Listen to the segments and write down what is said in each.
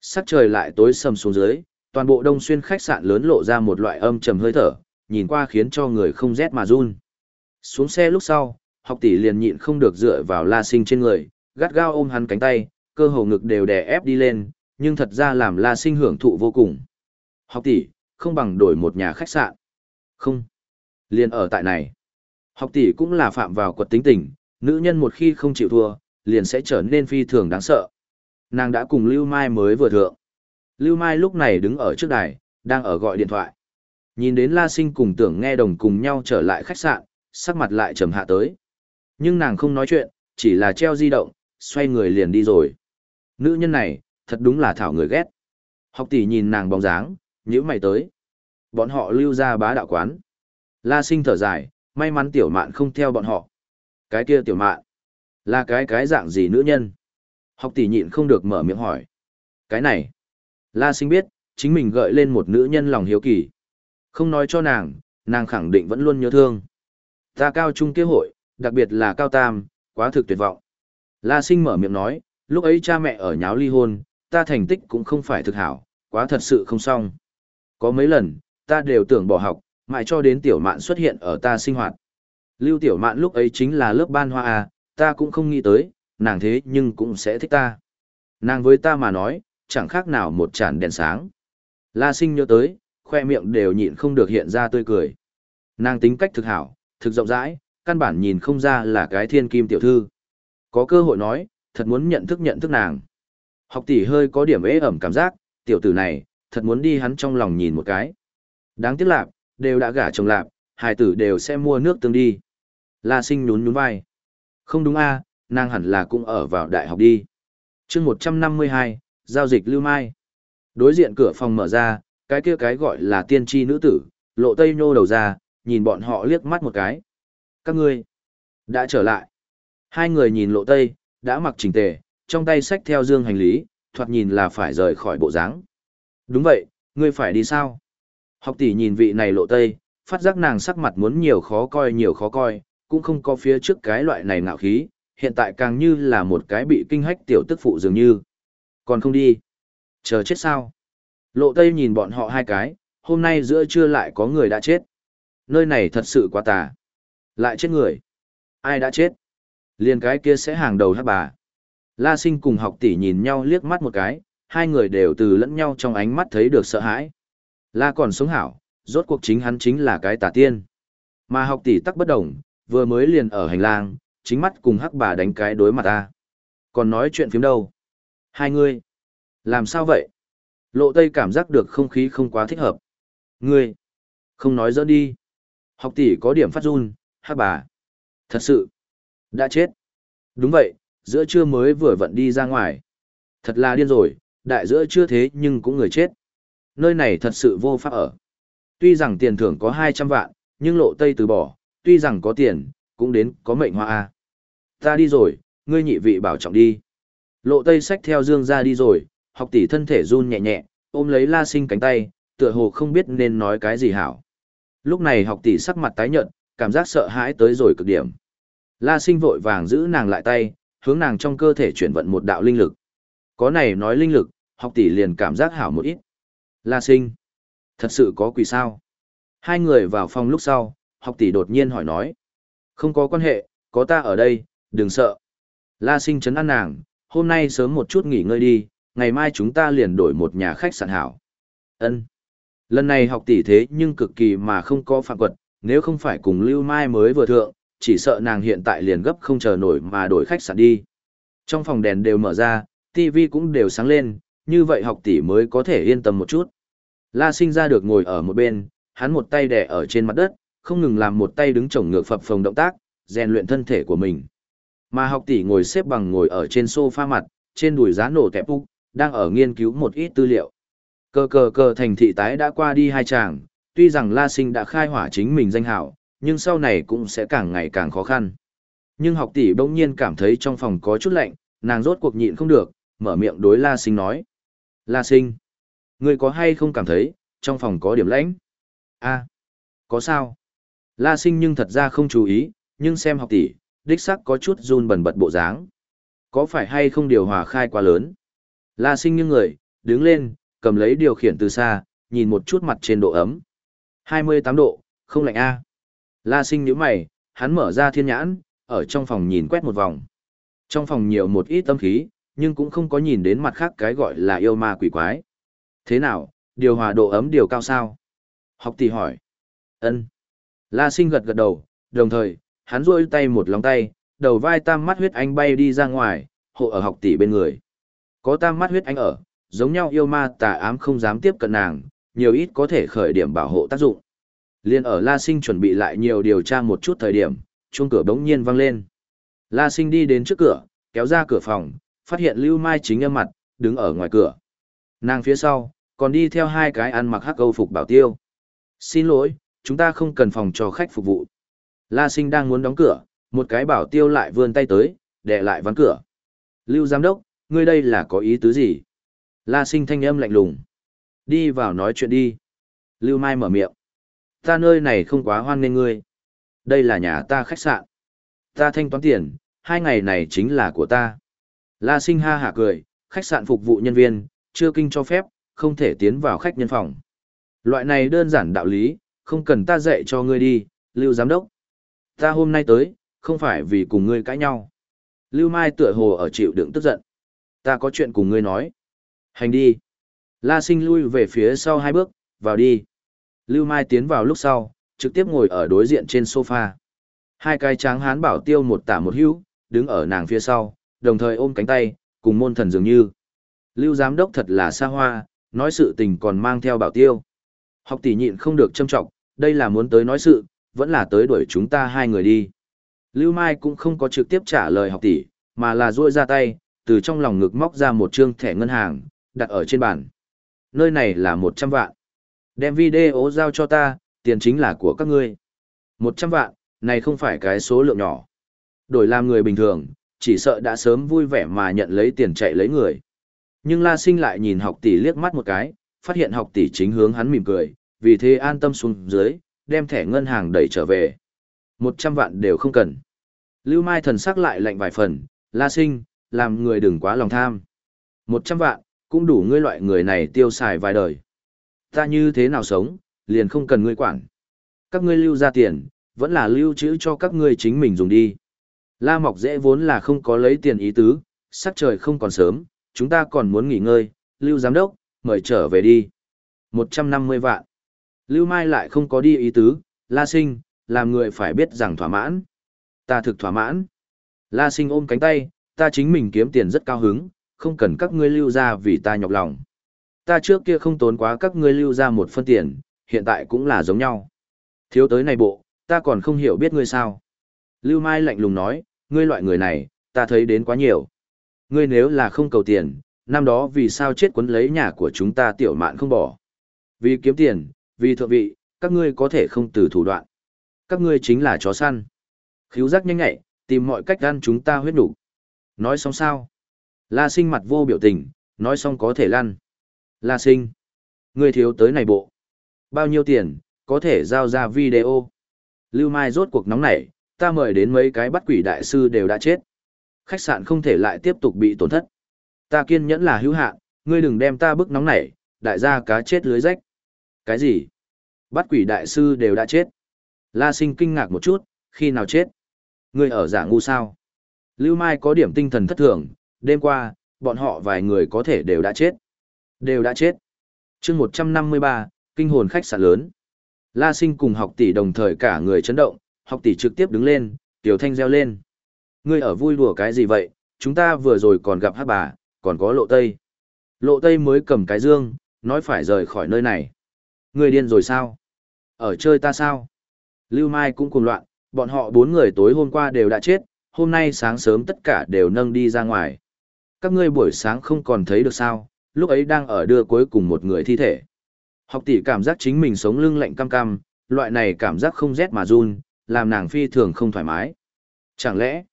Sắc trời lại tối sầm xuống dưới, toàn bộ đông xuyên khách sạn lớn lộ ra một loại âm trầm hơi thở, nhìn qua khiến cho người không rét mà run. Xuống xe lúc sau, học tỷ liền nhịn không được dựa vào la sinh trên người, gắt gao ôm hắn cánh tay, cơ hồ ngực đều đè ép đi lên, nhưng thật ra làm la sinh hưởng thụ vô cùng. Học tỷ, không bằng đổi một nhà khách sạn. Không. Liền ở tại này. Học tỷ cũng là phạm vào quật tính tình, nữ nhân một khi không chịu thua, liền sẽ trở nên phi thường đáng sợ. Nàng đã cùng Lưu Mai mới vừa thượng. Lưu Mai lúc này đứng ở trước đài, đang ở gọi điện thoại. Nhìn đến La Sinh cùng tưởng nghe đồng cùng nhau trở lại khách sạn, sắc mặt lại trầm hạ tới. Nhưng nàng không nói chuyện, chỉ là treo di động, xoay người liền đi rồi. Nữ nhân này, thật đúng là thảo người ghét. Học tỷ nhìn nàng bóng dáng, nhíu mày tới. Bọn họ lưu ra bá đạo quán. La sinh thở dài, may mắn tiểu mạn không theo bọn họ. Cái kia tiểu mạn, là cái cái dạng gì nữ nhân? Học tỷ nhịn không được mở miệng hỏi. Cái này, La sinh biết, chính mình gợi lên một nữ nhân lòng hiếu kỳ. Không nói cho nàng, nàng khẳng định vẫn luôn nhớ thương. Ta cao trung kế hội, đặc biệt là cao tam, quá thực tuyệt vọng. La sinh mở miệng nói, lúc ấy cha mẹ ở nháo ly hôn, ta thành tích cũng không phải thực hảo, quá thật sự không xong. Có mấy lần, ta đều tưởng bỏ học, mãi cho đến tiểu mạn xuất hiện ở ta sinh hoạt. Lưu tiểu mạn lúc ấy chính là lớp ban hoa A, ta cũng không nghĩ tới, nàng thế nhưng cũng sẽ thích ta. Nàng với ta mà nói, chẳng khác nào một chản đèn sáng. La sinh nhớ tới, khoe miệng đều nhịn không được hiện ra tươi cười. Nàng tính cách thực hảo, thực rộng rãi, căn bản nhìn không ra là cái thiên kim tiểu thư. Có cơ hội nói, thật muốn nhận thức nhận thức nàng. Học tỷ hơi có điểm ế ẩm cảm giác, tiểu tử này, thật muốn đi hắn trong lòng nhìn một cái. Đáng tiếc lạc, đều đã gả chồng lạc, hai tử đều sẽ mua nước tương đi. La sinh nhún nhún vai. Không đúng a, nàng hẳn là cũng ở vào đại học đi. chương 152, giao dịch lưu mai. Đối diện cửa phòng mở ra, cái kia cái gọi là tiên tri nữ tử, lộ tây nhô đầu ra, nhìn bọn họ liếc mắt một cái. Các ngươi, đã trở lại. Hai người nhìn lộ tây, đã mặc chỉnh tề, trong tay sách theo dương hành lý, thoạt nhìn là phải rời khỏi bộ dáng. Đúng vậy, ngươi phải đi sao? Học tỷ nhìn vị này lộ tây, phát giác nàng sắc mặt muốn nhiều khó coi nhiều khó coi, cũng không có phía trước cái loại này ngạo khí, hiện tại càng như là một cái bị kinh hách tiểu tức phụ dường như. Còn không đi. Chờ chết sao? Lộ tây nhìn bọn họ hai cái, hôm nay giữa trưa lại có người đã chết. Nơi này thật sự quá tà. Lại chết người. Ai đã chết? Liền cái kia sẽ hàng đầu hát bà. La sinh cùng học tỷ nhìn nhau liếc mắt một cái, hai người đều từ lẫn nhau trong ánh mắt thấy được sợ hãi. La còn sống hảo, rốt cuộc chính hắn chính là cái tà tiên. Mà học tỷ tắc bất đồng, vừa mới liền ở hành lang, chính mắt cùng hắc bà đánh cái đối mặt ta. Còn nói chuyện phím đâu? Hai người. Làm sao vậy? Lộ Tây cảm giác được không khí không quá thích hợp. Ngươi. Không nói dỡ đi. Học tỷ có điểm phát run, hắc bà. Thật sự. Đã chết. Đúng vậy, giữa trưa mới vừa vận đi ra ngoài. Thật là điên rồi, đại giữa chưa thế nhưng cũng người chết. Nơi này thật sự vô pháp ở. Tuy rằng tiền thưởng có 200 vạn, nhưng lộ tây từ bỏ, tuy rằng có tiền, cũng đến có mệnh hoa A. Ta đi rồi, ngươi nhị vị bảo trọng đi. Lộ tây sách theo dương ra đi rồi, học tỷ thân thể run nhẹ nhẹ, ôm lấy la sinh cánh tay, tựa hồ không biết nên nói cái gì hảo. Lúc này học tỷ sắc mặt tái nhợt, cảm giác sợ hãi tới rồi cực điểm. La sinh vội vàng giữ nàng lại tay, hướng nàng trong cơ thể chuyển vận một đạo linh lực. Có này nói linh lực, học tỷ liền cảm giác hảo một ít. La sinh, thật sự có quỷ sao? Hai người vào phòng lúc sau, học tỷ đột nhiên hỏi nói. Không có quan hệ, có ta ở đây, đừng sợ. La sinh chấn an nàng, hôm nay sớm một chút nghỉ ngơi đi, ngày mai chúng ta liền đổi một nhà khách sạn hảo. Ân. Lần này học tỷ thế nhưng cực kỳ mà không có phạm quật, nếu không phải cùng Lưu Mai mới vừa thượng, chỉ sợ nàng hiện tại liền gấp không chờ nổi mà đổi khách sạn đi. Trong phòng đèn đều mở ra, TV cũng đều sáng lên, như vậy học tỷ mới có thể yên tâm một chút. La sinh ra được ngồi ở một bên, hắn một tay đè ở trên mặt đất, không ngừng làm một tay đứng chổng ngược phập phồng động tác, rèn luyện thân thể của mình. Mà học tỷ ngồi xếp bằng ngồi ở trên sofa mặt, trên đùi giá nổ tẹp úc, đang ở nghiên cứu một ít tư liệu. Cờ cờ cờ thành thị tái đã qua đi hai chàng, tuy rằng La Sinh đã khai hỏa chính mình danh hảo, nhưng sau này cũng sẽ càng ngày càng khó khăn. Nhưng học tỷ bỗng nhiên cảm thấy trong phòng có chút lạnh, nàng rốt cuộc nhịn không được, mở miệng đối La Sinh nói. La Sinh, ngươi có hay không cảm thấy, trong phòng có điểm lãnh? a à, có sao? La Sinh nhưng thật ra không chú ý, nhưng xem học tỷ, đích sắc có chút run bần bật bộ dáng. Có phải hay không điều hòa khai quá lớn? La Sinh như người, đứng lên, cầm lấy điều khiển từ xa, nhìn một chút mặt trên độ ấm. 28 độ, không lạnh a. La sinh nhíu mày, hắn mở ra thiên nhãn, ở trong phòng nhìn quét một vòng. Trong phòng nhiều một ít tâm khí, nhưng cũng không có nhìn đến mặt khác cái gọi là yêu ma quỷ quái. Thế nào, điều hòa độ ấm điều cao sao? Học tỷ hỏi. ân La sinh gật gật đầu, đồng thời, hắn rôi tay một lòng tay, đầu vai tam mắt huyết anh bay đi ra ngoài, hộ ở học tỷ bên người. Có tam mắt huyết anh ở, giống nhau yêu ma tà ám không dám tiếp cận nàng, nhiều ít có thể khởi điểm bảo hộ tác dụng. Liên ở La Sinh chuẩn bị lại nhiều điều tra một chút thời điểm, chuông cửa bỗng nhiên vang lên. La Sinh đi đến trước cửa, kéo ra cửa phòng, phát hiện Lưu Mai chính âm mặt, đứng ở ngoài cửa. Nàng phía sau, còn đi theo hai cái ăn mặc hắc âu phục bảo tiêu. Xin lỗi, chúng ta không cần phòng cho khách phục vụ. La Sinh đang muốn đóng cửa, một cái bảo tiêu lại vươn tay tới, đè lại ván cửa. Lưu Giám Đốc, ngươi đây là có ý tứ gì? La Sinh thanh âm lạnh lùng. Đi vào nói chuyện đi. Lưu Mai mở miệng. Ta nơi này không quá hoan nghênh ngươi. Đây là nhà ta khách sạn. Ta thanh toán tiền, hai ngày này chính là của ta. La sinh ha hả cười, khách sạn phục vụ nhân viên, chưa kinh cho phép, không thể tiến vào khách nhân phòng. Loại này đơn giản đạo lý, không cần ta dạy cho ngươi đi, Lưu Giám Đốc. Ta hôm nay tới, không phải vì cùng ngươi cãi nhau. Lưu Mai tựa hồ ở chịu đựng tức giận. Ta có chuyện cùng ngươi nói. Hành đi. La sinh lui về phía sau hai bước, vào đi. Lưu Mai tiến vào lúc sau, trực tiếp ngồi ở đối diện trên sofa. Hai cái tráng hán bảo tiêu một tả một hữu, đứng ở nàng phía sau, đồng thời ôm cánh tay, cùng môn thần dường như. Lưu giám đốc thật là xa hoa, nói sự tình còn mang theo bảo tiêu. Học tỷ nhịn không được châm trọng, đây là muốn tới nói sự, vẫn là tới đuổi chúng ta hai người đi. Lưu Mai cũng không có trực tiếp trả lời học tỷ, mà là duỗi ra tay, từ trong lòng ngực móc ra một trương thẻ ngân hàng, đặt ở trên bàn. Nơi này là 100 vạn. Đem video giao cho ta, tiền chính là của các ngươi. 100 vạn, này không phải cái số lượng nhỏ. Đổi làm người bình thường, chỉ sợ đã sớm vui vẻ mà nhận lấy tiền chạy lấy người. Nhưng La Sinh lại nhìn học tỷ liếc mắt một cái, phát hiện học tỷ chính hướng hắn mỉm cười, vì thế an tâm xuống dưới, đem thẻ ngân hàng đẩy trở về. 100 vạn đều không cần. Lưu Mai thần sắc lại lạnh vài phần, La Sinh, làm người đừng quá lòng tham. 100 vạn, cũng đủ ngươi loại người này tiêu xài vài đời. Ta như thế nào sống, liền không cần ngươi quản. Các ngươi lưu ra tiền, vẫn là lưu trữ cho các ngươi chính mình dùng đi. La Mọc dễ vốn là không có lấy tiền ý tứ, sắc trời không còn sớm, chúng ta còn muốn nghỉ ngơi, lưu giám đốc, mời trở về đi. 150 vạn. Lưu Mai lại không có đi ý tứ, La Sinh, làm người phải biết rằng thỏa mãn. Ta thực thỏa mãn. La Sinh ôm cánh tay, ta chính mình kiếm tiền rất cao hứng, không cần các ngươi lưu ra vì ta nhọc lòng. Ta trước kia không tốn quá các ngươi lưu ra một phân tiền, hiện tại cũng là giống nhau. Thiếu tới này bộ, ta còn không hiểu biết ngươi sao. Lưu Mai lạnh lùng nói, ngươi loại người này, ta thấy đến quá nhiều. Ngươi nếu là không cầu tiền, năm đó vì sao chết quấn lấy nhà của chúng ta tiểu mạn không bỏ. Vì kiếm tiền, vì thượng vị, các ngươi có thể không từ thủ đoạn. Các ngươi chính là chó săn. Khíu giác nhanh nhạy, tìm mọi cách ăn chúng ta huyết đủ. Nói xong sao? La sinh mặt vô biểu tình, nói xong có thể lăn. La sinh. Ngươi thiếu tới này bộ. Bao nhiêu tiền, có thể giao ra video. Lưu Mai rốt cuộc nóng nảy, ta mời đến mấy cái bắt quỷ đại sư đều đã chết. Khách sạn không thể lại tiếp tục bị tổn thất. Ta kiên nhẫn là hữu hạn, ngươi đừng đem ta bức nóng nảy, đại gia cá chết lưới rách. Cái gì? Bắt quỷ đại sư đều đã chết. La sinh kinh ngạc một chút, khi nào chết? Ngươi ở giả ngu sao? Lưu Mai có điểm tinh thần thất thường, đêm qua, bọn họ vài người có thể đều đã chết. Đều đã chết. chương 153, kinh hồn khách sạn lớn. La sinh cùng học tỷ đồng thời cả người chấn động, học tỷ trực tiếp đứng lên, tiểu thanh reo lên. Ngươi ở vui đùa cái gì vậy, chúng ta vừa rồi còn gặp hát bà, còn có lộ tây. Lộ tây mới cầm cái dương, nói phải rời khỏi nơi này. Người điên rồi sao? Ở chơi ta sao? Lưu Mai cũng cùng loạn, bọn họ bốn người tối hôm qua đều đã chết, hôm nay sáng sớm tất cả đều nâng đi ra ngoài. Các ngươi buổi sáng không còn thấy được sao, lúc ấy đang ở đưa cuối cùng một người thi thể. Học tỷ cảm giác chính mình sống lưng lạnh cam cam, loại này cảm giác không rét mà run, làm nàng phi thường không thoải mái. Chẳng lẽ,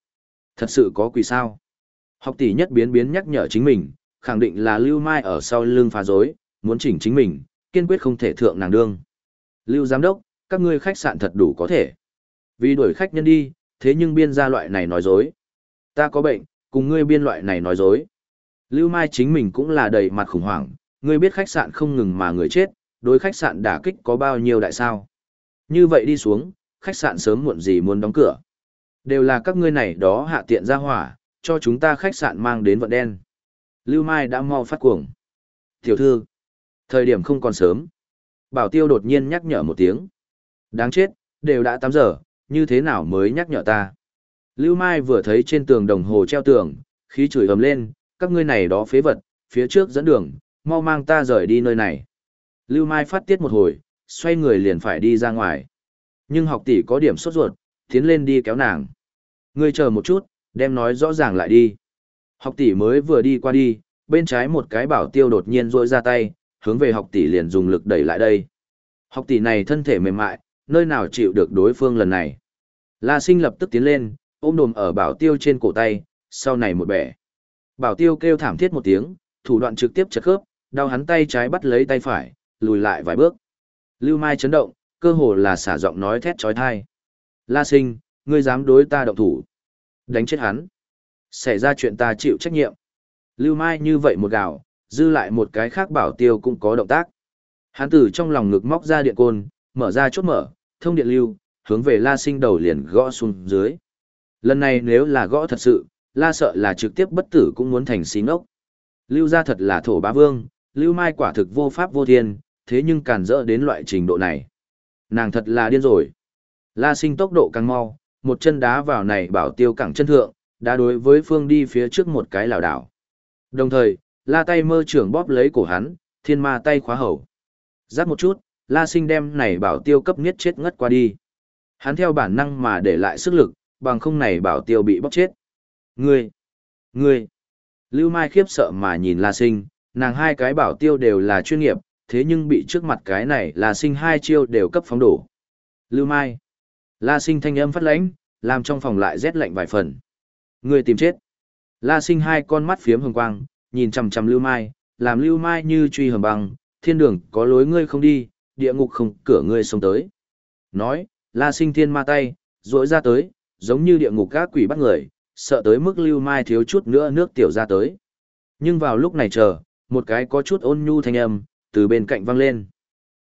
thật sự có quỷ sao? Học tỷ nhất biến biến nhắc nhở chính mình, khẳng định là Lưu Mai ở sau lưng phá rối, muốn chỉnh chính mình, kiên quyết không thể thượng nàng đương. Lưu giám đốc, các ngươi khách sạn thật đủ có thể. Vì đuổi khách nhân đi, thế nhưng biên ra loại này nói dối. Ta có bệnh, cùng ngươi biên loại này nói dối. Lưu Mai chính mình cũng là đầy mặt khủng hoảng, ngươi biết khách sạn không ngừng mà người chết, đối khách sạn đả kích có bao nhiêu đại sao. Như vậy đi xuống, khách sạn sớm muộn gì muốn đóng cửa. Đều là các ngươi này đó hạ tiện ra hỏa, cho chúng ta khách sạn mang đến vận đen. Lưu Mai đã mau phát cuồng. Tiểu thư, thời điểm không còn sớm. Bảo Tiêu đột nhiên nhắc nhở một tiếng. Đáng chết, đều đã 8 giờ, như thế nào mới nhắc nhở ta. Lưu Mai vừa thấy trên tường đồng hồ treo tường, khí chửi ầm lên, các ngươi này đó phế vật, phía trước dẫn đường, mau mang ta rời đi nơi này. Lưu Mai phát tiết một hồi, xoay người liền phải đi ra ngoài. Nhưng học tỷ có điểm sốt ruột, tiến lên đi kéo nàng. Ngươi chờ một chút, đem nói rõ ràng lại đi. Học tỷ mới vừa đi qua đi, bên trái một cái bảo tiêu đột nhiên rôi ra tay, hướng về học tỷ liền dùng lực đẩy lại đây. Học tỷ này thân thể mềm mại, nơi nào chịu được đối phương lần này. La sinh lập tức tiến lên, ôm đồm ở bảo tiêu trên cổ tay, sau này một bẻ. Bảo tiêu kêu thảm thiết một tiếng, thủ đoạn trực tiếp chật khớp, đau hắn tay trái bắt lấy tay phải, lùi lại vài bước. Lưu Mai chấn động, cơ hồ là xả giọng nói thét trói thai. La sinh, ngươi dám đối ta động thủ. Đánh chết hắn. Xảy ra chuyện ta chịu trách nhiệm. Lưu Mai như vậy một gạo, dư lại một cái khác bảo tiêu cũng có động tác. Hắn từ trong lòng ngực móc ra điện côn, mở ra chốt mở, thông điện lưu, hướng về La Sinh đầu liền gõ xuống dưới. Lần này nếu là gõ thật sự, La sợ là trực tiếp bất tử cũng muốn thành xí ngốc. Lưu gia thật là thổ bá vương, Lưu Mai quả thực vô pháp vô thiên, thế nhưng càn rỡ đến loại trình độ này. Nàng thật là điên rồi. La Sinh tốc độ càng mau, một chân đá vào này bảo tiêu cẳng chân thượng, đã đối với phương đi phía trước một cái lảo đảo. Đồng thời, la tay mơ trưởng bóp lấy cổ hắn, thiên ma tay khóa hầu. Giáp một chút, la sinh đem này bảo tiêu cấp nghiết chết ngất qua đi. Hắn theo bản năng mà để lại sức lực, bằng không này bảo tiêu bị bóp chết. Ngươi! Ngươi! Lưu Mai khiếp sợ mà nhìn la sinh, nàng hai cái bảo tiêu đều là chuyên nghiệp, thế nhưng bị trước mặt cái này La sinh hai chiêu đều cấp phóng đổ. Lưu Mai! La sinh thanh âm phát lãnh, làm trong phòng lại rét lạnh vài phần. Ngươi tìm chết! La sinh hai con mắt phiếm hồng quang, nhìn chằm chằm Lưu Mai, làm Lưu Mai như truy hầm băng, thiên đường có lối ngươi không đi, địa ngục không cửa ngươi sống tới. Nói, La sinh thiên ma tay, rỗi ra tới, giống như địa ngục các quỷ bắt người, sợ tới mức Lưu Mai thiếu chút nữa nước tiểu ra tới. Nhưng vào lúc này chờ, một cái có chút ôn nhu thanh âm, từ bên cạnh vang lên.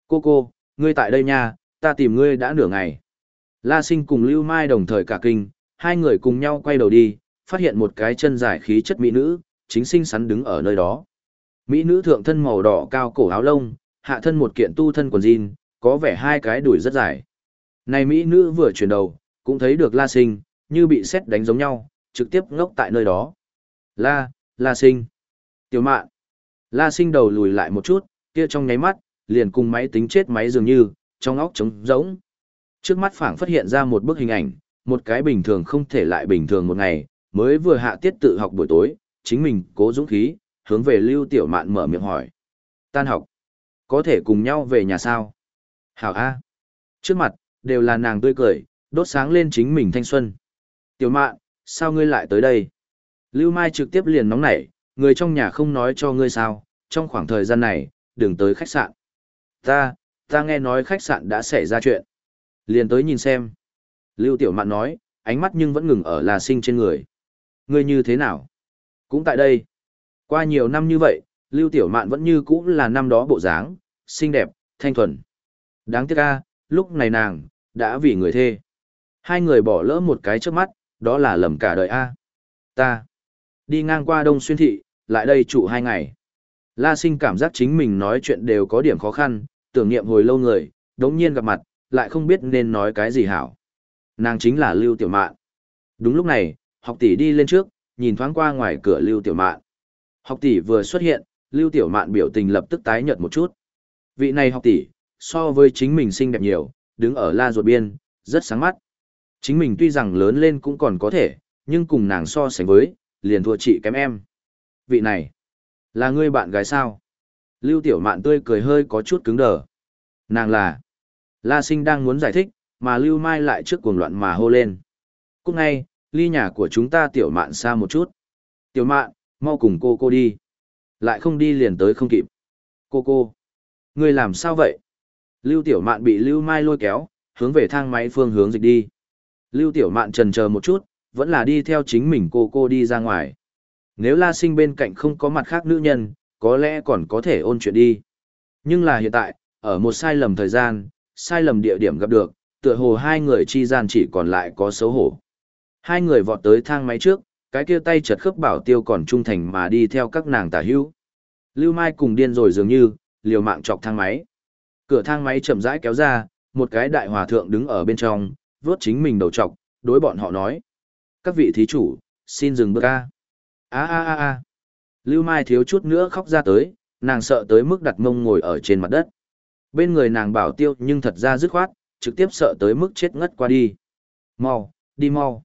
Cô cô, ngươi tại đây nha, ta tìm ngươi đã nửa ngày. La sinh cùng Lưu Mai đồng thời cả kinh, hai người cùng nhau quay đầu đi, phát hiện một cái chân dài khí chất mỹ nữ, chính xinh xắn đứng ở nơi đó. Mỹ nữ thượng thân màu đỏ cao cổ áo lông, hạ thân một kiện tu thân quần jean, có vẻ hai cái đùi rất dài. Này Mỹ nữ vừa chuyển đầu, cũng thấy được La Sinh, như bị xét đánh giống nhau, trực tiếp ngốc tại nơi đó. La, La Sinh. Tiểu mạn. La Sinh đầu lùi lại một chút, kia trong nháy mắt, liền cùng máy tính chết máy dường như, trong óc trống rỗng. Trước mắt phảng phát hiện ra một bức hình ảnh, một cái bình thường không thể lại bình thường một ngày, mới vừa hạ tiết tự học buổi tối, chính mình cố dũng khí, hướng về Lưu Tiểu Mạn mở miệng hỏi. Tan học, có thể cùng nhau về nhà sao? Hảo A. Trước mặt, đều là nàng tươi cười, đốt sáng lên chính mình thanh xuân. Tiểu Mạn, sao ngươi lại tới đây? Lưu Mai trực tiếp liền nóng nảy, người trong nhà không nói cho ngươi sao, trong khoảng thời gian này, đừng tới khách sạn. Ta, ta nghe nói khách sạn đã xảy ra chuyện. Liền tới nhìn xem. Lưu Tiểu Mạn nói, ánh mắt nhưng vẫn ngừng ở La Sinh trên người. Ngươi như thế nào? Cũng tại đây. Qua nhiều năm như vậy, Lưu Tiểu Mạn vẫn như cũ là năm đó bộ dáng, xinh đẹp, thanh thuần. Đáng tiếc a, lúc này nàng, đã vì người thê. Hai người bỏ lỡ một cái trước mắt, đó là lầm cả đời a. Ta, đi ngang qua Đông Xuyên Thị, lại đây trụ hai ngày. La sinh cảm giác chính mình nói chuyện đều có điểm khó khăn, tưởng niệm hồi lâu người, đống nhiên gặp mặt, lại không biết nên nói cái gì hảo. Nàng chính là Lưu Tiểu Mạn. Đúng lúc này, học tỷ đi lên trước, nhìn thoáng qua ngoài cửa Lưu Tiểu Mạn. Học tỷ vừa xuất hiện, Lưu Tiểu Mạn biểu tình lập tức tái nhợt một chút. Vị này học tỷ, so với chính mình xinh đẹp nhiều, đứng ở la ruột biên, rất sáng mắt. Chính mình tuy rằng lớn lên cũng còn có thể, nhưng cùng nàng so sánh với, liền thua chị kém em. Vị này, là người bạn gái sao? Lưu Tiểu Mạn tươi cười hơi có chút cứng đờ. Nàng là, La Sinh đang muốn giải thích, mà Lưu Mai lại trước cuồng loạn mà hô lên. Cũng ngay, ly nhà của chúng ta tiểu mạn xa một chút. Tiểu mạn, mau cùng cô cô đi. Lại không đi liền tới không kịp. Cô cô, người làm sao vậy? Lưu tiểu mạn bị Lưu Mai lôi kéo, hướng về thang máy phương hướng dịch đi. Lưu tiểu mạn trần chờ một chút, vẫn là đi theo chính mình cô cô đi ra ngoài. Nếu La Sinh bên cạnh không có mặt khác nữ nhân, có lẽ còn có thể ôn chuyện đi. Nhưng là hiện tại, ở một sai lầm thời gian, sai lầm địa điểm gặp được, tựa hồ hai người chi gian chỉ còn lại có xấu hổ. Hai người vọt tới thang máy trước, cái kia tay chật khớp bảo tiêu còn trung thành mà đi theo các nàng tả hữu. Lưu Mai cùng điên rồi dường như, liều mạng chọc thang máy. Cửa thang máy chậm rãi kéo ra, một cái đại hòa thượng đứng ở bên trong, vuốt chính mình đầu chọc, đối bọn họ nói. Các vị thí chủ, xin dừng bước ra, A a a a. Lưu Mai thiếu chút nữa khóc ra tới, nàng sợ tới mức đặt mông ngồi ở trên mặt đất. Bên người nàng bảo tiêu nhưng thật ra dứt khoát, trực tiếp sợ tới mức chết ngất qua đi. Mau, đi mau.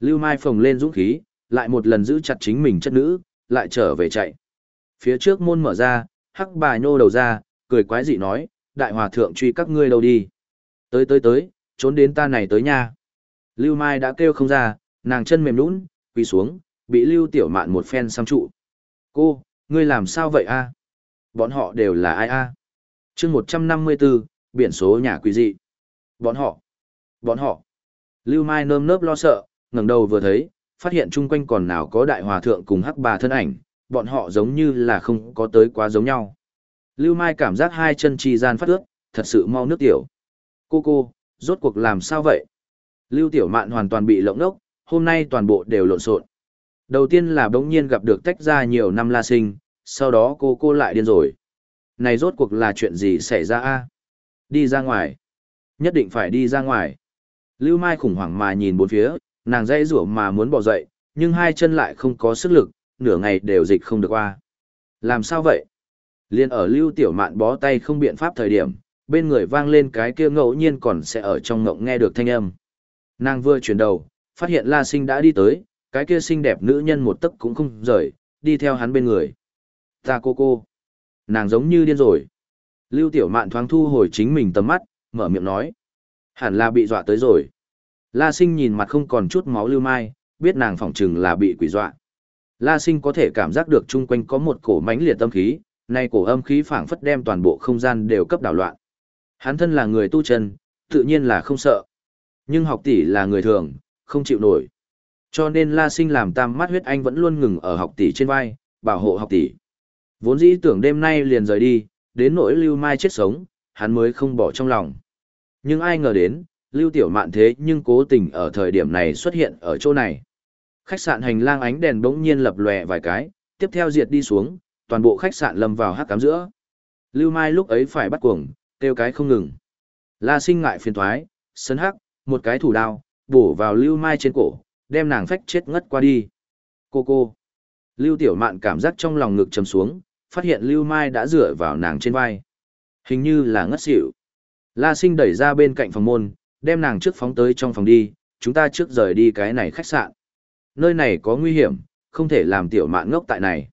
Lưu Mai phồng lên dũng khí, lại một lần giữ chặt chính mình chất nữ, lại trở về chạy. Phía trước môn mở ra, hắc bà nhô đầu ra, cười quái dị nói, đại hòa thượng truy các ngươi đâu đi. Tới tới tới, trốn đến ta này tới nha. Lưu Mai đã kêu không ra, nàng chân mềm nũng, quỳ xuống, bị Lưu Tiểu Mạn một phen xăm trụ. Cô, ngươi làm sao vậy a? Bọn họ đều là ai a? À? chương 154, biển số nhà quý dị. Bọn họ, bọn họ. Lưu Mai nơm nớp lo sợ, ngẩng đầu vừa thấy, phát hiện chung quanh còn nào có đại hòa thượng cùng hắc bà thân ảnh, bọn họ giống như là không có tới quá giống nhau. Lưu Mai cảm giác hai chân chi gian phát ướt, thật sự mau nước tiểu. Cô cô, rốt cuộc làm sao vậy? Lưu Tiểu Mạn hoàn toàn bị lộng đốc, hôm nay toàn bộ đều lộn xộn. Đầu tiên là bỗng nhiên gặp được tách ra nhiều năm la sinh, sau đó cô cô lại điên rồi. Này rốt cuộc là chuyện gì xảy ra a? Đi ra ngoài. Nhất định phải đi ra ngoài. Lưu Mai khủng hoảng mà nhìn bốn phía, nàng dãy rủa mà muốn bỏ dậy, nhưng hai chân lại không có sức lực, nửa ngày đều dịch không được qua. Làm sao vậy? Liên ở Lưu Tiểu Mạn bó tay không biện pháp thời điểm, bên người vang lên cái kia ngẫu nhiên còn sẽ ở trong ngộng nghe được thanh âm. Nàng vừa chuyển đầu, phát hiện La Sinh đã đi tới, cái kia xinh đẹp nữ nhân một tấc cũng không rời, đi theo hắn bên người. Ta cô cô. Nàng giống như điên rồi. Lưu Tiểu Mạn thoáng thu hồi chính mình tầm mắt, mở miệng nói. Hẳn là bị dọa tới rồi. La Sinh nhìn mặt không còn chút máu lưu mai, biết nàng phỏng chừng là bị quỷ dọa. La Sinh có thể cảm giác được chung quanh có một cổ mãnh liệt âm khí, nay cổ âm khí phảng phất đem toàn bộ không gian đều cấp đảo loạn. Hắn thân là người tu chân, tự nhiên là không sợ. Nhưng học tỷ là người thường, không chịu nổi. Cho nên La Sinh làm tam mắt huyết anh vẫn luôn ngừng ở học tỷ trên vai, bảo hộ học tỷ. Vốn dĩ tưởng đêm nay liền rời đi, đến nỗi Lưu Mai chết sống, hắn mới không bỏ trong lòng. Nhưng ai ngờ đến, Lưu Tiểu Mạn thế nhưng cố tình ở thời điểm này xuất hiện ở chỗ này. Khách sạn hành lang ánh đèn bỗng nhiên lập lòe vài cái, tiếp theo diệt đi xuống, toàn bộ khách sạn lâm vào hắc cám giữa. Lưu Mai lúc ấy phải bắt cuồng, kêu cái không ngừng. La sinh ngại phiền thoái, sân hắc, một cái thủ đao, bổ vào Lưu Mai trên cổ, đem nàng phách chết ngất qua đi. Cô cô. Lưu Tiểu Mạn cảm giác trong lòng ngực trầm xuống, phát hiện Lưu Mai đã dựa vào nàng trên vai. Hình như là ngất xỉu. La sinh đẩy ra bên cạnh phòng môn, đem nàng trước phóng tới trong phòng đi, chúng ta trước rời đi cái này khách sạn. Nơi này có nguy hiểm, không thể làm Tiểu Mạn ngốc tại này.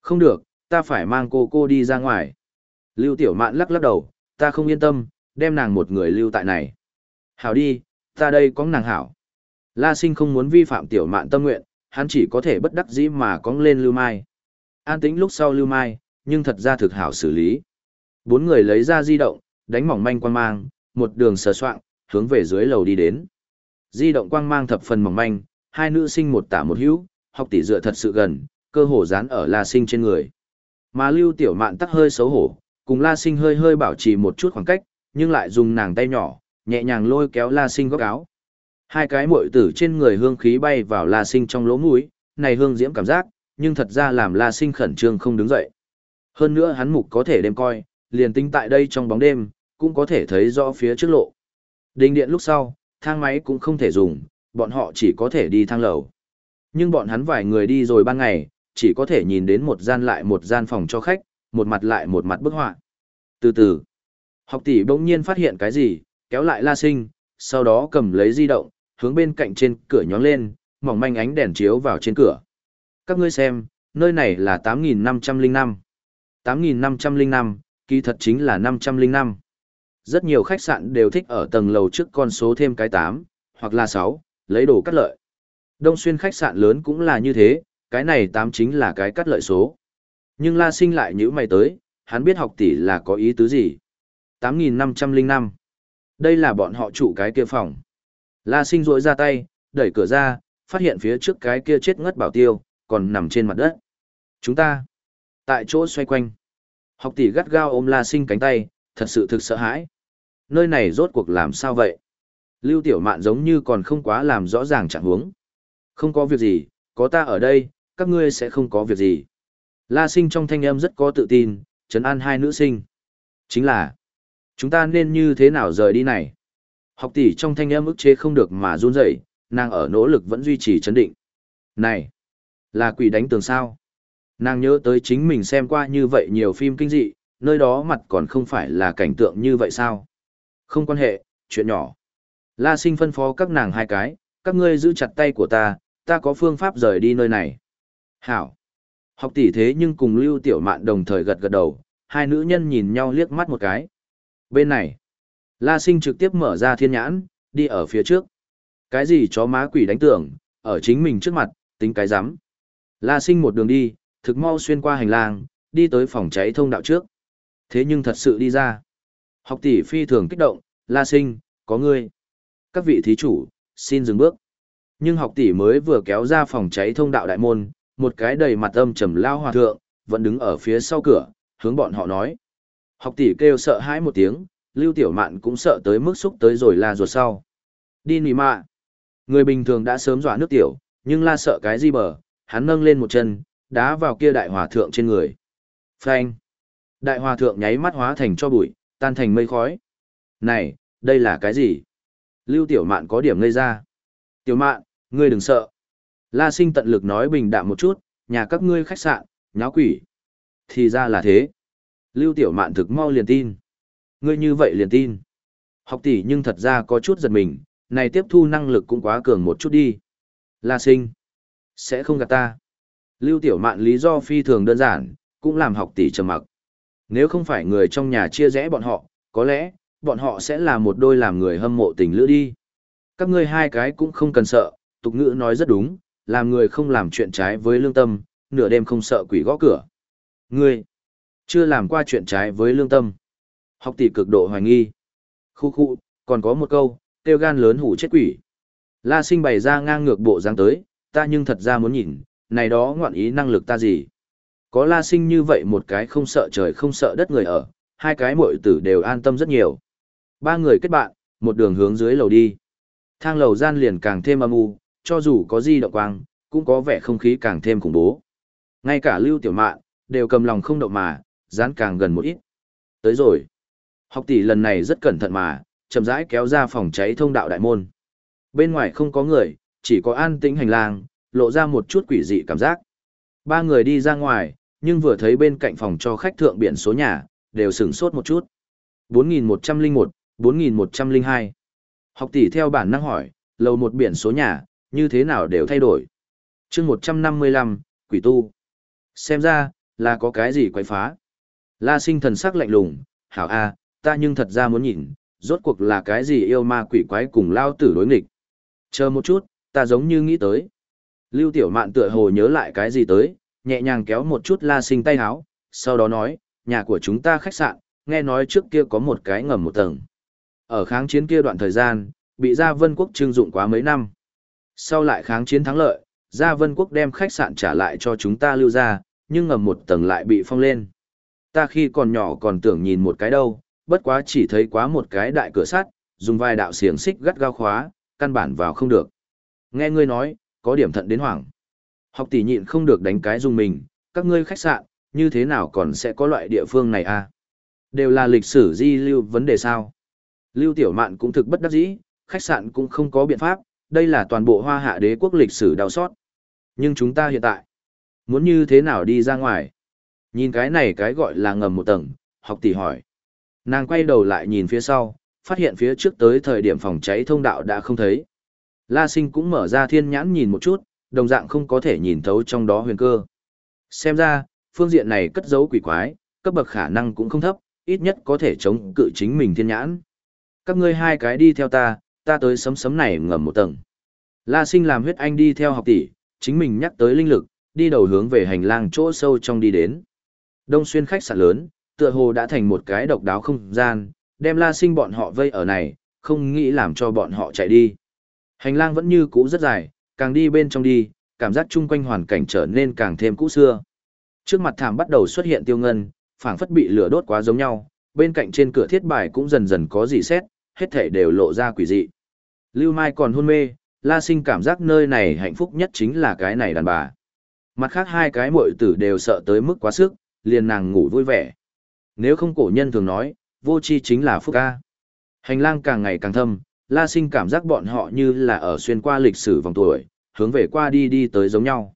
Không được, ta phải mang cô cô đi ra ngoài. Lưu Tiểu Mạn lắc lắc đầu, ta không yên tâm, đem nàng một người lưu tại này. Hảo đi, ta đây có nàng hảo. La sinh không muốn vi phạm Tiểu Mạn tâm nguyện, hắn chỉ có thể bất đắc dĩ mà cóng lên Lưu Mai. An tĩnh lúc sau Lưu Mai, nhưng thật ra thực hảo xử lý. Bốn người lấy ra di động, đánh mỏng manh quan mang, một đường sờ soạng, hướng về dưới lầu đi đến. Di động quang mang thập phần mỏng manh, hai nữ sinh một tả một hữu, học tỷ dựa thật sự gần, cơ hồ dán ở La Sinh trên người. Mà Lưu Tiểu Mạn tắc hơi xấu hổ, cùng La Sinh hơi hơi bảo trì một chút khoảng cách, nhưng lại dùng nàng tay nhỏ, nhẹ nhàng lôi kéo La Sinh góc áo. Hai cái muội tử trên người hương khí bay vào La Sinh trong lỗ mũi, này hương diễm cảm giác, nhưng thật ra làm La Sinh khẩn trương không đứng dậy. Hơn nữa hắn mục có thể đem coi, liền tính tại đây trong bóng đêm, cũng có thể thấy rõ phía trước lộ. Đình điện lúc sau, thang máy cũng không thể dùng, bọn họ chỉ có thể đi thang lầu. Nhưng bọn hắn vài người đi rồi ban ngày, chỉ có thể nhìn đến một gian lại một gian phòng cho khách, một mặt lại một mặt bức họa. Từ từ, học tỷ bỗng nhiên phát hiện cái gì, kéo lại la sinh, sau đó cầm lấy di động, hướng bên cạnh trên cửa nhóng lên, mỏng manh ánh đèn chiếu vào trên cửa. Các ngươi xem, nơi này là 8.505. 8.505, kỳ thật chính là 505. Rất nhiều khách sạn đều thích ở tầng lầu trước con số thêm cái 8, hoặc là 6, lấy đồ cắt lợi. Đông xuyên khách sạn lớn cũng là như thế, cái này 8 chính là cái cắt lợi số. Nhưng La Sinh lại nhữ mày tới, hắn biết học tỷ là có ý tứ gì. 8.505. Đây là bọn họ chủ cái kia phòng. La Sinh rỗi ra tay, đẩy cửa ra, phát hiện phía trước cái kia chết ngất bảo tiêu, còn nằm trên mặt đất. Chúng ta, tại chỗ xoay quanh. Học tỷ gắt gao ôm La Sinh cánh tay, thật sự thực sợ hãi. Nơi này rốt cuộc làm sao vậy? Lưu Tiểu Mạn giống như còn không quá làm rõ ràng trạng huống. Không có việc gì, có ta ở đây, các ngươi sẽ không có việc gì. La Sinh trong thanh âm rất có tự tin, trấn an hai nữ sinh. Chính là, chúng ta nên như thế nào rời đi này? Học tỷ trong thanh âm ức chế không được mà run rẩy, nàng ở nỗ lực vẫn duy trì chấn định. Này, là quỷ đánh tường sao? Nàng nhớ tới chính mình xem qua như vậy nhiều phim kinh dị, nơi đó mặt còn không phải là cảnh tượng như vậy sao? Không quan hệ, chuyện nhỏ. La sinh phân phó các nàng hai cái, các ngươi giữ chặt tay của ta, ta có phương pháp rời đi nơi này. Hảo. Học tỷ thế nhưng cùng Lưu Tiểu Mạn đồng thời gật gật đầu, hai nữ nhân nhìn nhau liếc mắt một cái. Bên này, La Sinh trực tiếp mở ra thiên nhãn, đi ở phía trước. Cái gì chó má quỷ đánh tưởng, ở chính mình trước mặt, tính cái rắm La Sinh một đường đi, thực mau xuyên qua hành lang, đi tới phòng cháy thông đạo trước. Thế nhưng thật sự đi ra. Học tỷ phi thường kích động, La Sinh, có ngươi. Các vị thí chủ, xin dừng bước. Nhưng học tỷ mới vừa kéo ra phòng cháy thông đạo đại môn, một cái đầy mặt âm trầm lao hòa thượng, vẫn đứng ở phía sau cửa, hướng bọn họ nói. Học tỷ kêu sợ hãi một tiếng, Lưu Tiểu Mạn cũng sợ tới mức xúc tới rồi la ruột sau. Đi nỉ mạ. Người bình thường đã sớm dọa nước tiểu, nhưng la sợ cái gì bờ, hắn nâng lên một chân, đá vào kia đại hòa thượng trên người. Phanh. Đại hòa thượng nháy mắt hóa thành cho bụi, tan thành mây khói. Này, đây là cái gì? Lưu Tiểu Mạn có điểm ngây ra. Tiểu Mạn, ngươi đừng sợ. La sinh tận lực nói bình đạm một chút, nhà các ngươi khách sạn, nháo quỷ. Thì ra là thế. Lưu Tiểu Mạn thực mau liền tin. Ngươi như vậy liền tin. Học tỷ nhưng thật ra có chút giật mình, này tiếp thu năng lực cũng quá cường một chút đi. La sinh. Sẽ không gạt ta. Lưu Tiểu Mạn lý do phi thường đơn giản, cũng làm học tỷ trầm mặc. Nếu không phải người trong nhà chia rẽ bọn họ, có lẽ, bọn họ sẽ là một đôi làm người hâm mộ tình lữ đi. Các ngươi hai cái cũng không cần sợ, tục ngữ nói rất đúng, làm người không làm chuyện trái với lương tâm, nửa đêm không sợ quỷ gõ cửa. Ngươi, chưa làm qua chuyện trái với lương tâm. Học tỷ cực độ hoài nghi. Khu khu, còn có một câu, tiêu gan lớn hủ chết quỷ. La sinh bày ra ngang ngược bộ dáng tới, ta nhưng thật ra muốn nhìn, này đó ngoạn ý năng lực ta gì. Có la sinh như vậy một cái không sợ trời không sợ đất người ở, hai cái muội tử đều an tâm rất nhiều. Ba người kết bạn, một đường hướng dưới lầu đi. Thang lầu gian liền càng thêm âm u, cho dù có di động quang, cũng có vẻ không khí càng thêm khủng bố. Ngay cả lưu tiểu mạn, đều cầm lòng không động mà, dán càng gần một ít. Tới rồi. Học tỷ lần này rất cẩn thận mà, chậm rãi kéo ra phòng cháy thông đạo đại môn. Bên ngoài không có người, chỉ có an tĩnh hành lang, lộ ra một chút quỷ dị cảm giác. Ba người đi ra ngoài, nhưng vừa thấy bên cạnh phòng cho khách thượng biển số nhà, đều sửng sốt một chút. 4101, 4102. Học tỷ theo bản năng hỏi, lầu một biển số nhà, như thế nào đều thay đổi. chương 155, quỷ tu. Xem ra, là có cái gì quái phá. La sinh thần sắc lạnh lùng, hảo a, ta nhưng thật ra muốn nhìn, rốt cuộc là cái gì yêu ma quỷ quái cùng lao tử đối nghịch. Chờ một chút, ta giống như nghĩ tới. Lưu tiểu mạn tựa hồ nhớ lại cái gì tới, nhẹ nhàng kéo một chút la sinh tay háo, sau đó nói, nhà của chúng ta khách sạn, nghe nói trước kia có một cái ngầm một tầng. Ở kháng chiến kia đoạn thời gian, bị Gia Vân Quốc trưng dụng quá mấy năm. Sau lại kháng chiến thắng lợi, Gia Vân Quốc đem khách sạn trả lại cho chúng ta lưu ra, nhưng ngầm một tầng lại bị phong lên. Ta khi còn nhỏ còn tưởng nhìn một cái đâu, bất quá chỉ thấy quá một cái đại cửa sắt, dùng vài đạo xiềng xích gắt gao khóa, căn bản vào không được. Nghe ngươi nói, có điểm thận đến hoảng. Học tỷ nhịn không được đánh cái dùng mình, các ngươi khách sạn, như thế nào còn sẽ có loại địa phương này à? Đều là lịch sử di lưu vấn đề sao? Lưu Tiểu Mạn cũng thực bất đắc dĩ, khách sạn cũng không có biện pháp, đây là toàn bộ hoa hạ đế quốc lịch sử đau xót. Nhưng chúng ta hiện tại, muốn như thế nào đi ra ngoài? Nhìn cái này cái gọi là ngầm một tầng, học tỷ hỏi. Nàng quay đầu lại nhìn phía sau, phát hiện phía trước tới thời điểm phòng cháy thông đạo đã không thấy. La sinh cũng mở ra thiên nhãn nhìn một chút, đồng dạng không có thể nhìn thấu trong đó huyền cơ. Xem ra, phương diện này cất giấu quỷ quái, cấp bậc khả năng cũng không thấp, ít nhất có thể chống cự chính mình thiên nhãn. Các ngươi hai cái đi theo ta, ta tới sấm sấm này ngầm một tầng. La sinh làm huyết anh đi theo học tỷ, chính mình nhắc tới linh lực, đi đầu hướng về hành lang chỗ sâu trong đi đến. Đông xuyên khách sạn lớn, tựa hồ đã thành một cái độc đáo không gian, đem la sinh bọn họ vây ở này, không nghĩ làm cho bọn họ chạy đi. Hành lang vẫn như cũ rất dài, càng đi bên trong đi, cảm giác chung quanh hoàn cảnh trở nên càng thêm cũ xưa. Trước mặt thảm bắt đầu xuất hiện tiêu ngân, phảng phất bị lửa đốt quá giống nhau, bên cạnh trên cửa thiết bài cũng dần dần có dị xét, hết thể đều lộ ra quỷ dị. Lưu Mai còn hôn mê, La Sinh cảm giác nơi này hạnh phúc nhất chính là cái này đàn bà. Mặt khác hai cái muội tử đều sợ tới mức quá sức, liền nàng ngủ vui vẻ. Nếu không cổ nhân thường nói, vô chi chính là phúc ca. Hành lang càng ngày càng thâm, La Sinh cảm giác bọn họ như là ở xuyên qua lịch sử vòng tuổi, hướng về qua đi đi tới giống nhau.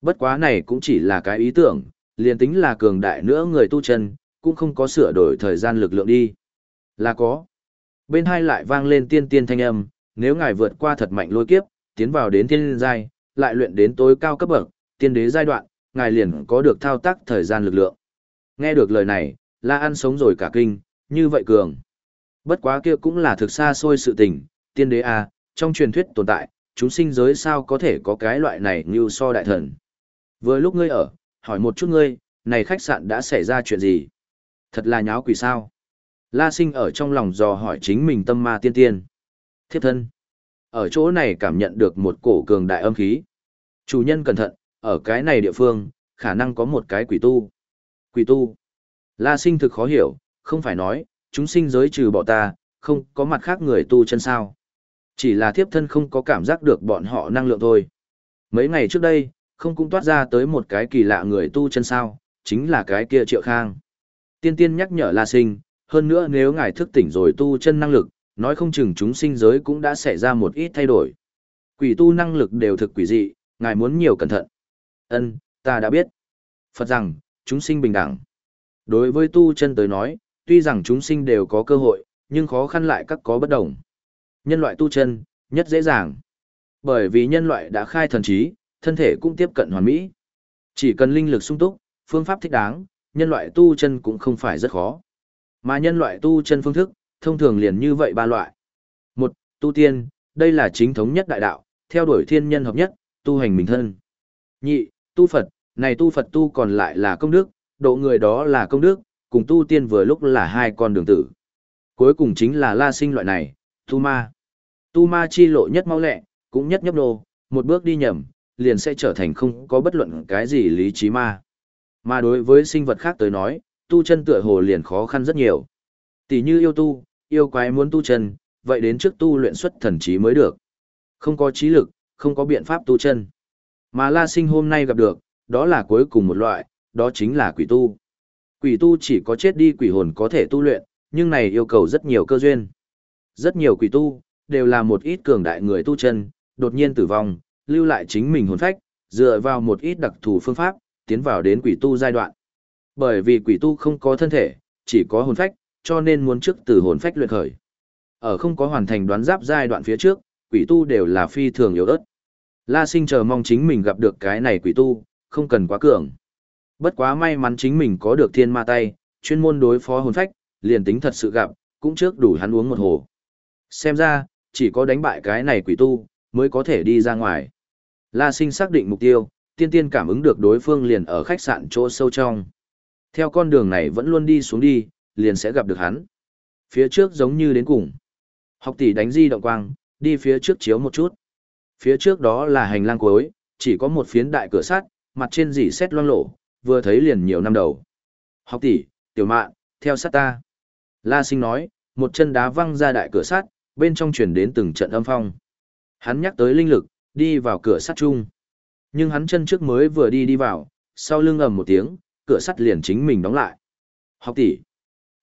Bất quá này cũng chỉ là cái ý tưởng, liền tính là cường đại nữa người tu chân, cũng không có sửa đổi thời gian lực lượng đi. Là có. Bên hai lại vang lên tiên tiên thanh âm, nếu ngài vượt qua thật mạnh lôi kiếp, tiến vào đến thiên giai, lại luyện đến tối cao cấp bậc, tiên đế giai đoạn, ngài liền có được thao tác thời gian lực lượng. Nghe được lời này, La An sống rồi cả kinh, như vậy cường. Bất quá kia cũng là thực xa xôi sự tình, tiên đế a, à, trong truyền thuyết tồn tại, chúng sinh giới sao có thể có cái loại này như so đại thần. Vừa lúc ngươi ở, hỏi một chút ngươi, này khách sạn đã xảy ra chuyện gì? Thật là nháo quỷ sao? La sinh ở trong lòng dò hỏi chính mình tâm ma tiên tiên. Thiếp thân. Ở chỗ này cảm nhận được một cổ cường đại âm khí. Chủ nhân cẩn thận, ở cái này địa phương, khả năng có một cái quỷ tu. Quỷ tu. La sinh thực khó hiểu, không phải nói, chúng sinh giới trừ bỏ ta, không có mặt khác người tu chân sao. Chỉ là thiếp thân không có cảm giác được bọn họ năng lượng thôi. Mấy ngày trước đây, không cũng toát ra tới một cái kỳ lạ người tu chân sao, chính là cái kia triệu khang. Tiên tiên nhắc nhở La Sinh, hơn nữa nếu ngài thức tỉnh rồi tu chân năng lực, nói không chừng chúng sinh giới cũng đã xảy ra một ít thay đổi. Quỷ tu năng lực đều thực quỷ dị, ngài muốn nhiều cẩn thận. Ân, ta đã biết. Phật rằng, chúng sinh bình đẳng. Đối với tu chân tới nói, tuy rằng chúng sinh đều có cơ hội, nhưng khó khăn lại các có bất đồng. Nhân loại tu chân, nhất dễ dàng. Bởi vì nhân loại đã khai thần trí, thân thể cũng tiếp cận hoàn mỹ. Chỉ cần linh lực sung túc, phương pháp thích đáng, nhân loại tu chân cũng không phải rất khó. Mà nhân loại tu chân phương thức, thông thường liền như vậy ba loại. Một, tu tiên, đây là chính thống nhất đại đạo, theo đuổi thiên nhân hợp nhất, tu hành mình thân. Nhị, tu Phật, này tu Phật tu còn lại là công đức, độ người đó là công đức, cùng tu tiên vừa lúc là hai con đường tử. Cuối cùng chính là la sinh loại này, tu ma. Tu ma chi lộ nhất mau lẹ, cũng nhất nhấp nô, một bước đi nhầm, liền sẽ trở thành không có bất luận cái gì lý trí ma. Mà đối với sinh vật khác tới nói, tu chân tựa hồ liền khó khăn rất nhiều. Tỷ như yêu tu, yêu quái muốn tu chân, vậy đến trước tu luyện xuất thần trí mới được. Không có trí lực, không có biện pháp tu chân. Mà La Sinh hôm nay gặp được, đó là cuối cùng một loại, đó chính là quỷ tu. Quỷ tu chỉ có chết đi quỷ hồn có thể tu luyện, nhưng này yêu cầu rất nhiều cơ duyên. Rất nhiều quỷ tu, đều là một ít cường đại người tu chân, đột nhiên tử vong, lưu lại chính mình hồn phách, dựa vào một ít đặc thù phương pháp, tiến vào đến quỷ tu giai đoạn. Bởi vì quỷ tu không có thân thể, chỉ có hồn phách, cho nên muốn trước từ hồn phách luyện khởi. Ở không có hoàn thành đoán giáp giai đoạn phía trước, quỷ tu đều là phi thường yếu ớt. La sinh chờ mong chính mình gặp được cái này quỷ tu, không cần quá cường. Bất quá may mắn chính mình có được thiên ma tay, chuyên môn đối phó hồn phách, liền tính thật sự gặp, cũng trước đủ hắn uống một hồ. Xem ra, chỉ có đánh bại cái này quỷ tu, mới có thể đi ra ngoài. La sinh xác định mục tiêu, tiên tiên cảm ứng được đối phương liền ở khách sạn chỗ sâu trong. Theo con đường này vẫn luôn đi xuống đi, liền sẽ gặp được hắn. Phía trước giống như đến cùng. Học tỷ đánh di động quang, đi phía trước chiếu một chút. Phía trước đó là hành lang cuối, chỉ có một phiến đại cửa sắt, mặt trên dỉ xét loang lổ, vừa thấy liền nhiều năm đầu. Học tỷ, tiểu mạn, theo sát ta. La sinh nói, một chân đá văng ra đại cửa sắt, bên trong chuyển đến từng trận âm phong. Hắn nhắc tới linh lực, đi vào cửa sắt chung. Nhưng hắn chân trước mới vừa đi đi vào, sau lưng ầm một tiếng, cửa sắt liền chính mình đóng lại. Học tỷ,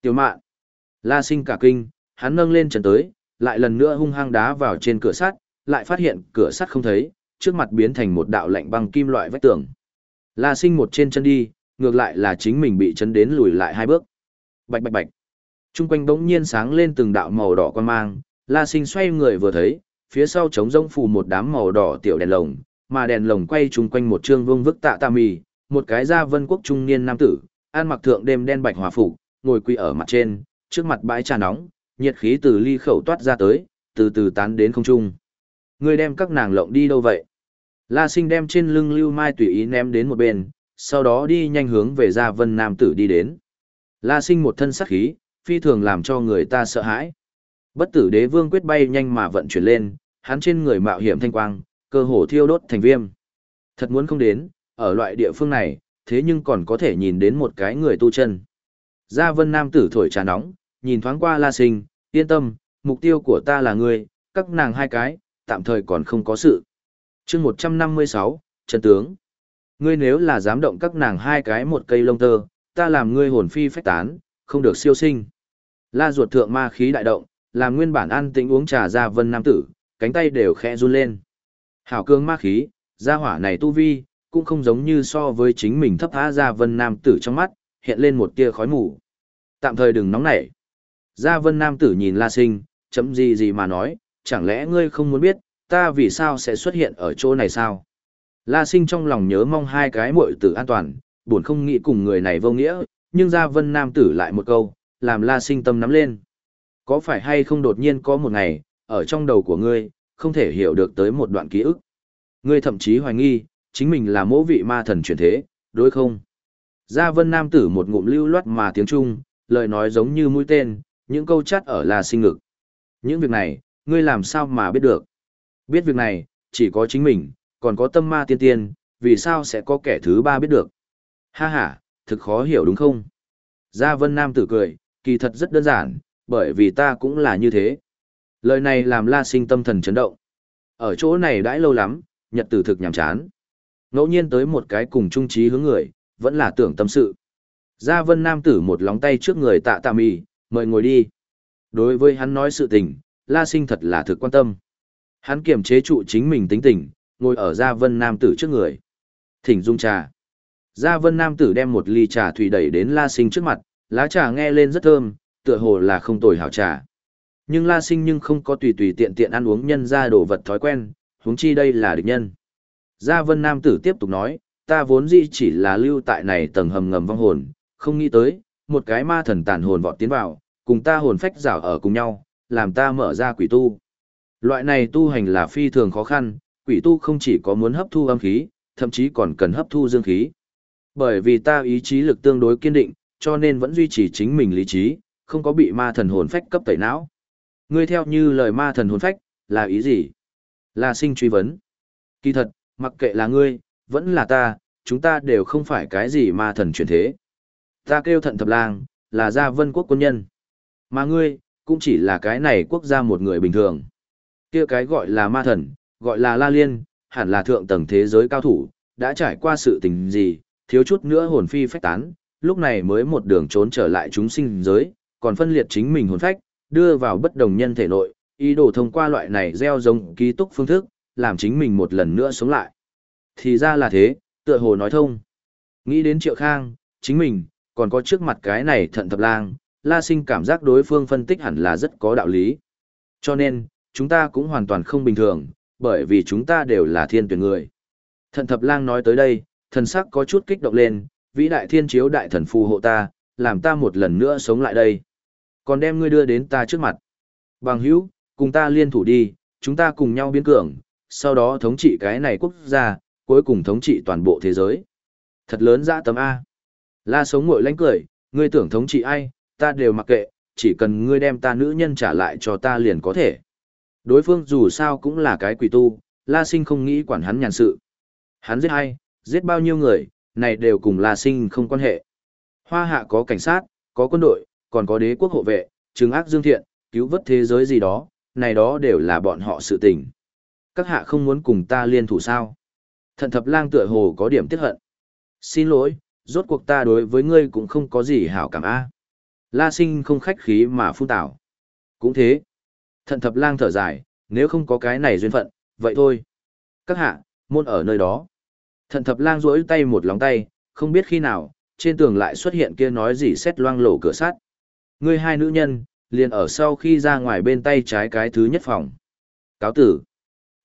tiểu mạn, la sinh cả kinh, hắn nâng lên chân tới, lại lần nữa hung hăng đá vào trên cửa sắt, lại phát hiện cửa sắt không thấy, trước mặt biến thành một đạo lạnh băng kim loại vách tường. La sinh một trên chân đi, ngược lại là chính mình bị chấn đến lùi lại hai bước. Bạch bạch bạch. Trung quanh bỗng nhiên sáng lên từng đạo màu đỏ quan mang, La sinh xoay người vừa thấy, phía sau trống rông phù một đám màu đỏ tiểu đèn lồng, mà đèn lồng quay chung quanh một trương vương vức tạ tạ mì, một cái da vân quốc trung niên nam tử, ăn mặc thượng đêm đen bạch hòa phục, ngồi quỳ ở mặt trên, trước mặt bãi trà nóng, nhiệt khí từ ly khẩu toát ra tới, từ từ tán đến không trung. Người đem các nàng lộng đi đâu vậy? La sinh đem trên lưng lưu mai tùy ý ném đến một bên, sau đó đi nhanh hướng về gia vân nam tử đi đến. La sinh một thân sắc khí, phi thường làm cho người ta sợ hãi. Bất tử đế vương quyết bay nhanh mà vận chuyển lên, hắn trên người mạo hiểm thanh quang, cơ hồ thiêu đốt thành viêm. Thật muốn không đến, ở loại địa phương này, thế nhưng còn có thể nhìn đến một cái người tu chân. Gia vân nam tử thổi trà nóng, nhìn thoáng qua la sinh, yên tâm, mục tiêu của ta là ngươi, các nàng hai cái, tạm thời còn không có sự chương 156, chân tướng. Ngươi nếu là dám động các nàng hai cái một cây lông tơ, ta làm ngươi hồn phi phách tán, không được siêu sinh. La ruột thượng ma khí đại động, làm nguyên bản ăn tĩnh uống trà ra vân nam tử, cánh tay đều khẽ run lên. Hảo cương ma khí, gia hỏa này tu vi, cũng không giống như so với chính mình thấp thá ra vân nam tử trong mắt, hiện lên một tia khói mù. Tạm thời đừng nóng nảy. Gia vân nam tử nhìn la sinh, chấm gì gì mà nói, chẳng lẽ ngươi không muốn biết, ta vì sao sẽ xuất hiện ở chỗ này sao? La sinh trong lòng nhớ mong hai cái muội tử an toàn, buồn không nghĩ cùng người này vô nghĩa, nhưng Gia vân nam tử lại một câu, làm la sinh tâm nắm lên. Có phải hay không đột nhiên có một ngày, ở trong đầu của ngươi, không thể hiểu được tới một đoạn ký ức. Ngươi thậm chí hoài nghi, chính mình là mỗ vị ma thần chuyển thế, đối không? Gia vân nam tử một ngụm lưu loát mà tiếng Trung, lời nói giống như mũi tên, những câu chắt ở là sinh ngực. Những việc này, ngươi làm sao mà biết được? Biết việc này, chỉ có chính mình, còn có tâm ma tiên tiên, vì sao sẽ có kẻ thứ ba biết được? Ha ha, thực khó hiểu đúng không? Gia vân nam tử cười, kỳ thật rất đơn giản, bởi vì ta cũng là như thế. Lời này làm la sinh tâm thần chấn động. Ở chỗ này đãi lâu lắm, nhật tử thực nhàm chán. Ngẫu nhiên tới một cái cùng trung trí hướng người, vẫn là tưởng tâm sự. Gia vân nam tử một lóng tay trước người tạ tạ mì, mời ngồi đi. Đối với hắn nói sự tình, la sinh thật là thực quan tâm. Hắn kiềm chế trụ chính mình tính tình, ngồi ở gia vân nam tử trước người. Thỉnh dung trà. Gia vân nam tử đem một ly trà thủy đẩy đến la sinh trước mặt, lá trà nghe lên rất thơm, tựa hồ là không tồi hảo trà. Nhưng la sinh nhưng không có tùy tùy tiện tiện ăn uống nhân ra đồ vật thói quen, huống chi đây là địch nhân. Gia vân nam tử tiếp tục nói, ta vốn dĩ chỉ là lưu tại này tầng hầm ngầm vong hồn, không nghĩ tới, một cái ma thần tàn hồn vọt tiến vào, cùng ta hồn phách rảo ở cùng nhau, làm ta mở ra quỷ tu. Loại này tu hành là phi thường khó khăn, quỷ tu không chỉ có muốn hấp thu âm khí, thậm chí còn cần hấp thu dương khí. Bởi vì ta ý chí lực tương đối kiên định, cho nên vẫn duy trì chính mình lý trí, không có bị ma thần hồn phách cấp tẩy não. Ngươi theo như lời ma thần hồn phách, là ý gì? Là sinh truy vấn. Kỳ thật, mặc kệ là ngươi, vẫn là ta, chúng ta đều không phải cái gì ma thần chuyển thế. Ta kêu thận thập lang, là gia vân quốc quân nhân. Mà ngươi, cũng chỉ là cái này quốc gia một người bình thường kia cái gọi là ma thần, gọi là la liên, hẳn là thượng tầng thế giới cao thủ, đã trải qua sự tình gì, thiếu chút nữa hồn phi phách tán, lúc này mới một đường trốn trở lại chúng sinh giới, còn phân liệt chính mình hồn phách, đưa vào bất đồng nhân thể nội, ý đồ thông qua loại này gieo giống ký túc phương thức, làm chính mình một lần nữa sống lại. Thì ra là thế, tựa hồ nói thông. Nghĩ đến Triệu Khang, chính mình, còn có trước mặt cái này thận thập lang, La Sinh cảm giác đối phương phân tích hẳn là rất có đạo lý. Cho nên, chúng ta cũng hoàn toàn không bình thường, bởi vì chúng ta đều là thiên tuyển người. Thần thập lang nói tới đây, thần sắc có chút kích động lên, vĩ đại thiên chiếu đại thần phù hộ ta, làm ta một lần nữa sống lại đây. Còn đem ngươi đưa đến ta trước mặt. Bằng hữu, cùng ta liên thủ đi, chúng ta cùng nhau biến cường, sau đó thống trị cái này quốc gia, cuối cùng thống trị toàn bộ thế giới. Thật lớn dạ dã tấm A. La sống ngội lánh cười, ngươi tưởng thống trị ai, ta đều mặc kệ, chỉ cần ngươi đem ta nữ nhân trả lại cho ta liền có thể. Đối phương dù sao cũng là cái quỷ tu, La Sinh không nghĩ quản hắn nhàn sự. Hắn giết hay giết bao nhiêu người, này đều cùng La Sinh không quan hệ. Hoa hạ có cảnh sát, có quân đội, còn có đế quốc hộ vệ, trừng ác dương thiện, cứu vớt thế giới gì đó, này đó đều là bọn họ sự tình. Các hạ không muốn cùng ta liên thủ sao? Thận thập lang tựa hồ có điểm tiếc hận. Xin lỗi, rốt cuộc ta đối với ngươi cũng không có gì hảo cảm a. La sinh không khách khí mà phun tảo. Cũng thế. Thận thập lang thở dài, nếu không có cái này duyên phận, vậy thôi. Các hạ, môn ở nơi đó. Thận thập lang rỗi tay một lóng tay, không biết khi nào, trên tường lại xuất hiện kia nói gì xét loang lổ cửa sắt. Ngươi hai nữ nhân, liền ở sau khi ra ngoài bên tay trái cái thứ nhất phòng. Cáo tử.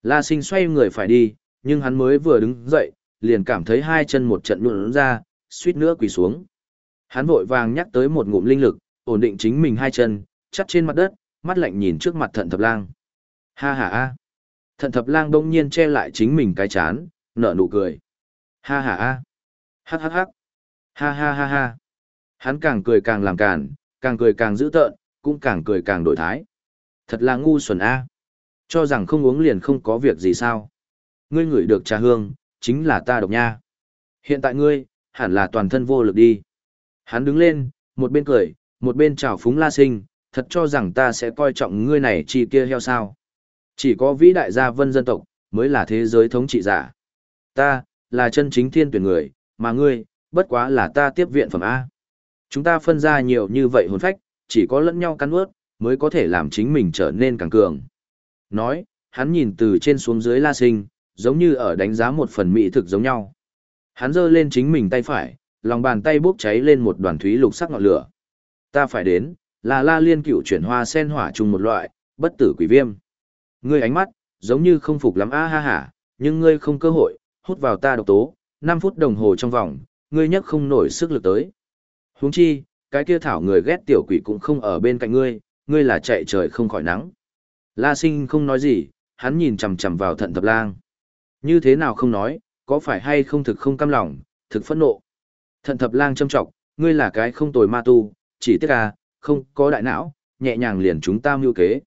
La sinh xoay người phải đi, nhưng hắn mới vừa đứng dậy, liền cảm thấy hai chân một trận nhuộn ra, suýt nữa quỳ xuống. Hắn vội vàng nhắc tới một ngụm linh lực, ổn định chính mình hai chân, chắt trên mặt đất, mắt lạnh nhìn trước mặt thận thập lang. Ha ha ha. Thận thập lang đông nhiên che lại chính mình cái chán, nở nụ cười. Ha ha ha. Hắc hắc hắc. Ha ha ha ha. Hắn càng cười càng làm càn, càng cười càng dữ tợn, cũng càng cười càng đổi thái. Thật là ngu xuẩn a. Cho rằng không uống liền không có việc gì sao. Ngươi ngửi được trà hương, chính là ta độc nha. Hiện tại ngươi, hẳn là toàn thân vô lực đi. Hắn đứng lên, một bên cười, một bên chào phúng la sinh, thật cho rằng ta sẽ coi trọng ngươi này chi kia heo sao. Chỉ có vĩ đại gia vân dân tộc, mới là thế giới thống trị giả. Ta, là chân chính thiên tuyển người, mà ngươi, bất quá là ta tiếp viện phẩm A. Chúng ta phân ra nhiều như vậy hồn phách, chỉ có lẫn nhau cắn ướt, mới có thể làm chính mình trở nên càng cường. Nói, hắn nhìn từ trên xuống dưới la sinh, giống như ở đánh giá một phần mỹ thực giống nhau. Hắn giơ lên chính mình tay phải, lòng bàn tay bốc cháy lên một đoàn thúy lục sắc ngọn lửa. Ta phải đến, là la liên cựu chuyển hoa sen hỏa chung một loại, bất tử quỷ viêm. Ngươi ánh mắt, giống như không phục lắm a ha ha, nhưng ngươi không cơ hội, hút vào ta độc tố, 5 phút đồng hồ trong vòng, ngươi nhất không nổi sức lực tới. Huống chi, cái kia thảo người ghét tiểu quỷ cũng không ở bên cạnh ngươi, ngươi là chạy trời không khỏi nắng. La sinh không nói gì, hắn nhìn chằm chằm vào thận thập lang. Như thế nào không nói, có phải hay không thực không cam lòng, thực phẫn nộ. Thận thập lang châm trọng, ngươi là cái không tồi ma tu, chỉ tiếc à, không có đại não, nhẹ nhàng liền chúng ta mưu kế.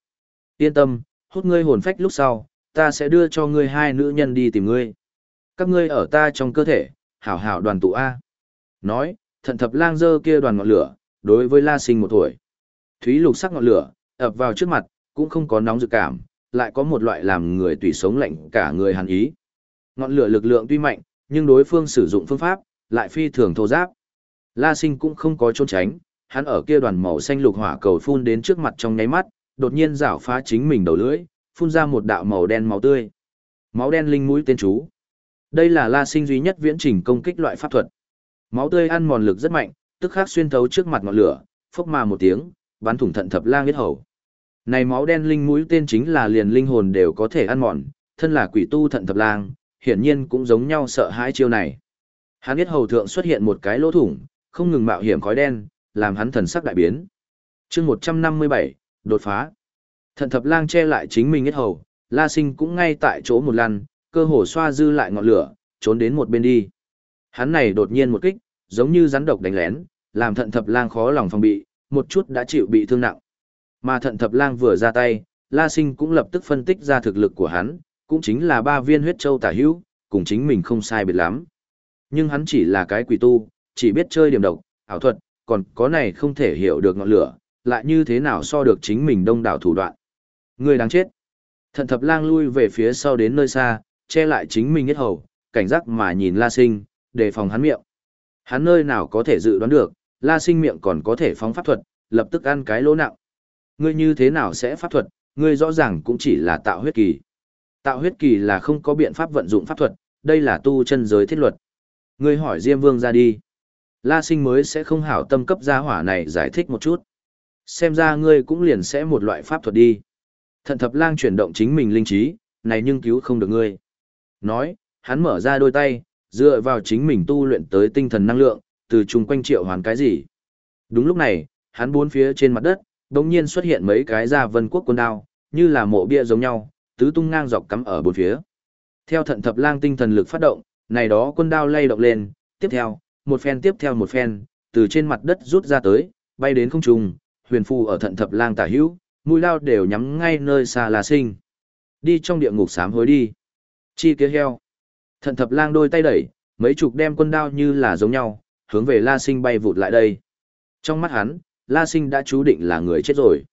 Yên tâm, hút ngươi hồn phách lúc sau, ta sẽ đưa cho ngươi hai nữ nhân đi tìm ngươi. Các ngươi ở ta trong cơ thể, hảo hảo đoàn tụ A. Nói, thận thập lang dơ kia đoàn ngọn lửa, đối với la sinh một tuổi. Thúy lục sắc ngọn lửa, ập vào trước mặt, cũng không có nóng dự cảm, lại có một loại làm người tùy sống lạnh cả người hàn ý. Ngọn lửa lực lượng tuy mạnh, nhưng đối phương sử dụng phương pháp, lại phi thường thô giáp. La sinh cũng không có trốn tránh, hắn ở kia đoàn màu xanh lục hỏa cầu phun đến trước mặt trong nháy mắt, đột nhiên rảo phá chính mình đầu lưỡi, phun ra một đạo màu đen máu tươi. Máu đen linh mũi tên chú. Đây là La Sinh duy nhất viễn trình công kích loại pháp thuật. Máu tươi ăn mòn lực rất mạnh, tức khắc xuyên thấu trước mặt ngọn lửa, phốc mà một tiếng, bắn thủng thận thập lang huyết hầu. Này máu đen linh mũi tên chính là liền linh hồn đều có thể ăn mòn, thân là quỷ tu thận thập lang, hiển nhiên cũng giống nhau sợ hãi chiêu này. Hắn huyết hầu thượng xuất hiện một cái lỗ thủng, không ngừng mạo hiểm khói đen, làm hắn thần sắc đại biến. chương 157, đột phá. thần thập lang che lại chính mình hết hầu, la sinh cũng ngay tại chỗ một lần, cơ hồ xoa dư lại ngọn lửa, trốn đến một bên đi. Hắn này đột nhiên một kích, giống như rắn độc đánh lén, làm thận thập lang khó lòng phòng bị, một chút đã chịu bị thương nặng. Mà thận thập lang vừa ra tay, La Sinh cũng lập tức phân tích ra thực lực của hắn, cũng chính là ba viên huyết châu tả hữu, cùng chính mình không sai biệt lắm. Nhưng hắn chỉ là cái quỷ tu, chỉ biết chơi điểm độc, ảo thuật, còn có này không thể hiểu được ngọn lửa, lại như thế nào so được chính mình đông đảo thủ đoạn. Người đáng chết. Thận thập lang lui về phía sau đến nơi xa, che lại chính mình hết hầu, cảnh giác mà nhìn La Sinh, đề phòng hắn miệng. Hắn nơi nào có thể dự đoán được, La Sinh miệng còn có thể phóng pháp thuật, lập tức ăn cái lỗ nặng. Ngươi như thế nào sẽ pháp thuật, ngươi rõ ràng cũng chỉ là tạo huyết kỳ. Tạo huyết kỳ là không có biện pháp vận dụng pháp thuật, đây là tu chân giới thiết luật. Ngươi hỏi Diêm Vương ra đi. La Sinh mới sẽ không hảo tâm cấp gia hỏa này giải thích một chút. Xem ra ngươi cũng liền sẽ một loại pháp thuật đi. Thận thập lang chuyển động chính mình linh trí, này nhưng cứu không được ngươi. Nói, hắn mở ra đôi tay, dựa vào chính mình tu luyện tới tinh thần năng lượng, từ chung quanh triệu hoàn cái gì. Đúng lúc này, hắn bốn phía trên mặt đất, đồng nhiên xuất hiện mấy cái ra vân quốc quân đao, như là mộ bia giống nhau, tứ tung ngang dọc cắm ở bốn phía. Theo thận thập lang tinh thần lực phát động, này đó quân đao lay động lên, tiếp theo, một phen tiếp theo một phen, từ trên mặt đất rút ra tới, bay đến không trung, huyền phù ở thận thập lang tả hữu, mũi lao đều nhắm ngay nơi xa là sinh. Đi trong địa ngục sám hối đi. Chi kia heo. Thận thập lang đôi tay đẩy, mấy chục đem quân đao như là giống nhau, hướng về La Sinh bay vụt lại đây. Trong mắt hắn, La Sinh đã chú định là người chết rồi.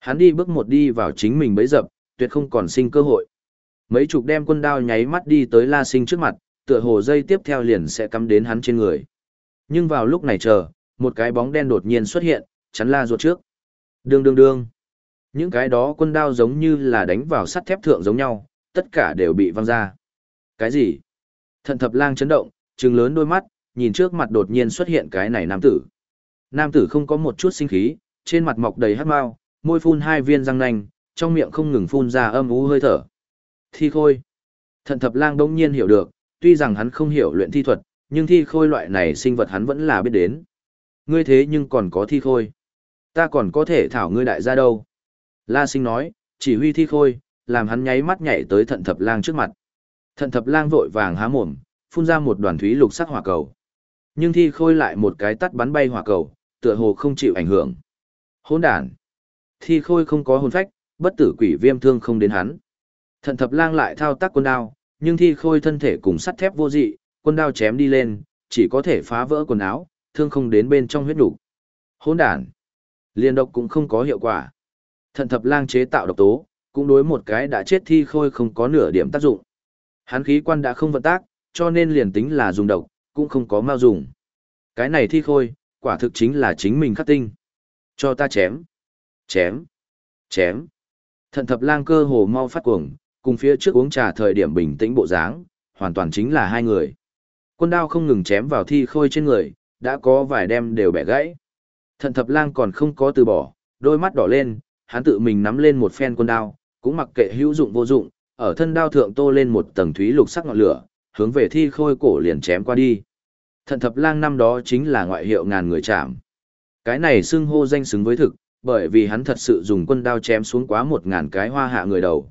Hắn đi bước một đi vào chính mình bấy dập, tuyệt không còn sinh cơ hội. Mấy chục đem quân đao nháy mắt đi tới La Sinh trước mặt, tựa hồ dây tiếp theo liền sẽ cắm đến hắn trên người. Nhưng vào lúc này chờ, một cái bóng đen đột nhiên xuất hiện, chắn La ruột trước. Đương đương đương. Những cái đó quân đao giống như là đánh vào sắt thép thượng giống nhau, tất cả đều bị văng ra. Cái gì? Thận thập lang chấn động, trừng lớn đôi mắt, nhìn trước mặt đột nhiên xuất hiện cái này nam tử. Nam tử không có một chút sinh khí, trên mặt mọc đầy hát mao, môi phun hai viên răng nanh, trong miệng không ngừng phun ra âm ú hơi thở. Thi khôi. Thận thập lang đông nhiên hiểu được, tuy rằng hắn không hiểu luyện thi thuật, nhưng thi khôi loại này sinh vật hắn vẫn là biết đến. Ngươi thế nhưng còn có thi khôi. Ta còn có thể thảo ngươi đại gia đâu. La sinh nói, chỉ huy thi khôi, làm hắn nháy mắt nhảy tới thận thập lang trước mặt. Thận thập lang vội vàng há mồm, phun ra một đoàn thúy lục sắc hỏa cầu. Nhưng thi khôi lại một cái tắt bắn bay hỏa cầu, tựa hồ không chịu ảnh hưởng. Hỗn đản. Thi khôi không có hồn phách, bất tử quỷ viêm thương không đến hắn. Thận thập lang lại thao tác quân đao, nhưng thi khôi thân thể cùng sắt thép vô dị, quân đao chém đi lên, chỉ có thể phá vỡ quần áo, thương không đến bên trong huyết đủ. Hỗn đản. Liên độc cũng không có hiệu quả. Thận thập lang chế tạo độc tố, cũng đối một cái đã chết thi khôi không có nửa điểm tác dụng. Hắn khí quan đã không vận tác, cho nên liền tính là dùng độc, cũng không có mau dùng. Cái này thi khôi, quả thực chính là chính mình khắc tinh. Cho ta chém. Chém. Chém. Thận thập lang cơ hồ mau phát cuồng, cùng phía trước uống trà thời điểm bình tĩnh bộ dáng, hoàn toàn chính là hai người. Quân đao không ngừng chém vào thi khôi trên người, đã có vài đem đều bẻ gãy. Thận thập lang còn không có từ bỏ, đôi mắt đỏ lên, hắn tự mình nắm lên một phen quân đao, cũng mặc kệ hữu dụng vô dụng, ở thân đao thượng tô lên một tầng thúy lục sắc ngọn lửa, hướng về thi khôi cổ liền chém qua đi. Thận thập lang năm đó chính là ngoại hiệu ngàn người chạm. Cái này xưng hô danh xứng với thực, bởi vì hắn thật sự dùng quân đao chém xuống quá một ngàn cái hoa hạ người đầu.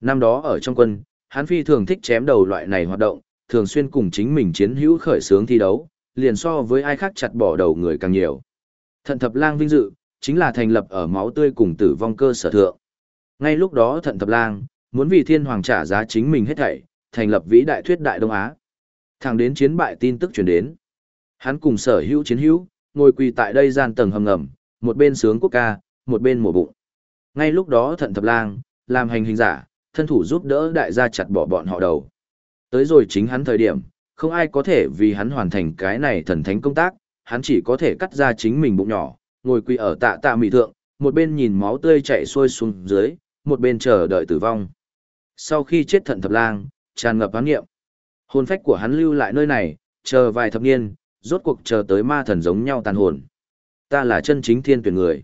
Năm đó ở trong quân, hắn phi thường thích chém đầu loại này hoạt động, thường xuyên cùng chính mình chiến hữu khởi sướng thi đấu, liền so với ai khác chặt bỏ đầu người càng nhiều. Thận thập lang vinh dự, chính là thành lập ở máu tươi cùng tử vong cơ sở thượng. Ngay lúc đó thận thập lang, muốn vì thiên hoàng trả giá chính mình hết thảy, thành lập vĩ đại thuyết đại Đông Á. Thẳng đến chiến bại tin tức truyền đến. Hắn cùng sở hữu chiến hữu, ngồi quỳ tại đây gian tầng hầm ngầm, một bên sướng quốc ca, một bên mổ bụng. Ngay lúc đó thận thập lang, làm hành hình giả, thân thủ giúp đỡ đại gia chặt bỏ bọn họ đầu. Tới rồi chính hắn thời điểm, không ai có thể vì hắn hoàn thành cái này thần thánh công tác, hắn chỉ có thể cắt ra chính mình bụng nhỏ, ngồi quỳ ở tạ tạ mị thượng, một bên nhìn máu tươi chảy xuôi xuống dưới, một bên chờ đợi tử vong. Sau khi chết thận thập lang, tràn ngập hán nghiệm. Hồn phách của hắn lưu lại nơi này, chờ vài thập niên, rốt cuộc chờ tới ma thần giống nhau tàn hồn. Ta là chân chính thiên tuyển người.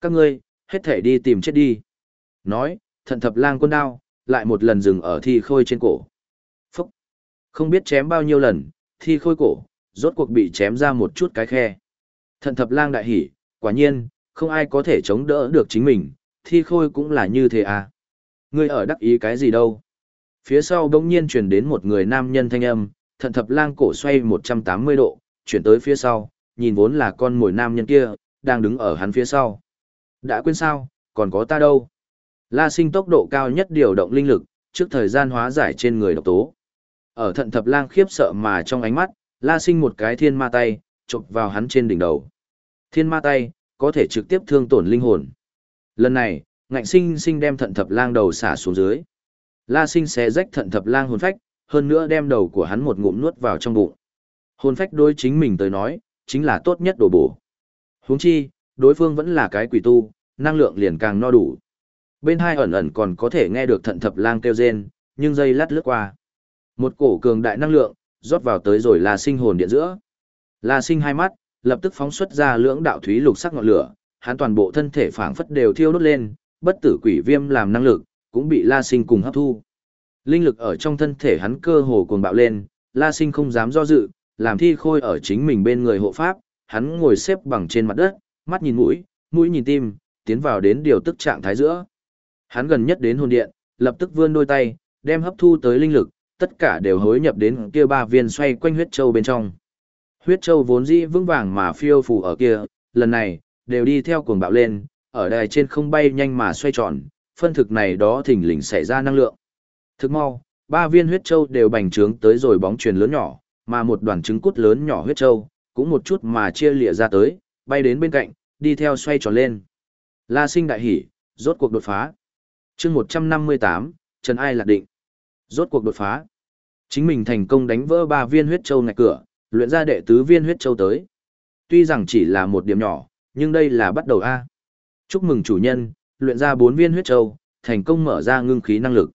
Các ngươi, hết thể đi tìm chết đi. Nói, thận thập lang quân đao, lại một lần dừng ở thi khôi trên cổ. Phúc! Không biết chém bao nhiêu lần, thi khôi cổ, rốt cuộc bị chém ra một chút cái khe. Thận thập lang đại hỉ, quả nhiên, không ai có thể chống đỡ được chính mình, thi khôi cũng là như thế à. Ngươi ở đắc ý cái gì đâu? Phía sau đông nhiên truyền đến một người nam nhân thanh âm, thận thập lang cổ xoay 180 độ, chuyển tới phía sau, nhìn vốn là con mồi nam nhân kia, đang đứng ở hắn phía sau. Đã quên sao, còn có ta đâu? La sinh tốc độ cao nhất điều động linh lực, trước thời gian hóa giải trên người độc tố. Ở thận thập lang khiếp sợ mà trong ánh mắt, la sinh một cái thiên ma tay, chụp vào hắn trên đỉnh đầu. Thiên ma tay, có thể trực tiếp thương tổn linh hồn. Lần này, ngạnh sinh sinh đem thận thập lang đầu xả xuống dưới. La sinh xé rách thận thập lang hồn phách, hơn nữa đem đầu của hắn một ngụm nuốt vào trong bụng. Hồn phách đối chính mình tới nói, chính là tốt nhất đồ bổ. Huống chi, đối phương vẫn là cái quỷ tu, năng lượng liền càng no đủ. Bên hai ẩn ẩn còn có thể nghe được thận thập lang kêu rên, nhưng dây lát lướt qua. Một cổ cường đại năng lượng, rót vào tới rồi là sinh hồn điện giữa. La sinh hai mắt, lập tức phóng xuất ra lưỡng đạo thúy lục sắc ngọn lửa, hắn toàn bộ thân thể phảng phất đều thiêu đốt lên, bất tử quỷ viêm làm năng lực, cũng bị La Sinh cùng hấp thu. Linh lực ở trong thân thể hắn cơ hồ cuồng bạo lên, La Sinh không dám do dự, làm thi khôi ở chính mình bên người hộ pháp, hắn ngồi xếp bằng trên mặt đất, mắt nhìn mũi, mũi nhìn tim, tiến vào đến điều tức trạng thái giữa. Hắn gần nhất đến hồn điện, lập tức vươn đôi tay, đem hấp thu tới linh lực, tất cả đều hối nhập đến kia ba viên xoay quanh huyết châu bên trong. Huyết châu vốn dĩ vững vàng mà phiêu phù ở kia, lần này, đều đi theo cuồng bạo lên, ở đài trên không bay nhanh mà xoay tròn, phân thực này đó thỉnh lình xảy ra năng lượng. Thực mau, ba viên huyết châu đều bành trướng tới rồi bóng truyền lớn nhỏ, mà một đoàn trứng cút lớn nhỏ huyết châu, cũng một chút mà chia lìa ra tới, bay đến bên cạnh, đi theo xoay tròn lên. La sinh đại hỉ, rốt cuộc đột phá chương 158, Trần Ai lạc định. Rốt cuộc đột phá. Chính mình thành công đánh vỡ ba viên huyết châu ngạch cửa, luyện ra đệ tứ viên huyết châu tới. Tuy rằng chỉ là một điểm nhỏ, nhưng đây là bắt đầu A. Chúc mừng chủ nhân, luyện ra bốn viên huyết châu, thành công mở ra ngưng khí năng lực.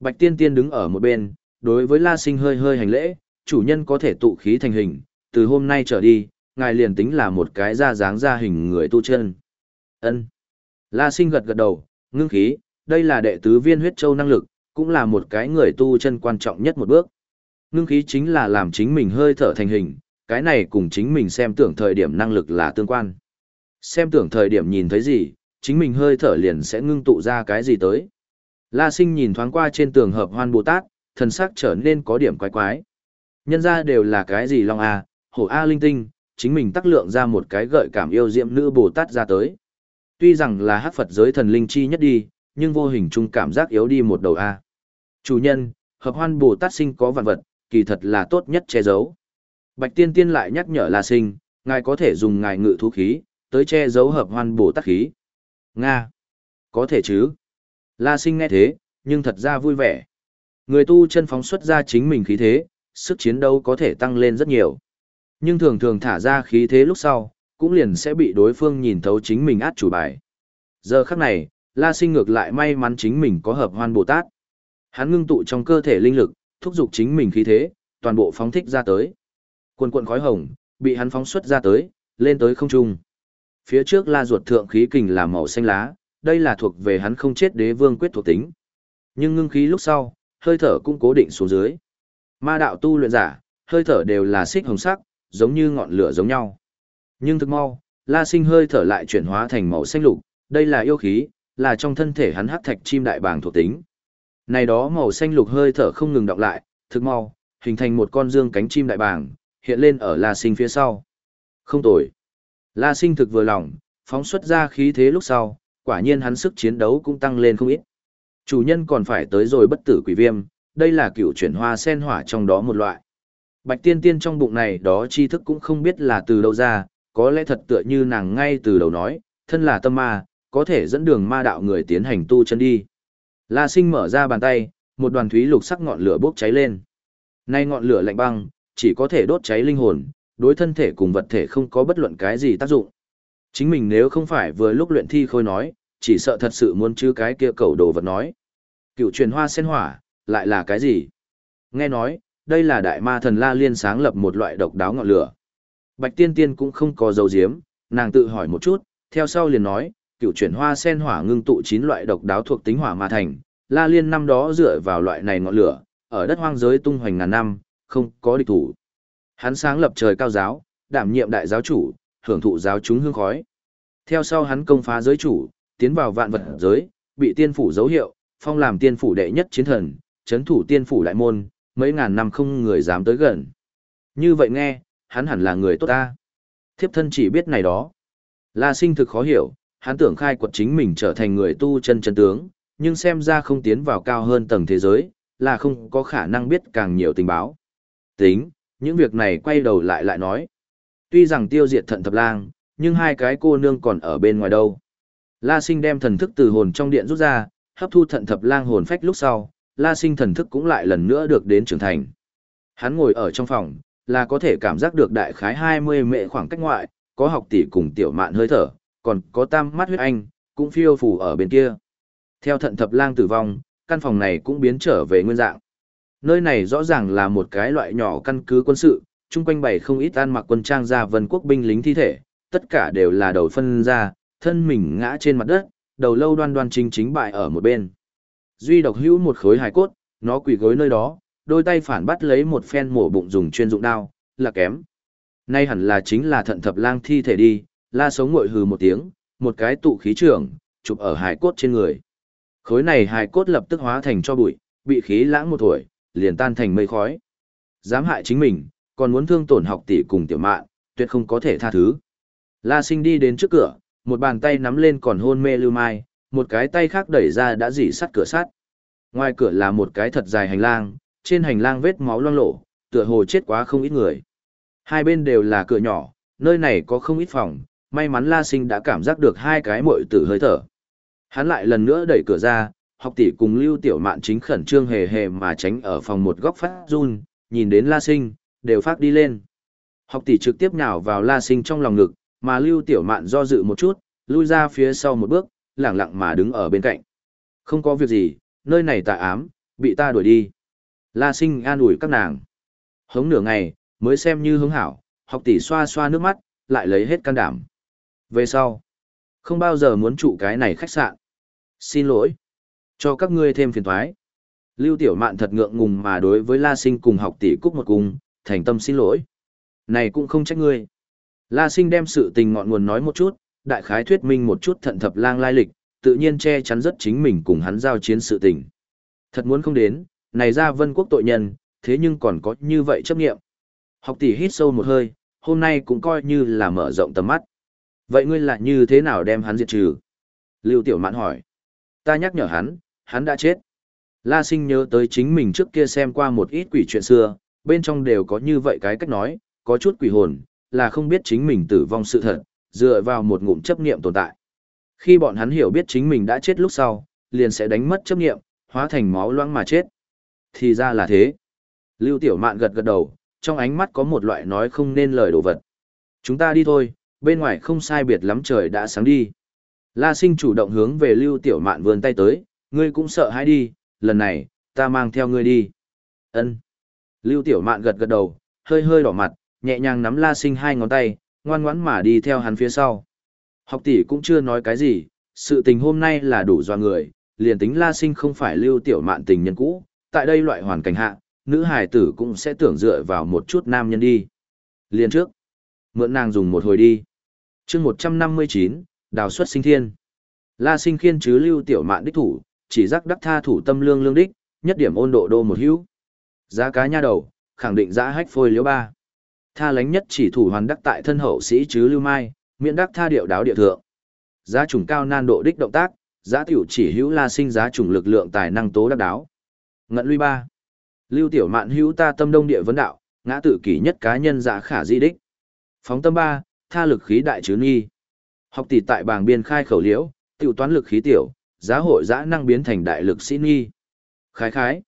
Bạch Tiên Tiên đứng ở một bên, đối với La Sinh hơi hơi hành lễ, chủ nhân có thể tụ khí thành hình, từ hôm nay trở đi, ngài liền tính là một cái ra dáng ra hình người tu chân. Ân. La Sinh gật gật đầu, ngưng khí, đây là đệ tứ viên huyết châu năng lực, cũng là một cái người tu chân quan trọng nhất một bước. Ngưng khí chính là làm chính mình hơi thở thành hình, cái này cùng chính mình xem tưởng thời điểm năng lực là tương quan. Xem tưởng thời điểm nhìn thấy gì, chính mình hơi thở liền sẽ ngưng tụ ra cái gì tới. La sinh nhìn thoáng qua trên tường hợp hoan Bồ Tát, thần sắc trở nên có điểm quái quái. Nhân ra đều là cái gì long A, hổ A linh tinh, chính mình tác lượng ra một cái gợi cảm yêu diệm nữ Bồ Tát ra tới. Tuy rằng là hát Phật giới thần linh chi nhất đi, nhưng vô hình chung cảm giác yếu đi một đầu A. Chủ nhân, hợp hoan Bồ Tát sinh có vạn vật, kỳ thật là tốt nhất che giấu. Bạch Tiên Tiên lại nhắc nhở La Sinh, ngài có thể dùng ngài ngự thú khí, tới che giấu hợp hoan Bồ Tát khí. Nga! Có thể chứ? La Sinh nghe thế, nhưng thật ra vui vẻ. Người tu chân phóng xuất ra chính mình khí thế, sức chiến đấu có thể tăng lên rất nhiều. Nhưng thường thường thả ra khí thế lúc sau, cũng liền sẽ bị đối phương nhìn thấu chính mình át chủ bài. Giờ khắc này, La Sinh ngược lại may mắn chính mình có hợp hoan Bồ Tát. Hắn ngưng tụ trong cơ thể linh lực, thúc giục chính mình khí thế, toàn bộ phóng thích ra tới. Quần quần khói hồng, bị hắn phóng xuất ra tới, lên tới không trung. Phía trước La ruột thượng khí kình là màu xanh lá, đây là thuộc về hắn không chết đế vương quyết thuộc tính. Nhưng ngưng khí lúc sau, hơi thở cũng cố định xuống dưới. Ma đạo tu luyện giả, hơi thở đều là xích hồng sắc, giống như ngọn lửa giống nhau. Nhưng thực mau, La Sinh hơi thở lại chuyển hóa thành màu xanh lục, đây là yêu khí, là trong thân thể hắn hắc thạch chim đại bàng thuộc tính. Này đó màu xanh lục hơi thở không ngừng đọng lại, thực mau, hình thành một con dương cánh chim đại bàng, hiện lên ở La Sinh phía sau. Không tồi. La Sinh thực vừa lòng, phóng xuất ra khí thế lúc sau, quả nhiên hắn sức chiến đấu cũng tăng lên không ít. Chủ nhân còn phải tới rồi bất tử quỷ viêm, đây là cựu chuyển hoa sen hỏa trong đó một loại. Bạch tiên tiên trong bụng này đó tri thức cũng không biết là từ đâu ra, có lẽ thật tựa như nàng ngay từ đầu nói, thân là tâm ma, có thể dẫn đường ma đạo người tiến hành tu chân đi. La sinh mở ra bàn tay, một đoàn thúy lục sắc ngọn lửa bốc cháy lên. Nay ngọn lửa lạnh băng, chỉ có thể đốt cháy linh hồn, đối thân thể cùng vật thể không có bất luận cái gì tác dụng. Chính mình nếu không phải vừa lúc luyện thi khôi nói, chỉ sợ thật sự muốn chứ cái kia cầu đồ vật nói. Cựu truyền hoa sen hỏa, lại là cái gì? Nghe nói, đây là đại ma thần La Liên sáng lập một loại độc đáo ngọn lửa. Bạch Tiên Tiên cũng không có dấu diếm, nàng tự hỏi một chút, theo sau liền nói, cựu chuyển hoa sen hỏa ngưng tụ chín loại độc đáo thuộc tính hỏa mà thành, La Liên năm đó dựa vào loại này ngọn lửa, ở đất hoang giới tung hoành ngàn năm, không có địch thủ. Hắn sáng lập trời cao giáo, đảm nhiệm đại giáo chủ, hưởng thụ giáo chúng hương khói. Theo sau hắn công phá giới chủ, tiến vào vạn vật giới, bị tiên phủ dấu hiệu, phong làm tiên phủ đệ nhất chiến thần, chấn thủ tiên phủ đại môn, mấy ngàn năm không người dám tới gần. Như vậy nghe, hắn hẳn là người tốt ta. Thiếp thân chỉ biết này đó. La sinh thực khó hiểu, hắn tưởng khai quật chính mình trở thành người tu chân chân tướng, nhưng xem ra không tiến vào cao hơn tầng thế giới, là không có khả năng biết càng nhiều tình báo. Tính, những việc này quay đầu lại lại nói. Tuy rằng tiêu diệt thận thập lang, nhưng hai cái cô nương còn ở bên ngoài đâu. La sinh đem thần thức từ hồn trong điện rút ra, hấp thu thận thập lang hồn phách lúc sau, la sinh thần thức cũng lại lần nữa được đến trưởng thành. Hắn ngồi ở trong phòng, là có thể cảm giác được đại khái 20 mệ khoảng cách ngoại, có học tỷ cùng tiểu mạn hơi thở, còn có tam mắt huyết anh, cũng phiêu phù ở bên kia. Theo thận thập lang tử vong, căn phòng này cũng biến trở về nguyên dạng. Nơi này rõ ràng là một cái loại nhỏ căn cứ quân sự, chung quanh bày không ít an mặc quân trang ra vân quốc binh lính thi thể, tất cả đều là đầu phân ra, thân mình ngã trên mặt đất, đầu lâu đoan đoan chính chính bại ở một bên. Duy độc hữu một khối hài cốt, nó quỳ gối nơi đó, đôi tay phản bắt lấy một phen mổ bụng dùng chuyên dụng đao, là kém. Nay hẳn là chính là thận thập lang thi thể đi, la sống ngội hừ một tiếng, một cái tụ khí trưởng, chụp ở hải cốt trên người. Khối này hải cốt lập tức hóa thành cho bụi, bị khí lãng một tuổi, liền tan thành mây khói. Dám hại chính mình, còn muốn thương tổn học tỷ cùng tiểu mạn, tuyệt không có thể tha thứ. La sinh đi đến trước cửa, một bàn tay nắm lên còn hôn mê lưu mai, một cái tay khác đẩy ra đã dỉ sắt cửa sắt. Ngoài cửa là một cái thật dài hành lang, trên hành lang vết máu loang lổ, tựa hồ chết quá không ít người. Hai bên đều là cửa nhỏ, nơi này có không ít phòng, may mắn La Sinh đã cảm giác được hai cái muội tử hơi thở. Hắn lại lần nữa đẩy cửa ra, học tỷ cùng Lưu Tiểu Mạn chính khẩn trương hề hề mà tránh ở phòng một góc phát run, nhìn đến La Sinh, đều phát đi lên. Học tỷ trực tiếp nhào vào La Sinh trong lòng ngực, mà Lưu Tiểu Mạn do dự một chút, lui ra phía sau một bước, lẳng lặng mà đứng ở bên cạnh. Không có việc gì, nơi này tà ám, bị ta đuổi đi. La sinh an ủi các nàng. Hống nửa ngày, mới xem như hướng hảo, học tỷ xoa xoa nước mắt, lại lấy hết can đảm. Về sau, không bao giờ muốn trụ cái này khách sạn. Xin lỗi. Cho các ngươi thêm phiền thoái. Lưu Tiểu Mạn thật ngượng ngùng mà đối với La Sinh cùng học tỷ cúc một cùng, thành tâm xin lỗi. Này cũng không trách ngươi. La Sinh đem sự tình ngọn nguồn nói một chút, đại khái thuyết minh một chút thận thập lang lai lịch, tự nhiên che chắn rất chính mình cùng hắn giao chiến sự tình. Thật muốn không đến, này ra vân quốc tội nhân, thế nhưng còn có như vậy chấp nghiệm. Học tỷ hít sâu một hơi, hôm nay cũng coi như là mở rộng tầm mắt. Vậy ngươi lại như thế nào đem hắn diệt trừ? Lưu Tiểu Mạn hỏi. Ta nhắc nhở hắn, hắn đã chết. La sinh nhớ tới chính mình trước kia xem qua một ít quỷ chuyện xưa, bên trong đều có như vậy cái cách nói, có chút quỷ hồn, là không biết chính mình tử vong sự thật, dựa vào một ngụm chấp niệm tồn tại. Khi bọn hắn hiểu biết chính mình đã chết lúc sau, liền sẽ đánh mất chấp niệm, hóa thành máu loãng mà chết. Thì ra là thế. Lưu Tiểu Mạn gật gật đầu, trong ánh mắt có một loại nói không nên lời đồ vật. Chúng ta đi thôi, bên ngoài không sai biệt lắm trời đã sáng đi. La sinh chủ động hướng về Lưu Tiểu Mạn vươn tay tới, ngươi cũng sợ hãi đi, lần này, ta mang theo ngươi đi. Ân. Lưu Tiểu Mạn gật gật đầu, hơi hơi đỏ mặt, nhẹ nhàng nắm La sinh hai ngón tay, ngoan ngoãn mà đi theo hắn phía sau. Học tỷ cũng chưa nói cái gì, sự tình hôm nay là đủ do người, liền tính La sinh không phải Lưu Tiểu Mạn tình nhân cũ, tại đây loại hoàn cảnh hạ, nữ hài tử cũng sẽ tưởng dựa vào một chút nam nhân đi. Liền trước, mượn nàng dùng một hồi đi. chương 159, đào xuất sinh thiên. La sinh khiên chứ lưu tiểu mạn đích thủ, chỉ rắc đắc tha thủ tâm lương lương đích, nhất điểm ôn độ đô một hữu. Giá cá nha đầu, khẳng định giá hách phôi liếu ba. Tha lánh nhất chỉ thủ hoàn đắc tại thân hậu sĩ chứ lưu mai, miễn đắc tha điệu đáo địa thượng. Giá trùng cao nan độ đích động tác, giá tiểu chỉ hữu la sinh giá trùng lực lượng tài năng tố đắc đáo. Ngận lui ba. Lưu tiểu mạn hữu ta tâm đông địa vấn đạo, ngã tự kỷ nhất cá nhân giả khả di đích. Phóng tâm ba, tha lực khí đại chứ nghi. Học tỷ tại bảng biên khai khẩu liễu, tiểu toán lực khí tiểu, giá hội giã năng biến thành đại lực sĩ nghi. Khái khái.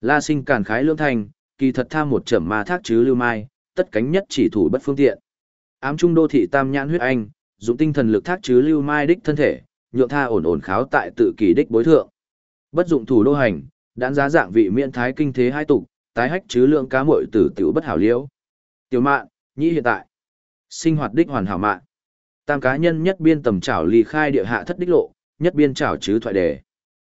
La sinh càn khái lương thành, kỳ thật tha một trầm ma thác chứ lưu mai, tất cánh nhất chỉ thủ bất phương tiện. Ám trung đô thị tam nhãn huyết anh, dụng tinh thần lực thác chứ lưu mai đích thân thể, nhượng tha ổn ổn kháo tại tự kỳ đích bối thượng. Bất dụng thủ đô hành, đán giá dạng vị miễn thái kinh thế hai tục, tái hách chứ lượng cá muội tử tiểu bất hảo liễu. Tiểu mạn, nhĩ hiện tại. Sinh hoạt đích hoàn hảo mạn. Tam cá nhân nhất biên tầm trảo ly khai địa hạ thất đích lộ, nhất biên trảo chứ thoại đề.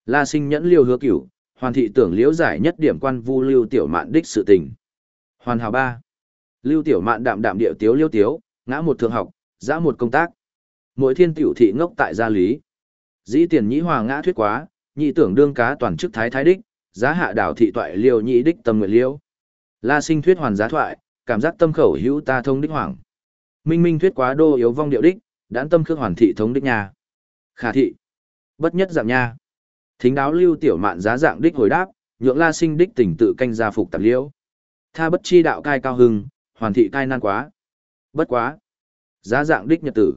La sinh nhẫn liêu hứa cửu, hoàn thị tưởng liễu giải nhất điểm quan vu lưu tiểu mạn đích sự tình. Hoàn hảo ba. Lưu tiểu mạn đạm đạm điệu tiếu liêu tiếu, ngã một thượng học, giã một công tác. Mỗi thiên tiểu thị ngốc tại gia lý. Dĩ tiền nhĩ hòa ngã thuyết quá, nhị tưởng đương cá toàn chức thái thái đích, giá hạ đảo thị toại liêu nhị đích tâm nguyện liêu. La sinh thuyết hoàn giá thoại, cảm giác tâm khẩu hữu ta thông đích hoàng. Minh minh thuyết quá đô yếu vong điệu đích, đãn tâm khước hoàn thị thống đích nhà. Khả thị. Bất nhất dạng nha. Thính đáo lưu tiểu mạn giá dạng đích hồi đáp, nhượng la sinh đích tỉnh tự canh gia phục tạp liễu. Tha bất chi đạo cai cao hưng, hoàn thị cai nan quá. Bất quá. Giá dạng đích nhật tử.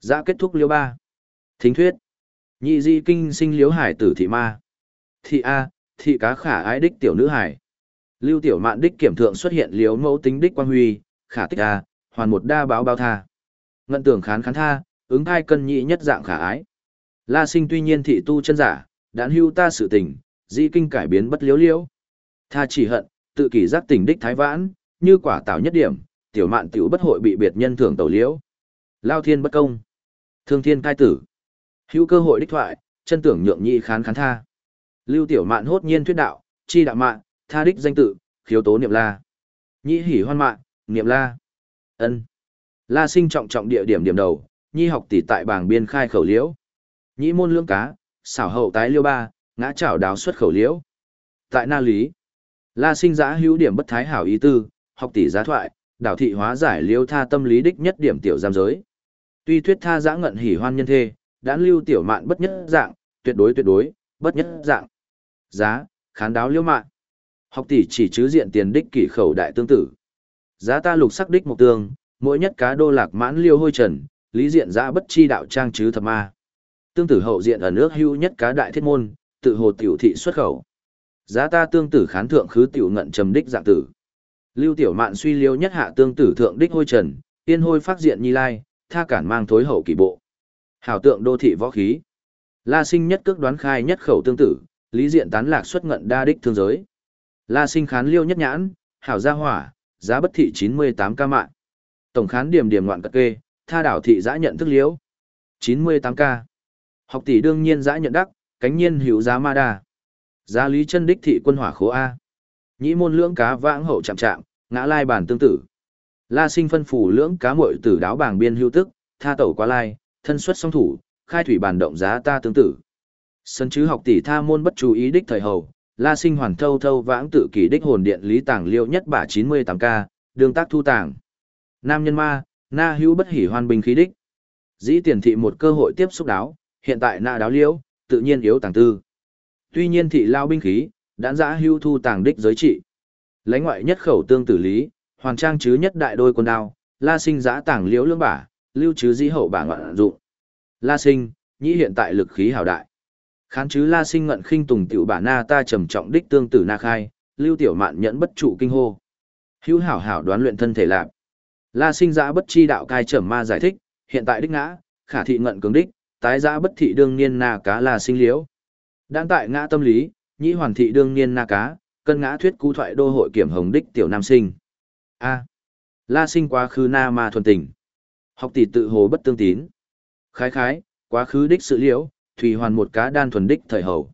Giá kết thúc liễu ba. Thính thuyết. Nhị di kinh sinh liếu hải tử thị ma. Thị A, thị cá khả ái đích tiểu nữ hải. Lưu tiểu mạn đích kiểm thượng xuất hiện liếu mẫu tính đích quan huy, khả tích A, hoàn một đa báo bao tha. Ngận tưởng khán khán tha, ứng hai cân nhị nhất dạng khả ái. La sinh tuy nhiên thị tu chân giả, đán hưu ta sự tình, di kinh cải biến bất liếu liếu. Tha chỉ hận, tự kỷ giác tình đích thái vãn, như quả tạo nhất điểm, tiểu mạn tiểu bất hội bị biệt nhân thưởng tẩu liễu. Lao thiên bất công. Thương thiên cai tử. Hữu cơ hội đích thoại, chân tưởng nhượng nhị khán khán tha. Lưu tiểu mạn hốt nhiên thuyết đạo, chi đạo mạn, tha đích danh tự, khiếu tố niệm la. Nhị hỉ hoan mạn, niệm la ân La sinh trọng trọng địa điểm điểm đầu, nhi học tỷ tại bảng biên khai khẩu liễu. nhĩ môn lương cá, xảo hậu tái liêu ba, ngã chảo đáo xuất khẩu liễu. Tại na lý, la sinh giã hữu điểm bất thái hảo ý tư, học tỷ giá thoại, đảo thị hóa giải liêu tha tâm lý đích nhất điểm tiểu giam giới. Tuy thuyết tha giã ngận hỉ hoan nhân thê, đã lưu tiểu mạn bất nhất dạng, tuyệt đối tuyệt đối, bất nhất dạng. Giá, khán đáo liêu mạn. Học tỷ chỉ chứ diện tiền đích kỷ khẩu đại tương tử. Giá ta lục sắc đích một tương, mỗi nhất cá đô lạc mãn liêu hôi trần, lý diện giã bất chi đạo trang chứ thập ma. Tương tử hậu diện ở nước hưu nhất cá đại thiết môn, tự hồ tiểu thị xuất khẩu. Giá ta tương tử khán thượng khứ tiểu ngận trầm đích dạng tử. Lưu tiểu mạn suy liêu nhất hạ tương tử thượng đích hôi trần, tiên hôi phát diện nhi lai, tha cản mang thối hậu kỳ bộ. Hảo tượng đô thị võ khí. La sinh nhất cước đoán khai nhất khẩu tương tử, lý diện tán lạc xuất ngận đa đích thương giới. La sinh khán liêu nhất nhãn, hảo gia hỏa, giá bất thị 98 ca mạng. Tổng khán điểm điểm ngoạn cật kê, tha đảo thị giã nhận thức liễu. 98 ca. Học tỷ đương nhiên giã nhận đắc, cánh nhiên hữu giá ma đa. Giá lý chân đích thị quân hỏa khố A. Nhĩ môn lưỡng cá vãng hậu chạm chạm, ngã lai bản tương tử. La sinh phân phủ lưỡng cá muội tử đáo bảng biên hưu tức, tha tẩu qua lai, thân xuất song thủ, khai thủy bản động giá ta tương tử Sân chứ học tỷ tha môn bất chú ý đích thời hầu, La Sinh hoàn thâu thâu vãng tự kỷ đích hồn điện lý tàng liêu nhất bả 98k, đường tác thu tàng. Nam nhân ma, na hữu bất hỉ hoan bình khí đích. Dĩ tiền thị một cơ hội tiếp xúc đáo, hiện tại na đáo liêu, tự nhiên yếu tàng tư. Tuy nhiên thị lao binh khí, đãn giã hữu thu tàng đích giới trị. lấy ngoại nhất khẩu tương tử lý, hoàn trang chứ nhất đại đôi quân đao, la sinh giã tàng liễu lương bả, lưu chứ dĩ hậu bả ngoạn dụng. La sinh, nhĩ hiện tại lực khí hào đại. Khán chứ la sinh ngận khinh tùng tiểu bả na ta trầm trọng đích tương tử na khai, lưu tiểu mạn nhẫn bất trụ kinh hô. Hữu hảo hảo đoán luyện thân thể lạc. La sinh giã bất chi đạo cai trầm ma giải thích, hiện tại đích ngã, khả thị ngận cứng đích, tái giã bất thị đương niên na cá la sinh liễu. Đang tại ngã tâm lý, nhĩ hoàn thị đương niên na cá, cân ngã thuyết cú thoại đô hội kiểm hồng đích tiểu nam sinh. A. La sinh quá khứ na ma thuần tình. Học tỷ tự hồ bất tương tín. Khái khái, quá khứ đích sự liễu, thủy hoàn một cá đan thuần đích thời hầu.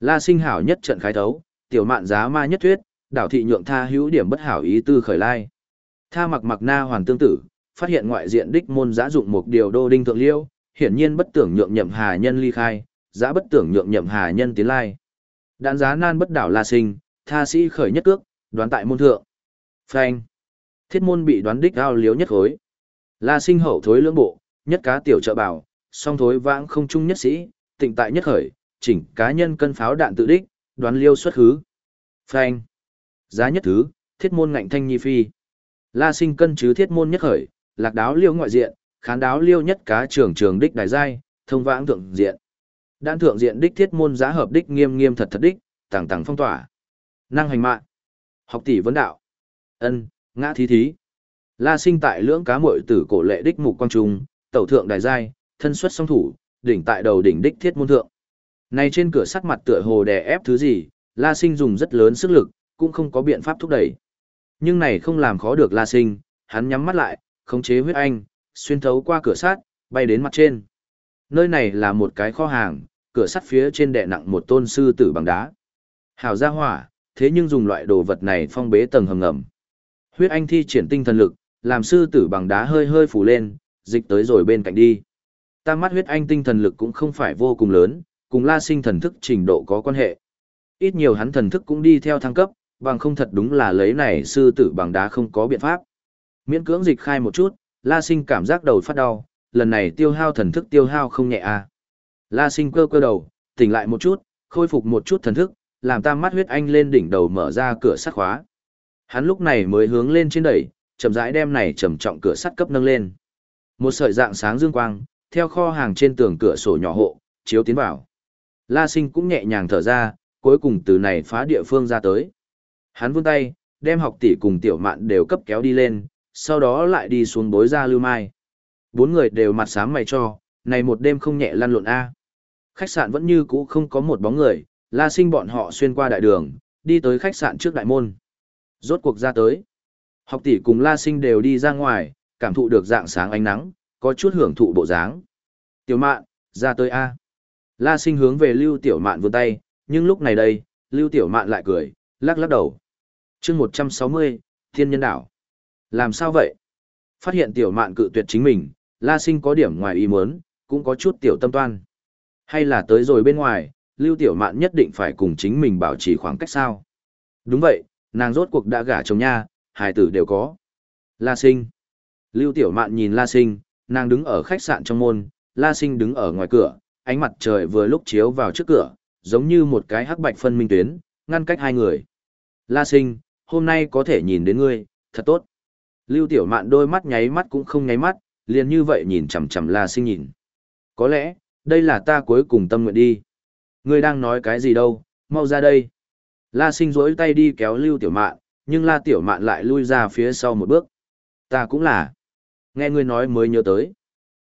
La sinh hảo nhất trận khái thấu, tiểu mạn giá ma nhất thuyết, đảo thị nhượng tha hữu điểm bất hảo ý tư khởi lai. Tha mặc mặc na hoàn tương tử, phát hiện ngoại diện đích môn giá dụng một điều đô đinh thượng liêu hiển nhiên bất tưởng nhượng nhậm hà nhân ly khai, giá bất tưởng nhượng nhậm hà nhân tiến lai. Đạn giá nan bất đảo la sinh, tha sĩ khởi nhất cước, đoán tại môn thượng. Phanh. Thiết môn bị đoán đích ao liếu nhất khối. La sinh hậu thối lưỡng bộ, nhất cá tiểu trợ bảo, song thối vãng không trung nhất sĩ, tịnh tại nhất khởi, chỉnh cá nhân cân pháo đạn tự đích, đoán liêu xuất hứ. Phanh. Giá nhất thứ, thiết môn ngạnh thanh nhi phi. La sinh cân chứ thiết môn nhất khởi, lạc đáo liêu ngoại diện, khán đáo liêu nhất cá trường trường đích đài giai, thông vãng thượng diện. Đan thượng diện đích thiết môn giá hợp đích nghiêm nghiêm thật thật đích, tàng tàng phong tỏa. Năng hành mạng. Học tỷ vấn đạo. ân ngã thí thí. La sinh tại lưỡng cá muội tử cổ lệ đích mục quang trung, tẩu thượng đài giai, thân xuất song thủ, đỉnh tại đầu đỉnh đích thiết môn thượng. Này trên cửa sắt mặt tựa hồ đè ép thứ gì, La Sinh dùng rất lớn sức lực, cũng không có biện pháp thúc đẩy. Nhưng này không làm khó được La Sinh, hắn nhắm mắt lại, khống chế huyết anh, xuyên thấu qua cửa sắt, bay đến mặt trên. Nơi này là một cái kho hàng, cửa sắt phía trên đè nặng một tôn sư tử bằng đá. Hào ra hỏa, thế nhưng dùng loại đồ vật này phong bế tầng hầm ngầm. Huyết anh thi triển tinh thần lực, làm sư tử bằng đá hơi hơi phủ lên, dịch tới rồi bên cạnh đi. Tam mắt huyết anh tinh thần lực cũng không phải vô cùng lớn, cùng la sinh thần thức trình độ có quan hệ. Ít nhiều hắn thần thức cũng đi theo thăng cấp, bằng không thật đúng là lấy này sư tử bằng đá không có biện pháp. Miễn cưỡng dịch khai một chút, la sinh cảm giác đầu phát đau, lần này tiêu hao thần thức tiêu hao không nhẹ à. La sinh cơ cơ đầu, tỉnh lại một chút, khôi phục một chút thần thức, làm tam mắt huyết anh lên đỉnh đầu mở ra cửa sắt khóa. Hắn lúc này mới hướng lên trên đẩy, chậm rãi đem này trầm trọng cửa sắt cấp nâng lên. Một sợi dạng sáng dương quang, theo kho hàng trên tường cửa sổ nhỏ hộ, chiếu tiến vào. La sinh cũng nhẹ nhàng thở ra, cuối cùng từ này phá địa phương ra tới. Hắn vươn tay, đem học tỷ cùng tiểu mạn đều cấp kéo đi lên, sau đó lại đi xuống bối ra lưu mai. Bốn người đều mặt sám mày cho, này một đêm không nhẹ lăn lộn A. Khách sạn vẫn như cũ không có một bóng người, la sinh bọn họ xuyên qua đại đường, đi tới khách sạn trước đại môn. Rốt cuộc ra tới. Học tỷ cùng la sinh đều đi ra ngoài, cảm thụ được dạng sáng ánh nắng, có chút hưởng thụ bộ dáng. Tiểu mạn, ra tới A. La sinh hướng về Lưu Tiểu Mạn vươn tay, nhưng lúc này đây, Lưu Tiểu Mạn lại cười, lắc lắc đầu. chương 160, Thiên Nhân Đảo. Làm sao vậy? Phát hiện Tiểu Mạn cự tuyệt chính mình, La sinh có điểm ngoài ý muốn, cũng có chút tiểu tâm toan. Hay là tới rồi bên ngoài, Lưu Tiểu Mạn nhất định phải cùng chính mình bảo trì khoảng cách sao? Đúng vậy, nàng rốt cuộc đã gả chồng nha, hài tử đều có. La sinh. Lưu Tiểu Mạn nhìn La sinh, nàng đứng ở khách sạn trong môn, La sinh đứng ở ngoài cửa, ánh mặt trời vừa lúc chiếu vào trước cửa, giống như một cái hắc bạch phân minh tuyến, ngăn cách hai người. La sinh, hôm nay có thể nhìn đến ngươi, thật tốt. Lưu Tiểu Mạn đôi mắt nháy mắt cũng không nháy mắt, liền như vậy nhìn chằm chằm La sinh nhìn. Có lẽ, đây là ta cuối cùng tâm nguyện đi. Ngươi đang nói cái gì đâu, mau ra đây. La sinh rỗi tay đi kéo Lưu Tiểu Mạn, nhưng La Tiểu Mạn lại lui ra phía sau một bước. Ta cũng là. Nghe ngươi nói mới nhớ tới.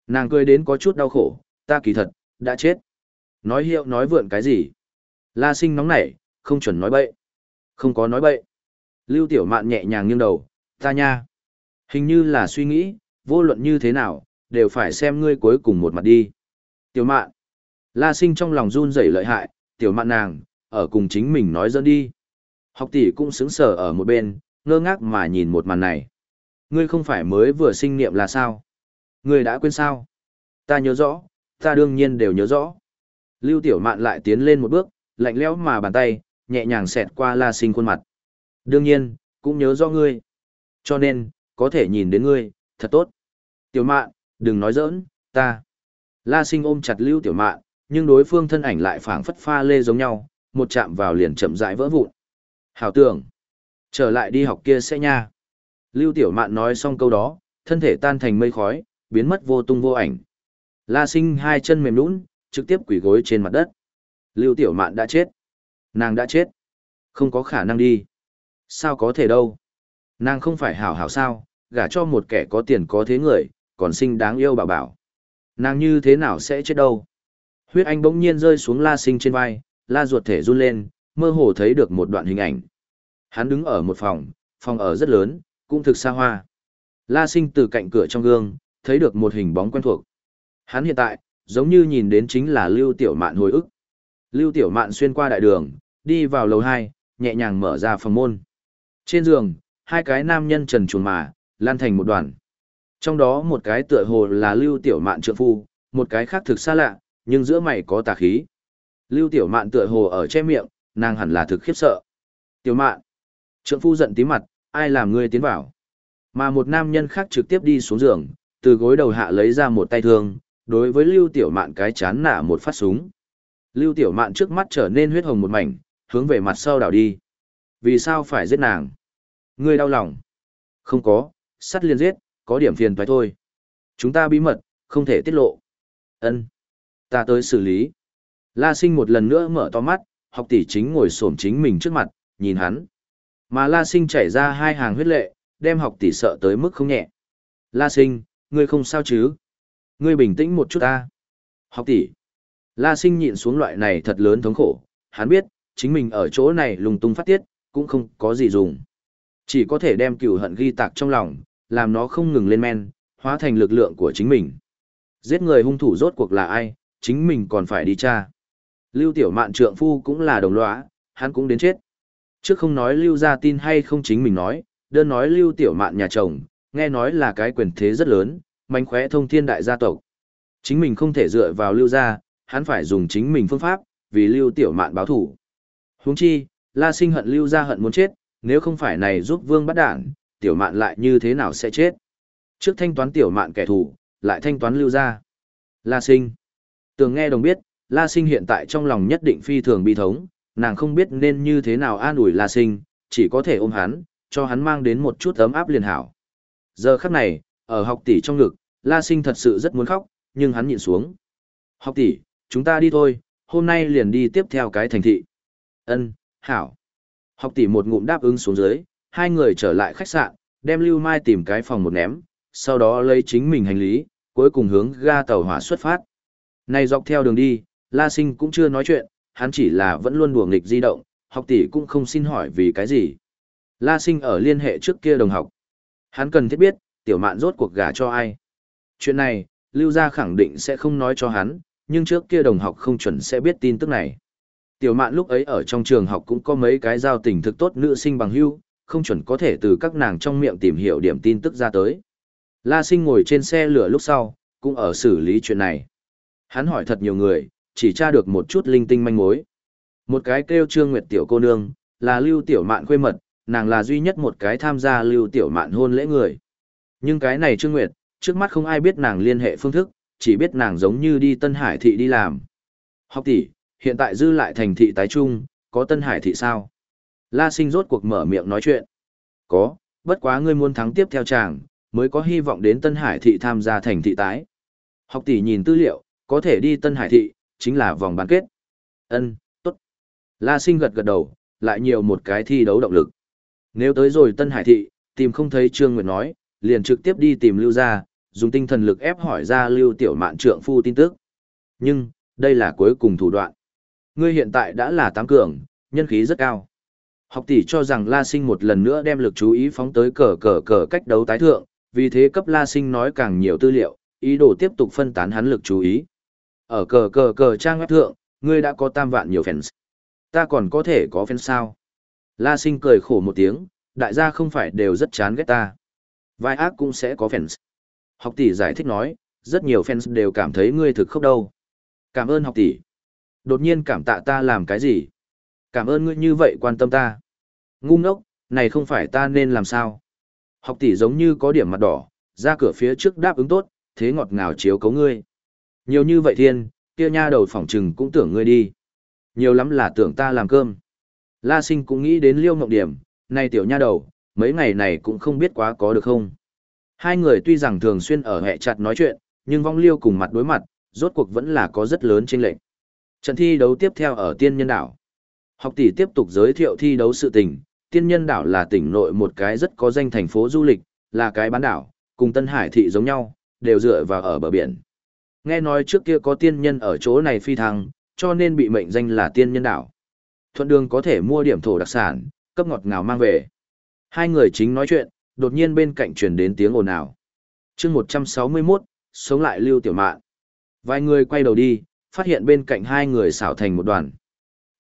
Nàng cười đến có chút đau khổ, ta kỳ thật, đã chết. Nói hiệu nói vượn cái gì? La sinh nóng nảy, không chuẩn nói bậy. Không có nói bậy. Lưu tiểu mạn nhẹ nhàng nghiêng đầu, ta nha. Hình như là suy nghĩ, vô luận như thế nào, đều phải xem ngươi cuối cùng một mặt đi. Tiểu mạn. La sinh trong lòng run rẩy lợi hại, tiểu mạn nàng, ở cùng chính mình nói dẫn đi. Học tỷ cũng sững sờ ở một bên, ngơ ngác mà nhìn một màn này. Ngươi không phải mới vừa sinh niệm là sao? Ngươi đã quên sao? Ta nhớ rõ, ta đương nhiên đều nhớ rõ. Lưu Tiểu Mạn lại tiến lên một bước, lạnh lẽo mà bàn tay, nhẹ nhàng xẹt qua La Sinh khuôn mặt. Đương nhiên, cũng nhớ rõ ngươi. Cho nên, có thể nhìn đến ngươi, thật tốt. Tiểu Mạn, đừng nói giỡn, ta. La Sinh ôm chặt Lưu Tiểu Mạn, nhưng đối phương thân ảnh lại phảng phất pha lê giống nhau, một chạm vào liền chậm rãi vỡ vụn. Hảo tưởng, trở lại đi học kia sẽ nha. Lưu Tiểu Mạn nói xong câu đó, thân thể tan thành mây khói, biến mất vô tung vô ảnh. La Sinh hai chân mềm nũng trực tiếp quỳ gối trên mặt đất. Lưu Tiểu Mạn đã chết. Nàng đã chết. Không có khả năng đi. Sao có thể đâu. Nàng không phải hảo hảo sao, gả cho một kẻ có tiền có thế người, còn sinh đáng yêu bảo bảo. Nàng như thế nào sẽ chết đâu. Huyết anh bỗng nhiên rơi xuống la sinh trên vai, la ruột thể run lên, mơ hồ thấy được một đoạn hình ảnh. Hắn đứng ở một phòng, phòng ở rất lớn, cũng thực xa hoa. La sinh từ cạnh cửa trong gương, thấy được một hình bóng quen thuộc. Hắn hiện tại, giống như nhìn đến chính là Lưu Tiểu Mạn hồi ức. Lưu Tiểu Mạn xuyên qua đại đường, đi vào lầu 2, nhẹ nhàng mở ra phòng môn. Trên giường, hai cái nam nhân trần truồng mà, lan thành một đoàn. Trong đó một cái tựa hồ là Lưu Tiểu Mạn trượng phu, một cái khác thực xa lạ, nhưng giữa mày có tà khí. Lưu Tiểu Mạn tựa hồ ở che miệng, nàng hẳn là thực khiếp sợ. Tiểu Mạn, trượng phu giận tí mặt, ai làm ngươi tiến vào? Mà một nam nhân khác trực tiếp đi xuống giường, từ gối đầu hạ lấy ra một tay thương, đối với Lưu Tiểu Mạn cái chán nả một phát súng. Lưu Tiểu Mạn trước mắt trở nên huyết hồng một mảnh, hướng về mặt sau đảo đi. Vì sao phải giết nàng? Ngươi đau lòng. Không có, sắt liên giết, có điểm phiền phải thôi. Chúng ta bí mật, không thể tiết lộ. Ân, Ta tới xử lý. La sinh một lần nữa mở to mắt, học tỷ chính ngồi xổm chính mình trước mặt, nhìn hắn. Mà La sinh chảy ra hai hàng huyết lệ, đem học tỷ sợ tới mức không nhẹ. La sinh, ngươi không sao chứ? Ngươi bình tĩnh một chút ta. Học tỷ. La sinh nhịn xuống loại này thật lớn thống khổ, hắn biết, chính mình ở chỗ này lung tung phát tiết, cũng không có gì dùng. Chỉ có thể đem cựu hận ghi tạc trong lòng, làm nó không ngừng lên men, hóa thành lực lượng của chính mình. Giết người hung thủ rốt cuộc là ai, chính mình còn phải đi tra. Lưu tiểu mạn trượng phu cũng là đồng lõa, hắn cũng đến chết. Trước không nói lưu ra tin hay không chính mình nói, đơn nói lưu tiểu mạn nhà chồng, nghe nói là cái quyền thế rất lớn, mánh khóe thông thiên đại gia tộc. Chính mình không thể dựa vào lưu gia, hắn phải dùng chính mình phương pháp, vì lưu tiểu mạn báo thủ. Huống chi, la sinh hận lưu gia hận muốn chết, nếu không phải này giúp vương bắt đảng, tiểu mạn lại như thế nào sẽ chết. Trước thanh toán tiểu mạn kẻ thù, lại thanh toán lưu gia. La sinh. Tường nghe đồng biết, La sinh hiện tại trong lòng nhất định phi thường bi thống, nàng không biết nên như thế nào an ủi La sinh, chỉ có thể ôm hắn, cho hắn mang đến một chút ấm áp liền hảo. Giờ khắc này, ở học tỷ trong ngực, La sinh thật sự rất muốn khóc, nhưng hắn nhịn xuống. Học tỷ, chúng ta đi thôi, hôm nay liền đi tiếp theo cái thành thị. Ân, hảo. Học tỷ một ngụm đáp ứng xuống dưới, hai người trở lại khách sạn, đem Lưu Mai tìm cái phòng một ném, sau đó lấy chính mình hành lý, cuối cùng hướng ga tàu hỏa xuất phát. Này dọc theo đường đi, La Sinh cũng chưa nói chuyện, hắn chỉ là vẫn luôn đùa nghịch di động, học tỷ cũng không xin hỏi vì cái gì. La Sinh ở liên hệ trước kia đồng học. Hắn cần thiết biết, tiểu mạn rốt cuộc gả cho ai. Chuyện này, Lưu Gia khẳng định sẽ không nói cho hắn, nhưng trước kia đồng học không chuẩn sẽ biết tin tức này. Tiểu mạn lúc ấy ở trong trường học cũng có mấy cái giao tình thực tốt nữ sinh bằng hưu, không chuẩn có thể từ các nàng trong miệng tìm hiểu điểm tin tức ra tới. La sinh ngồi trên xe lửa lúc sau, cũng ở xử lý chuyện này. Hắn hỏi thật nhiều người, chỉ tra được một chút linh tinh manh mối. Một cái kêu Trương Nguyệt tiểu cô nương, là Lưu Tiểu Mạn quê mật, nàng là duy nhất một cái tham gia Lưu Tiểu Mạn hôn lễ người. Nhưng cái này Trương Nguyệt, trước mắt không ai biết nàng liên hệ phương thức, chỉ biết nàng giống như đi Tân Hải thị đi làm. Học tỷ, hiện tại dư lại thành thị tái trung, có Tân Hải thị sao? La sinh rốt cuộc mở miệng nói chuyện. Có, bất quá ngươi muốn thắng tiếp theo chàng, mới có hy vọng đến Tân Hải thị tham gia thành thị tái. Học tỷ nhìn tư liệu, có thể đi Tân Hải thị, chính là vòng bán kết. Ân, tốt. La sinh gật gật đầu, lại nhiều một cái thi đấu động lực. Nếu tới rồi Tân Hải thị, tìm không thấy Trương Nguyệt nói, liền trực tiếp đi tìm Lưu gia, dùng tinh thần lực ép hỏi ra Lưu Tiểu Mạn trượng phu tin tức. Nhưng, đây là cuối cùng thủ đoạn. Ngươi hiện tại đã là tám cường, nhân khí rất cao. Học tỷ cho rằng La Sinh một lần nữa đem lực chú ý phóng tới cờ cờ cờ cách đấu tái thượng, vì thế cấp La Sinh nói càng nhiều tư liệu, ý đồ tiếp tục phân tán hắn lực chú ý. Ở cờ cờ cờ trang web thượng, ngươi đã có tam vạn nhiều fans. Ta còn có thể có fans sao? La Sinh cười khổ một tiếng, đại gia không phải đều rất chán ghét ta. Vai ác cũng sẽ có fans. Học tỷ giải thích nói, rất nhiều fans đều cảm thấy ngươi thực khốc đâu. Cảm ơn học tỷ. Đột nhiên cảm tạ ta làm cái gì? Cảm ơn ngươi như vậy quan tâm ta. Ngu ngốc, này không phải ta nên làm sao? Học tỷ giống như có điểm mặt đỏ, ra cửa phía trước đáp ứng tốt, thế ngọt ngào chiếu cấu ngươi. Nhiều như vậy thiên, kia nha đầu phỏng trừng cũng tưởng ngươi đi. Nhiều lắm là tưởng ta làm cơm. La sinh cũng nghĩ đến liêu mộng điểm, này tiểu nha đầu, mấy ngày này cũng không biết quá có được không. Hai người tuy rằng thường xuyên ở hệ chặt nói chuyện, nhưng vong liêu cùng mặt đối mặt, rốt cuộc vẫn là có rất lớn chênh lệch. Trận thi đấu tiếp theo ở Tiên Nhân Đảo. Học tỷ tiếp tục giới thiệu thi đấu sự tình, Tiên Nhân Đảo là tỉnh nội một cái rất có danh thành phố du lịch, là cái bán đảo, cùng Tân Hải thị giống nhau, đều dựa vào ở bờ biển. Nghe nói trước kia có tiên nhân ở chỗ này phi thăng, cho nên bị mệnh danh là Tiên Nhân Đảo. Thuận đường có thể mua điểm thổ đặc sản, cấp ngọt ngào mang về. Hai người chính nói chuyện, đột nhiên bên cạnh truyền đến tiếng ồn ào. chương 161, sống lại lưu tiểu mạn. Vài người quay đầu đi, phát hiện bên cạnh hai người xảo thành một đoàn.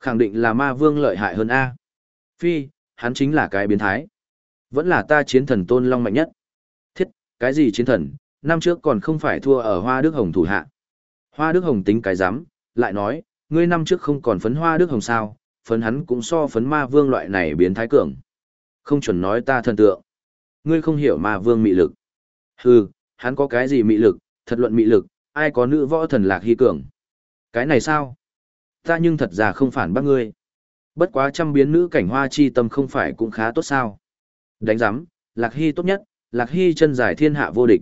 Khẳng định là ma vương lợi hại hơn A. Phi, hắn chính là cái biến thái. Vẫn là ta chiến thần tôn long mạnh nhất. Thiết, cái gì chiến thần, năm trước còn không phải thua ở Hoa Đức Hồng thủ hạ. Hoa Đức Hồng tính cái giám, lại nói, ngươi năm trước không còn phấn Hoa Đức Hồng sao, phấn hắn cũng so phấn ma vương loại này biến thái cường. Không chuẩn nói ta thần tượng. Ngươi không hiểu ma vương mị lực. Hừ, hắn có cái gì mị lực, thật luận mị lực, ai có nữ võ thần lạc hy cường. Cái này sao? Ta nhưng thật ra không phản bác ngươi. Bất quá trăm biến nữ cảnh hoa chi tâm không phải cũng khá tốt sao. Đánh giám, lạc hy tốt nhất, lạc hy chân giải thiên hạ vô địch.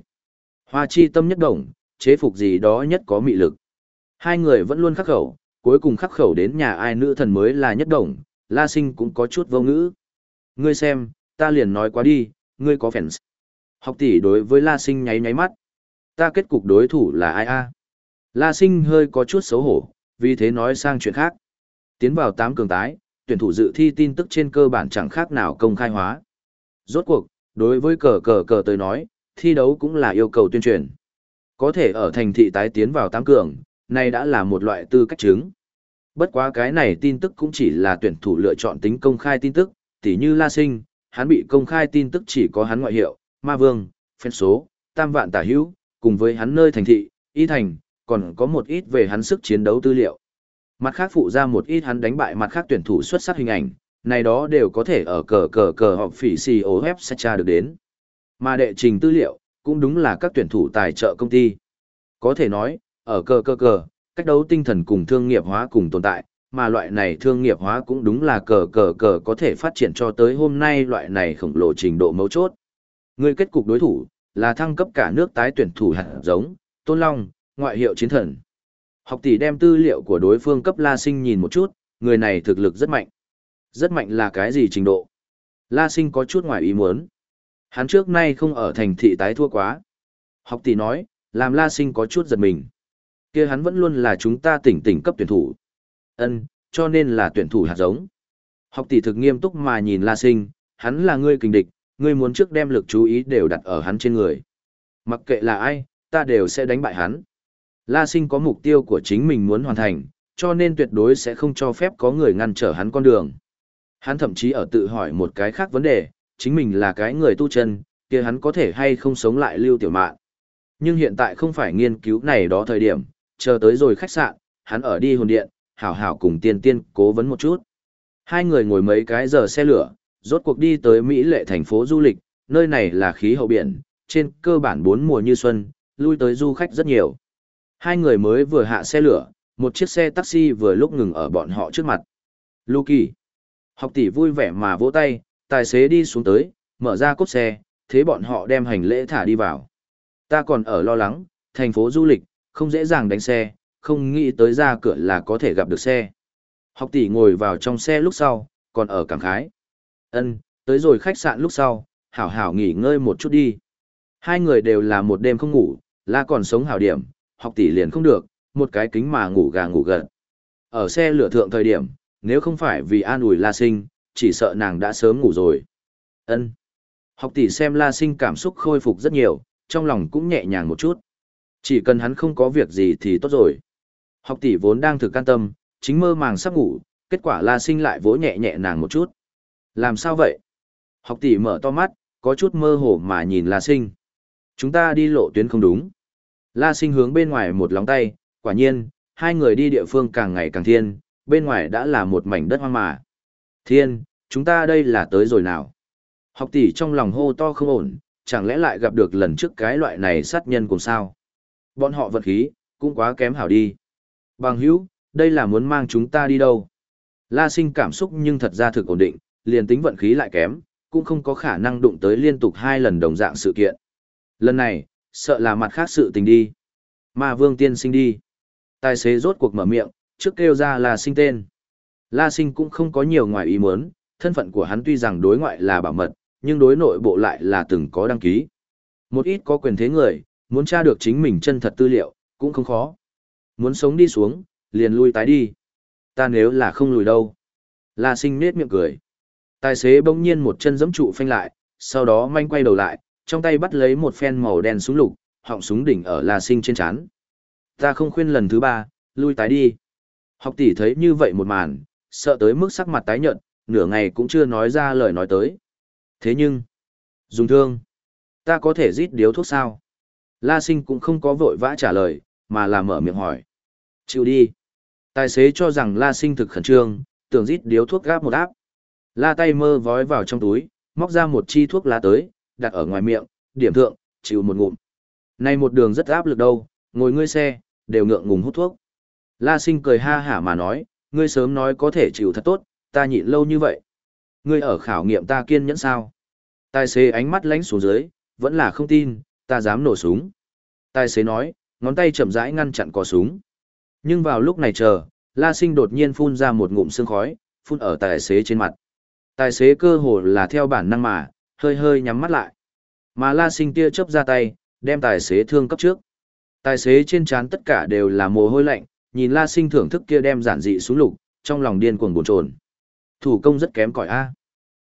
Hoa chi tâm nhất đồng, chế phục gì đó nhất có mị lực. Hai người vẫn luôn khắc khẩu, cuối cùng khắc khẩu đến nhà ai nữ thần mới là nhất đồng, la sinh cũng có chút vô ngữ. Ngươi xem, ta liền nói quá đi, ngươi có fans. Học tỷ đối với la sinh nháy nháy mắt. Ta kết cục đối thủ là ai a? La sinh hơi có chút xấu hổ, vì thế nói sang chuyện khác. Tiến vào tám cường tái, tuyển thủ dự thi tin tức trên cơ bản chẳng khác nào công khai hóa. Rốt cuộc, đối với cờ cờ cờ tới nói, thi đấu cũng là yêu cầu tuyên truyền. Có thể ở thành thị tái tiến vào tám cường, này đã là một loại tư cách chứng. Bất quá cái này tin tức cũng chỉ là tuyển thủ lựa chọn tính công khai tin tức, tỉ như La Sinh, hắn bị công khai tin tức chỉ có hắn ngoại hiệu, Ma Vương, phen số, tam vạn tả hữu, cùng với hắn nơi thành thị, y thành, còn có một ít về hắn sức chiến đấu tư liệu. Mặt khác phụ ra một ít hắn đánh bại mặt khác tuyển thủ xuất sắc hình ảnh, này đó đều có thể ở cờ cờ cờ họp phỉ COF sẽ tra được đến. Mà đệ trình tư liệu, cũng đúng là các tuyển thủ tài trợ công ty. Có thể nói, ở cờ cờ cờ, cách đấu tinh thần cùng thương nghiệp hóa cùng tồn tại, mà loại này thương nghiệp hóa cũng đúng là cờ cờ cờ có thể phát triển cho tới hôm nay loại này khổng lồ trình độ mấu chốt. Người kết cục đối thủ, là thăng cấp cả nước tái tuyển thủ hạt giống, Tôn Long, ngoại hiệu chiến thần. Học tỷ đem tư liệu của đối phương cấp La Sinh nhìn một chút, người này thực lực rất mạnh. Rất mạnh là cái gì trình độ? La Sinh có chút ngoài ý muốn. Hắn trước nay không ở thành thị tái thua quá. Học tỷ nói, làm La Sinh có chút giật mình kia hắn vẫn luôn là chúng ta tỉnh tỉnh cấp tuyển thủ. Ân, cho nên là tuyển thủ hạt giống. Học tỷ thực nghiêm túc mà nhìn La Sinh, hắn là ngươi kình địch, ngươi muốn trước đem lực chú ý đều đặt ở hắn trên người. Mặc kệ là ai, ta đều sẽ đánh bại hắn. La Sinh có mục tiêu của chính mình muốn hoàn thành, cho nên tuyệt đối sẽ không cho phép có người ngăn trở hắn con đường. Hắn thậm chí ở tự hỏi một cái khác vấn đề, chính mình là cái người tu chân, kia hắn có thể hay không sống lại lưu tiểu mạn. Nhưng hiện tại không phải nghiên cứu này đó thời điểm, chờ tới rồi khách sạn, hắn ở đi hồn điện, hảo hảo cùng tiên tiên cố vấn một chút. Hai người ngồi mấy cái giờ xe lửa, rốt cuộc đi tới Mỹ lệ thành phố du lịch, nơi này là khí hậu biển, trên cơ bản bốn mùa như xuân, lui tới du khách rất nhiều. Hai người mới vừa hạ xe lửa, một chiếc xe taxi vừa lúc ngừng ở bọn họ trước mặt. Luki. Học tỷ vui vẻ mà vỗ tay, tài xế đi xuống tới, mở ra cốp xe, thế bọn họ đem hành lễ thả đi vào. Ta còn ở lo lắng, thành phố du lịch, không dễ dàng đánh xe, không nghĩ tới ra cửa là có thể gặp được xe. Học tỷ ngồi vào trong xe lúc sau, còn ở cảm khái. Ân, tới rồi khách sạn lúc sau, hảo hảo nghỉ ngơi một chút đi. Hai người đều là một đêm không ngủ, la còn sống hảo điểm, học tỷ liền không được, một cái kính mà ngủ gà ngủ gật. Ở xe lửa thượng thời điểm, nếu không phải vì an ủi la sinh, chỉ sợ nàng đã sớm ngủ rồi. Ân. Học tỷ xem la sinh cảm xúc khôi phục rất nhiều, trong lòng cũng nhẹ nhàng một chút. Chỉ cần hắn không có việc gì thì tốt rồi. Học tỷ vốn đang thực can tâm, chính mơ màng sắp ngủ, kết quả la sinh lại vỗ nhẹ nhẹ nàng một chút. Làm sao vậy? Học tỷ mở to mắt, có chút mơ hồ mà nhìn la sinh. Chúng ta đi lộ tuyến không đúng. La sinh hướng bên ngoài một lóng tay, quả nhiên, hai người đi địa phương càng ngày càng thiên, bên ngoài đã là một mảnh đất hoang mà. Thiên, chúng ta đây là tới rồi nào? Học tỷ trong lòng hô to không ổn, chẳng lẽ lại gặp được lần trước cái loại này sát nhân cùng sao? Bọn họ vật khí, cũng quá kém hảo đi. Bằng hữu, Đây là muốn mang chúng ta đi đâu? La sinh cảm xúc nhưng thật ra thực ổn định, liền tính vận khí lại kém, cũng không có khả năng đụng tới liên tục hai lần đồng dạng sự kiện. Lần này, sợ là mặt khác sự tình đi. Ma vương tiên sinh đi. Tài xế rốt cuộc mở miệng, trước kêu ra là sinh tên. La sinh cũng không có nhiều ngoài ý muốn, thân phận của hắn tuy rằng đối ngoại là bảo mật, nhưng đối nội bộ lại là từng có đăng ký. Một ít có quyền thế người, muốn tra được chính mình chân thật tư liệu, cũng không khó. Muốn sống đi xuống, liền lui tái đi. Ta nếu là không lùi đâu. La sinh nết miệng cười. Tài xế bỗng nhiên một chân giẫm trụ phanh lại, sau đó manh quay đầu lại, trong tay bắt lấy một phen màu đen súng lục, họng súng đỉnh ở La sinh trên chán. Ta không khuyên lần thứ ba, lui tái đi. Học tỷ thấy như vậy một màn, sợ tới mức sắc mặt tái nhợt, nửa ngày cũng chưa nói ra lời nói tới. Thế nhưng, dùng thương, ta có thể rít điếu thuốc sao? La sinh cũng không có vội vã trả lời, mà là mở miệng hỏi. Chịu đi. Tài xế cho rằng La sinh thực khẩn trương, tưởng rít điếu thuốc gáp một áp. La tay mơ vói vào trong túi, móc ra một chi thuốc lá tới, đặt ở ngoài miệng, điểm thượng, chịu một ngụm. Này một đường rất áp lực đâu, ngồi ngươi xe, đều ngượng ngùng hút thuốc. La sinh cười ha hả mà nói, ngươi sớm nói có thể chịu thật tốt, ta nhịn lâu như vậy. Ngươi ở khảo nghiệm ta kiên nhẫn sao? Tài xế ánh mắt lánh xuống dưới, vẫn là không tin, ta dám nổ súng. Tài xế nói, ngón tay chậm rãi ngăn chặn cò súng. Nhưng vào lúc này chờ, La Sinh đột nhiên phun ra một ngụm sương khói, phun ở tài xế trên mặt. Tài xế cơ hồ là theo bản năng mà, hơi hơi nhắm mắt lại. Mà La Sinh tia chớp ra tay, đem tài xế thương cấp trước. Tài xế trên trán tất cả đều là mồ hôi lạnh, nhìn La Sinh thưởng thức kia đem giản dị xuống lục, trong lòng điên cuồng bồn chồn. Thủ công rất kém cỏi a.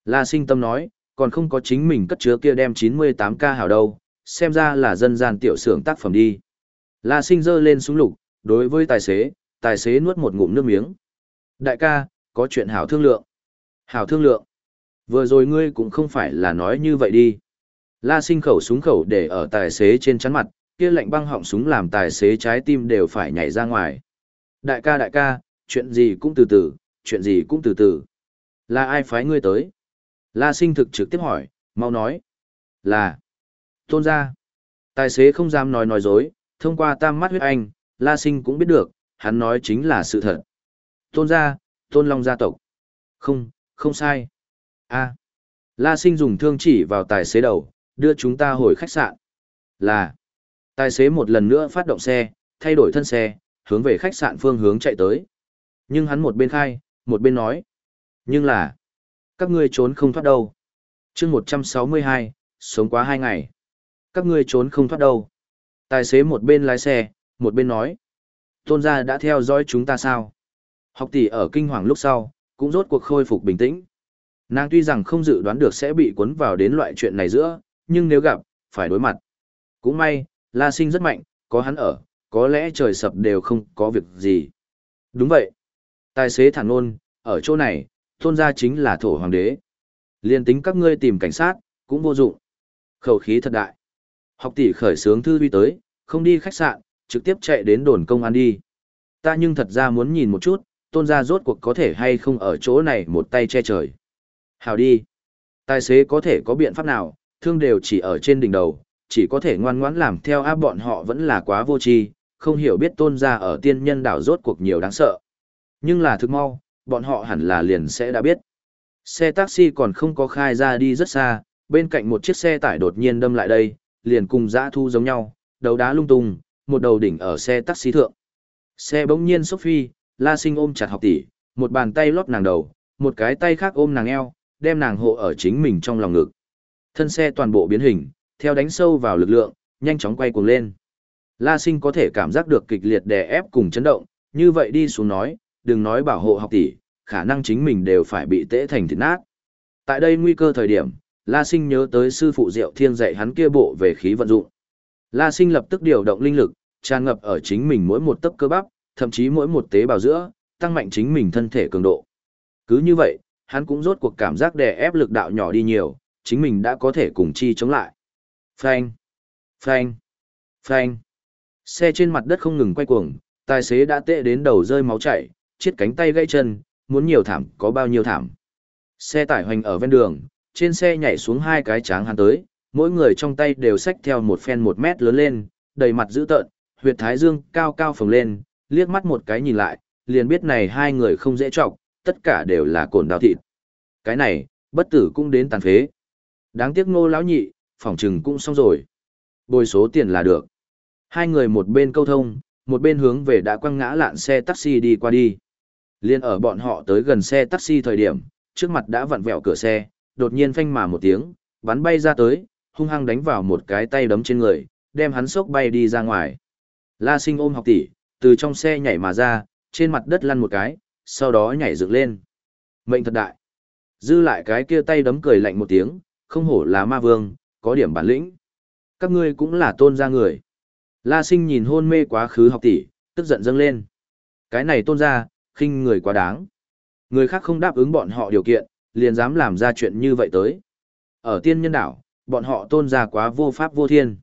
La Sinh tâm nói, còn không có chính mình cất chứa kia đem 98k hảo đâu, xem ra là dân gian tiểu xưởng tác phẩm đi. La Sinh dơ lên súng lục, đối với tài xế, tài xế nuốt một ngụm nước miếng. Đại ca, có chuyện hảo thương lượng. Hảo thương lượng. Vừa rồi ngươi cũng không phải là nói như vậy đi. La sinh khẩu súng khẩu để ở tài xế trên chắn mặt, kia lạnh băng họng súng làm tài xế trái tim đều phải nhảy ra ngoài. Đại ca đại ca, chuyện gì cũng từ từ, chuyện gì cũng từ từ. Là ai phái ngươi tới? La sinh thực trực tiếp hỏi, mau nói. Là. Tôn gia. Tài xế không dám nói nói dối, thông qua tam mắt huyết anh, La sinh cũng biết được, hắn nói chính là sự thật. Tôn gia, tôn long gia tộc. Không, không sai. a La sinh dùng thương chỉ vào tài xế đầu, đưa chúng ta hồi khách sạn. Là. Tài xế một lần nữa phát động xe, thay đổi thân xe, hướng về khách sạn phương hướng chạy tới. Nhưng hắn một bên khai, một bên nói. Nhưng là, các ngươi trốn không thoát đâu. chương 162, sống quá hai ngày. Các ngươi trốn không thoát đâu. Tài xế một bên lái xe, một bên nói. Tôn gia đã theo dõi chúng ta sao? Học tỷ ở kinh hoàng lúc sau, cũng rốt cuộc khôi phục bình tĩnh. Nàng tuy rằng không dự đoán được sẽ bị cuốn vào đến loại chuyện này giữa, nhưng nếu gặp, phải đối mặt. Cũng may, La Sinh rất mạnh, có hắn ở, có lẽ trời sập đều không có việc gì. Đúng vậy. Tài xế thẳng nôn, ở chỗ này, tôn gia chính là thổ hoàng đế. Liên tính các ngươi tìm cảnh sát, cũng vô dụng. Khẩu khí thật đại. Học tỷ khởi sướng thư vi tới, không đi khách sạn, trực tiếp chạy đến đồn công an đi. Ta nhưng thật ra muốn nhìn một chút, tôn gia rốt cuộc có thể hay không ở chỗ này một tay che trời. Hào đi. Tài xế có thể có biện pháp nào, thương đều chỉ ở trên đỉnh đầu, chỉ có thể ngoan ngoãn làm theo áp bọn họ vẫn là quá vô tri, không hiểu biết tôn gia ở tiên nhân đảo rốt cuộc nhiều đáng sợ. Nhưng là thực mau, bọn họ hẳn là liền sẽ đã biết. Xe taxi còn không có khai ra đi rất xa, bên cạnh một chiếc xe tải đột nhiên đâm lại đây, liền cùng dã thu giống nhau, đầu đá lung tung, một đầu đỉnh ở xe taxi thượng. Xe bỗng nhiên sốc phi, La Sinh ôm chặt học tỷ, một bàn tay lót nàng đầu, một cái tay khác ôm nàng eo, đem nàng hộ ở chính mình trong lòng ngực. Thân xe toàn bộ biến hình, theo đánh sâu vào lực lượng, nhanh chóng quay cuồng lên. La Sinh có thể cảm giác được kịch liệt đè ép cùng chấn động, như vậy đi xuống nói, đừng nói bảo hộ học tỷ, khả năng chính mình đều phải bị tễ thành thịt nát. Tại đây nguy cơ thời điểm, La Sinh nhớ tới sư phụ Diệu Thiên dạy hắn kia bộ về khí vận dụng. La Sinh lập tức điều động linh lực, tràn ngập ở chính mình mỗi một tấc cơ bắp, thậm chí mỗi một tế bào giữa, tăng mạnh chính mình thân thể cường độ. Cứ như vậy, hắn cũng rốt cuộc cảm giác đè ép lực đạo nhỏ đi nhiều, chính mình đã có thể cùng chi chống lại. Phanh, phanh, phanh. Xe trên mặt đất không ngừng quay cuồng, tài xế đã tệ đến đầu rơi máu chảy, chiếc cánh tay gãy chân, muốn nhiều thảm có bao nhiêu thảm. Xe tải hoành ở ven đường, trên xe nhảy xuống hai cái tráng hắn tới, mỗi người trong tay đều xách theo một phen một mét lớn lên, đầy mặt dữ tợn, huyệt thái dương cao cao phồng lên, liếc mắt một cái nhìn lại, liền biết này hai người không dễ trọng, tất cả đều là cồn đào thịt. Cái này, bất tử cũng đến tàn phế. Đáng tiếc ngô lão nhị, phỏng trừng cũng xong rồi. Bồi số tiền là được. Hai người một bên câu thông, một bên hướng về đã quăng ngã lạn xe taxi đi qua đi. Liên ở bọn họ tới gần xe taxi thời điểm, trước mặt đã vặn vẹo cửa xe, đột nhiên phanh mà một tiếng, bắn bay ra tới, hung hăng đánh vào một cái tay đấm trên người, đem hắn sốc bay đi ra ngoài. La sinh ôm học tỷ, từ trong xe nhảy mà ra, trên mặt đất lăn một cái, sau đó nhảy dựng lên. Mệnh thật đại. Dư lại cái kia tay đấm cười lạnh một tiếng, không hổ là ma vương, có điểm bản lĩnh. Các ngươi cũng là tôn gia người. La sinh nhìn hôn mê quá khứ học tỷ, tức giận dâng lên. Cái này tôn gia, khinh người quá đáng. Người khác không đáp ứng bọn họ điều kiện, liền dám làm ra chuyện như vậy tới. Ở tiên nhân đảo, bọn họ tôn gia quá vô pháp vô thiên.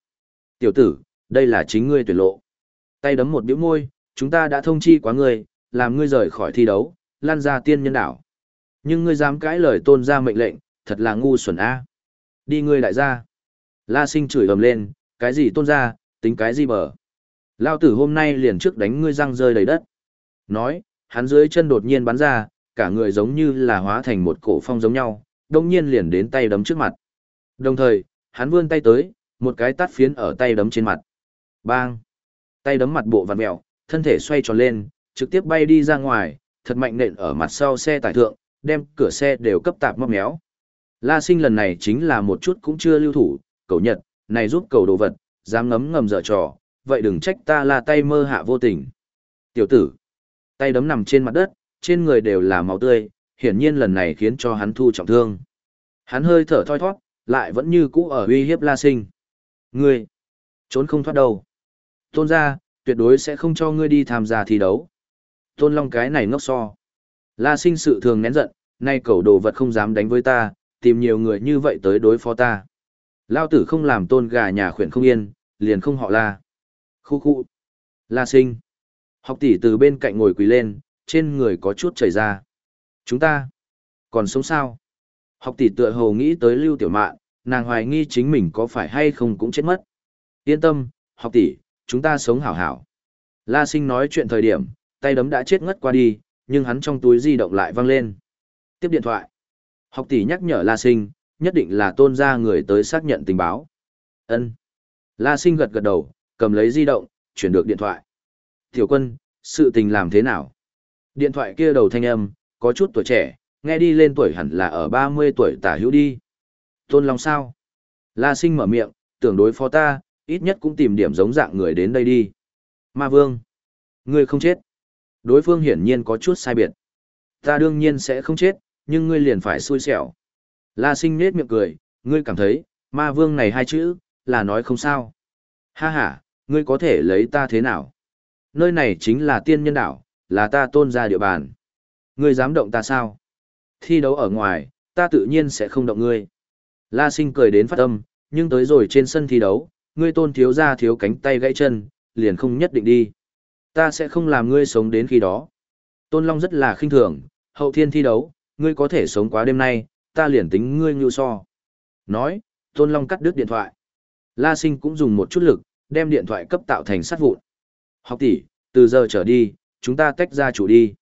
Tiểu tử, đây là chính ngươi tuyển lộ. Tay đấm một biểu môi, chúng ta đã thông chi quá ngươi, làm ngươi rời khỏi thi đấu, lan ra tiên nhân đảo. Nhưng ngươi dám cãi lời tôn gia mệnh lệnh, thật là ngu xuẩn a. Đi ngươi đại gia. La sinh chửi ầm lên, cái gì tôn gia, tính cái gì bở. Lao tử hôm nay liền trước đánh ngươi răng rơi đầy đất. Nói, hắn dưới chân đột nhiên bắn ra, cả người giống như là hóa thành một cổ phong giống nhau, đông nhiên liền đến tay đấm trước mặt. Đồng thời, hắn vươn tay tới, một cái tát phiến ở tay đấm trên mặt. Bang! Tay đấm mặt bộ vặn mèo, thân thể xoay tròn lên, trực tiếp bay đi ra ngoài, thật mạnh nện ở mặt sau xe tải thượng, đem cửa xe đều cấp tạp móc méo. La sinh lần này chính là một chút cũng chưa lưu thủ, cầu nhật, này giúp cầu đồ vật, dám ngấm ngầm dở trò, vậy đừng trách ta là tay mơ hạ vô tình. Tiểu tử, tay đấm nằm trên mặt đất, trên người đều là máu tươi, hiển nhiên lần này khiến cho hắn thu trọng thương. Hắn hơi thở thoi thoát, lại vẫn như cũ ở uy hiếp La Sinh. Ngươi, trốn không thoát đâu. Tôn ra, tuyệt đối sẽ không cho ngươi đi tham gia thi đấu. Tôn Long cái này ngốc so. La Sinh sự thường nén giận, nay cầu đồ vật không dám đánh với ta, tìm nhiều người như vậy tới đối phó ta. Lao tử không làm tôn gà nhà khuyển không yên, liền không họ la. Khu khu. La sinh. Học tỷ từ bên cạnh ngồi quỳ lên, trên người có chút chảy ra. Chúng ta. Còn sống sao? Học tỷ tựa hồ nghĩ tới lưu tiểu mạn, nàng hoài nghi chính mình có phải hay không cũng chết mất. Yên tâm, học tỷ, chúng ta sống hảo hảo. La sinh nói chuyện thời điểm, tay đấm đã chết ngất qua đi, nhưng hắn trong túi di động lại văng lên. Tiếp điện thoại. Học tỷ nhắc nhở La sinh, nhất định là tôn ra người tới xác nhận tình báo. Ân. La sinh gật gật đầu, cầm lấy di động, chuyển được điện thoại. Tiểu quân, sự tình làm thế nào? Điện thoại kia đầu thanh âm, có chút tuổi trẻ, nghe đi lên tuổi hẳn là ở 30 tuổi tả hữu đi. Tôn Long sao? La sinh mở miệng, tưởng đối phó ta, ít nhất cũng tìm điểm giống dạng người đến đây đi. Ma Vương, ngươi không chết. Đối phương hiển nhiên có chút sai biệt. Ta đương nhiên sẽ không chết, nhưng ngươi liền phải xui xẻo. La sinh nết miệng cười, ngươi cảm thấy, ma vương này hai chữ, là nói không sao. Ha ha, ngươi có thể lấy ta thế nào? Nơi này chính là tiên nhân đảo, là ta tôn ra địa bàn. Ngươi dám động ta sao? Thi đấu ở ngoài, ta tự nhiên sẽ không động ngươi. La sinh cười đến phát âm, nhưng tới rồi trên sân thi đấu, ngươi tôn thiếu ra thiếu cánh tay gãy chân, liền không nhất định đi. Ta sẽ không làm ngươi sống đến khi đó. Tôn Long rất là khinh thường, hậu thiên thi đấu, ngươi có thể sống quá đêm nay, ta liền tính ngươi ngưu so. Nói, Tôn Long cắt đứt điện thoại. La Sinh cũng dùng một chút lực, đem điện thoại cấp tạo thành sắt vụn. Học tỷ, từ giờ trở đi, chúng ta tách ra chủ đi.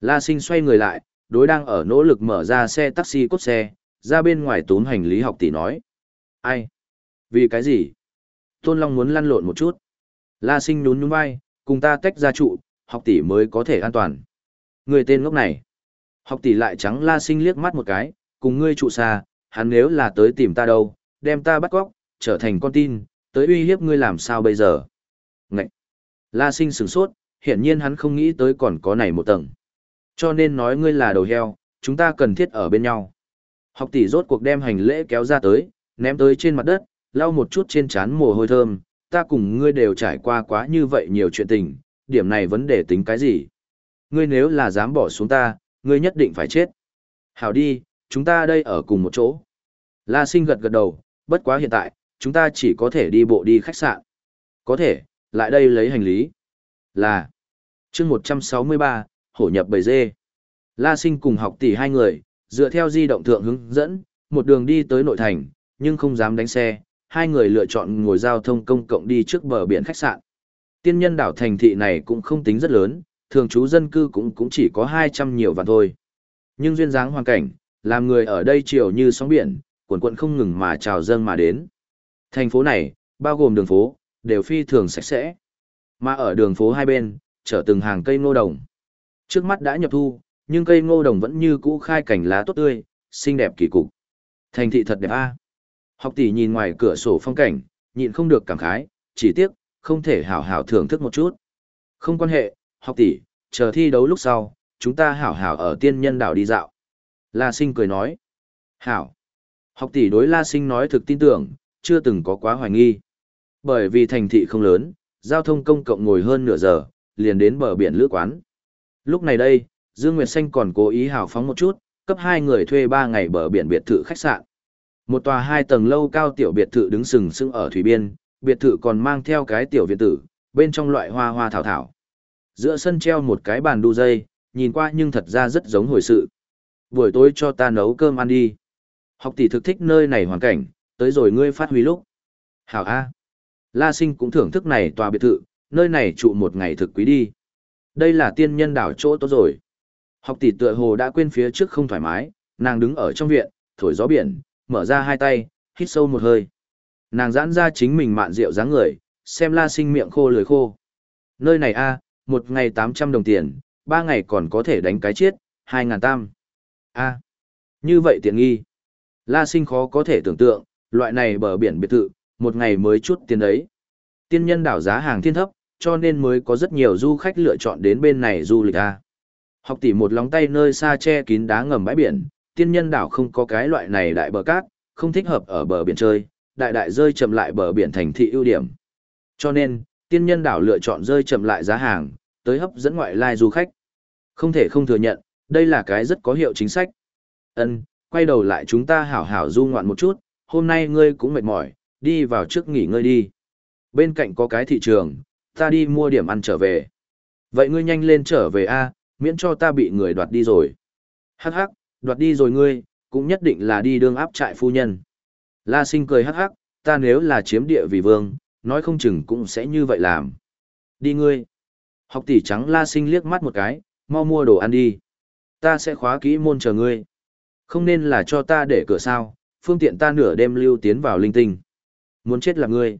La Sinh xoay người lại, đối đang ở nỗ lực mở ra xe taxi cốt xe, ra bên ngoài tốn hành lý học tỷ nói. Ai? Vì cái gì? Tôn Long muốn lăn lộn một chút. La Sinh nhún nhún vai, cùng ta tách ra trụ, học tỷ mới có thể an toàn. Người tên ngốc này. Học tỷ lại trắng La Sinh liếc mắt một cái, cùng ngươi trụ xa, hắn nếu là tới tìm ta đâu, đem ta bắt cóc, trở thành con tin, tới uy hiếp ngươi làm sao bây giờ. Ngậy! La sinh sửng sốt, hiển nhiên hắn không nghĩ tới còn có này một tầng. Cho nên nói ngươi là đầu heo, chúng ta cần thiết ở bên nhau. Học tỷ rốt cuộc đem hành lễ kéo ra tới, ném tới trên mặt đất, lau một chút trên trán mồ hôi thơm, ta cùng ngươi đều trải qua quá như vậy nhiều chuyện tình, điểm này vấn đề tính cái gì? Ngươi nếu là dám bỏ xuống ta, ngươi nhất định phải chết. Hảo đi, chúng ta đây ở cùng một chỗ. La sinh gật gật đầu, bất quá hiện tại, chúng ta chỉ có thể đi bộ đi khách sạn. Có thể, lại đây lấy hành lý. Là, chương 163, hổ nhập bầy dê. La sinh cùng học tỷ hai người, dựa theo di động thượng hướng dẫn, một đường đi tới nội thành, nhưng không dám đánh xe, hai người lựa chọn ngồi giao thông công cộng đi trước bờ biển khách sạn. Tiên nhân đảo thành thị này cũng không tính rất lớn, thường trú dân cư cũng cũng chỉ có 200 nhiều vạn thôi. Nhưng duyên dáng hoàn cảnh, làm người ở đây chiều như sóng biển, cuộn cuộn không ngừng mà trào dâng mà đến. Thành phố này, bao gồm đường phố, đều phi thường sạch sẽ. Mà ở đường phố hai bên, chở từng hàng cây ngô đồng. Trước mắt đã nhập thu, nhưng cây ngô đồng vẫn như cũ khai cảnh lá tốt tươi, xinh đẹp kỳ cục. Thành thị thật đẹp a. Học tỷ nhìn ngoài cửa sổ phong cảnh, nhịn không được cảm khái, chỉ tiếc, không thể hảo hảo thưởng thức một chút. Không quan hệ, học tỷ, chờ thi đấu lúc sau, chúng ta hảo hảo ở tiên nhân đảo đi dạo. La sinh cười nói. Hảo. Học tỷ đối La sinh nói thực tin tưởng, chưa từng có quá hoài nghi. Bởi vì thành thị không lớn, giao thông công cộng ngồi hơn nửa giờ, liền đến bờ biển lữ quán. Lúc này đây, Dương Nguyệt Xanh còn cố ý hào phóng một chút, cấp hai người thuê ba ngày bờ biển biệt thự khách sạn. Một tòa hai tầng lâu cao tiểu biệt thự đứng sừng sững ở thủy biên, biệt thự còn mang theo cái tiểu viện tử, bên trong loại hoa hoa thảo thảo. Giữa sân treo một cái bàn đu dây, nhìn qua nhưng thật ra rất giống hồi sự. Buổi tối cho ta nấu cơm ăn đi. Học tỷ thực thích nơi này hoàn cảnh, tới rồi ngươi phát huy lúc. Hảo A. La sinh cũng thưởng thức này tòa biệt thự, nơi này trụ một ngày thực quý đi. Đây là tiên nhân đảo chỗ tốt rồi. Học tỷ tựa hồ đã quên phía trước không thoải mái, nàng đứng ở trong viện, thổi gió biển, mở ra hai tay, hít sâu một hơi. Nàng giãn ra chính mình mạn rượu dáng người, xem la sinh miệng khô lưỡi khô. Nơi này a, một ngày 800 đồng tiền, ba ngày còn có thể đánh cái chết, 2.000 tam. a như vậy tiện nghi. La sinh khó có thể tưởng tượng, loại này bờ biển biệt thự, một ngày mới chút tiền đấy. Tiên nhân đảo giá hàng thiên thấp, cho nên mới có rất nhiều du khách lựa chọn đến bên này du lịch a. Học tỷ một lóng tay nơi xa che kín đá ngầm bãi biển, tiên nhân đảo không có cái loại này đại bờ cát, không thích hợp ở bờ biển chơi, đại đại rơi chậm lại bờ biển thành thị ưu điểm. Cho nên, tiên nhân đảo lựa chọn rơi chậm lại giá hàng, tới hấp dẫn ngoại lai du khách. Không thể không thừa nhận, đây là cái rất có hiệu chính sách. Ân, quay đầu lại chúng ta hảo hảo du ngoạn một chút, hôm nay ngươi cũng mệt mỏi, đi vào trước nghỉ ngơi đi. Bên cạnh có cái thị trường, ta đi mua điểm ăn trở về. Vậy ngươi nhanh lên trở về a, miễn cho ta bị người đoạt đi rồi. Hắc hắc, đoạt đi rồi ngươi, cũng nhất định là đi đương áp trại phu nhân. La sinh cười hắc hắc, ta nếu là chiếm địa vì vương, nói không chừng cũng sẽ như vậy làm. Đi ngươi. Học tỷ trắng la sinh liếc mắt một cái, mau mua đồ ăn đi. Ta sẽ khóa kỹ môn chờ ngươi. Không nên là cho ta để cửa sao, phương tiện ta nửa đêm lưu tiến vào linh tinh. Muốn chết là ngươi.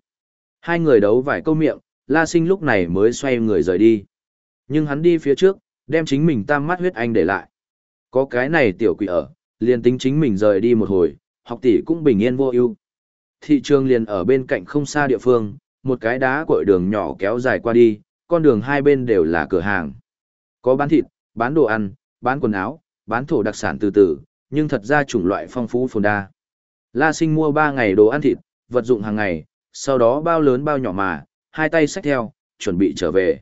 Hai người đấu vài câu miệng, la sinh lúc này mới xoay người rời đi. Nhưng hắn đi phía trước, đem chính mình tam mắt huyết anh để lại. Có cái này tiểu quỷ ở, liền tính chính mình rời đi một hồi, học tỷ cũng bình yên vô ưu. Thị trường liền ở bên cạnh không xa địa phương, một cái đá cội đường nhỏ kéo dài qua đi, con đường hai bên đều là cửa hàng. Có bán thịt, bán đồ ăn, bán quần áo, bán thổ đặc sản từ từ, nhưng thật ra chủng loại phong phú phồn đa. La sinh mua 3 ngày đồ ăn thịt, vật dụng hàng ngày, sau đó bao lớn bao nhỏ mà, hai tay xách theo, chuẩn bị trở về.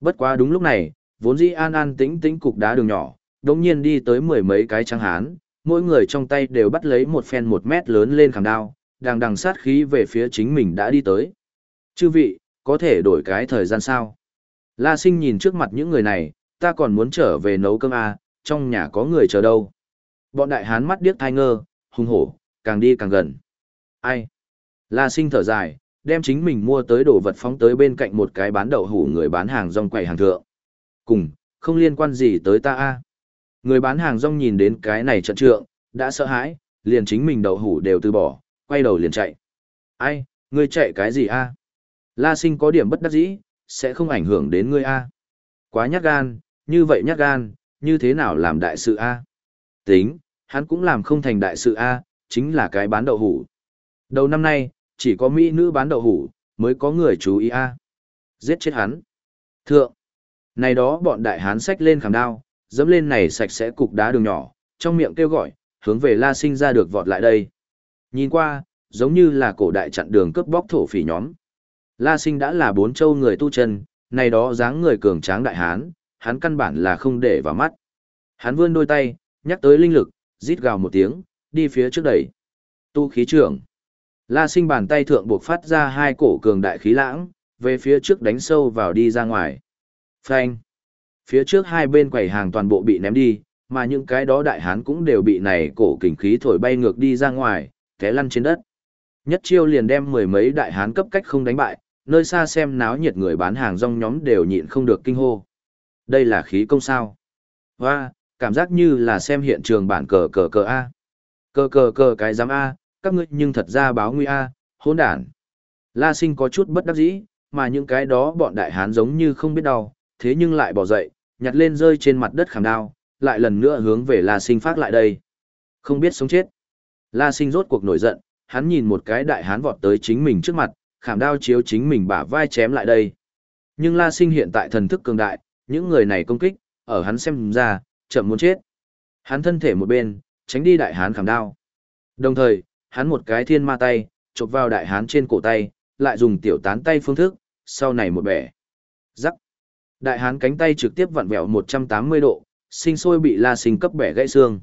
Bất quá đúng lúc này, vốn dĩ an an tĩnh tĩnh cục đá đường nhỏ, đống nhiên đi tới mười mấy cái trắng hán, mỗi người trong tay đều bắt lấy một phen một mét lớn lên khảm đao, đang đằng sát khí về phía chính mình đã đi tới. Chư vị, có thể đổi cái thời gian sao? La sinh nhìn trước mặt những người này, ta còn muốn trở về nấu cơm à, trong nhà có người chờ đâu. Bọn đại hán mắt điếc thai ngơ, hung hổ, càng đi càng gần. Ai? La sinh thở dài, đem chính mình mua tới đồ vật phóng tới bên cạnh một cái bán đậu hủ người bán hàng rong quầy hàng thượng. Cùng, không liên quan gì tới ta a. Người bán hàng rong nhìn đến cái này trận trượng, đã sợ hãi, liền chính mình đậu hủ đều từ bỏ, quay đầu liền chạy. Ai, ngươi chạy cái gì a? La sinh có điểm bất đắc dĩ, sẽ không ảnh hưởng đến ngươi a. Quá nhát gan, như vậy nhát gan, như thế nào làm đại sự a? Tính, hắn cũng làm không thành đại sự a, chính là cái bán đậu hủ. Đầu năm nay, chỉ có mỹ nữ bán đậu hủ, mới có người chú ý a. Giết chết hắn. Thượng. Này đó bọn đại hán sách lên khảm đao, dẫm lên này sạch sẽ cục đá đường nhỏ, trong miệng kêu gọi, hướng về La Sinh ra được vọt lại đây. Nhìn qua, giống như là cổ đại chặn đường cướp bóc thổ phỉ nhóm. La Sinh đã là bốn châu người tu chân, này đó dáng người cường tráng đại hán, hắn căn bản là không để vào mắt. Hắn vươn đôi tay, nhắc tới linh lực, rít gào một tiếng, đi phía trước đẩy. Tu khí trưởng. La Sinh bàn tay thượng buộc phát ra hai cổ cường đại khí lãng, về phía trước đánh sâu vào đi ra ngoài. Phanh. Phía trước hai bên quầy hàng toàn bộ bị ném đi, mà những cái đó đại hán cũng đều bị này cổ kình khí thổi bay ngược đi ra ngoài, té lăn trên đất. Nhất chiêu liền đem mười mấy đại hán cấp cách không đánh bại, nơi xa xem náo nhiệt người bán hàng rong nhóm đều nhịn không được kinh hô. Đây là khí công sao? Hoa, cảm giác như là xem hiện trường bản cờ cờ cờ A. Cờ cờ cờ cái giám A, các ngươi nhưng thật ra báo nguy A, hỗn đản. La sinh có chút bất đắc dĩ, mà những cái đó bọn đại hán giống như không biết đau, thế nhưng lại bỏ dậy, nhặt lên rơi trên mặt đất khảm đao, lại lần nữa hướng về La sinh phát lại đây. Không biết sống chết. La sinh rốt cuộc nổi giận, hắn nhìn một cái đại hán vọt tới chính mình trước mặt, khảm đao chiếu chính mình bả vai chém lại đây. Nhưng La sinh hiện tại thần thức cường đại, những người này công kích, ở hắn xem ra, chậm muốn chết. Hắn thân thể một bên, tránh đi đại hán khảm đao. Đồng thời, hắn một cái thiên ma tay, chộp vào đại hán trên cổ tay, lại dùng tiểu tán tay phương thức, sau này một bẻ. Rắc. Đại hán cánh tay trực tiếp vặn vẹo 180 độ, sinh sôi bị La Sinh cấp bẻ gãy xương.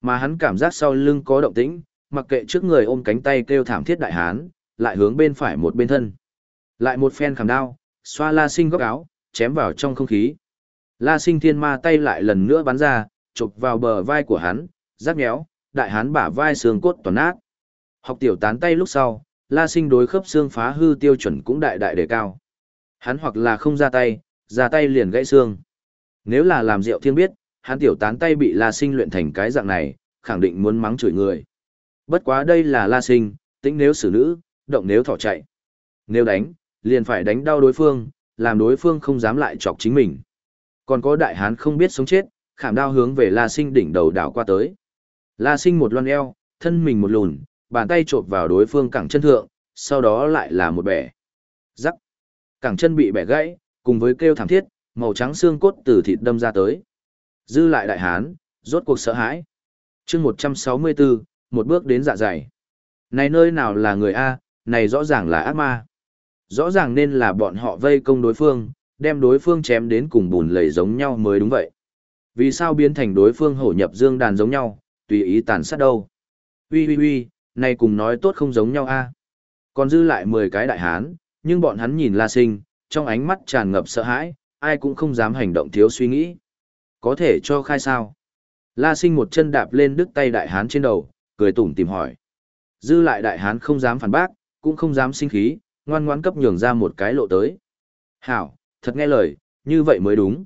Mà hắn cảm giác sau lưng có động tĩnh, mặc kệ trước người ôm cánh tay kêu thảm thiết đại hán, lại hướng bên phải một bên thân. Lại một phen khảm đao, xoa La Sinh góc áo, chém vào trong không khí. La Sinh thiên ma tay lại lần nữa bắn ra, chụp vào bờ vai của hắn, rắc nhéo, đại hán bả vai xương cốt toàn nát. Học tiểu tán tay lúc sau, La Sinh đối khớp xương phá hư tiêu chuẩn cũng đại đại đề cao. Hắn hoặc là không ra tay, ra tay liền gãy xương. Nếu là làm rượu thiên biết, hắn tiểu tán tay bị La Sinh luyện thành cái dạng này, khẳng định muốn mắng chửi người. Bất quá đây là La Sinh, tính nếu xử nữ, động nếu thỏ chạy. Nếu đánh, liền phải đánh đau đối phương, làm đối phương không dám lại chọc chính mình. Còn có đại hán không biết sống chết, khảm đao hướng về La Sinh đỉnh đầu đảo qua tới. La Sinh một loan eo, thân mình một lùn, bàn tay trộn vào đối phương cẳng chân thượng, sau đó lại là một bẻ. Rắc. Cẳng chân bị bẻ gãy, cùng với kêu thảm thiết, màu trắng xương cốt từ thịt đâm ra tới. Dư lại đại hán, rốt cuộc sợ hãi. chương 164, một bước đến dạ dày. Này nơi nào là người A, này rõ ràng là ác ma. Rõ ràng nên là bọn họ vây công đối phương, đem đối phương chém đến cùng bùn lầy giống nhau mới đúng vậy. Vì sao biến thành đối phương hổ nhập dương đàn giống nhau, tùy ý tàn sát đâu. Ui ui ui, nay cùng nói tốt không giống nhau a Còn dư lại 10 cái đại hán, nhưng bọn hắn nhìn La Sinh, trong ánh mắt tràn ngập sợ hãi, ai cũng không dám hành động thiếu suy nghĩ. Có thể cho khai sao? La Sinh một chân đạp lên đứt tay đại hán trên đầu, cười tủm tìm hỏi. Dư lại đại hán không dám phản bác, cũng không dám sinh khí, ngoan ngoãn cấp nhường ra một cái lộ tới. Hảo, thật nghe lời, như vậy mới đúng.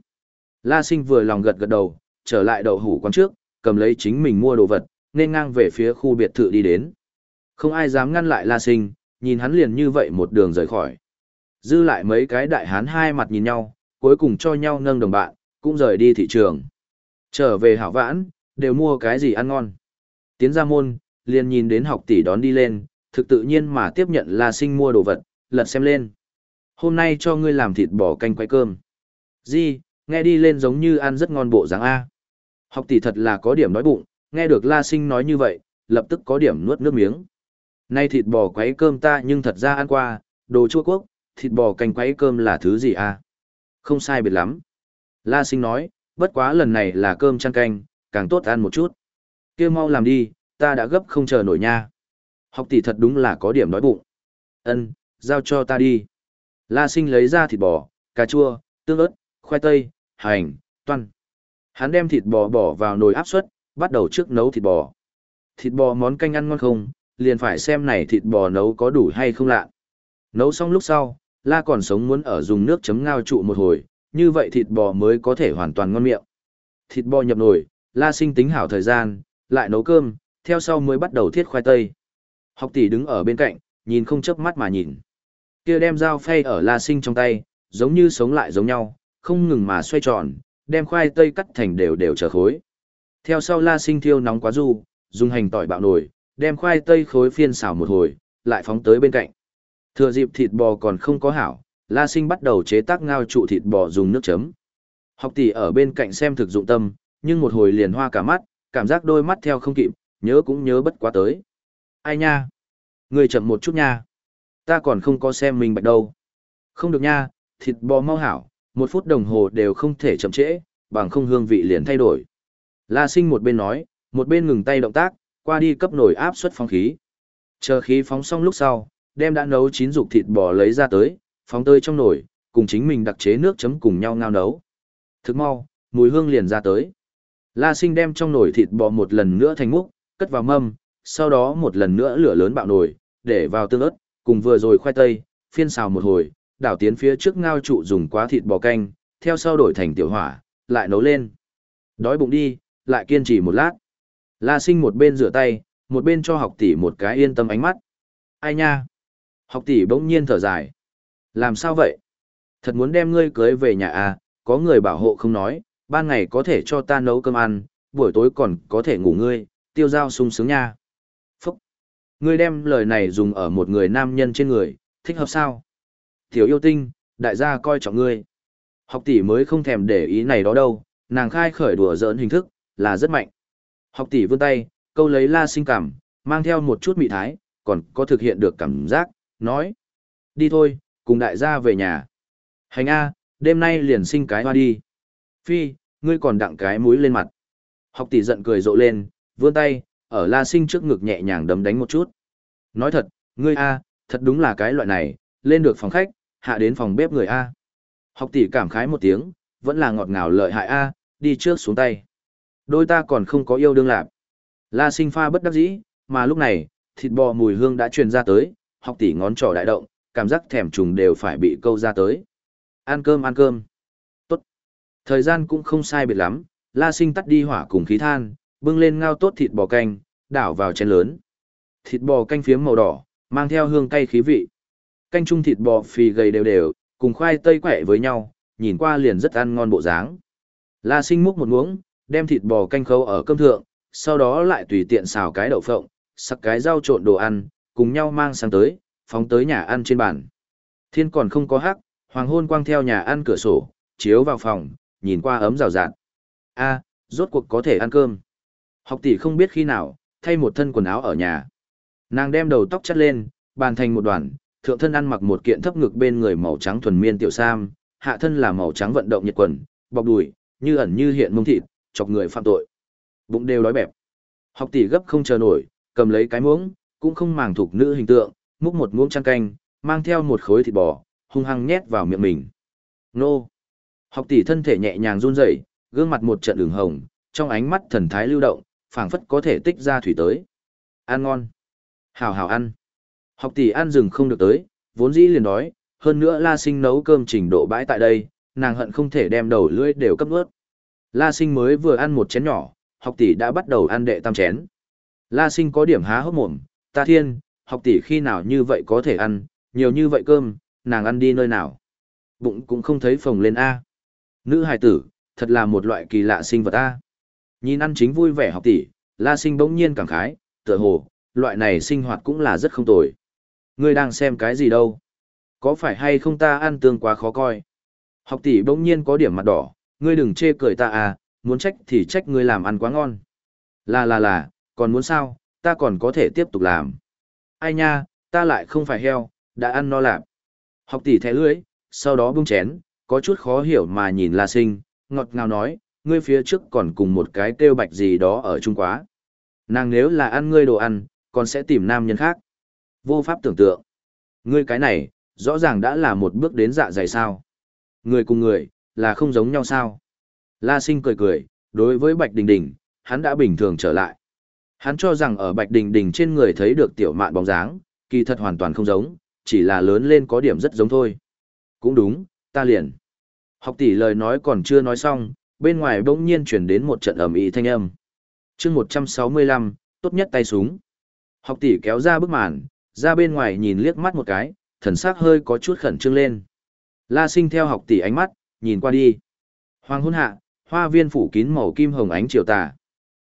La Sinh vừa lòng gật gật đầu, trở lại đậu hủ quán trước, cầm lấy chính mình mua đồ vật, nên ngang về phía khu biệt thự đi đến. Không ai dám ngăn lại La Sinh, nhìn hắn liền như vậy một đường rời khỏi. Dư lại mấy cái đại hán hai mặt nhìn nhau, cuối cùng cho nhau nâng đồng bạn, cũng rời đi thị trường. Trở về hảo vãn, đều mua cái gì ăn ngon. Tiến ra môn, liền nhìn đến học tỷ đón đi lên, thực tự nhiên mà tiếp nhận La Sinh mua đồ vật, lật xem lên. Hôm nay cho ngươi làm thịt bò canh quay cơm. Di, nghe đi lên giống như ăn rất ngon bộ dáng A. Học tỷ thật là có điểm đói bụng, nghe được La Sinh nói như vậy, lập tức có điểm nuốt nước miếng. Nay thịt bò quấy cơm ta nhưng thật ra ăn qua, đồ chua quốc, thịt bò canh quấy cơm là thứ gì à? Không sai biệt lắm. La Sinh nói, bất quá lần này là cơm chăn canh, càng tốt ăn một chút. kia mau làm đi, ta đã gấp không chờ nổi nha. Học tỷ thật đúng là có điểm đói bụng. Ân, giao cho ta đi. La Sinh lấy ra thịt bò, cà chua, tương ớt, khoai tây, hành, toan. Hắn đem thịt bò bỏ vào nồi áp suất, bắt đầu trước nấu thịt bò. Thịt bò món canh ăn ngon không, liền phải xem này thịt bò nấu có đủ hay không lạ. Nấu xong lúc sau, la còn sống muốn ở dùng nước chấm ngao trụ một hồi, như vậy thịt bò mới có thể hoàn toàn ngon miệng. Thịt bò nhập nồi, la sinh tính hảo thời gian, lại nấu cơm, theo sau mới bắt đầu thiết khoai tây. Học tỷ đứng ở bên cạnh, nhìn không chớp mắt mà nhìn. Kia đem dao phay ở la sinh trong tay, giống như sống lại giống nhau, không ngừng mà xoay tròn, đem khoai tây cắt thành đều đều trở khối. Theo sau la sinh thiêu nóng quá du, dùng hành tỏi bạo nổi, đem khoai tây khối phiên xào một hồi, lại phóng tới bên cạnh. Thừa dịp thịt bò còn không có hảo, La Sinh bắt đầu chế tác ngao trụ thịt bò dùng nước chấm. Học tỷ ở bên cạnh xem thực dụng tâm, nhưng một hồi liền hoa cả mắt, cảm giác đôi mắt theo không kịp, nhớ cũng nhớ bất quá tới. Ai nha? Người chậm một chút nha. Ta còn không có xem mình bạch đâu. Không được nha, thịt bò mau hảo, một phút đồng hồ đều không thể chậm trễ, bằng không hương vị liền thay đổi. La Sinh một bên nói, một bên ngừng tay động tác, qua đi cấp nồi áp suất phong khí. Chờ khí phóng xong lúc sau, đem đã nấu chín dục thịt bò lấy ra tới, phóng tơi trong nồi, cùng chính mình đặc chế nước chấm cùng nhau ngao nấu. Thức mau, mùi hương liền ra tới. La Sinh đem trong nồi thịt bò một lần nữa thành múc, cất vào mâm, sau đó một lần nữa lửa lớn bạo nồi, để vào tương ớt, cùng vừa rồi khoai tây, phiên xào một hồi, đảo tiến phía trước ngao trụ dùng quá thịt bò canh, theo sau đổi thành tiểu hỏa, lại nấu lên. Đói bụng đi, lại kiên trì một lát. La sinh một bên rửa tay, một bên cho học tỷ một cái yên tâm ánh mắt. Ai nha? Học tỷ bỗng nhiên thở dài. Làm sao vậy? Thật muốn đem ngươi cưới về nhà à, có người bảo hộ không nói, ban ngày có thể cho ta nấu cơm ăn, buổi tối còn có thể ngủ ngươi, tiêu giao sung sướng nha. Phúc! Ngươi đem lời này dùng ở một người nam nhân trên người, thích hợp sao? Thiếu yêu tinh, đại gia coi trọng ngươi. Học tỷ mới không thèm để ý này đó đâu, nàng khai khởi đùa giỡn hình thức, là rất mạnh. Học tỷ vươn tay, câu lấy la sinh cảm, mang theo một chút mị thái, còn có thực hiện được cảm giác, nói. Đi thôi, cùng đại gia về nhà. Hành A, đêm nay liền sinh cái hoa đi. Phi, ngươi còn đặng cái mũi lên mặt. Học tỷ giận cười rộ lên, vươn tay, ở la sinh trước ngực nhẹ nhàng đấm đánh một chút. Nói thật, ngươi A, thật đúng là cái loại này, lên được phòng khách, hạ đến phòng bếp người A. Học tỷ cảm khái một tiếng, vẫn là ngọt ngào lợi hại A, đi trước xuống tay. Đôi ta còn không có yêu đương lạc. La sinh pha bất đắc dĩ, mà lúc này, thịt bò mùi hương đã truyền ra tới, học tỷ ngón trỏ đại động, cảm giác thèm trùng đều phải bị câu ra tới. Ăn cơm ăn cơm. Tốt. Thời gian cũng không sai biệt lắm, la sinh tắt đi hỏa cùng khí than, bưng lên ngao tốt thịt bò canh, đảo vào chén lớn. Thịt bò canh phiếm màu đỏ, mang theo hương cay khí vị. Canh chung thịt bò phì gầy đều đều, cùng khoai tây quẹ với nhau, nhìn qua liền rất ăn ngon bộ dáng. La sinh múc một muỗng, đem thịt bò canh khâu ở cơm thượng, sau đó lại tùy tiện xào cái đậu phộng, sắc cái rau trộn đồ ăn, cùng nhau mang sang tới, phóng tới nhà ăn trên bàn. Thiên còn không có hắc, hoàng hôn quang theo nhà ăn cửa sổ, chiếu vào phòng, nhìn qua ấm rào rạt. A, rốt cuộc có thể ăn cơm. Học tỷ không biết khi nào, thay một thân quần áo ở nhà. Nàng đem đầu tóc chắt lên, bàn thành một đoàn, thượng thân ăn mặc một kiện thấp ngực bên người màu trắng thuần miên tiểu sam, hạ thân là màu trắng vận động nhiệt quần, bọc đùi, như ẩn như hiện mông thịt, chọc người phạm tội. Bụng đều đói bẹp. Học tỷ gấp không chờ nổi, cầm lấy cái muỗng, cũng không màng thuộc nữ hình tượng, múc một muỗng chăn canh, mang theo một khối thịt bò, hung hăng nhét vào miệng mình. Nô! Học tỷ thân thể nhẹ nhàng run rẩy, gương mặt một trận ửng hồng, trong ánh mắt thần thái lưu động, phảng phất có thể tích ra thủy tới. Ăn ngon! Hào hào ăn! Học tỷ ăn rừng không được tới, vốn dĩ liền đói, hơn nữa la sinh nấu cơm trình độ bãi tại đây, nàng hận không thể đem đầu lưỡi đều cấp ướt. La sinh mới vừa ăn một chén nhỏ, học tỷ đã bắt đầu ăn đệ tam chén. La sinh có điểm há hốc mồm, ta thiên, học tỷ khi nào như vậy có thể ăn, nhiều như vậy cơm, nàng ăn đi nơi nào. Bụng cũng không thấy phồng lên A. Nữ hài tử, thật là một loại kỳ lạ sinh vật A. Nhìn ăn chính vui vẻ học tỷ, la sinh bỗng nhiên cảm khái, tựa hồ, loại này sinh hoạt cũng là rất không tồi. Ngươi đang xem cái gì đâu? Có phải hay không ta ăn tương quá khó coi? Học tỷ bỗng nhiên có điểm mặt đỏ, ngươi đừng chê cười ta à, muốn trách thì trách ngươi làm ăn quá ngon. Là là là, còn muốn sao, ta còn có thể tiếp tục làm. Ai nha, ta lại không phải heo, đã ăn no lạp. Học tỷ thẻ lưỡi, sau đó bung chén, có chút khó hiểu mà nhìn La Sinh, ngọt ngào nói, ngươi phía trước còn cùng một cái kêu bạch gì đó ở Trung Quá. Nàng nếu là ăn ngươi đồ ăn, còn sẽ tìm nam nhân khác. Vô pháp tưởng tượng. Ngươi cái này, rõ ràng đã là một bước đến dạ dày sao. Người cùng người, là không giống nhau sao. La sinh cười cười, đối với Bạch Đình Đình, hắn đã bình thường trở lại. Hắn cho rằng ở Bạch Đình Đình trên người thấy được tiểu mạn bóng dáng, kỳ thật hoàn toàn không giống, chỉ là lớn lên có điểm rất giống thôi. Cũng đúng, ta liền. Học tỷ lời nói còn chưa nói xong, bên ngoài bỗng nhiên chuyển đến một trận ầm ĩ thanh âm. chương 165, tốt nhất tay súng. Học tỷ kéo ra bức màn, ra bên ngoài nhìn liếc mắt một cái, thần sắc hơi có chút khẩn trương lên. La sinh theo học tỷ ánh mắt, nhìn qua đi. Hoàng hôn hạ, hoa viên phủ kín màu kim hồng ánh chiều tà.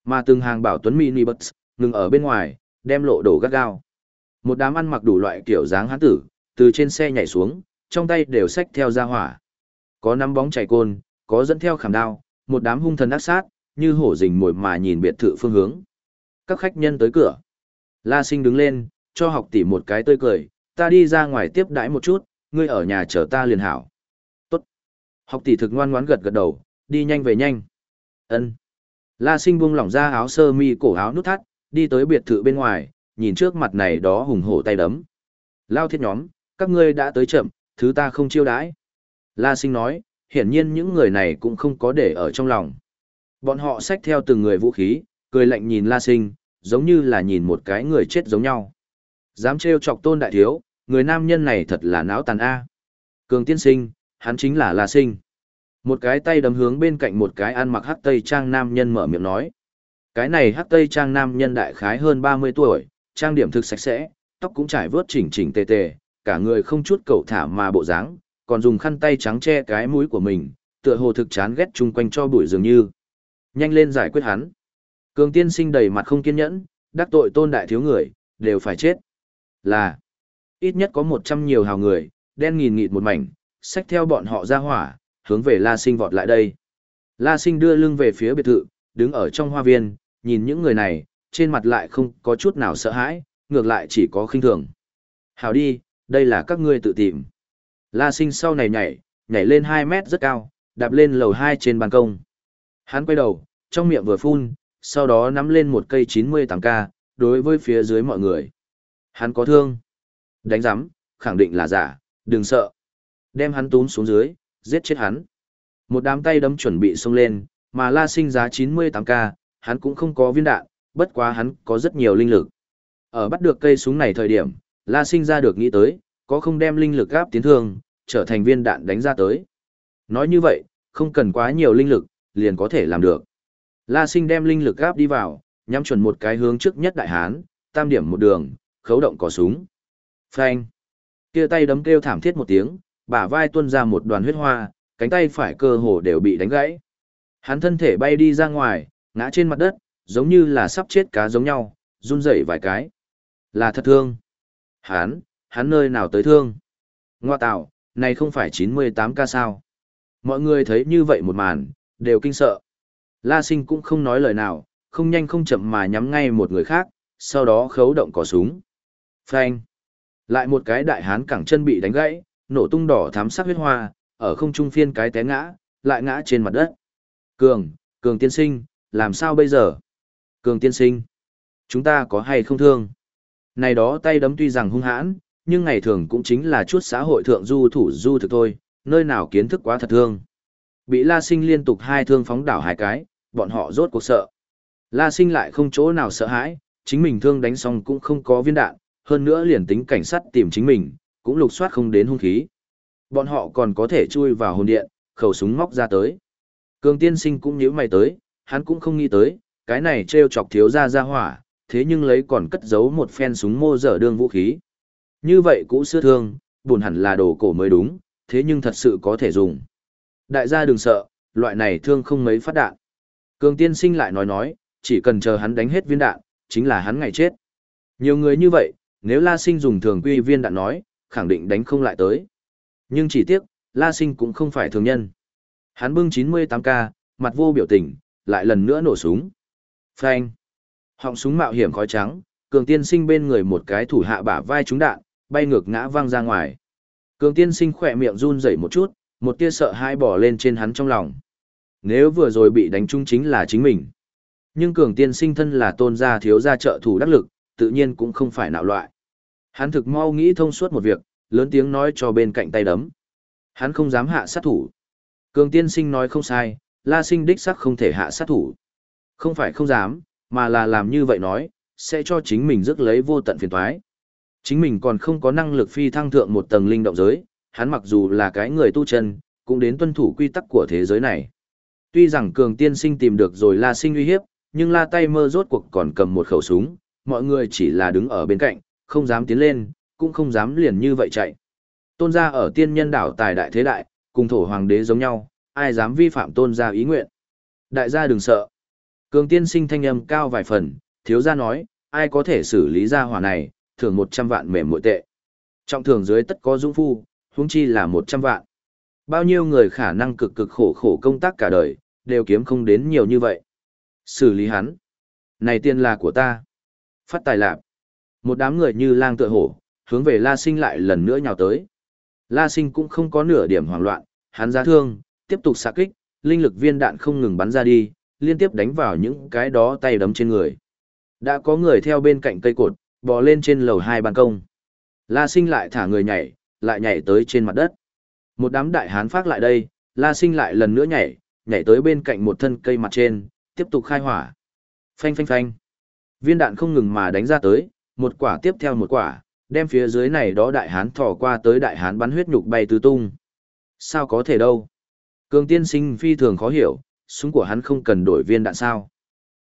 Mà từng hàng bảo tuấn mini bus, ngừng ở bên ngoài, đem lộ đổ gắt gao. Một đám ăn mặc đủ loại kiểu dáng hán tử, từ trên xe nhảy xuống, trong tay đều xách theo ra hỏa. Có nắm bóng chảy côn, có dẫn theo khảm đao, một đám hung thần ác sát, như hổ rình mồi mà nhìn biệt thự phương hướng. Các khách nhân tới cửa. La sinh đứng lên, cho học tỷ một cái tươi cười, ta đi ra ngoài tiếp đãi một chút, ngươi ở nhà chờ ta liền hảo. Học tỷ thực ngoan ngoãn gật gật đầu, đi nhanh về nhanh. Ân. La sinh buông lỏng ra áo sơ mi cổ áo nút thắt, đi tới biệt thự bên ngoài, nhìn trước mặt này đó hùng hổ tay đấm. Lao thiết nhóm, các ngươi đã tới chậm, thứ ta không chiêu đãi. La sinh nói, hiển nhiên những người này cũng không có để ở trong lòng. Bọn họ xách theo từng người vũ khí, cười lạnh nhìn La sinh, giống như là nhìn một cái người chết giống nhau. Dám trêu chọc tôn đại thiếu, người nam nhân này thật là não tàn A. Cường tiên sinh, hắn chính là La Sinh. Một cái tay đấm hướng bên cạnh một cái ăn mặc hắc tây trang nam nhân mở miệng nói. Cái này hắc tây trang nam nhân đại khái hơn 30 tuổi, trang điểm thực sạch sẽ, tóc cũng trải vớt chỉnh chỉnh tề tề, cả người không chút cầu thả mà bộ dáng, còn dùng khăn tay trắng che cái mũi của mình, tựa hồ thực chán ghét chung quanh cho bụi dường như. Nhanh lên giải quyết hắn. Cường tiên sinh đầy mặt không kiên nhẫn, đắc tội tôn đại thiếu người, đều phải chết. Là, ít nhất có 100 nhiều hào người, đen nghìn nghịt một mảnh, xách theo bọn họ ra hỏa, hướng về La Sinh vọt lại đây. La Sinh đưa lưng về phía biệt thự, đứng ở trong hoa viên, nhìn những người này, trên mặt lại không có chút nào sợ hãi, ngược lại chỉ có khinh thường. Hào đi, đây là các ngươi tự tìm. La Sinh sau này nhảy, nhảy lên 2 mét rất cao, đạp lên lầu 2 trên ban công. Hắn quay đầu, trong miệng vừa phun, sau đó nắm lên một cây 98K, đối với phía dưới mọi người. Hắn có thương. Đánh giắm, khẳng định là giả, đừng sợ. Đem hắn tún xuống dưới, giết chết hắn. Một đám tay đấm chuẩn bị xông lên, mà la sinh giá 98k, hắn cũng không có viên đạn, bất quá hắn có rất nhiều linh lực. Ở bắt được cây súng này thời điểm, la sinh ra được nghĩ tới, có không đem linh lực gáp tiến thương, trở thành viên đạn đánh ra tới. Nói như vậy, không cần quá nhiều linh lực, liền có thể làm được. La sinh đem linh lực gáp đi vào, nhắm chuẩn một cái hướng trước nhất đại hán, tam điểm một đường, khấu động cò súng. Phanh. Kia tay đấm kêu thảm thiết một tiếng, bả vai tuôn ra một đoàn huyết hoa, cánh tay phải cơ hồ đều bị đánh gãy. Hắn thân thể bay đi ra ngoài, ngã trên mặt đất, giống như là sắp chết cá giống nhau, run rẩy vài cái. Là thật thương. Hắn, hắn nơi nào tới thương? Ngoa tạo, này không phải 98 ca sao? Mọi người thấy như vậy một màn, đều kinh sợ. La sinh cũng không nói lời nào, không nhanh không chậm mà nhắm ngay một người khác, sau đó khấu động cò súng. Phanh. Lại một cái đại hán cẳng chân bị đánh gãy, nổ tung đỏ thám sắc huyết hoa, ở không trung phiên cái té ngã, lại ngã trên mặt đất. Cường, Cường tiên sinh, làm sao bây giờ? Cường tiên sinh, chúng ta có hay không thương? Này đó tay đấm tuy rằng hung hãn, nhưng ngày thường cũng chính là chút xã hội thượng du thủ du thực thôi, nơi nào kiến thức quá thật thương. Bị La Sinh liên tục hai thương phóng đảo hai cái, bọn họ rốt cuộc sợ. La Sinh lại không chỗ nào sợ hãi, chính mình thương đánh xong cũng không có viên đạn, hơn nữa liền tính cảnh sát tìm chính mình, cũng lục soát không đến hung khí. Bọn họ còn có thể chui vào hồn điện, khẩu súng móc ra tới. Cường tiên sinh cũng nhíu mày tới, hắn cũng không nghĩ tới, cái này treo chọc thiếu ra ra hỏa, thế nhưng lấy còn cất giấu một phen súng mô dở đương vũ khí. Như vậy cũ xưa thương, buồn hẳn là đồ cổ mới đúng, thế nhưng thật sự có thể dùng. Đại gia đừng sợ, loại này thương không mấy phát đạn. Cường tiên sinh lại nói nói, chỉ cần chờ hắn đánh hết viên đạn, chính là hắn ngày chết. Nhiều người như vậy, nếu La Sinh dùng thường quy viên đạn nói, khẳng định đánh không lại tới. Nhưng chỉ tiếc, La Sinh cũng không phải thường nhân. Hắn bưng 98K, mặt vô biểu tình, lại lần nữa nổ súng. Phanh. Họng súng mạo hiểm khói trắng, cường tiên sinh bên người một cái thủ hạ bả vai trúng đạn, bay ngược ngã văng ra ngoài. Cường tiên sinh khỏe miệng run rẩy một chút, một tia sợ hãi bỏ lên trên hắn trong lòng. Nếu vừa rồi bị đánh trúng chính là chính mình. Nhưng cường tiên sinh thân là tôn gia thiếu gia trợ thủ đắc lực, tự nhiên cũng không phải nạo loại. Hắn thực mau nghĩ thông suốt một việc, lớn tiếng nói cho bên cạnh tay đấm. Hắn không dám hạ sát thủ. Cường tiên sinh nói không sai, la sinh đích sắc không thể hạ sát thủ. Không phải không dám, mà là làm như vậy nói, sẽ cho chính mình rước lấy vô tận phiền toái. Chính mình còn không có năng lực phi thăng thượng một tầng linh động giới, hắn mặc dù là cái người tu chân, cũng đến tuân thủ quy tắc của thế giới này. Tuy rằng cường tiên sinh tìm được rồi la sinh uy hiếp, nhưng la tay mơ rốt cuộc còn cầm một khẩu súng, mọi người chỉ là đứng ở bên cạnh, không dám tiến lên, cũng không dám liền như vậy chạy. Tôn gia ở tiên nhân đảo tài đại thế đại, cùng thổ hoàng đế giống nhau, ai dám vi phạm tôn gia ý nguyện. Đại gia đừng sợ. Cường tiên sinh thanh âm cao vài phần, thiếu gia nói, ai có thể xử lý gia hỏa này, thưởng 100 vạn mềm muội tệ. Trọng thưởng dưới tất có dũng phu, huống chi là 100 vạn. Bao nhiêu người khả năng cực cực khổ khổ công tác cả đời, đều kiếm không đến nhiều như vậy. Xử lý hắn. Này tiền là của ta. Phát tài lạc. Một đám người như lang tựa hổ, hướng về La Sinh lại lần nữa nhào tới. La Sinh cũng không có nửa điểm hoảng loạn, hắn ra thương, tiếp tục xạ kích, linh lực viên đạn không ngừng bắn ra đi, liên tiếp đánh vào những cái đó tay đấm trên người. Đã có người theo bên cạnh cây cột, bò lên trên lầu hai ban công. La Sinh lại thả người nhảy, lại nhảy tới trên mặt đất. Một đám đại hán phát lại đây, La Sinh lại lần nữa nhảy, nhảy tới bên cạnh một thân cây mặt trên, tiếp tục khai hỏa. Phanh phanh phanh. Viên đạn không ngừng mà đánh ra tới, một quả tiếp theo một quả, đem phía dưới này đó đại hán thò qua tới đại hán bắn huyết nhục bay tứ tung. Sao có thể đâu? Cường tiên sinh phi thường khó hiểu, súng của hắn không cần đổi viên đạn sao.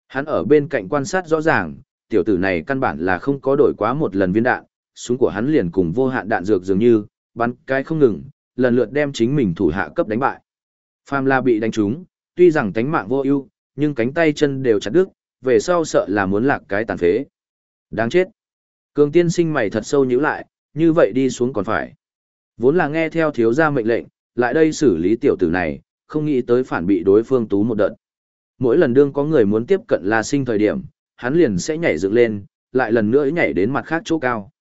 Hắn ở bên cạnh quan sát rõ ràng, tiểu tử này căn bản là không có đổi quá một lần viên đạn, súng của hắn liền cùng vô hạn đạn dược dường như, bắn cái không ngừng, lần lượt đem chính mình thủ hạ cấp đánh bại. Phàm La bị đánh trúng, tuy rằng tánh mạng vô ưu, nhưng cánh tay chân đều chặt đứt, về sau sợ là muốn lạc cái tàn phế. Đáng chết. Cường tiên sinh mày thật sâu nhíu lại, như vậy đi xuống còn phải. Vốn là nghe theo thiếu gia mệnh lệnh, lại đây xử lý tiểu tử này, không nghĩ tới phản bị đối phương tú một đợt. Mỗi lần đương có người muốn tiếp cận La Sinh thời điểm, hắn liền sẽ nhảy dựng lên, lại lần nữa nhảy đến mặt khác chỗ cao.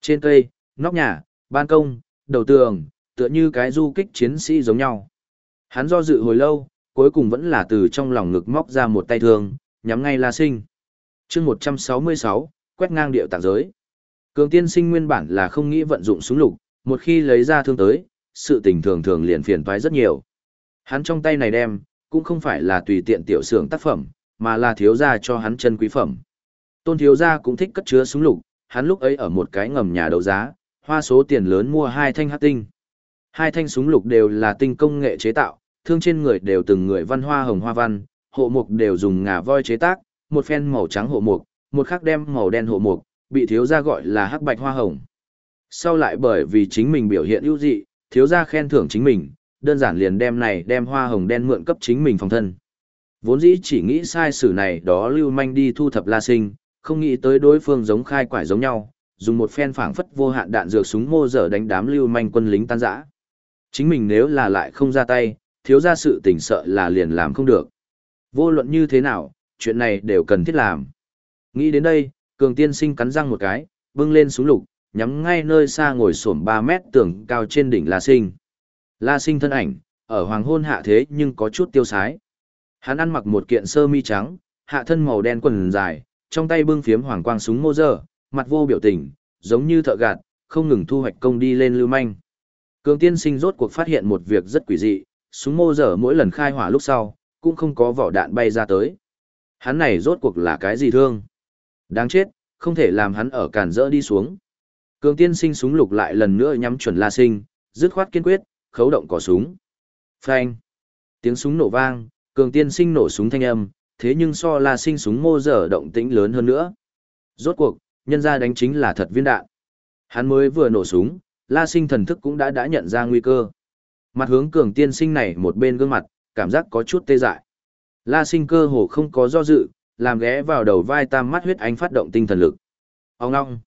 Trên cây, nóc nhà, ban công, đầu tường, tựa như cái du kích chiến sĩ giống nhau. Hắn do dự hồi lâu, cuối cùng vẫn là từ trong lòng ngực móc ra một tay thương, nhắm ngay La Sinh. chương 166, quét ngang điệu tạng giới. Cường tiên sinh nguyên bản là không nghĩ vận dụng súng lục, một khi lấy ra thương tới, sự tình thường thường liền phiền toái rất nhiều. Hắn trong tay này đem, cũng không phải là tùy tiện tiểu xưởng tác phẩm, mà là thiếu gia cho hắn chân quý phẩm. Tôn thiếu gia cũng thích cất chứa súng lục, hắn lúc ấy ở một cái ngầm nhà đấu giá, hoa số tiền lớn mua hai thanh hắc tinh. Hai thanh súng lục đều là tinh công nghệ chế tạo, thương trên người đều từng người văn hoa hồng hoa văn, hộ mục đều dùng ngà voi chế tác, một phen màu trắng hộ mục, một khắc đem màu đen hộ mục, bị thiếu gia gọi là hắc bạch hoa hồng. Sau lại bởi vì chính mình biểu hiện ưu dị, thiếu gia khen thưởng chính mình, đơn giản liền đem này đem hoa hồng đen mượn cấp chính mình phòng thân. Vốn dĩ chỉ nghĩ sai sử này đó lưu manh đi thu thập la sinh, không nghĩ tới đối phương giống khai quải giống nhau, dùng một phen phảng phất vô hạn đạn dược súng mô dở đánh đám lưu manh quân lính tan rã. Chính mình nếu là lại không ra tay, thiếu gia sự tình sợ là liền làm không được. Vô luận như thế nào, chuyện này đều cần thiết làm. Nghĩ đến đây, cường tiên sinh cắn răng một cái, bưng lên súng lục, nhắm ngay nơi xa ngồi xổm 3 mét tường cao trên đỉnh La Sinh. La Sinh thân ảnh, ở hoàng hôn hạ thế nhưng có chút tiêu sái. Hắn ăn mặc một kiện sơ mi trắng, hạ thân màu đen quần dài, trong tay bưng phiếm hoàng quang súng mô dơ, mặt vô biểu tình, giống như thợ gạt, không ngừng thu hoạch công đi lên lưu manh. Cường tiên sinh rốt cuộc phát hiện một việc rất quỷ dị, súng mô dở mỗi lần khai hỏa lúc sau, cũng không có vỏ đạn bay ra tới. Hắn này rốt cuộc là cái gì thương? Đáng chết, không thể làm hắn ở cản rỡ đi xuống. Cường tiên sinh súng lục lại lần nữa nhắm chuẩn La Sinh, dứt khoát kiên quyết, khấu động cò súng. Phanh! Tiếng súng nổ vang, cường tiên sinh nổ súng thanh âm, thế nhưng so La Sinh súng mô dở động tĩnh lớn hơn nữa. Rốt cuộc, nhân ra đánh chính là thật viên đạn. Hắn mới vừa nổ súng, La Sinh thần thức cũng đã đã nhận ra nguy cơ. Mặt hướng cường tiên sinh này một bên gương mặt, cảm giác có chút tê dại. La Sinh cơ hồ không có do dự, làm ghé vào đầu vai tam mắt huyết ánh phát động tinh thần lực. Ông ngong.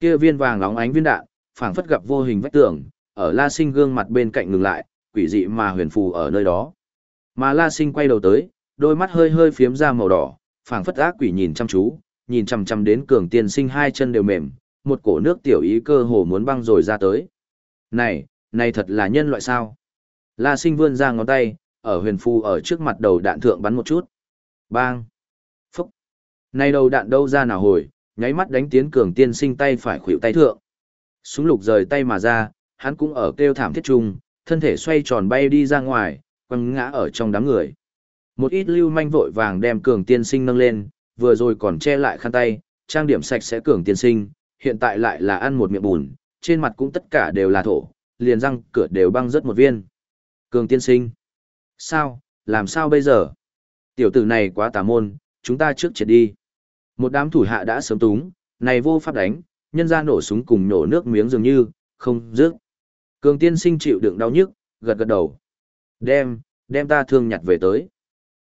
Kia viên vàng nóng ánh viên đạn, phảng phất gặp vô hình vách tường, ở La Sinh gương mặt bên cạnh ngừng lại, quỷ dị mà huyền phù ở nơi đó. Mà La Sinh quay đầu tới, đôi mắt hơi hơi phiếm ra màu đỏ, phảng phất ác quỷ nhìn chăm chú, nhìn chằm chằm đến cường tiên sinh hai chân đều mềm, một cổ nước tiểu ý cơ hồ muốn băng rồi ra tới. Này, này thật là nhân loại sao? La sinh vươn ra ngón tay, ở huyền phù ở trước mặt đầu đạn thượng bắn một chút. Bang! Nay đầu đạn đâu ra nào hồi, nháy mắt đánh tiến cường tiên sinh tay phải khuỷu tay thượng. Súng lục rời tay mà ra, hắn cũng ở kêu thảm thiết trung, thân thể xoay tròn bay đi ra ngoài, quăng ngã ở trong đám người. Một ít lưu manh vội vàng đem cường tiên sinh nâng lên, vừa rồi còn che lại khăn tay, trang điểm sạch sẽ cường tiên sinh, hiện tại lại là ăn một miệng bùn, trên mặt cũng tất cả đều là thổ, liền răng cửa đều băng rớt một viên. Cường tiên sinh. Sao, làm sao bây giờ? Tiểu tử này quá tà môn, chúng ta trước triệt đi. Một đám thủ hạ đã sớm túng, này vô pháp đánh, nhân ra nổ súng cùng nổ nước miếng dường như, không dứt. Cường tiên sinh chịu đựng đau nhức, gật gật đầu. Đem, đem ta thương nhặt về tới.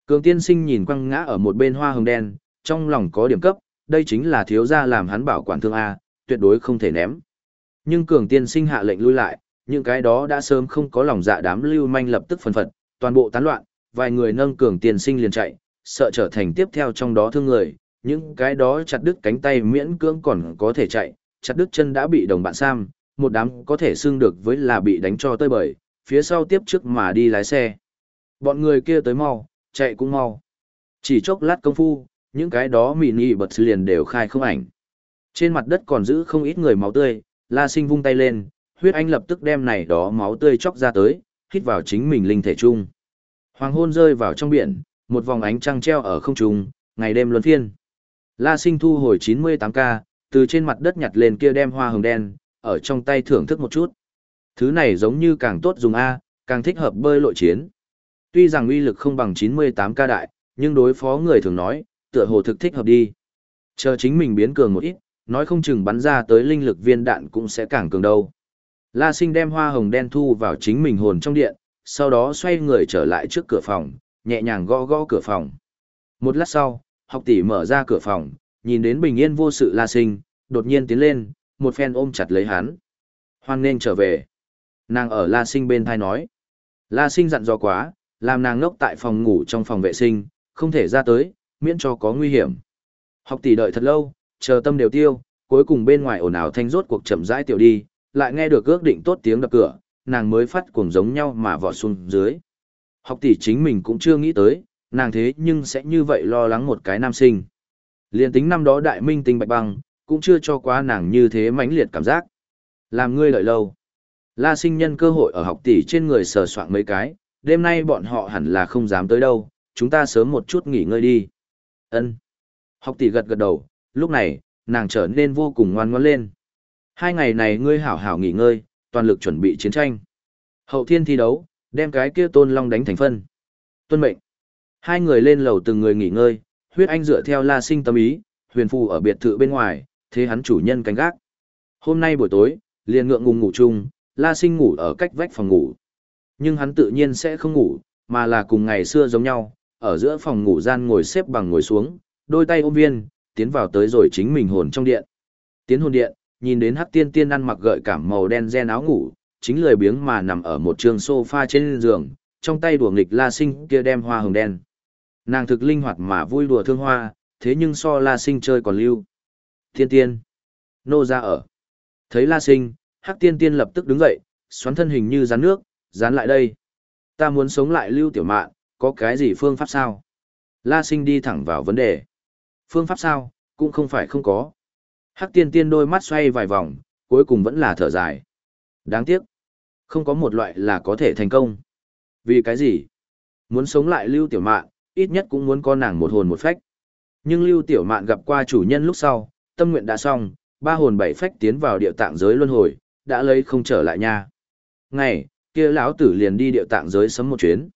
Cường tiên sinh nhìn quăng ngã ở một bên hoa hồng đen, trong lòng có điểm cấp, đây chính là thiếu gia làm hắn bảo quản thương A, tuyệt đối không thể ném. Nhưng cường tiên sinh hạ lệnh lui lại, những cái đó đã sớm không có lòng dạ đám lưu manh lập tức phân phật, toàn bộ tán loạn, vài người nâng cường tiên sinh liền chạy, sợ trở thành tiếp theo trong đó thương người, những cái đó chặt đứt cánh tay miễn cưỡng còn có thể chạy, chặt đứt chân đã bị đồng bạn Sam, một đám có thể xưng được với là bị đánh cho tơi bời, phía sau tiếp trước mà đi lái xe. Bọn người kia tới mau, chạy cũng mau. Chỉ chốc lát công phu, những cái đó mì nị bật liền đều khai không ảnh. Trên mặt đất còn giữ không ít người máu tươi, La Sinh vung tay lên, huyết anh lập tức đem này đó máu tươi chóc ra tới, hít vào chính mình linh thể chung. Hoàng hôn rơi vào trong biển, một vòng ánh trăng treo ở không trung, ngày đêm luân phiên. La Sinh thu hồi 98k, từ trên mặt đất nhặt lên kia đem hoa hồng đen, ở trong tay thưởng thức một chút. Thứ này giống như càng tốt dùng A, càng thích hợp bơi lội chiến. Tuy rằng uy lực không bằng 98 ca đại, nhưng đối phó người thường nói, tựa hồ thực thích hợp đi. Chờ chính mình biến cường một ít, nói không chừng bắn ra tới linh lực viên đạn cũng sẽ càng cường đâu. La sinh đem hoa hồng đen thu vào chính mình hồn trong điện, sau đó xoay người trở lại trước cửa phòng, nhẹ nhàng gõ gõ cửa phòng. Một lát sau, học tỷ mở ra cửa phòng, nhìn đến bình yên vô sự la sinh, đột nhiên tiến lên, một phen ôm chặt lấy hắn. Hoan nên trở về. Nàng ở la sinh bên thai nói. La sinh dặn dò quá, làm nàng ngốc tại phòng ngủ trong phòng vệ sinh, không thể ra tới, miễn cho có nguy hiểm. Học tỷ đợi thật lâu, chờ tâm đều tiêu, cuối cùng bên ngoài ồn ào thanh rốt cuộc chậm rãi tiểu đi, lại nghe được ước định tốt tiếng đập cửa, nàng mới phát cuồng giống nhau mà vọt xuống dưới. Học tỷ chính mình cũng chưa nghĩ tới, nàng thế nhưng sẽ như vậy lo lắng một cái nam sinh. Liên tính năm đó đại minh tinh bạch băng, cũng chưa cho quá nàng như thế mãnh liệt cảm giác. Làm ngươi đợi lâu. La sinh nhân cơ hội ở học tỷ trên người sờ soạn mấy cái, đêm nay bọn họ hẳn là không dám tới đâu, chúng ta sớm một chút nghỉ ngơi đi. Ân. Học tỷ gật gật đầu, lúc này, nàng trở nên vô cùng ngoan ngoãn lên. Hai ngày này ngươi hảo hảo nghỉ ngơi, toàn lực chuẩn bị chiến tranh. Hậu thiên thi đấu, đem cái kia tôn long đánh thành phân. Tuân mệnh. Hai người lên lầu từng người nghỉ ngơi, huyết anh dựa theo la sinh tâm ý, huyền phù ở biệt thự bên ngoài, thế hắn chủ nhân canh gác. Hôm nay buổi tối, liền ngượng ngùng ngủ chung, la sinh ngủ ở cách vách phòng ngủ. Nhưng hắn tự nhiên sẽ không ngủ, mà là cùng ngày xưa giống nhau, ở giữa phòng ngủ gian ngồi xếp bằng ngồi xuống, đôi tay ôm viên, tiến vào tới rồi chính mình hồn trong điện. Tiến hồn điện, nhìn đến hắc tiên tiên ăn mặc gợi cảm màu đen gen áo ngủ, chính lười biếng mà nằm ở một trường sofa trên giường, trong tay đùa nghịch la sinh kia đem hoa hồng đen. Nàng thực linh hoạt mà vui đùa thương hoa, thế nhưng so la sinh chơi còn lưu. Thiên tiên. Nô ra ở. Thấy la sinh, hắc tiên tiên lập tức đứng dậy, xoắn thân hình như rắn nước, dán lại đây. Ta muốn sống lại lưu tiểu mạn, có cái gì phương pháp sao? La sinh đi thẳng vào vấn đề. Phương pháp sao, cũng không phải không có. Hắc tiên tiên đôi mắt xoay vài vòng, cuối cùng vẫn là thở dài. Đáng tiếc. Không có một loại là có thể thành công. Vì cái gì? Muốn sống lại lưu tiểu mạn, ít nhất cũng muốn có nàng một hồn một phách. Nhưng lưu tiểu mạn gặp qua chủ nhân lúc sau, tâm nguyện đã xong, ba hồn bảy phách tiến vào địa tạng giới luân hồi, đã lấy không trở lại nha. Ngày, kia lão tử liền đi địa tạng giới sấm một chuyến.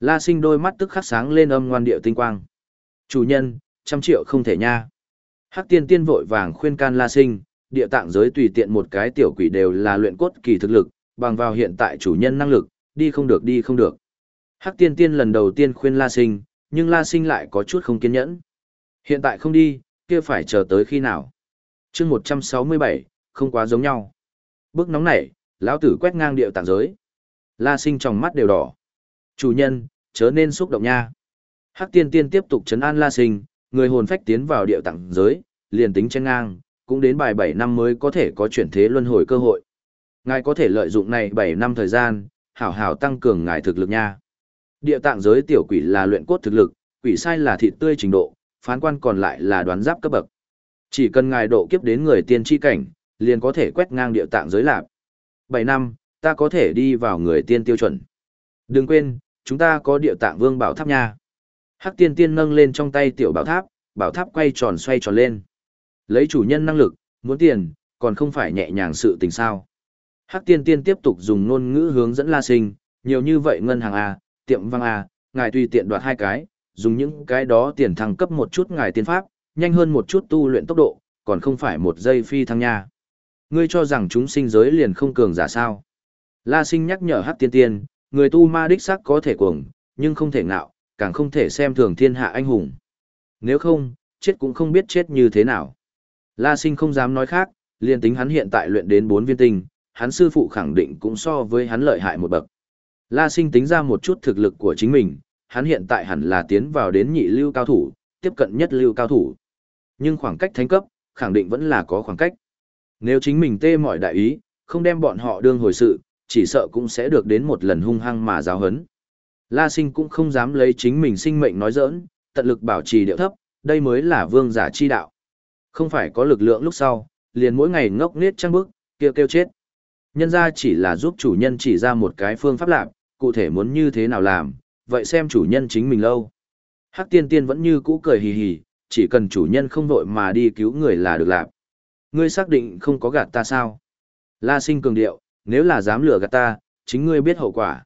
La sinh đôi mắt tức khắc sáng lên âm ngoan điệu tinh quang. Chủ nhân, trăm triệu không thể nha. Hắc tiên tiên vội vàng khuyên can la sinh, địa tạng giới tùy tiện một cái tiểu quỷ đều là luyện cốt kỳ thực lực, bằng vào hiện tại chủ nhân năng lực, đi không được đi không được. Hắc tiên tiên lần đầu tiên khuyên la sinh, nhưng la sinh lại có chút không kiên nhẫn. Hiện tại không đi, kia phải chờ tới khi nào. chương 167, không quá giống nhau. Bước nóng nảy, lão tử quét ngang điệu tạng giới. La sinh trong mắt đều đỏ. Chủ nhân, chớ nên xúc động nha. Hắc tiên tiên tiếp tục chấn an la sinh, người hồn phách tiến vào điệu tạng giới, liền tính chen ngang, cũng đến bài 7 năm mới có thể có chuyển thế luân hồi cơ hội. Ngài có thể lợi dụng này 7 năm thời gian, hảo hảo tăng cường ngài thực lực nha. Địa tạng giới tiểu quỷ là luyện cốt thực lực, quỷ sai là thịt tươi trình độ, phán quan còn lại là đoán giáp cấp bậc. Chỉ cần ngài độ kiếp đến người tiên tri cảnh, liền có thể quét ngang địa tạng giới lạp. 7 năm, ta có thể đi vào người tiên tiêu chuẩn. Đừng quên, chúng ta có địa tạng vương bảo tháp nha. Hắc tiên tiên nâng lên trong tay tiểu bảo tháp, bảo tháp quay tròn xoay tròn lên. Lấy chủ nhân năng lực, muốn tiền, còn không phải nhẹ nhàng sự tình sao. Hắc tiên tiên tiếp tục dùng ngôn ngữ hướng dẫn la sinh, nhiều như vậy ngân hàng A, tiệm vang à, ngài tùy tiện đoạt hai cái, dùng những cái đó tiền thăng cấp một chút ngài tiên pháp, nhanh hơn một chút tu luyện tốc độ, còn không phải một giây phi thăng nha. Ngươi cho rằng chúng sinh giới liền không cường giả sao. La sinh nhắc nhở Hắc tiên tiên, người tu ma đích sắc có thể cuồng, nhưng không thể ngạo, càng không thể xem thường thiên hạ anh hùng. Nếu không, chết cũng không biết chết như thế nào. La sinh không dám nói khác, liền tính hắn hiện tại luyện đến bốn viên tinh, hắn sư phụ khẳng định cũng so với hắn lợi hại một bậc. La sinh tính ra một chút thực lực của chính mình, hắn hiện tại hẳn là tiến vào đến nhị lưu cao thủ, tiếp cận nhất lưu cao thủ. Nhưng khoảng cách thánh cấp, khẳng định vẫn là có khoảng cách. Nếu chính mình tê mọi đại ý, không đem bọn họ đương hồi sự, chỉ sợ cũng sẽ được đến một lần hung hăng mà giáo hấn. La sinh cũng không dám lấy chính mình sinh mệnh nói giỡn, tận lực bảo trì điệu thấp, đây mới là vương giả chi đạo. Không phải có lực lượng lúc sau, liền mỗi ngày ngốc nết trăng bức, kêu kêu chết. Nhân ra chỉ là giúp chủ nhân chỉ ra một cái phương pháp làm, cụ thể muốn như thế nào làm, vậy xem chủ nhân chính mình lâu. Hắc tiên tiên vẫn như cũ cười hì hì, chỉ cần chủ nhân không vội mà đi cứu người là được làm. Ngươi xác định không có gạt ta sao? La sinh cường điệu, nếu là dám lừa gạt ta, chính ngươi biết hậu quả.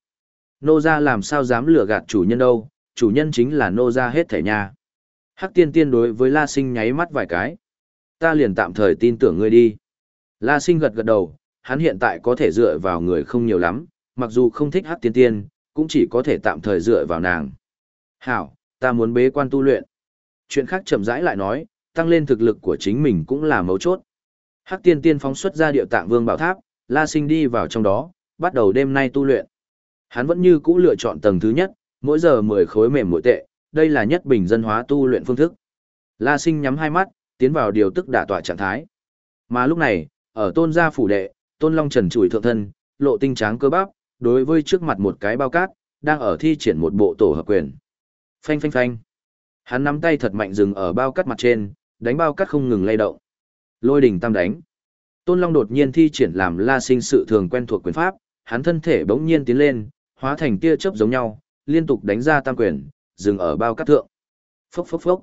Nô gia làm sao dám lừa gạt chủ nhân đâu, chủ nhân chính là nô gia hết thể nha. Hắc tiên tiên đối với La Sinh nháy mắt vài cái. Ta liền tạm thời tin tưởng ngươi đi. La Sinh gật gật đầu, hắn hiện tại có thể dựa vào người không nhiều lắm, mặc dù không thích Hắc tiên tiên, cũng chỉ có thể tạm thời dựa vào nàng. Hảo, ta muốn bế quan tu luyện. Chuyện khác chậm rãi lại nói, tăng lên thực lực của chính mình cũng là mấu chốt. Hắc tiên tiên phóng xuất ra điệu tạng vương bảo tháp, La Sinh đi vào trong đó, bắt đầu đêm nay tu luyện. Hắn vẫn như cũ lựa chọn tầng thứ nhất, mỗi giờ 10 khối mềm mỗi tệ, đây là nhất bình dân hóa tu luyện phương thức. La Sinh nhắm hai mắt, tiến vào điều tức đả tỏa trạng thái. Mà lúc này, ở tôn gia phủ đệ, tôn long trần chủi thượng thân, lộ tinh tráng cơ bắp, đối với trước mặt một cái bao cát, đang ở thi triển một bộ tổ hợp quyền. Phanh phanh phanh. Hắn nắm tay thật mạnh dừng ở bao cát mặt trên, đánh bao cát không ngừng lay động. Lôi đỉnh tam đánh. Tôn Long đột nhiên thi triển làm La Sinh sự thường quen thuộc quyền pháp, hắn thân thể bỗng nhiên tiến lên, hóa thành tia chớp giống nhau, liên tục đánh ra tam quyền, dừng ở bao cát thượng. Phốc phốc phốc.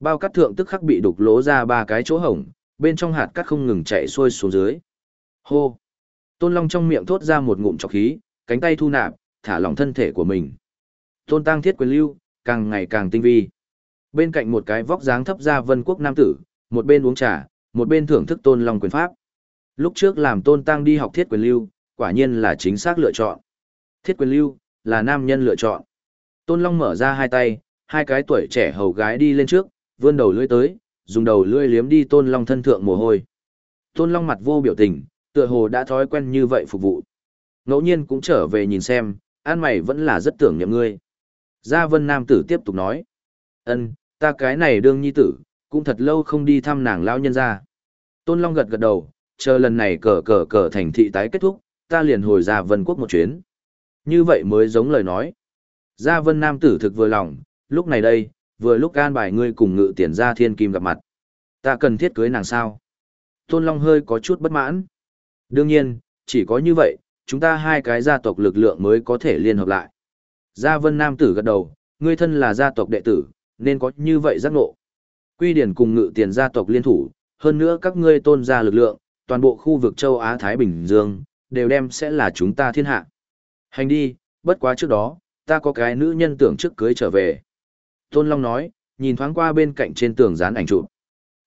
Bao cát thượng tức khắc bị đục lỗ ra ba cái chỗ hổng, bên trong hạt cát không ngừng chạy xuôi xuống dưới. Hô. Tôn Long trong miệng thốt ra một ngụm trọc khí, cánh tay thu nạp, thả lỏng thân thể của mình. Tôn Tăng Thiết quyền lưu, càng ngày càng tinh vi. Bên cạnh một cái vóc dáng thấp ra vân quốc nam tử, một bên uống trà, một bên thưởng thức Tôn Long quyền pháp. Lúc trước làm Tôn Tăng đi học thiết quyền lưu, quả nhiên là chính xác lựa chọn. Thiết quyền lưu, là nam nhân lựa chọn. Tôn Long mở ra hai tay, hai cái tuổi trẻ hầu gái đi lên trước, vươn đầu lưỡi tới, dùng đầu lưỡi liếm đi Tôn Long thân thượng mồ hôi. Tôn Long mặt vô biểu tình, tựa hồ đã thói quen như vậy phục vụ. Ngẫu nhiên cũng trở về nhìn xem, an mày vẫn là rất tưởng niệm ngươi. Gia Vân Nam tử tiếp tục nói. ân ta cái này đương nhi tử, cũng thật lâu không đi thăm nàng lão nhân ra. Tôn Long gật gật đầu, chờ lần này cờ cờ cờ thành thị tái kết thúc, ta liền hồi ra Vân Quốc một chuyến. Như vậy mới giống lời nói. Gia Vân Nam tử thực vừa lòng, lúc này đây, vừa lúc an bài ngươi cùng ngự tiền ra thiên kim gặp mặt. Ta cần thiết cưới nàng sao? Tôn Long hơi có chút bất mãn. Đương nhiên, chỉ có như vậy, chúng ta hai cái gia tộc lực lượng mới có thể liên hợp lại. Gia Vân Nam tử gật đầu, ngươi thân là gia tộc đệ tử, nên có như vậy giác ngộ. Quy điển cùng ngự tiền gia tộc liên thủ, hơn nữa các ngươi tôn gia lực lượng, toàn bộ khu vực châu Á Thái Bình Dương, đều đem sẽ là chúng ta thiên hạ. Hành đi, bất quá trước đó, ta có cái nữ nhân tưởng trước cưới trở về. Tôn Long nói, nhìn thoáng qua bên cạnh trên tường dán ảnh chụp.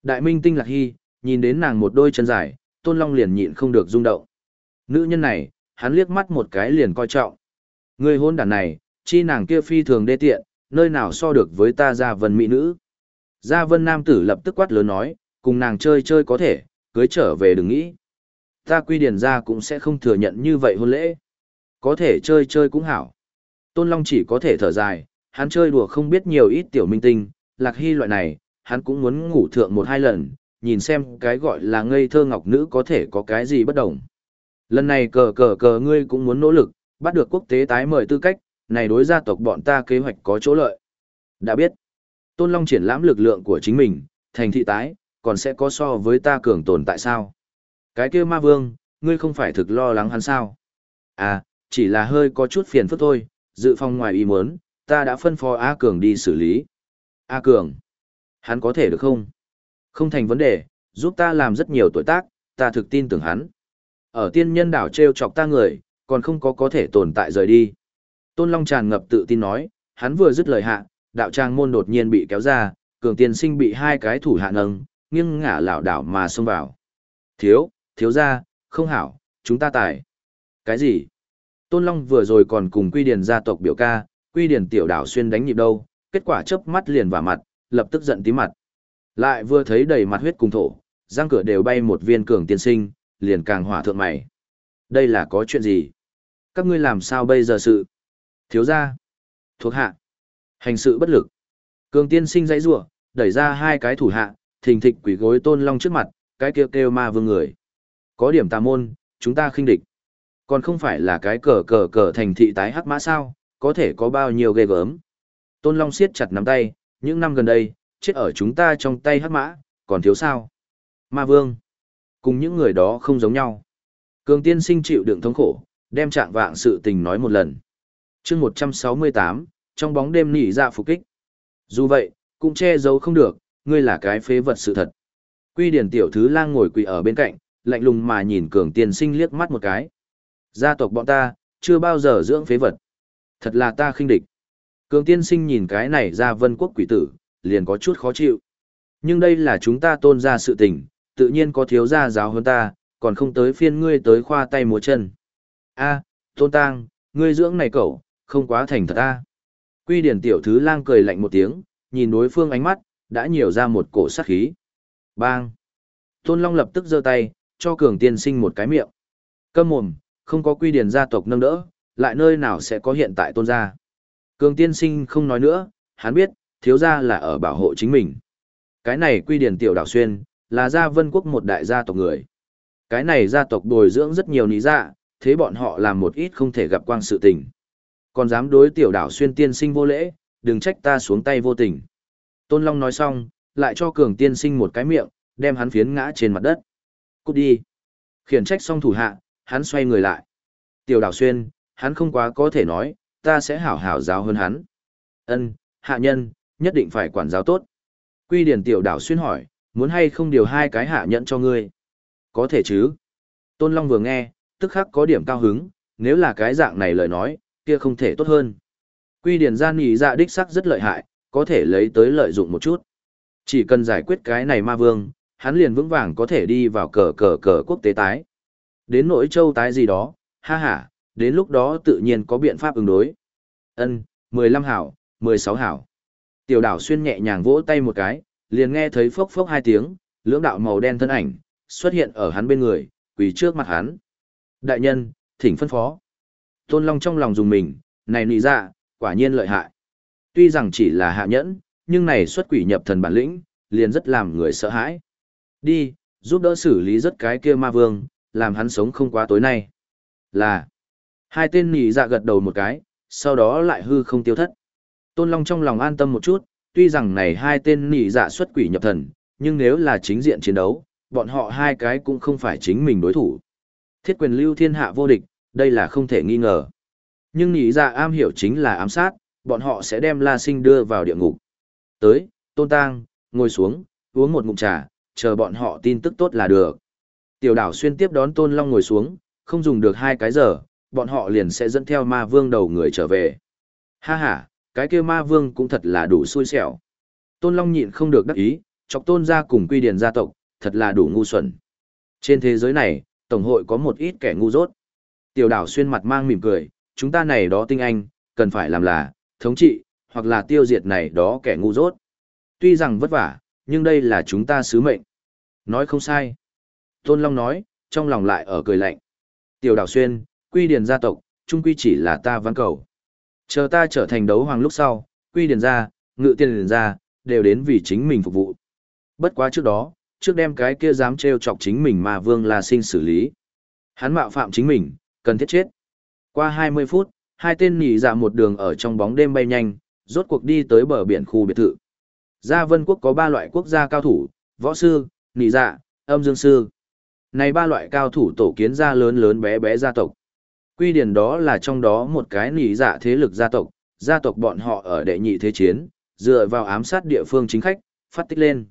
Đại minh tinh lạc hy, nhìn đến nàng một đôi chân dài, Tôn Long liền nhịn không được rung động. Nữ nhân này, hắn liếc mắt một cái liền coi trọng. Người hôn đàn này, chi nàng kia phi thường đê tiện, nơi nào so được với ta gia vân mỹ nữ. Gia vân nam tử lập tức quát lớn nói, cùng nàng chơi chơi có thể, cưới trở về đừng nghĩ. Ta quy điển ra cũng sẽ không thừa nhận như vậy hôn lễ. Có thể chơi chơi cũng hảo. Tôn Long chỉ có thể thở dài, hắn chơi đùa không biết nhiều ít tiểu minh tinh, lạc hy loại này, hắn cũng muốn ngủ thượng một hai lần, nhìn xem cái gọi là ngây thơ ngọc nữ có thể có cái gì bất đồng. Lần này cờ cờ cờ ngươi cũng muốn nỗ lực, bắt được quốc tế tái mời tư cách, này đối gia tộc bọn ta kế hoạch có chỗ lợi. Đã biết, Tôn Long triển lãm lực lượng của chính mình, thành thị tái, còn sẽ có so với ta cường tồn tại sao? Cái kia ma vương, ngươi không phải thực lo lắng hắn sao? À, chỉ là hơi có chút phiền phức thôi, dự phòng ngoài ý muốn, ta đã phân phó A Cường đi xử lý. A Cường, hắn có thể được không? Không thành vấn đề, giúp ta làm rất nhiều tuổi tác, ta thực tin tưởng hắn. Ở tiên nhân đảo treo chọc ta người, còn không có có thể tồn tại rời đi. Tôn Long tràn ngập tự tin nói, hắn vừa dứt lời hạ, đạo trang môn đột nhiên bị kéo ra, cường tiên sinh bị hai cái thủ hạ nâng, nghiêng ngả lảo đảo mà xông vào. Thiếu, thiếu ra, không hảo, chúng ta tài. Cái gì? Tôn Long vừa rồi còn cùng Quy Điền gia tộc biểu ca, Quy Điền tiểu đảo xuyên đánh nhịp đâu, kết quả chớp mắt liền vào mặt, lập tức giận tí mặt. Lại vừa thấy đầy mặt huyết cùng thổ, răng cửa đều bay một viên cường tiên sinh, liền càng hỏa thượng mày. Đây là có chuyện gì? Các ngươi làm sao bây giờ sự? Thiếu gia, thuộc hạ, hành sự bất lực. Cường tiên sinh dãy rủa, đẩy ra hai cái thủ hạ, thình thịch quỷ gối Tôn Long trước mặt, cái kêu kêu ma vương người. Có điểm tà môn, chúng ta khinh địch. Còn không phải là cái cờ cờ cờ thành thị tái hắc mã sao, có thể có bao nhiêu ghê gớm. Tôn Long siết chặt nắm tay, những năm gần đây, chết ở chúng ta trong tay hắc mã, còn thiếu sao. Ma vương, cùng những người đó không giống nhau. Cường tiên sinh chịu đựng thống khổ, đem trạng vạng sự tình nói một lần. chương 168, trong bóng đêm nỉ ra phục kích. Dù vậy, cũng che giấu không được, ngươi là cái phế vật sự thật. Quy điển tiểu thứ lang ngồi quỳ ở bên cạnh, lạnh lùng mà nhìn cường tiên sinh liếc mắt một cái. Gia tộc bọn ta, chưa bao giờ dưỡng phế vật. Thật là ta khinh địch. Cường tiên sinh nhìn cái này ra vân quốc quỷ tử, liền có chút khó chịu. Nhưng đây là chúng ta tôn ra sự tình, tự nhiên có thiếu gia giáo hơn ta, còn không tới phiên ngươi tới khoa tay múa chân. a tôn tang, ngươi dưỡng này cậu, không quá thành thật ta. Quy điển tiểu thứ lang cười lạnh một tiếng, nhìn đối phương ánh mắt, đã nhiều ra một cổ sát khí. Bang! Tôn Long lập tức giơ tay, cho cường tiên sinh một cái miệng. Câm mồm, không có quy điển gia tộc nâng đỡ, lại nơi nào sẽ có hiện tại tôn gia. Cường tiên sinh không nói nữa, hắn biết, thiếu gia là ở bảo hộ chính mình. Cái này quy điển tiểu đảo xuyên, là gia vân quốc một đại gia tộc người. Cái này gia tộc bồi dưỡng rất nhiều lý dạ, thế bọn họ làm một ít không thể gặp quang sự tình. Còn dám đối tiểu đảo xuyên tiên sinh vô lễ, đừng trách ta xuống tay vô tình. Tôn Long nói xong, lại cho cường tiên sinh một cái miệng, đem hắn phiến ngã trên mặt đất. Cút đi. Khiển trách xong thủ hạ, hắn xoay người lại. Tiểu đảo xuyên, hắn không quá có thể nói, ta sẽ hảo hảo giáo hơn hắn. Ân, hạ nhân, nhất định phải quản giáo tốt. Quy điển tiểu đảo xuyên hỏi, muốn hay không điều hai cái hạ nhẫn cho ngươi? Có thể chứ. Tôn Long vừa nghe, tức khắc có điểm cao hứng, nếu là cái dạng này lời nói, kia không thể tốt hơn. Quy điển gian nhị dạ đích sắc rất lợi hại, có thể lấy tới lợi dụng một chút. Chỉ cần giải quyết cái này ma vương, hắn liền vững vàng có thể đi vào cờ cờ cờ quốc tế tái. Đến nỗi châu tái gì đó, ha ha, đến lúc đó tự nhiên có biện pháp ứng đối. Ân, 15 hảo, 16 hảo. Tiểu đảo xuyên nhẹ nhàng vỗ tay một cái, liền nghe thấy phốc phốc hai tiếng, lưỡng đạo màu đen thân ảnh, xuất hiện ở hắn bên người, quỳ trước mặt hắn. Đại nhân, thỉnh phân phó. Tôn Long trong lòng dùng mình, này nị dạ, quả nhiên lợi hại. Tuy rằng chỉ là hạ nhẫn, nhưng này xuất quỷ nhập thần bản lĩnh, liền rất làm người sợ hãi. Đi, giúp đỡ xử lý rất cái kia ma vương, làm hắn sống không quá tối nay. Là, hai tên nị dạ gật đầu một cái, sau đó lại hư không tiêu thất. Tôn Long trong lòng an tâm một chút, tuy rằng này hai tên nỉ dạ xuất quỷ nhập thần, nhưng nếu là chính diện chiến đấu, bọn họ hai cái cũng không phải chính mình đối thủ. Thiết quyền lưu thiên hạ vô địch, đây là không thể nghi ngờ. Nhưng nỉ dạ am hiểu chính là ám sát, bọn họ sẽ đem La Sinh đưa vào địa ngục. Tới, Tôn Tang, ngồi xuống, uống một ngụm trà, chờ bọn họ tin tức tốt là được. Tiểu đảo xuyên tiếp đón Tôn Long ngồi xuống, không dùng được hai cái giờ, bọn họ liền sẽ dẫn theo ma vương đầu người trở về. Ha ha, cái kia ma vương cũng thật là đủ xui xẻo. Tôn Long nhịn không được đắc ý, chọc tôn gia cùng quy điển gia tộc, thật là đủ ngu xuẩn. Trên thế giới này, Tổng hội có một ít kẻ ngu dốt. Tiểu đảo xuyên mặt mang mỉm cười, chúng ta này đó tinh anh, cần phải làm là, thống trị, hoặc là tiêu diệt này đó kẻ ngu dốt. Tuy rằng vất vả, nhưng đây là chúng ta sứ mệnh. Nói không sai. Tôn Long nói, trong lòng lại ở cười lạnh. Tiểu đảo xuyên, quy điển gia tộc, chung quy chỉ là ta văn cầu. Chờ ta trở thành đấu hoàng lúc sau, quy điển gia, ngự tiên điển gia, đều đến vì chính mình phục vụ. Bất quá trước đó, trước đem cái kia dám trêu chọc chính mình mà vương là sinh xử lý. Hắn mạo phạm chính mình, cần thiết chết. Qua 20 phút, hai tên nhị dạ một đường ở trong bóng đêm bay nhanh, rốt cuộc đi tới bờ biển khu biệt thự. Gia Vân Quốc có ba loại quốc gia cao thủ, võ sư, nhị dạ, âm dương sư. Này ba loại cao thủ tổ kiến ra lớn lớn bé bé gia tộc. Quy điển đó là trong đó một cái nỉ dạ thế lực gia tộc, gia tộc bọn họ ở đệ nhị thế chiến, dựa vào ám sát địa phương chính khách, phát tích lên.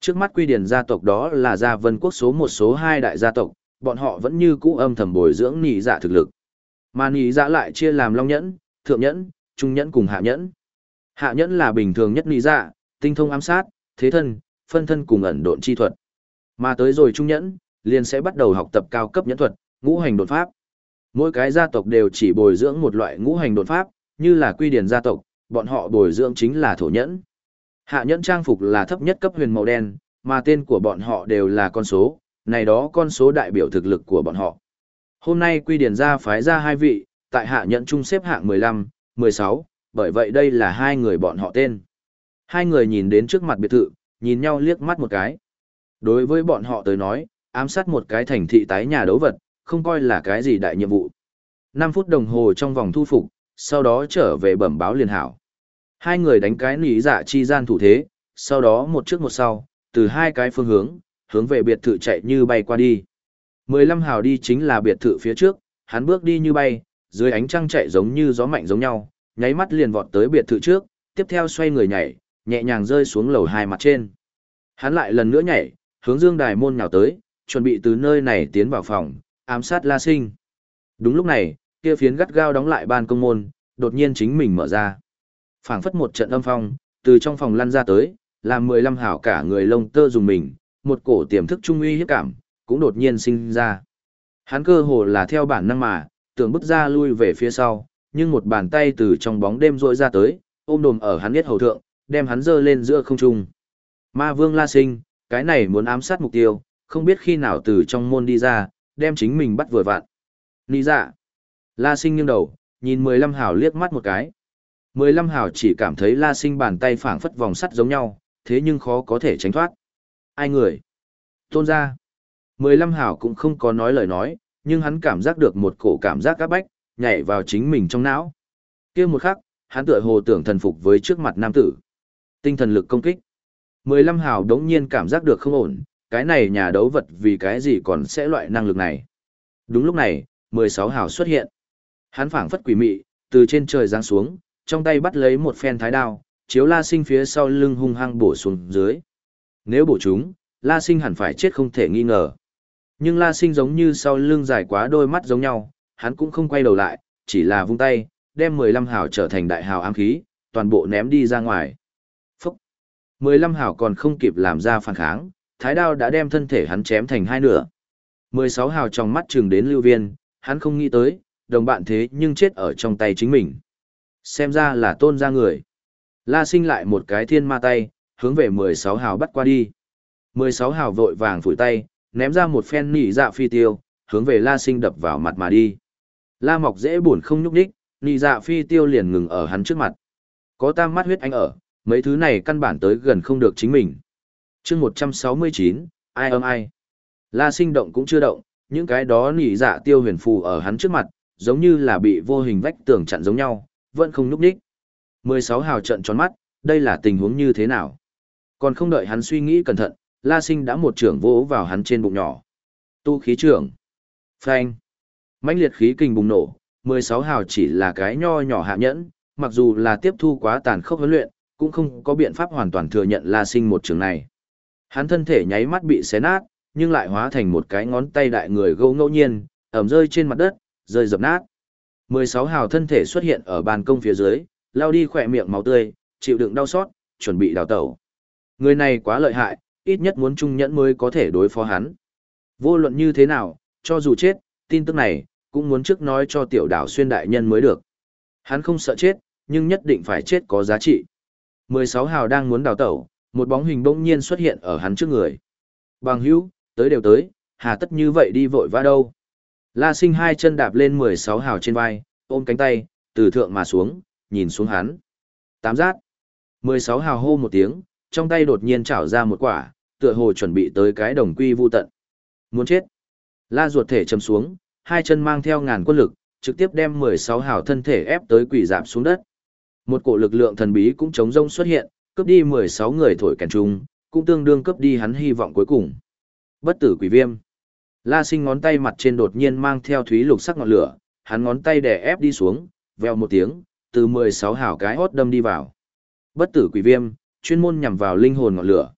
Trước mắt quy điển gia tộc đó là gia vân quốc số một số hai đại gia tộc, bọn họ vẫn như cũ âm thầm bồi dưỡng nỉ dạ thực lực. Mà nỉ dạ lại chia làm long nhẫn, thượng nhẫn, trung nhẫn cùng hạ nhẫn. Hạ nhẫn là bình thường nhất nỉ dạ, tinh thông ám sát, thế thân, phân thân cùng ẩn độn chi thuật. Mà tới rồi trung nhẫn, liền sẽ bắt đầu học tập cao cấp nhẫn thuật, ngũ hành đột pháp. Mỗi cái gia tộc đều chỉ bồi dưỡng một loại ngũ hành đột pháp, như là quy điển gia tộc, bọn họ bồi dưỡng chính là thổ nhẫn. Hạ nhẫn trang phục là thấp nhất cấp huyền màu đen, mà tên của bọn họ đều là con số, này đó con số đại biểu thực lực của bọn họ. Hôm nay quy điển gia phái ra hai vị, tại hạ nhẫn trung xếp hạng 15, 16, bởi vậy đây là hai người bọn họ tên. Hai người nhìn đến trước mặt biệt thự, nhìn nhau liếc mắt một cái. Đối với bọn họ tới nói, ám sát một cái thành thị tái nhà đấu vật, không coi là cái gì đại nhiệm vụ. 5 phút đồng hồ trong vòng thu phục, sau đó trở về bẩm báo liền hảo. Hai người đánh cái nỉ dạ chi gian thủ thế, sau đó một trước một sau, từ hai cái phương hướng, hướng về biệt thự chạy như bay qua đi. 15 hào đi chính là biệt thự phía trước, hắn bước đi như bay, dưới ánh trăng chạy giống như gió mạnh giống nhau, nháy mắt liền vọt tới biệt thự trước, tiếp theo xoay người nhảy, nhẹ nhàng rơi xuống lầu hai mặt trên. Hắn lại lần nữa nhảy, hướng dương đài môn nhào tới, chuẩn bị từ nơi này tiến vào phòng, ám sát La Sinh. Đúng lúc này, kia phiến gắt gao đóng lại ban công môn, đột nhiên chính mình mở ra. phảng phất một trận âm phong, từ trong phòng lăn ra tới, làm mười lăm hảo cả người lông tơ dùng mình, một cổ tiềm thức trung uy hiếp cảm, cũng đột nhiên sinh ra. Hắn cơ hồ là theo bản năng mà, tưởng bước ra lui về phía sau, nhưng một bàn tay từ trong bóng đêm rội ra tới, ôm đồm ở hắn biết hầu thượng, đem hắn dơ lên giữa không trung. Ma vương la sinh, cái này muốn ám sát mục tiêu, không biết khi nào từ trong môn đi ra, đem chính mình bắt vừa vặn. Nị dạ. La sinh nghiêng đầu, nhìn mười lăm hảo liếc mắt một cái. Mười lăm hảo chỉ cảm thấy la sinh bàn tay phảng phất vòng sắt giống nhau, thế nhưng khó có thể tránh thoát. Ai người? Tôn ra. Mười lăm hảo cũng không có nói lời nói, nhưng hắn cảm giác được một cổ cảm giác áp bách, nhảy vào chính mình trong não. kia một khắc, hắn tựa hồ tưởng thần phục với trước mặt nam tử. Tinh thần lực công kích. Mười lăm hào đống nhiên cảm giác được không ổn, cái này nhà đấu vật vì cái gì còn sẽ loại năng lực này. Đúng lúc này, mười sáu hào xuất hiện. Hắn phảng phất quỷ mị, từ trên trời giáng xuống, trong tay bắt lấy một phen thái đao, chiếu la sinh phía sau lưng hung hăng bổ xuống dưới. Nếu bổ chúng, la sinh hẳn phải chết không thể nghi ngờ. Nhưng la sinh giống như sau lưng dài quá đôi mắt giống nhau, hắn cũng không quay đầu lại, chỉ là vung tay, đem mười lăm hào trở thành đại hào ám khí, toàn bộ ném đi ra ngoài. Phúc! mười lăm hào còn không kịp làm ra phản kháng, thái đao đã đem thân thể hắn chém thành hai nửa. mười sáu hào trong mắt trừng đến lưu viên, hắn không nghĩ tới, đồng bạn thế nhưng chết ở trong tay chính mình. Xem ra là tôn ra người. La sinh lại một cái thiên ma tay, hướng về mười sáu hào bắt qua đi. mười sáu hào vội vàng phủi tay, ném ra một phen nỉ dạ phi tiêu, hướng về la sinh đập vào mặt mà đi. La mọc dễ buồn không nhúc đích, nỉ dạ phi tiêu liền ngừng ở hắn trước mặt. Có tam mắt huyết anh ở, mấy thứ này căn bản tới gần không được chính mình chương 169, ai âm ai. La sinh động cũng chưa động, những cái đó nỉ dạ tiêu huyền phù ở hắn trước mặt, giống như là bị vô hình vách tường chặn giống nhau, vẫn không nhúc đích. 16 hào trận tròn mắt, đây là tình huống như thế nào? Còn không đợi hắn suy nghĩ cẩn thận, La Sinh đã một trưởng vỗ vào hắn trên bụng nhỏ. Tu khí trưởng. Phanh. mãnh liệt khí kình bùng nổ, 16 hào chỉ là cái nho nhỏ hạ nhẫn, mặc dù là tiếp thu quá tàn khốc huấn luyện, cũng không có biện pháp hoàn toàn thừa nhận La Sinh một trường này. Hắn thân thể nháy mắt bị xé nát, nhưng lại hóa thành một cái ngón tay đại người gâu ngẫu nhiên, ẩm rơi trên mặt đất, rơi dập nát. 16 hào thân thể xuất hiện ở bàn công phía dưới, lao đi khỏe miệng máu tươi, chịu đựng đau xót, chuẩn bị đào tẩu. Người này quá lợi hại, ít nhất muốn trung nhẫn mới có thể đối phó hắn. Vô luận như thế nào, cho dù chết, tin tức này, cũng muốn trước nói cho tiểu đảo xuyên đại nhân mới được. Hắn không sợ chết, nhưng nhất định phải chết có giá trị. 16 hào đang muốn đào tẩu, một bóng hình bỗng nhiên xuất hiện ở hắn trước người. Bằng hữu, tới đều tới, hà tất như vậy đi vội vã đâu. La sinh hai chân đạp lên 16 hào trên vai, ôm cánh tay, từ thượng mà xuống, nhìn xuống hắn. Tám giác. 16 hào hô một tiếng, trong tay đột nhiên trảo ra một quả, tựa hồ chuẩn bị tới cái đồng quy vu tận. Muốn chết. La ruột thể chầm xuống, hai chân mang theo ngàn quân lực, trực tiếp đem 16 hào thân thể ép tới quỷ dạp xuống đất. Một cổ lực lượng thần bí cũng chống rông xuất hiện, cướp đi 16 người thổi kèn trung, cũng tương đương cướp đi hắn hy vọng cuối cùng. Bất tử quỷ viêm. La sinh ngón tay mặt trên đột nhiên mang theo thúy lục sắc ngọn lửa, hắn ngón tay đè ép đi xuống, veo một tiếng, từ 16 hào cái hốt đâm đi vào. Bất tử quỷ viêm, chuyên môn nhằm vào linh hồn ngọn lửa.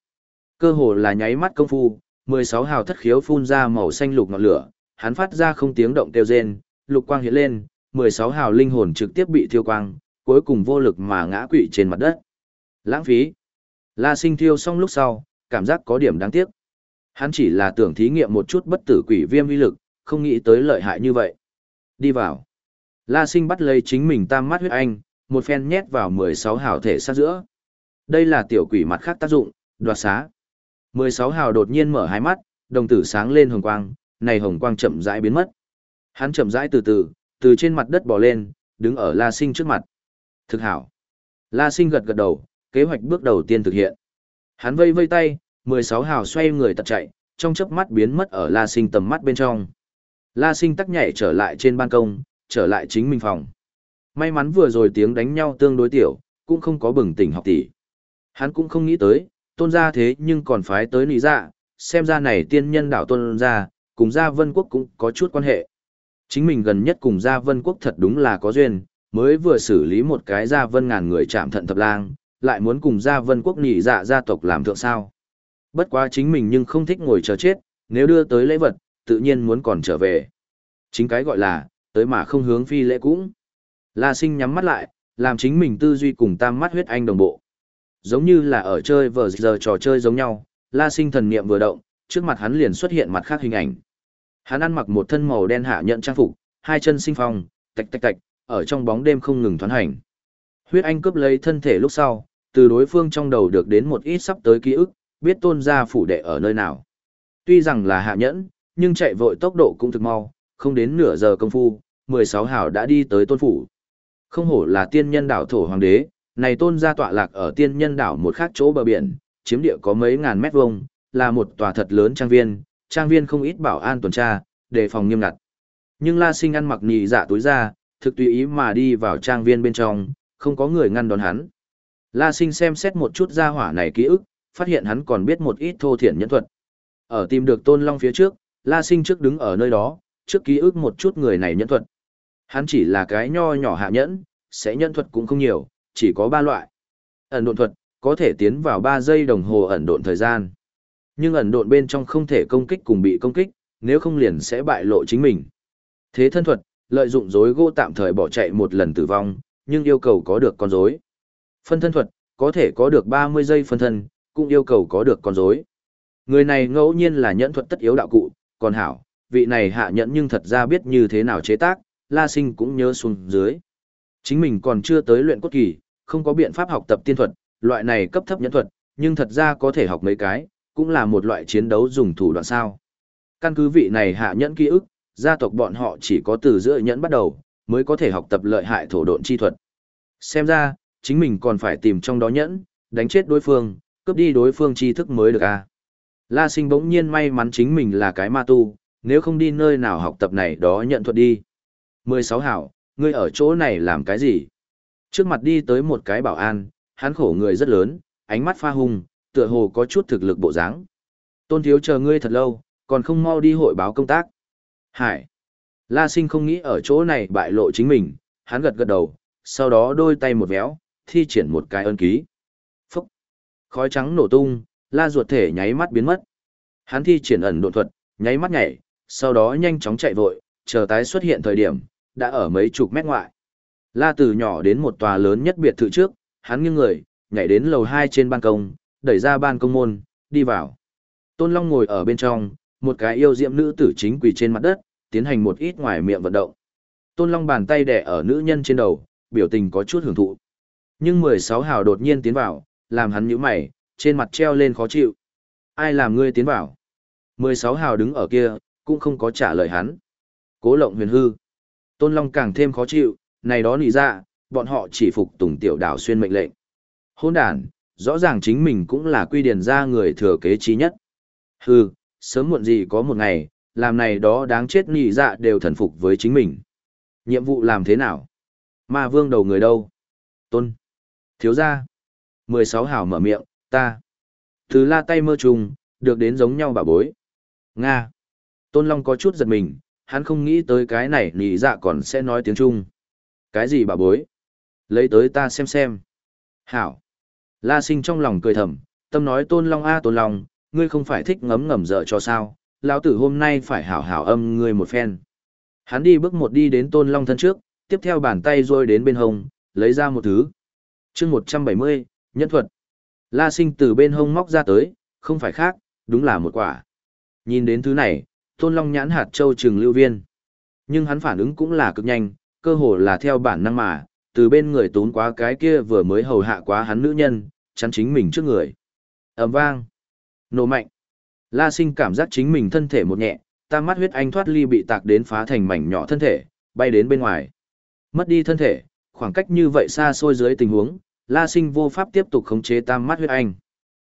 Cơ hồ là nháy mắt công phu, 16 hào thất khiếu phun ra màu xanh lục ngọn lửa, hắn phát ra không tiếng động kêu rên, lục quang hiện lên, 16 hào linh hồn trực tiếp bị thiêu quang, cuối cùng vô lực mà ngã quỵ trên mặt đất. Lãng phí. La sinh thiêu xong lúc sau, cảm giác có điểm đáng tiếc. Hắn chỉ là tưởng thí nghiệm một chút bất tử quỷ viêm uy lực, không nghĩ tới lợi hại như vậy. Đi vào. La sinh bắt lấy chính mình tam mắt huyết anh, một phen nhét vào 16 hào thể sát giữa. Đây là tiểu quỷ mặt khác tác dụng, đoạt xá. 16 hào đột nhiên mở hai mắt, đồng tử sáng lên hồng quang, này hồng quang chậm rãi biến mất. Hắn chậm rãi từ từ, từ trên mặt đất bò lên, đứng ở La Sinh trước mặt. Thực hảo. La Sinh gật gật đầu, kế hoạch bước đầu tiên thực hiện. Hắn vây vây tay, 16 hào xoay người tật chạy, trong chớp mắt biến mất ở La Sinh tầm mắt bên trong. La Sinh tắc nhảy trở lại trên ban công, trở lại chính mình phòng. May mắn vừa rồi tiếng đánh nhau tương đối tiểu, cũng không có bừng tỉnh học tỷ. Hắn cũng không nghĩ tới, tôn gia thế nhưng còn phái tới nị dạ, xem ra này tiên nhân đảo tôn gia, cùng gia vân quốc cũng có chút quan hệ. Chính mình gần nhất cùng gia vân quốc thật đúng là có duyên, mới vừa xử lý một cái gia vân ngàn người chạm thận thập lang, lại muốn cùng gia vân quốc nị dạ gia tộc làm thượng sao. Bất quá chính mình nhưng không thích ngồi chờ chết, nếu đưa tới lễ vật, tự nhiên muốn còn trở về. Chính cái gọi là, tới mà không hướng phi lễ cũng. La sinh nhắm mắt lại, làm chính mình tư duy cùng tam mắt huyết anh đồng bộ. Giống như là ở chơi vờ giờ trò chơi giống nhau, la sinh thần niệm vừa động, trước mặt hắn liền xuất hiện mặt khác hình ảnh. Hắn ăn mặc một thân màu đen hạ nhận trang phục, hai chân sinh phong, tạch tạch tạch, ở trong bóng đêm không ngừng thoán hành. Huyết anh cướp lấy thân thể lúc sau, từ đối phương trong đầu được đến một ít sắp tới ký ức, biết tôn gia phủ đệ ở nơi nào. Tuy rằng là hạ nhẫn, nhưng chạy vội tốc độ cũng thực mau, không đến nửa giờ công phu, 16 hảo đã đi tới tôn phủ. Không hổ là tiên nhân đảo thổ hoàng đế, này tôn gia tọa lạc ở tiên nhân đảo một khác chỗ bờ biển, chiếm địa có mấy ngàn mét vuông, là một tòa thật lớn trang viên, trang viên không ít bảo an tuần tra, đề phòng nghiêm ngặt. Nhưng La Sinh ăn mặc nhị dạ túi ra, thực tùy ý mà đi vào trang viên bên trong, không có người ngăn đón hắn. La Sinh xem xét một chút gia hỏa này ký ức, phát hiện hắn còn biết một ít thô thiển nhân thuật. Ở tìm được Tôn Long phía trước, La Sinh trước đứng ở nơi đó, trước ký ức một chút người này nhân thuật. Hắn chỉ là cái nho nhỏ hạ nhẫn, sẽ nhân thuật cũng không nhiều, chỉ có ba loại. Ẩn độn thuật, có thể tiến vào 3 giây đồng hồ ẩn độn thời gian. Nhưng ẩn độn bên trong không thể công kích cùng bị công kích, nếu không liền sẽ bại lộ chính mình. Thế thân thuật, lợi dụng rối gỗ tạm thời bỏ chạy một lần tử vong, nhưng yêu cầu có được con rối. Phân thân thuật, có thể có được 30 giây phân thân, cũng yêu cầu có được con rối. Người này ngẫu nhiên là nhẫn thuật tất yếu đạo cụ, còn hảo, vị này hạ nhẫn nhưng thật ra biết như thế nào chế tác, La Sinh cũng nhớ xuống dưới. Chính mình còn chưa tới luyện cốt kỳ, không có biện pháp học tập tiên thuật, loại này cấp thấp nhẫn thuật, nhưng thật ra có thể học mấy cái, cũng là một loại chiến đấu dùng thủ đoạn sao. Căn cứ vị này hạ nhẫn ký ức, gia tộc bọn họ chỉ có từ giữa nhẫn bắt đầu, mới có thể học tập lợi hại thổ độn chi thuật. Xem ra, chính mình còn phải tìm trong đó nhẫn, đánh chết đối phương, cướp đi đối phương tri thức mới được a. À. La sinh bỗng nhiên may mắn chính mình là cái ma tu, nếu không đi nơi nào học tập này đó nhận thuật đi. 16 hảo, ngươi ở chỗ này làm cái gì? Trước mặt đi tới một cái bảo an, hắn khổ người rất lớn, ánh mắt pha hung, tựa hồ có chút thực lực bộ dáng. Tôn thiếu chờ ngươi thật lâu, còn không mau đi hội báo công tác. Hải. La sinh không nghĩ ở chỗ này bại lộ chính mình, hắn gật gật đầu, sau đó đôi tay một véo, thi triển một cái ân ký. Phúc. Khói trắng nổ tung, la ruột thể nháy mắt biến mất. Hắn thi triển ẩn độn thuật, nháy mắt nhảy, sau đó nhanh chóng chạy vội, chờ tái xuất hiện thời điểm, đã ở mấy chục mét ngoại. La từ nhỏ đến một tòa lớn nhất biệt thự trước, hắn nghiêng người, nhảy đến lầu 2 trên ban công, đẩy ra ban công môn, đi vào. Tôn Long ngồi ở bên trong, một cái yêu diệm nữ tử chính quỳ trên mặt đất, tiến hành một ít ngoài miệng vận động. Tôn Long bàn tay đè ở nữ nhân trên đầu, biểu tình có chút hưởng thụ. Nhưng 16 hào đột nhiên tiến vào, làm hắn nhíu mày, trên mặt treo lên khó chịu. Ai làm ngươi tiến vào? 16 hào đứng ở kia, cũng không có trả lời hắn. Cố lộng huyền hư. Tôn Long càng thêm khó chịu, này đó nỉ ra, dạ, bọn họ chỉ phục tùng tiểu đảo xuyên mệnh lệnh. Hôn đàn, rõ ràng chính mình cũng là quy điển ra người thừa kế trí nhất. Hừ, sớm muộn gì có một ngày, làm này đó đáng chết nỉ dạ đều thần phục với chính mình. Nhiệm vụ làm thế nào? Ma vương đầu người đâu? Tôn. Thiếu gia. 16 hảo mở miệng, ta. Từ la tay mơ trùng, được đến giống nhau bà bối. Nga. Tôn Long có chút giật mình, hắn không nghĩ tới cái này nỉ dạ còn sẽ nói tiếng Trung. Cái gì bà bối? Lấy tới ta xem xem. Hảo. La sinh trong lòng cười thầm, tâm nói Tôn Long a Tôn Long, ngươi không phải thích ngấm ngầm dở cho sao, lão tử hôm nay phải hảo hảo âm ngươi một phen. Hắn đi bước một đi đến Tôn Long thân trước, tiếp theo bàn tay rôi đến bên hông, lấy ra một thứ chương 170, nhân thuật. La sinh từ bên hông móc ra tới, không phải khác, đúng là một quả. Nhìn đến thứ này, Tôn Long nhãn hạt châu trường lưu viên. Nhưng hắn phản ứng cũng là cực nhanh, cơ hồ là theo bản năng mà, từ bên người tốn quá cái kia vừa mới hầu hạ quá hắn nữ nhân, chắn chính mình trước người. ầm vang, nổ mạnh. La sinh cảm giác chính mình thân thể một nhẹ, tam mắt huyết anh thoát ly bị tạc đến phá thành mảnh nhỏ thân thể, bay đến bên ngoài. Mất đi thân thể, khoảng cách như vậy xa xôi dưới tình huống, La Sinh vô pháp tiếp tục khống chế tam mắt huyết anh.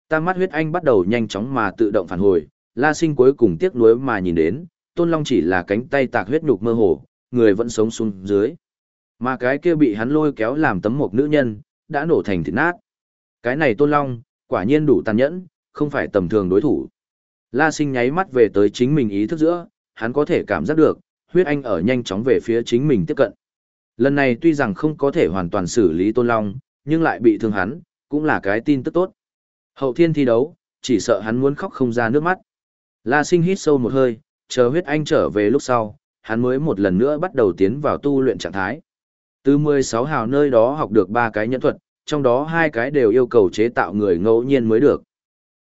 Tam mắt huyết anh bắt đầu nhanh chóng mà tự động phản hồi, La Sinh cuối cùng tiếc nuối mà nhìn đến, Tôn Long chỉ là cánh tay tạc huyết nhục mơ hồ, người vẫn sống xuống dưới. Mà cái kia bị hắn lôi kéo làm tấm mộc nữ nhân, đã nổ thành thịt nát. Cái này Tôn Long, quả nhiên đủ tàn nhẫn, không phải tầm thường đối thủ. La Sinh nháy mắt về tới chính mình ý thức giữa, hắn có thể cảm giác được, huyết anh ở nhanh chóng về phía chính mình tiếp cận. Lần này tuy rằng không có thể hoàn toàn xử lý Tôn Long, nhưng lại bị thương hắn, cũng là cái tin tức tốt. Hậu thiên thi đấu, chỉ sợ hắn muốn khóc không ra nước mắt. La sinh hít sâu một hơi, chờ huyết anh trở về lúc sau, hắn mới một lần nữa bắt đầu tiến vào tu luyện trạng thái. Từ 16 hào nơi đó học được 3 cái nhẫn thuật, trong đó hai cái đều yêu cầu chế tạo người ngẫu nhiên mới được.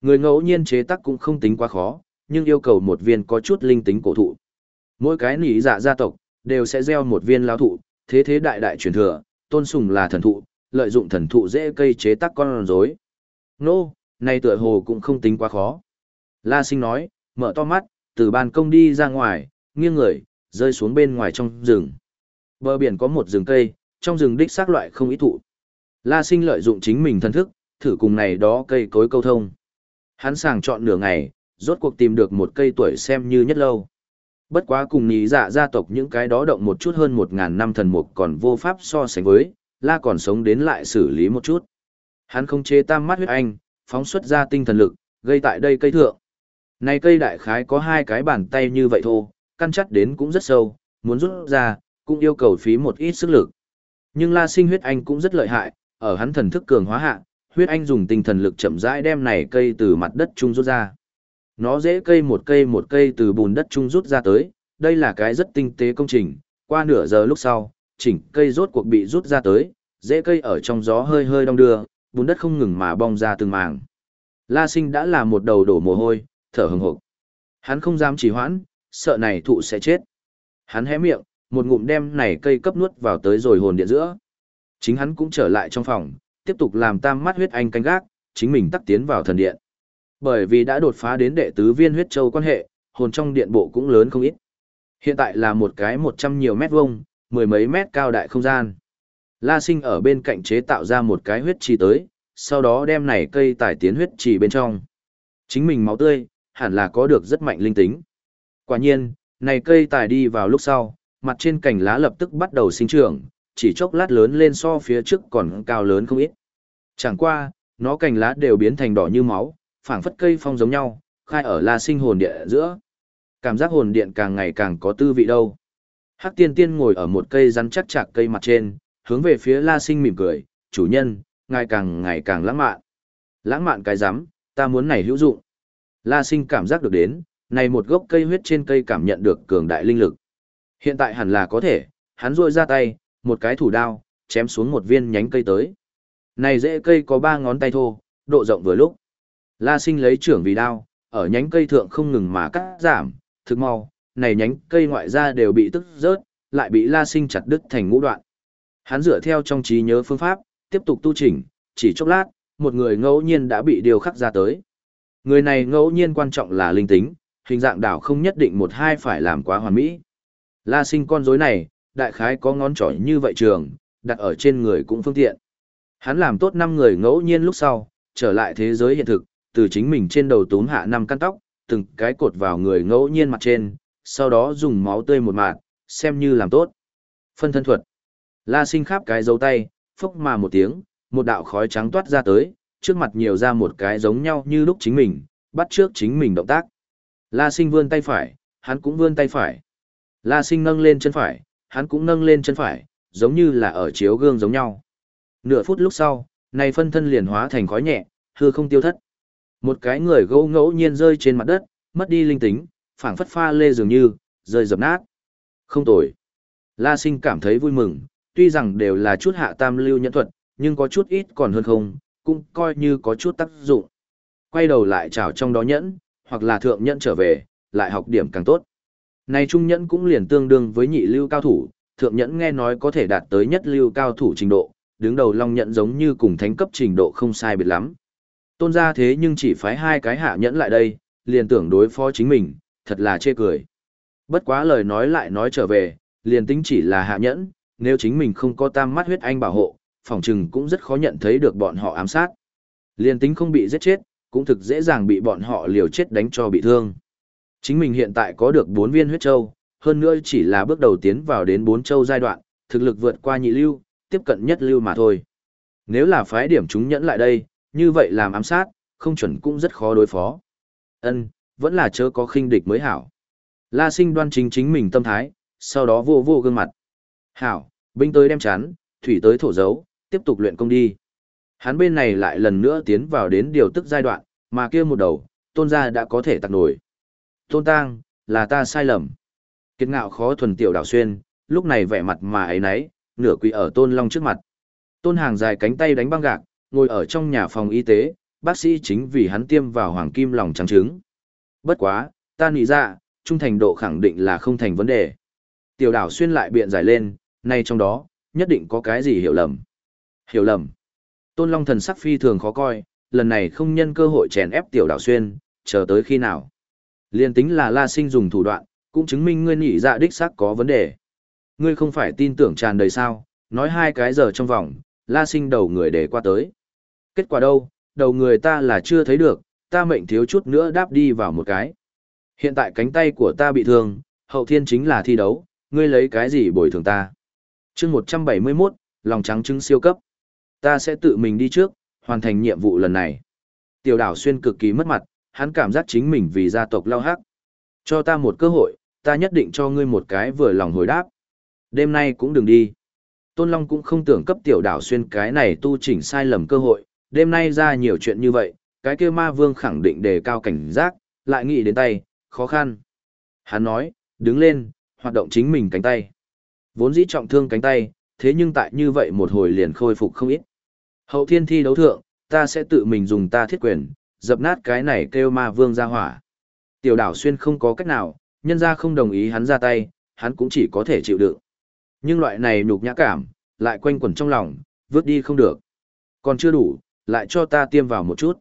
Người ngẫu nhiên chế tác cũng không tính quá khó, nhưng yêu cầu một viên có chút linh tính cổ thụ. Mỗi cái nỉ dạ gia tộc, đều sẽ gieo một viên lao thụ, thế thế đại đại truyền thừa, tôn sùng là thần thụ, lợi dụng thần thụ dễ cây chế tác con rối. Nô, no, này tựa hồ cũng không tính quá khó. La sinh nói, mở to mắt, từ ban công đi ra ngoài, nghiêng người, rơi xuống bên ngoài trong rừng. Bờ biển có một rừng cây, trong rừng đích xác loại không ít thụ. La sinh lợi dụng chính mình thân thức, thử cùng này đó cây cối câu thông. Hắn sàng chọn nửa ngày, rốt cuộc tìm được một cây tuổi xem như nhất lâu. Bất quá cùng nhí dạ gia tộc những cái đó động một chút hơn một ngàn năm thần mục còn vô pháp so sánh với, la còn sống đến lại xử lý một chút. Hắn không chế tam mắt huyết anh, phóng xuất ra tinh thần lực, gây tại đây cây thượng. Này cây đại khái có hai cái bàn tay như vậy thôi, căn chắc đến cũng rất sâu, muốn rút ra, cũng yêu cầu phí một ít sức lực. Nhưng la sinh huyết anh cũng rất lợi hại, ở hắn thần thức cường hóa hạ, huyết anh dùng tinh thần lực chậm rãi đem này cây từ mặt đất trung rút ra. Nó dễ cây một cây một cây từ bùn đất trung rút ra tới, đây là cái rất tinh tế công trình, qua nửa giờ lúc sau, chỉnh cây rốt cuộc bị rút ra tới, dễ cây ở trong gió hơi hơi đong đưa, bùn đất không ngừng mà bong ra từng màng. La sinh đã là một đầu đổ mồ hôi, thở hừng hực. Hắn không dám trì hoãn, sợ này thụ sẽ chết. Hắn hé miệng, một ngụm đem này cây cấp nuốt vào tới rồi hồn điện giữa. Chính hắn cũng trở lại trong phòng, tiếp tục làm tam mắt huyết anh canh gác, chính mình tắt tiến vào thần điện. Bởi vì đã đột phá đến đệ tứ viên huyết châu quan hệ, hồn trong điện bộ cũng lớn không ít. Hiện tại là một cái một trăm nhiều mét vuông, mười mấy mét cao đại không gian. La Sinh ở bên cạnh chế tạo ra một cái huyết trì tới, sau đó đem này cây tải tiến huyết trì bên trong. Chính mình máu tươi, hẳn là có được rất mạnh linh tính. Quả nhiên, này cây tải đi vào lúc sau, mặt trên cành lá lập tức bắt đầu sinh trưởng, chỉ chốc lát lớn lên so phía trước còn cao lớn không ít. Chẳng qua, nó cành lá đều biến thành đỏ như máu, phảng phất cây phong giống nhau, khai ở La Sinh hồn địa giữa. Cảm giác hồn điện càng ngày càng có tư vị đâu. Hắc tiên tiên ngồi ở một cây rắn chắc chạc cây mặt trên, hướng về phía La Sinh mỉm cười, chủ nhân, ngài càng ngày càng lãng mạn. Lãng mạn cái rắm ta muốn này hữu dụng. La Sinh cảm giác được đến, này một gốc cây huyết trên cây cảm nhận được cường đại linh lực. Hiện tại hẳn là có thể, hắn rôi ra tay, một cái thủ đao, chém xuống một viên nhánh cây tới. Này dễ cây có ba ngón tay thô, độ rộng vừa lúc. La sinh lấy trưởng vì đao, ở nhánh cây thượng không ngừng mà cắt giảm, thực mau, này nhánh cây ngoại ra đều bị tức rớt, lại bị la sinh chặt đứt thành ngũ đoạn. Hắn dựa theo trong trí nhớ phương pháp, tiếp tục tu chỉnh, chỉ chốc lát, một người ngẫu nhiên đã bị điều khắc ra tới. Người này ngẫu nhiên quan trọng là linh tính, hình dạng đảo không nhất định một hai phải làm quá hoàn mỹ. La sinh con rối này, đại khái có ngón trỏ như vậy trường, đặt ở trên người cũng phương tiện. Hắn làm tốt năm người ngẫu nhiên lúc sau, trở lại thế giới hiện thực, từ chính mình trên đầu túm hạ năm căn tóc, từng cái cột vào người ngẫu nhiên mặt trên, sau đó dùng máu tươi một mạt, xem như làm tốt. Phân thân thuật. La sinh khắp cái dấu tay, phốc mà một tiếng, một đạo khói trắng toát ra tới, trước mặt nhiều ra một cái giống nhau như lúc chính mình, bắt trước chính mình động tác. La sinh vươn tay phải, hắn cũng vươn tay phải. La sinh nâng lên chân phải, hắn cũng nâng lên chân phải, giống như là ở chiếu gương giống nhau. Nửa phút lúc sau, này phân thân liền hóa thành khói nhẹ, hư không tiêu thất. Một cái người gấu ngẫu nhiên rơi trên mặt đất, mất đi linh tính, phảng phất pha lê dường như, rơi dập nát. Không tồi. La sinh cảm thấy vui mừng, tuy rằng đều là chút hạ tam lưu nhẫn thuật, nhưng có chút ít còn hơn không, cũng coi như có chút tác dụng. Quay đầu lại chào trong đó nhẫn, hoặc là thượng nhẫn trở về, lại học điểm càng tốt. Này trung nhẫn cũng liền tương đương với nhị lưu cao thủ, thượng nhẫn nghe nói có thể đạt tới nhất lưu cao thủ trình độ, đứng đầu long nhẫn giống như cùng thánh cấp trình độ không sai biệt lắm. Tôn ra thế nhưng chỉ phái hai cái hạ nhẫn lại đây, liền tưởng đối phó chính mình, thật là chê cười. Bất quá lời nói lại nói trở về, liền tính chỉ là hạ nhẫn, nếu chính mình không có tam mắt huyết anh bảo hộ, phòng trừng cũng rất khó nhận thấy được bọn họ ám sát. Liền tính không bị giết chết, cũng thực dễ dàng bị bọn họ liều chết đánh cho bị thương. Chính mình hiện tại có được 4 viên huyết châu, hơn nữa chỉ là bước đầu tiến vào đến 4 châu giai đoạn, thực lực vượt qua nhị lưu, tiếp cận nhất lưu mà thôi. Nếu là phái điểm chúng nhẫn lại đây, như vậy làm ám sát, không chuẩn cũng rất khó đối phó. Ân, vẫn là chớ có khinh địch mới hảo. La sinh đoan chính chính mình tâm thái, sau đó vô vô gương mặt. Hảo, binh tới đem chán, thủy tới thổ dấu, tiếp tục luyện công đi. Hắn bên này lại lần nữa tiến vào đến điều tức giai đoạn, mà kia một đầu, tôn gia đã có thể tạc nổi. Tôn tang, là ta sai lầm. Kiệt ngạo khó thuần tiểu đảo xuyên, lúc này vẻ mặt mà ấy nấy, nửa quỳ ở Tôn Long trước mặt. Tôn Hàng dài cánh tay đánh băng gạc, ngồi ở trong nhà phòng y tế, bác sĩ chính vì hắn tiêm vào hoàng kim lòng trắng trứng. Bất quá, ta nghĩ ra, trung thành độ khẳng định là không thành vấn đề. Tiểu đảo xuyên lại biện giải lên, nay trong đó, nhất định có cái gì hiểu lầm. Hiểu lầm. Tôn Long thần sắc phi thường khó coi, lần này không nhân cơ hội chèn ép tiểu đảo xuyên, chờ tới khi nào. Liên tính là La Sinh dùng thủ đoạn, cũng chứng minh ngươi nhị dạ đích xác có vấn đề. Ngươi không phải tin tưởng tràn đầy sao, nói hai cái giờ trong vòng, La Sinh đầu người để qua tới. Kết quả đâu, đầu người ta là chưa thấy được, ta mệnh thiếu chút nữa đáp đi vào một cái. Hiện tại cánh tay của ta bị thương, hậu thiên chính là thi đấu, ngươi lấy cái gì bồi thường ta. chương 171, lòng trắng trứng siêu cấp. Ta sẽ tự mình đi trước, hoàn thành nhiệm vụ lần này. Tiểu đảo xuyên cực kỳ mất mặt, hắn cảm giác chính mình vì gia tộc lao hắc. Cho ta một cơ hội, ta nhất định cho ngươi một cái vừa lòng hồi đáp. Đêm nay cũng đừng đi. Tôn Long cũng không tưởng cấp tiểu đảo xuyên cái này tu chỉnh sai lầm cơ hội, đêm nay ra nhiều chuyện như vậy, cái kia ma vương khẳng định đề cao cảnh giác, lại nghĩ đến tay, khó khăn. Hắn nói, đứng lên, hoạt động chính mình cánh tay. Vốn dĩ trọng thương cánh tay, thế nhưng tại như vậy một hồi liền khôi phục không ít. Hậu thiên thi đấu thượng, ta sẽ tự mình dùng ta thiết quyền, dập nát cái này kêu ma vương ra hỏa. Tiểu đảo xuyên không có cách nào, nhân ra không đồng ý hắn ra tay, hắn cũng chỉ có thể chịu đựng. Nhưng loại này nhục nhã cảm, lại quanh quẩn trong lòng, vứt đi không được. Còn chưa đủ, lại cho ta tiêm vào một chút.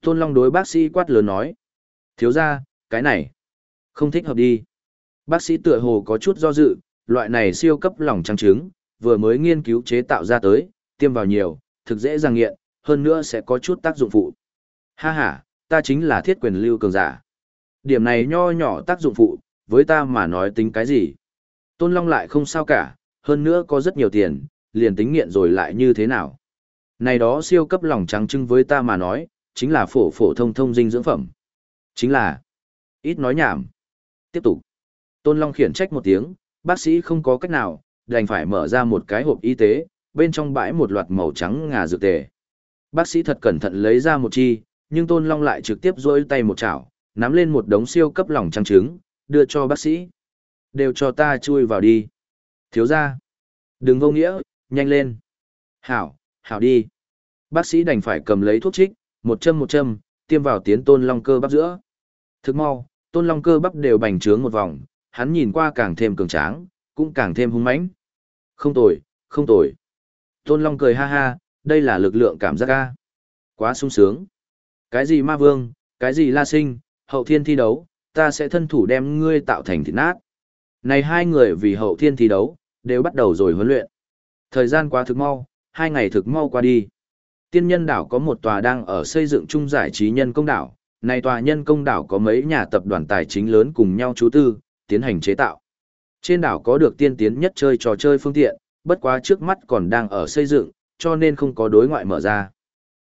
Tôn Long đối bác sĩ quát lớn nói. Thiếu ra, cái này, không thích hợp đi. Bác sĩ tựa hồ có chút do dự, loại này siêu cấp lòng trắng trứng, vừa mới nghiên cứu chế tạo ra tới, tiêm vào nhiều, thực dễ dàng nghiện, hơn nữa sẽ có chút tác dụng phụ. Ha ha, ta chính là thiết quyền lưu cường giả. Điểm này nho nhỏ tác dụng phụ, với ta mà nói tính cái gì. Tôn Long lại không sao cả, hơn nữa có rất nhiều tiền, liền tính nghiện rồi lại như thế nào. Này đó siêu cấp lòng trắng trưng với ta mà nói, chính là phổ phổ thông thông dinh dưỡng phẩm. Chính là, ít nói nhảm. Tiếp tục. Tôn Long khiển trách một tiếng, bác sĩ không có cách nào, đành phải mở ra một cái hộp y tế, bên trong bãi một loạt màu trắng ngà dược tề. Bác sĩ thật cẩn thận lấy ra một chi, nhưng Tôn Long lại trực tiếp rỗi tay một chảo, nắm lên một đống siêu cấp lòng trắng trứng, đưa cho bác sĩ. Đều cho ta chui vào đi. Thiếu ra. Đừng vô nghĩa, nhanh lên. Hảo, hảo đi. Bác sĩ đành phải cầm lấy thuốc trích, một châm một châm, tiêm vào tiến tôn long cơ bắp giữa. Thức mau, tôn long cơ bắp đều bành trướng một vòng, hắn nhìn qua càng thêm cường tráng, cũng càng thêm hung mãnh. Không tồi, không tồi. Tôn long cười ha ha, đây là lực lượng cảm giác ca. Quá sung sướng. Cái gì ma vương, cái gì la sinh, hậu thiên thi đấu, ta sẽ thân thủ đem ngươi tạo thành thịt nát. Này hai người vì hậu thiên thi đấu, đều bắt đầu rồi huấn luyện. Thời gian quá thực mau, hai ngày thực mau qua đi. Tiên nhân đảo có một tòa đang ở xây dựng chung giải trí nhân công đảo, này tòa nhân công đảo có mấy nhà tập đoàn tài chính lớn cùng nhau chú tư, tiến hành chế tạo. Trên đảo có được tiên tiến nhất chơi trò chơi phương tiện, bất quá trước mắt còn đang ở xây dựng, cho nên không có đối ngoại mở ra.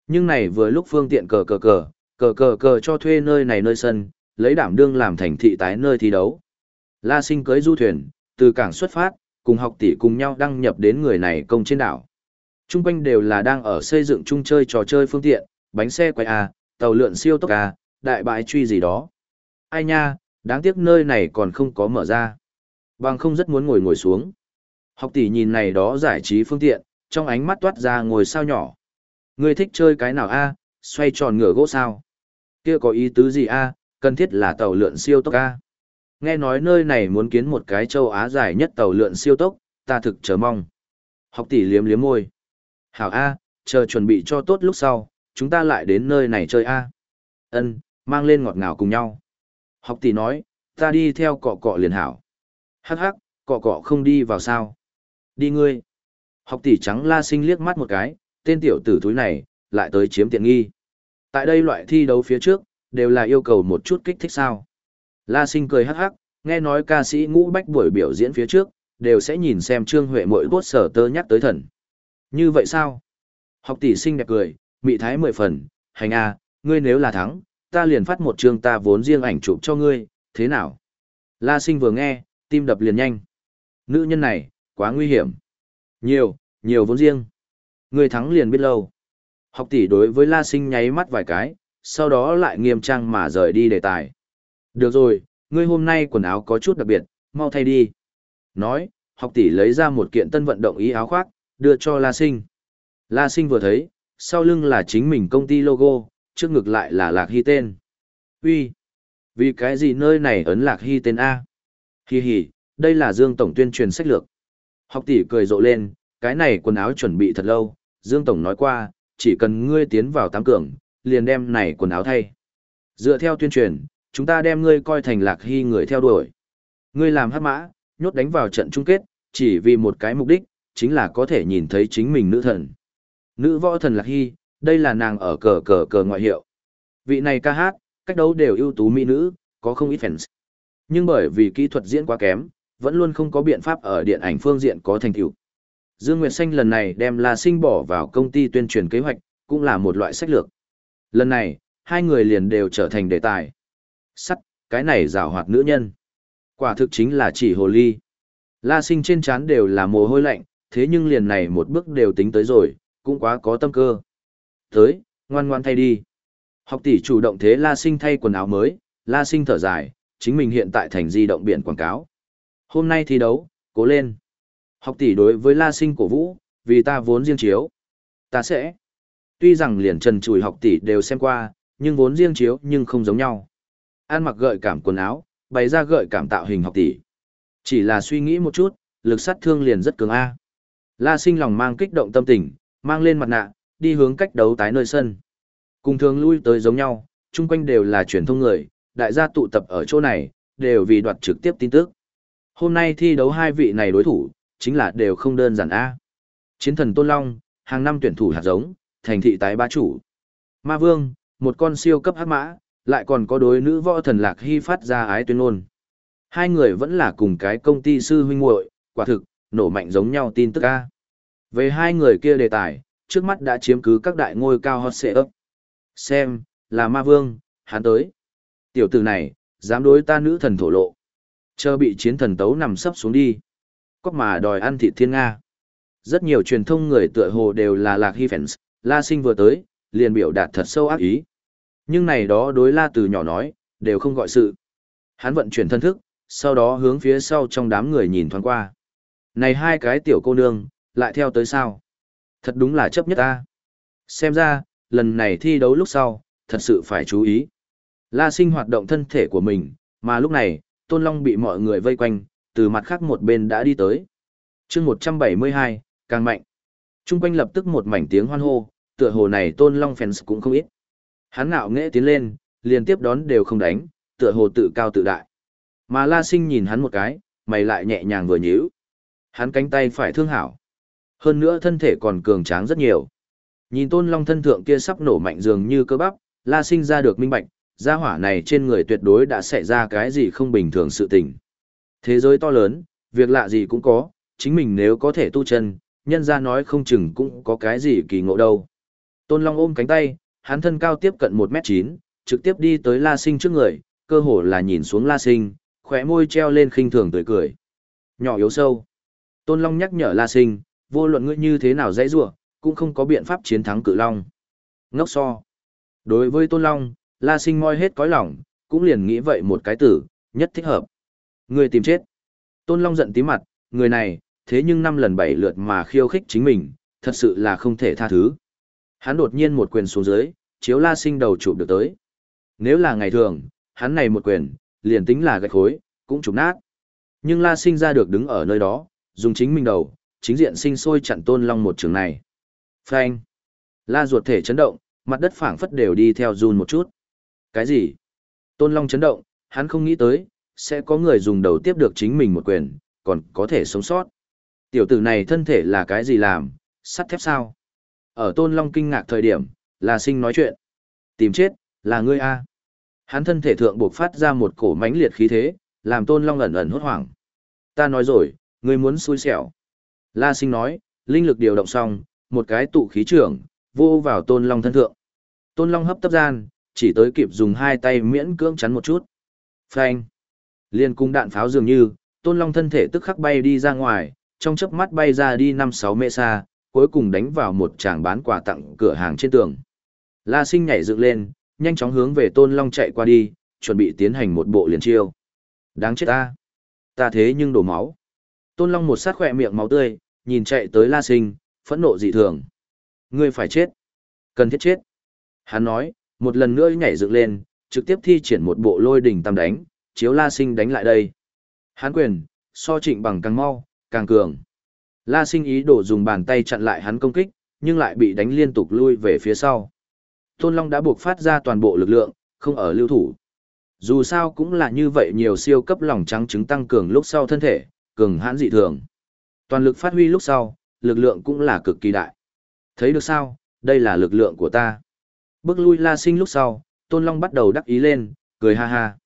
Nhưng này vừa lúc phương tiện cờ cờ cờ, cờ cờ cờ cho thuê nơi này nơi sân, lấy đảm đương làm thành thị tái nơi thi đấu. La sinh cưới du thuyền, từ cảng xuất phát, cùng học tỷ cùng nhau đăng nhập đến người này công trên đảo. Trung quanh đều là đang ở xây dựng chung chơi trò chơi phương tiện, bánh xe quay à, tàu lượn siêu tốc à, đại bãi truy gì đó. Ai nha, đáng tiếc nơi này còn không có mở ra. Bằng không rất muốn ngồi ngồi xuống. Học tỷ nhìn này đó giải trí phương tiện, trong ánh mắt toát ra ngồi sao nhỏ. Ngươi thích chơi cái nào A, xoay tròn ngựa gỗ sao? Kia có ý tứ gì A, cần thiết là tàu lượn siêu tốc A. Nghe nói nơi này muốn kiến một cái châu Á dài nhất tàu lượn siêu tốc, ta thực chờ mong. Học tỷ liếm liếm môi. Hảo A, chờ chuẩn bị cho tốt lúc sau, chúng ta lại đến nơi này chơi A. Ân, mang lên ngọt ngào cùng nhau. Học tỷ nói, ta đi theo cọ cọ liền hảo. Hắc hắc, cọ cọ không đi vào sao. Đi ngươi. Học tỷ trắng la sinh liếc mắt một cái, tên tiểu tử túi này, lại tới chiếm tiện nghi. Tại đây loại thi đấu phía trước, đều là yêu cầu một chút kích thích sao. La sinh cười hắc hắc, nghe nói ca sĩ ngũ bách buổi biểu diễn phía trước, đều sẽ nhìn xem Trương Huệ mỗi bốt sở tơ nhắc tới thần. Như vậy sao? Học tỷ sinh đẹp cười, mị thái mười phần, hành a, ngươi nếu là thắng, ta liền phát một chương ta vốn riêng ảnh chụp cho ngươi, thế nào? La sinh vừa nghe, tim đập liền nhanh. Nữ nhân này, quá nguy hiểm. Nhiều, nhiều vốn riêng. Ngươi thắng liền biết lâu. Học tỷ đối với La sinh nháy mắt vài cái, sau đó lại nghiêm trang mà rời đi đề tài. Được rồi, ngươi hôm nay quần áo có chút đặc biệt, mau thay đi. Nói, học tỷ lấy ra một kiện tân vận động ý áo khoác, đưa cho La Sinh. La Sinh vừa thấy, sau lưng là chính mình công ty logo, trước ngực lại là Lạc Hy tên. Uy, Vì cái gì nơi này ấn Lạc Hy tên A? Hi hi, đây là Dương Tổng tuyên truyền sách lược. Học tỷ cười rộ lên, cái này quần áo chuẩn bị thật lâu, Dương Tổng nói qua, chỉ cần ngươi tiến vào tám cường, liền đem này quần áo thay. Dựa theo tuyên truyền, chúng ta đem ngươi coi thành Lạc Hy người theo đuổi. Ngươi làm hát mã, nhốt đánh vào trận chung kết, chỉ vì một cái mục đích, chính là có thể nhìn thấy chính mình nữ thần. Nữ võ thần Lạc Hy, đây là nàng ở cờ cờ cờ ngoại hiệu. Vị này ca hát, cách đấu đều ưu tú mỹ nữ, có không ít fans. Nhưng bởi vì kỹ thuật diễn quá kém, vẫn luôn không có biện pháp ở điện ảnh phương diện có thành tựu. Dương Nguyệt Xanh lần này đem La Sinh bỏ vào công ty tuyên truyền kế hoạch, cũng là một loại sách lược. Lần này, hai người liền đều trở thành đề tài. Sắt, cái này rào hoạt nữ nhân. Quả thực chính là chỉ hồ ly. La Sinh trên trán đều là mồ hôi lạnh, thế nhưng liền này một bước đều tính tới rồi, cũng quá có tâm cơ. Tới, ngoan ngoan thay đi. Học tỷ chủ động thế La Sinh thay quần áo mới, La Sinh thở dài, chính mình hiện tại thành di động biển quảng cáo. Hôm nay thi đấu, cố lên. Học tỷ đối với La Sinh cổ vũ, vì ta vốn riêng chiếu. Ta sẽ. Tuy rằng liền trần chùi học tỷ đều xem qua, nhưng vốn riêng chiếu nhưng không giống nhau. An mặc gợi cảm quần áo, bày ra gợi cảm tạo hình học tỷ. Chỉ là suy nghĩ một chút, lực sát thương liền rất cường A. La sinh lòng mang kích động tâm tình, mang lên mặt nạ, đi hướng cách đấu tái nơi sân. Cùng thường lui tới giống nhau, chung quanh đều là truyền thông người, đại gia tụ tập ở chỗ này, đều vì đoạt trực tiếp tin tức. Hôm nay thi đấu hai vị này đối thủ, chính là đều không đơn giản A. Chiến thần Tôn Long, hàng năm tuyển thủ hạt giống, thành thị tái ba chủ. Ma Vương, một con siêu cấp hắc mã, lại còn có đối nữ võ thần Lạc Hy phát ra ái tuyên ngôn. Hai người vẫn là cùng cái công ty sư huynh muội, quả thực, nổ mạnh giống nhau tin tức A. Về hai người kia đề tài, trước mắt đã chiếm cứ các đại ngôi cao hot xệ ấp. Xem, là ma vương, hắn tới. Tiểu tử này, dám đối ta nữ thần thổ lộ. Chờ bị chiến thần tấu nằm sấp xuống đi. Cóc mà đòi ăn thịt thiên Nga. Rất nhiều truyền thông người tựa hồ đều là lạc hy fans, la sinh vừa tới, liền biểu đạt thật sâu ác ý. Nhưng này đó đối la từ nhỏ nói, đều không gọi sự. Hắn vận chuyển thân thức, sau đó hướng phía sau trong đám người nhìn thoáng qua. Này hai cái tiểu cô nương, lại theo tới sao? Thật đúng là chấp nhất ta. Xem ra, lần này thi đấu lúc sau, thật sự phải chú ý. La sinh hoạt động thân thể của mình, mà lúc này, Tôn Long bị mọi người vây quanh, từ mặt khác một bên đã đi tới. chương 172, càng mạnh. Trung quanh lập tức một mảnh tiếng hoan hô, tựa hồ này Tôn Long fans cũng không ít. Hắn ngạo nghễ tiến lên, liên tiếp đón đều không đánh, tựa hồ tự cao tự đại. Mà La Sinh nhìn hắn một cái, mày lại nhẹ nhàng vừa nhíu. Hắn cánh tay phải thương hảo. Hơn nữa thân thể còn cường tráng rất nhiều. Nhìn tôn long thân thượng kia sắp nổ mạnh dường như cơ bắp, la sinh ra được minh bạch, gia hỏa này trên người tuyệt đối đã xảy ra cái gì không bình thường sự tình. Thế giới to lớn, việc lạ gì cũng có, chính mình nếu có thể tu chân, nhân ra nói không chừng cũng có cái gì kỳ ngộ đâu. Tôn Long ôm cánh tay, hắn thân cao tiếp cận 1m9, trực tiếp đi tới La Sinh trước người, cơ hồ là nhìn xuống La Sinh, khóe môi treo lên khinh thường tươi cười. Nhỏ yếu sâu. Tôn Long nhắc nhở La Sinh, vô luận ngươi như thế nào dãy rủa, cũng không có biện pháp chiến thắng cự long. Ngốc so. Đối với Tôn Long, La Sinh moi hết cõi lòng, cũng liền nghĩ vậy một cái tử, nhất thích hợp. Người tìm chết. Tôn Long giận tí mặt, người này, thế nhưng năm lần bảy lượt mà khiêu khích chính mình, thật sự là không thể tha thứ. Hắn đột nhiên một quyền xuống dưới, chiếu La Sinh đầu chụp được tới. Nếu là ngày thường, hắn này một quyền, liền tính là gạch khối, cũng chụp nát. Nhưng La Sinh ra được đứng ở nơi đó, dùng chính mình đầu, chính diện sinh sôi chặn tôn long một trường này. Phanh. La ruột thể chấn động, mặt đất phảng phất đều đi theo run một chút. Cái gì? Tôn long chấn động, hắn không nghĩ tới, sẽ có người dùng đầu tiếp được chính mình một quyền, còn có thể sống sót. Tiểu tử này thân thể là cái gì làm, sắt thép sao? Ở tôn long kinh ngạc thời điểm, là sinh nói chuyện. Tìm chết, là ngươi A. Hắn thân thể thượng buộc phát ra một cổ mãnh liệt khí thế, làm tôn long ẩn ẩn hốt hoảng. Ta nói rồi, ngươi muốn xui xẻo. La sinh nói, linh lực điều động xong, một cái tụ khí trưởng, vô vào tôn long thân thượng. Tôn long hấp tấp gian, chỉ tới kịp dùng hai tay miễn cưỡng chắn một chút. Phanh. Liên cung đạn pháo dường như, tôn long thân thể tức khắc bay đi ra ngoài, trong chớp mắt bay ra đi 5-6 mê xa, cuối cùng đánh vào một tràng bán quà tặng cửa hàng trên tường. La sinh nhảy dựng lên, nhanh chóng hướng về tôn long chạy qua đi, chuẩn bị tiến hành một bộ liền chiêu. Đáng chết ta. Ta thế nhưng đổ máu. Tôn Long một sát khỏe miệng máu tươi, nhìn chạy tới La Sinh, phẫn nộ dị thường. Ngươi phải chết. Cần thiết chết. Hắn nói, một lần nữa nhảy dựng lên, trực tiếp thi triển một bộ lôi đỉnh tam đánh, chiếu La Sinh đánh lại đây. Hắn quyền, so trịnh bằng càng mau, càng cường. La Sinh ý đồ dùng bàn tay chặn lại hắn công kích, nhưng lại bị đánh liên tục lui về phía sau. Tôn Long đã buộc phát ra toàn bộ lực lượng, không ở lưu thủ. Dù sao cũng là như vậy nhiều siêu cấp lòng trắng trứng tăng cường lúc sau thân thể, cường hãn dị thường. Toàn lực phát huy lúc sau, lực lượng cũng là cực kỳ đại. Thấy được sao, đây là lực lượng của ta. Bước lui La Sinh lúc sau, Tôn Long bắt đầu đắc ý lên, cười ha ha.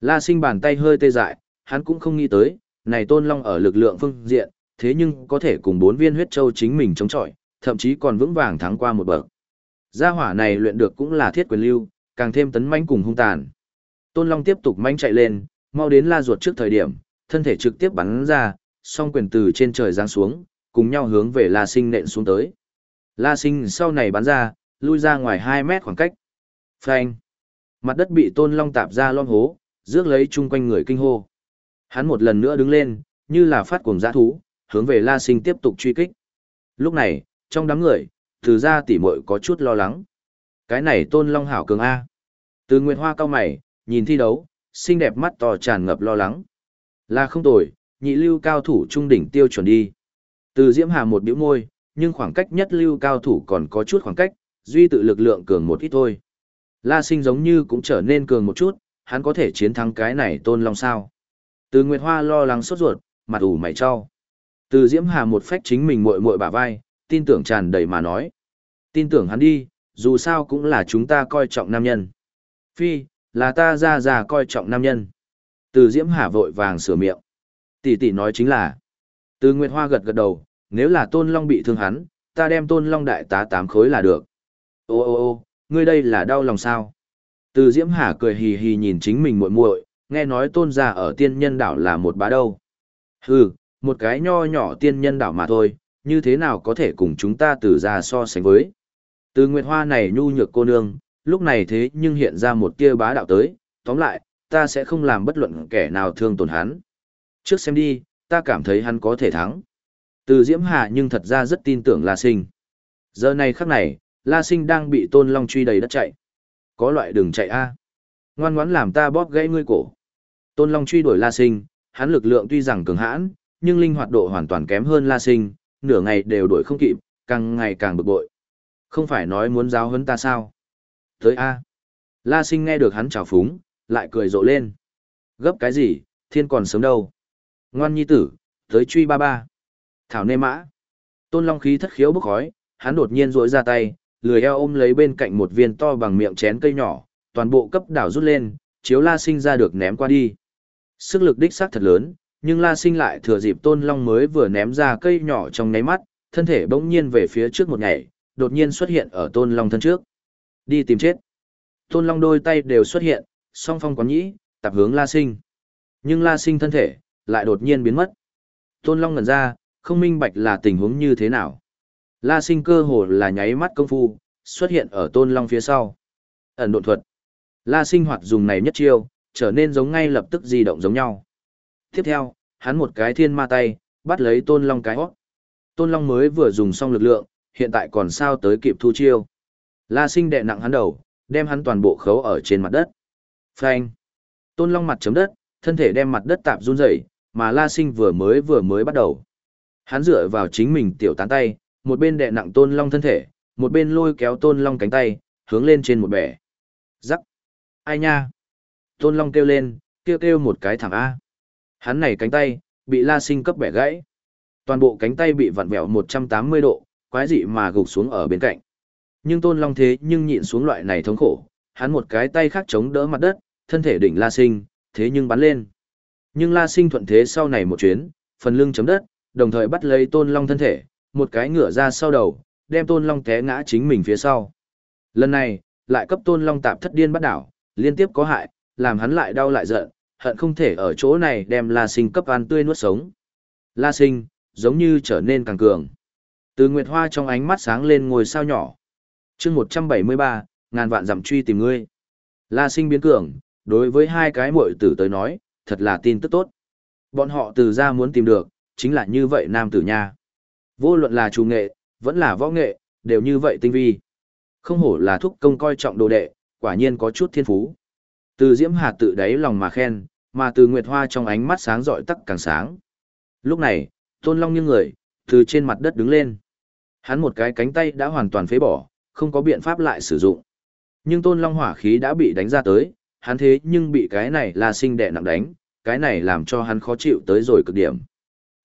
La Sinh bàn tay hơi tê dại, hắn cũng không nghĩ tới, này Tôn Long ở lực lượng phương diện, thế nhưng có thể cùng bốn viên huyết châu chính mình chống chọi, thậm chí còn vững vàng thắng qua một bậc. Gia hỏa này luyện được cũng là thiết quyền lưu, càng thêm tấn mãnh cùng hung tàn. Tôn Long tiếp tục manh chạy lên, mau đến la ruột trước thời điểm, thân thể trực tiếp bắn ra, song quyền từ trên trời giáng xuống, cùng nhau hướng về La Sinh nện xuống tới. La Sinh sau này bắn ra, lui ra ngoài 2 mét khoảng cách. Phanh! Mặt đất bị Tôn Long tạp ra lom hố, rước lấy chung quanh người kinh hô. Hắn một lần nữa đứng lên, như là phát cuồng dã thú, hướng về La Sinh tiếp tục truy kích. Lúc này, trong đám người, từ ra tỉ muội có chút lo lắng. Cái này Tôn Long hảo cường A. Từ Nguyệt Hoa cao mày, nhìn thi đấu, xinh đẹp mắt to tràn ngập lo lắng. Là không tồi, nhị lưu cao thủ trung đỉnh tiêu chuẩn đi. Từ Diễm Hà một biểu môi, nhưng khoảng cách nhất lưu cao thủ còn có chút khoảng cách, duy tự lực lượng cường một ít thôi. La sinh giống như cũng trở nên cường một chút, hắn có thể chiến thắng cái này tôn long sao. Từ Nguyệt Hoa lo lắng sốt ruột, mặt ủ mày cho. Từ Diễm Hà một phách chính mình muội muội bả vai, tin tưởng tràn đầy mà nói. Tin tưởng hắn đi, dù sao cũng là chúng ta coi trọng nam nhân. Phi, là ta ra ra coi trọng nam nhân. Từ Diễm Hà vội vàng sửa miệng. Tỷ tỷ nói chính là. Từ Nguyệt Hoa gật gật đầu, nếu là Tôn Long bị thương hắn, ta đem Tôn Long đại tá tám khối là được. Ô ô ô, ngươi đây là đau lòng sao? Từ Diễm Hà cười hì hì nhìn chính mình muội muội, nghe nói Tôn gia ở tiên nhân đảo là một bá đâu. Hừ, một cái nho nhỏ tiên nhân đảo mà thôi, như thế nào có thể cùng chúng ta từ gia so sánh với. Từ Nguyệt Hoa này nhu nhược cô nương, lúc này thế nhưng hiện ra một tia bá đạo tới, tóm lại, ta sẽ không làm bất luận kẻ nào thương tổn hắn. Trước xem đi, ta cảm thấy hắn có thể thắng. Từ Diễm Hà nhưng thật ra rất tin tưởng La Sinh. Giờ này khắc này, La Sinh đang bị Tôn Long truy đầy đất chạy. Có loại đừng chạy a, Ngoan ngoãn làm ta bóp gãy ngươi cổ. Tôn Long truy đuổi La Sinh, hắn lực lượng tuy rằng cường hãn, nhưng linh hoạt độ hoàn toàn kém hơn La Sinh, nửa ngày đều đuổi không kịp, càng ngày càng bực bội. Không phải nói muốn giáo huấn ta sao? Tới A. La sinh nghe được hắn chào phúng, lại cười rộ lên. Gấp cái gì, thiên còn sớm đâu. Ngoan nhi tử, tới truy ba ba. Thảo nê mã. Tôn Long khí thất khiếu bốc khói, hắn đột nhiên rỗi ra tay, lười eo ôm lấy bên cạnh một viên to bằng miệng chén cây nhỏ, toàn bộ cấp đảo rút lên, chiếu La Sinh ra được ném qua đi. Sức lực đích xác thật lớn, nhưng La Sinh lại thừa dịp Tôn Long mới vừa ném ra cây nhỏ trong nháy mắt, thân thể bỗng nhiên về phía trước một nhảy, đột nhiên xuất hiện ở Tôn Long thân trước. Đi tìm chết. Tôn Long đôi tay đều xuất hiện, song phong quán nhĩ, tập hướng La Sinh. Nhưng La Sinh thân thể, lại đột nhiên biến mất. Tôn Long ngẩn ra, không minh bạch là tình huống như thế nào. La Sinh cơ hồ là nháy mắt công phu, xuất hiện ở Tôn Long phía sau. Ẩn độn thuật. La Sinh hoạt dùng này nhất chiêu, trở nên giống ngay lập tức di động giống nhau. Tiếp theo, hắn một cái thiên ma tay, bắt lấy Tôn Long cái hót. Tôn Long mới vừa dùng xong lực lượng, hiện tại còn sao tới kịp thu chiêu. La sinh đè nặng hắn đầu, đem hắn toàn bộ khấu ở trên mặt đất. Phanh. Tôn Long mặt chấm đất, thân thể đem mặt đất tạp run rẩy, mà La Sinh vừa mới vừa mới bắt đầu. Hắn dựa vào chính mình tiểu tán tay, một bên đè nặng Tôn Long thân thể, một bên lôi kéo Tôn Long cánh tay, hướng lên trên một bẻ. Rắc. Ai nha? Tôn Long kêu lên, kêu kêu một cái thẳng A. Hắn này cánh tay, bị La Sinh cấp bẻ gãy. Toàn bộ cánh tay bị vặn vẹo 180 độ, quái dị mà gục xuống ở bên cạnh. Nhưng Tôn Long thế nhưng nhịn xuống loại này thống khổ, hắn một cái tay khác chống đỡ mặt đất, thân thể đỉnh La Sinh, thế nhưng bắn lên. Nhưng La Sinh thuận thế sau này một chuyến, phần lưng chấm đất, đồng thời bắt lấy Tôn Long thân thể, một cái ngửa ra sau đầu, đem Tôn Long té ngã chính mình phía sau. Lần này, lại cấp Tôn Long tạm thất điên bắt đảo, liên tiếp có hại, làm hắn lại đau lại giận, hận không thể ở chỗ này đem La Sinh cấp ăn tươi nuốt sống. La Sinh, giống như trở nên càng cường. Từ Nguyệt Hoa trong ánh mắt sáng lên ngồi sao nhỏ. chương 173, ngàn vạn dặm truy tìm ngươi la sinh biến cường đối với hai cái muội tử tới nói thật là tin tức tốt bọn họ từ ra muốn tìm được chính là như vậy nam tử nha. Vô luận là chủ nghệ, vẫn là võ nghệ, đều như vậy tinh vi. Không hổ là thúc công coi trọng đồ đệ, quả nhiên có chút thiên phú. Từ Diễm Hà tự đáy lòng mà khen, mà từ Nguyệt Hoa trong ánh mắt sáng rọi tắc càng sáng. Lúc này, Tôn Long nghiêng người, từ trên mặt đất đứng lên. Hắn một cái cánh tay đã hoàn toàn phế bỏ, không có biện pháp lại sử dụng. Nhưng Tôn Long hỏa khí đã bị đánh ra tới, hắn thế nhưng bị cái này là sinh đẻ nặng đánh, cái này làm cho hắn khó chịu tới rồi cực điểm.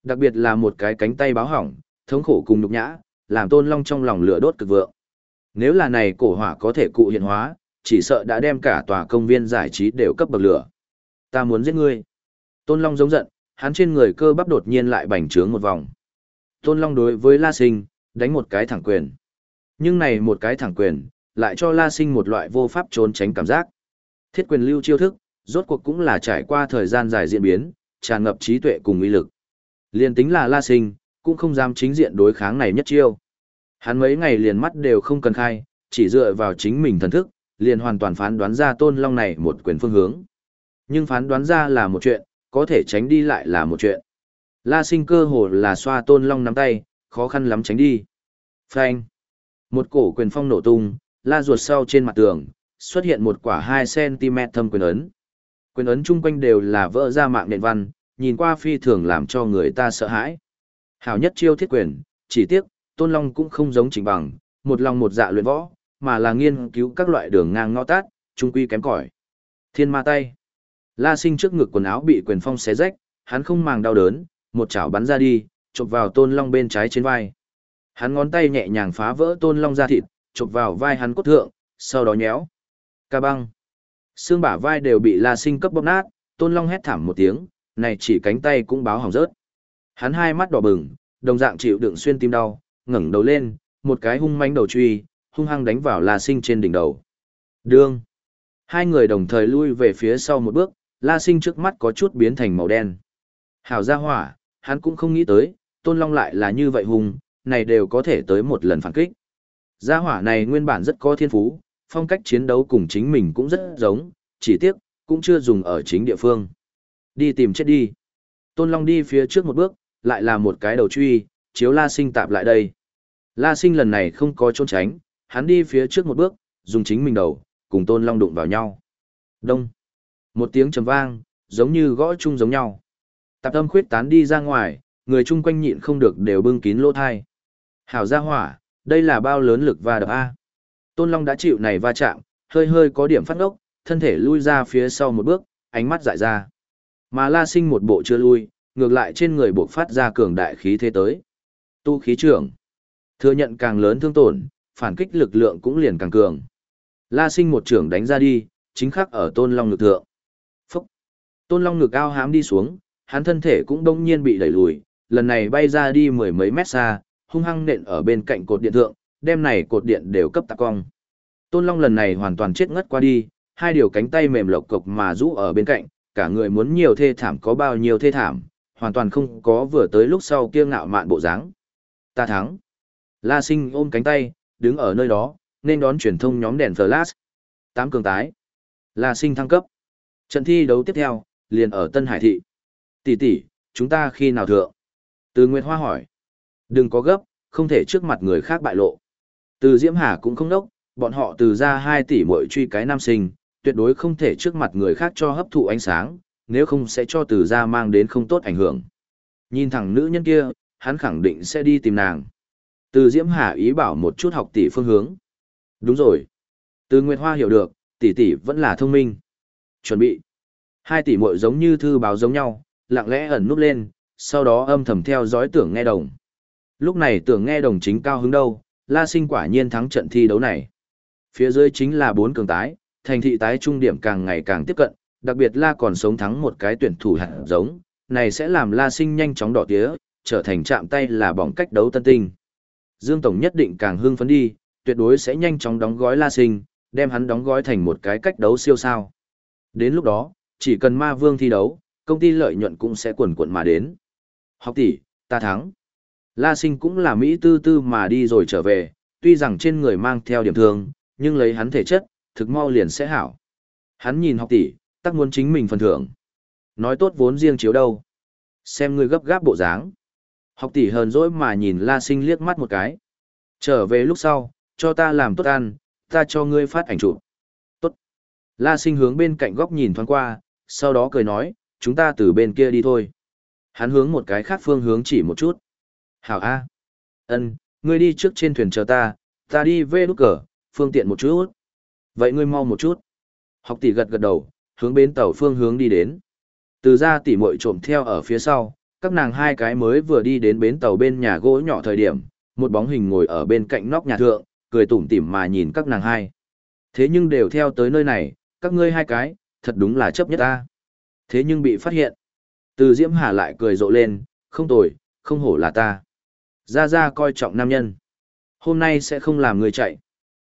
Đặc biệt là một cái cánh tay báo hỏng, thống khổ cùng nhục nhã, làm Tôn Long trong lòng lửa đốt cực vượng. Nếu là này cổ hỏa có thể cụ hiện hóa, chỉ sợ đã đem cả tòa công viên giải trí đều cấp bậc lửa. Ta muốn giết ngươi. Tôn Long giống giận, hắn trên người cơ bắp đột nhiên lại bành trướng một vòng. Tôn Long đối với La Sinh, đánh một cái thẳng quyền. Nhưng này một cái thẳng quyền, lại cho La Sinh một loại vô pháp trốn tránh cảm giác. Thiết quyền lưu chiêu thức, rốt cuộc cũng là trải qua thời gian dài diễn biến, tràn ngập trí tuệ cùng uy lực. Liên tính là La Sinh, cũng không dám chính diện đối kháng này nhất chiêu. Hắn mấy ngày liền mắt đều không cần khai, chỉ dựa vào chính mình thần thức, liền hoàn toàn phán đoán ra tôn long này một quyền phương hướng. Nhưng phán đoán ra là một chuyện, có thể tránh đi lại là một chuyện. La sinh cơ hồ là xoa tôn long nắm tay, khó khăn lắm tránh đi. Phanh. Một cổ quyền phong nổ tung, la ruột sau trên mặt tường, xuất hiện một quả 2cm thâm quyền ấn. Quyền ấn chung quanh đều là vỡ ra mạng nền văn, nhìn qua phi thường làm cho người ta sợ hãi. Hảo nhất chiêu thiết quyền, chỉ tiếc, Tôn Long cũng không giống trình bằng, một lòng một dạ luyện võ, mà là nghiên cứu các loại đường ngang ngõ tát, trung quy kém cỏi. Thiên ma tay. La sinh trước ngực quần áo bị quyền phong xé rách, hắn không màng đau đớn, một chảo bắn ra đi, chụp vào Tôn Long bên trái trên vai. Hắn ngón tay nhẹ nhàng phá vỡ Tôn Long da thịt, chụp vào vai hắn cốt thượng, sau đó nhéo. Ca băng. Xương bả vai đều bị La sinh cấp bóp nát, Tôn Long hét thảm một tiếng, này chỉ cánh tay cũng báo hỏng rớt. Hắn hai mắt đỏ bừng, đồng dạng chịu đựng xuyên tim đau, ngẩng đầu lên, một cái hung mãnh đầu truy, hung hăng đánh vào La Sinh trên đỉnh đầu. Đương. Hai người đồng thời lui về phía sau một bước, La Sinh trước mắt có chút biến thành màu đen. Hảo gia hỏa, hắn cũng không nghĩ tới, Tôn Long lại là như vậy hung, này đều có thể tới một lần phản kích. Gia hỏa này nguyên bản rất có thiên phú, phong cách chiến đấu cùng chính mình cũng rất giống, chỉ tiếc, cũng chưa dùng ở chính địa phương. Đi tìm chết đi. Tôn Long đi phía trước một bước, lại là một cái đầu truy, chiếu La Sinh tạp lại đây. La Sinh lần này không có trốn tránh, hắn đi phía trước một bước, dùng chính mình đầu, cùng Tôn Long đụng vào nhau. Đông. Một tiếng trầm vang, giống như gõ chung giống nhau. Tạp âm khuyết tán đi ra ngoài, người chung quanh nhịn không được đều bưng kín lỗ thai. Hảo gia hỏa, đây là bao lớn lực va đập A. Tôn Long đã chịu này va chạm, hơi hơi có điểm phát ngốc, thân thể lui ra phía sau một bước, ánh mắt dại ra. Mà La Sinh một bộ chưa lui, ngược lại trên người buộc phát ra cường đại khí thế tới. Tu khí trưởng. Thừa nhận càng lớn thương tổn, phản kích lực lượng cũng liền càng cường. La sinh một trưởng đánh ra đi, chính khắc ở tôn long ngực thượng. Phúc! Tôn long ngực ao hám đi xuống, hắn thân thể cũng đông nhiên bị đẩy lùi, lần này bay ra đi mười mấy mét xa, hung hăng nện ở bên cạnh cột điện thượng, đem này cột điện đều cấp tạc cong. Tôn long lần này hoàn toàn chết ngất qua đi, hai điều cánh tay mềm lộc cộc mà rũ ở bên cạnh, cả người muốn nhiều thê thảm có bao nhiêu thê thảm, hoàn toàn không có vừa tới lúc sau kia ngạo mạn bộ dáng. Ta thắng. La sinh ôm cánh tay, đứng ở nơi đó, nên đón truyền thông nhóm đèn flash. Tám cường tái. La sinh thăng cấp. Trận thi đấu tiếp theo, liền ở Tân Hải Thị. Tỷ tỷ, chúng ta khi nào thượng? Từ Nguyệt Hoa hỏi. Đừng có gấp, không thể trước mặt người khác bại lộ. Từ Diễm Hà cũng không đốc, bọn họ từ ra 2 tỷ mỗi truy cái nam sinh, tuyệt đối không thể trước mặt người khác cho hấp thụ ánh sáng, nếu không sẽ cho từ ra mang đến không tốt ảnh hưởng. Nhìn thẳng nữ nhân kia, hắn khẳng định sẽ đi tìm nàng. Từ Diễm Hà ý bảo một chút học tỷ phương hướng. Đúng rồi. Từ Nguyệt Hoa hiểu được, tỷ tỷ vẫn là thông minh. Chuẩn bị. Hai tỷ muội giống như thư báo giống nhau, lặng lẽ ẩn núp lên, sau đó âm thầm theo dõi tưởng nghe đồng. Lúc này tưởng nghe đồng chính cao hứng đâu, La Sinh quả nhiên thắng trận thi đấu này. Phía dưới chính là bốn cường tái, thành thị tái trung điểm càng ngày càng tiếp cận, đặc biệt La còn sống thắng một cái tuyển thủ hạt giống, này sẽ làm La Sinh nhanh chóng đỏ tía, trở thành chạm tay là bỏng cách đấu tân tinh. Dương Tổng nhất định càng hưng phấn đi, tuyệt đối sẽ nhanh chóng đóng gói La Sinh, đem hắn đóng gói thành một cái cách đấu siêu sao. Đến lúc đó, chỉ cần ma vương thi đấu, công ty lợi nhuận cũng sẽ quần quận mà đến. Học tỷ, ta thắng. La Sinh cũng là Mỹ tư tư mà đi rồi trở về, tuy rằng trên người mang theo điểm thương, nhưng lấy hắn thể chất, thực mau liền sẽ hảo. Hắn nhìn học tỷ, tắc muốn chính mình phần thưởng. Nói tốt vốn riêng chiếu đâu. Xem ngươi gấp gáp bộ dáng. Học tỷ hờn dỗi mà nhìn La Sinh liếc mắt một cái. Trở về lúc sau, cho ta làm tốt ăn, ta cho ngươi phát ảnh chụp. Tốt. La Sinh hướng bên cạnh góc nhìn thoáng qua, sau đó cười nói, chúng ta từ bên kia đi thôi. Hắn hướng một cái khác phương hướng chỉ một chút. Hảo A. ân, ngươi đi trước trên thuyền chờ ta, ta đi về nút cờ, phương tiện một chút. Vậy ngươi mau một chút. Học tỷ gật gật đầu, hướng bến tàu phương hướng đi đến. Từ ra tỷ muội trộm theo ở phía sau, các nàng hai cái mới vừa đi đến bến tàu bên nhà gỗ nhỏ thời điểm, một bóng hình ngồi ở bên cạnh nóc nhà thượng, cười tủm tỉm mà nhìn các nàng hai. Thế nhưng đều theo tới nơi này, các ngươi hai cái, thật đúng là chấp nhất ta. Thế nhưng bị phát hiện. Từ Diễm Hà lại cười rộ lên, không tồi, không hổ là ta. Gia gia coi trọng nam nhân. Hôm nay sẽ không làm người chạy.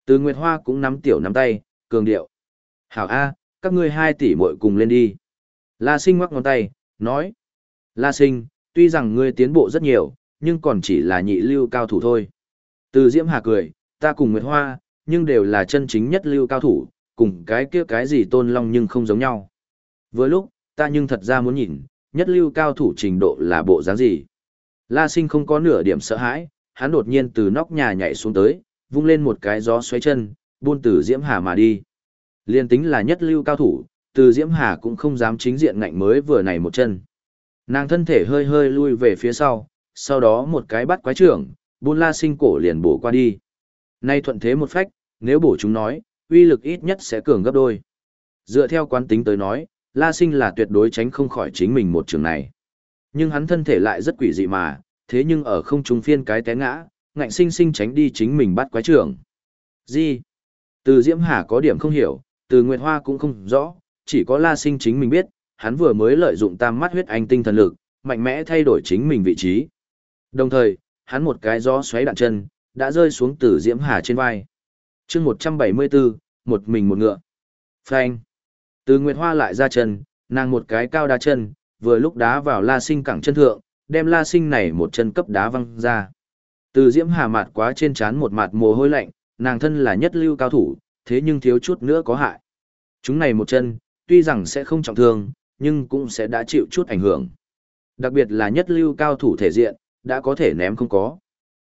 Từ Nguyệt Hoa cũng nắm tiểu nắm tay, cường điệu. Hảo A, các ngươi hai tỷ muội cùng lên đi. La sinh ngoắc ngón tay, nói. La sinh, tuy rằng ngươi tiến bộ rất nhiều, nhưng còn chỉ là nhị lưu cao thủ thôi. Từ Diễm Hà cười, ta cùng Nguyệt Hoa, nhưng đều là chân chính nhất lưu cao thủ, cùng cái kia cái gì tôn long nhưng không giống nhau. Với lúc, ta nhưng thật ra muốn nhìn, nhất lưu cao thủ trình độ là bộ dáng gì. La sinh không có nửa điểm sợ hãi, hắn đột nhiên từ nóc nhà nhảy xuống tới, vung lên một cái gió xoáy chân, buôn từ Diễm Hà mà đi. Liên tính là nhất lưu cao thủ, từ Diễm Hà cũng không dám chính diện ngạnh mới vừa này một chân. Nàng thân thể hơi hơi lui về phía sau, sau đó một cái bắt quái trưởng, buôn la sinh cổ liền bổ qua đi. Nay thuận thế một phách, nếu bổ chúng nói, uy lực ít nhất sẽ cường gấp đôi. Dựa theo quán tính tới nói, la sinh là tuyệt đối tránh không khỏi chính mình một trường này. Nhưng hắn thân thể lại rất quỷ dị mà, thế nhưng ở không trung phiên cái té ngã, ngạnh sinh sinh tránh đi chính mình bắt quái trưởng. Gì? Từ Diễm Hà có điểm không hiểu, từ Nguyệt Hoa cũng không rõ, chỉ có La Sinh chính mình biết, hắn vừa mới lợi dụng tam mắt huyết anh tinh thần lực, mạnh mẽ thay đổi chính mình vị trí. Đồng thời, hắn một cái gió xoáy đạn chân, đã rơi xuống từ Diễm Hà trên vai. chương 174, một mình một ngựa. Phanh. Từ Nguyệt Hoa lại ra chân, nàng một cái cao đá chân, vừa lúc đá vào La Sinh cẳng chân thượng, đem La Sinh này một chân cấp đá văng ra. Từ Diễm Hà mạt quá trên chán một mạt mồ hôi lạnh, nàng thân là nhất lưu cao thủ, thế nhưng thiếu chút nữa có hại. Chúng này một chân, tuy rằng sẽ không trọng thương, nhưng cũng sẽ đã chịu chút ảnh hưởng. Đặc biệt là nhất lưu cao thủ thể diện, đã có thể ném không có.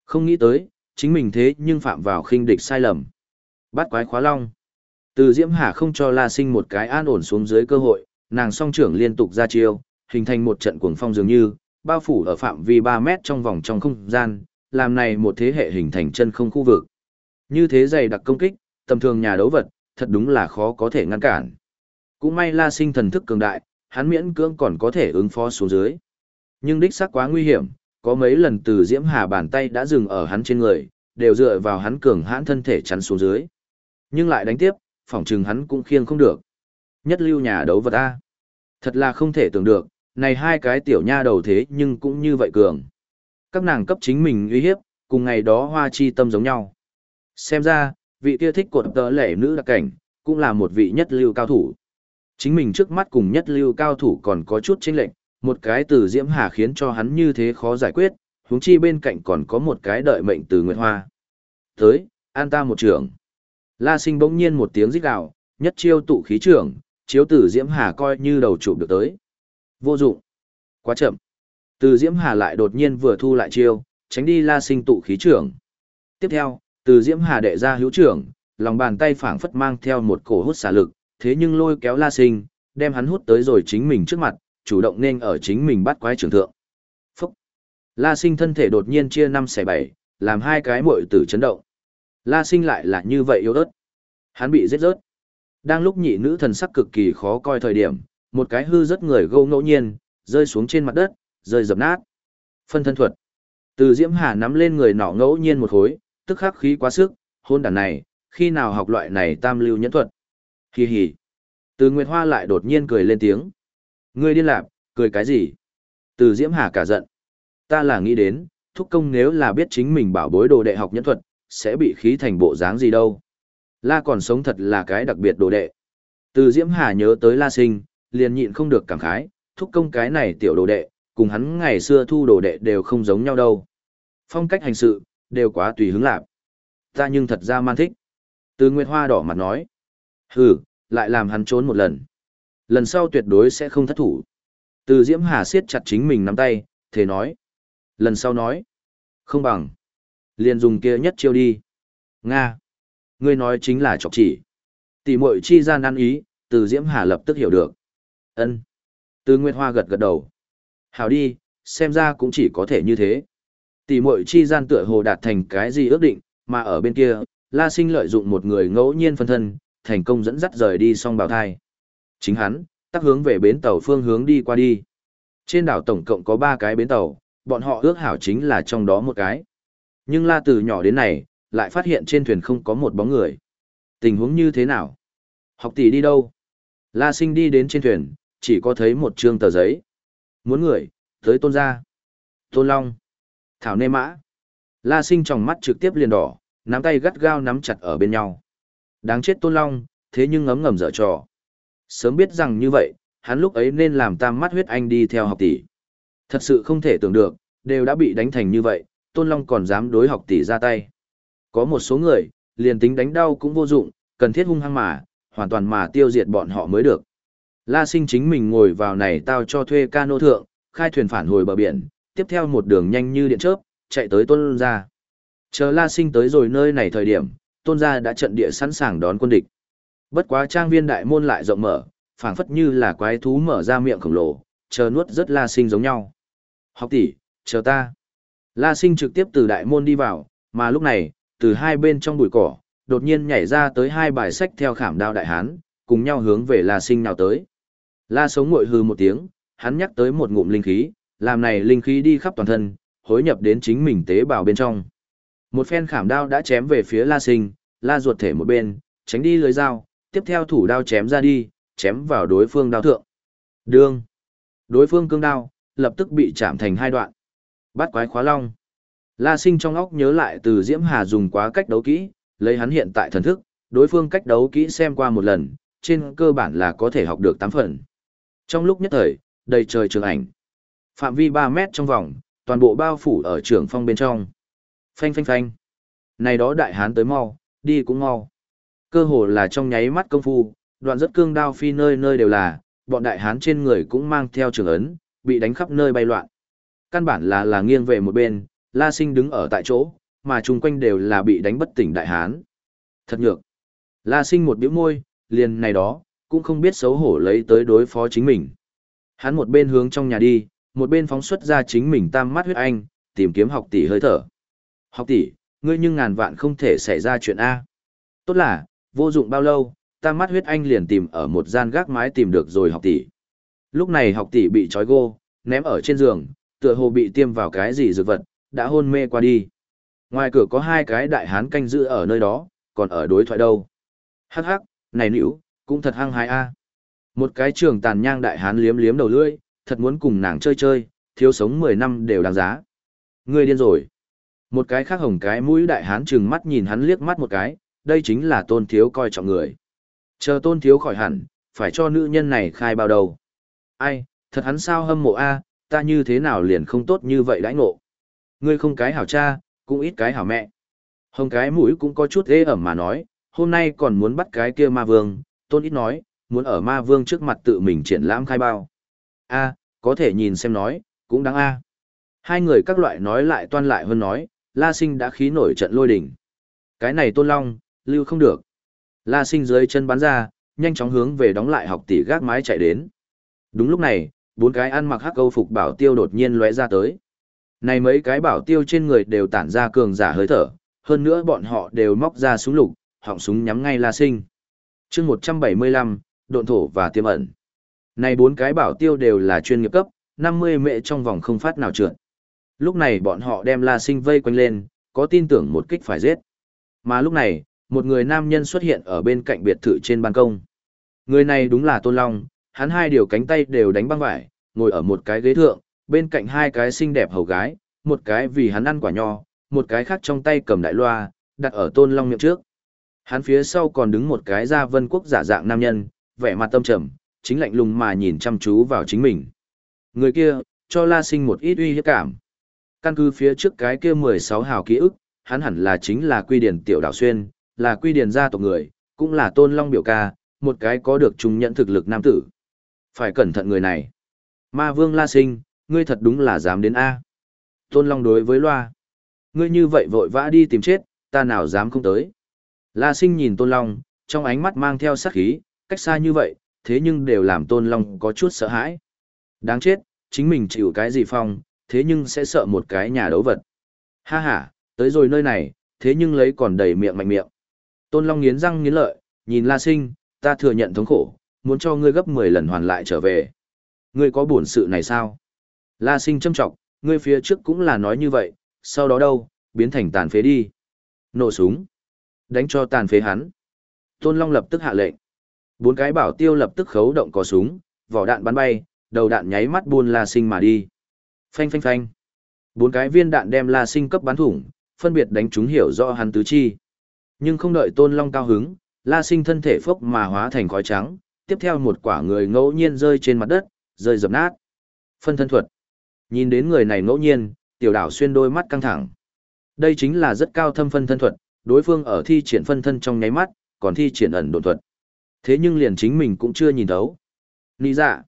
Không nghĩ tới, chính mình thế nhưng phạm vào khinh địch sai lầm. Bắt quái khóa long. Từ Diễm Hà không cho La Sinh một cái an ổn xuống dưới cơ hội, nàng song trưởng liên tục ra chiêu, hình thành một trận cuồng phong dường như, bao phủ ở phạm vi 3 mét trong vòng trong không gian, làm này một thế hệ hình thành chân không khu vực. Như thế dày đặc công kích, tầm thường nhà đấu vật, thật đúng là khó có thể ngăn cản. Cũng may La Sinh thần thức cường đại, hắn miễn cưỡng còn có thể ứng phó xuống dưới. Nhưng đích xác quá nguy hiểm, có mấy lần từ Diễm Hà bàn tay đã dừng ở hắn trên người, đều dựa vào hắn cường hãn thân thể chắn xuống dưới. Nhưng lại đánh tiếp, phỏng chừng hắn cũng khiêng không được. Nhất lưu nhà đấu vật A. Thật là không thể tưởng được, này hai cái tiểu nha đầu thế nhưng cũng như vậy cường. Các nàng cấp chính mình uy hiếp, cùng ngày đó hoa chi tâm giống nhau. Xem ra, vị kia thích cột tờ lẻ nữ đặc cảnh, cũng là một vị nhất lưu cao thủ. Chính mình trước mắt cùng nhất lưu cao thủ còn có chút chênh lệnh, một cái từ Diễm Hà khiến cho hắn như thế khó giải quyết, huống chi bên cạnh còn có một cái đợi mệnh từ Nguyệt Hoa. Tới, an ta một trưởng. La sinh bỗng nhiên một tiếng rít gào, nhất chiêu tụ khí trưởng, chiếu tử Diễm Hà coi như đầu chụp được tới. Vô dụng. Quá chậm. Từ Diễm Hà lại đột nhiên vừa thu lại chiêu, tránh đi La sinh tụ khí trưởng. Tiếp theo, từ Diễm Hà đệ ra hữu trưởng, lòng bàn tay phảng phất mang theo một cổ hút xả lực, thế nhưng lôi kéo La Sinh, đem hắn hút tới rồi chính mình trước mặt, chủ động nên ở chính mình bắt quái trưởng thượng. Phúc! La Sinh thân thể đột nhiên chia năm xẻ bảy, làm hai cái muội tử chấn động. La Sinh lại là như vậy yếu ớt. Hắn bị giết rớt. Đang lúc nhị nữ thần sắc cực kỳ khó coi thời điểm, một cái hư rất người gâu ngẫu nhiên, rơi xuống trên mặt đất, rơi dập nát. Phân thân thuật. Từ Diễm Hà nắm lên người nọ ngẫu nhiên một khối, tức khắc khí quá sức, hôn đàn này, khi nào học loại này tam lưu nhẫn thuật. Hi hi. Từ Nguyệt Hoa lại đột nhiên cười lên tiếng. Ngươi điên lạc, cười cái gì? Từ Diễm Hà cả giận. Ta là nghĩ đến, thúc công nếu là biết chính mình bảo bối đồ đệ học nhẫn thuật, sẽ bị khí thành bộ dáng gì đâu. La còn sống thật là cái đặc biệt đồ đệ. Từ Diễm Hà nhớ tới La Sinh, liền nhịn không được cảm khái, thúc công cái này tiểu đồ đệ, cùng hắn ngày xưa thu đồ đệ đều không giống nhau đâu. Phong cách hành sự, đều quá tùy hứng lạc. Ta nhưng thật ra man thích. Từ Nguyệt Hoa đỏ mặt nói. Hừ, lại làm hắn trốn một lần. Lần sau tuyệt đối sẽ không thất thủ. Từ Diễm Hà siết chặt chính mình nắm tay, thế nói. Lần sau nói, không bằng, liền dùng kia nhất chiêu đi. Nga, ngươi nói chính là chọc chỉ. Tỷ muội chi gian ăn ý, từ Diễm Hà lập tức hiểu được. Ân. Từ Nguyệt Hoa gật gật đầu. Hảo đi, xem ra cũng chỉ có thể như thế. Tỷ muội chi gian tựa hồ đạt thành cái gì ước định, mà ở bên kia, La Sinh lợi dụng một người ngẫu nhiên phân thân, thành công dẫn dắt rời đi song bào thai. Chính hắn, tắc hướng về bến tàu phương hướng đi qua đi. Trên đảo tổng cộng có 3 cái bến tàu, bọn họ ước hảo chính là trong đó một cái. Nhưng La từ nhỏ đến này, lại phát hiện trên thuyền không có một bóng người. Tình huống như thế nào? Học tỷ đi đâu? La sinh đi đến trên thuyền, chỉ có thấy một trương tờ giấy. Muốn người, tới tôn gia. Tôn Long. Thảo nê mã. La sinh trong mắt trực tiếp liền đỏ, nắm tay gắt gao nắm chặt ở bên nhau. Đáng chết Tôn Long, thế nhưng ngấm ngầm dở trò. Sớm biết rằng như vậy, hắn lúc ấy nên làm tam mắt huyết anh đi theo học tỷ. Thật sự không thể tưởng được, đều đã bị đánh thành như vậy, Tôn Long còn dám đối học tỷ ra tay. Có một số người, liền tính đánh đau cũng vô dụng, cần thiết hung hăng mà, hoàn toàn mà tiêu diệt bọn họ mới được. La sinh chính mình ngồi vào này tao cho thuê cano thượng, khai thuyền phản hồi bờ biển, tiếp theo một đường nhanh như điện chớp, chạy tới tôn gia. Chờ La sinh tới rồi nơi này thời điểm, tôn gia đã trận địa sẵn sàng đón quân địch. Bất quá trang viên đại môn lại rộng mở, phảng phất như là quái thú mở ra miệng khổng lồ, chờ nuốt rất La sinh giống nhau. Học tỷ, chờ ta. La sinh trực tiếp từ đại môn đi vào, mà lúc này, từ hai bên trong bụi cỏ, đột nhiên nhảy ra tới hai bài sách theo khảm đao đại hán, cùng nhau hướng về La Sinh nào tới. La Sống ngội hư một tiếng, hắn nhắc tới một ngụm linh khí, làm này linh khí đi khắp toàn thân, hối nhập đến chính mình tế bào bên trong. Một phen khảm đao đã chém về phía La Sinh, La ruột thể một bên, tránh đi lưới dao, tiếp theo thủ đao chém ra đi, chém vào đối phương đao thượng. Đương. Đối phương cương đao, lập tức bị chạm thành hai đoạn. Bắt quái khóa long. La Sinh trong óc nhớ lại từ Diễm Hà dùng quá cách đấu kỹ, lấy hắn hiện tại thần thức, đối phương cách đấu kỹ xem qua một lần, trên cơ bản là có thể học được 8 phần. Trong lúc nhất thời, đầy trời trường ảnh. Phạm vi 3 mét trong vòng, toàn bộ bao phủ ở trường phong bên trong. Phanh phanh phanh. Này đó đại hán tới mau, đi cũng mau. Cơ hồ là trong nháy mắt công phu, đoạn rất cương đao phi nơi nơi đều là, bọn đại hán trên người cũng mang theo trường ấn, bị đánh khắp nơi bay loạn. Căn bản là là nghiêng về một bên, La Sinh đứng ở tại chỗ, mà chung quanh đều là bị đánh bất tỉnh đại hán. Thật nhược. La sinh một biểu môi, liền này đó, cũng không biết xấu hổ lấy tới đối phó chính mình. Hắn một bên hướng trong nhà đi, một bên phóng xuất ra chính mình tam mắt huyết anh, tìm kiếm học tỷ hơi thở. Học tỷ, ngươi nhưng ngàn vạn không thể xảy ra chuyện A. Tốt là, vô dụng bao lâu, tam mắt huyết anh liền tìm ở một gian gác mái tìm được rồi học tỷ. Lúc này học tỷ bị trói gô, ném ở trên giường, tựa hồ bị tiêm vào cái gì dược vật, đã hôn mê qua đi. Ngoài cửa có hai cái đại hán canh giữ ở nơi đó, còn ở đối thoại đâu. Hắc hắc, này nữ, cũng thật hăng hái a. Một cái trường tàn nhang đại hán liếm liếm đầu lưỡi, thật muốn cùng nàng chơi chơi, thiếu sống 10 năm đều đáng giá. Ngươi điên rồi. Một cái khác hồng cái mũi đại hán trừng mắt nhìn hắn liếc mắt một cái, đây chính là tôn thiếu coi trọng người. Chờ tôn thiếu khỏi hẳn, phải cho nữ nhân này khai bao đầu. Ai, thật hắn sao hâm mộ a, ta như thế nào liền không tốt như vậy đãi ngộ. Ngươi không cái hảo cha, cũng ít cái hảo mẹ. Hồng cái mũi cũng có chút ê ẩm mà nói, hôm nay còn muốn bắt cái kia ma vương, tôn ít nói, muốn ở ma vương trước mặt tự mình triển lãm khai bao. a có thể nhìn xem nói, cũng đáng a Hai người các loại nói lại toan lại hơn nói, La Sinh đã khí nổi trận lôi đỉnh. Cái này tôn long, lưu không được. La Sinh dưới chân bắn ra, nhanh chóng hướng về đóng lại học tỷ gác mái chạy đến. Đúng lúc này, bốn cái ăn mặc hắc câu phục bảo tiêu đột nhiên lóe ra tới. Này mấy cái bảo tiêu trên người đều tản ra cường giả hơi thở, hơn nữa bọn họ đều móc ra súng lục, họng súng nhắm ngay La Sinh chương 175, độn thổ và tiêm ẩn. Này bốn cái bảo tiêu đều là chuyên nghiệp cấp, 50 mệ trong vòng không phát nào trượt. Lúc này bọn họ đem La Sinh vây quanh lên, có tin tưởng một kích phải giết. Mà lúc này, một người nam nhân xuất hiện ở bên cạnh biệt thự trên ban công. Người này đúng là Tôn Long, hắn hai điều cánh tay đều đánh băng vải, ngồi ở một cái ghế thượng, bên cạnh hai cái xinh đẹp hầu gái, một cái vì hắn ăn quả nho, một cái khác trong tay cầm đại loa, đặt ở tôn long miệng trước. Hắn phía sau còn đứng một cái gia vân quốc giả dạng nam nhân, vẻ mặt tâm trầm, chính lạnh lùng mà nhìn chăm chú vào chính mình. Người kia, cho La Sinh một ít uy hiếp cảm. Căn cứ phía trước cái kia 16 hào ký ức, hắn hẳn là chính là quy điển tiểu đảo xuyên, là quy điển gia tộc người, cũng là tôn long biểu ca, một cái có được trung nhận thực lực nam tử. Phải cẩn thận người này. Ma vương La Sinh, ngươi thật đúng là dám đến A. Tôn Long đối với loa. Ngươi như vậy vội vã đi tìm chết, ta nào dám không tới. La sinh nhìn Tôn Long, trong ánh mắt mang theo sát khí, cách xa như vậy, thế nhưng đều làm Tôn Long có chút sợ hãi. Đáng chết, chính mình chịu cái gì phong, thế nhưng sẽ sợ một cái nhà đấu vật. Ha ha, tới rồi nơi này, thế nhưng lấy còn đầy miệng mạnh miệng. Tôn Long nghiến răng nghiến lợi, nhìn La Sinh, ta thừa nhận thống khổ, muốn cho ngươi gấp 10 lần hoàn lại trở về. Ngươi có buồn sự này sao? La Sinh châm trọng, ngươi phía trước cũng là nói như vậy, sau đó đâu, biến thành tàn phế đi. Nổ súng. Đánh cho tàn phế hắn. Tôn Long lập tức hạ lệnh. Bốn cái bảo tiêu lập tức khấu động cò súng, vỏ đạn bắn bay, đầu đạn nháy mắt buôn La Sinh mà đi. Phanh phanh phanh. Bốn cái viên đạn đem La Sinh cấp bắn thủng, phân biệt đánh chúng hiểu rõ hắn tứ chi. Nhưng không đợi Tôn Long cao hứng, La Sinh thân thể phốc mà hóa thành khói trắng, tiếp theo một quả người ngẫu nhiên rơi trên mặt đất, rơi dập nát. Phân thân thuật. Nhìn đến người này ngẫu nhiên, tiểu đảo xuyên đôi mắt căng thẳng. Đây chính là rất cao thâm phân thân thuật, đối phương ở thi triển phân thân trong nháy mắt, còn thi triển ẩn độn thuật. Thế nhưng liền chính mình cũng chưa nhìn thấu. Lý dạ.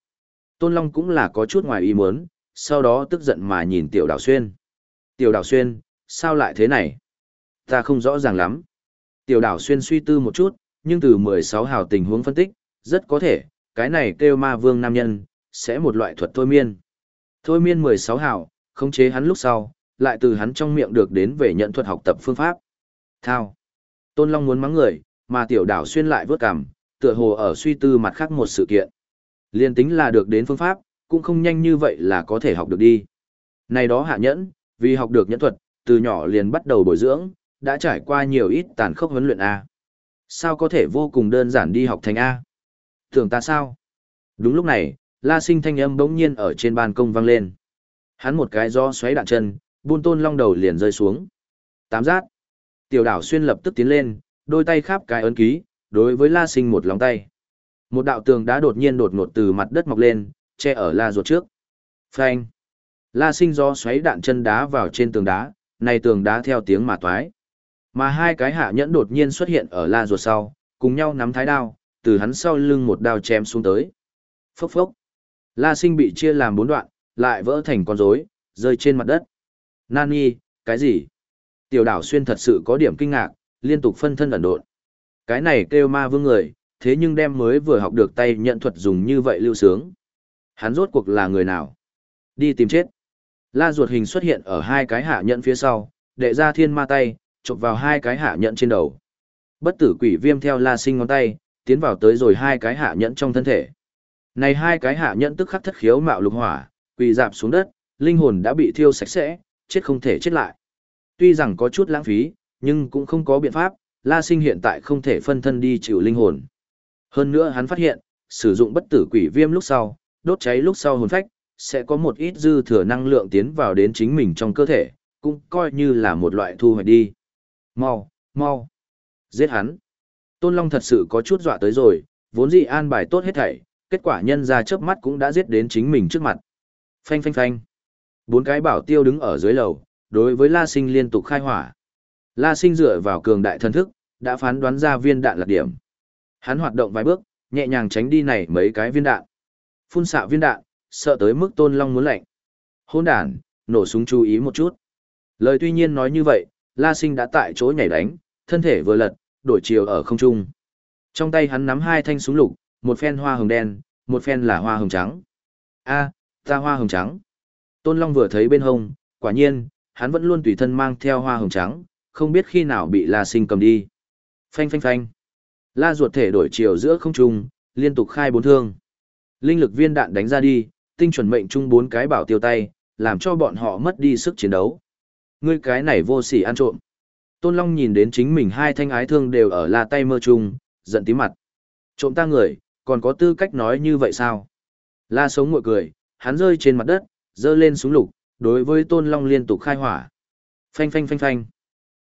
Tôn Long cũng là có chút ngoài ý muốn, sau đó tức giận mà nhìn tiểu Đào xuyên. Tiểu Đào xuyên, sao lại thế này? Ta không rõ ràng lắm. Tiểu Đào xuyên suy tư một chút, nhưng từ 16 hào tình huống phân tích, rất có thể, cái này kêu ma vương nam nhân, sẽ một loại thuật thôi miên. Thôi miên 16 hào, khống chế hắn lúc sau, lại từ hắn trong miệng được đến về nhận thuật học tập phương pháp. Thao. Tôn Long muốn mắng người, mà tiểu đảo xuyên lại vớt cằm, tựa hồ ở suy tư mặt khác một sự kiện. Liên tính là được đến phương pháp, cũng không nhanh như vậy là có thể học được đi. Này đó hạ nhẫn, vì học được nhẫn thuật, từ nhỏ liền bắt đầu bồi dưỡng, đã trải qua nhiều ít tàn khốc huấn luyện A. Sao có thể vô cùng đơn giản đi học thành A? Tưởng ta sao? Đúng lúc này, la sinh thanh âm bỗng nhiên ở trên ban công vang lên. Hắn một cái do xoáy đạn chân, buôn tôn long đầu liền rơi xuống. Tám giác. Tiểu đảo xuyên lập tức tiến lên, đôi tay khắp cái ấn ký, đối với la sinh một lòng tay. Một đạo tường đá đột nhiên đột ngột từ mặt đất mọc lên, che ở la ruột trước. Phanh. La sinh do xoáy đạn chân đá vào trên tường đá, này tường đá theo tiếng mà toái. Mà hai cái hạ nhẫn đột nhiên xuất hiện ở la ruột sau, cùng nhau nắm thái đao, từ hắn sau lưng một đao chém xuống tới. Phốc phốc. La sinh bị chia làm bốn đoạn, lại vỡ thành con rối, rơi trên mặt đất. Nani, cái gì? Tiểu đảo xuyên thật sự có điểm kinh ngạc, liên tục phân thân ẩn độn. Cái này kêu ma vương người, thế nhưng đem mới vừa học được tay nhận thuật dùng như vậy lưu sướng. Hắn rốt cuộc là người nào? Đi tìm chết. La ruột hình xuất hiện ở hai cái hạ nhận phía sau, đệ ra thiên ma tay, chụp vào hai cái hạ nhận trên đầu. Bất tử quỷ viêm theo la sinh ngón tay, tiến vào tới rồi hai cái hạ nhẫn trong thân thể. Này hai cái hạ nhẫn tức khắc thất khiếu mạo lục hỏa, quỳ dạp xuống đất, linh hồn đã bị thiêu sạch sẽ, chết không thể chết lại. Tuy rằng có chút lãng phí, nhưng cũng không có biện pháp, La Sinh hiện tại không thể phân thân đi chịu linh hồn. Hơn nữa hắn phát hiện, sử dụng bất tử quỷ viêm lúc sau, đốt cháy lúc sau hồn phách, sẽ có một ít dư thừa năng lượng tiến vào đến chính mình trong cơ thể, cũng coi như là một loại thu hoạch đi. Mau, mau, giết hắn. Tôn Long thật sự có chút dọa tới rồi, vốn dĩ an bài tốt hết thảy, kết quả nhân ra chớp mắt cũng đã giết đến chính mình trước mặt. Phanh phanh phanh. Bốn cái bảo tiêu đứng ở dưới lầu, đối với La Sinh liên tục khai hỏa. La Sinh dựa vào cường đại thân thức, đã phán đoán ra viên đạn lạc điểm. Hắn hoạt động vài bước, nhẹ nhàng tránh đi này mấy cái viên đạn. Phun xạ viên đạn, sợ tới mức Tôn Long muốn lạnh. Hôn đàn, nổ súng chú ý một chút. Lời tuy nhiên nói như vậy, La Sinh đã tại chỗ nhảy đánh, thân thể vừa lật, đổi chiều ở không trung. Trong tay hắn nắm hai thanh súng lục, một phen hoa hồng đen, một phen là hoa hồng trắng. A, ta hoa hồng trắng. Tôn Long vừa thấy bên hông, quả nhiên, hắn vẫn luôn tùy thân mang theo hoa hồng trắng, không biết khi nào bị La Sinh cầm đi. Phanh phanh phanh. La ruột thể đổi chiều giữa không trung, liên tục khai bốn thương. Linh lực viên đạn đánh ra đi, tinh chuẩn mệnh chung bốn cái bảo tiêu tay, làm cho bọn họ mất đi sức chiến đấu. Ngươi cái này vô sỉ ăn trộm. Tôn Long nhìn đến chính mình hai thanh ái thương đều ở la tay mơ chung, giận tí mặt. Trộm ta người, còn có tư cách nói như vậy sao? La sống ngồi cười, hắn rơi trên mặt đất, dơ lên súng lục, đối với Tôn Long liên tục khai hỏa. Phanh phanh phanh phanh.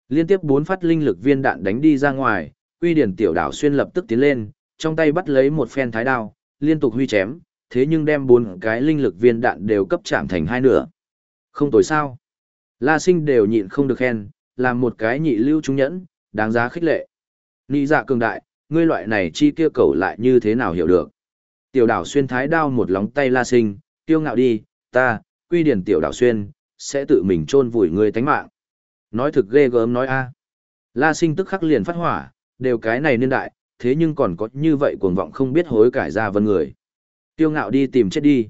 Liên tiếp bốn phát linh lực viên đạn đánh đi ra ngoài, uy điển tiểu đảo xuyên lập tức tiến lên, trong tay bắt lấy một phen thái đao, liên tục huy chém, thế nhưng đem bốn cái linh lực viên đạn đều cấp chạm thành hai nửa. Không tối sao. La sinh đều nhịn không được khen, làm một cái nhị lưu trung nhẫn, đáng giá khích lệ. Nị dạ cường đại, ngươi loại này chi kia cầu lại như thế nào hiểu được. Tiểu đảo xuyên thái đao một lóng tay la sinh, tiêu ngạo đi, ta, quy điển tiểu đảo xuyên, sẽ tự mình chôn vùi người tánh mạng. Nói thực ghê gớm nói a. La sinh tức khắc liền phát hỏa, đều cái này niên đại, thế nhưng còn có như vậy cuồng vọng không biết hối cải ra vân người. Tiêu ngạo đi tìm chết đi.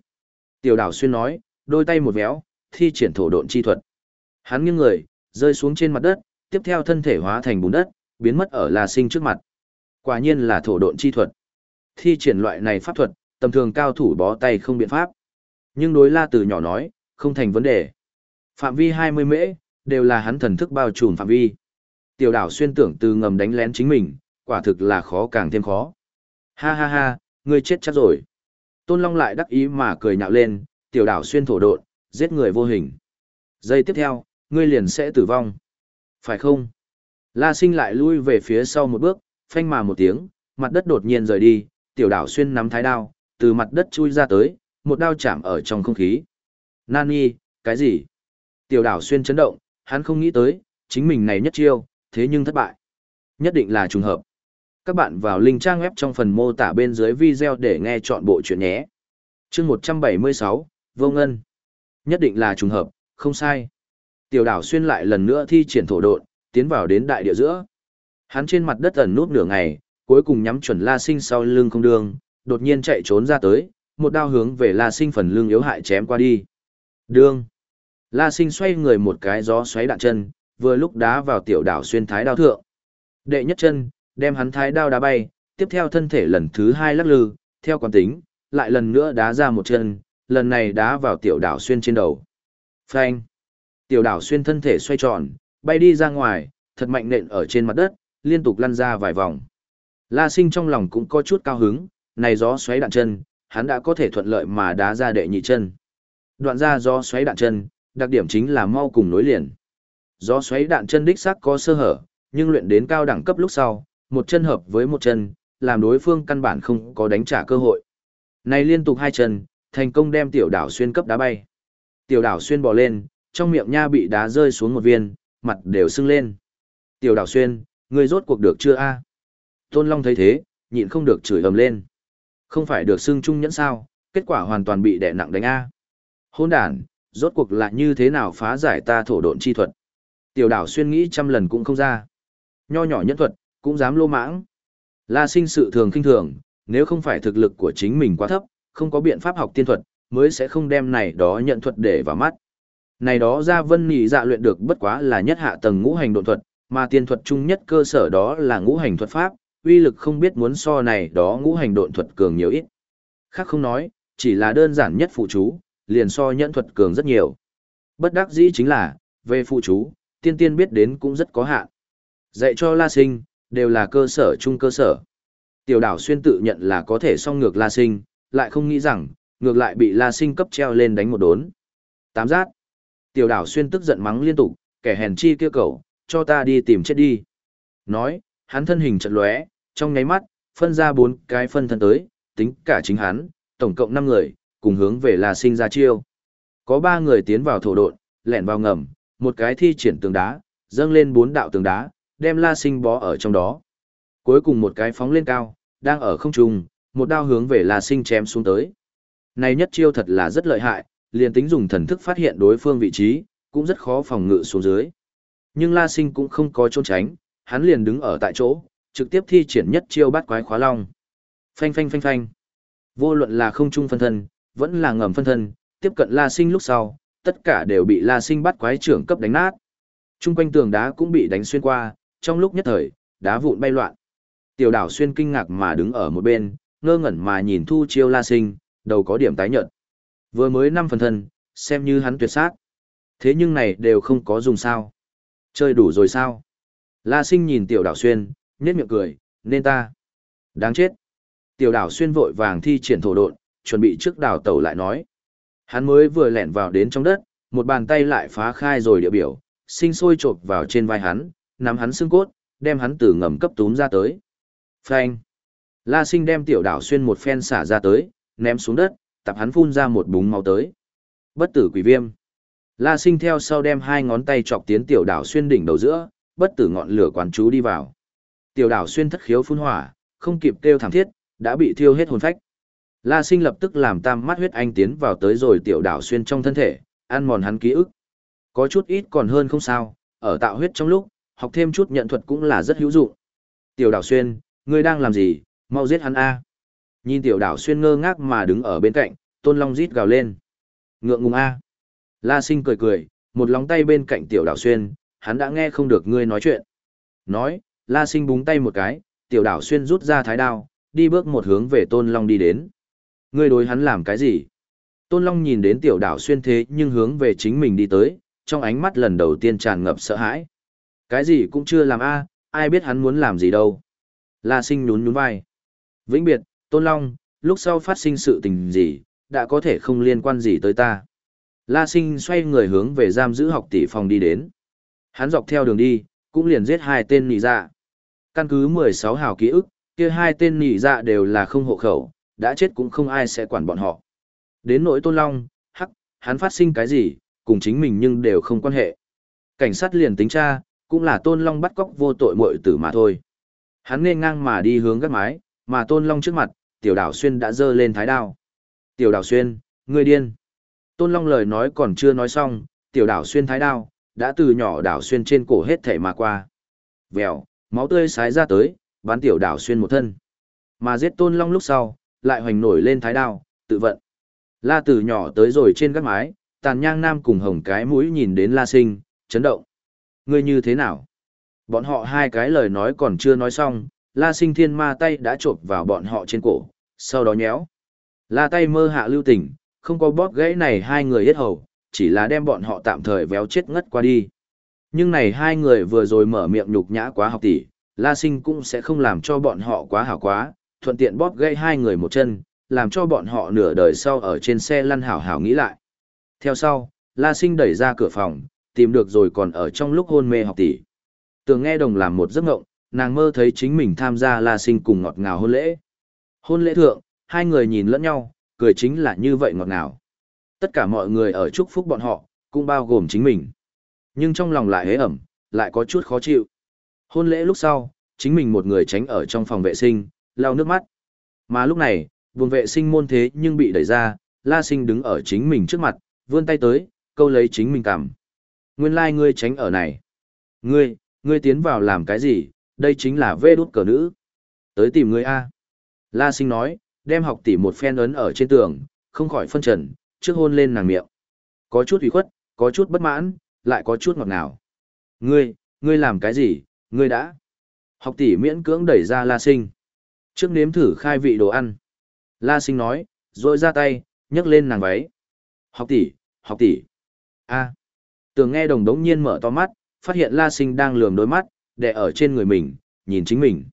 Tiểu đảo xuyên nói, đôi tay một véo, thi triển thổ độn chi thuật. Hắn nghiêng người, rơi xuống trên mặt đất, tiếp theo thân thể hóa thành bùn đất, biến mất ở La Sinh trước mặt. Quả nhiên là thổ độn chi thuật. Thi triển loại này pháp thuật, tầm thường cao thủ bó tay không biện pháp. Nhưng đối La Từ nhỏ nói, không thành vấn đề. Phạm vi 20 mễ, đều là hắn thần thức bao trùm phạm vi. Tiểu đảo xuyên tưởng từ ngầm đánh lén chính mình, quả thực là khó càng thêm khó. Ha ha ha, ngươi chết chắc rồi. Tôn Long lại đắc ý mà cười nhạo lên, tiểu đảo xuyên thổ độn, giết người vô hình. Giây tiếp theo, ngươi liền sẽ tử vong. Phải không? La sinh lại lui về phía sau một bước, phanh mà một tiếng, mặt đất đột nhiên rời đi, tiểu đảo xuyên nắm thái đao, từ mặt đất chui ra tới, một đao chạm ở trong không khí. Nani, cái gì? Tiểu đảo xuyên chấn động, hắn không nghĩ tới, chính mình này nhất chiêu, thế nhưng thất bại. Nhất định là trùng hợp. Các bạn vào link trang web trong phần mô tả bên dưới video để nghe chọn bộ chuyện nhé. chương 176, Vô Ngân. Nhất định là trùng hợp, không sai. Tiểu đảo xuyên lại lần nữa thi triển thổ độn, tiến vào đến đại địa giữa. Hắn trên mặt đất ẩn nút nửa ngày, cuối cùng nhắm chuẩn La Sinh sau lưng không đường, đột nhiên chạy trốn ra tới, một đao hướng về La Sinh phần lưng yếu hại chém qua đi. Đương. La Sinh xoay người một cái gió xoáy đạn chân, vừa lúc đá vào tiểu đảo xuyên thái đao thượng. Đệ nhất chân, đem hắn thái đao đá bay, tiếp theo thân thể lần thứ hai lắc lư, theo quán tính, lại lần nữa đá ra một chân, lần này đá vào tiểu đảo xuyên trên đầu. Phanh. Tiểu đảo xuyên thân thể xoay tròn, bay đi ra ngoài, thật mạnh nện ở trên mặt đất, liên tục lăn ra vài vòng. La sinh trong lòng cũng có chút cao hứng, này gió xoáy đạn chân, hắn đã có thể thuận lợi mà đá ra đệ nhị chân. Đoạn ra do xoáy đạn chân, đặc điểm chính là mau cùng nối liền. do xoáy đạn chân đích xác có sơ hở, nhưng luyện đến cao đẳng cấp lúc sau, một chân hợp với một chân, làm đối phương căn bản không có đánh trả cơ hội. Này liên tục hai chân, thành công đem tiểu đảo xuyên cấp đá bay. Tiểu đảo xuyên bò lên, trong miệng nha bị đá rơi xuống một viên, mặt đều sưng lên. Tiểu đảo xuyên, ngươi rốt cuộc được chưa a? Tôn Long thấy thế, nhịn không được chửi ầm lên. Không phải được xưng trung nhẫn sao, kết quả hoàn toàn bị đè nặng đánh a. Hôn đàn, rốt cuộc là như thế nào phá giải ta thổ độn chi thuật. Tiểu đảo xuyên nghĩ trăm lần cũng không ra. Nho nhỏ nhẫn thuật, cũng dám lô mãng. La sinh sự thường kinh thường, nếu không phải thực lực của chính mình quá thấp, không có biện pháp học tiên thuật, mới sẽ không đem này đó nhận thuật để vào mắt. Này đó ra vân nhị dạ luyện được bất quá là nhất hạ tầng ngũ hành độn thuật, mà tiên thuật chung nhất cơ sở đó là ngũ hành thuật pháp, uy lực không biết muốn so này đó ngũ hành độn thuật cường nhiều ít. Khác không nói, chỉ là đơn giản nhất phụ chú, liền so nhẫn thuật cường rất nhiều. Bất đắc dĩ chính là, về phụ chú, tiên tiên biết đến cũng rất có hạn. Dạy cho La Sinh, đều là cơ sở chung cơ sở. Tiểu đảo xuyên tự nhận là có thể song ngược La Sinh, lại không nghĩ rằng, ngược lại bị La Sinh cấp treo lên đánh một đốn. Tám giác. Tiểu đảo xuyên tức giận mắng liên tục, kẻ hèn chi kêu cầu, cho ta đi tìm chết đi. Nói, hắn thân hình chật lóe, trong nháy mắt, phân ra bốn cái phân thân tới, tính cả chính hắn, tổng cộng năm người, cùng hướng về La Sinh ra chiêu. Có ba người tiến vào thổ độn, lẻn vào ngầm, một cái thi triển tường đá, dâng lên bốn đạo tường đá, đem La Sinh bó ở trong đó. Cuối cùng một cái phóng lên cao, đang ở không trung, một đao hướng về La Sinh chém xuống tới. Này nhất chiêu thật là rất lợi hại, liền tính dùng thần thức phát hiện đối phương vị trí, cũng rất khó phòng ngự xuống dưới. Nhưng La Sinh cũng không có trốn tránh, hắn liền đứng ở tại chỗ, trực tiếp thi triển nhất chiêu bắt quái khóa long. Phanh phanh phanh phanh. Vô luận là không trung phân thân, vẫn là ngầm phân thân, tiếp cận La Sinh lúc sau, tất cả đều bị La Sinh bắt quái trưởng cấp đánh nát. Trung quanh tường đá cũng bị đánh xuyên qua, trong lúc nhất thời, đá vụn bay loạn. Tiểu đảo xuyên kinh ngạc mà đứng ở một bên, ngơ ngẩn mà nhìn thu chiêu La Sinh, đầu có điểm tái nhợt. Vừa mới năm phần thân, xem như hắn tuyệt sát. Thế nhưng này đều không có dùng sao. Chơi đủ rồi sao? La Sinh nhìn tiểu đảo xuyên, nhếch miệng cười, nên ta. Đáng chết. Tiểu đảo xuyên vội vàng thi triển thổ độn, chuẩn bị trước đảo tàu lại nói. Hắn mới vừa lẻn vào đến trong đất, một bàn tay lại phá khai rồi địa biểu, sinh sôi chộp vào trên vai hắn, nắm hắn xương cốt, đem hắn từ ngầm cấp túm ra tới. Phanh. La sinh đem tiểu đảo xuyên một phen xả ra tới, ném xuống đất, tập hắn phun ra một búng máu tới. Bất tử quỷ viêm. La sinh theo sau đem hai ngón tay chọc tiến tiểu đảo xuyên đỉnh đầu giữa, bất tử ngọn lửa quán chú đi vào. Tiểu đảo xuyên thất khiếu phun hỏa, không kịp kêu thảm thiết, đã bị thiêu hết hồn phách. La sinh lập tức làm tam mắt huyết anh tiến vào tới rồi tiểu đảo xuyên trong thân thể, ăn mòn hắn ký ức. Có chút ít còn hơn không sao, ở tạo huyết trong lúc, học thêm chút nhận thuật cũng là rất hữu dụng. Tiểu đảo xuyên, ngươi đang làm gì, mau giết hắn A. Nhìn tiểu đảo xuyên ngơ ngác mà đứng ở bên cạnh, tôn long rít gào lên. Ngượng ngùng A. La sinh cười cười, một lóng tay bên cạnh tiểu đảo xuyên, hắn đã nghe không được ngươi nói chuyện. Nói, la sinh búng tay một cái, tiểu đảo xuyên rút ra thái đao, đi bước một hướng về tôn long đi đến. Ngươi đối hắn làm cái gì? Tôn long nhìn đến tiểu đảo xuyên thế nhưng hướng về chính mình đi tới, trong ánh mắt lần đầu tiên tràn ngập sợ hãi. Cái gì cũng chưa làm a, ai biết hắn muốn làm gì đâu. La sinh nhún nhún vai. Vĩnh biệt, Tôn Long, lúc sau phát sinh sự tình gì, đã có thể không liên quan gì tới ta. La sinh xoay người hướng về giam giữ học tỷ phòng đi đến. Hắn dọc theo đường đi, cũng liền giết hai tên nị dạ. Căn cứ 16 hào ký ức, kia hai tên nỉ dạ đều là không hộ khẩu, đã chết cũng không ai sẽ quản bọn họ. Đến nỗi Tôn Long, hắc, hắn phát sinh cái gì, cùng chính mình nhưng đều không quan hệ. Cảnh sát liền tính tra, cũng là Tôn Long bắt cóc vô tội muội tử mà thôi. Hắn nên ngang mà đi hướng gác mái, mà Tôn Long trước mặt, Tiểu đảo Xuyên đã giơ lên thái đao. Tiểu đảo Xuyên, ngươi điên. Tôn Long lời nói còn chưa nói xong, Tiểu đảo Xuyên thái đao, đã từ nhỏ đảo Xuyên trên cổ hết thể mà qua. Vèo, máu tươi sái ra tới, bán Tiểu đảo Xuyên một thân. Mà giết Tôn Long lúc sau, lại hoành nổi lên thái đao, tự vận. La từ nhỏ tới rồi trên gác mái, tàn nhang nam cùng hồng cái mũi nhìn đến La Sinh, chấn động. Ngươi như thế nào? Bọn họ hai cái lời nói còn chưa nói xong, La Sinh Thiên Ma tay đã chộp vào bọn họ trên cổ, sau đó nhéo. La tay mơ hạ lưu tình, không có bóp gãy này hai người hết hầu, chỉ là đem bọn họ tạm thời véo chết ngất qua đi. Nhưng này hai người vừa rồi mở miệng nhục nhã quá học tỷ, La Sinh cũng sẽ không làm cho bọn họ quá hảo quá, thuận tiện bóp gãy hai người một chân, làm cho bọn họ nửa đời sau ở trên xe lăn hảo hảo nghĩ lại. Theo sau, La Sinh đẩy ra cửa phòng, tìm được rồi còn ở trong lúc hôn mê học tỷ. Tường nghe đồng làm một giấc ngộng, nàng mơ thấy chính mình tham gia La Sinh cùng ngọt ngào hôn lễ. Hôn lễ thượng, hai người nhìn lẫn nhau, cười chính là như vậy ngọt ngào. Tất cả mọi người ở chúc phúc bọn họ, cũng bao gồm chính mình. Nhưng trong lòng lại hế ẩm, lại có chút khó chịu. Hôn lễ lúc sau, chính mình một người tránh ở trong phòng vệ sinh, lau nước mắt. Mà lúc này, vùng vệ sinh môn thế nhưng bị đẩy ra, La Sinh đứng ở chính mình trước mặt, vươn tay tới, câu lấy chính mình cảm. Nguyên lai like ngươi tránh ở này. Ngươi, ngươi tiến vào làm cái gì, đây chính là vê đút cờ nữ. Tới tìm ngươi A. La sinh nói, đem học tỷ một phen ấn ở trên tường, không khỏi phân trần, trước hôn lên nàng miệng. Có chút ủy khuất, có chút bất mãn, lại có chút ngọt ngào. Ngươi, ngươi làm cái gì, ngươi đã. Học tỷ miễn cưỡng đẩy ra La sinh. Trước nếm thử khai vị đồ ăn. La sinh nói, rồi ra tay, nhấc lên nàng váy. Học tỷ, học tỷ. A. Tường nghe đồng đống nhiên mở to mắt, phát hiện La Sinh đang lườm đôi mắt, đè ở trên người mình, nhìn chính mình.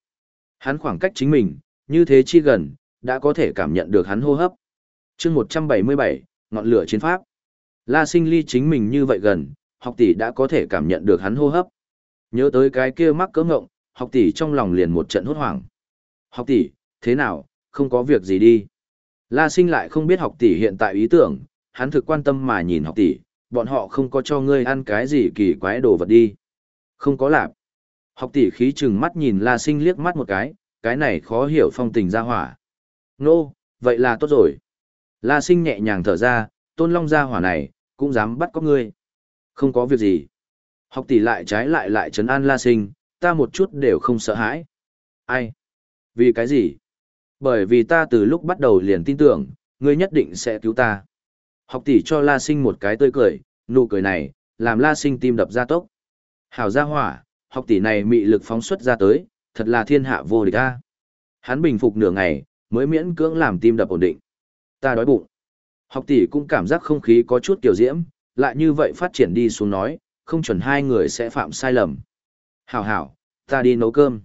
Hắn khoảng cách chính mình, như thế chi gần, đã có thể cảm nhận được hắn hô hấp. chương 177, ngọn lửa chiến pháp. La Sinh ly chính mình như vậy gần, học tỷ đã có thể cảm nhận được hắn hô hấp. Nhớ tới cái kia mắc cỡ ngộng, học tỷ trong lòng liền một trận hốt hoảng. Học tỷ, thế nào, không có việc gì đi. La Sinh lại không biết học tỷ hiện tại ý tưởng, hắn thực quan tâm mà nhìn học tỷ, bọn họ không có cho ngươi ăn cái gì kỳ quái đồ vật đi. Không có lạp. Học tỷ khí chừng mắt nhìn La Sinh liếc mắt một cái, cái này khó hiểu phong tình ra hỏa. Nô, no, vậy là tốt rồi. La Sinh nhẹ nhàng thở ra, tôn long ra hỏa này, cũng dám bắt có ngươi. Không có việc gì. Học tỷ lại trái lại lại trấn an La Sinh, ta một chút đều không sợ hãi. Ai? Vì cái gì? Bởi vì ta từ lúc bắt đầu liền tin tưởng, ngươi nhất định sẽ cứu ta. Học tỷ cho La Sinh một cái tươi cười, nụ cười này, làm La Sinh tim đập ra tốc. Hảo gia hỏa, học tỷ này mị lực phóng xuất ra tới, thật là thiên hạ vô địch ta. Hắn bình phục nửa ngày, mới miễn cưỡng làm tim đập ổn định. Ta đói bụng. Học tỷ cũng cảm giác không khí có chút kiểu diễm, lại như vậy phát triển đi xuống nói, không chuẩn hai người sẽ phạm sai lầm. Hảo hảo, ta đi nấu cơm.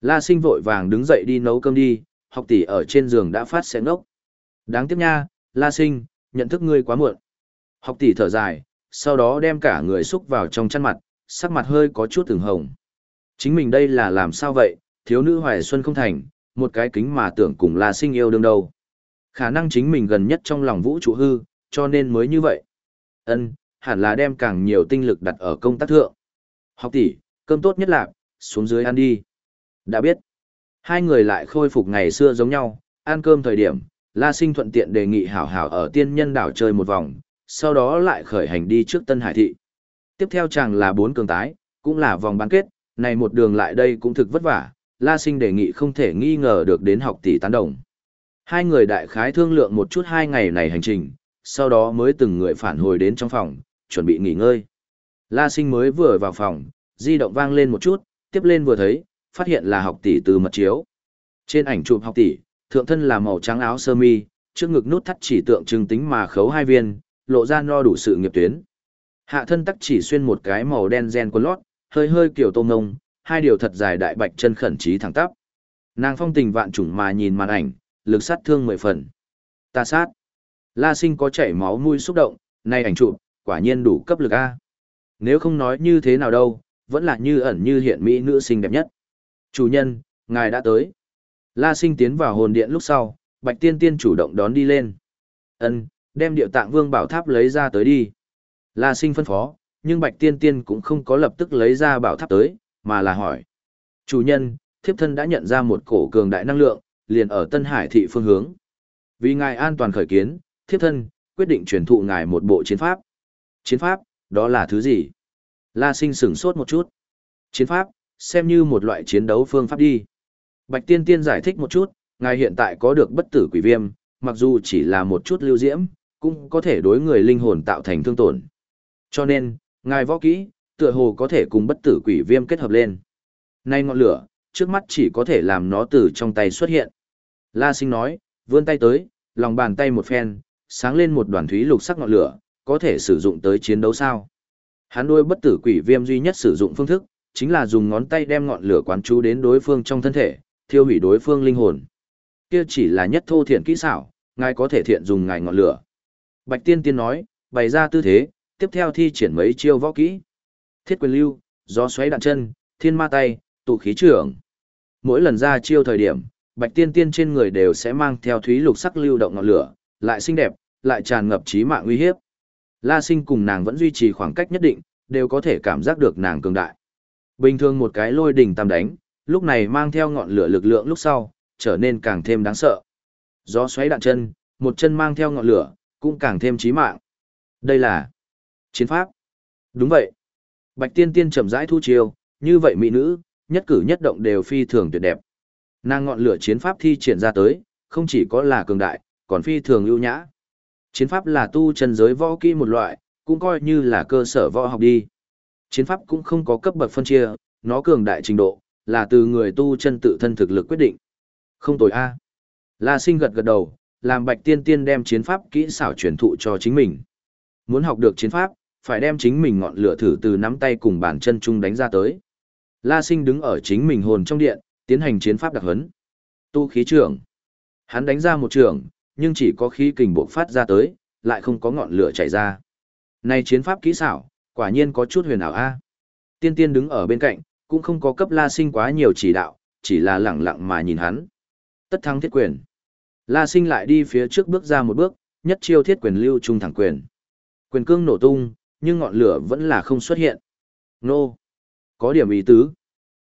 La sinh vội vàng đứng dậy đi nấu cơm đi, học tỷ ở trên giường đã phát sẽ ngốc. Đáng tiếc nha, La sinh, nhận thức ngươi quá muộn. Học tỷ thở dài, sau đó đem cả người xúc vào trong chăn mặt, sắc mặt hơi có chút từng hồng. Chính mình đây là làm sao vậy, thiếu nữ hoài xuân không thành, một cái kính mà tưởng cùng La sinh yêu đương đâu. Khả năng chính mình gần nhất trong lòng vũ trụ hư, cho nên mới như vậy. Ân, hẳn là đem càng nhiều tinh lực đặt ở công tác thượng. Học tỷ, cơm tốt nhất là, xuống dưới ăn đi. Đã biết. Hai người lại khôi phục ngày xưa giống nhau, ăn cơm thời điểm, La Sinh thuận tiện đề nghị hảo hảo ở tiên nhân đảo chơi một vòng, sau đó lại khởi hành đi trước Tân Hải Thị. Tiếp theo chàng là bốn cường tái, cũng là vòng bán kết, này một đường lại đây cũng thực vất vả, La Sinh đề nghị không thể nghi ngờ được đến học tỷ tán đồng. Hai người đại khái thương lượng một chút hai ngày này hành trình, sau đó mới từng người phản hồi đến trong phòng, chuẩn bị nghỉ ngơi. La Sinh mới vừa vào phòng, di động vang lên một chút, tiếp lên vừa thấy, phát hiện là học tỷ từ mật chiếu. Trên ảnh chụp học tỷ, thượng thân là màu trắng áo sơ mi, trước ngực nút thắt chỉ tượng trưng tính mà khấu hai viên, lộ ra no đủ sự nghiệp tuyến. Hạ thân tắc chỉ xuyên một cái màu đen gen quần lót, hơi hơi kiểu tôm ngông, hai điều thật dài đại bạch chân khẩn trí thẳng tắp. Nàng phong tình vạn trùng mà nhìn màn ảnh, lực sát thương mười phần. Ta sát. La sinh có chảy máu mũi xúc động, nay ảnh chụp, quả nhiên đủ cấp lực A. Nếu không nói như thế nào đâu, vẫn là như ẩn như hiện mỹ nữ sinh đẹp nhất. Chủ nhân, ngài đã tới. La sinh tiến vào hồn điện lúc sau, bạch tiên tiên chủ động đón đi lên. ân đem điệu tạng vương bảo tháp lấy ra tới đi. La sinh phân phó, nhưng bạch tiên tiên cũng không có lập tức lấy ra bảo tháp tới, mà là hỏi. Chủ nhân, thiếp thân đã nhận ra một cổ cường đại năng lượng, liền ở Tân Hải thị phương hướng. Vì ngài an toàn khởi kiến, thiếp thân, quyết định truyền thụ ngài một bộ chiến pháp. Chiến pháp, đó là thứ gì? La sinh sửng sốt một chút. Chiến pháp, xem như một loại chiến đấu phương pháp đi. Bạch tiên tiên giải thích một chút, ngài hiện tại có được bất tử quỷ viêm, mặc dù chỉ là một chút lưu diễm, cũng có thể đối người linh hồn tạo thành thương tổn. Cho nên, ngài võ kỹ, tựa hồ có thể cùng bất tử quỷ viêm kết hợp lên. Nay ngọn lửa, trước mắt chỉ có thể làm nó từ trong tay xuất hiện. La sinh nói, vươn tay tới, lòng bàn tay một phen, sáng lên một đoàn thúy lục sắc ngọn lửa, có thể sử dụng tới chiến đấu sao. Hắn đôi bất tử quỷ viêm duy nhất sử dụng phương thức, chính là dùng ngón tay đem ngọn lửa quán chú đến đối phương trong thân thể, thiêu hủy đối phương linh hồn. Kia chỉ là nhất thô thiện kỹ xảo, ngài có thể thiện dùng ngài ngọn lửa. Bạch Tiên Tiên nói, bày ra tư thế, tiếp theo thi triển mấy chiêu võ kỹ. Thiết quyền lưu, gió xoáy đạn chân, thiên ma tay, tụ khí trưởng. Mỗi lần ra chiêu thời điểm, Bạch Tiên Tiên trên người đều sẽ mang theo thúy lục sắc lưu động ngọn lửa, lại xinh đẹp, lại tràn ngập trí mạng uy hiếp. La Sinh cùng nàng vẫn duy trì khoảng cách nhất định, đều có thể cảm giác được nàng cường đại. Bình thường một cái lôi đỉnh tam đánh, lúc này mang theo ngọn lửa lực lượng lúc sau, trở nên càng thêm đáng sợ. Gió xoáy đạn chân, một chân mang theo ngọn lửa, cũng càng thêm chí mạng. Đây là chiến pháp. Đúng vậy. Bạch Tiên Tiên chậm rãi thu chiêu, như vậy mỹ nữ, nhất cử nhất động đều phi thường tuyệt đẹp. Nàng ngọn lửa chiến pháp thi triển ra tới, không chỉ có là cường đại, còn phi thường ưu nhã. Chiến pháp là tu chân giới võ kỹ một loại, cũng coi như là cơ sở võ học đi. Chiến pháp cũng không có cấp bậc phân chia, nó cường đại trình độ, là từ người tu chân tự thân thực lực quyết định. Không tồi a. La Sinh gật gật đầu, làm Bạch Tiên Tiên đem chiến pháp kỹ xảo truyền thụ cho chính mình. Muốn học được chiến pháp, phải đem chính mình ngọn lửa thử từ nắm tay cùng bàn chân chung đánh ra tới. La Sinh đứng ở chính mình hồn trong điện, tiến hành chiến pháp đặc huấn. Tu khí trưởng. Hắn đánh ra một trường, nhưng chỉ có khí kình bộc phát ra tới, lại không có ngọn lửa chảy ra. Này chiến pháp kỹ xảo, quả nhiên có chút huyền ảo a. Tiên tiên đứng ở bên cạnh, cũng không có cấp La Sinh quá nhiều chỉ đạo, chỉ là lẳng lặng mà nhìn hắn. Tất thắng thiết quyền. La Sinh lại đi phía trước bước ra một bước, nhất chiêu thiết quyền lưu trung thẳng quyền. Quyền cương nổ tung, nhưng ngọn lửa vẫn là không xuất hiện. Nô. Có điểm ý tứ.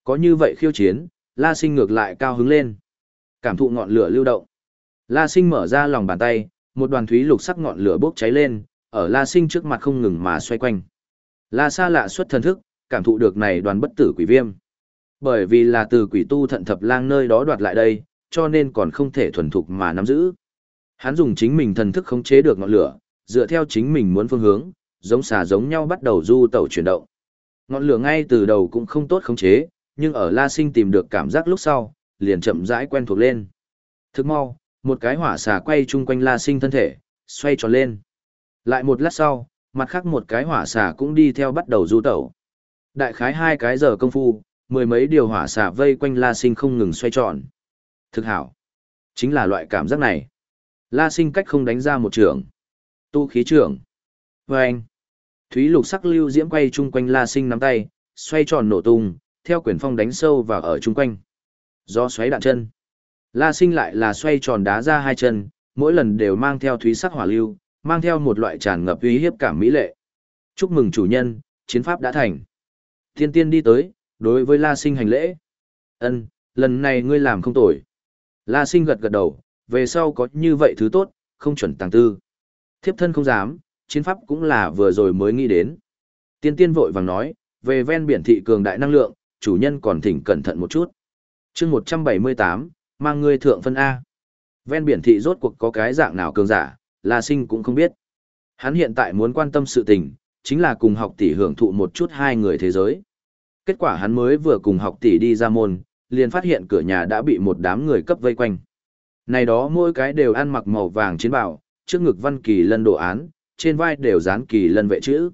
Có như vậy khiêu chiến, La Sinh ngược lại cao hứng lên. Cảm thụ ngọn lửa lưu động. La Sinh mở ra lòng bàn tay, một đoàn thúy lục sắc ngọn lửa bốc cháy lên, ở La Sinh trước mặt không ngừng mà xoay quanh. La Sa lạ xuất thần thức, cảm thụ được này đoàn bất tử quỷ viêm. Bởi vì là từ quỷ tu thận thập lang nơi đó đoạt lại đây, cho nên còn không thể thuần thục mà nắm giữ. Hắn dùng chính mình thần thức khống chế được ngọn lửa, dựa theo chính mình muốn phương hướng, giống xà giống nhau bắt đầu du tẩu chuyển động. Ngọn lửa ngay từ đầu cũng không tốt khống chế, nhưng ở La Sinh tìm được cảm giác lúc sau, liền chậm rãi quen thuộc lên. Thức mau, một cái hỏa xà quay chung quanh La Sinh thân thể, xoay tròn lên. Lại một lát sau, mặt khác một cái hỏa xà cũng đi theo bắt đầu du tẩu. Đại khái hai cái giờ công phu, mười mấy điều hỏa xà vây quanh La Sinh không ngừng xoay tròn. Thực hảo. Chính là loại cảm giác này. La Sinh cách không đánh ra một trường. Tu khí trưởng. Và anh. Thúy lục sắc lưu diễm quay chung quanh La Sinh nắm tay, xoay tròn nổ tung, theo quyển phong đánh sâu vào ở chung quanh. Do xoáy đạn chân. La Sinh lại là xoay tròn đá ra hai chân, mỗi lần đều mang theo thúy sắc hỏa lưu, mang theo một loại tràn ngập uy hiếp cảm mỹ lệ. Chúc mừng chủ nhân, chiến pháp đã thành. Thiên tiên đi tới, đối với La Sinh hành lễ. Ân, lần này ngươi làm không tồi. La Sinh gật gật đầu, về sau có như vậy thứ tốt, không chuẩn tàng tư. Thiếp thân không dám, chiến pháp cũng là vừa rồi mới nghĩ đến. Tiên tiên vội vàng nói, về ven biển thị cường đại năng lượng, chủ nhân còn thỉnh cẩn thận một chút. chương 178, mang ngươi thượng phân A. Ven biển thị rốt cuộc có cái dạng nào cường giả, La Sinh cũng không biết. Hắn hiện tại muốn quan tâm sự tình, chính là cùng học tỷ hưởng thụ một chút hai người thế giới. Kết quả hắn mới vừa cùng học tỷ đi ra môn, liền phát hiện cửa nhà đã bị một đám người cấp vây quanh. Này đó mỗi cái đều ăn mặc màu vàng chiến bào, trước ngực văn kỳ lân đồ án, trên vai đều dán kỳ lân vệ chữ.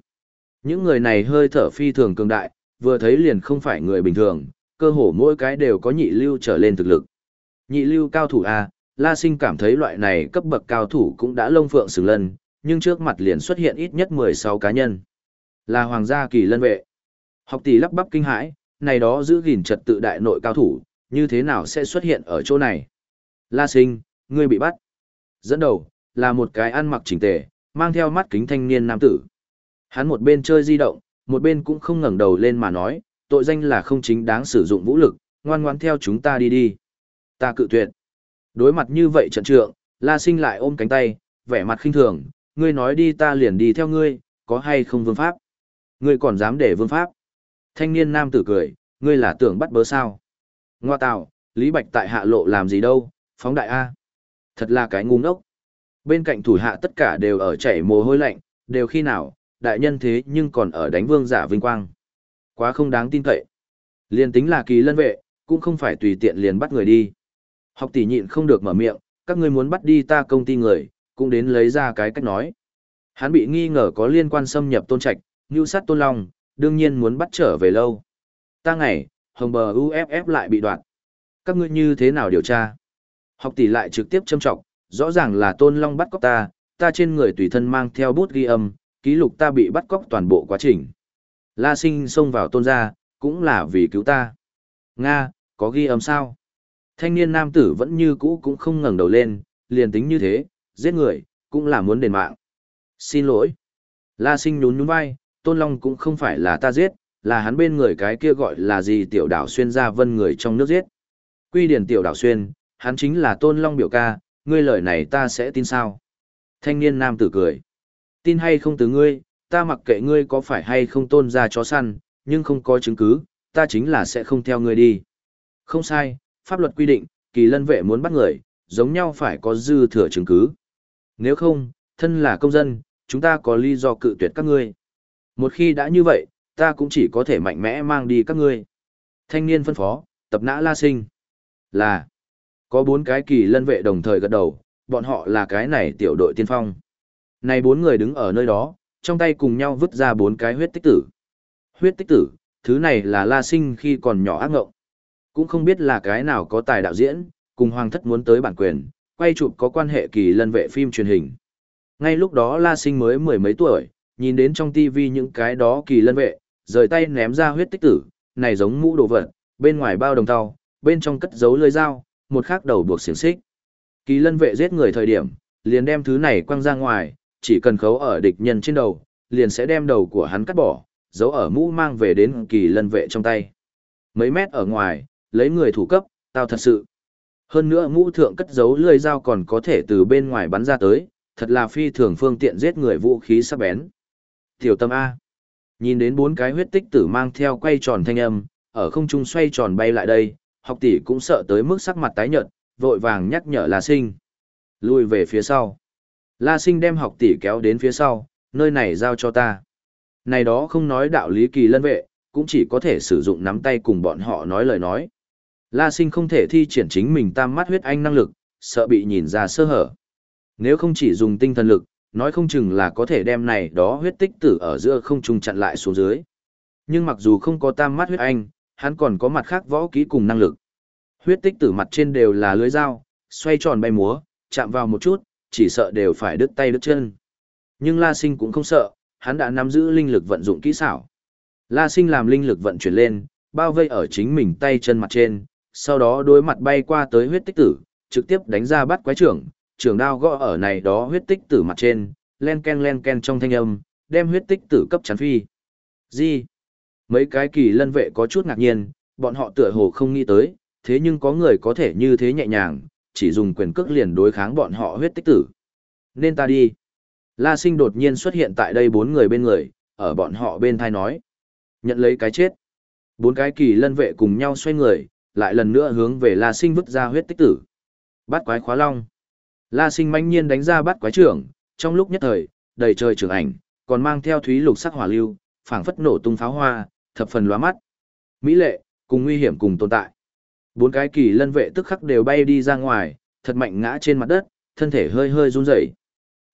Những người này hơi thở phi thường cường đại, vừa thấy liền không phải người bình thường, cơ hồ mỗi cái đều có nhị lưu trở lên thực lực. Nhị lưu cao thủ A, La Sinh cảm thấy loại này cấp bậc cao thủ cũng đã lông phượng xử lân, nhưng trước mặt liền xuất hiện ít nhất 16 cá nhân. Là hoàng gia kỳ lân vệ. Học tỷ lắp bắp kinh hãi, này đó giữ gìn trật tự đại nội cao thủ, như thế nào sẽ xuất hiện ở chỗ này? La Sinh, ngươi bị bắt. Dẫn đầu, là một cái ăn mặc chỉnh tề, mang theo mắt kính thanh niên nam tử. Hắn một bên chơi di động, một bên cũng không ngẩng đầu lên mà nói, tội danh là không chính đáng sử dụng vũ lực, ngoan ngoãn theo chúng ta đi đi. Ta cự tuyệt. Đối mặt như vậy trận trượng, La Sinh lại ôm cánh tay, vẻ mặt khinh thường, ngươi nói đi ta liền đi theo ngươi, có hay không vương pháp? Ngươi còn dám để vương pháp? Thanh niên nam tử cười, ngươi là tưởng bắt bớ sao? Ngoa tạo, Lý Bạch tại hạ lộ làm gì đâu, phóng đại A. Thật là cái ngu ngốc. Bên cạnh thủ hạ tất cả đều ở chảy mồ hôi lạnh, đều khi nào, đại nhân thế nhưng còn ở đánh vương giả vinh quang. Quá không đáng tin cậy. Liên tính là kỳ lân vệ, cũng không phải tùy tiện liền bắt người đi. Học tỷ nhịn không được mở miệng, các ngươi muốn bắt đi ta công ty người, cũng đến lấy ra cái cách nói. Hắn bị nghi ngờ có liên quan xâm nhập tôn trạch, như sát tôn long, đương nhiên muốn bắt trở về lâu. Ta ngày, hồng bờ UFF lại bị đoạn. Các ngươi như thế nào điều tra? Học tỷ lại trực tiếp châm trọng, rõ ràng là tôn long bắt cóc ta, ta trên người tùy thân mang theo bút ghi âm, ký lục ta bị bắt cóc toàn bộ quá trình. La sinh xông vào tôn gia, cũng là vì cứu ta. Nga, có ghi âm sao? Thanh niên nam tử vẫn như cũ cũng không ngẩng đầu lên, liền tính như thế, giết người, cũng là muốn đền mạng. Xin lỗi. La sinh nhún nhún vai, tôn long cũng không phải là ta giết, là hắn bên người cái kia gọi là gì tiểu đảo xuyên ra vân người trong nước giết. Quy điển tiểu đảo xuyên, hắn chính là tôn long biểu ca, ngươi lời này ta sẽ tin sao? Thanh niên nam tử cười. Tin hay không từ ngươi, ta mặc kệ ngươi có phải hay không tôn ra chó săn, nhưng không có chứng cứ, ta chính là sẽ không theo ngươi đi. Không sai, pháp luật quy định, kỳ lân vệ muốn bắt người, giống nhau phải có dư thừa chứng cứ. Nếu không, thân là công dân, chúng ta có lý do cự tuyệt các ngươi. Một khi đã như vậy, ta cũng chỉ có thể mạnh mẽ mang đi các ngươi. Thanh niên phân phó, tập nã la sinh. Là, có bốn cái kỳ lân vệ đồng thời gật đầu, bọn họ là cái này tiểu đội tiên phong. Này bốn người đứng ở nơi đó, trong tay cùng nhau vứt ra bốn cái huyết tích tử. Huyết tích tử, thứ này là la sinh khi còn nhỏ ác ngộng. Cũng không biết là cái nào có tài đạo diễn, cùng hoàng thất muốn tới bản quyền, quay chụp có quan hệ kỳ lân vệ phim truyền hình. Ngay lúc đó la sinh mới mười mấy tuổi, nhìn đến trong tivi những cái đó kỳ lân vệ, rời tay ném ra huyết tích tử, này giống mũ đồ vật, bên ngoài bao đồng tàu, bên trong cất giấu lưỡi dao, một khắc đầu buộc xiềng xích. Kỳ lân vệ giết người thời điểm, liền đem thứ này quăng ra ngoài, chỉ cần khấu ở địch nhân trên đầu, liền sẽ đem đầu của hắn cắt bỏ, giấu ở mũ mang về đến kỳ lân vệ trong tay. Mấy mét ở ngoài, lấy người thủ cấp, tao thật sự. Hơn nữa mũ thượng cất giấu lưỡi dao còn có thể từ bên ngoài bắn ra tới, thật là phi thường phương tiện giết người vũ khí sắc bén. Tiểu tâm A. Nhìn đến bốn cái huyết tích tử mang theo quay tròn thanh âm, ở không trung xoay tròn bay lại đây, học tỷ cũng sợ tới mức sắc mặt tái nhợt, vội vàng nhắc nhở La Sinh. Lùi về phía sau. La Sinh đem học tỷ kéo đến phía sau, nơi này giao cho ta. Này đó không nói đạo lý kỳ lân vệ, cũng chỉ có thể sử dụng nắm tay cùng bọn họ nói lời nói. La Sinh không thể thi triển chính mình tam mắt huyết anh năng lực, sợ bị nhìn ra sơ hở. Nếu không chỉ dùng tinh thần lực, nói không chừng là có thể đem này đó huyết tích tử ở giữa không trung chặn lại xuống dưới. Nhưng mặc dù không có tam mắt huyết anh, hắn còn có mặt khác võ kỹ cùng năng lực. Huyết tích tử mặt trên đều là lưới dao, xoay tròn bay múa, chạm vào một chút, chỉ sợ đều phải đứt tay đứt chân. Nhưng La Sinh cũng không sợ, hắn đã nắm giữ linh lực vận dụng kỹ xảo. La Sinh làm linh lực vận chuyển lên, bao vây ở chính mình tay chân mặt trên, sau đó đối mặt bay qua tới huyết tích tử, trực tiếp đánh ra bắt quái trưởng, trưởng đao gõ ở này đó huyết tích tử mặt trên, len ken len ken trong thanh âm, đem huyết tích tử cấp chắn phi. Gì? Mấy cái kỳ lân vệ có chút ngạc nhiên, bọn họ tựa hồ không nghĩ tới, thế nhưng có người có thể như thế nhẹ nhàng, chỉ dùng quyền cước liền đối kháng bọn họ huyết tích tử. Nên ta đi. La sinh đột nhiên xuất hiện tại đây bốn người bên người, ở bọn họ bên thai nói. Nhận lấy cái chết. Bốn cái kỳ lân vệ cùng nhau xoay người, lại lần nữa hướng về La Sinh vứt ra huyết tích tử. Bắt quái khóa long. La Sinh mãnh nhiên đánh ra bắt quái trưởng, trong lúc nhất thời, đầy trời trường ảnh, còn mang theo thúy lục sắc hỏa lưu, phảng phất nổ tung pháo hoa, thập phần lóa mắt. Mỹ lệ, cùng nguy hiểm cùng tồn tại. Bốn cái kỳ lân vệ tức khắc đều bay đi ra ngoài, thật mạnh ngã trên mặt đất, thân thể hơi hơi run rẩy.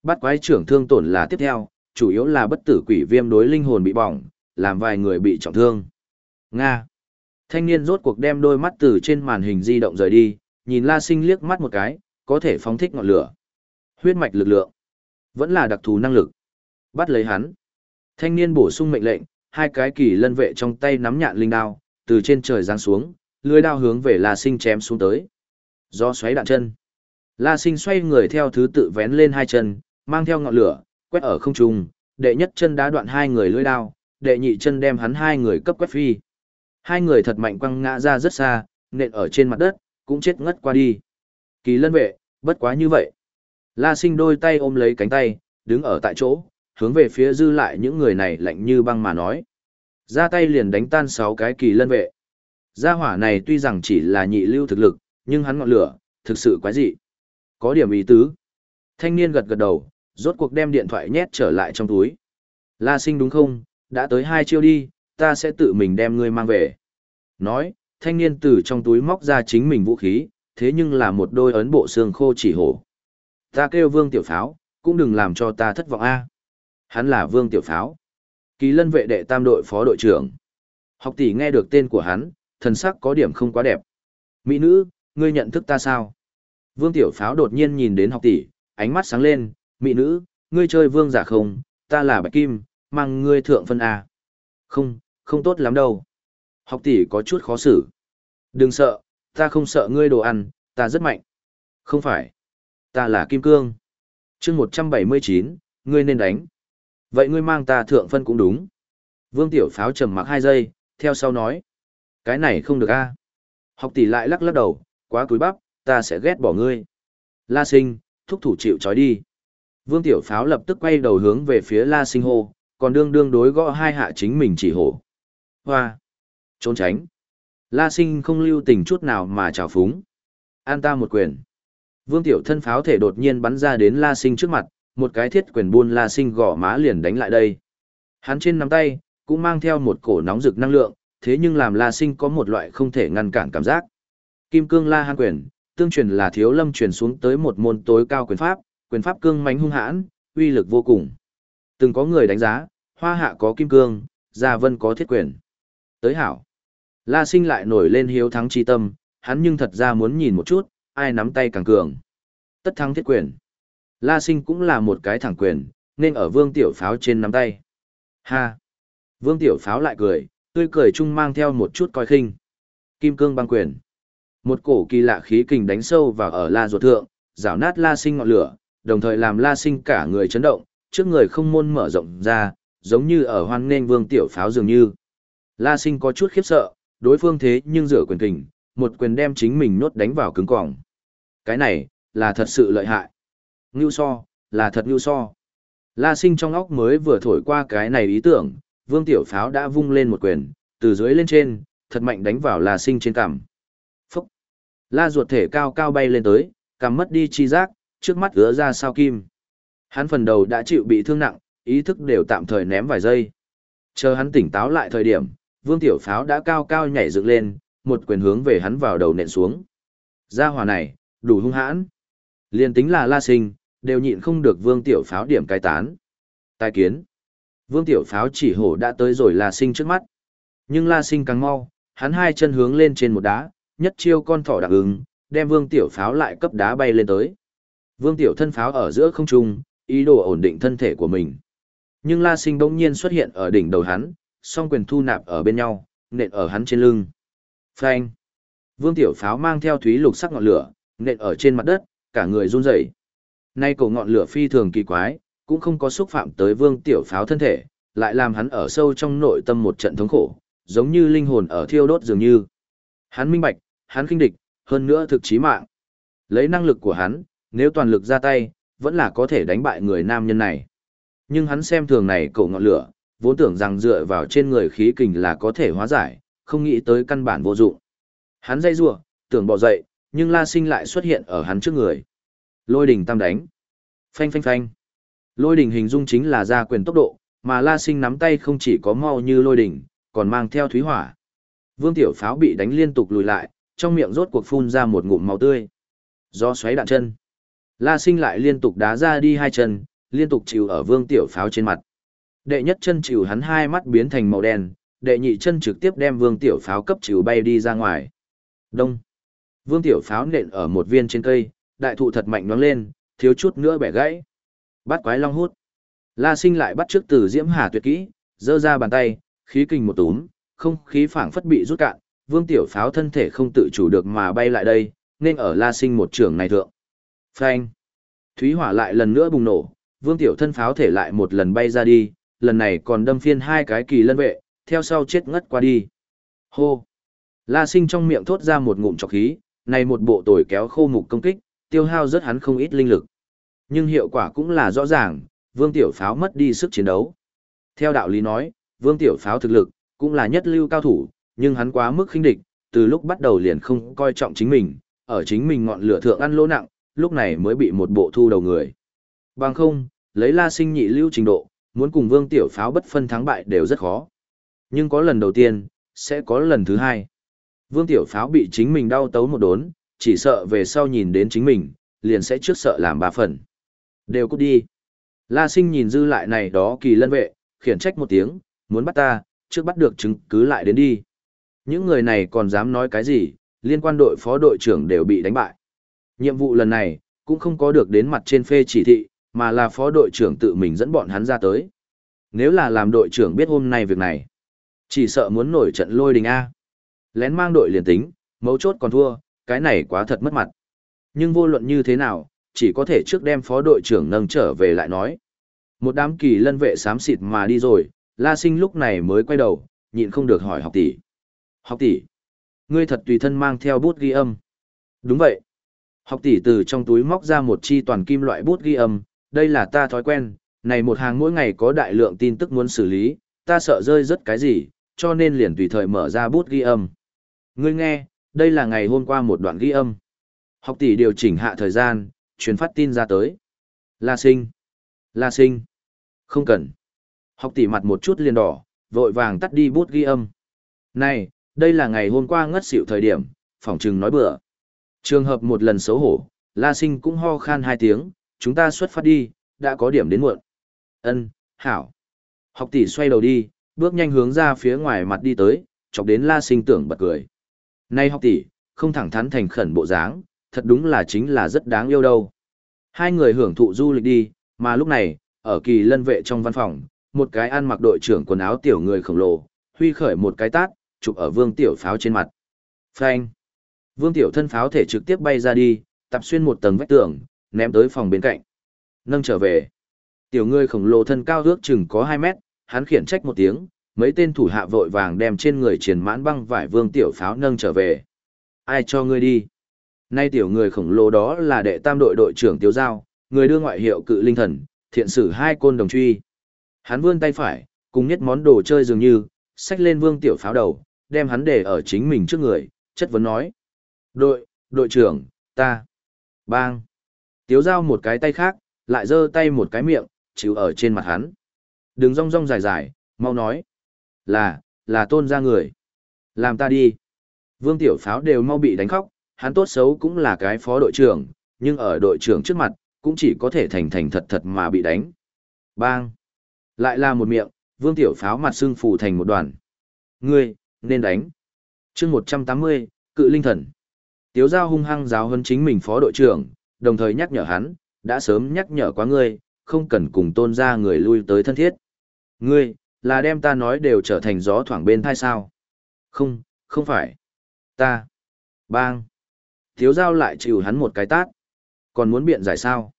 Bắt quái trưởng thương tổn là tiếp theo, chủ yếu là bất tử quỷ viêm đối linh hồn bị bỏng, làm vài người bị trọng thương. Nga. Thanh niên rốt cuộc đem đôi mắt từ trên màn hình di động rời đi, nhìn La Sinh liếc mắt một cái, có thể phóng thích ngọn lửa. Huyết mạch lực lượng. Vẫn là đặc thù năng lực. Bắt lấy hắn. Thanh niên bổ sung mệnh lệnh, hai cái kỳ lân vệ trong tay nắm nhạn linh đao, từ trên trời giáng xuống, lưỡi đao hướng về La Sinh chém xuống tới. Do xoáy đạn chân. La Sinh xoay người theo thứ tự vén lên hai chân, mang theo ngọn lửa, quét ở không trung, đệ nhất chân đá đoạn hai người lưỡi đao, đệ nhị chân đem hắn hai người cấp quét phi. Hai người thật mạnh quăng ngã ra rất xa, nện ở trên mặt đất, cũng chết ngất qua đi. Kỳ lân vệ, bất quá như vậy. La sinh đôi tay ôm lấy cánh tay, đứng ở tại chỗ, hướng về phía dư lại những người này lạnh như băng mà nói. Ra tay liền đánh tan sáu cái kỳ lân vệ. Gia hỏa này tuy rằng chỉ là nhị lưu thực lực, nhưng hắn ngọn lửa, thực sự quái dị. Có điểm ý tứ. Thanh niên gật gật đầu, rốt cuộc đem điện thoại nhét trở lại trong túi. La sinh đúng không, đã tới hai chiêu đi, ta sẽ tự mình đem ngươi mang về. Nói, thanh niên từ trong túi móc ra chính mình vũ khí, thế nhưng là một đôi ấn bộ xương khô chỉ hổ. Ta kêu vương tiểu pháo, cũng đừng làm cho ta thất vọng a. Hắn là vương tiểu pháo. Kỳ lân vệ đệ tam đội phó đội trưởng. Học tỷ nghe được tên của hắn, thần sắc có điểm không quá đẹp. Mỹ nữ, ngươi nhận thức ta sao? Vương tiểu pháo đột nhiên nhìn đến học tỷ, ánh mắt sáng lên, Mỹ nữ, ngươi chơi vương giả không, ta là bạch kim, mang ngươi thượng phân A. Không, không tốt lắm đâu. Học tỷ có chút khó xử. Đừng sợ, ta không sợ ngươi đồ ăn, ta rất mạnh. Không phải. Ta là Kim Cương. chương 179, ngươi nên đánh. Vậy ngươi mang ta thượng phân cũng đúng. Vương Tiểu Pháo trầm mặc hai giây, theo sau nói. Cái này không được a Học tỷ lại lắc lắc đầu, quá cúi bắp, ta sẽ ghét bỏ ngươi. La sinh, thúc thủ chịu trói đi. Vương Tiểu Pháo lập tức quay đầu hướng về phía La sinh hô, còn đương đương đối gõ hai hạ chính mình chỉ hổ. Hoa! Trốn tránh! La sinh không lưu tình chút nào mà trào phúng. An ta một quyền. Vương tiểu thân pháo thể đột nhiên bắn ra đến la sinh trước mặt, một cái thiết quyền buôn la sinh gõ má liền đánh lại đây. Hắn trên nắm tay, cũng mang theo một cổ nóng rực năng lượng, thế nhưng làm la sinh có một loại không thể ngăn cản cảm giác. Kim cương la hàn quyền, tương truyền là thiếu lâm truyền xuống tới một môn tối cao quyền pháp, quyền pháp cương mãnh hung hãn, uy lực vô cùng. Từng có người đánh giá, hoa hạ có kim cương, gia vân có thiết quyền. Tới hảo. La sinh lại nổi lên hiếu thắng chi tâm, hắn nhưng thật ra muốn nhìn một chút, ai nắm tay càng cường. Tất thắng thiết quyền. La sinh cũng là một cái thẳng quyền, nên ở vương tiểu pháo trên nắm tay. Ha! Vương tiểu pháo lại cười, tươi cười chung mang theo một chút coi khinh. Kim cương băng quyền. Một cổ kỳ lạ khí kình đánh sâu vào ở la ruột thượng, rảo nát la sinh ngọn lửa, đồng thời làm la sinh cả người chấn động, trước người không môn mở rộng ra, giống như ở hoan nghênh vương tiểu pháo dường như. La sinh có chút khiếp sợ, đối phương thế nhưng rửa quyền kình, một quyền đem chính mình nốt đánh vào cứng cỏng. Cái này, là thật sự lợi hại. Ngưu so, là thật ngưu so. La sinh trong óc mới vừa thổi qua cái này ý tưởng, vương tiểu pháo đã vung lên một quyền, từ dưới lên trên, thật mạnh đánh vào la sinh trên cằm. Phúc! La ruột thể cao cao bay lên tới, cằm mất đi chi giác, trước mắt gỡ ra sao kim. Hắn phần đầu đã chịu bị thương nặng, ý thức đều tạm thời ném vài giây. Chờ hắn tỉnh táo lại thời điểm, vương tiểu pháo đã cao cao nhảy dựng lên, một quyền hướng về hắn vào đầu nện xuống. Gia hỏa này, đủ hung hãn. Liên tính là la sinh, đều nhịn không được vương tiểu pháo điểm cai tán. Tài kiến. Vương tiểu pháo chỉ hổ đã tới rồi la sinh trước mắt. Nhưng la sinh càng mau, hắn hai chân hướng lên trên một đá, nhất chiêu con thỏ đặc ứng, đem vương tiểu pháo lại cấp đá bay lên tới. Vương tiểu thân pháo ở giữa không trung, ý đồ ổn định thân thể của mình. Nhưng la sinh bỗng nhiên xuất hiện ở đỉnh đầu hắn, song quyền thu nạp ở bên nhau, nện ở hắn trên lưng. Phanh. Vương tiểu pháo mang theo thúy lục sắc ngọn lửa, nện ở trên mặt đất, cả người run rẩy. Nay cổ ngọn lửa phi thường kỳ quái, cũng không có xúc phạm tới vương tiểu pháo thân thể, lại làm hắn ở sâu trong nội tâm một trận thống khổ, giống như linh hồn ở thiêu đốt dường như. Hắn minh bạch, hắn kinh địch, hơn nữa thực chí mạng. Lấy năng lực của hắn, nếu toàn lực ra tay, vẫn là có thể đánh bại người nam nhân này. Nhưng hắn xem thường này cổ ngọn lửa, vốn tưởng rằng dựa vào trên người khí kình là có thể hóa giải, không nghĩ tới căn bản vô dụng. Hắn dây rủa, tưởng bỏ dậy, nhưng La Sinh lại xuất hiện ở hắn trước người. Lôi đỉnh tam đánh. Phanh phanh phanh. Lôi đỉnh hình dung chính là ra quyền tốc độ, mà La Sinh nắm tay không chỉ có mau như lôi đỉnh, còn mang theo thúy hỏa. Vương Tiểu Pháo bị đánh liên tục lùi lại, trong miệng rốt cuộc phun ra một ngụm máu tươi. Do xoáy đạn chân. La Sinh lại liên tục đá ra đi hai chân, liên tục chịu ở Vương Tiểu Pháo trên mặt. Đệ nhất chân chịu hắn hai mắt biến thành màu đen, đệ nhị chân trực tiếp đem Vương Tiểu Pháo cấp chịu bay đi ra ngoài. Đông. Vương Tiểu Pháo nện ở một viên trên cây, đại thụ thật mạnh nhoáng lên, thiếu chút nữa bẻ gãy. Bắt quái long hút. La Sinh lại bắt trước từ Diễm Hà tuyệt kỹ, giơ ra bàn tay, khí kình một túm, không khí phảng phất bị rút cạn, Vương Tiểu Pháo thân thể không tự chủ được mà bay lại đây, nên ở La Sinh một trường này thượng. Phanh. Thúy hỏa lại lần nữa bùng nổ, Vương Tiểu thân pháo thể lại một lần bay ra đi, lần này còn đâm phiên hai cái kỳ lân vệ, theo sau chết ngất qua đi. Hô. La Sinh trong miệng thốt ra một ngụm trọc khí, này một bộ tồi kéo khô mục công kích, tiêu hao rất hắn không ít linh lực. Nhưng hiệu quả cũng là rõ ràng, Vương Tiểu Pháo mất đi sức chiến đấu. Theo đạo lý nói, Vương Tiểu Pháo thực lực, cũng là nhất lưu cao thủ, nhưng hắn quá mức khinh địch, từ lúc bắt đầu liền không coi trọng chính mình, ở chính mình ngọn lửa thượng ăn lỗ nặng, lúc này mới bị một bộ thu đầu người. Bằng không, lấy la sinh nhị lưu trình độ, muốn cùng Vương Tiểu Pháo bất phân thắng bại đều rất khó. Nhưng có lần đầu tiên, sẽ có lần thứ hai. Vương Tiểu Pháo bị chính mình đau tấu một đốn, chỉ sợ về sau nhìn đến chính mình, liền sẽ trước sợ làm ba phần. Đều cút đi. La sinh nhìn dư lại này đó kỳ lân vệ, khiển trách một tiếng, muốn bắt ta, trước bắt được chứng cứ lại đến đi. Những người này còn dám nói cái gì, liên quan đội phó đội trưởng đều bị đánh bại. Nhiệm vụ lần này, cũng không có được đến mặt trên phê chỉ thị, mà là phó đội trưởng tự mình dẫn bọn hắn ra tới. Nếu là làm đội trưởng biết hôm nay việc này, chỉ sợ muốn nổi trận lôi đình A. Lén mang đội liền tính, mấu chốt còn thua, cái này quá thật mất mặt. Nhưng vô luận như thế nào, chỉ có thể trước đem phó đội trưởng nâng trở về lại nói. Một đám kỳ lân vệ xám xịt mà đi rồi, La Sinh lúc này mới quay đầu, nhịn không được hỏi học tỷ. Học tỷ, ngươi thật tùy thân mang theo bút ghi âm. Đúng vậy. Học tỷ từ trong túi móc ra một chi toàn kim loại bút ghi âm, đây là ta thói quen, này một hàng mỗi ngày có đại lượng tin tức muốn xử lý, ta sợ rơi rất cái gì, cho nên liền tùy thời mở ra bút ghi âm. Ngươi nghe, đây là ngày hôm qua một đoạn ghi âm. Học tỷ điều chỉnh hạ thời gian, truyền phát tin ra tới. La sinh. La sinh. Không cần. Học tỷ mặt một chút liền đỏ, vội vàng tắt đi bút ghi âm. Này, đây là ngày hôm qua ngất xỉu thời điểm, phỏng trừng nói bừa. Trường hợp một lần xấu hổ, La Sinh cũng ho khan hai tiếng, chúng ta xuất phát đi, đã có điểm đến muộn. Ân, hảo. Học tỷ xoay đầu đi, bước nhanh hướng ra phía ngoài mặt đi tới, chọc đến La Sinh tưởng bật cười. Nay học tỷ, không thẳng thắn thành khẩn bộ dáng, thật đúng là chính là rất đáng yêu đâu. Hai người hưởng thụ du lịch đi, mà lúc này, ở kỳ lân vệ trong văn phòng, một cái ăn mặc đội trưởng quần áo tiểu người khổng lồ, huy khởi một cái tát, chụp ở vương tiểu pháo trên mặt. Phanh! Vương tiểu thân pháo thể trực tiếp bay ra đi, tập xuyên một tầng vách tường, ném tới phòng bên cạnh. Nâng trở về. Tiểu người khổng lồ thân cao ước chừng có 2 mét, hắn khiển trách một tiếng, mấy tên thủ hạ vội vàng đem trên người triển mãn băng vải vương tiểu pháo nâng trở về. Ai cho ngươi đi? Nay tiểu người khổng lồ đó là đệ tam đội đội trưởng Tiêu Giao, người đưa ngoại hiệu cự linh thần, thiện sử hai côn đồng truy. Hắn vươn tay phải, cùng nhất món đồ chơi dường như, xách lên vương tiểu pháo đầu, đem hắn để ở chính mình trước người, chất vấn nói. Đội, đội trưởng, ta. Bang. Tiếu giao một cái tay khác, lại giơ tay một cái miệng, chịu ở trên mặt hắn. Đừng rong rong dài dài, mau nói. Là, là tôn ra người. Làm ta đi. Vương tiểu pháo đều mau bị đánh khóc, hắn tốt xấu cũng là cái phó đội trưởng, nhưng ở đội trưởng trước mặt, cũng chỉ có thể thành thành thật thật mà bị đánh. Bang! Lại là một miệng, vương tiểu pháo mặt xương phù thành một đoàn. Ngươi, nên đánh. chương 180, cự linh thần. Tiếu giao hung hăng giáo hơn chính mình phó đội trưởng, đồng thời nhắc nhở hắn, đã sớm nhắc nhở quá ngươi, không cần cùng tôn ra người lui tới thân thiết. Ngươi, là đem ta nói đều trở thành gió thoảng bên thai sao. Không, không phải. Ta. Bang. thiếu giao lại chịu hắn một cái tát. Còn muốn biện giải sao?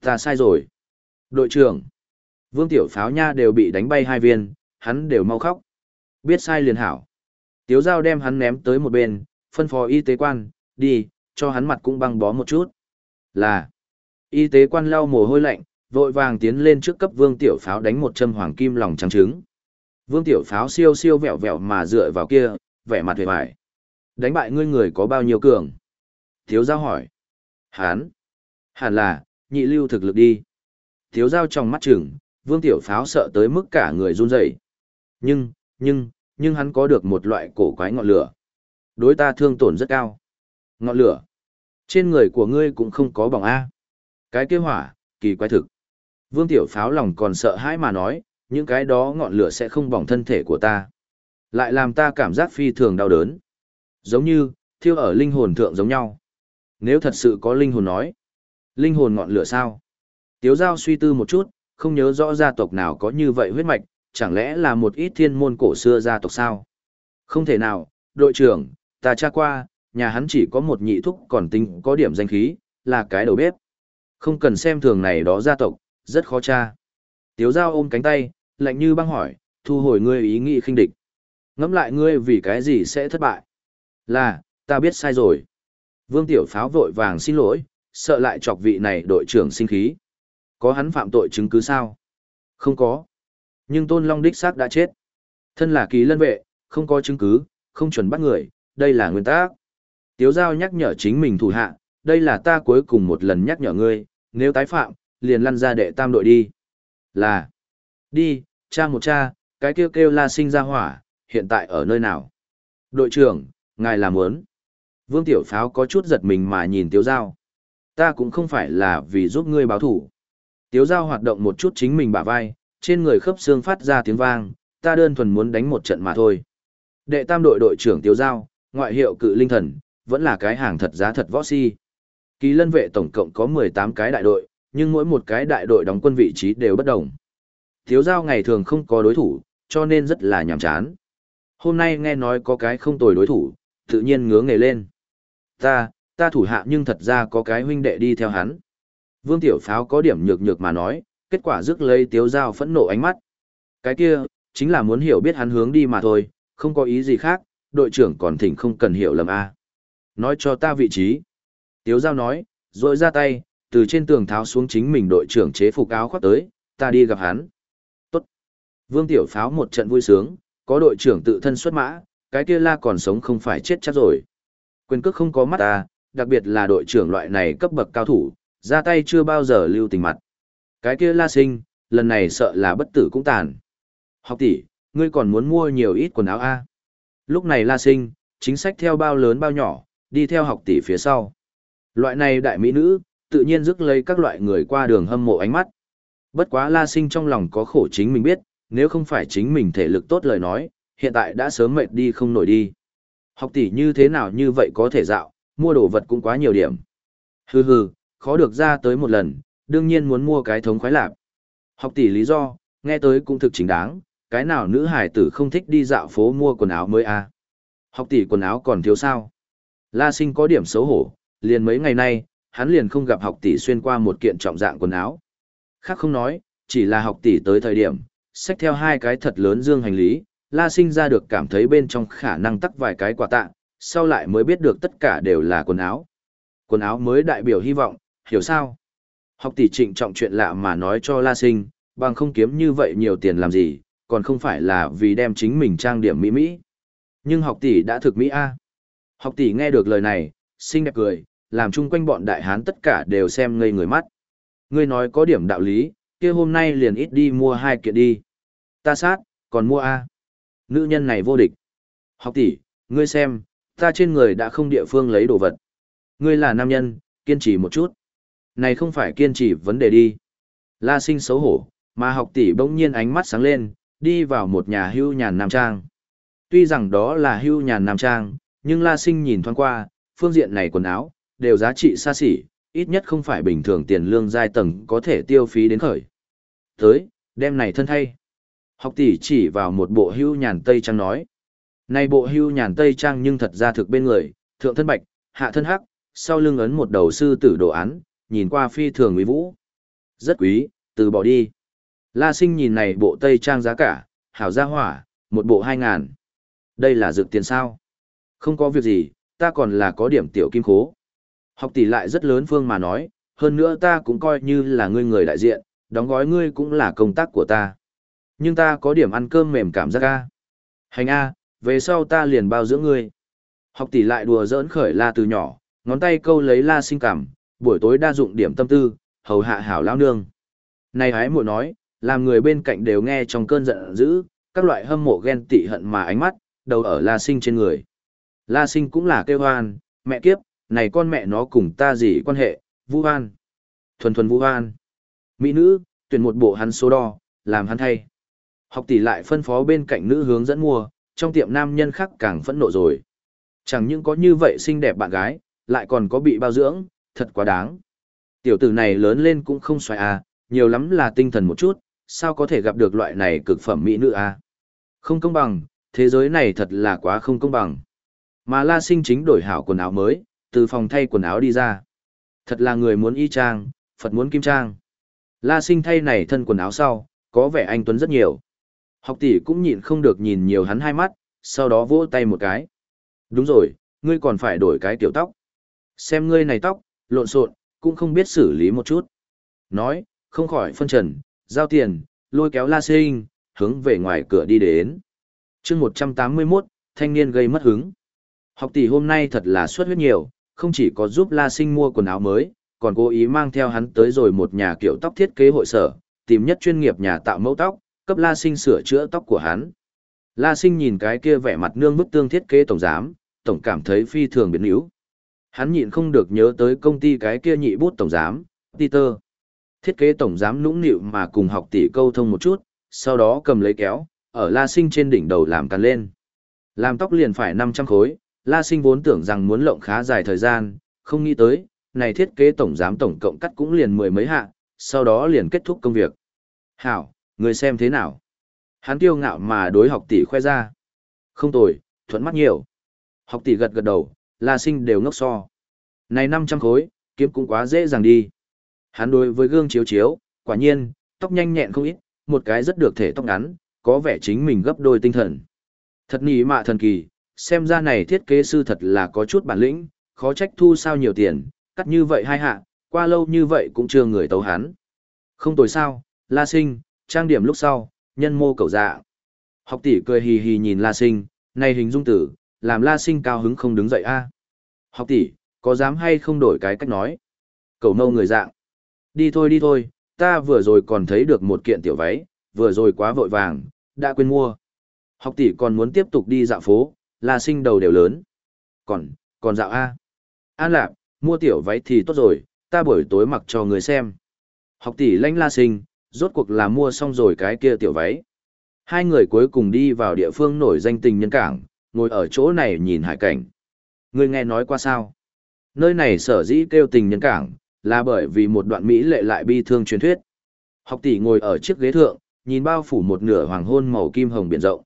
Ta sai rồi. Đội trưởng. Vương Tiểu Pháo Nha đều bị đánh bay hai viên, hắn đều mau khóc. Biết sai liền hảo. Tiếu giao đem hắn ném tới một bên, phân phó y tế quan, đi, cho hắn mặt cũng băng bó một chút. Là. Y tế quan lau mồ hôi lạnh, vội vàng tiến lên trước cấp Vương Tiểu Pháo đánh một châm hoàng kim lòng trắng trứng. Vương Tiểu Pháo siêu siêu vẹo vẹo mà dựa vào kia, vẻ mặt hề vải, Đánh bại ngươi người có bao nhiêu cường? Thiếu giao hỏi. Hán. Hẳn là, nhị lưu thực lực đi. Thiếu giao trong mắt chừng, Vương Tiểu Pháo sợ tới mức cả người run rẩy. Nhưng, nhưng, nhưng hắn có được một loại cổ quái ngọn lửa. Đối ta thương tổn rất cao. Ngọn lửa. Trên người của ngươi cũng không có bỏng A. Cái kia hỏa, kỳ quái thực. Vương Tiểu Pháo lòng còn sợ hãi mà nói, những cái đó ngọn lửa sẽ không bỏng thân thể của ta. Lại làm ta cảm giác phi thường đau đớn. Giống như, thiêu ở linh hồn thượng giống nhau. Nếu thật sự có linh hồn nói. Linh hồn ngọn lửa sao? Tiếu giao suy tư một chút, không nhớ rõ gia tộc nào có như vậy huyết mạch, chẳng lẽ là một ít thiên môn cổ xưa gia tộc sao? Không thể nào, đội trưởng, ta tra qua, nhà hắn chỉ có một nhị thúc còn tính có điểm danh khí, là cái đầu bếp. Không cần xem thường này đó gia tộc, rất khó tra. Tiếu giao ôm cánh tay, lạnh như băng hỏi, thu hồi ngươi ý nghĩ khinh địch. Ngẫm lại ngươi vì cái gì sẽ thất bại. Là, ta biết sai rồi. Vương Tiểu Pháo vội vàng xin lỗi, sợ lại chọc vị này đội trưởng sinh khí. Có hắn phạm tội chứng cứ sao? Không có. Nhưng Tôn Long đích xác đã chết. Thân là kỳ lân vệ, không có chứng cứ, không chuẩn bắt người, đây là nguyên tắc. Tiếu Giao nhắc nhở chính mình thủ hạ, đây là ta cuối cùng một lần nhắc nhở ngươi, nếu tái phạm, liền lăn ra đệ tam đội đi. Là, đi, cha một cha, cái kêu kêu la sinh ra hỏa, hiện tại ở nơi nào? Đội trưởng, ngài làm muốn. Vương Tiểu Pháo có chút giật mình mà nhìn Tiếu Giao. Ta cũng không phải là vì giúp ngươi báo thủ. Tiếu Giao hoạt động một chút chính mình bả vai, trên người khớp xương phát ra tiếng vang, ta đơn thuần muốn đánh một trận mà thôi. Đệ tam đội đội trưởng Tiếu Giao, ngoại hiệu cự linh thần, vẫn là cái hàng thật giá thật võ si. Kỳ lân vệ tổng cộng có 18 cái đại đội, nhưng mỗi một cái đại đội đóng quân vị trí đều bất đồng. thiếu Giao ngày thường không có đối thủ, cho nên rất là nhàm chán. Hôm nay nghe nói có cái không tồi đối thủ, tự nhiên ngứa nghề lên. Ta, ta thủ hạ nhưng thật ra có cái huynh đệ đi theo hắn. Vương Tiểu Pháo có điểm nhược nhược mà nói, kết quả rước lấy Tiếu Giao phẫn nộ ánh mắt. Cái kia, chính là muốn hiểu biết hắn hướng đi mà thôi, không có ý gì khác, đội trưởng còn thỉnh không cần hiểu lầm a. Nói cho ta vị trí. Tiếu Giao nói, rồi ra tay, từ trên tường tháo xuống chính mình đội trưởng chế phục áo khoác tới, ta đi gặp hắn. Tốt. Vương Tiểu Pháo một trận vui sướng, có đội trưởng tự thân xuất mã, cái kia la còn sống không phải chết chắc rồi. Quyền cước không có mắt ta, đặc biệt là đội trưởng loại này cấp bậc cao thủ, ra tay chưa bao giờ lưu tình mặt. Cái kia la sinh, lần này sợ là bất tử cũng tàn. Học tỷ, ngươi còn muốn mua nhiều ít quần áo A. Lúc này la sinh, chính sách theo bao lớn bao nhỏ, đi theo học tỷ phía sau. Loại này đại mỹ nữ, tự nhiên rước lấy các loại người qua đường hâm mộ ánh mắt. Bất quá la sinh trong lòng có khổ chính mình biết, nếu không phải chính mình thể lực tốt lời nói, hiện tại đã sớm mệt đi không nổi đi. Học tỷ như thế nào như vậy có thể dạo, mua đồ vật cũng quá nhiều điểm. Hừ hừ, khó được ra tới một lần, đương nhiên muốn mua cái thống khoái lạc. Học tỷ lý do, nghe tới cũng thực chính đáng, cái nào nữ hải tử không thích đi dạo phố mua quần áo mới à. Học tỷ quần áo còn thiếu sao. La sinh có điểm xấu hổ, liền mấy ngày nay, hắn liền không gặp học tỷ xuyên qua một kiện trọng dạng quần áo. Khác không nói, chỉ là học tỷ tới thời điểm, xách theo hai cái thật lớn dương hành lý, La Sinh ra được cảm thấy bên trong khả năng tắc vài cái quà tặng, sau lại mới biết được tất cả đều là quần áo. Quần áo mới đại biểu hy vọng, hiểu sao? Học tỷ trịnh trọng chuyện lạ mà nói cho La Sinh, bằng không kiếm như vậy nhiều tiền làm gì, còn không phải là vì đem chính mình trang điểm mỹ mỹ. Nhưng học tỷ đã thực mỹ a. Học tỷ nghe được lời này, xinh đẹp cười, làm chung quanh bọn đại hán tất cả đều xem ngây người mắt. Ngươi nói có điểm đạo lý, kia hôm nay liền ít đi mua hai kiện đi. Ta sát, còn mua A. Nữ nhân này vô địch. Học tỷ, ngươi xem, ta trên người đã không địa phương lấy đồ vật. Ngươi là nam nhân, kiên trì một chút. Này không phải kiên trì vấn đề đi. La sinh xấu hổ, mà học tỷ bỗng nhiên ánh mắt sáng lên, đi vào một nhà hưu nhàn nam trang. Tuy rằng đó là hưu nhàn nam trang, nhưng La sinh nhìn thoáng qua, phương diện này quần áo, đều giá trị xa xỉ, ít nhất không phải bình thường tiền lương giai tầng có thể tiêu phí đến khởi. Tới, đem này thân thay. Học tỷ chỉ vào một bộ hưu nhàn tây trang nói. Này bộ hưu nhàn tây trang nhưng thật ra thực bên người, thượng thân bạch, hạ thân hắc, sau lưng ấn một đầu sư tử đồ án, nhìn qua phi thường uy vũ. Rất quý, từ bỏ đi. La sinh nhìn này bộ tây trang giá cả, hảo gia hỏa, một bộ hai ngàn. Đây là dược tiền sao? Không có việc gì, ta còn là có điểm tiểu kim khố. Học tỷ lại rất lớn phương mà nói, hơn nữa ta cũng coi như là ngươi người đại diện, đóng gói ngươi cũng là công tác của ta. Nhưng ta có điểm ăn cơm mềm cảm giác A. Hành A, về sau ta liền bao dưỡng ngươi. Học tỷ lại đùa giỡn khởi la từ nhỏ, ngón tay câu lấy la sinh cảm, buổi tối đa dụng điểm tâm tư, hầu hạ hảo lao nương. Này hái muội nói, làm người bên cạnh đều nghe trong cơn giận dữ, các loại hâm mộ ghen tị hận mà ánh mắt, đầu ở la sinh trên người. La sinh cũng là kêu hoan, mẹ kiếp, này con mẹ nó cùng ta gì quan hệ, vu hoan. Thuần thuần vu hoan. Mỹ nữ, tuyển một bộ hắn số đo, làm hắn thay. Học tỷ lại phân phó bên cạnh nữ hướng dẫn mua, trong tiệm nam nhân khác càng phẫn nộ rồi. Chẳng những có như vậy xinh đẹp bạn gái, lại còn có bị bao dưỡng, thật quá đáng. Tiểu tử này lớn lên cũng không xoài à, nhiều lắm là tinh thần một chút, sao có thể gặp được loại này cực phẩm mỹ nữ à? Không công bằng, thế giới này thật là quá không công bằng. Mà La Sinh chính đổi hảo quần áo mới, từ phòng thay quần áo đi ra. Thật là người muốn y trang, Phật muốn kim trang. La Sinh thay này thân quần áo sau, có vẻ anh Tuấn rất nhiều. Học tỷ cũng nhịn không được nhìn nhiều hắn hai mắt, sau đó vỗ tay một cái. Đúng rồi, ngươi còn phải đổi cái tiểu tóc. Xem ngươi này tóc, lộn xộn, cũng không biết xử lý một chút. Nói, không khỏi phân trần, giao tiền, lôi kéo La Sinh, hướng về ngoài cửa đi đến. chương 181, thanh niên gây mất hứng. Học tỷ hôm nay thật là suất huyết nhiều, không chỉ có giúp La Sinh mua quần áo mới, còn cố ý mang theo hắn tới rồi một nhà kiểu tóc thiết kế hội sở, tìm nhất chuyên nghiệp nhà tạo mẫu tóc, cấp La Sinh sửa chữa tóc của hắn. La Sinh nhìn cái kia vẻ mặt nương bức tương thiết kế tổng giám, tổng cảm thấy phi thường biến yếu. Hắn nhịn không được nhớ tới công ty cái kia nhị bút tổng giám, Peter. Thiết kế tổng giám nũng nịu mà cùng học tỷ câu thông một chút, sau đó cầm lấy kéo, ở La Sinh trên đỉnh đầu làm càn lên. Làm tóc liền phải 500 khối, La Sinh vốn tưởng rằng muốn lộng khá dài thời gian, không nghĩ tới, này thiết kế tổng giám tổng cộng cắt cũng liền mười mấy hạ, sau đó liền kết thúc công việc. Hảo, người xem thế nào? Hắn tiêu ngạo mà đối học tỷ khoe ra. Không tồi, thuận mắt nhiều. Học tỷ gật gật đầu, La Sinh đều ngốc so. Này 500 khối, kiếm cũng quá dễ dàng đi. Hắn đối với gương chiếu chiếu, quả nhiên, tóc nhanh nhẹn không ít, một cái rất được thể tóc ngắn, có vẻ chính mình gấp đôi tinh thần. Thật nỉ mạ thần kỳ, xem ra này thiết kế sư thật là có chút bản lĩnh, khó trách thu sao nhiều tiền, cắt như vậy hai hạ, qua lâu như vậy cũng chưa người tấu hắn. Không tồi sao, La Sinh, trang điểm lúc sau, nhân mô cầu dạ. Học tỷ cười hì hì nhìn La Sinh, này hình dung tử, làm La Sinh cao hứng không đứng dậy a. Học tỷ, có dám hay không đổi cái cách nói? Cầu mâu người dạng. Đi thôi đi thôi, ta vừa rồi còn thấy được một kiện tiểu váy, vừa rồi quá vội vàng, đã quên mua. Học tỷ còn muốn tiếp tục đi dạo phố, La Sinh đầu đều lớn. Còn, còn dạo A. An lạc, mua tiểu váy thì tốt rồi, ta buổi tối mặc cho người xem. Học tỷ lãnh La Sinh, rốt cuộc là mua xong rồi cái kia tiểu váy. Hai người cuối cùng đi vào địa phương nổi danh tình nhân cảng, ngồi ở chỗ này nhìn hải cảnh. Người nghe nói qua sao? Nơi này sở dĩ kêu tình nhân cảng, là bởi vì một đoạn Mỹ lệ lại bi thương truyền thuyết. Học tỷ ngồi ở chiếc ghế thượng, nhìn bao phủ một nửa hoàng hôn màu kim hồng biển rộng.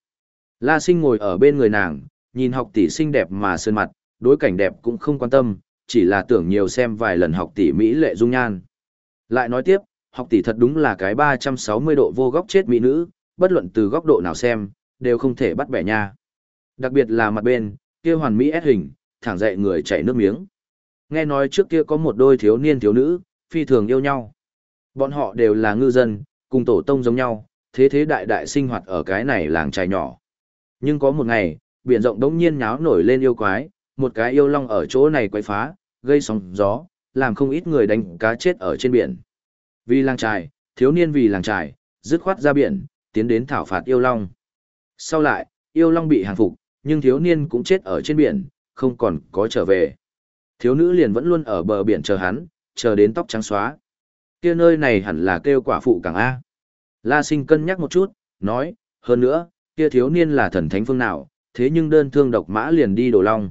La sinh ngồi ở bên người nàng, nhìn học tỷ xinh đẹp mà sơn mặt, đối cảnh đẹp cũng không quan tâm, chỉ là tưởng nhiều xem vài lần học tỷ Mỹ lệ dung nhan. Lại nói tiếp, học tỷ thật đúng là cái 360 độ vô góc chết mỹ nữ, bất luận từ góc độ nào xem, đều không thể bắt bẻ nha. Đặc biệt là mặt bên, kia hoàn mỹ ép hình, thẳng dậy người chảy nước miếng. Nghe nói trước kia có một đôi thiếu niên thiếu nữ, phi thường yêu nhau. Bọn họ đều là ngư dân, cùng tổ tông giống nhau, thế thế đại đại sinh hoạt ở cái này làng trài nhỏ. Nhưng có một ngày, biển rộng đống nhiên nháo nổi lên yêu quái, một cái yêu long ở chỗ này quay phá, gây sóng gió, làm không ít người đánh cá chết ở trên biển. Vì làng trài, thiếu niên vì làng trài, dứt khoát ra biển, tiến đến thảo phạt yêu long. Sau lại, yêu long bị hàng phục, nhưng thiếu niên cũng chết ở trên biển, không còn có trở về. Thiếu nữ liền vẫn luôn ở bờ biển chờ hắn, chờ đến tóc trắng xóa. Kia nơi này hẳn là kêu quả phụ càng A. La sinh cân nhắc một chút, nói, hơn nữa, kia thiếu niên là thần thánh phương nào, thế nhưng đơn thương độc mã liền đi đổ long.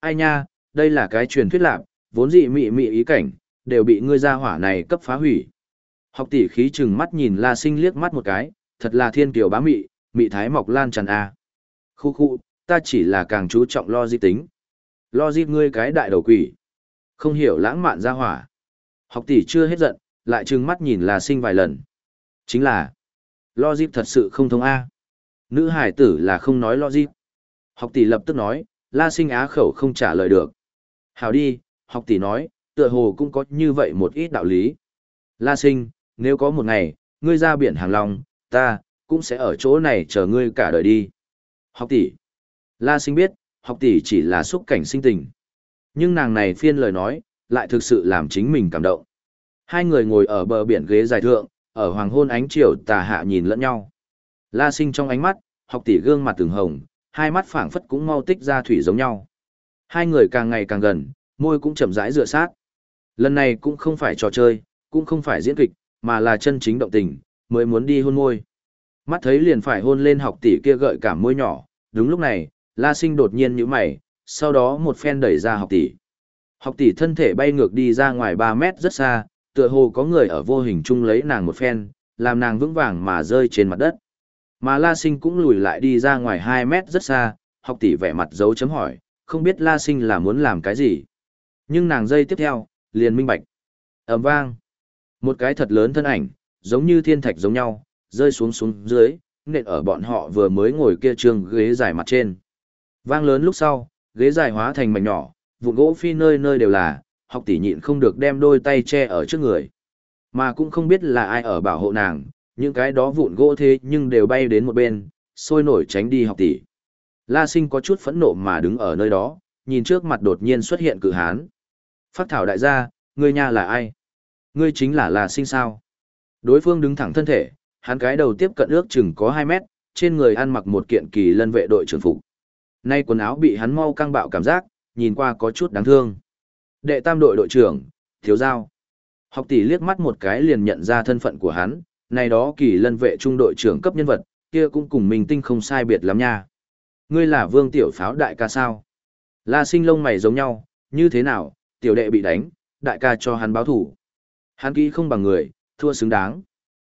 Ai nha, đây là cái truyền thuyết lạc, vốn dị mị mị ý cảnh, đều bị ngươi ra hỏa này cấp phá hủy. Học tỷ khí chừng mắt nhìn La Sinh liếc mắt một cái, thật là thiên kiều bá mị, mị thái mọc lan tràn a. Khu khu, ta chỉ là càng chú trọng lo di tính. Lo di ngươi cái đại đầu quỷ. Không hiểu lãng mạn ra hỏa. Học tỷ chưa hết giận, lại trừng mắt nhìn La Sinh vài lần. Chính là, lo di thật sự không thông a. Nữ hải tử là không nói lo di. Học tỷ lập tức nói, La Sinh á khẩu không trả lời được. Hảo đi, học tỷ nói, tựa hồ cũng có như vậy một ít đạo lý. La Sinh, nếu có một ngày, ngươi ra biển hàng long, ta, cũng sẽ ở chỗ này chờ ngươi cả đời đi. Học tỷ. La sinh biết, học tỷ chỉ là xúc cảnh sinh tình. Nhưng nàng này phiên lời nói, lại thực sự làm chính mình cảm động. Hai người ngồi ở bờ biển ghế dài thượng, ở hoàng hôn ánh chiều tà hạ nhìn lẫn nhau. La sinh trong ánh mắt, học tỷ gương mặt từng hồng, hai mắt phảng phất cũng mau tích ra thủy giống nhau. Hai người càng ngày càng gần, môi cũng chậm rãi dựa sát. Lần này cũng không phải trò chơi, cũng không phải diễn kịch, mà là chân chính động tình, mới muốn đi hôn môi. Mắt thấy liền phải hôn lên học tỷ kia gợi cảm môi nhỏ, đúng lúc này, La Sinh đột nhiên nhíu mày, sau đó một phen đẩy ra học tỷ. Học tỷ thân thể bay ngược đi ra ngoài 3 mét rất xa, tựa hồ có người ở vô hình chung lấy nàng một phen, làm nàng vững vàng mà rơi trên mặt đất. Mà La Sinh cũng lùi lại đi ra ngoài 2 mét rất xa, học tỷ vẻ mặt dấu chấm hỏi, không biết La Sinh là muốn làm cái gì. Nhưng nàng dây tiếp theo, liền minh bạch. ầm vang. Một cái thật lớn thân ảnh, giống như thiên thạch giống nhau, rơi xuống xuống dưới, nện ở bọn họ vừa mới ngồi kia trường ghế dài mặt trên. Vang lớn lúc sau, ghế dài hóa thành mảnh nhỏ, vụn gỗ phi nơi nơi đều là, học tỷ nhịn không được đem đôi tay che ở trước người. Mà cũng không biết là ai ở bảo hộ nàng, những cái đó vụn gỗ thế nhưng đều bay đến một bên, sôi nổi tránh đi học tỷ. La sinh có chút phẫn nộ mà đứng ở nơi đó, nhìn trước mặt đột nhiên xuất hiện cự hán. Phát thảo đại gia, ngươi nhà là ai? Ngươi chính là La sinh sao? Đối phương đứng thẳng thân thể, hắn cái đầu tiếp cận ước chừng có 2 mét, trên người ăn mặc một kiện kỳ lân vệ đội trưởng phục. Nay quần áo bị hắn mau căng bạo cảm giác, nhìn qua có chút đáng thương. Đệ tam đội đội trưởng, thiếu giao. Học tỷ liếc mắt một cái liền nhận ra thân phận của hắn, này đó kỳ lân vệ trung đội trưởng cấp nhân vật, kia cũng cùng mình tinh không sai biệt lắm nha. Ngươi là vương tiểu pháo đại ca sao? La sinh lông mày giống nhau, như thế nào, tiểu đệ bị đánh, đại ca cho hắn báo thủ. Hắn kỹ không bằng người, thua xứng đáng.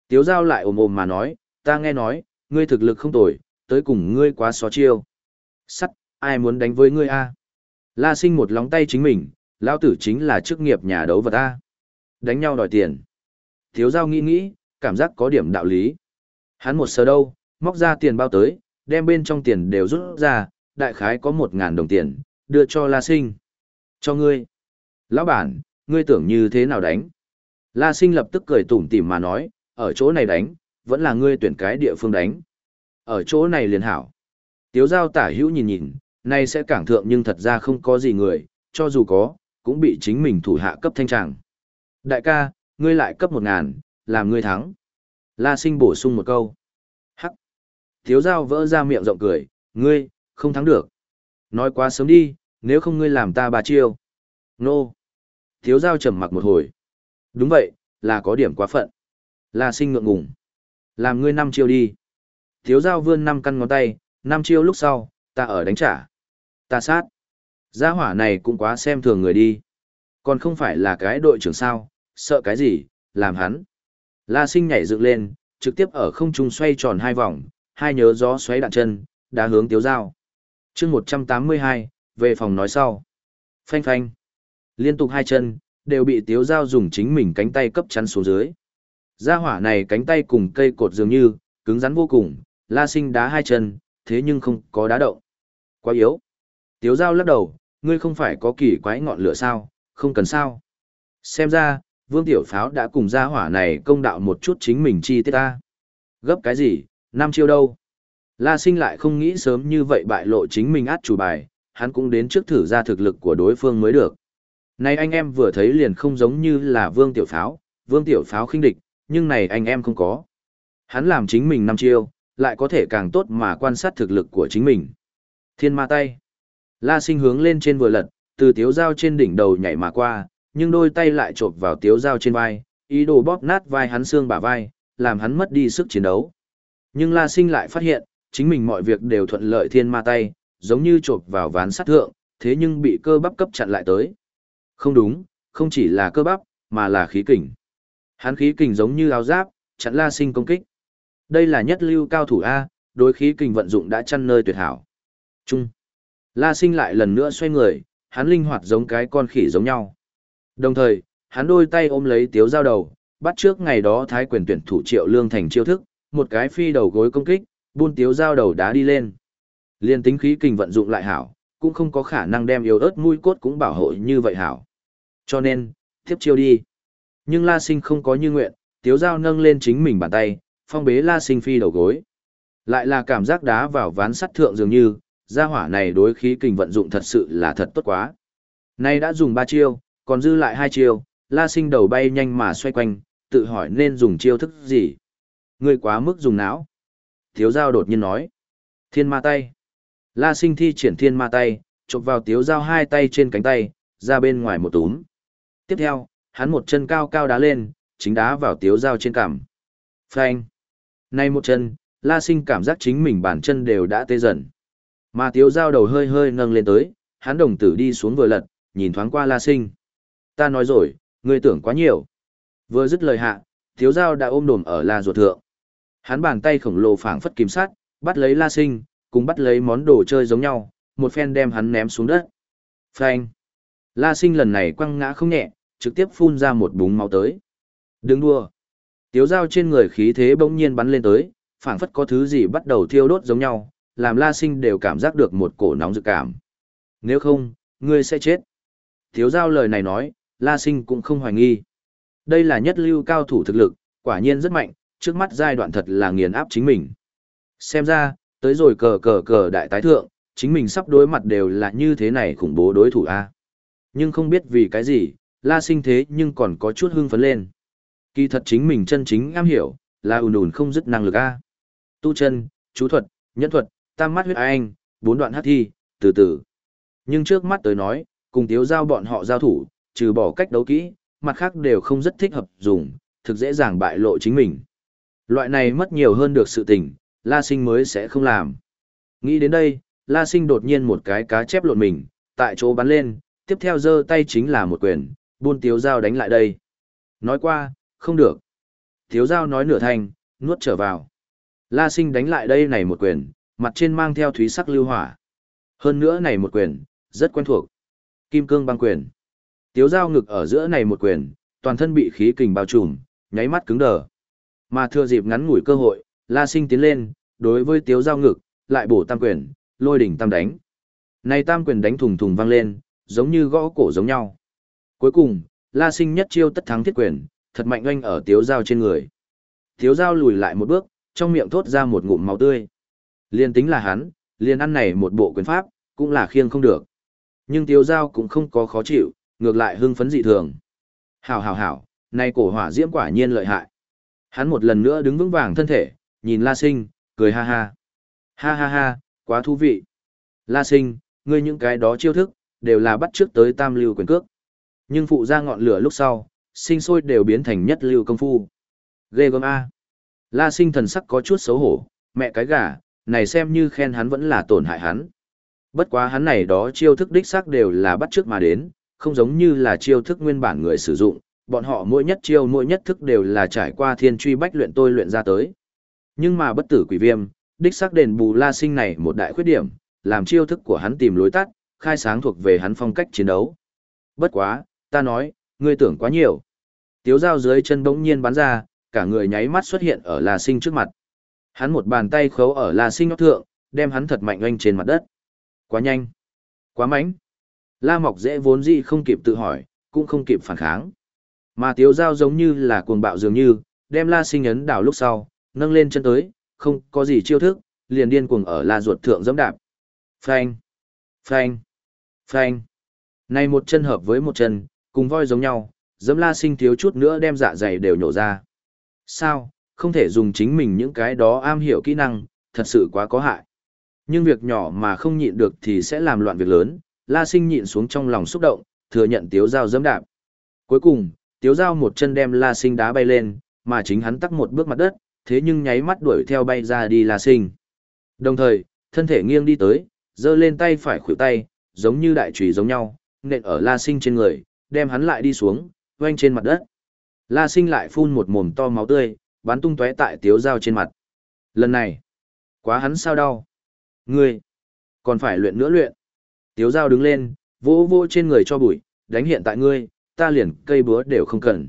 Tiếu giao lại ồm ồm mà nói, ta nghe nói, ngươi thực lực không tồi, tới cùng ngươi quá xó chiêu. Sắt, ai muốn đánh với ngươi a? La sinh một lóng tay chính mình, lão tử chính là chức nghiệp nhà đấu vật a. Đánh nhau đòi tiền. Tiếu giao nghĩ nghĩ, cảm giác có điểm đạo lý. Hắn một sờ đâu, móc ra tiền bao tới, đem bên trong tiền đều rút ra, đại khái có một ngàn đồng tiền, đưa cho La Sinh. Cho ngươi. Lão bản, ngươi tưởng như thế nào đánh? La Sinh lập tức cười tủm tỉm mà nói, ở chỗ này đánh, vẫn là ngươi tuyển cái địa phương đánh. Ở chỗ này liền hảo. Tiếu giao tả hữu nhìn nhìn, nay sẽ cảng thượng nhưng thật ra không có gì người, cho dù có, cũng bị chính mình thủ hạ cấp thanh tràng. Đại ca, ngươi lại cấp một ngàn, làm ngươi thắng. La sinh bổ sung một câu. Hắc. Tiếu giao vỡ ra miệng rộng cười, ngươi, không thắng được. Nói quá sớm đi, nếu không ngươi làm ta bà chiêu. Nô. Tiếu giao trầm mặc một hồi. Đúng vậy, là có điểm quá phận. La sinh ngượng ngùng. Làm ngươi năm chiêu đi. Tiếu giao vươn năm căn ngón tay, năm chiêu lúc sau, ta ở đánh trả. Ta sát. Gia hỏa này cũng quá xem thường người đi. Còn không phải là cái đội trưởng sao, sợ cái gì, làm hắn. La sinh nhảy dựng lên, trực tiếp ở không trung xoay tròn hai vòng, hai nhớ gió xoáy đạn chân, đã hướng tiếu dao. chương 182, về phòng nói sau. Phanh phanh. Liên tục hai chân, đều bị tiếu dao dùng chính mình cánh tay cấp chắn xuống dưới. Gia hỏa này cánh tay cùng cây cột dường như, cứng rắn vô cùng, la sinh đá hai chân, thế nhưng không có đá động. Quá yếu. Tiếu dao lắc đầu, ngươi không phải có kỳ quái ngọn lửa sao, không cần sao. Xem ra, vương tiểu pháo đã cùng gia hỏa này công đạo một chút chính mình chi tiết ta. Gấp cái gì, năm chiêu đâu. La sinh lại không nghĩ sớm như vậy bại lộ chính mình át chủ bài, hắn cũng đến trước thử ra thực lực của đối phương mới được. Này anh em vừa thấy liền không giống như là vương tiểu pháo, vương tiểu pháo khinh địch, nhưng này anh em không có. Hắn làm chính mình năm chiêu, lại có thể càng tốt mà quan sát thực lực của chính mình. Thiên ma tay. La sinh hướng lên trên vừa lật, từ tiếu dao trên đỉnh đầu nhảy mà qua, nhưng đôi tay lại chộp vào tiếu dao trên vai, ý đồ bóp nát vai hắn xương bả vai, làm hắn mất đi sức chiến đấu. Nhưng La Sinh lại phát hiện, chính mình mọi việc đều thuận lợi thiên ma tay, giống như chộp vào ván sắt thượng, thế nhưng bị cơ bắp cấp chặn lại tới. Không đúng, không chỉ là cơ bắp, mà là khí kình. Hắn khí kình giống như áo giáp, chặn La Sinh công kích. Đây là nhất lưu cao thủ A, đối khí kình vận dụng đã chăn nơi tuyệt hảo. Trung. La Sinh lại lần nữa xoay người, hắn linh hoạt giống cái con khỉ giống nhau. Đồng thời, hắn đôi tay ôm lấy tiếu giao đầu, bắt trước ngày đó thái quyền tuyển thủ triệu lương thành chiêu thức, một cái phi đầu gối công kích, buôn tiếu giao đầu đá đi lên. Liên tính khí kình vận dụng lại hảo, cũng không có khả năng đem yếu ớt mũi cốt cũng bảo hộ như vậy hảo. Cho nên, tiếp chiêu đi. Nhưng La Sinh không có như nguyện, tiếu giao nâng lên chính mình bàn tay, phong bế la sinh phi đầu gối. Lại là cảm giác đá vào ván sắt thượng dường như, gia hỏa này đối khí kình vận dụng thật sự là thật tốt quá. Nay đã dùng ba chiêu, còn dư lại hai chiêu, la sinh đầu bay nhanh mà xoay quanh, tự hỏi nên dùng chiêu thức gì. Người quá mức dùng não. Thiếu giao đột nhiên nói. Thiên ma tay. La sinh thi triển thiên ma tay, chộp vào tiếu giao hai tay trên cánh tay, ra bên ngoài một túm. Tiếp theo, hắn một chân cao cao đá lên, chính đá vào tiếu giao trên cằm. Phanh. Nay một chân, la sinh cảm giác chính mình bản chân đều đã tê dần. Mà tiếu giao đầu hơi hơi nâng lên tới, hắn đồng tử đi xuống vừa lật, nhìn thoáng qua la sinh. Ta nói rồi, ngươi tưởng quá nhiều. Vừa dứt lời hạ, thiếu giao đã ôm đồm ở la ruột thượng. Hắn bàn tay khổng lồ phảng phất kiếm sát, bắt lấy la sinh, cùng bắt lấy món đồ chơi giống nhau, một phen đem hắn ném xuống đất. Phanh. La sinh lần này quăng ngã không nhẹ, trực tiếp phun ra một búng máu tới. Đừng đua. Tiếu dao trên người khí thế bỗng nhiên bắn lên tới, phảng phất có thứ gì bắt đầu thiêu đốt giống nhau, làm la sinh đều cảm giác được một cổ nóng dự cảm. Nếu không, ngươi sẽ chết. Tiếu giao lời này nói, la sinh cũng không hoài nghi. Đây là nhất lưu cao thủ thực lực, quả nhiên rất mạnh, trước mắt giai đoạn thật là nghiền áp chính mình. Xem ra, tới rồi cờ cờ cờ đại tái thượng, chính mình sắp đối mặt đều là như thế này khủng bố đối thủ a. Nhưng không biết vì cái gì, la sinh thế nhưng còn có chút hưng phấn lên. Kỳ thật chính mình chân chính am hiểu, là ùn ùn không dứt năng lực a. Tu chân, chú thuật, nhân thuật, tam mắt huyết anh, bốn đoạn hắc thi, từ từ. Nhưng trước mắt tới nói, cùng tiếu giao bọn họ giao thủ, trừ bỏ cách đấu kỹ, mặt khác đều không rất thích hợp dùng, thực dễ dàng bại lộ chính mình. Loại này mất nhiều hơn được sự tình, La Sinh mới sẽ không làm. Nghĩ đến đây, La Sinh đột nhiên một cái cá chép lộn mình, tại chỗ bắn lên, tiếp theo giơ tay chính là một quyền, buôn tiếu dao đánh lại đây. Nói qua, không được. Tiếu dao nói nửa thành, nuốt trở vào. La Sinh đánh lại đây này một quyền, mặt trên mang theo thúy sắc lưu hỏa. Hơn nữa này một quyền, rất quen thuộc. Kim cương băng quyền. Tiếu Giao ngực ở giữa này một quyền, toàn thân bị khí kình bao trùm, nháy mắt cứng đờ. Mà thừa dịp ngắn ngủi cơ hội, La Sinh tiến lên, đối với tiếu Giao ngực, lại bổ tam quyền, lôi đỉnh tam đánh. Này tam quyền đánh thùng thùng vang lên, giống như gõ cổ giống nhau. Cuối cùng, La Sinh nhất chiêu tất thắng thiết quyền, thật mạnh oanh ở tiếu Giao trên người. Tiếu Giao lùi lại một bước, trong miệng thốt ra một ngụm máu tươi. Liên tính là hắn, liên ăn này một bộ quyền pháp, cũng là khiêng không được. Nhưng tiếu Giao cũng không có khó chịu, ngược lại hưng phấn dị thường. Hảo hảo hảo, nay cổ hỏa diễm quả nhiên lợi hại. Hắn một lần nữa đứng vững vàng thân thể, nhìn La Sinh, cười ha ha. Ha ha ha, quá thú vị. La Sinh, ngươi những cái đó chiêu thức, đều là bắt trước tới tam lưu quyền cước. Nhưng phụ ra ngọn lửa lúc sau, sinh sôi đều biến thành nhất lưu công phu. Ghê gớm A. La Sinh thần sắc có chút xấu hổ, mẹ cái gà, này xem như khen hắn vẫn là tổn hại hắn. Bất quá hắn này đó chiêu thức đích xác đều là bắt trước mà đến, không giống như là chiêu thức nguyên bản người sử dụng, bọn họ mỗi nhất chiêu mỗi nhất thức đều là trải qua thiên truy bách luyện tôi luyện ra tới. Nhưng mà bất tử quỷ viêm, đích xác đền bù la sinh này một đại khuyết điểm, làm chiêu thức của hắn tìm lối tắt, khai sáng thuộc về hắn phong cách chiến đấu. Bất quá, ta nói, ngươi tưởng quá nhiều. Tiếu dao dưới chân bỗng nhiên bắn ra, cả người nháy mắt xuất hiện ở la sinh trước mặt. Hắn một bàn tay khấu ở la sinh nhóc thượng, đem hắn thật mạnh oanh trên mặt đất. Quá nhanh. Quá mánh. La mọc dễ vốn gì không kịp tự hỏi, cũng không kịp phản kháng. Mà tiếu giao giống như là cuồng bạo dường như, đem la sinh ấn đảo lúc sau, nâng lên chân tới, không có gì chiêu thức, liền điên cuồng ở la ruột thượng dẫm đạp. Phanh, phanh, phanh. Này một chân hợp với một chân, cùng voi giống nhau, dẫm la sinh thiếu chút nữa đem dạ dày đều nhổ ra. Sao, không thể dùng chính mình những cái đó am hiểu kỹ năng, thật sự quá có hại. Nhưng việc nhỏ mà không nhịn được thì sẽ làm loạn việc lớn, la sinh nhịn xuống trong lòng xúc động, thừa nhận tiếu dao dẫm đạp. Cuối cùng, tiếu dao một chân đem la sinh đá bay lên, mà chính hắn tắc một bước mặt đất, thế nhưng nháy mắt đuổi theo bay ra đi la sinh. Đồng thời, thân thể nghiêng đi tới, giơ lên tay phải khuỷu tay, giống như đại trùy giống nhau, nện ở la sinh trên người, đem hắn lại đi xuống, quanh trên mặt đất. La sinh lại phun một mồm to máu tươi, bắn tung tóe tại tiếu dao trên mặt. Lần này, quá hắn sao đau. Ngươi, còn phải luyện nữa luyện. Tiếu dao đứng lên, vỗ vỗ trên người cho bụi, đánh hiện tại ngươi, ta liền cây búa đều không cần.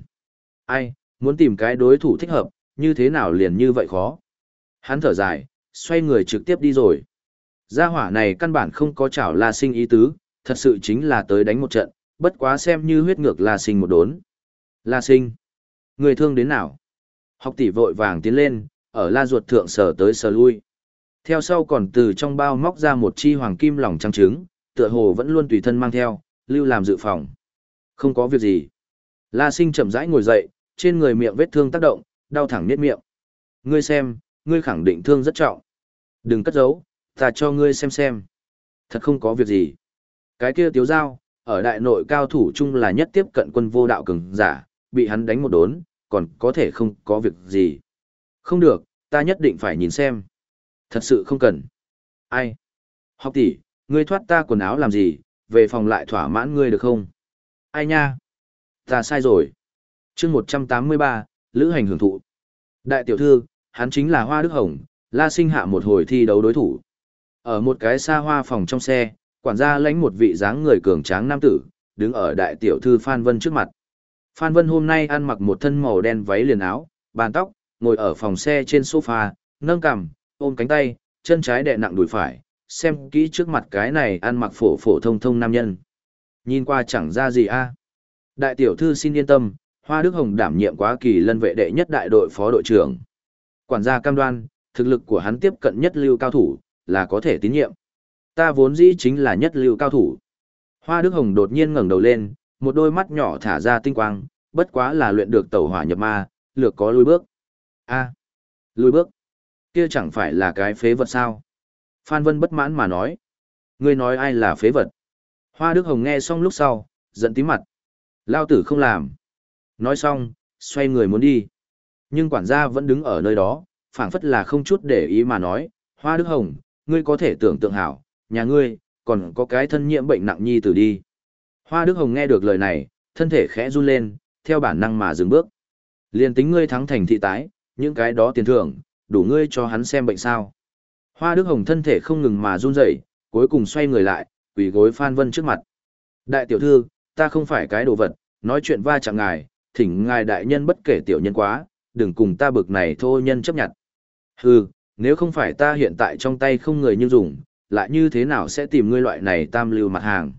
Ai, muốn tìm cái đối thủ thích hợp, như thế nào liền như vậy khó. Hắn thở dài, xoay người trực tiếp đi rồi. Gia hỏa này căn bản không có chảo La Sinh ý tứ, thật sự chính là tới đánh một trận, bất quá xem như huyết ngược La Sinh một đốn. La Sinh, người thương đến nào? Học tỷ vội vàng tiến lên, ở la ruột thượng sở tới sở lui. Theo sau còn từ trong bao móc ra một chi hoàng kim lòng trắng trứng, tựa hồ vẫn luôn tùy thân mang theo, lưu làm dự phòng. Không có việc gì. La sinh chậm rãi ngồi dậy, trên người miệng vết thương tác động, đau thẳng niết miệng. Ngươi xem, ngươi khẳng định thương rất trọng. Đừng cất giấu, ta cho ngươi xem xem. Thật không có việc gì. Cái kia tiếu giao, ở đại nội cao thủ chung là nhất tiếp cận quân vô đạo cường giả, bị hắn đánh một đốn, còn có thể không có việc gì. Không được, ta nhất định phải nhìn xem. Thật sự không cần. Ai? Học tỷ, ngươi thoát ta quần áo làm gì, về phòng lại thỏa mãn ngươi được không? Ai nha? Ta sai rồi. chương 183, Lữ hành hưởng thụ. Đại tiểu thư, hắn chính là Hoa Đức Hồng, la sinh hạ một hồi thi đấu đối thủ. Ở một cái xa hoa phòng trong xe, quản gia lãnh một vị dáng người cường tráng nam tử, đứng ở đại tiểu thư Phan Vân trước mặt. Phan Vân hôm nay ăn mặc một thân màu đen váy liền áo, bàn tóc, ngồi ở phòng xe trên sofa, nâng cằm, ôm cánh tay, chân trái đè nặng đùi phải, xem kỹ trước mặt cái này ăn mặc phổ phổ thông thông nam nhân. Nhìn qua chẳng ra gì a. Đại tiểu thư xin yên tâm, Hoa Đức Hồng đảm nhiệm quá kỳ lân vệ đệ nhất đại đội phó đội trưởng. Quản gia cam đoan, thực lực của hắn tiếp cận nhất lưu cao thủ, là có thể tín nhiệm. Ta vốn dĩ chính là nhất lưu cao thủ. Hoa Đức Hồng đột nhiên ngẩng đầu lên, một đôi mắt nhỏ thả ra tinh quang, bất quá là luyện được tẩu hỏa nhập ma, lược có lùi bước. A, lùi bước. Kia chẳng phải là cái phế vật sao? Phan Vân bất mãn mà nói. Ngươi nói ai là phế vật? Hoa Đức Hồng nghe xong lúc sau, giận tím mặt. Lao tử không làm. Nói xong, xoay người muốn đi. Nhưng quản gia vẫn đứng ở nơi đó, phảng phất là không chút để ý mà nói. Hoa Đức Hồng, ngươi có thể tưởng tượng hảo, nhà ngươi, còn có cái thân nhiễm bệnh nặng nhi tử đi. Hoa Đức Hồng nghe được lời này, thân thể khẽ run lên, theo bản năng mà dừng bước. Liên tính ngươi thắng thành thị tái, những cái đó tiền thưởng, đủ ngươi cho hắn xem bệnh sao. Hoa Đức Hồng thân thể không ngừng mà run rẩy, cuối cùng xoay người lại, quỳ gối Phan Vân trước mặt. Đại tiểu thư, ta không phải cái đồ vật, nói chuyện va chạm ngài, thỉnh ngài đại nhân bất kể tiểu nhân quá, đừng cùng ta bực này thô nhân chấp nhận. Hừ, nếu không phải ta hiện tại trong tay không người như dùng, lại như thế nào sẽ tìm ngươi loại này tam lưu mặt hàng.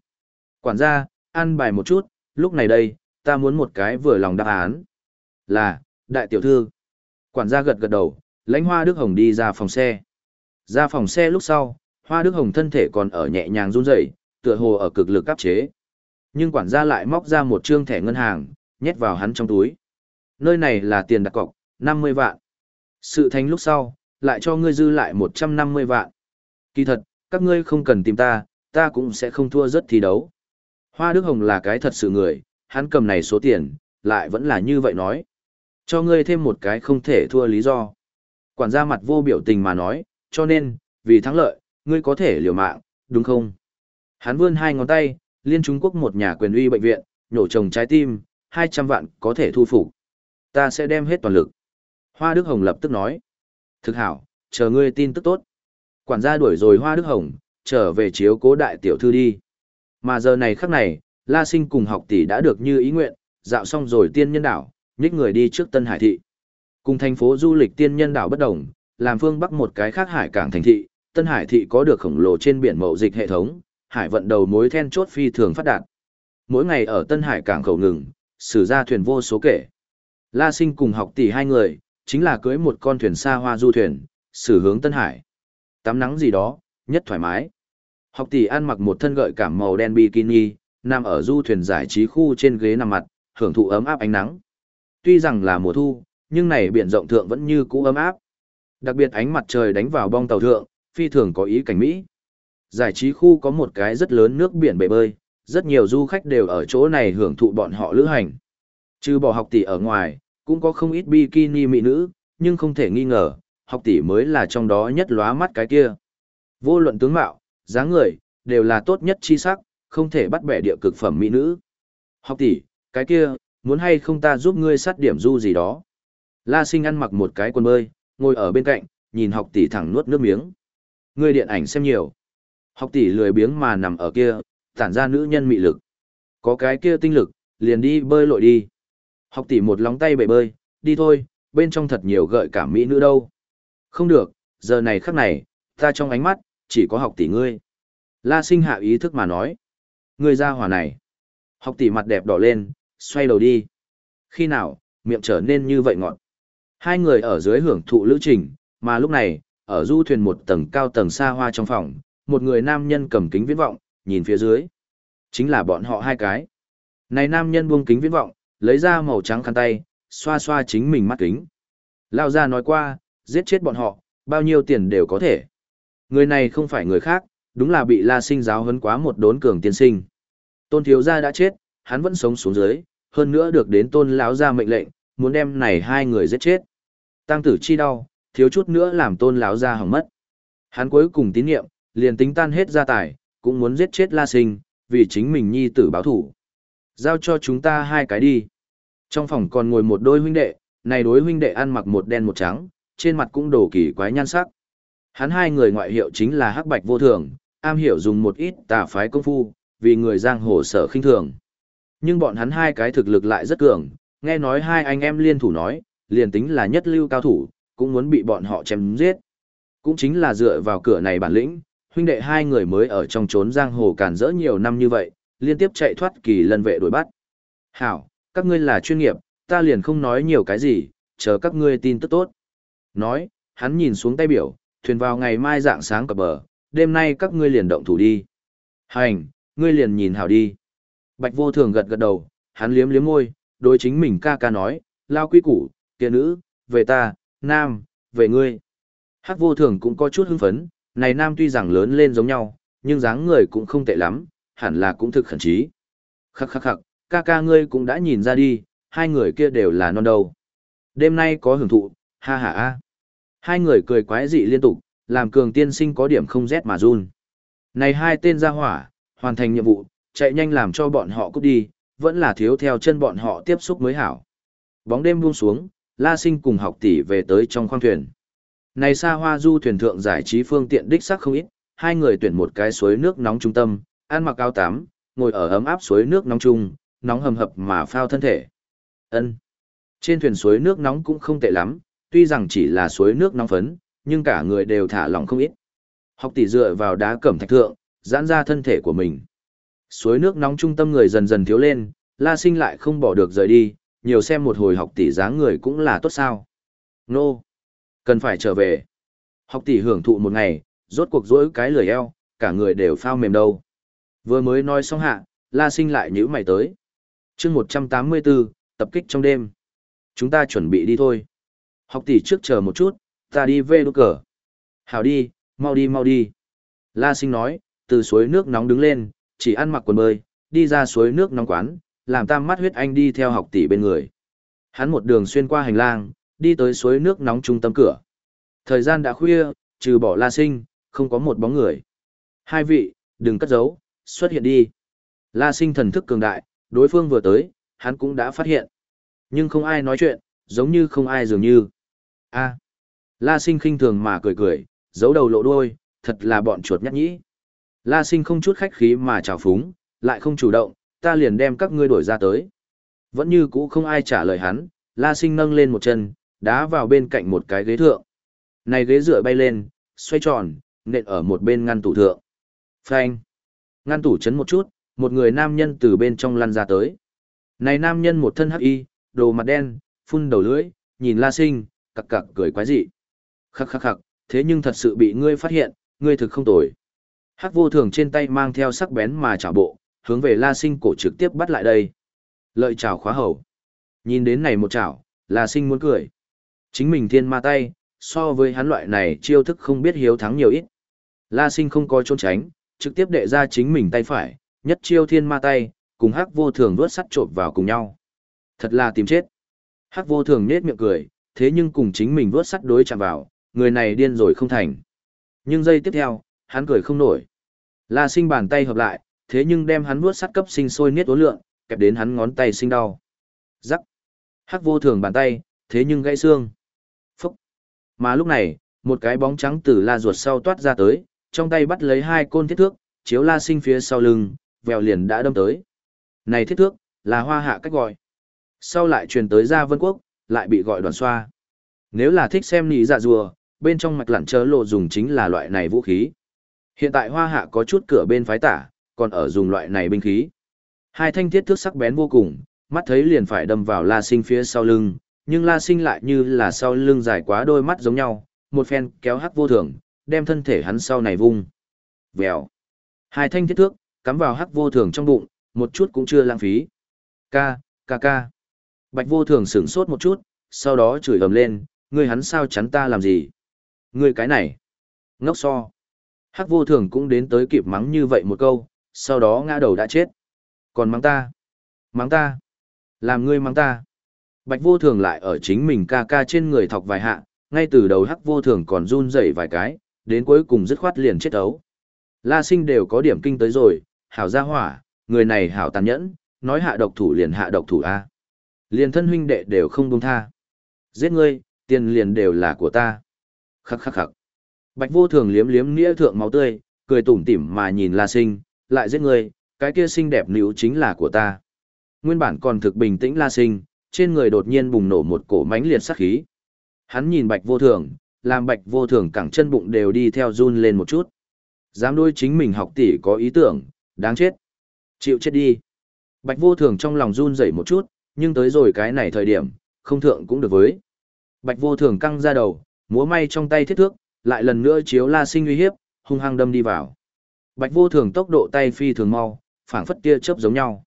Quản gia, ăn bài một chút, lúc này đây, ta muốn một cái vừa lòng đáp án. Là, đại tiểu thư. Quản gia gật gật đầu, lãnh hoa Đức Hồng đi ra phòng xe. Ra phòng xe lúc sau, hoa Đức Hồng thân thể còn ở nhẹ nhàng run rẩy, tựa hồ ở cực lực áp chế. Nhưng quản gia lại móc ra một trương thẻ ngân hàng, nhét vào hắn trong túi. Nơi này là tiền đặt cọc, 50 vạn. Sự thành lúc sau, lại cho ngươi dư lại 150 vạn. Kỳ thật, các ngươi không cần tìm ta, ta cũng sẽ không thua rất thi đấu. Hoa Đức Hồng là cái thật sự người, hắn cầm này số tiền, lại vẫn là như vậy nói. Cho ngươi thêm một cái không thể thua lý do. Quản gia mặt vô biểu tình mà nói, cho nên, vì thắng lợi, ngươi có thể liều mạng, đúng không? Hắn vươn hai ngón tay, liên Trung Quốc một nhà quyền uy bệnh viện, nhổ trồng trái tim, 200 vạn có thể thu phục. Ta sẽ đem hết toàn lực. Hoa Đức Hồng lập tức nói. Thực hảo, chờ ngươi tin tức tốt. Quản gia đuổi rồi Hoa Đức Hồng, trở về chiếu cố đại tiểu thư đi. Mà giờ này khắc này, La Sinh cùng học tỷ đã được như ý nguyện, dạo xong rồi tiên nhân đảo, nhích người đi trước Tân Hải Thị. Cùng thành phố du lịch tiên nhân đảo bất đồng, làm phương bắc một cái khác hải cảng thành thị, Tân Hải Thị có được khổng lồ trên biển mậu dịch hệ thống, hải vận đầu mối then chốt phi thường phát đạt. Mỗi ngày ở Tân Hải cảng khẩu ngừng, xử ra thuyền vô số kể. La Sinh cùng học tỷ hai người, chính là cưới một con thuyền xa hoa du thuyền, xử hướng Tân Hải. Tắm nắng gì đó, nhất thoải mái. Học tỷ ăn mặc một thân gợi cảm màu đen bikini, nằm ở du thuyền giải trí khu trên ghế nằm mặt, hưởng thụ ấm áp ánh nắng. Tuy rằng là mùa thu, nhưng này biển rộng thượng vẫn như cũ ấm áp. Đặc biệt ánh mặt trời đánh vào bong tàu thượng, phi thường có ý cảnh mỹ. Giải trí khu có một cái rất lớn nước biển bể bơi, rất nhiều du khách đều ở chỗ này hưởng thụ bọn họ lữ hành. Trừ bỏ học tỷ ở ngoài, cũng có không ít bikini mỹ nữ, nhưng không thể nghi ngờ, học tỷ mới là trong đó nhất lóa mắt cái kia. Vô luận tướng mạo, dáng người, đều là tốt nhất chi sắc, không thể bắt bẻ địa cực phẩm mỹ nữ. Học tỷ, cái kia, muốn hay không ta giúp ngươi sát điểm du gì đó. La sinh ăn mặc một cái quần bơi, ngồi ở bên cạnh, nhìn học tỷ thẳng nuốt nước miếng. người điện ảnh xem nhiều. Học tỷ lười biếng mà nằm ở kia, tản ra nữ nhân mị lực. Có cái kia tinh lực, liền đi bơi lội đi. Học tỷ một lóng tay bể bơi, đi thôi, bên trong thật nhiều gợi cảm mỹ nữ đâu. Không được, giờ này khắc này, ta trong ánh mắt, chỉ có học tỷ ngươi. La sinh hạ ý thức mà nói. Ngươi ra hỏa này. Học tỷ mặt đẹp đỏ lên, xoay đầu đi. Khi nào, miệng trở nên như vậy ngọn. Hai người ở dưới hưởng thụ lữ trình, mà lúc này, ở du thuyền một tầng cao tầng xa hoa trong phòng, một người nam nhân cầm kính viễn vọng, nhìn phía dưới. Chính là bọn họ hai cái. Này nam nhân buông kính viễn vọng, lấy ra màu trắng khăn tay, xoa xoa chính mình mắt kính. Lao ra nói qua, giết chết bọn họ, bao nhiêu tiền đều có thể. Người này không phải người khác, đúng là bị La Sinh giáo hấn quá một đốn cường tiên sinh. Tôn thiếu gia đã chết, hắn vẫn sống xuống dưới, hơn nữa được đến tôn lão gia mệnh lệnh, muốn đem này hai người giết chết. Tăng tử chi đau, thiếu chút nữa làm tôn lão gia hỏng mất. Hắn cuối cùng tín nhiệm, liền tính tan hết gia tài, cũng muốn giết chết La Sinh, vì chính mình nhi tử báo thủ. Giao cho chúng ta hai cái đi. Trong phòng còn ngồi một đôi huynh đệ, này đối huynh đệ ăn mặc một đen một trắng, trên mặt cũng đổ kỳ quái nhan sắc. Hắn hai người ngoại hiệu chính là Hắc Bạch Vô Thường, am hiểu dùng một ít tà phái công phu, vì người giang hồ sở khinh thường. Nhưng bọn hắn hai cái thực lực lại rất cường, nghe nói hai anh em liên thủ nói, liền tính là nhất lưu cao thủ, cũng muốn bị bọn họ chém giết. Cũng chính là dựa vào cửa này bản lĩnh, huynh đệ hai người mới ở trong trốn giang hồ càn rỡ nhiều năm như vậy, liên tiếp chạy thoát kỳ lân vệ đuổi bắt. Hảo, các ngươi là chuyên nghiệp, ta liền không nói nhiều cái gì, chờ các ngươi tin tức tốt. Nói, hắn nhìn xuống tay biểu, thuyền vào ngày mai dạng sáng cập bờ, đêm nay các ngươi liền động thủ đi. Hành, ngươi liền nhìn hảo đi. Bạch vô thường gật gật đầu, hắn liếm liếm môi, đối chính mình ca ca nói, lao quy củ, kia nữ, về ta, nam, về ngươi. Hắc vô thường cũng có chút hưng phấn, này nam tuy rằng lớn lên giống nhau, nhưng dáng người cũng không tệ lắm, hẳn là cũng thực khẩn trí. Khắc khắc khắc, ca ca ngươi cũng đã nhìn ra đi, hai người kia đều là non đầu. Đêm nay có hưởng thụ, ha ha ha. Hai người cười quái dị liên tục, làm cường tiên sinh có điểm không rét mà run. Này hai tên ra hỏa, hoàn thành nhiệm vụ, chạy nhanh làm cho bọn họ cút đi, vẫn là thiếu theo chân bọn họ tiếp xúc mới hảo. Bóng đêm buông xuống, La Sinh cùng học tỷ về tới trong khoang thuyền. Này xa hoa du thuyền thượng giải trí phương tiện đích sắc không ít, hai người tuyển một cái suối nước nóng trung tâm, ăn mặc áo tắm, ngồi ở ấm áp suối nước nóng chung, nóng hầm hập mà phao thân thể. Ân. Trên thuyền suối nước nóng cũng không tệ lắm, tuy rằng chỉ là suối nước nóng phấn, nhưng cả người đều thả lỏng không ít. Học tỷ dựa vào đá cẩm thạch thượng, giãn ra thân thể của mình. Suối nước nóng trung tâm người dần dần thiếu lên, La Sinh lại không bỏ được rời đi, nhiều xem một hồi học tỷ dáng người cũng là tốt sao. Nô! No. Cần phải trở về. Học tỷ hưởng thụ một ngày, rốt cuộc rỗi cái lười eo, cả người đều phao mềm đâu. Vừa mới nói xong hạ, La Sinh lại nhíu mày tới. chương 184, tập kích trong đêm. Chúng ta chuẩn bị đi thôi. Học tỷ trước chờ một chút, ta đi về đốt cờ. Hảo đi, mau đi mau đi. La Sinh nói, từ suối nước nóng đứng lên, chỉ ăn mặc quần bơi, đi ra suối nước nóng quán, làm tam mắt huyết anh đi theo học tỷ bên người. Hắn một đường xuyên qua hành lang, đi tới suối nước nóng trung tâm cửa. Thời gian đã khuya, trừ bỏ La Sinh, không có một bóng người. Hai vị, đừng cất giấu, xuất hiện đi. La Sinh thần thức cường đại, đối phương vừa tới, hắn cũng đã phát hiện. Nhưng không ai nói chuyện, giống như không ai dường như. a La Sinh khinh thường mà cười cười, giấu đầu lộ đuôi, thật là bọn chuột nhắt nhĩ. La Sinh không chút khách khí mà chào phúng, lại không chủ động, ta liền đem các ngươi đuổi ra tới. Vẫn như cũ không ai trả lời hắn, La Sinh nâng lên một chân, đá vào bên cạnh một cái ghế thượng. Này ghế dựa bay lên, xoay tròn, nện ở một bên ngăn tủ thượng. Phanh. Ngăn tủ chấn một chút, một người nam nhân từ bên trong lăn ra tới. Này nam nhân một thân hắc y, đồ mặt đen, phun đầu lưỡi, nhìn La Sinh, cặc cặc cười quái dị. Khắc khắc khắc, thế nhưng thật sự bị ngươi phát hiện, ngươi thực không tồi. Hắc vô thường trên tay mang theo sắc bén mà chảo bộ, hướng về La Sinh cổ trực tiếp bắt lại đây. Lợi chảo khóa hầu. Nhìn đến này một chảo, La Sinh muốn cười. Chính mình thiên ma tay, so với hắn loại này chiêu thức không biết hiếu thắng nhiều ít. La Sinh không có trốn tránh, trực tiếp đệ ra chính mình tay phải, nhất chiêu thiên ma tay, cùng Hắc vô thường vớt sắt trộn vào cùng nhau. Thật là tìm chết. Hắc vô thường nết miệng cười, thế nhưng cùng chính mình vuốt sắt đối chạm vào, người này điên rồi không thành. Nhưng giây tiếp theo, hắn cười không nổi. La sinh bàn tay hợp lại, thế nhưng đem hắn vuốt sắt cấp sinh sôi niết uốn lượng, kẹp đến hắn ngón tay sinh đau. Rắc. Hắc vô thường bàn tay, thế nhưng gãy xương. Phúc. Mà lúc này, một cái bóng trắng từ la ruột sau toát ra tới, trong tay bắt lấy hai côn thiết thước, chiếu la sinh phía sau lưng, vèo liền đã đâm tới. Này thiết thước, là hoa hạ cách gọi. Sau lại truyền tới ra vân quốc, lại bị gọi đoàn xoa. Nếu là thích xem nỉ dạ rùa, bên trong mạch lặn chớ lộ dùng chính là loại này vũ khí. Hiện tại hoa hạ có chút cửa bên phái tả, còn ở dùng loại này binh khí. Hai thanh thiết thước sắc bén vô cùng, mắt thấy liền phải đâm vào la sinh phía sau lưng, Nhưng La Sinh lại như là sau lưng dài quá đôi mắt giống nhau, một phen kéo hắc vô thường, đem thân thể hắn sau này vung. Vèo. Hai thanh thiết thước, cắm vào hắc vô thường trong bụng, một chút cũng chưa lãng phí. Ca, ca ca. Bạch vô thường sửng sốt một chút, sau đó chửi ầm lên, ngươi hắn sao chắn ta làm gì? Ngươi cái này. Ngốc so. Hắc vô thường cũng đến tới kịp mắng như vậy một câu, sau đó ngã đầu đã chết. Còn mắng ta. Mắng ta. Làm ngươi mắng ta. Bạch vô thường lại ở chính mình ca ca trên người thọc vài hạ, ngay từ đầu hắc vô thường còn run rẩy vài cái, đến cuối cùng dứt khoát liền chết ấu. La sinh đều có điểm kinh tới rồi, hảo gia hỏa, người này hảo tàn nhẫn, nói hạ độc thủ liền hạ độc thủ A. Liền thân huynh đệ đều không buông tha. Giết ngươi, tiền liền đều là của ta. Khắc khắc khắc. Bạch vô thường liếm liếm nghĩa thượng máu tươi, cười tủm tỉm mà nhìn La sinh, lại giết người. cái kia xinh đẹp nữ chính là của ta. Nguyên bản còn thực bình tĩnh La sinh, trên người đột nhiên bùng nổ một cổ mãnh liệt sát khí. Hắn nhìn bạch vô thường, làm bạch vô thường cẳng chân bụng đều đi theo run lên một chút. Dám đôi chính mình học tỷ có ý tưởng, đáng chết. Chịu chết đi. Bạch vô thường trong lòng run rẩy một chút, nhưng tới rồi cái này thời điểm, không thượng cũng được với. Bạch vô thường căng ra đầu, múa may trong tay thiết thước, lại lần nữa chiếu la sinh uy hiếp, hung hăng đâm đi vào. Bạch vô thường tốc độ tay phi thường mau, phảng phất tia chớp giống nhau.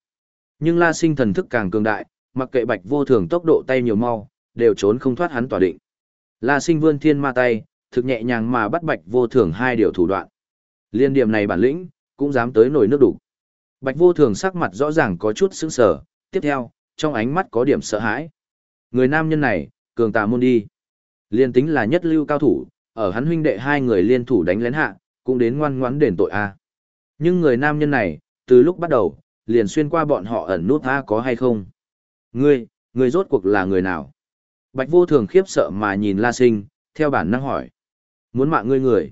Nhưng la sinh thần thức càng cường đại, mặc kệ bạch vô thường tốc độ tay nhiều mau, đều trốn không thoát hắn tỏa định. La sinh vươn thiên ma tay, thực nhẹ nhàng mà bắt bạch vô thường hai điều thủ đoạn. Liên điểm này bản lĩnh, cũng dám tới nổi nước đủ. Bạch vô thường sắc mặt rõ ràng có chút sững sờ, tiếp theo, trong ánh mắt có điểm sợ hãi. Người nam nhân này, cường tà môn đi. Liên tính là nhất lưu cao thủ, ở hắn huynh đệ hai người liên thủ đánh lén hạ, cũng đến ngoan ngoãn đền tội a. Nhưng người nam nhân này, từ lúc bắt đầu, liền xuyên qua bọn họ ẩn nút a có hay không? Ngươi, ngươi rốt cuộc là người nào? Bạch vô thường khiếp sợ mà nhìn La Sinh, theo bản năng hỏi. Muốn mạng ngươi người.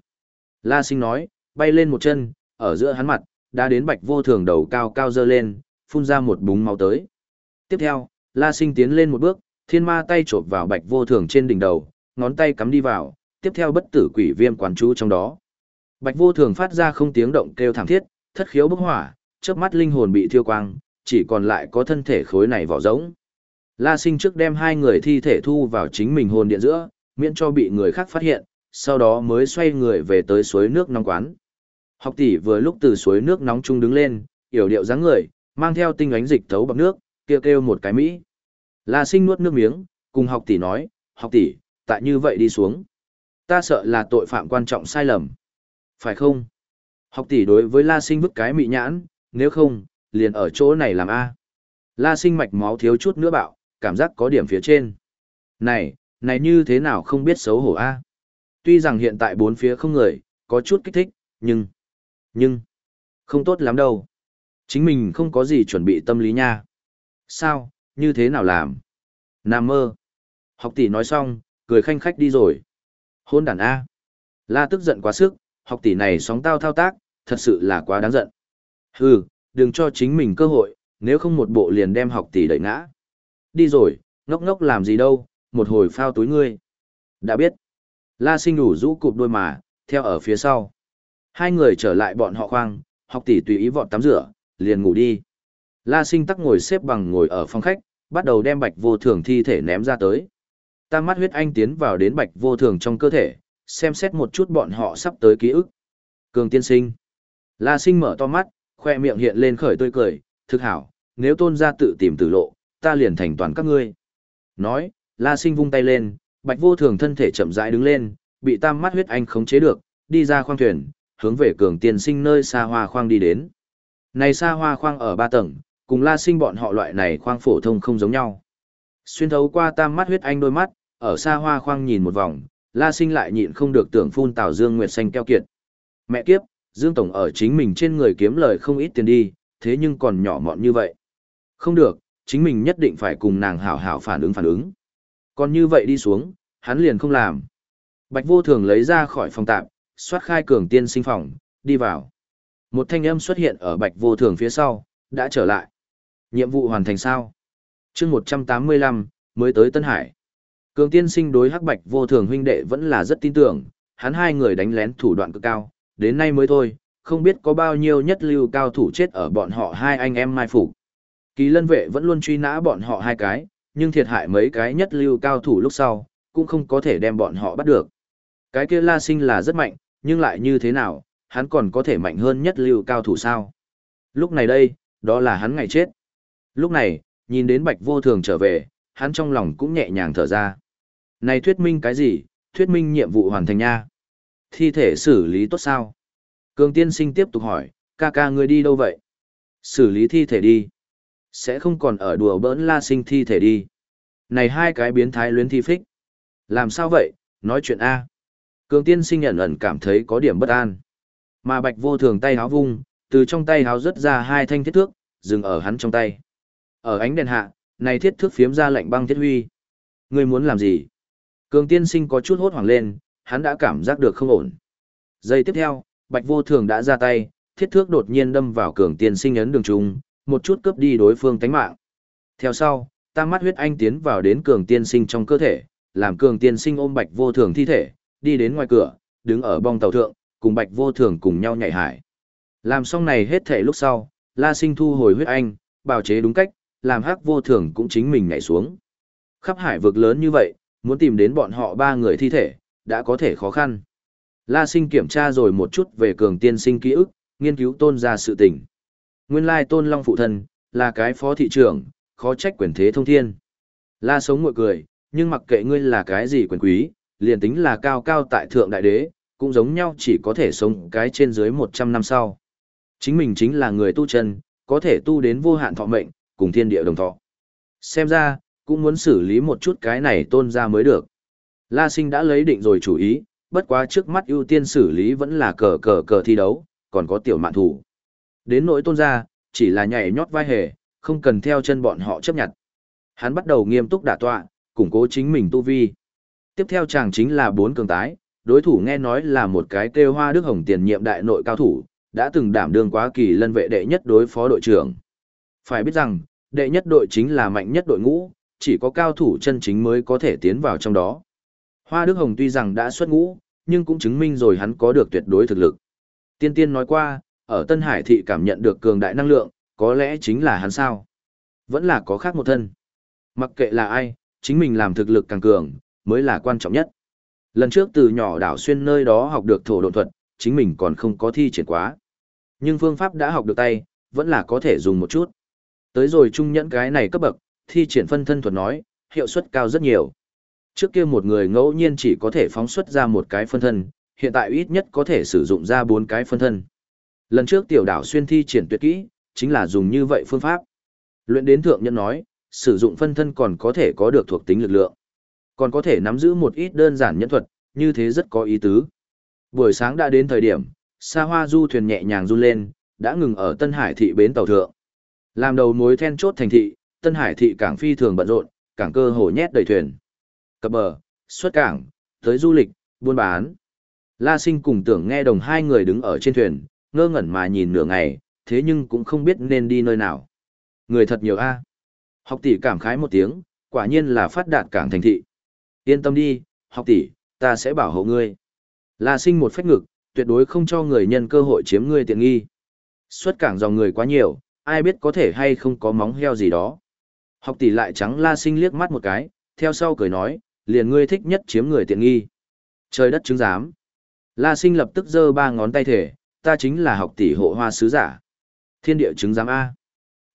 La Sinh nói, bay lên một chân, ở giữa hắn mặt, đã đến bạch vô thường đầu cao cao dơ lên, phun ra một búng máu tới. Tiếp theo, La Sinh tiến lên một bước, thiên ma tay chộp vào bạch vô thường trên đỉnh đầu, ngón tay cắm đi vào, tiếp theo bất tử quỷ viêm quán chú trong đó. Bạch vô thường phát ra không tiếng động kêu thảm thiết, thất khiếu bốc hỏa, chớp mắt linh hồn bị thiêu quang, chỉ còn lại có thân thể khối này vỏ rỗng. La sinh trước đem hai người thi thể thu vào chính mình hồn điện giữa, miễn cho bị người khác phát hiện, sau đó mới xoay người về tới suối nước nóng quán. Học tỷ vừa lúc từ suối nước nóng chung đứng lên, yểu điệu dáng người, mang theo tinh ánh dịch thấu bọc nước, kêu kêu một cái mỹ. La sinh nuốt nước miếng, cùng học tỷ nói, học tỷ, tại như vậy đi xuống. Ta sợ là tội phạm quan trọng sai lầm. Phải không? Học tỷ đối với La sinh vứt cái mị nhãn, nếu không, liền ở chỗ này làm A. La sinh mạch máu thiếu chút nữa bạo, cảm giác có điểm phía trên. Này, này như thế nào không biết xấu hổ A. Tuy rằng hiện tại bốn phía không người, có chút kích thích, nhưng, nhưng, không tốt lắm đâu. Chính mình không có gì chuẩn bị tâm lý nha. Sao, như thế nào làm? Nam mơ. Học tỷ nói xong, cười khanh khách đi rồi. Hôn đàn A. La tức giận quá sức, học tỷ này sóng tao thao tác, thật sự là quá đáng giận. Hừ, đừng cho chính mình cơ hội, nếu không một bộ liền đem học tỷ đẩy ngã. Đi rồi, ngốc ngốc làm gì đâu, một hồi phao túi ngươi. Đã biết. La sinh đủ rũ cụp đôi mà, theo ở phía sau. Hai người trở lại bọn họ khoang, học tỷ tùy ý vọt tắm rửa, liền ngủ đi. La sinh tắc ngồi xếp bằng ngồi ở phòng khách, bắt đầu đem bạch vô thường thi thể ném ra tới. Tam mắt huyết anh tiến vào đến bạch vô thường trong cơ thể, xem xét một chút bọn họ sắp tới ký ức. Cường tiên sinh. La sinh mở to mắt, khoe miệng hiện lên khởi tươi cười, thực hảo, nếu tôn gia tự tìm tử lộ, ta liền thành toàn các ngươi. Nói, La sinh vung tay lên, bạch vô thường thân thể chậm rãi đứng lên, bị tam mắt huyết anh khống chế được, đi ra khoang thuyền, hướng về cường tiên sinh nơi xa hoa khoang đi đến. Này xa hoa khoang ở ba tầng, cùng La sinh bọn họ loại này khoang phổ thông không giống nhau. Xuyên thấu qua tam mắt huyết anh đôi mắt, ở xa hoa khoang nhìn một vòng, La Sinh lại nhịn không được tưởng phun Tào Dương Nguyệt xanh keo kiệt. Mẹ kiếp, Dương Tổng ở chính mình trên người kiếm lời không ít tiền đi, thế nhưng còn nhỏ mọn như vậy. Không được, chính mình nhất định phải cùng nàng hảo hảo phản ứng phản ứng. Còn như vậy đi xuống, hắn liền không làm. Bạch vô thường lấy ra khỏi phòng tạm, xoát khai cường tiên sinh phòng, đi vào. Một thanh âm xuất hiện ở bạch vô thường phía sau, đã trở lại. Nhiệm vụ hoàn thành sao? chương 185, mới tới Tân Hải. Cường tiên sinh đối hắc bạch vô thường huynh đệ vẫn là rất tin tưởng, hắn hai người đánh lén thủ đoạn cực cao, đến nay mới thôi, không biết có bao nhiêu nhất lưu cao thủ chết ở bọn họ hai anh em mai phục. Kỳ lân vệ vẫn luôn truy nã bọn họ hai cái, nhưng thiệt hại mấy cái nhất lưu cao thủ lúc sau, cũng không có thể đem bọn họ bắt được. Cái kia La Sinh là rất mạnh, nhưng lại như thế nào, hắn còn có thể mạnh hơn nhất lưu cao thủ sao? Lúc này đây, đó là hắn ngày chết. Lúc này, nhìn đến Bạch Vô Thường trở về, hắn trong lòng cũng nhẹ nhàng thở ra. Này thuyết minh cái gì? Thuyết minh nhiệm vụ hoàn thành nha. Thi thể xử lý tốt sao? Cường tiên sinh tiếp tục hỏi, ca ca ngươi đi đâu vậy? Xử lý thi thể đi. Sẽ không còn ở đùa bỡn la sinh thi thể đi. Này hai cái biến thái luyến thi phích. Làm sao vậy? Nói chuyện A. Cường tiên sinh nhận ẩn cảm thấy có điểm bất an. Mà bạch vô thường tay háo vung, từ trong tay háo rớt ra hai thanh thiết thước, dừng ở hắn trong tay. Ở ánh đèn hạ, này thiết thước phiếm ra lạnh băng thiết huy. Ngươi muốn làm gì? Cường tiên sinh có chút hốt hoảng lên, hắn đã cảm giác được không ổn. Giây tiếp theo, bạch vô thường đã ra tay, thiết thước đột nhiên đâm vào cường tiên sinh ấn đường trung, một chút cướp đi đối phương tánh mạng. Theo sau, tam mắt huyết anh tiến vào đến cường tiên sinh trong cơ thể, làm cường tiên sinh ôm bạch vô thường thi thể, đi đến ngoài cửa, đứng ở bong tàu thượng, cùng bạch vô thường cùng nhau nhảy hải. Làm xong này hết thể lúc sau, la sinh thu hồi huyết anh, bào chế đúng cách, làm hắc vô thường cũng chính mình nhảy xuống. Khắp hải vực lớn như vậy, muốn tìm đến bọn họ ba người thi thể, đã có thể khó khăn. La sinh kiểm tra rồi một chút về cường tiên sinh ký ức, nghiên cứu tôn ra sự tình. Nguyên lai tôn long phụ thân, là cái phó thị trưởng, khó trách quyền thế thông thiên. La sống ngồi cười, nhưng mặc kệ ngươi là cái gì quyền quý, liền tính là cao cao tại thượng đại đế, cũng giống nhau chỉ có thể sống cái trên dưới 100 năm sau. Chính mình chính là người tu chân, có thể tu đến vô hạn thọ mệnh, cùng thiên địa đồng thọ. Xem ra, cũng muốn xử lý một chút cái này tôn ra mới được. La sinh đã lấy định rồi chủ ý, bất quá trước mắt ưu tiên xử lý vẫn là cờ cờ cờ thi đấu, còn có tiểu mạn thủ. Đến nỗi tôn ra, chỉ là nhảy nhót vai hề, không cần theo chân bọn họ chấp nhận. Hắn bắt đầu nghiêm túc đả tọa, củng cố chính mình tu vi. Tiếp theo chàng chính là bốn cường tái, đối thủ nghe nói là một cái kêu hoa đức hồng tiền nhiệm đại nội cao thủ, đã từng đảm đương quá kỳ lân vệ đệ nhất đối phó đội trưởng. Phải biết rằng, đệ nhất đội chính là mạnh nhất đội ngũ, chỉ có cao thủ chân chính mới có thể tiến vào trong đó. Hoa Đức Hồng tuy rằng đã xuất ngũ, nhưng cũng chứng minh rồi hắn có được tuyệt đối thực lực. Tiên tiên nói qua, ở Tân Hải thị cảm nhận được cường đại năng lượng, có lẽ chính là hắn sao. Vẫn là có khác một thân. Mặc kệ là ai, chính mình làm thực lực càng cường, mới là quan trọng nhất. Lần trước từ nhỏ đảo xuyên nơi đó học được thổ độn thuật, chính mình còn không có thi triển quá. Nhưng phương pháp đã học được tay, vẫn là có thể dùng một chút. Tới rồi trung nhẫn cái này cấp bậc, thi triển phân thân thuật nói, hiệu suất cao rất nhiều. Trước kia một người ngẫu nhiên chỉ có thể phóng xuất ra một cái phân thân, hiện tại ít nhất có thể sử dụng ra bốn cái phân thân. Lần trước tiểu đảo xuyên thi triển tuyệt kỹ, chính là dùng như vậy phương pháp. Luyện đến thượng nhân nói, sử dụng phân thân còn có thể có được thuộc tính lực lượng. Còn có thể nắm giữ một ít đơn giản nhân thuật, như thế rất có ý tứ. Buổi sáng đã đến thời điểm, xa hoa du thuyền nhẹ nhàng run lên, đã ngừng ở Tân Hải thị bến tàu thượng. Làm đầu mối then chốt thành thị, Tân Hải thị cảng phi thường bận rộn, cảng cơ hồ nhét đầy thuyền. Cập bờ, xuất cảng, tới du lịch, buôn bán. La Sinh cùng tưởng nghe đồng hai người đứng ở trên thuyền, ngơ ngẩn mà nhìn nửa ngày, thế nhưng cũng không biết nên đi nơi nào. Người thật nhiều a. Học tỷ cảm khái một tiếng, quả nhiên là phát đạt cảng thành thị. Yên tâm đi, học tỷ, ta sẽ bảo hộ ngươi. La Sinh một phách ngực, tuyệt đối không cho người nhân cơ hội chiếm ngươi tiện nghi. Xuất cảng dòng người quá nhiều, ai biết có thể hay không có móng heo gì đó. Học tỷ lại trắng La Sinh liếc mắt một cái, theo sau cười nói, liền ngươi thích nhất chiếm người tiện nghi. Trời đất chứng giám. La Sinh lập tức giơ ba ngón tay thể, ta chính là học tỷ hộ hoa sứ giả. Thiên địa chứng giám A.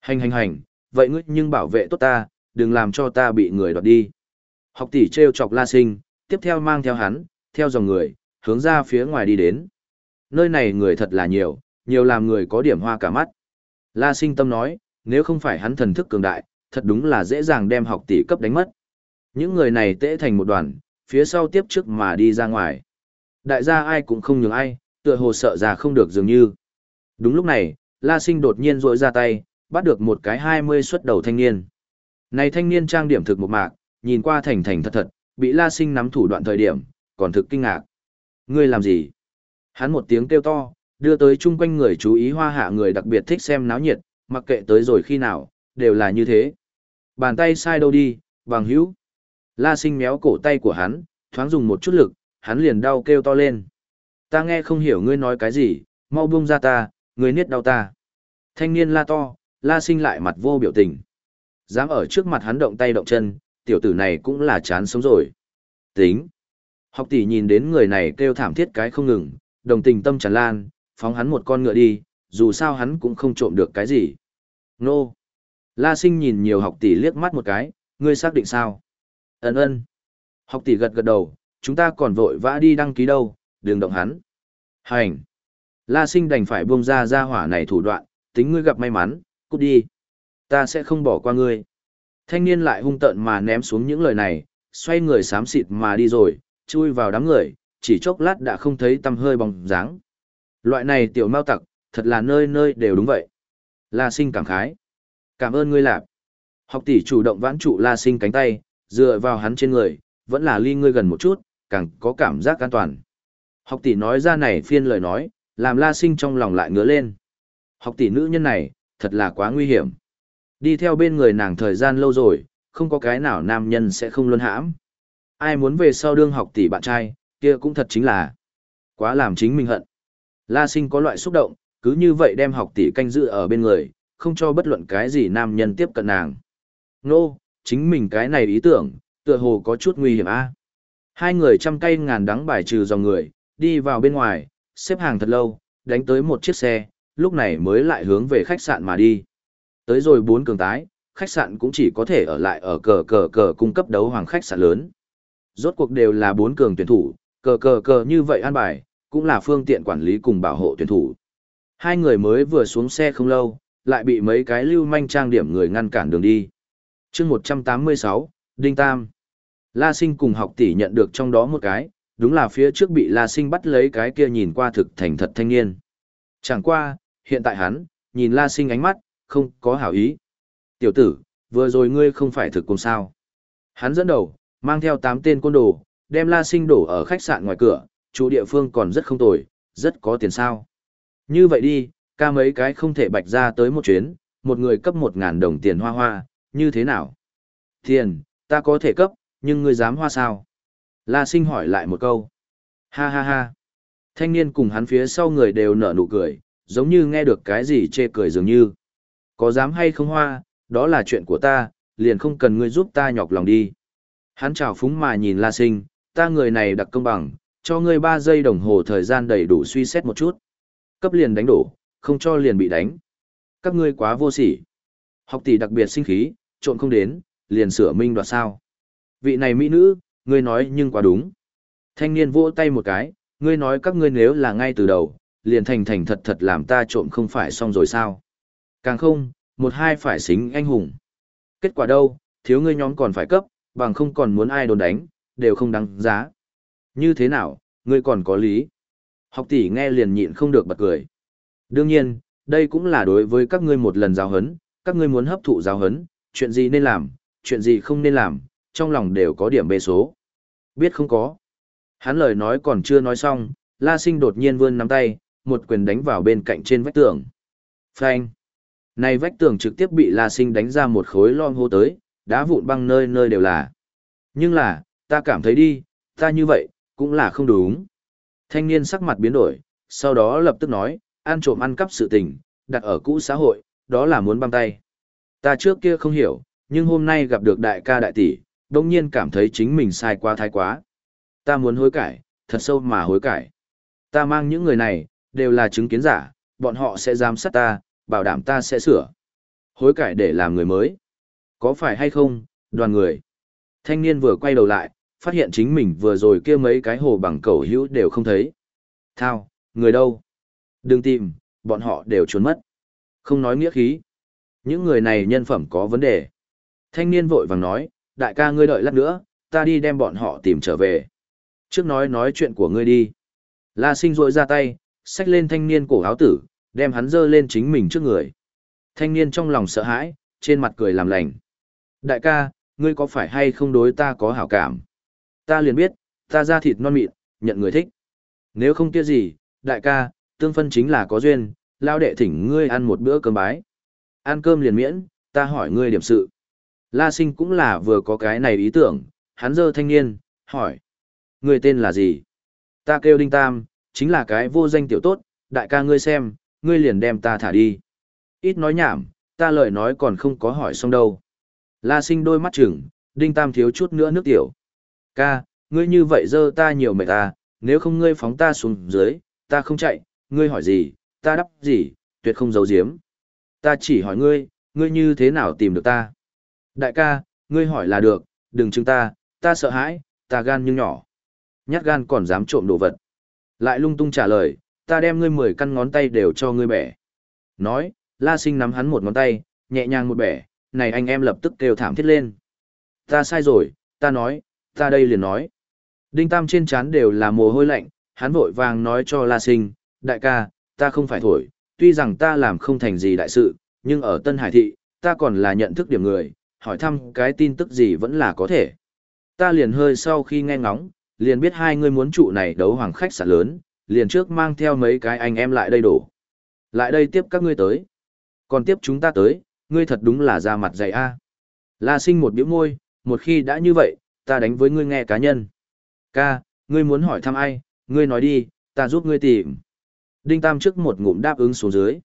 Hành hành hành, vậy ngươi nhưng bảo vệ tốt ta, đừng làm cho ta bị người đoạt đi. Học tỷ treo chọc La Sinh, tiếp theo mang theo hắn, theo dòng người, hướng ra phía ngoài đi đến. Nơi này người thật là nhiều, nhiều làm người có điểm hoa cả mắt. La Sinh tâm nói, nếu không phải hắn thần thức cường đại, thật đúng là dễ dàng đem học tỷ cấp đánh mất. Những người này tễ thành một đoàn, phía sau tiếp trước mà đi ra ngoài. Đại gia ai cũng không nhường ai, tựa hồ sợ già không được dường như. Đúng lúc này, La Sinh đột nhiên rỗi ra tay, bắt được một cái hai mươi xuất đầu thanh niên. Này thanh niên trang điểm thực một mạc, nhìn qua thành thành thật thật, bị La Sinh nắm thủ đoạn thời điểm, còn thực kinh ngạc. Ngươi làm gì? Hắn một tiếng kêu to, đưa tới chung quanh người chú ý hoa hạ người đặc biệt thích xem náo nhiệt, mặc kệ tới rồi khi nào, đều là như thế. Bàn tay sai đâu đi, bằng hữu. La sinh méo cổ tay của hắn, thoáng dùng một chút lực, hắn liền đau kêu to lên. Ta nghe không hiểu ngươi nói cái gì, mau buông ra ta, ngươi niết đau ta. Thanh niên la to, la sinh lại mặt vô biểu tình. Dám ở trước mặt hắn động tay động chân, tiểu tử này cũng là chán sống rồi. Tính. Học tỷ nhìn đến người này kêu thảm thiết cái không ngừng, đồng tình tâm tràn lan, phóng hắn một con ngựa đi, dù sao hắn cũng không trộm được cái gì. Nô. La sinh nhìn nhiều học tỷ liếc mắt một cái, ngươi xác định sao? Ấn ơn. Học tỷ gật gật đầu, chúng ta còn vội vã đi đăng ký đâu, đừng động hắn. Hành. La sinh đành phải buông ra ra hỏa này thủ đoạn, tính ngươi gặp may mắn, cút đi. Ta sẽ không bỏ qua ngươi. Thanh niên lại hung tợn mà ném xuống những lời này, xoay người xám xịt mà đi rồi, chui vào đám người, chỉ chốc lát đã không thấy tăm hơi bóng dáng. Loại này tiểu mao tặc, thật là nơi nơi đều đúng vậy. La sinh cảm khái. Cảm ơn ngươi lạp. Học tỷ chủ động vãn trụ la sinh cánh tay, dựa vào hắn trên người, vẫn là ly ngươi gần một chút, càng có cảm giác an toàn. Học tỷ nói ra này phiên lời nói, làm la sinh trong lòng lại ngứa lên. Học tỷ nữ nhân này, thật là quá nguy hiểm. Đi theo bên người nàng thời gian lâu rồi, không có cái nào nam nhân sẽ không luân hãm. Ai muốn về sau đương học tỷ bạn trai, kia cũng thật chính là quá làm chính mình hận. La sinh có loại xúc động, cứ như vậy đem học tỷ canh giữ ở bên người, không cho bất luận cái gì nam nhân tiếp cận nàng. Nô, no, chính mình cái này ý tưởng, tựa hồ có chút nguy hiểm a. Hai người trăm cây ngàn đắng bài trừ dòng người, đi vào bên ngoài, xếp hàng thật lâu, đánh tới một chiếc xe, lúc này mới lại hướng về khách sạn mà đi. Tới rồi bốn cường tái, khách sạn cũng chỉ có thể ở lại ở cờ cờ cờ cung cấp đấu hoàng khách sạn lớn. Rốt cuộc đều là bốn cường tuyển thủ, cờ cờ cờ như vậy an bài, cũng là phương tiện quản lý cùng bảo hộ tuyển thủ. Hai người mới vừa xuống xe không lâu, lại bị mấy cái lưu manh trang điểm người ngăn cản đường đi. chương 186, Đinh Tam. La Sinh cùng học tỷ nhận được trong đó một cái, đúng là phía trước bị La Sinh bắt lấy cái kia nhìn qua thực thành thật thanh niên. Chẳng qua, hiện tại hắn, nhìn La Sinh ánh mắt, không có hảo ý. Tiểu tử, vừa rồi ngươi không phải thực cùng sao. Hắn dẫn đầu, mang theo 8 tên côn đồ, đem La Sinh đổ ở khách sạn ngoài cửa, chủ địa phương còn rất không tồi, rất có tiền sao. Như vậy đi, ca mấy cái không thể bạch ra tới một chuyến, một người cấp 1.000 đồng tiền hoa hoa, như thế nào? Tiền, ta có thể cấp, nhưng ngươi dám hoa sao? La sinh hỏi lại một câu. Ha ha ha. Thanh niên cùng hắn phía sau người đều nở nụ cười, giống như nghe được cái gì chê cười dường như. Có dám hay không hoa, đó là chuyện của ta, liền không cần ngươi giúp ta nhọc lòng đi. Hắn chào phúng mà nhìn La sinh, ta người này đặc công bằng, cho ngươi 3 giây đồng hồ thời gian đầy đủ suy xét một chút. Cấp liền đánh đổ, không cho liền bị đánh. Các ngươi quá vô sỉ. Học tỷ đặc biệt sinh khí, trộn không đến, liền sửa minh đoạt sao. Vị này mỹ nữ, ngươi nói nhưng quá đúng. Thanh niên vỗ tay một cái, ngươi nói các ngươi nếu là ngay từ đầu, liền thành thành thật thật làm ta trộm không phải xong rồi sao. Càng không, một hai phải xính anh hùng. Kết quả đâu, thiếu ngươi nhóm còn phải cấp, bằng không còn muốn ai đồn đánh, đều không đáng giá. Như thế nào, ngươi còn có lý. Học tỷ nghe liền nhịn không được bật cười. Đương nhiên, đây cũng là đối với các ngươi một lần giáo hấn, các ngươi muốn hấp thụ giáo hấn, chuyện gì nên làm, chuyện gì không nên làm, trong lòng đều có điểm bê số. Biết không có. Hắn lời nói còn chưa nói xong, La Sinh đột nhiên vươn nắm tay, một quyền đánh vào bên cạnh trên vách tường. Phanh. Này vách tường trực tiếp bị La Sinh đánh ra một khối lon hô tới, đá vụn băng nơi nơi đều là. Nhưng là, ta cảm thấy đi, ta như vậy, cũng là không đúng. Thanh niên sắc mặt biến đổi, sau đó lập tức nói, ăn trộm ăn cắp sự tình, đặt ở cũ xã hội, đó là muốn băm tay. Ta trước kia không hiểu, nhưng hôm nay gặp được đại ca đại tỷ, đông nhiên cảm thấy chính mình sai quá thái quá. Ta muốn hối cải, thật sâu mà hối cải. Ta mang những người này, đều là chứng kiến giả, bọn họ sẽ giám sát ta, bảo đảm ta sẽ sửa. Hối cải để làm người mới. Có phải hay không, đoàn người? Thanh niên vừa quay đầu lại, phát hiện chính mình vừa rồi kia mấy cái hồ bằng cầu hữu đều không thấy. Thao, người đâu? Đừng tìm, bọn họ đều trốn mất. Không nói nghĩa khí. Những người này nhân phẩm có vấn đề. Thanh niên vội vàng nói, đại ca ngươi đợi lát nữa, ta đi đem bọn họ tìm trở về. Trước nói nói chuyện của ngươi đi. La sinh rội ra tay, xách lên thanh niên cổ áo tử, đem hắn dơ lên chính mình trước người. Thanh niên trong lòng sợ hãi, trên mặt cười làm lành. Đại ca, ngươi có phải hay không đối ta có hảo cảm? Ta liền biết, ta ra thịt non mịn, nhận người thích. Nếu không kia gì, đại ca, tương phân chính là có duyên, lao đệ thỉnh ngươi ăn một bữa cơm bái. Ăn cơm liền miễn, ta hỏi ngươi điểm sự. La sinh cũng là vừa có cái này ý tưởng, hắn dơ thanh niên, hỏi. Ngươi tên là gì? Ta kêu Đinh Tam, chính là cái vô danh tiểu tốt, đại ca ngươi xem, ngươi liền đem ta thả đi. Ít nói nhảm, ta lời nói còn không có hỏi xong đâu. La sinh đôi mắt chừng, đinh tam thiếu chút nữa nước tiểu. Ca, ngươi như vậy dơ ta nhiều mệt ta, nếu không ngươi phóng ta xuống dưới, ta không chạy, ngươi hỏi gì, ta đắp gì, tuyệt không giấu giếm. Ta chỉ hỏi ngươi, ngươi như thế nào tìm được ta? Đại ca, ngươi hỏi là được, đừng chứng ta, ta sợ hãi, ta gan nhưng nhỏ. Nhát gan còn dám trộm đồ vật. Lại lung tung trả lời, ta đem ngươi mười căn ngón tay đều cho ngươi bẻ. Nói, la sinh nắm hắn một ngón tay, nhẹ nhàng một bẻ, này anh em lập tức kêu thảm thiết lên. Ta sai rồi, ta nói, ta đây liền nói. Đinh Tam trên trán đều là mồ hôi lạnh, hắn vội vàng nói cho La Sinh, đại ca, ta không phải thổi, tuy rằng ta làm không thành gì đại sự, nhưng ở Tân Hải Thị, ta còn là nhận thức điểm người, hỏi thăm cái tin tức gì vẫn là có thể. Ta liền hơi sau khi nghe ngóng, liền biết hai người muốn trụ này đấu hoàng khách sạn lớn, liền trước mang theo mấy cái anh em lại đây đổ. Lại đây tiếp các ngươi tới. Còn tiếp chúng ta tới, ngươi thật đúng là ra mặt dày a. La sinh một biểu môi, một khi đã như vậy, ta đánh với ngươi nghe cá nhân. Ca, ngươi muốn hỏi thăm ai, ngươi nói đi, ta giúp ngươi tìm. Đinh Tam trước một ngụm đáp ứng xuống dưới.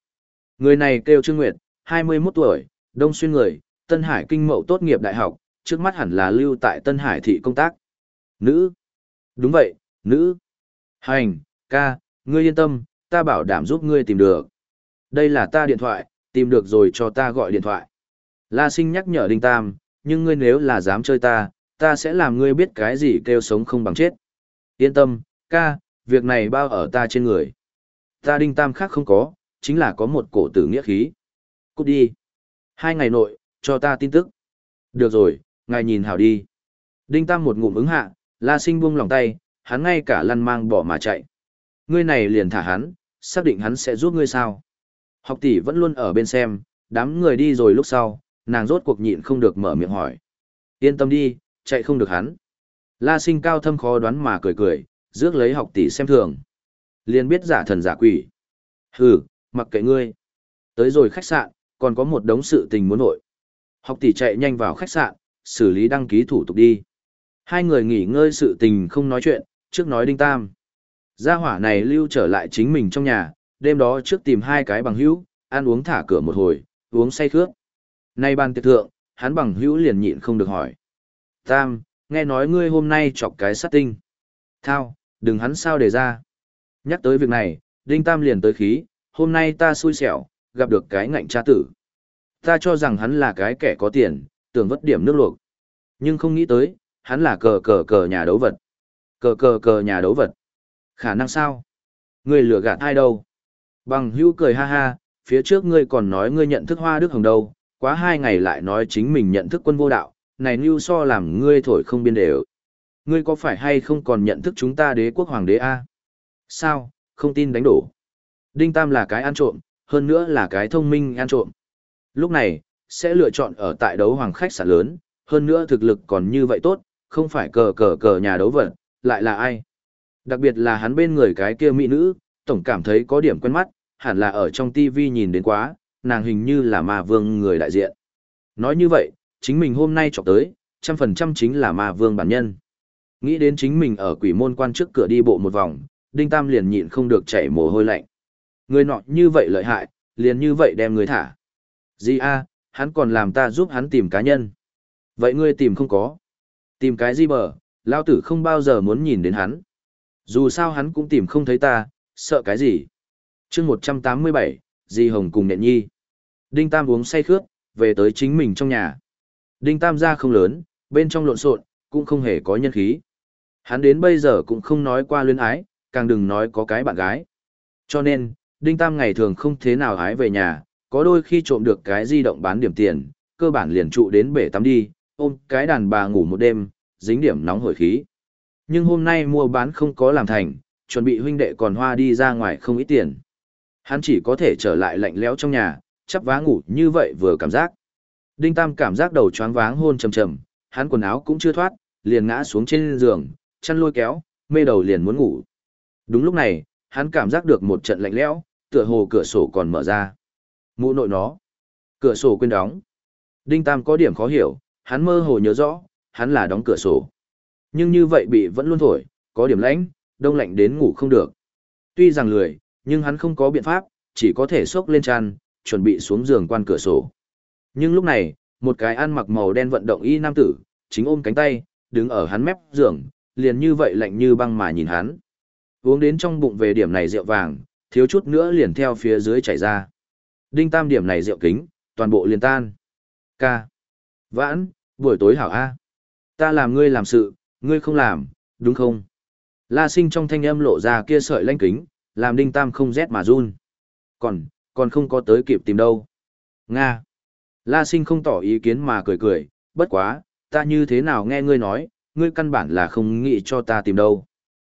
Người này kêu Trương Nguyệt, 21 tuổi, đông xuyên người, Tân Hải kinh mậu tốt nghiệp đại học, trước mắt hẳn là lưu tại Tân Hải thị công tác. Nữ. Đúng vậy, nữ. Hành, ca, ngươi yên tâm, ta bảo đảm giúp ngươi tìm được. Đây là ta điện thoại, tìm được rồi cho ta gọi điện thoại. La sinh nhắc nhở Đinh Tam, nhưng ngươi nếu là dám chơi ta, ta sẽ làm ngươi biết cái gì kêu sống không bằng chết. Yên tâm, ca, việc này bao ở ta trên người. Ta Đinh Tam khác không có, chính là có một cổ tử nghĩa khí. Cút đi. Hai ngày nội, cho ta tin tức. Được rồi, ngài nhìn hảo đi. Đinh Tam một ngụm ứng hạ, La Sinh buông lòng tay, hắn ngay cả lăn mang bỏ mà chạy. Ngươi này liền thả hắn, xác định hắn sẽ giúp ngươi sao. Học tỷ vẫn luôn ở bên xem, đám người đi rồi lúc sau, nàng rốt cuộc nhịn không được mở miệng hỏi. Yên tâm đi, chạy không được hắn. La sinh cao thâm khó đoán mà cười cười, rước lấy học tỷ xem thường liền biết giả thần giả quỷ. Hừ, mặc kệ ngươi. Tới rồi khách sạn, còn có một đống sự tình muốn nội. Học tỷ chạy nhanh vào khách sạn, xử lý đăng ký thủ tục đi. Hai người nghỉ ngơi sự tình không nói chuyện, trước nói đinh tam. Gia hỏa này lưu trở lại chính mình trong nhà, đêm đó trước tìm hai cái bằng hữu, ăn uống thả cửa một hồi, uống say khước. Nay ban tiệc thượng, hắn bằng hữu liền nhịn không được hỏi. Tam, nghe nói ngươi hôm nay chọc cái sát tinh. Thao, đừng hắn sao để ra. Nhắc tới việc này, Đinh Tam liền tới khí, hôm nay ta xui xẻo, gặp được cái ngạnh cha tử. Ta cho rằng hắn là cái kẻ có tiền, tưởng vất điểm nước luộc. Nhưng không nghĩ tới, hắn là cờ cờ cờ nhà đấu vật. Cờ cờ cờ nhà đấu vật. Khả năng sao? Ngươi lừa gạt ai đâu? Bằng hữu cười ha ha, phía trước ngươi còn nói ngươi nhận thức hoa đức hồng đâu, quá hai ngày lại nói chính mình nhận thức quân vô đạo, này như so làm ngươi thổi không biên đều. Ngươi có phải hay không còn nhận thức chúng ta đế quốc hoàng đế A? Sao, không tin đánh đổ. Đinh Tam là cái ăn trộm, hơn nữa là cái thông minh ăn trộm. Lúc này, sẽ lựa chọn ở tại đấu hoàng khách sạn lớn, hơn nữa thực lực còn như vậy tốt, không phải cờ cờ cờ nhà đấu vật, lại là ai? Đặc biệt là hắn bên người cái kia mỹ nữ, tổng cảm thấy có điểm quen mắt, hẳn là ở trong TV nhìn đến quá, nàng hình như là ma vương người đại diện. Nói như vậy, chính mình hôm nay chọc tới, trăm phần trăm chính là ma vương bản nhân. Nghĩ đến chính mình ở quỷ môn quan trước cửa đi bộ một vòng, Đinh Tam liền nhịn không được chảy mồ hôi lạnh. Người nọ như vậy lợi hại, liền như vậy đem người thả. Gì a, hắn còn làm ta giúp hắn tìm cá nhân. Vậy ngươi tìm không có. Tìm cái gì bờ, lao tử không bao giờ muốn nhìn đến hắn. Dù sao hắn cũng tìm không thấy ta, sợ cái gì. chương 187, Di Hồng cùng Nện Nhi. Đinh Tam uống say khướt, về tới chính mình trong nhà. Đinh Tam ra không lớn, bên trong lộn xộn, cũng không hề có nhân khí. Hắn đến bây giờ cũng không nói qua luyến ái, càng đừng nói có cái bạn gái. Cho nên, Đinh Tam ngày thường không thế nào hái về nhà, có đôi khi trộm được cái di động bán điểm tiền, cơ bản liền trụ đến bể tắm đi, ôm cái đàn bà ngủ một đêm, dính điểm nóng hổi khí. Nhưng hôm nay mua bán không có làm thành, chuẩn bị huynh đệ còn hoa đi ra ngoài không ít tiền. Hắn chỉ có thể trở lại lạnh lẽo trong nhà, chắp vá ngủ như vậy vừa cảm giác. Đinh Tam cảm giác đầu choáng váng hôn trầm trầm, hắn quần áo cũng chưa thoát, liền ngã xuống trên giường, chăn lôi kéo, mê đầu liền muốn ngủ. Đúng lúc này, hắn cảm giác được một trận lạnh lẽo, tựa hồ cửa sổ còn mở ra. Mụ nội nó. Cửa sổ quên đóng. Đinh Tam có điểm khó hiểu, hắn mơ hồ nhớ rõ, hắn là đóng cửa sổ. Nhưng như vậy bị vẫn luôn thổi, có điểm lạnh, đông lạnh đến ngủ không được. Tuy rằng lười, nhưng hắn không có biện pháp, chỉ có thể xốc lên chăn, chuẩn bị xuống giường quan cửa sổ. Nhưng lúc này, một cái ăn mặc màu đen vận động y nam tử, chính ôm cánh tay, đứng ở hắn mép giường, liền như vậy lạnh như băng mà nhìn hắn. Uống đến trong bụng về điểm này rượu vàng, thiếu chút nữa liền theo phía dưới chảy ra. Đinh tam điểm này rượu kính, toàn bộ liền tan. Ca. Vãn, buổi tối hảo A. Ta làm ngươi làm sự, ngươi không làm, đúng không? La sinh trong thanh âm lộ ra kia sợi lanh kính, làm đinh tam không rét mà run. Còn, còn không có tới kịp tìm đâu. Nga. La sinh không tỏ ý kiến mà cười cười, bất quá, ta như thế nào nghe ngươi nói, ngươi căn bản là không nghĩ cho ta tìm đâu.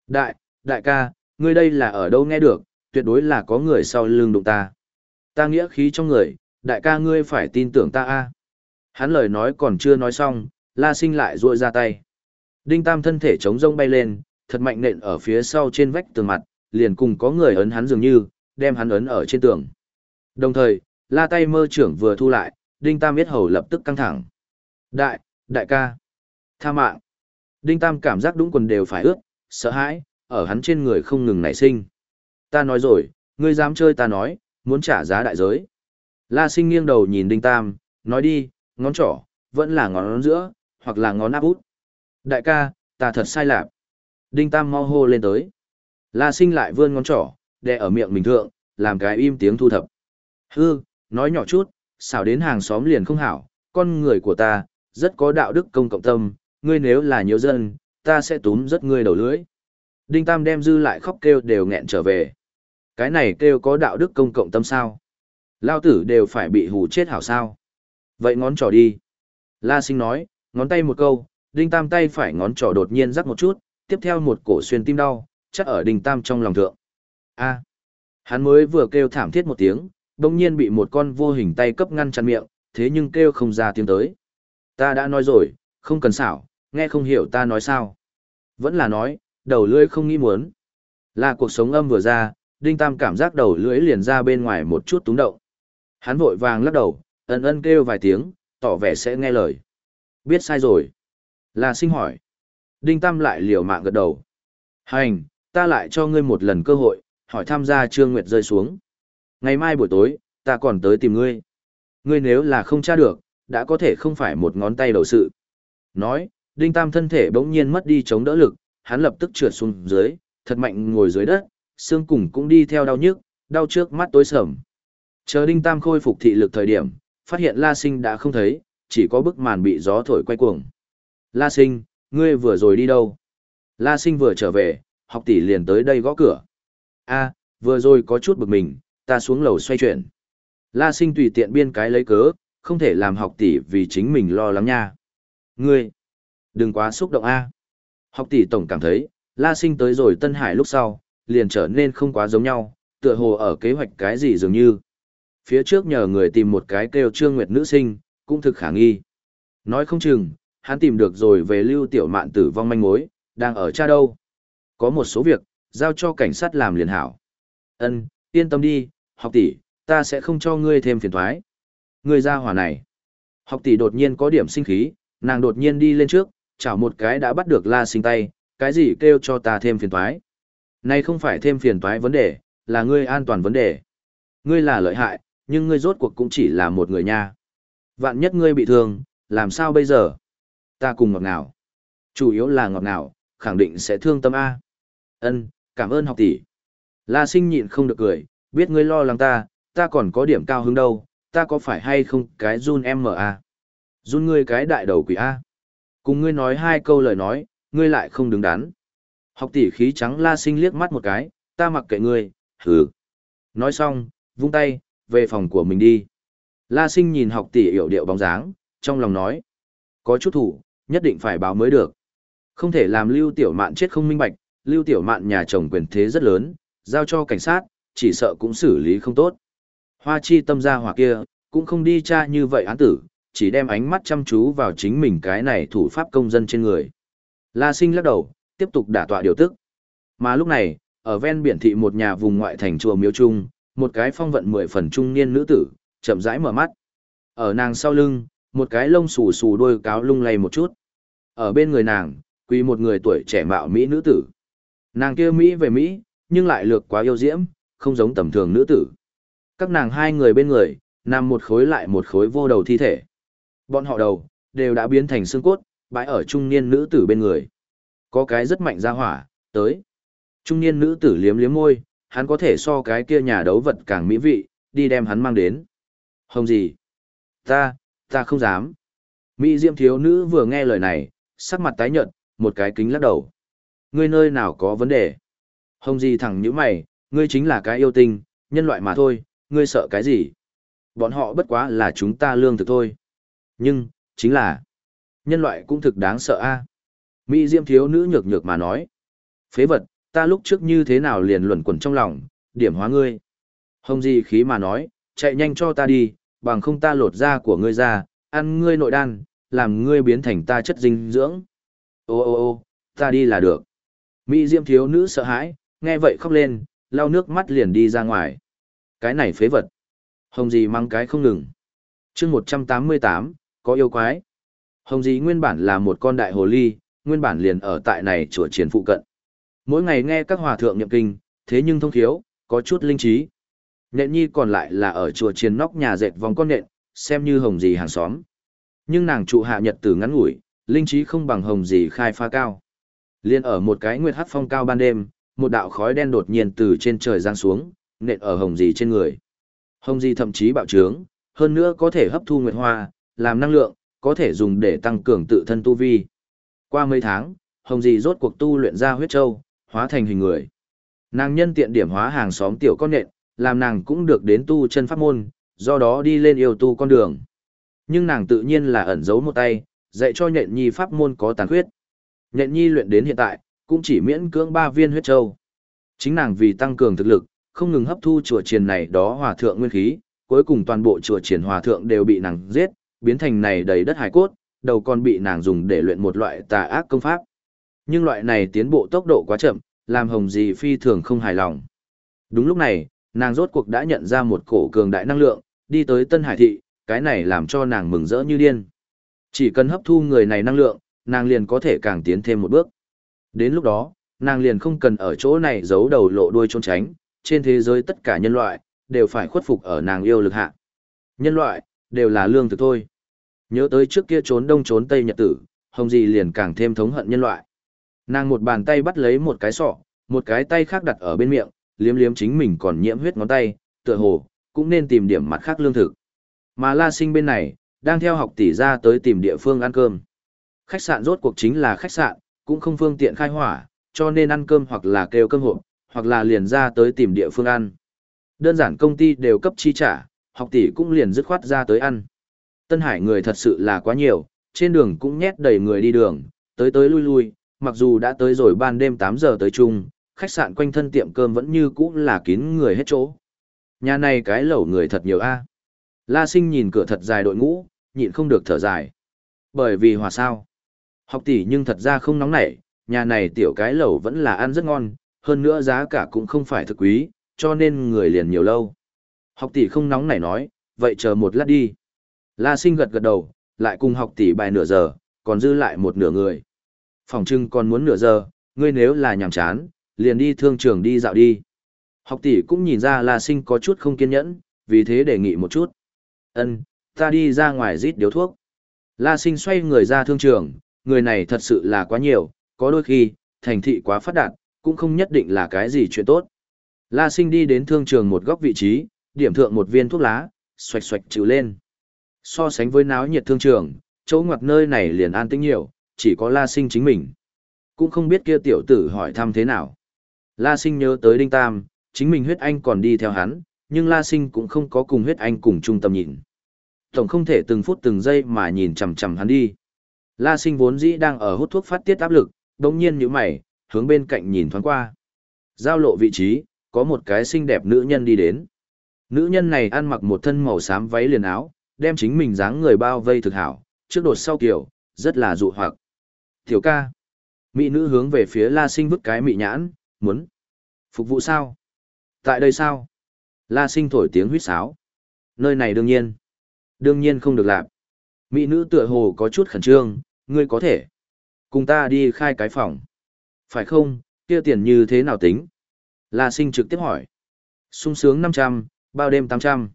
Đại, đại ca, ngươi đây là ở đâu nghe được, tuyệt đối là có người sau lưng đụng ta. Ta nghĩa khí trong người, đại ca ngươi phải tin tưởng ta a. Hắn lời nói còn chưa nói xong, la sinh lại ruội ra tay. Đinh tam thân thể chống rông bay lên, thật mạnh nện ở phía sau trên vách tường mặt, liền cùng có người ấn hắn dường như, đem hắn ấn ở trên tường. Đồng thời, la tay mơ trưởng vừa thu lại, đinh tam biết hầu lập tức căng thẳng. Đại, đại ca, tha mạng. Đinh tam cảm giác đúng quần đều phải ướt, sợ hãi, ở hắn trên người không ngừng nảy sinh. Ta nói rồi, ngươi dám chơi ta nói, muốn trả giá đại giới. La sinh nghiêng đầu nhìn đinh tam, nói đi, ngón trỏ, vẫn là ngón giữa, hoặc là ngón áp út. Đại ca, ta thật sai lạc. Đinh tam mau hô lên tới. La sinh lại vươn ngón trỏ, đè ở miệng mình thượng, làm cái im tiếng thu thập. Hư, nói nhỏ chút, xảo đến hàng xóm liền không hảo, con người của ta, rất có đạo đức công cộng tâm, ngươi nếu là nhiều dân, ta sẽ túm rất ngươi đầu lưỡi. Đinh Tam đem dư lại khóc kêu đều nghẹn trở về. Cái này kêu có đạo đức công cộng tâm sao? Lao tử đều phải bị hù chết hảo sao? Vậy ngón trỏ đi. La sinh nói, ngón tay một câu, Đinh Tam tay phải ngón trỏ đột nhiên rắc một chút, tiếp theo một cổ xuyên tim đau, chắc ở Đinh Tam trong lòng thượng. A. Hắn mới vừa kêu thảm thiết một tiếng, đồng nhiên bị một con vô hình tay cấp ngăn chặn miệng, thế nhưng kêu không ra tiếng tới. Ta đã nói rồi, không cần xảo, nghe không hiểu ta nói sao. Vẫn là nói, đầu lưỡi không nghĩ muốn. Là cuộc sống âm vừa ra, Đinh Tam cảm giác đầu lưỡi liền ra bên ngoài một chút túng động. Hắn vội vàng lắc đầu, ân ân kêu vài tiếng, tỏ vẻ sẽ nghe lời. Biết sai rồi. Là sinh hỏi. Đinh Tam lại liều mạng gật đầu. Hành, ta lại cho ngươi một lần cơ hội, hỏi tham gia Trương Nguyệt rơi xuống. Ngày mai buổi tối, ta còn tới tìm ngươi. Ngươi nếu là không tra được, đã có thể không phải một ngón tay đầu sự. Nói, Đinh Tam thân thể bỗng nhiên mất đi chống đỡ lực, hắn lập tức trượt xuống dưới, thật mạnh ngồi dưới đất, xương cùng cũng đi theo đau nhức, đau trước mắt tối sầm. Chờ Đinh Tam khôi phục thị lực thời điểm, phát hiện La Sinh đã không thấy, chỉ có bức màn bị gió thổi quay cuồng. La Sinh, ngươi vừa rồi đi đâu? La Sinh vừa trở về, học tỷ liền tới đây gõ cửa. A, vừa rồi có chút bực mình, ta xuống lầu xoay chuyển. La Sinh tùy tiện biên cái lấy cớ, không thể làm học tỷ vì chính mình lo lắng nha. Ngươi, đừng quá xúc động a. Học tỷ tổng cảm thấy, La Sinh tới rồi Tân Hải lúc sau, liền trở nên không quá giống nhau, tựa hồ ở kế hoạch cái gì dường như. Phía trước nhờ người tìm một cái kêu Trương Nguyệt nữ sinh, cũng thực khả nghi. Nói không chừng, hắn tìm được rồi về lưu tiểu mạn tử vong manh mối, đang ở cha đâu. Có một số việc, giao cho cảnh sát làm liền hảo. Ân, yên tâm đi, học tỷ, ta sẽ không cho ngươi thêm phiền thoái. Ngươi ra hỏa này. Học tỷ đột nhiên có điểm sinh khí, nàng đột nhiên đi lên trước, chảo một cái đã bắt được la sinh tay, cái gì kêu cho ta thêm phiền toái. Này không phải thêm phiền toái vấn đề, là ngươi an toàn vấn đề. Ngươi là lợi hại, nhưng ngươi rốt cuộc cũng chỉ là một người nha. Vạn nhất ngươi bị thương, làm sao bây giờ? Ta cùng ngọt ngào. Chủ yếu là ngọt ngào, khẳng định sẽ thương tâm A. Ân, cảm ơn học tỷ. La sinh nhịn không được cười, biết ngươi lo lắng ta, ta còn có điểm cao hứng đâu, ta có phải hay không cái run em mở A. Run ngươi cái đại đầu quỷ A. Cùng ngươi nói hai câu lời nói, ngươi lại không đứng đắn. Học tỷ khí trắng la sinh liếc mắt một cái, ta mặc kệ ngươi, hừ. Nói xong, vung tay, về phòng của mình đi. La sinh nhìn học tỷ hiểu điệu bóng dáng, trong lòng nói. Có chút thủ, nhất định phải báo mới được. Không thể làm lưu tiểu mạn chết không minh bạch, lưu tiểu mạn nhà chồng quyền thế rất lớn, giao cho cảnh sát, chỉ sợ cũng xử lý không tốt. Hoa chi tâm gia hỏa kia, cũng không đi tra như vậy án tử, chỉ đem ánh mắt chăm chú vào chính mình cái này thủ pháp công dân trên người. La sinh lắc đầu, tiếp tục đả tọa điều tức. Mà lúc này, ở ven biển thị một nhà vùng ngoại thành chùa miếu trung, một cái phong vận mười phần trung niên nữ tử, chậm rãi mở mắt. Ở nàng sau lưng, một cái lông xù xù đôi cáo lung lay một chút. Ở bên người nàng, quỳ một người tuổi trẻ mạo Mỹ nữ tử. Nàng kia Mỹ về Mỹ, nhưng lại lược quá yêu diễm, không giống tầm thường nữ tử. Các nàng hai người bên người, nằm một khối lại một khối vô đầu thi thể. Bọn họ đầu, đều đã biến thành xương cốt, bãi ở trung niên nữ tử bên người. Có cái rất mạnh ra hỏa, tới. Trung niên nữ tử liếm liếm môi, hắn có thể so cái kia nhà đấu vật càng mỹ vị, đi đem hắn mang đến. Hồng gì? Ta, ta không dám. Mỹ diệm thiếu nữ vừa nghe lời này, sắc mặt tái nhợt, một cái kính lắc đầu. Ngươi nơi nào có vấn đề? Hồng gì thẳng như mày, ngươi chính là cái yêu tinh, nhân loại mà thôi, ngươi sợ cái gì? Bọn họ bất quá là chúng ta lương thực thôi. Nhưng, chính là, nhân loại cũng thực đáng sợ a. Mỹ diêm thiếu nữ nhược nhược mà nói. Phế vật, ta lúc trước như thế nào liền luẩn quẩn trong lòng, điểm hóa ngươi. Hồng gì khí mà nói, chạy nhanh cho ta đi, bằng không ta lột da của ngươi ra, ăn ngươi nội đan, làm ngươi biến thành ta chất dinh dưỡng. Ô ô ô, ta đi là được. Mỹ diêm thiếu nữ sợ hãi, nghe vậy khóc lên, lau nước mắt liền đi ra ngoài. Cái này phế vật. Hồng gì mang cái không ngừng. chương 188, có yêu quái. Hồng gì nguyên bản là một con đại hồ ly, nguyên bản liền ở tại này chùa triển phụ cận. Mỗi ngày nghe các hòa thượng niệm kinh, thế nhưng thông thiếu, có chút linh trí. Nện nhi còn lại là ở chùa chiến nóc nhà dệt vòng con nện, xem như hồng gì hàng xóm. Nhưng nàng trụ hạ nhật tử ngắn ngủi, linh trí không bằng hồng gì khai phá cao. Liên ở một cái nguyệt hắc phong cao ban đêm, một đạo khói đen đột nhiên từ trên trời giáng xuống, nện ở hồng gì trên người. Hồng gì thậm chí bạo trướng, hơn nữa có thể hấp thu nguyệt hoa, làm năng lượng, có thể dùng để tăng cường tự thân tu vi. Qua mấy tháng, hồng Dì rốt cuộc tu luyện ra huyết châu, hóa thành hình người. Nàng nhân tiện điểm hóa hàng xóm tiểu con nện, làm nàng cũng được đến tu chân pháp môn, do đó đi lên yêu tu con đường. Nhưng nàng tự nhiên là ẩn giấu một tay, dạy cho nhện nhi pháp môn có tàn huyết, Nhện nhi luyện đến hiện tại, cũng chỉ miễn cưỡng ba viên huyết châu. Chính nàng vì tăng cường thực lực, không ngừng hấp thu chùa triền này đó hòa thượng nguyên khí, cuối cùng toàn bộ chùa triền hòa thượng đều bị nàng giết, biến thành này đầy đất hải cốt, đầu còn bị nàng dùng để luyện một loại tà ác công pháp. Nhưng loại này tiến bộ tốc độ quá chậm, làm hồng gì phi thường không hài lòng. Đúng lúc này, nàng rốt cuộc đã nhận ra một cổ cường đại năng lượng, đi tới Tân Hải Thị, cái này làm cho nàng mừng rỡ như điên. Chỉ cần hấp thu người này năng lượng, nàng liền có thể càng tiến thêm một bước. Đến lúc đó, nàng liền không cần ở chỗ này giấu đầu lộ đuôi trốn tránh, trên thế giới tất cả nhân loại, đều phải khuất phục ở nàng yêu lực hạ. Nhân loại, đều là lương thực thôi. Nhớ tới trước kia trốn đông trốn tây nhật tử, hồng Dì liền càng thêm thống hận nhân loại. Nàng một bàn tay bắt lấy một cái sọ, một cái tay khác đặt ở bên miệng, liếm liếm chính mình còn nhiễm huyết ngón tay, tựa hồ, cũng nên tìm điểm mặt khác lương thực. Mà La Sinh bên này, đang theo học tỷ ra tới tìm địa phương ăn cơm. Khách sạn rốt cuộc chính là khách sạn, cũng không phương tiện khai hỏa, cho nên ăn cơm hoặc là kêu cơm hộp, hoặc là liền ra tới tìm địa phương ăn. Đơn giản công ty đều cấp chi trả, học tỷ cũng liền dứt khoát ra tới ăn. Tân Hải người thật sự là quá nhiều, trên đường cũng nhét đầy người đi đường, tới tới lui lui, mặc dù đã tới rồi ban đêm 8 giờ tới chung, khách sạn quanh thân tiệm cơm vẫn như cũ là kín người hết chỗ. Nhà này cái lẩu người thật nhiều a. À? La Sinh nhìn cửa thật dài đội ngũ, nhịn không được thở dài. Bởi vì hòa sao? Học tỷ nhưng thật ra không nóng nảy, nhà này tiểu cái lẩu vẫn là ăn rất ngon, hơn nữa giá cả cũng không phải thực quý, cho nên người liền nhiều lâu. Học tỷ không nóng nảy nói, vậy chờ một lát đi. La Sinh gật gật đầu, lại cùng học tỷ bài nửa giờ, còn dư lại một nửa người. Phòng trưng còn muốn nửa giờ, ngươi nếu là nhàm chán, liền đi thương trường đi dạo đi. Học tỷ cũng nhìn ra La Sinh có chút không kiên nhẫn, vì thế đề nghị một chút. Ân, ta đi ra ngoài rít điếu thuốc. La Sinh xoay người ra thương trường, người này thật sự là quá nhiều, có đôi khi, thành thị quá phát đạt, cũng không nhất định là cái gì chuyện tốt. La Sinh đi đến thương trường một góc vị trí, điểm thượng một viên thuốc lá, xoạch xoạch trừ lên. So sánh với náo nhiệt thương trường, chỗ ngoặc nơi này liền an tĩnh nhiều, chỉ có La Sinh chính mình. Cũng không biết kia tiểu tử hỏi thăm thế nào. La Sinh nhớ tới Đinh Tam, chính mình huyết anh còn đi theo hắn, nhưng La Sinh cũng không có cùng huyết anh cùng trung tâm nhìn. Tổng không thể từng phút từng giây mà nhìn chằm chằm hắn đi. La Sinh vốn dĩ đang ở hút thuốc phát tiết áp lực, đồng nhiên như mày, hướng bên cạnh nhìn thoáng qua. Giao lộ vị trí, có một cái xinh đẹp nữ nhân đi đến. Nữ nhân này ăn mặc một thân màu xám váy liền áo, đem chính mình dáng người bao vây thực hảo, trước đột sau kiểu, rất là dụ hoặc. Tiểu ca. Mỹ nữ hướng về phía La Sinh vứt cái mị nhãn, muốn. Phục vụ sao? Tại đây sao? La Sinh thổi tiếng huýt sáo. Nơi này đương nhiên. Đương nhiên không được làm. Mỹ nữ tựa hồ có chút khẩn trương, ngươi có thể. Cùng ta đi khai cái phòng. Phải không, kia tiền như thế nào tính? La Sinh trực tiếp hỏi. sung sướng 500, bao đêm 800.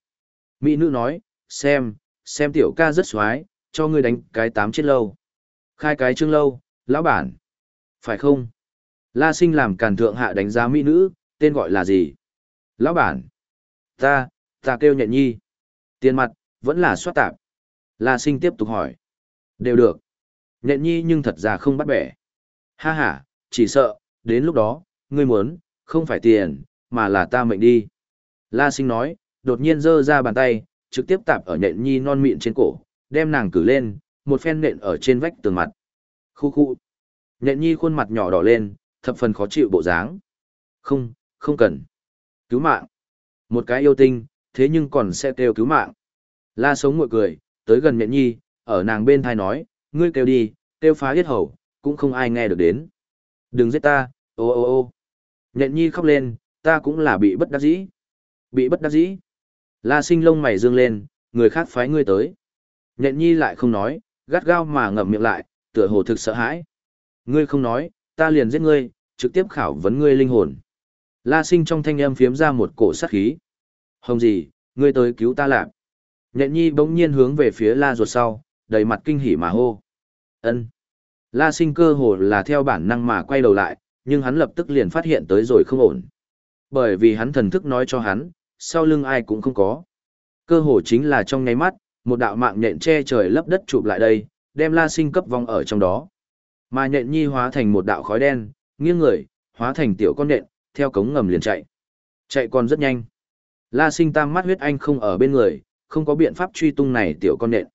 Mỹ nữ nói, xem, xem tiểu ca rất xoái, cho ngươi đánh cái tám chết lâu. Khai cái trương lâu, lão bản. Phải không? La sinh làm càn thượng hạ đánh giá mỹ nữ, tên gọi là gì? Lão bản. Ta, ta kêu nhện nhi. Tiền mặt, vẫn là soát tạp. La sinh tiếp tục hỏi. Đều được. Nhện nhi nhưng thật ra không bắt bẻ. Ha ha, chỉ sợ, đến lúc đó, ngươi muốn, không phải tiền, mà là ta mệnh đi. La sinh nói, đột nhiên giơ ra bàn tay, trực tiếp tạp ở nhện nhi non mịn trên cổ, đem nàng cử lên, một phen nện ở trên vách tường mặt. Khu khu. Nhện nhi khuôn mặt nhỏ đỏ lên, thập phần khó chịu bộ dáng. Không, không cần. Cứu mạng. Một cái yêu tinh, thế nhưng còn sẽ kêu cứu mạng. La sống ngồi cười, tới gần nhện nhi, ở nàng bên thai nói, ngươi kêu đi, kêu phá hết hầu, cũng không ai nghe được đến. Đừng giết ta, ô ô ô. Nhện nhi khóc lên, ta cũng là bị bất đắc dĩ. Bị bất đắc dĩ. La sinh lông mày dương lên, người khác phái ngươi tới. Nhện nhi lại không nói, gắt gao mà ngậm miệng lại, tựa hồ thực sợ hãi. Ngươi không nói, ta liền giết ngươi, trực tiếp khảo vấn ngươi linh hồn. La sinh trong thanh âm phiếm ra một cổ sát khí. Hồng gì, ngươi tới cứu ta lạc. Nhện nhi bỗng nhiên hướng về phía la ruột sau, đầy mặt kinh hỉ mà hô. ân La sinh cơ hồ là theo bản năng mà quay đầu lại, nhưng hắn lập tức liền phát hiện tới rồi không ổn. Bởi vì hắn thần thức nói cho hắn, sau lưng ai cũng không có. Cơ hồ chính là trong nháy mắt, một đạo mạng nhện che trời lấp đất chụp lại đây, đem La Sinh cấp vong ở trong đó. Mà nhện nhi hóa thành một đạo khói đen, nghiêng người, hóa thành tiểu con nhện, theo cống ngầm liền chạy. Chạy còn rất nhanh. La Sinh tam mắt huyết anh không ở bên người, không có biện pháp truy tung này tiểu con nhện.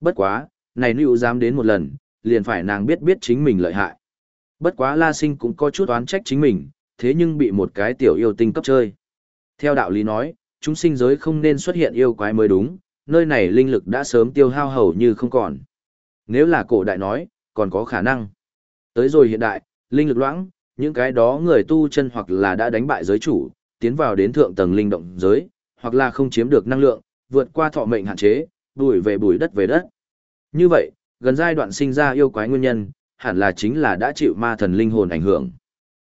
Bất quá, này nữ dám đến một lần, liền phải nàng biết biết chính mình lợi hại. Bất quá La Sinh cũng có chút oán trách chính mình, thế nhưng bị một cái tiểu yêu tinh cấp chơi. Theo đạo lý nói, chúng sinh giới không nên xuất hiện yêu quái mới đúng, nơi này linh lực đã sớm tiêu hao hầu như không còn. Nếu là cổ đại nói, còn có khả năng. Tới rồi hiện đại, linh lực loãng, những cái đó người tu chân hoặc là đã đánh bại giới chủ, tiến vào đến thượng tầng linh động giới, hoặc là không chiếm được năng lượng, vượt qua thọ mệnh hạn chế, đuổi về bùi đất về đất. Như vậy, gần giai đoạn sinh ra yêu quái nguyên nhân, hẳn là chính là đã chịu ma thần linh hồn ảnh hưởng.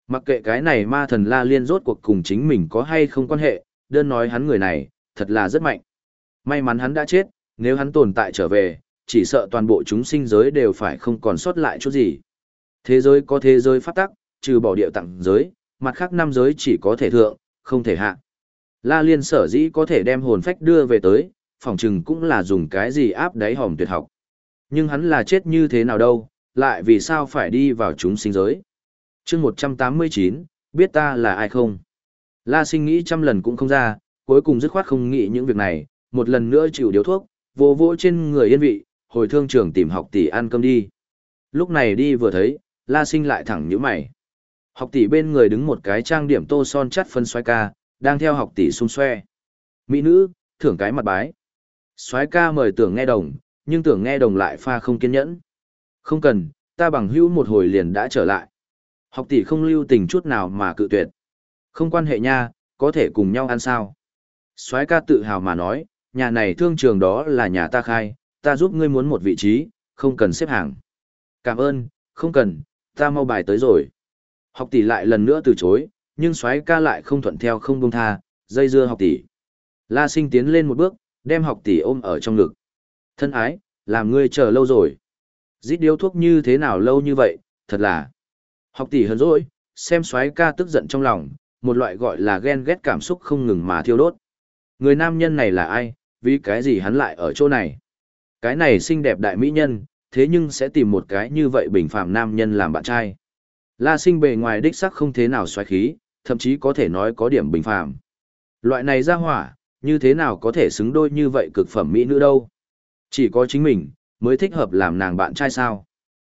Mặc kệ cái này ma thần la liên rốt cuộc cùng chính mình có hay không quan hệ, đơn nói hắn người này, thật là rất mạnh. May mắn hắn đã chết, nếu hắn tồn tại trở về, chỉ sợ toàn bộ chúng sinh giới đều phải không còn sót lại chút gì. Thế giới có thế giới phát tắc, trừ bỏ địa tặng giới, mặt khác năm giới chỉ có thể thượng, không thể hạ. La Liên sở dĩ có thể đem hồn phách đưa về tới, phỏng chừng cũng là dùng cái gì áp đáy hòm tuyệt học. Nhưng hắn là chết như thế nào đâu, lại vì sao phải đi vào chúng sinh giới chương 189, biết ta là ai không? La sinh nghĩ trăm lần cũng không ra, cuối cùng dứt khoát không nghĩ những việc này, một lần nữa chịu điếu thuốc, vô vỗ trên người yên vị, hồi thương trường tìm học tỷ ăn cơm đi. Lúc này đi vừa thấy, la sinh lại thẳng nhíu mày. Học tỷ bên người đứng một cái trang điểm tô son chắt phân xoay ca, đang theo học tỷ xung xoe. Mỹ nữ, thưởng cái mặt bái. soái ca mời tưởng nghe đồng, nhưng tưởng nghe đồng lại pha không kiên nhẫn. Không cần, ta bằng hữu một hồi liền đã trở lại. Học tỷ không lưu tình chút nào mà cự tuyệt. Không quan hệ nha, có thể cùng nhau ăn sao. Soái ca tự hào mà nói, nhà này thương trường đó là nhà ta khai, ta giúp ngươi muốn một vị trí, không cần xếp hàng. Cảm ơn, không cần, ta mau bài tới rồi. Học tỷ lại lần nữa từ chối, nhưng soái ca lại không thuận theo không buông tha, dây dưa học tỷ. La sinh tiến lên một bước, đem học tỷ ôm ở trong ngực. Thân ái, làm ngươi chờ lâu rồi. Dít điếu thuốc như thế nào lâu như vậy, thật là. Học tỷ hờn dỗi, xem soái ca tức giận trong lòng, một loại gọi là ghen ghét cảm xúc không ngừng mà thiêu đốt. Người nam nhân này là ai, vì cái gì hắn lại ở chỗ này? Cái này xinh đẹp đại mỹ nhân, thế nhưng sẽ tìm một cái như vậy bình phàm nam nhân làm bạn trai. La sinh bề ngoài đích sắc không thế nào xoáy khí, thậm chí có thể nói có điểm bình phàm. Loại này ra hỏa, như thế nào có thể xứng đôi như vậy cực phẩm mỹ nữ đâu? Chỉ có chính mình, mới thích hợp làm nàng bạn trai sao?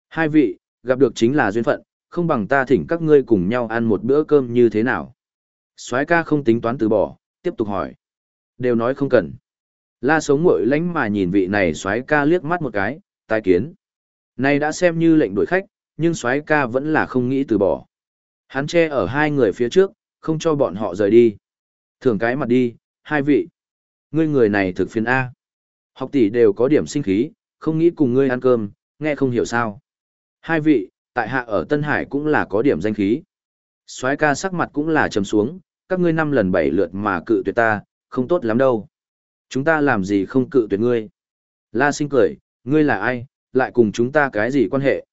Hai vị, gặp được chính là duyên phận, không bằng ta thỉnh các ngươi cùng nhau ăn một bữa cơm như thế nào? soái ca không tính toán từ bỏ, tiếp tục hỏi. Đều nói không cần. La sống ngội lánh mà nhìn vị này soái ca liếc mắt một cái, tai kiến. Này đã xem như lệnh đuổi khách, nhưng soái ca vẫn là không nghĩ từ bỏ. Hắn che ở hai người phía trước, không cho bọn họ rời đi. Thường cái mặt đi, hai vị. Ngươi người này thực phiền A. Học tỷ đều có điểm sinh khí, không nghĩ cùng ngươi ăn cơm, nghe không hiểu sao. Hai vị, tại hạ ở Tân Hải cũng là có điểm danh khí. soái ca sắc mặt cũng là trầm xuống, các ngươi năm lần bảy lượt mà cự tuyệt ta, không tốt lắm đâu. Chúng ta làm gì không cự tuyệt ngươi. La sinh cười, Ngươi là ai, lại cùng chúng ta cái gì quan hệ?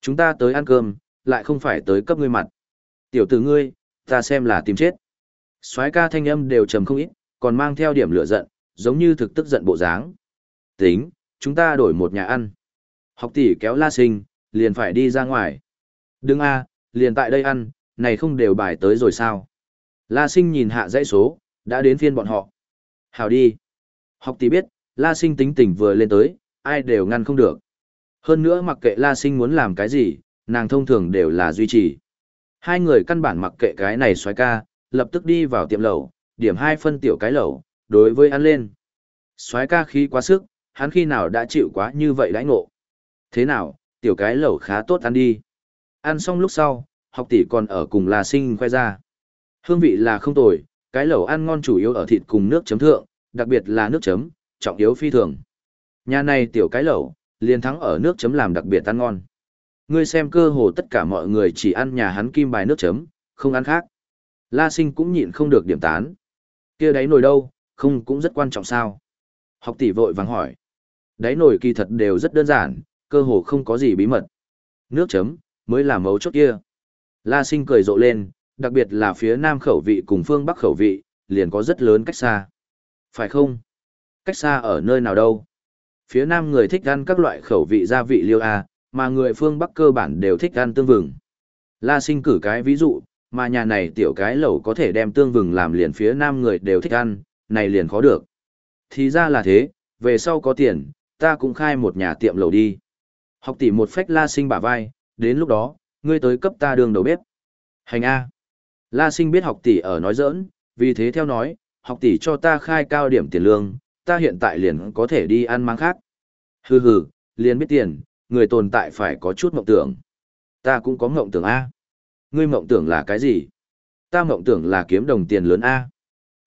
Chúng ta tới ăn cơm, lại không phải tới cấp ngươi mặt. Tiểu tử ngươi, ta xem là tìm chết. soái ca thanh âm đều trầm không ít, còn mang theo điểm lửa giận, giống như thực tức giận bộ dáng. Tính, chúng ta đổi một nhà ăn. Học tỷ kéo la sinh, liền phải đi ra ngoài. Đừng a, liền tại đây ăn, này không đều bài tới rồi sao? La sinh nhìn hạ dãy số, đã đến phiên bọn họ. Hào đi. Học tỷ biết, La sinh tính tình vừa lên tới, ai đều ngăn không được. Hơn nữa mặc kệ La sinh muốn làm cái gì, nàng thông thường đều là duy trì. Hai người căn bản mặc kệ cái này xoái ca, lập tức đi vào tiệm lẩu, điểm hai phân tiểu cái lẩu, đối với ăn lên. Xoái ca khí quá sức, hắn khi nào đã chịu quá như vậy đãi ngộ. Thế nào, tiểu cái lẩu khá tốt ăn đi. Ăn xong lúc sau, học tỷ còn ở cùng là sinh khoe ra. Hương vị là không tồi, cái lẩu ăn ngon chủ yếu ở thịt cùng nước chấm thượng, đặc biệt là nước chấm, trọng yếu phi thường. Nhà này tiểu cái lẩu, liền thắng ở nước chấm làm đặc biệt ăn ngon. Ngươi xem cơ hồ tất cả mọi người chỉ ăn nhà hắn kim bài nước chấm, không ăn khác. La sinh cũng nhịn không được điểm tán. kia đáy nồi đâu, không cũng rất quan trọng sao. Học tỷ vội vàng hỏi. Đáy nồi kỳ thật đều rất đơn giản, cơ hồ không có gì bí mật. Nước chấm, mới là mấu chốt kia. La sinh cười rộ lên, đặc biệt là phía nam khẩu vị cùng phương bắc khẩu vị, liền có rất lớn cách xa. Phải không? Cách xa ở nơi nào đâu? Phía nam người thích ăn các loại khẩu vị gia vị liêu A, mà người phương bắc cơ bản đều thích ăn tương vừng. La sinh cử cái ví dụ, mà nhà này tiểu cái lẩu có thể đem tương vừng làm liền phía nam người đều thích ăn, này liền khó được. Thì ra là thế, về sau có tiền, ta cũng khai một nhà tiệm lẩu đi. Học tỷ một phách la sinh bả vai, đến lúc đó, ngươi tới cấp ta đường đầu bếp. Hành A. La sinh biết học tỷ ở nói giỡn, vì thế theo nói, học tỷ cho ta khai cao điểm tiền lương, ta hiện tại liền có thể đi ăn mang khác. Hừ hừ, liền biết tiền, người tồn tại phải có chút mộng tưởng. Ta cũng có mộng tưởng A. Ngươi mộng tưởng là cái gì? Ta mộng tưởng là kiếm đồng tiền lớn A.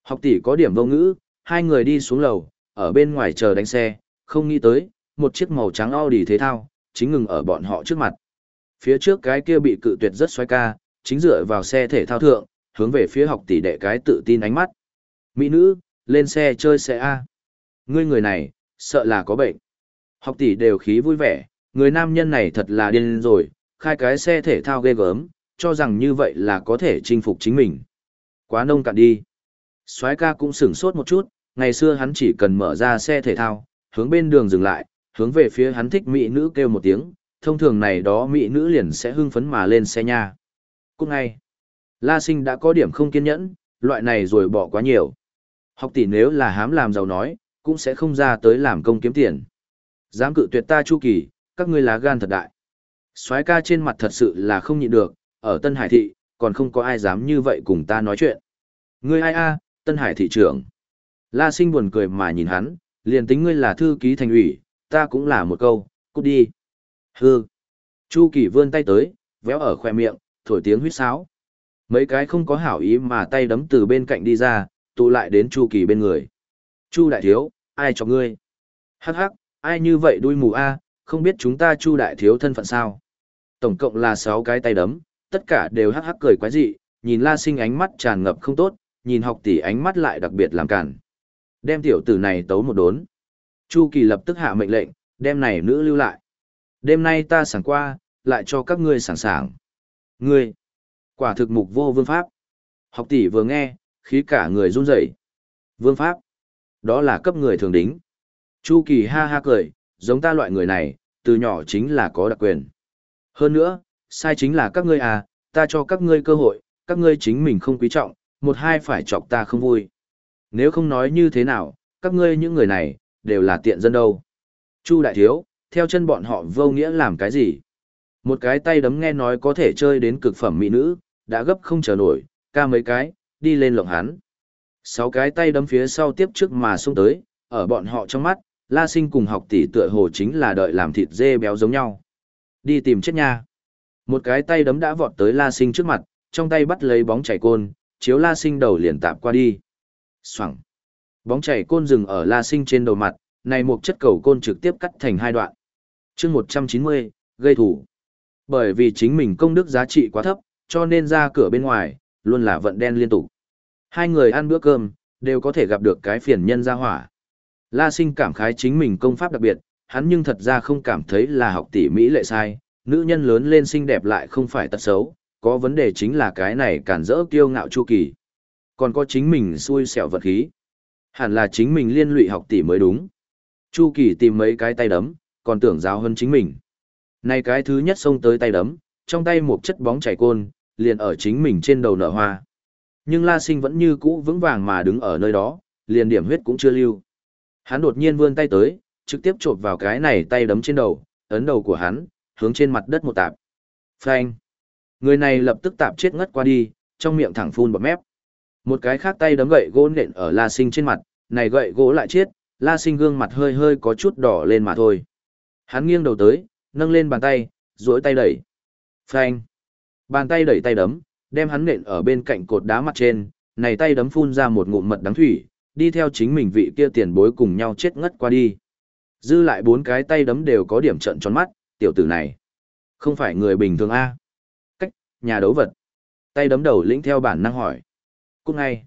Học tỷ có điểm vô ngữ, hai người đi xuống lầu, ở bên ngoài chờ đánh xe, không nghĩ tới, một chiếc màu trắng Audi thế thao, chính ngừng ở bọn họ trước mặt. Phía trước cái kia bị cự tuyệt rất xoay ca, chính dựa vào xe thể thao thượng, hướng về phía học tỷ đệ cái tự tin ánh mắt. Mỹ nữ, lên xe chơi xe A. Ngươi người này, sợ là có bệnh. Học tỷ đều khí vui vẻ, người nam nhân này thật là điên rồi, khai cái xe thể thao ghê gớm, cho rằng như vậy là có thể chinh phục chính mình. Quá nông cạn đi. soái ca cũng sửng sốt một chút, ngày xưa hắn chỉ cần mở ra xe thể thao, hướng bên đường dừng lại, hướng về phía hắn thích mỹ nữ kêu một tiếng, thông thường này đó mỹ nữ liền sẽ hưng phấn mà lên xe nha. Cũng ngay, La Sinh đã có điểm không kiên nhẫn, loại này rồi bỏ quá nhiều. Học tỷ nếu là hám làm giàu nói, cũng sẽ không ra tới làm công kiếm tiền. Dám cự tuyệt ta chu kỳ, các ngươi lá gan thật đại. soái ca trên mặt thật sự là không nhịn được, ở Tân Hải Thị, còn không có ai dám như vậy cùng ta nói chuyện. Ngươi ai a, Tân Hải Thị trưởng. La sinh buồn cười mà nhìn hắn, liền tính ngươi là thư ký thành ủy, ta cũng là một câu, cút đi. Hư. Chu kỳ vươn tay tới, véo ở khoe miệng, thổi tiếng huýt sáo. Mấy cái không có hảo ý mà tay đấm từ bên cạnh đi ra, tụ lại đến Chu kỳ bên người. Chu đại thiếu, ai cho ngươi? Hắc hắc, ai như vậy đuôi mù a, không biết chúng ta Chu đại thiếu thân phận sao? Tổng cộng là 6 cái tay đấm, tất cả đều hắc hắc cười quái dị, nhìn La Sinh ánh mắt tràn ngập không tốt, nhìn học tỷ ánh mắt lại đặc biệt làm cản. Đem tiểu tử này tấu một đốn. Chu Kỳ lập tức hạ mệnh lệnh, đem này nữ lưu lại. Đêm nay ta sẵn qua, lại cho các ngươi sẵn sàng. Ngươi, quả thực mục vô vương pháp. Học tỷ vừa nghe, khí cả người run rẩy. Vương pháp, đó là cấp người thường đính. Chu Kỳ ha ha cười, giống ta loại người này, từ nhỏ chính là có đặc quyền. Hơn nữa, sai chính là các ngươi à, ta cho các ngươi cơ hội, các ngươi chính mình không quý trọng, một hai phải chọc ta không vui. Nếu không nói như thế nào, các ngươi những người này, đều là tiện dân đâu. Chu đại thiếu, theo chân bọn họ vô nghĩa làm cái gì? Một cái tay đấm nghe nói có thể chơi đến cực phẩm mỹ nữ, đã gấp không chờ nổi, ca mấy cái, đi lên lộng hắn. Sáu cái tay đấm phía sau tiếp trước mà xông tới, ở bọn họ trong mắt, La Sinh cùng học tỷ tựa hồ chính là đợi làm thịt dê béo giống nhau. Đi tìm chết nha. Một cái tay đấm đã vọt tới La Sinh trước mặt, trong tay bắt lấy bóng chảy côn, chiếu La Sinh đầu liền tạp qua đi. Xoẳng. Bóng chảy côn dừng ở La Sinh trên đầu mặt, này một chất cầu côn trực tiếp cắt thành hai đoạn. chương 190, gây thủ. Bởi vì chính mình công đức giá trị quá thấp, cho nên ra cửa bên ngoài, luôn là vận đen liên tục. Hai người ăn bữa cơm, đều có thể gặp được cái phiền nhân ra hỏa. La sinh cảm khái chính mình công pháp đặc biệt, hắn nhưng thật ra không cảm thấy là học tỷ Mỹ lệ sai, nữ nhân lớn lên xinh đẹp lại không phải tật xấu, có vấn đề chính là cái này cản rỡ kiêu ngạo chu kỳ. Còn có chính mình xui xẻo vật khí. Hẳn là chính mình liên lụy học tỷ mới đúng. Chu kỳ tìm mấy cái tay đấm, còn tưởng giáo hơn chính mình. Này cái thứ nhất xông tới tay đấm, trong tay một chất bóng chảy côn, liền ở chính mình trên đầu nở hoa. Nhưng La Sinh vẫn như cũ vững vàng mà đứng ở nơi đó, liền điểm huyết cũng chưa lưu. Hắn đột nhiên vươn tay tới, trực tiếp chộp vào cái này tay đấm trên đầu, ấn đầu của hắn, hướng trên mặt đất một tạp. Phanh! Người này lập tức tạp chết ngất qua đi, trong miệng thẳng phun bọt mép. Một cái khác tay đấm gậy gỗ nện ở La Sinh trên mặt, này gậy gỗ lại chết, La Sinh gương mặt hơi hơi có chút đỏ lên mà thôi. Hắn nghiêng đầu tới, nâng lên bàn tay, duỗi tay đẩy. Phanh! Bàn tay đẩy tay đấm, đem hắn nện ở bên cạnh cột đá mặt trên, này tay đấm phun ra một ngụm mật đắng thủy, đi theo chính mình vị kia tiền bối cùng nhau chết ngất qua đi. Dư lại bốn cái tay đấm đều có điểm trận tròn mắt, tiểu tử này. Không phải người bình thường A. Cách, nhà đấu vật. Tay đấm đầu lĩnh theo bản năng hỏi. Cũng ngay.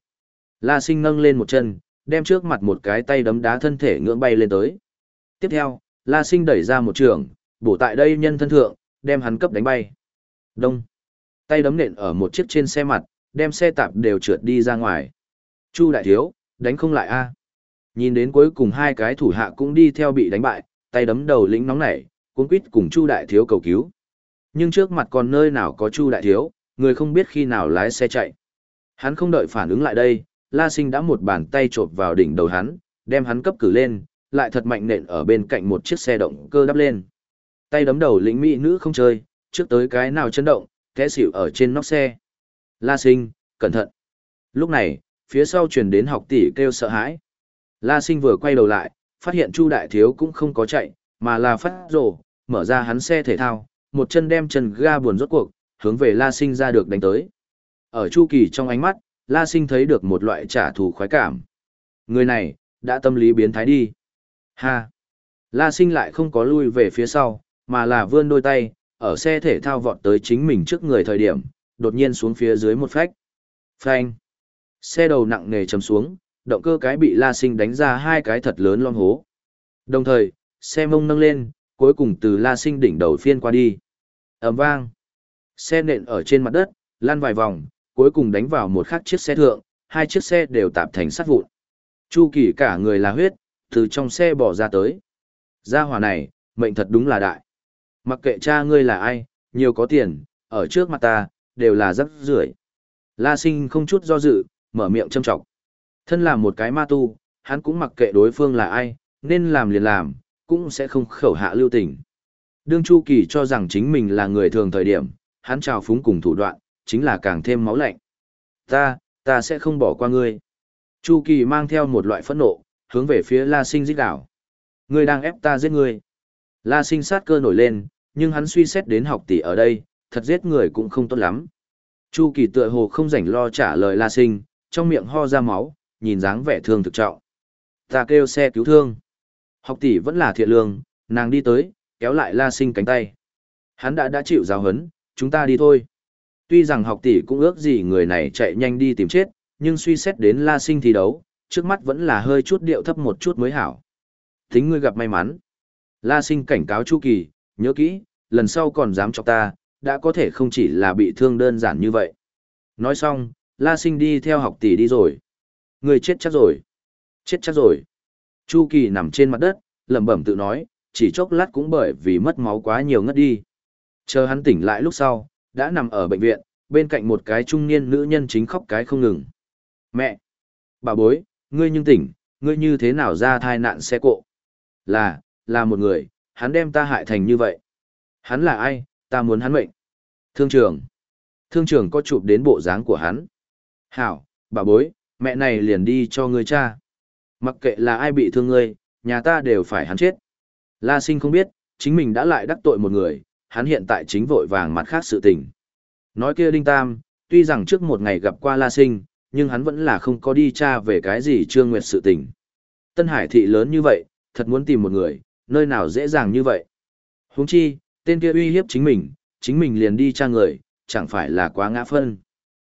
La sinh nâng lên một chân, đem trước mặt một cái tay đấm đá thân thể ngưỡng bay lên tới. Tiếp theo, La sinh đẩy ra một trường, bổ tại đây nhân thân thượng, đem hắn cấp đánh bay. Đông. Tay đấm nện ở một chiếc trên xe mặt, đem xe tạp đều trượt đi ra ngoài. Chu đại thiếu, đánh không lại a Nhìn đến cuối cùng hai cái thủ hạ cũng đi theo bị đánh bại, tay đấm đầu lĩnh nóng nảy, cuốn quýt cùng Chu đại thiếu cầu cứu. Nhưng trước mặt còn nơi nào có Chu đại thiếu, người không biết khi nào lái xe chạy. Hắn không đợi phản ứng lại đây, La Sinh đã một bàn tay chộp vào đỉnh đầu hắn, đem hắn cấp cử lên, lại thật mạnh nện ở bên cạnh một chiếc xe động cơ đắp lên. Tay đấm đầu lĩnh mỹ nữ không chơi, trước tới cái nào chấn động, té xỉu ở trên nóc xe. La Sinh, cẩn thận. Lúc này, phía sau truyền đến học tỷ kêu sợ hãi. La Sinh vừa quay đầu lại, phát hiện Chu Đại Thiếu cũng không có chạy, mà là phát rổ, mở ra hắn xe thể thao, một chân đem chân ga buồn rốt cuộc, hướng về La Sinh ra được đánh tới. Ở Chu Kỳ trong ánh mắt, La Sinh thấy được một loại trả thù khoái cảm. Người này, đã tâm lý biến thái đi. Ha! La Sinh lại không có lui về phía sau, mà là vươn đôi tay, ở xe thể thao vọt tới chính mình trước người thời điểm, đột nhiên xuống phía dưới một phách. Phanh! Xe đầu nặng nề chầm xuống, động cơ cái bị La Sinh đánh ra hai cái thật lớn lon hố. Đồng thời, xe mông nâng lên, cuối cùng từ La Sinh đỉnh đầu phiên qua đi. ầm vang! Xe nện ở trên mặt đất, lăn vài vòng, cuối cùng đánh vào một khắc chiếc xe thượng, hai chiếc xe đều tạp thành sắt vụn. Chu Kỳ cả người là huyết, từ trong xe bỏ ra tới. Gia hỏa này, mệnh thật đúng là đại. Mặc kệ cha ngươi là ai, nhiều có tiền, ở trước mặt ta, đều là rắc rưởi. La sinh không chút do dự, mở miệng châm trọng. Thân là một cái ma tu, hắn cũng mặc kệ đối phương là ai, nên làm liền làm, cũng sẽ không khẩu hạ lưu tình. Đương Chu Kỳ cho rằng chính mình là người thường thời điểm, hắn trào phúng cùng thủ đoạn, chính là càng thêm máu lạnh. Ta, ta sẽ không bỏ qua ngươi. Chu Kỳ mang theo một loại phẫn nộ, hướng về phía La Sinh giết đảo. Ngươi đang ép ta giết ngươi. La Sinh sát cơ nổi lên, nhưng hắn suy xét đến học tỷ ở đây, thật giết người cũng không tốt lắm. Chu Kỳ tựa hồ không rảnh lo trả lời La Sinh, trong miệng ho ra máu, nhìn dáng vẻ thương thực trọng. Ta kêu xe cứu thương. Học tỷ vẫn là thiện lương, nàng đi tới, kéo lại La Sinh cánh tay. Hắn đã đã chịu giáo hấn, chúng ta đi thôi. Tuy rằng học tỷ cũng ước gì người này chạy nhanh đi tìm chết, nhưng suy xét đến La Sinh thi đấu, trước mắt vẫn là hơi chút điệu thấp một chút mới hảo. Tính ngươi gặp may mắn. La Sinh cảnh cáo Chu Kỳ, nhớ kỹ, lần sau còn dám chọc ta, đã có thể không chỉ là bị thương đơn giản như vậy. Nói xong, La Sinh đi theo học tỷ đi rồi. Người chết chắc rồi. Chết chắc rồi. Chu Kỳ nằm trên mặt đất, lẩm bẩm tự nói, chỉ chốc lát cũng bởi vì mất máu quá nhiều ngất đi. Chờ hắn tỉnh lại lúc sau, đã nằm ở bệnh viện, bên cạnh một cái trung niên nữ nhân chính khóc cái không ngừng. Mẹ! Bà bối, ngươi nhưng tỉnh, ngươi như thế nào ra thai nạn xe cộ? Là, là một người, hắn đem ta hại thành như vậy. Hắn là ai, ta muốn hắn mệnh. Thương trường. Thương trường có chụp đến bộ dáng của hắn. Hảo, bà bối, mẹ này liền đi cho ngươi cha. Mặc kệ là ai bị thương ngươi, nhà ta đều phải hắn chết. La sinh không biết, chính mình đã lại đắc tội một người, hắn hiện tại chính vội vàng mặt khác sự tình. Nói kia Đinh Tam, tuy rằng trước một ngày gặp qua La Sinh, nhưng hắn vẫn là không có đi tra về cái gì Trương Nguyệt sự tình. Tân Hải thị lớn như vậy, thật muốn tìm một người, nơi nào dễ dàng như vậy. Huống chi, tên kia uy hiếp chính mình, chính mình liền đi tra người, chẳng phải là quá ngã phân.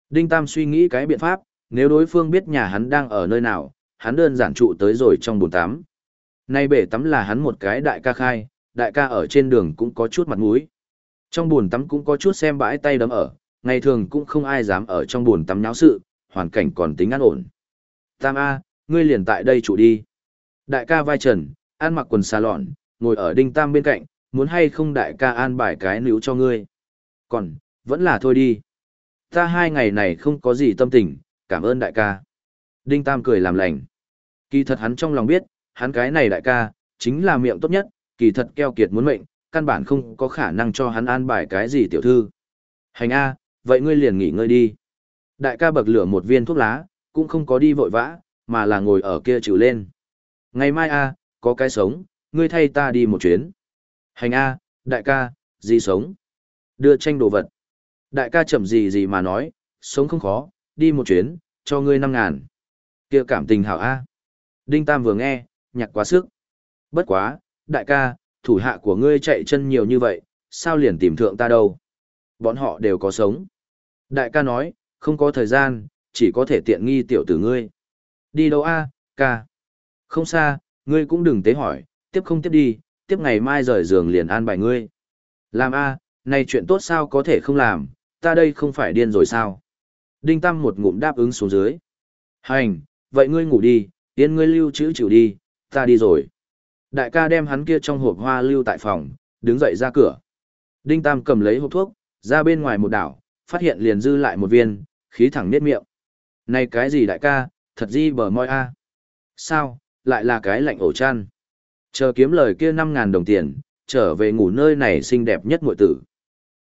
Đinh Tam suy nghĩ cái biện pháp, nếu đối phương biết nhà hắn đang ở nơi nào, hắn đơn giản trụ tới rồi trong bồn tắm. Nay bể tắm là hắn một cái đại ca khai, đại ca ở trên đường cũng có chút mặt mũi. Trong buồn tắm cũng có chút xem bãi tay đấm ở, ngày thường cũng không ai dám ở trong buồn tắm nháo sự, hoàn cảnh còn tính an ổn. Tam A, ngươi liền tại đây trụ đi. Đại ca vai trần, ăn mặc quần xà lọn, ngồi ở đinh tam bên cạnh, muốn hay không đại ca an bài cái níu cho ngươi. Còn, vẫn là thôi đi. Ta hai ngày này không có gì tâm tình, cảm ơn đại ca. Đinh tam cười làm lành. Kỳ thật hắn trong lòng biết, hắn cái này đại ca, chính là miệng tốt nhất, kỳ thật keo kiệt muốn mệnh, căn bản không có khả năng cho hắn an bài cái gì tiểu thư. Hành A, vậy ngươi liền nghỉ ngơi đi. Đại ca bậc lửa một viên thuốc lá, cũng không có đi vội vã, mà là ngồi ở kia chịu lên. Ngày mai A, có cái sống, ngươi thay ta đi một chuyến. Hành A, đại ca, gì sống? Đưa tranh đồ vật. Đại ca chậm gì gì mà nói, sống không khó, đi một chuyến, cho ngươi năm ngàn. kia cảm tình hảo A. Đinh Tam vừa nghe, nhạc quá sức. Bất quá, đại ca, thủ hạ của ngươi chạy chân nhiều như vậy, sao liền tìm thượng ta đâu? Bọn họ đều có sống. Đại ca nói, không có thời gian, chỉ có thể tiện nghi tiểu tử ngươi. Đi đâu a, ca? Không xa, ngươi cũng đừng tế hỏi, tiếp không tiếp đi, tiếp ngày mai rời giường liền an bài ngươi. Làm a, này chuyện tốt sao có thể không làm, ta đây không phải điên rồi sao? Đinh Tam một ngụm đáp ứng xuống dưới. Hành, vậy ngươi ngủ đi, yên ngươi lưu trữ chịu đi, ta đi rồi. Đại ca đem hắn kia trong hộp hoa lưu tại phòng, đứng dậy ra cửa. Đinh Tam cầm lấy hộp thuốc, ra bên ngoài một đảo, phát hiện liền dư lại một viên, khí thẳng nết miệng. Này cái gì đại ca, thật di bờ môi a. Sao, lại là cái lạnh ổ chăn. Chờ kiếm lời kia 5.000 đồng tiền, trở về ngủ nơi này xinh đẹp nhất muội tử.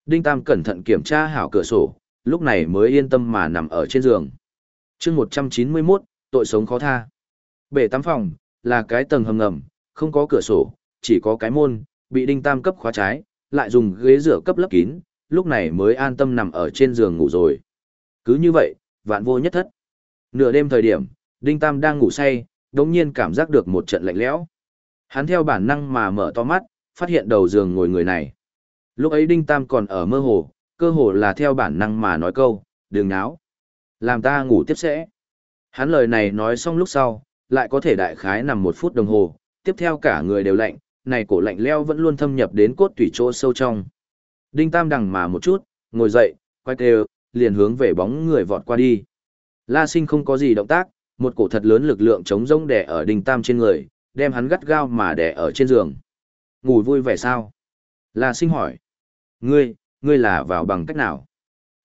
Đinh Tam cẩn thận kiểm tra hảo cửa sổ, lúc này mới yên tâm mà nằm ở trên giường. chương 191, tội sống khó tha. Bể tắm phòng, là cái tầng hầm ngầm, không có cửa sổ, chỉ có cái môn, bị Đinh Tam cấp khóa trái, lại dùng ghế rửa cấp lấp kín, lúc này mới an tâm nằm ở trên giường ngủ rồi. Cứ như vậy, vạn vô nhất thất. Nửa đêm thời điểm, Đinh Tam đang ngủ say, đống nhiên cảm giác được một trận lạnh lẽo. Hắn theo bản năng mà mở to mắt, phát hiện đầu giường ngồi người này. Lúc ấy Đinh Tam còn ở mơ hồ, cơ hồ là theo bản năng mà nói câu, đừng náo. Làm ta ngủ tiếp sẽ. Hắn lời này nói xong lúc sau, lại có thể đại khái nằm một phút đồng hồ, tiếp theo cả người đều lạnh, này cổ lạnh leo vẫn luôn thâm nhập đến cốt tủy chỗ sâu trong. Đinh Tam đằng mà một chút, ngồi dậy, quay kêu, liền hướng về bóng người vọt qua đi. La sinh không có gì động tác, một cổ thật lớn lực lượng chống rông đè ở Đinh Tam trên người, đem hắn gắt gao mà đè ở trên giường. Ngủ vui vẻ sao? La sinh hỏi. Ngươi, ngươi là vào bằng cách nào?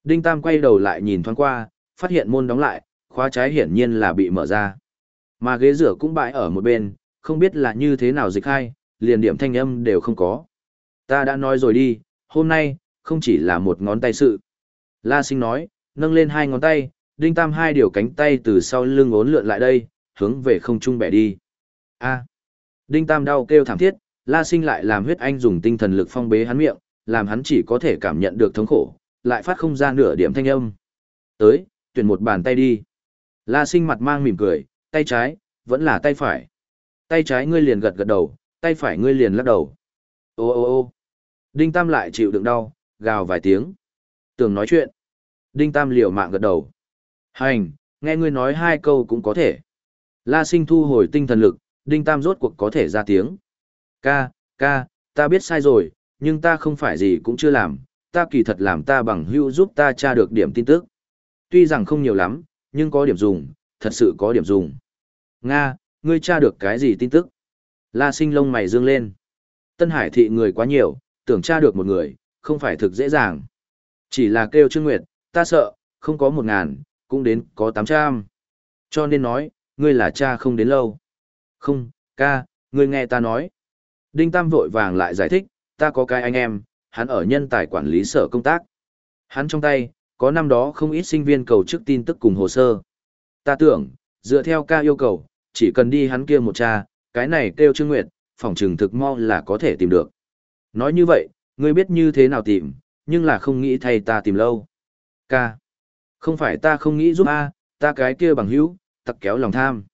Đinh Tam quay đầu lại nhìn thoáng qua, phát hiện môn đóng lại, khóa trái hiển nhiên là bị mở ra. Mà ghế rửa cũng bãi ở một bên, không biết là như thế nào dịch hay, liền điểm thanh âm đều không có. Ta đã nói rồi đi, hôm nay, không chỉ là một ngón tay sự. La sinh nói, nâng lên hai ngón tay, đinh tam hai điều cánh tay từ sau lưng ốn lượn lại đây, hướng về không trung bẻ đi. A. Đinh tam đau kêu thảm thiết, la sinh lại làm huyết anh dùng tinh thần lực phong bế hắn miệng, làm hắn chỉ có thể cảm nhận được thống khổ, lại phát không ra nửa điểm thanh âm. Tới, tuyển một bàn tay đi. La sinh mặt mang mỉm cười, tay trái, vẫn là tay phải. Tay trái ngươi liền gật gật đầu, tay phải ngươi liền lắc đầu. Ô ô ô Đinh Tam lại chịu đựng đau, gào vài tiếng. Tưởng nói chuyện. Đinh Tam liều mạng gật đầu. Hành, nghe ngươi nói hai câu cũng có thể. La sinh thu hồi tinh thần lực, Đinh Tam rốt cuộc có thể ra tiếng. Ca, ca, ta biết sai rồi, nhưng ta không phải gì cũng chưa làm, ta kỳ thật làm ta bằng hữu giúp ta tra được điểm tin tức. Tuy rằng không nhiều lắm, nhưng có điểm dùng, thật sự có điểm dùng. Nga, ngươi tra được cái gì tin tức? La sinh lông mày dương lên. Tân Hải thị người quá nhiều, tưởng tra được một người, không phải thực dễ dàng. Chỉ là kêu Trương Nguyệt, ta sợ, không có một ngàn, cũng đến có tám trăm. Cho nên nói, ngươi là cha không đến lâu. Không, ca, ngươi nghe ta nói. Đinh Tam vội vàng lại giải thích, ta có cái anh em, hắn ở nhân tài quản lý sở công tác. Hắn trong tay, có năm đó không ít sinh viên cầu chức tin tức cùng hồ sơ. Ta tưởng, dựa theo ca yêu cầu, chỉ cần đi hắn kia một cha, cái này kêu Trương Nguyệt, phòng trừng thực mau là có thể tìm được. Nói như vậy, ngươi biết như thế nào tìm, nhưng là không nghĩ thay ta tìm lâu. Ca. Không phải ta không nghĩ giúp A, ta cái kia bằng hữu, tặc kéo lòng tham.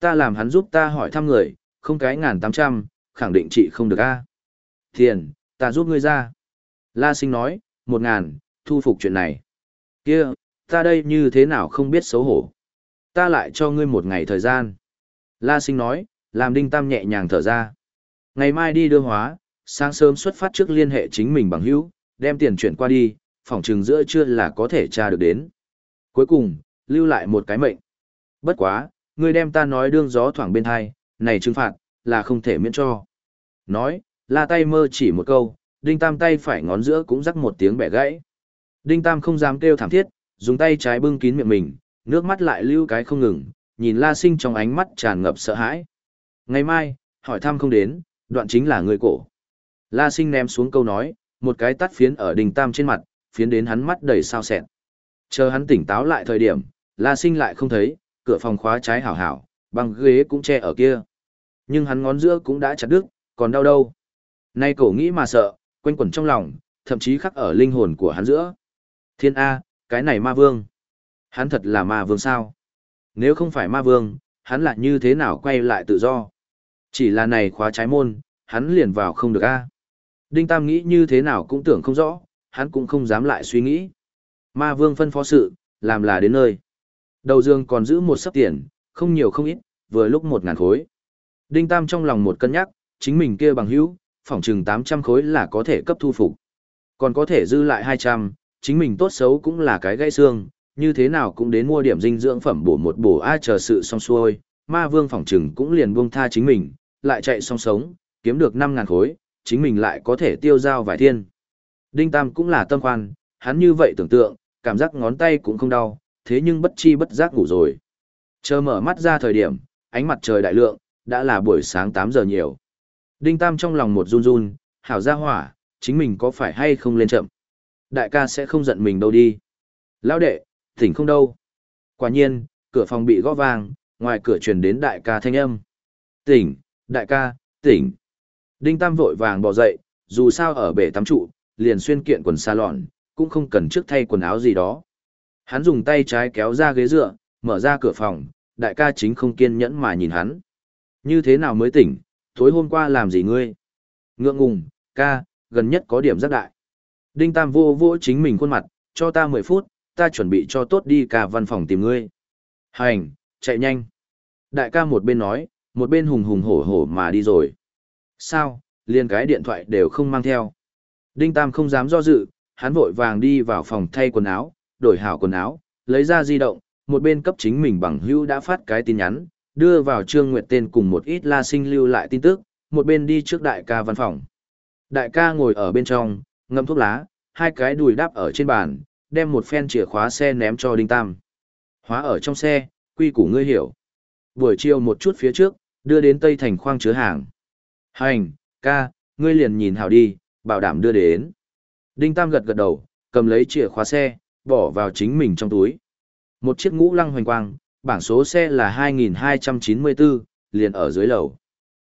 Ta làm hắn giúp ta hỏi thăm người, không cái ngàn tám trăm, khẳng định chị không được A. Tiền, ta giúp ngươi ra. La sinh nói, một ngàn, thu phục chuyện này. Kia, ta đây như thế nào không biết xấu hổ. Ta lại cho ngươi một ngày thời gian. La sinh nói, Làm Đinh Tam nhẹ nhàng thở ra. Ngày mai đi đưa hóa, sáng sớm xuất phát trước liên hệ chính mình bằng hữu, đem tiền chuyển qua đi, phòng trừng giữa trưa là có thể tra được đến. Cuối cùng, lưu lại một cái mệnh. Bất quá, ngươi đem ta nói đương gió thoảng bên hai, này trừng phạt, là không thể miễn cho. Nói, la tay mơ chỉ một câu, đinh tam tay phải ngón giữa cũng rắc một tiếng bẻ gãy. Đinh tam không dám kêu thảm thiết, dùng tay trái bưng kín miệng mình, nước mắt lại lưu cái không ngừng, nhìn la sinh trong ánh mắt tràn ngập sợ hãi. Ngày mai, hỏi thăm không đến, đoạn chính là người cổ. La sinh ném xuống câu nói, một cái tắt phiến ở đình tam trên mặt, phiến đến hắn mắt đầy sao sẹn. Chờ hắn tỉnh táo lại thời điểm, la sinh lại không thấy, cửa phòng khóa trái hảo hảo, băng ghế cũng che ở kia. Nhưng hắn ngón giữa cũng đã chặt đứt, còn đau đâu. Nay cổ nghĩ mà sợ, quanh quẩn trong lòng, thậm chí khắc ở linh hồn của hắn giữa. Thiên A, cái này ma vương. Hắn thật là ma vương sao? Nếu không phải ma vương, hắn lại như thế nào quay lại tự do? Chỉ là này khóa trái môn, hắn liền vào không được A. Đinh Tam nghĩ như thế nào cũng tưởng không rõ, hắn cũng không dám lại suy nghĩ. Ma vương phân phó sự, làm là đến nơi. Đầu dương còn giữ một sấp tiền, không nhiều không ít, vừa lúc một ngàn khối. Đinh Tam trong lòng một cân nhắc, chính mình kia bằng hữu, phỏng chừng 800 khối là có thể cấp thu phục. Còn có thể dư lại 200, chính mình tốt xấu cũng là cái gãy xương, như thế nào cũng đến mua điểm dinh dưỡng phẩm bổ một bổ ai chờ sự xong xuôi, ma vương phỏng chừng cũng liền buông tha chính mình, lại chạy song sống, kiếm được 5.000 khối, chính mình lại có thể tiêu giao vài thiên. Đinh Tam cũng là tâm khoan, hắn như vậy tưởng tượng, cảm giác ngón tay cũng không đau, thế nhưng bất chi bất giác ngủ rồi. Chờ mở mắt ra thời điểm, ánh mặt trời đại lượng, đã là buổi sáng 8 giờ nhiều. Đinh Tam trong lòng một run run, hảo ra hỏa, chính mình có phải hay không lên chậm. Đại ca sẽ không giận mình đâu đi. Lão đệ, thỉnh không đâu. Quả nhiên, cửa phòng bị gõ vang, ngoài cửa truyền đến đại ca thanh âm. Tỉnh, đại ca, tỉnh. Đinh Tam vội vàng bỏ dậy, dù sao ở bể tắm trụ, liền xuyên kiện quần xa lọn, cũng không cần trước thay quần áo gì đó. Hắn dùng tay trái kéo ra ghế dựa, mở ra cửa phòng, đại ca chính không kiên nhẫn mà nhìn hắn. Như thế nào mới tỉnh, tối hôm qua làm gì ngươi? Ngượng ngùng, ca, gần nhất có điểm rất đại. Đinh Tam vô vô chính mình khuôn mặt, cho ta 10 phút, ta chuẩn bị cho tốt đi cả văn phòng tìm ngươi. Hành, chạy nhanh. Đại ca một bên nói, một bên hùng hùng hổ hổ mà đi rồi. Sao, liền cái điện thoại đều không mang theo. Đinh Tam không dám do dự, hắn vội vàng đi vào phòng thay quần áo, đổi hảo quần áo, lấy ra di động, một bên cấp chính mình bằng hữu đã phát cái tin nhắn, đưa vào Trương Nguyệt tên cùng một ít la sinh lưu lại tin tức, một bên đi trước đại ca văn phòng. Đại ca ngồi ở bên trong, ngâm thuốc lá, hai cái đùi đắp ở trên bàn, đem một phen chìa khóa xe ném cho Đinh Tam. Hóa ở trong xe, quy củ ngươi hiểu. Buổi chiều một chút phía trước, đưa đến Tây Thành khoang chứa hàng. Hành, ca, ngươi liền nhìn hảo đi, bảo đảm đưa đến. Đinh Tam gật gật đầu, cầm lấy chìa khóa xe, bỏ vào chính mình trong túi. Một chiếc ngũ lăng hoành quang, bảng số xe là 2294, liền ở dưới lầu.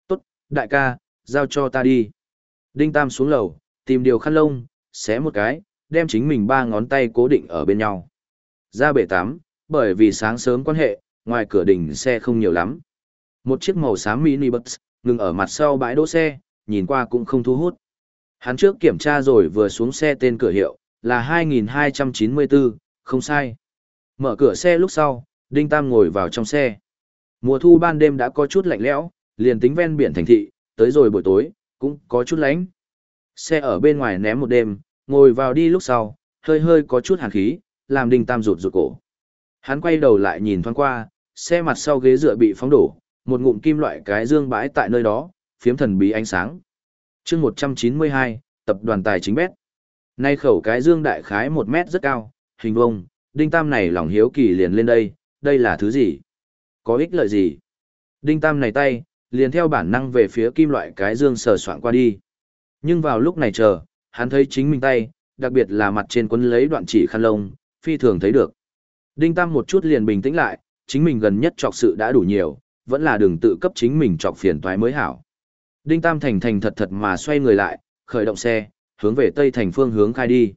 Tốt, đại ca, giao cho ta đi. Đinh Tam xuống lầu, tìm điều khăn lông, xé một cái, đem chính mình ba ngón tay cố định ở bên nhau. Ra bể tắm, bởi vì sáng sớm quan hệ, ngoài cửa đỉnh xe không nhiều lắm. Một chiếc màu xám mini bus, ngừng ở mặt sau bãi đỗ xe, nhìn qua cũng không thu hút. Hắn trước kiểm tra rồi vừa xuống xe tên cửa hiệu, là 2294, không sai. Mở cửa xe lúc sau, Đinh Tam ngồi vào trong xe. Mùa thu ban đêm đã có chút lạnh lẽo, liền tính ven biển thành thị, tới rồi buổi tối, cũng có chút lạnh. Xe ở bên ngoài ném một đêm, ngồi vào đi lúc sau, hơi hơi có chút hàn khí, làm Đinh Tam rụt rụt cổ. Hắn quay đầu lại nhìn thoáng qua, xe mặt sau ghế dựa bị phóng đổ, một ngụm kim loại cái dương bãi tại nơi đó, phiếm thần bí ánh sáng. chương 192, tập đoàn tài chính bét. Nay khẩu cái dương đại khái 1 mét rất cao, hình vông, Đinh Tam này lòng hiếu kỳ liền lên đây, đây là thứ gì? Có ích lợi gì? Đinh Tam này tay, liền theo bản năng về phía kim loại cái dương sờ soạn qua đi. Nhưng vào lúc này chờ, hắn thấy chính mình tay, đặc biệt là mặt trên quấn lấy đoạn chỉ khăn lông, phi thường thấy được. Đinh Tam một chút liền bình tĩnh lại, chính mình gần nhất trọc sự đã đủ nhiều, vẫn là đừng tự cấp chính mình trọc phiền toái mới hảo. Đinh Tam thành thành thật thật mà xoay người lại, khởi động xe, hướng về tây thành phương hướng khai đi.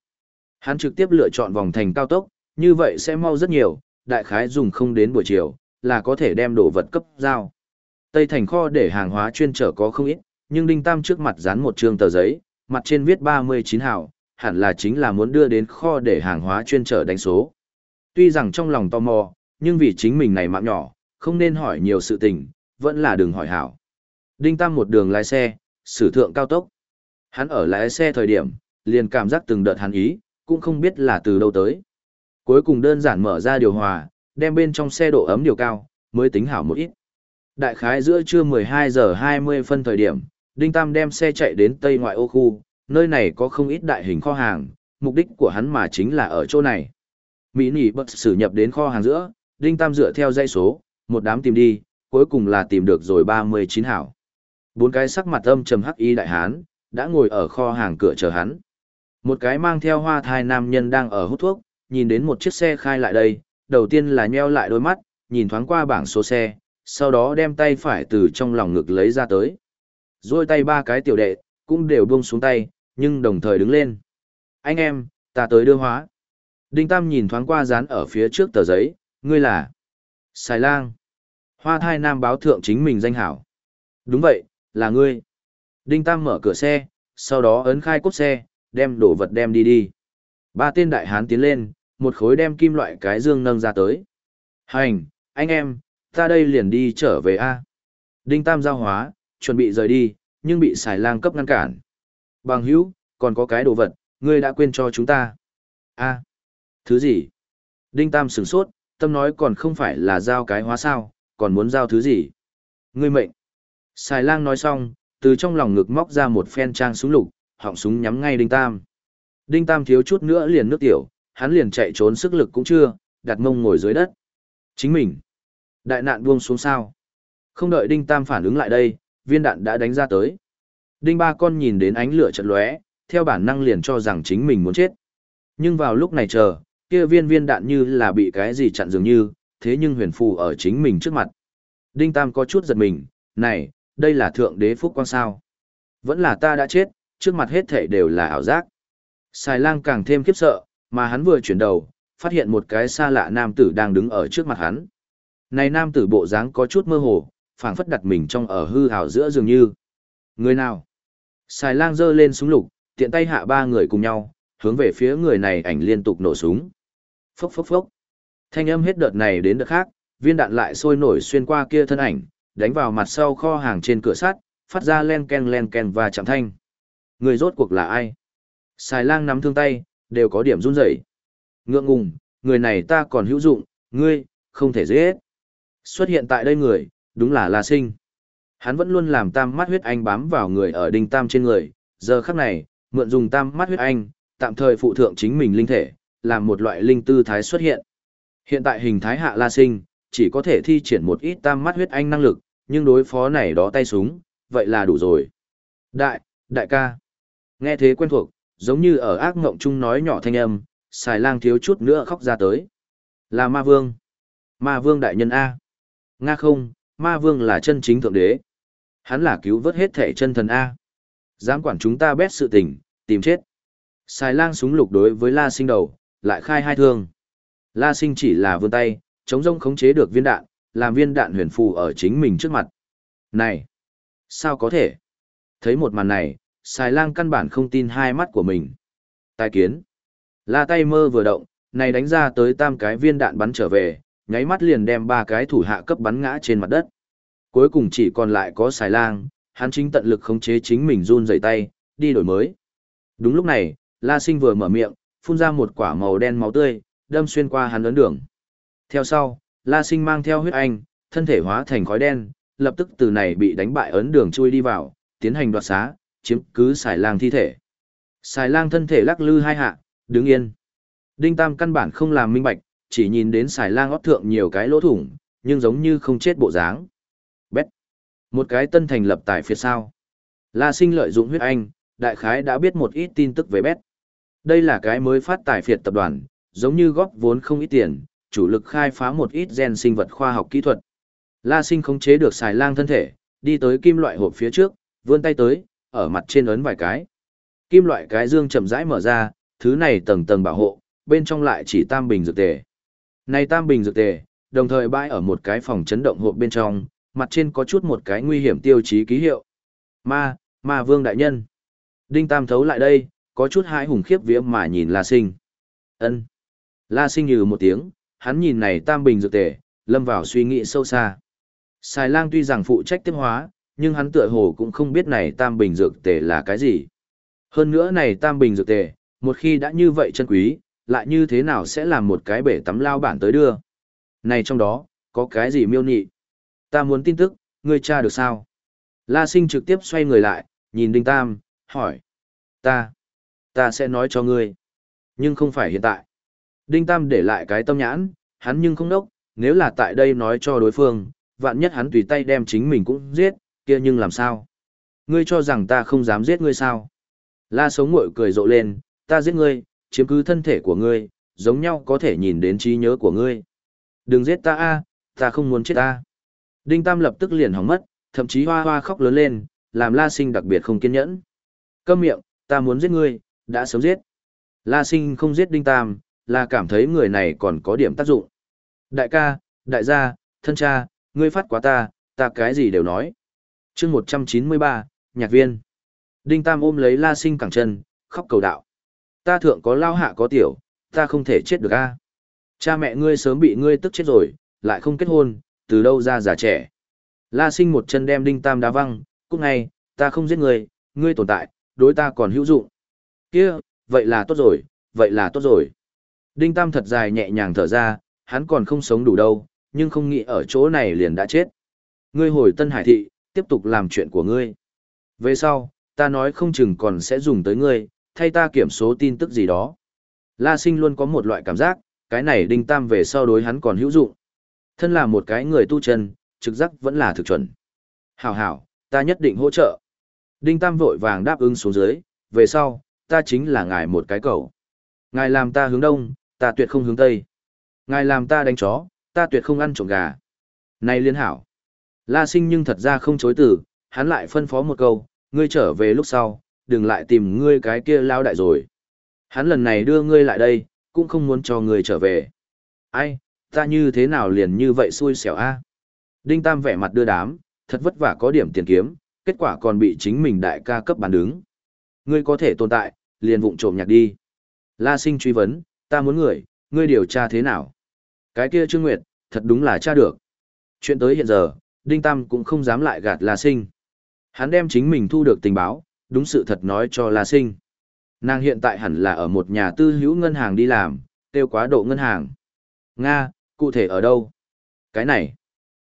Hắn trực tiếp lựa chọn vòng thành cao tốc, như vậy sẽ mau rất nhiều, đại khái dùng không đến buổi chiều, là có thể đem đồ vật cấp giao. Tây thành kho để hàng hóa chuyên trở có không ít, nhưng Đinh Tam trước mặt dán một trương tờ giấy, mặt trên viết 39 hảo, hẳn là chính là muốn đưa đến kho để hàng hóa chuyên trở đánh số. Tuy rằng trong lòng tò mò, nhưng vì chính mình này mạng nhỏ, không nên hỏi nhiều sự tình, vẫn là đừng hỏi hảo. Đinh Tam một đường lái xe, sử thượng cao tốc. Hắn ở lái xe thời điểm, liền cảm giác từng đợt hắn ý, cũng không biết là từ đâu tới. Cuối cùng đơn giản mở ra điều hòa, đem bên trong xe độ ấm điều cao, mới tính hảo một ít. Đại khái giữa trưa 12 giờ 20 phân thời điểm, Đinh Tam đem xe chạy đến Tây ngoại ô khu, nơi này có không ít đại hình kho hàng, mục đích của hắn mà chính là ở chỗ này. Mỹ nỉ bật sử nhập đến kho hàng giữa, Đinh Tam dựa theo dây số, một đám tìm đi, cuối cùng là tìm được rồi 39 hảo. Bốn cái sắc mặt âm trầm hắc y đại hán, đã ngồi ở kho hàng cửa chờ hắn. Một cái mang theo hoa thai nam nhân đang ở hút thuốc, nhìn đến một chiếc xe khai lại đây, đầu tiên là nheo lại đôi mắt, nhìn thoáng qua bảng số xe, sau đó đem tay phải từ trong lòng ngực lấy ra tới. Rồi tay ba cái tiểu đệ, cũng đều buông xuống tay, nhưng đồng thời đứng lên. Anh em, ta tới đưa hóa. Đinh Tam nhìn thoáng qua dán ở phía trước tờ giấy, ngươi là... Xài lang. Hoa thai nam báo thượng chính mình danh hảo. Đúng vậy, là ngươi. Đinh Tam mở cửa xe, sau đó ấn khai cốt xe, đem đồ vật đem đi đi. Ba tên đại hán tiến lên, một khối đem kim loại cái dương nâng ra tới. Hành, anh em, ta đây liền đi trở về A. Đinh Tam giao hóa, chuẩn bị rời đi, nhưng bị xài lang cấp ngăn cản. Bằng hữu, còn có cái đồ vật, ngươi đã quên cho chúng ta. A. Thứ gì? Đinh Tam sửng sốt, tâm nói còn không phải là giao cái hóa sao, còn muốn giao thứ gì? Ngươi mệnh. Xài lang nói xong, từ trong lòng ngực móc ra một phen trang súng lục, họng súng nhắm ngay Đinh Tam. Đinh Tam thiếu chút nữa liền nước tiểu, hắn liền chạy trốn sức lực cũng chưa, đặt mông ngồi dưới đất. Chính mình. Đại nạn buông xuống sao. Không đợi Đinh Tam phản ứng lại đây, viên đạn đã đánh ra tới. Đinh ba con nhìn đến ánh lửa chật lóe, theo bản năng liền cho rằng chính mình muốn chết. Nhưng vào lúc này chờ, kia viên viên đạn như là bị cái gì chặn dường như, thế nhưng huyền phù ở chính mình trước mặt. Đinh Tam có chút giật mình, này, đây là thượng đế phúc quang sao. Vẫn là ta đã chết, trước mặt hết thảy đều là ảo giác. Xài lang càng thêm khiếp sợ, mà hắn vừa chuyển đầu, phát hiện một cái xa lạ nam tử đang đứng ở trước mặt hắn. Này nam tử bộ dáng có chút mơ hồ, phảng phất đặt mình trong ở hư hào giữa dường như. Người nào? Xài lang giơ lên súng lục, tiện tay hạ ba người cùng nhau, hướng về phía người này ảnh liên tục nổ súng. Phốc phốc phốc. Thanh âm hết đợt này đến đợt khác, viên đạn lại sôi nổi xuyên qua kia thân ảnh, đánh vào mặt sau kho hàng trên cửa sắt, phát ra len ken len ken và chạm thanh. Người rốt cuộc là ai? Xài lang nắm thương tay, đều có điểm run rẩy. Ngượng ngùng, người này ta còn hữu dụng, ngươi, không thể giết. Xuất hiện tại đây người, đúng là La Sinh. Hắn vẫn luôn làm tam mắt huyết anh bám vào người ở đinh tam trên người, giờ khắc này, mượn dùng tam mắt huyết anh, tạm thời phụ thượng chính mình linh thể, làm một loại linh tư thái xuất hiện. Hiện tại hình thái hạ La Sinh, chỉ có thể thi triển một ít tam mắt huyết anh năng lực, nhưng đối phó này đó tay súng, vậy là đủ rồi. Đại, đại ca. Nghe thế quen thuộc, giống như ở ác ngộng chung nói nhỏ thanh âm, xài lang thiếu chút nữa khóc ra tới. Là ma vương. Ma vương đại nhân A. Nga không, ma vương là chân chính thượng đế. Hắn là cứu vớt hết thể chân thần A. Dám quản chúng ta bét sự tình, tìm chết. Xài lang súng lục đối với la sinh đầu, lại khai hai thương. La sinh chỉ là vươn tay, chống rông khống chế được viên đạn, làm viên đạn huyền phù ở chính mình trước mặt. Này! Sao có thể? Thấy một màn này, xài lang căn bản không tin hai mắt của mình. Tài kiến. La tay mơ vừa động, này đánh ra tới tam cái viên đạn bắn trở về, nháy mắt liền đem ba cái thủ hạ cấp bắn ngã trên mặt đất. Cuối cùng chỉ còn lại có xài lang, hắn chính tận lực khống chế chính mình run rẩy tay, đi đổi mới. Đúng lúc này, La Sinh vừa mở miệng, phun ra một quả màu đen máu tươi, đâm xuyên qua hắn ấn đường. Theo sau, La Sinh mang theo huyết anh, thân thể hóa thành khói đen, lập tức từ này bị đánh bại ấn đường chui đi vào, tiến hành đoạt xá, chiếm cứ xài lang thi thể. Xài lang thân thể lắc lư hai hạ, đứng yên. Đinh Tam căn bản không làm minh bạch, chỉ nhìn đến xài lang óc thượng nhiều cái lỗ thủng, nhưng giống như không chết bộ dáng. Bét. Một cái tân thành lập tại phía sau. La sinh lợi dụng huyết anh, đại khái đã biết một ít tin tức về Bét. Đây là cái mới phát tài phiệt tập đoàn, giống như góp vốn không ít tiền, chủ lực khai phá một ít gen sinh vật khoa học kỹ thuật. La sinh khống chế được xài lang thân thể, đi tới kim loại hộp phía trước, vươn tay tới, ở mặt trên ấn vài cái. Kim loại cái dương chậm rãi mở ra, thứ này tầng tầng bảo hộ, bên trong lại chỉ tam bình dược tề. Này tam bình dược tề, đồng thời bãi ở một cái phòng chấn động hộp bên trong, mặt trên có chút một cái nguy hiểm tiêu chí ký hiệu. Ma, ma vương đại nhân. Đinh Tam thấu lại đây, có chút hãi hùng khiếp vía mà nhìn La Sinh. Ân. La Sinh như một tiếng, hắn nhìn này tam bình dược tề, lâm vào suy nghĩ sâu xa. Xài lang tuy rằng phụ trách tiếp hóa, nhưng hắn tựa hồ cũng không biết này tam bình dược tề là cái gì. Hơn nữa này tam bình dược tề, một khi đã như vậy chân quý, lại như thế nào sẽ làm một cái bể tắm lao bản tới đưa. Này trong đó, có cái gì miêu nhị? Ta muốn tin tức, ngươi tra được sao? La sinh trực tiếp xoay người lại, nhìn Đinh Tam, hỏi. Ta, ta sẽ nói cho ngươi. Nhưng không phải hiện tại. Đinh Tam để lại cái tâm nhãn, hắn nhưng không đốc, nếu là tại đây nói cho đối phương, vạn nhất hắn tùy tay đem chính mình cũng giết, kia nhưng làm sao? Ngươi cho rằng ta không dám giết ngươi sao? La sống ngội cười rộ lên, ta giết ngươi, chiếm cứ thân thể của ngươi, giống nhau có thể nhìn đến trí nhớ của ngươi. Đừng giết ta a, ta không muốn chết ta. Đinh Tam lập tức liền hỏng mất, thậm chí hoa hoa khóc lớn lên, làm La Sinh đặc biệt không kiên nhẫn. Câm miệng, ta muốn giết ngươi, đã sớm giết. La Sinh không giết Đinh Tam, là cảm thấy người này còn có điểm tác dụng. Đại ca, đại gia, thân cha, ngươi phát quá ta, ta cái gì đều nói. chương 193, nhạc viên. Đinh Tam ôm lấy La Sinh cẳng chân, khóc cầu đạo. Ta thượng có lao hạ có tiểu, ta không thể chết được a. Cha mẹ ngươi sớm bị ngươi tức chết rồi, lại không kết hôn, từ đâu ra già trẻ. La Sinh một chân đem Đinh Tam đá văng, cúc ngay, ta không giết ngươi, ngươi tồn tại, đối ta còn hữu dụng. Kia, vậy là tốt rồi, vậy là tốt rồi. Đinh Tam thật dài nhẹ nhàng thở ra, hắn còn không sống đủ đâu, nhưng không nghĩ ở chỗ này liền đã chết. Ngươi hồi Tân Hải Thị, tiếp tục làm chuyện của ngươi. Về sau, ta nói không chừng còn sẽ dùng tới ngươi, thay ta kiểm số tin tức gì đó. La Sinh luôn có một loại cảm giác, cái này Đinh Tam về sau đối hắn còn hữu dụng. Thân là một cái người tu chân, trực giác vẫn là thực chuẩn. Hảo hảo, ta nhất định hỗ trợ. Đinh Tam vội vàng đáp ứng xuống dưới, về sau, ta chính là ngài một cái cầu. Ngài làm ta hướng đông, ta tuyệt không hướng tây. Ngài làm ta đánh chó, ta tuyệt không ăn trộm gà. Này liên hảo. La sinh nhưng thật ra không chối từ, hắn lại phân phó một câu, ngươi trở về lúc sau, đừng lại tìm ngươi cái kia lao đại rồi. Hắn lần này đưa ngươi lại đây, cũng không muốn cho ngươi trở về. Ai, ta như thế nào liền như vậy xui xẻo a? Đinh Tam vẻ mặt đưa đám, thật vất vả có điểm tiền kiếm, kết quả còn bị chính mình đại ca cấp bàn đứng. Ngươi có thể tồn tại, liền vụng trộm nhạc đi. La sinh truy vấn, ta muốn người, ngươi điều tra thế nào? Cái kia Trương Nguyệt, thật đúng là tra được. Chuyện tới hiện giờ, Đinh Tam cũng không dám lại gạt La Sinh. Hắn đem chính mình thu được tình báo, đúng sự thật nói cho La Sinh. Nàng hiện tại hẳn là ở một nhà tư hữu ngân hàng đi làm, tiêu quá độ ngân hàng. Nga, cụ thể ở đâu? Cái này,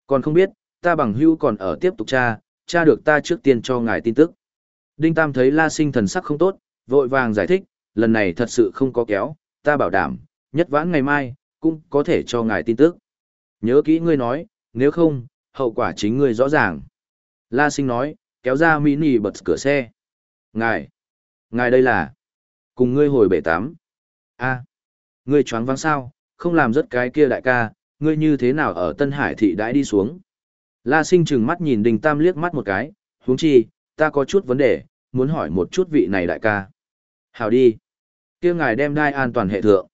còn không biết, ta bằng hữu còn ở tiếp tục tra, tra được ta trước tiên cho ngài tin tức. Đinh Tam thấy La Sinh thần sắc không tốt, vội vàng giải thích, lần này thật sự không có kéo, ta bảo đảm, nhất vãn ngày mai, cũng có thể cho ngài tin tức. Nhớ kỹ ngươi nói, nếu không, hậu quả chính ngươi rõ ràng. La sinh nói, kéo ra mini bật cửa xe. Ngài, ngài đây là, cùng ngươi hồi bể tám. a ngươi choáng váng sao, không làm rất cái kia đại ca, ngươi như thế nào ở Tân Hải thị đãi đi xuống. La sinh trừng mắt nhìn đình tam liếc mắt một cái, huống chi, ta có chút vấn đề, muốn hỏi một chút vị này đại ca. Hào đi. kia ngài đem đai an toàn hệ thượng.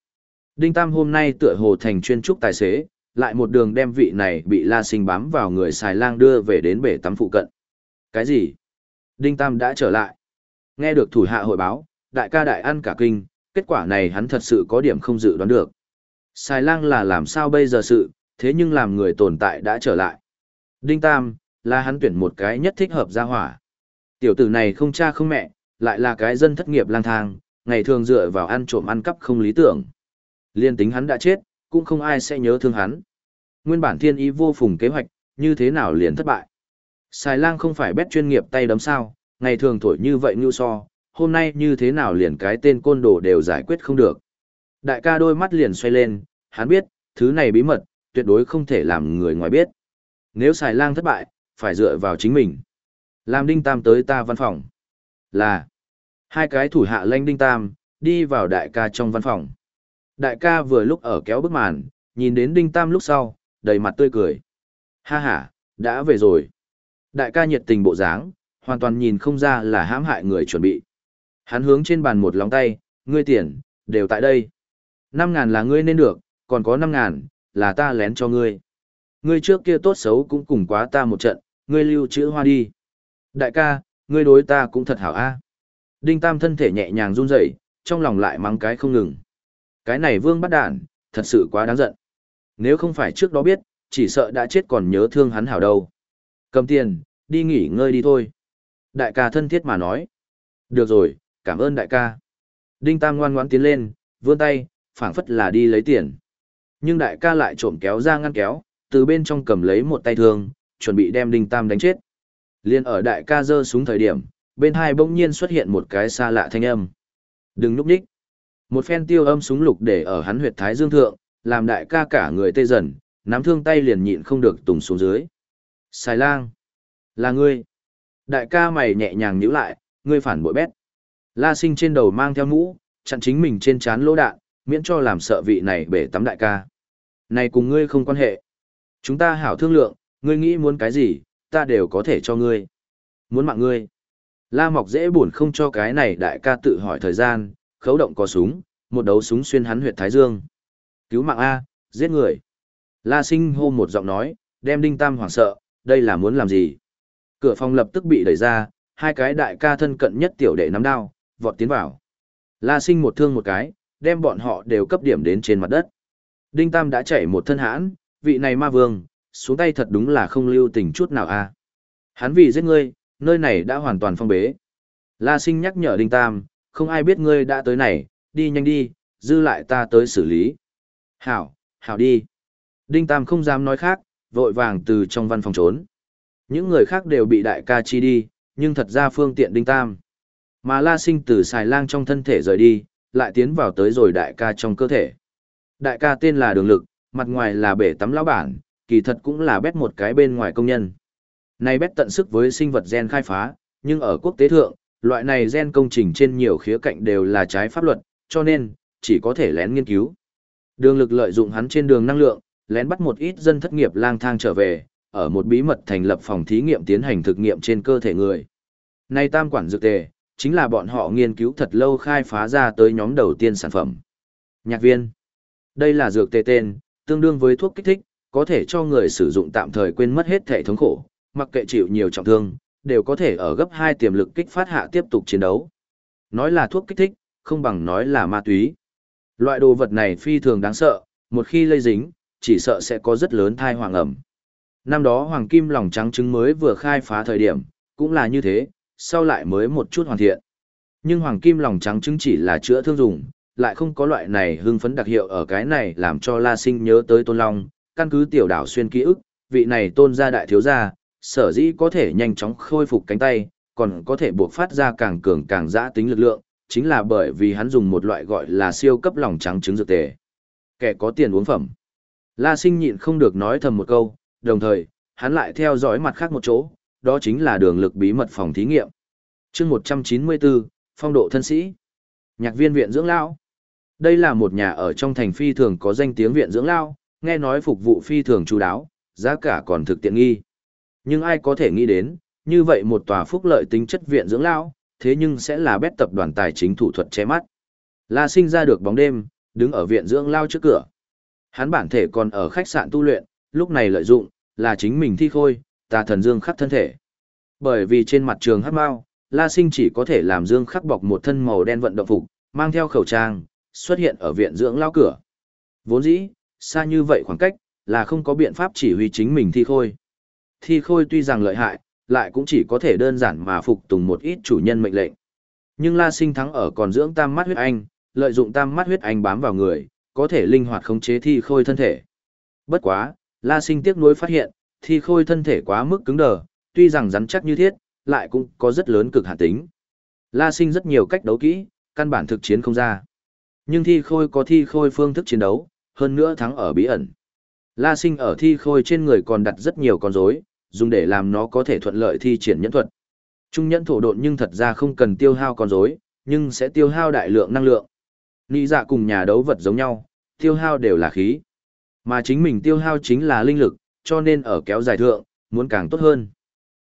Đinh Tam hôm nay tựa hồ thành chuyên trúc tài xế, lại một đường đem vị này bị La Sinh bám vào người xài lang đưa về đến bể tắm phụ cận. Cái gì? Đinh Tam đã trở lại. Nghe được thủ hạ hội báo, đại ca đại ăn cả kinh, kết quả này hắn thật sự có điểm không dự đoán được. Xài lang là làm sao bây giờ sự, thế nhưng làm người tồn tại đã trở lại. Đinh Tam, là hắn tuyển một cái nhất thích hợp gia hỏa. Tiểu tử này không cha không mẹ, lại là cái dân thất nghiệp lang thang, ngày thường dựa vào ăn trộm ăn cắp không lý tưởng. Liên tính hắn đã chết, cũng không ai sẽ nhớ thương hắn. Nguyên bản thiên ý vô phùng kế hoạch, như thế nào liền thất bại. Xài lang không phải bét chuyên nghiệp tay đấm sao, ngày thường thổi như vậy như so, hôm nay như thế nào liền cái tên côn đồ đều giải quyết không được. Đại ca đôi mắt liền xoay lên, hắn biết, thứ này bí mật, tuyệt đối không thể làm người ngoài biết. Nếu xài lang thất bại, phải dựa vào chính mình. Làm đinh tam tới ta văn phòng. Là, hai cái thủ hạ lanh đinh tam, đi vào đại ca trong văn phòng. Đại ca vừa lúc ở kéo bức màn, nhìn đến Đinh Tam lúc sau, đầy mặt tươi cười. Ha ha, đã về rồi. Đại ca nhiệt tình bộ dáng, hoàn toàn nhìn không ra là hãm hại người chuẩn bị. Hắn hướng trên bàn một lòng tay, ngươi tiền, đều tại đây. Năm ngàn là ngươi nên được, còn có năm ngàn, là ta lén cho ngươi. Ngươi trước kia tốt xấu cũng cùng quá ta một trận, ngươi lưu chữ hoa đi. Đại ca, ngươi đối ta cũng thật hảo a. Đinh Tam thân thể nhẹ nhàng run rẩy, trong lòng lại mắng cái không ngừng. Cái này vương bắt đản, thật sự quá đáng giận. Nếu không phải trước đó biết, chỉ sợ đã chết còn nhớ thương hắn hảo đâu. Cầm tiền, đi nghỉ ngơi đi thôi. Đại ca thân thiết mà nói. Được rồi, cảm ơn đại ca. Đinh Tam ngoan ngoãn tiến lên, vươn tay, phảng phất là đi lấy tiền. Nhưng đại ca lại trộm kéo ra ngăn kéo, từ bên trong cầm lấy một tay thương, chuẩn bị đem Đinh Tam đánh chết. Liên ở đại ca giơ súng thời điểm, bên hai bỗng nhiên xuất hiện một cái xa lạ thanh âm. Đừng núp nhích. Một phen tiêu âm súng lục để ở hắn huyệt thái dương thượng, làm đại ca cả người tê dần, nắm thương tay liền nhịn không được tùng xuống dưới. Xài lang. Là ngươi. Đại ca mày nhẹ nhàng nhíu lại, ngươi phản bội bét. La sinh trên đầu mang theo mũ, chặn chính mình trên chán lỗ đạn, miễn cho làm sợ vị này bể tắm đại ca. Này cùng ngươi không quan hệ. Chúng ta hảo thương lượng, ngươi nghĩ muốn cái gì, ta đều có thể cho ngươi. Muốn mạng ngươi. La Mọc dễ buồn không cho cái này đại ca tự hỏi thời gian, khấu động có súng, một đấu súng xuyên hắn huyệt thái dương. Cứu mạng A, giết người. La Sinh hô một giọng nói, đem Đinh Tam hoảng sợ, đây là muốn làm gì? Cửa phòng lập tức bị đẩy ra, hai cái đại ca thân cận nhất tiểu đệ nắm đao, vọt tiến vào. La Sinh một thương một cái, đem bọn họ đều cấp điểm đến trên mặt đất. Đinh Tam đã chảy một thân hãn, vị này ma vương, xuống tay thật đúng là không lưu tình chút nào a. Hắn vì giết ngươi, nơi này đã hoàn toàn phong bế. La Sinh nhắc nhở Đinh Tam, không ai biết ngươi đã tới này, đi nhanh đi, dư lại ta tới xử lý. Hảo, hảo đi. Đinh Tam không dám nói khác, vội vàng từ trong văn phòng trốn. Những người khác đều bị đại ca chi đi, nhưng thật ra phương tiện Đinh Tam. Mà La Sinh từ xài lang trong thân thể rời đi, lại tiến vào tới rồi đại ca trong cơ thể. Đại ca tên là Đường Lực, mặt ngoài là bể tắm lão bản, kỳ thật cũng là bét một cái bên ngoài công nhân. Này bét tận sức với sinh vật gen khai phá, nhưng ở quốc tế thượng, loại này gen công trình trên nhiều khía cạnh đều là trái pháp luật, cho nên, chỉ có thể lén nghiên cứu. Đường lực lợi dụng hắn trên đường năng lượng, lén bắt một ít dân thất nghiệp lang thang trở về, ở một bí mật thành lập phòng thí nghiệm tiến hành thực nghiệm trên cơ thể người. Nay tam quản dược tề, chính là bọn họ nghiên cứu thật lâu khai phá ra tới nhóm đầu tiên sản phẩm. Nhạc viên. Đây là dược tề tên, tương đương với thuốc kích thích, có thể cho người sử dụng tạm thời quên mất hết thể thống khổ, mặc kệ chịu nhiều trọng thương, đều có thể ở gấp 2 tiềm lực kích phát hạ tiếp tục chiến đấu. Nói là thuốc kích thích, không bằng nói là ma túy. Loại đồ vật này phi thường đáng sợ, một khi lây dính, chỉ sợ sẽ có rất lớn thai hoàng ẩm. Năm đó hoàng kim lòng trắng trứng mới vừa khai phá thời điểm, cũng là như thế, sau lại mới một chút hoàn thiện. Nhưng hoàng kim lòng trắng trứng chỉ là chữa thương dùng, lại không có loại này hưng phấn đặc hiệu ở cái này làm cho La Sinh nhớ tới Tôn Long, căn cứ tiểu đảo xuyên ký ức, vị này tôn gia đại thiếu gia, sở dĩ có thể nhanh chóng khôi phục cánh tay, còn có thể buộc phát ra càng cường càng dã tính lực lượng, chính là bởi vì hắn dùng một loại gọi là siêu cấp lòng trắng trứng dược tề. Kẻ có tiền uống phẩm. La sinh nhịn không được nói thầm một câu, đồng thời, hắn lại theo dõi mặt khác một chỗ, đó chính là đường lực bí mật phòng thí nghiệm. chương 194, phong độ thân sĩ. Nhạc viên viện dưỡng lao. Đây là một nhà ở trong thành phi thường có danh tiếng viện dưỡng lao, nghe nói phục vụ phi thường chú đáo, giá cả còn thực tiện nghi. Nhưng ai có thể nghĩ đến, như vậy một tòa phúc lợi tính chất viện dưỡng lao, thế nhưng sẽ là bét tập đoàn tài chính thủ thuật che mắt. La sinh ra được bóng đêm, đứng ở viện dưỡng lao trước cửa. Hắn bản thể còn ở khách sạn tu luyện, lúc này lợi dụng, là chính mình thi khôi, tà thần dương khắc thân thể. Bởi vì trên mặt trường hắc mao, La Sinh chỉ có thể làm dương khắc bọc một thân màu đen vận động phục, mang theo khẩu trang, xuất hiện ở viện dưỡng lao cửa. Vốn dĩ, xa như vậy khoảng cách, là không có biện pháp chỉ huy chính mình thi khôi. Thi khôi tuy rằng lợi hại, lại cũng chỉ có thể đơn giản mà phục tùng một ít chủ nhân mệnh lệnh. Nhưng La Sinh thắng ở còn dưỡng tam mắt huyết anh, lợi dụng tam mắt huyết anh bám vào người, có thể linh hoạt khống chế thi khôi thân thể. Bất quá, La Sinh tiếc nuối phát hiện, thi khôi thân thể quá mức cứng đờ, tuy rằng rắn chắc như thiết, lại cũng có rất lớn cực hạn tính. La Sinh rất nhiều cách đấu kỹ, căn bản thực chiến không ra. Nhưng thi khôi có thi khôi phương thức chiến đấu, hơn nữa thắng ở bí ẩn. La Sinh ở thi khôi trên người còn đặt rất nhiều con rối, dùng để làm nó có thể thuận lợi thi triển nhẫn thuật. Trung nhẫn thổ độn nhưng thật ra không cần tiêu hao con rối, nhưng sẽ tiêu hao đại lượng năng lượng. Nghĩ dạ cùng nhà đấu vật giống nhau, tiêu hao đều là khí. Mà chính mình tiêu hao chính là linh lực, cho nên ở kéo dài thượng, muốn càng tốt hơn.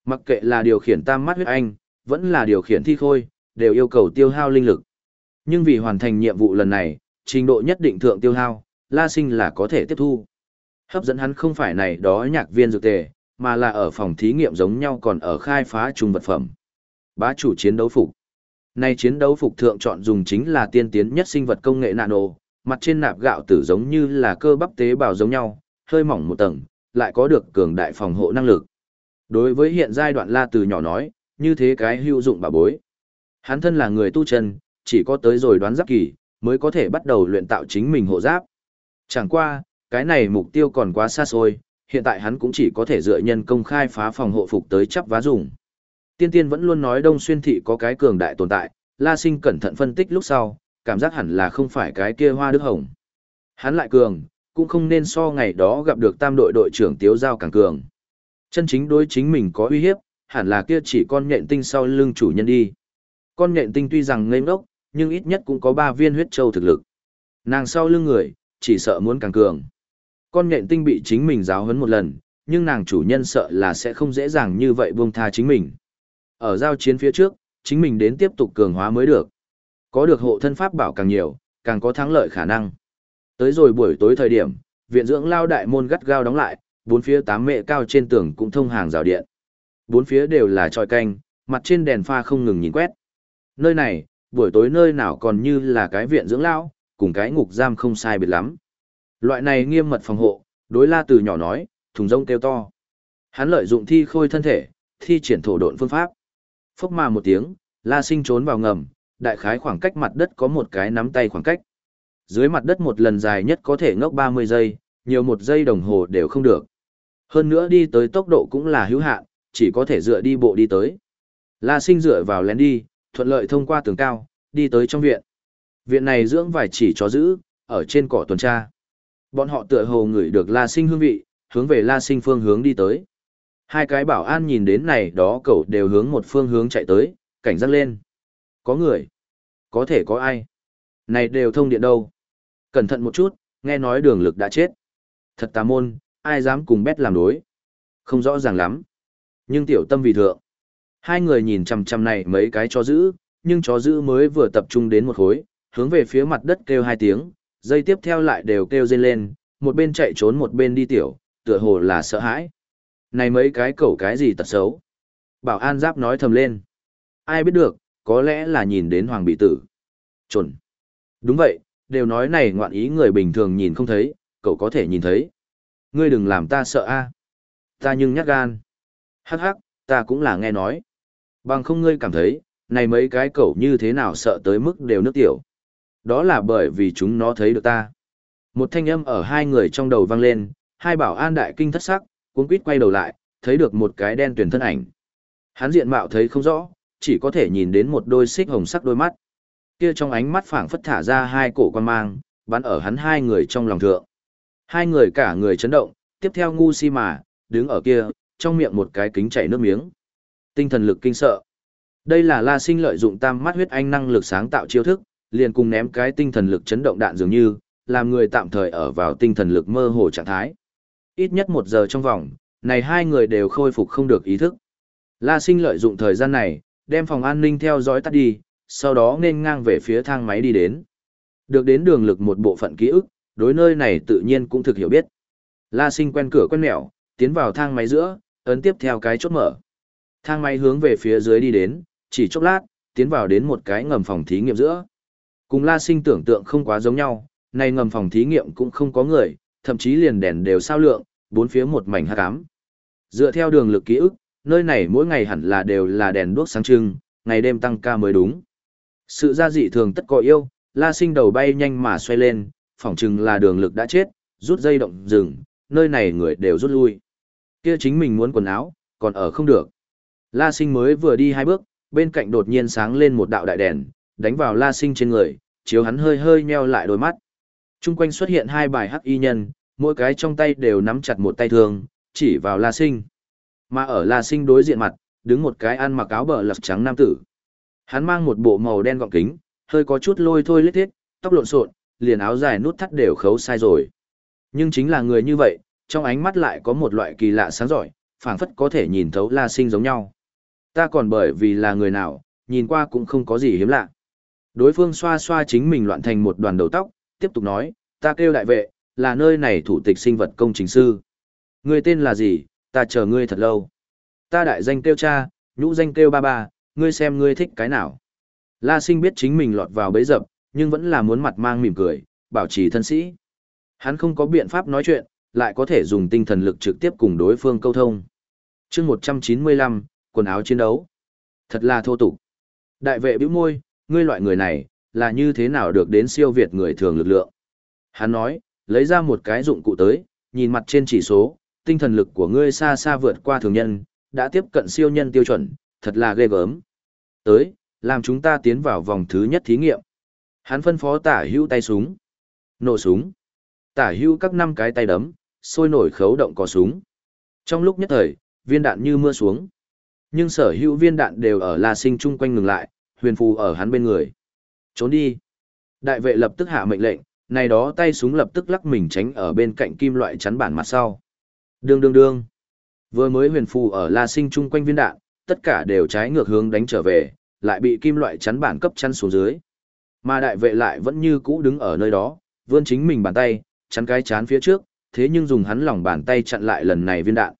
Mặc kệ là điều khiển tam mắt huyết anh, vẫn là điều khiển thi khôi, đều yêu cầu tiêu hao linh lực. Nhưng vì hoàn thành nhiệm vụ lần này, trình độ nhất định thượng tiêu hao, La Sinh là có thể tiếp thu. Hấp dẫn hắn không phải này đó nhạc viên dược tề, mà là ở phòng thí nghiệm giống nhau còn ở khai phá chung vật phẩm. Bá chủ chiến đấu phục. Này chiến đấu phục thượng chọn dùng chính là tiên tiến nhất sinh vật công nghệ nano, mặt trên nạp gạo tử giống như là cơ bắp tế bào giống nhau, hơi mỏng một tầng, lại có được cường đại phòng hộ năng lực. Đối với hiện giai đoạn La Từ nhỏ nói, như thế cái hữu dụng bà bối. Hắn thân là người tu chân, chỉ có tới rồi đoán giáp kỳ, mới có thể bắt đầu luyện tạo chính mình hộ giáp. Chẳng qua, cái này mục tiêu còn quá xa xôi, hiện tại hắn cũng chỉ có thể dựa nhân công khai phá phòng hộ phục tới chấp vá dùng. Tiên tiên vẫn luôn nói Đông Xuyên Thị có cái cường đại tồn tại, La Sinh cẩn thận phân tích lúc sau, cảm giác hẳn là không phải cái kia hoa đức hồng. Hắn lại cường, cũng không nên so ngày đó gặp được tam đội đội trưởng Tiếu Giao càng cường. Chân chính đối chính mình có uy hiếp, hẳn là kia chỉ con nhện tinh sau lưng chủ nhân đi. Con nhện tinh tuy rằng ngây ngốc, nhưng ít nhất cũng có ba viên huyết châu thực lực. Nàng sau lưng người, chỉ sợ muốn càng cường. Con nhện tinh bị chính mình giáo huấn một lần, nhưng nàng chủ nhân sợ là sẽ không dễ dàng như vậy buông tha chính mình. Ở giao chiến phía trước, chính mình đến tiếp tục cường hóa mới được. Có được hộ thân pháp bảo càng nhiều, càng có thắng lợi khả năng. Tới rồi buổi tối thời điểm, viện dưỡng lao đại môn gắt gao đóng lại, bốn phía tám mẹ cao trên tường cũng thông hàng rào điện. Bốn phía đều là tròi canh, mặt trên đèn pha không ngừng nhìn quét. Nơi này, buổi tối nơi nào còn như là cái viện dưỡng lao, cùng cái ngục giam không sai biệt lắm. Loại này nghiêm mật phòng hộ, đối la từ nhỏ nói, thùng rông kêu to. Hắn lợi dụng thi khôi thân thể, thi triển thổ độn phương pháp. Phốc mà một tiếng, la sinh trốn vào ngầm, đại khái khoảng cách mặt đất có một cái nắm tay khoảng cách. Dưới mặt đất một lần dài nhất có thể ngốc 30 giây, nhiều một giây đồng hồ đều không được. Hơn nữa đi tới tốc độ cũng là hữu hạn, chỉ có thể dựa đi bộ đi tới. La sinh dựa vào lén đi, thuận lợi thông qua tường cao, đi tới trong viện. Viện này dưỡng vài chỉ chó giữ, ở trên cỏ tuần tra. Bọn họ tựa hồ ngửi được La sinh hương vị, hướng về La sinh phương hướng đi tới. Hai cái bảo an nhìn đến này đó cậu đều hướng một phương hướng chạy tới, cảnh giác lên. Có người. Có thể có ai. Này đều thông điện đâu. Cẩn thận một chút, nghe nói đường lực đã chết. Thật tà môn, ai dám cùng bét làm đối. Không rõ ràng lắm. Nhưng tiểu tâm vì thượng. Hai người nhìn chằm chằm này mấy cái chó giữ, nhưng chó giữ mới vừa tập trung đến một khối, hướng về phía mặt đất kêu hai tiếng, dây tiếp theo lại đều kêu dên lên, một bên chạy trốn một bên đi tiểu, tựa hồ là sợ hãi. Này mấy cái cẩu cái gì tật xấu. Bảo an giáp nói thầm lên. Ai biết được, có lẽ là nhìn đến hoàng bị tử. Chuẩn. Đúng vậy, đều nói này ngoạn ý người bình thường nhìn không thấy, cậu có thể nhìn thấy. Ngươi đừng làm ta sợ a. Ta nhưng nhát gan. Hắc hắc, ta cũng là nghe nói. Bằng không ngươi cảm thấy, này mấy cái cậu như thế nào sợ tới mức đều nước tiểu. Đó là bởi vì chúng nó thấy được ta. Một thanh âm ở hai người trong đầu vang lên, hai bảo an đại kinh thất sắc, cuống quýt quay đầu lại, thấy được một cái đen tuyển thân ảnh. Hắn diện mạo thấy không rõ, chỉ có thể nhìn đến một đôi xích hồng sắc đôi mắt. Kia trong ánh mắt phảng phất thả ra hai cổ quan mang, bắn ở hắn hai người trong lòng thượng. Hai người cả người chấn động, tiếp theo ngu si mà, đứng ở kia, trong miệng một cái kính chảy nước miếng. Tinh thần lực kinh sợ. Đây là La Sinh lợi dụng tam mắt huyết anh năng lực sáng tạo chiêu thức, liền cùng ném cái tinh thần lực chấn động đạn dường như, làm người tạm thời ở vào tinh thần lực mơ hồ trạng thái. Ít nhất một giờ trong vòng, này hai người đều khôi phục không được ý thức. La Sinh lợi dụng thời gian này, đem phòng an ninh theo dõi tắt đi, sau đó nên ngang về phía thang máy đi đến. Được đến đường lực một bộ phận ký ức, đối nơi này tự nhiên cũng thực hiểu biết. La Sinh quen cửa quen mẹo, tiến vào thang máy giữa, ấn tiếp theo cái chốt mở. Thang máy hướng về phía dưới đi đến, chỉ chốc lát, tiến vào đến một cái ngầm phòng thí nghiệm giữa. Cùng La Sinh tưởng tượng không quá giống nhau, này ngầm phòng thí nghiệm cũng không có người, thậm chí liền đèn đều sao lượng, bốn phía một mảnh hắc ám. Dựa theo đường lực ký ức, nơi này mỗi ngày hẳn là đều là đèn đuốc sáng trưng, ngày đêm tăng ca mới đúng. Sự gia dị thường tất có yêu, La Sinh đầu bay nhanh mà xoay lên, phỏng chừng là đường lực đã chết, rút dây động dừng, nơi này người đều rút lui. Kia chính mình muốn quần áo, còn ở không được. La Sinh mới vừa đi hai bước, bên cạnh đột nhiên sáng lên một đạo đại đèn, đánh vào La Sinh trên người, chiếu hắn hơi hơi nheo lại đôi mắt. Trung quanh xuất hiện hai bài hắc y nhân, mỗi cái trong tay đều nắm chặt một tay thương, chỉ vào La Sinh. Mà ở La Sinh đối diện mặt, đứng một cái ăn mặc áo bờ lật trắng nam tử. Hắn mang một bộ màu đen gọng kính, hơi có chút lôi thôi lết thiết, tóc lộn xộn, liền áo dài nút thắt đều khấu sai rồi. Nhưng chính là người như vậy, trong ánh mắt lại có một loại kỳ lạ sáng giỏi, phảng phất có thể nhìn thấu La Sinh giống nhau. Ta còn bởi vì là người nào, nhìn qua cũng không có gì hiếm lạ. Đối phương xoa xoa chính mình loạn thành một đoàn đầu tóc, tiếp tục nói, ta kêu đại vệ, là nơi này thủ tịch sinh vật công trình sư. Người tên là gì, ta chờ ngươi thật lâu. Ta đại danh kêu cha, nhũ danh kêu ba ba, ngươi xem ngươi thích cái nào. La sinh biết chính mình lọt vào bấy dập, nhưng vẫn là muốn mặt mang mỉm cười, bảo trì thân sĩ. Hắn không có biện pháp nói chuyện, lại có thể dùng tinh thần lực trực tiếp cùng đối phương câu thông. chương 195, quần áo chiến đấu. Thật là thô tục. Đại vệ bĩu môi, ngươi loại người này, là như thế nào được đến siêu việt người thường lực lượng. Hắn nói, lấy ra một cái dụng cụ tới, nhìn mặt trên chỉ số, tinh thần lực của ngươi xa xa vượt qua thường nhân, đã tiếp cận siêu nhân tiêu chuẩn, thật là ghê gớm. Tới, làm chúng ta tiến vào vòng thứ nhất thí nghiệm. Hắn phân phó tả hữu tay súng. Nổ súng. Tả hữu các năm cái tay đấm, sôi nổi khấu động có súng. Trong lúc nhất thời, viên đạn như mưa xuống. Nhưng sở hữu viên đạn đều ở La Sinh chung quanh ngừng lại, huyền phù ở hắn bên người. Trốn đi. Đại vệ lập tức hạ mệnh lệnh, này đó tay súng lập tức lắc mình tránh ở bên cạnh kim loại chắn bản mặt sau. Đương đương đương. Vừa mới huyền phù ở La Sinh chung quanh viên đạn, tất cả đều trái ngược hướng đánh trở về, lại bị kim loại chắn bản cấp chắn xuống dưới. Mà đại vệ lại vẫn như cũ đứng ở nơi đó, vươn chính mình bàn tay, chắn cái chán phía trước, thế nhưng dùng hắn lòng bàn tay chặn lại lần này viên đạn.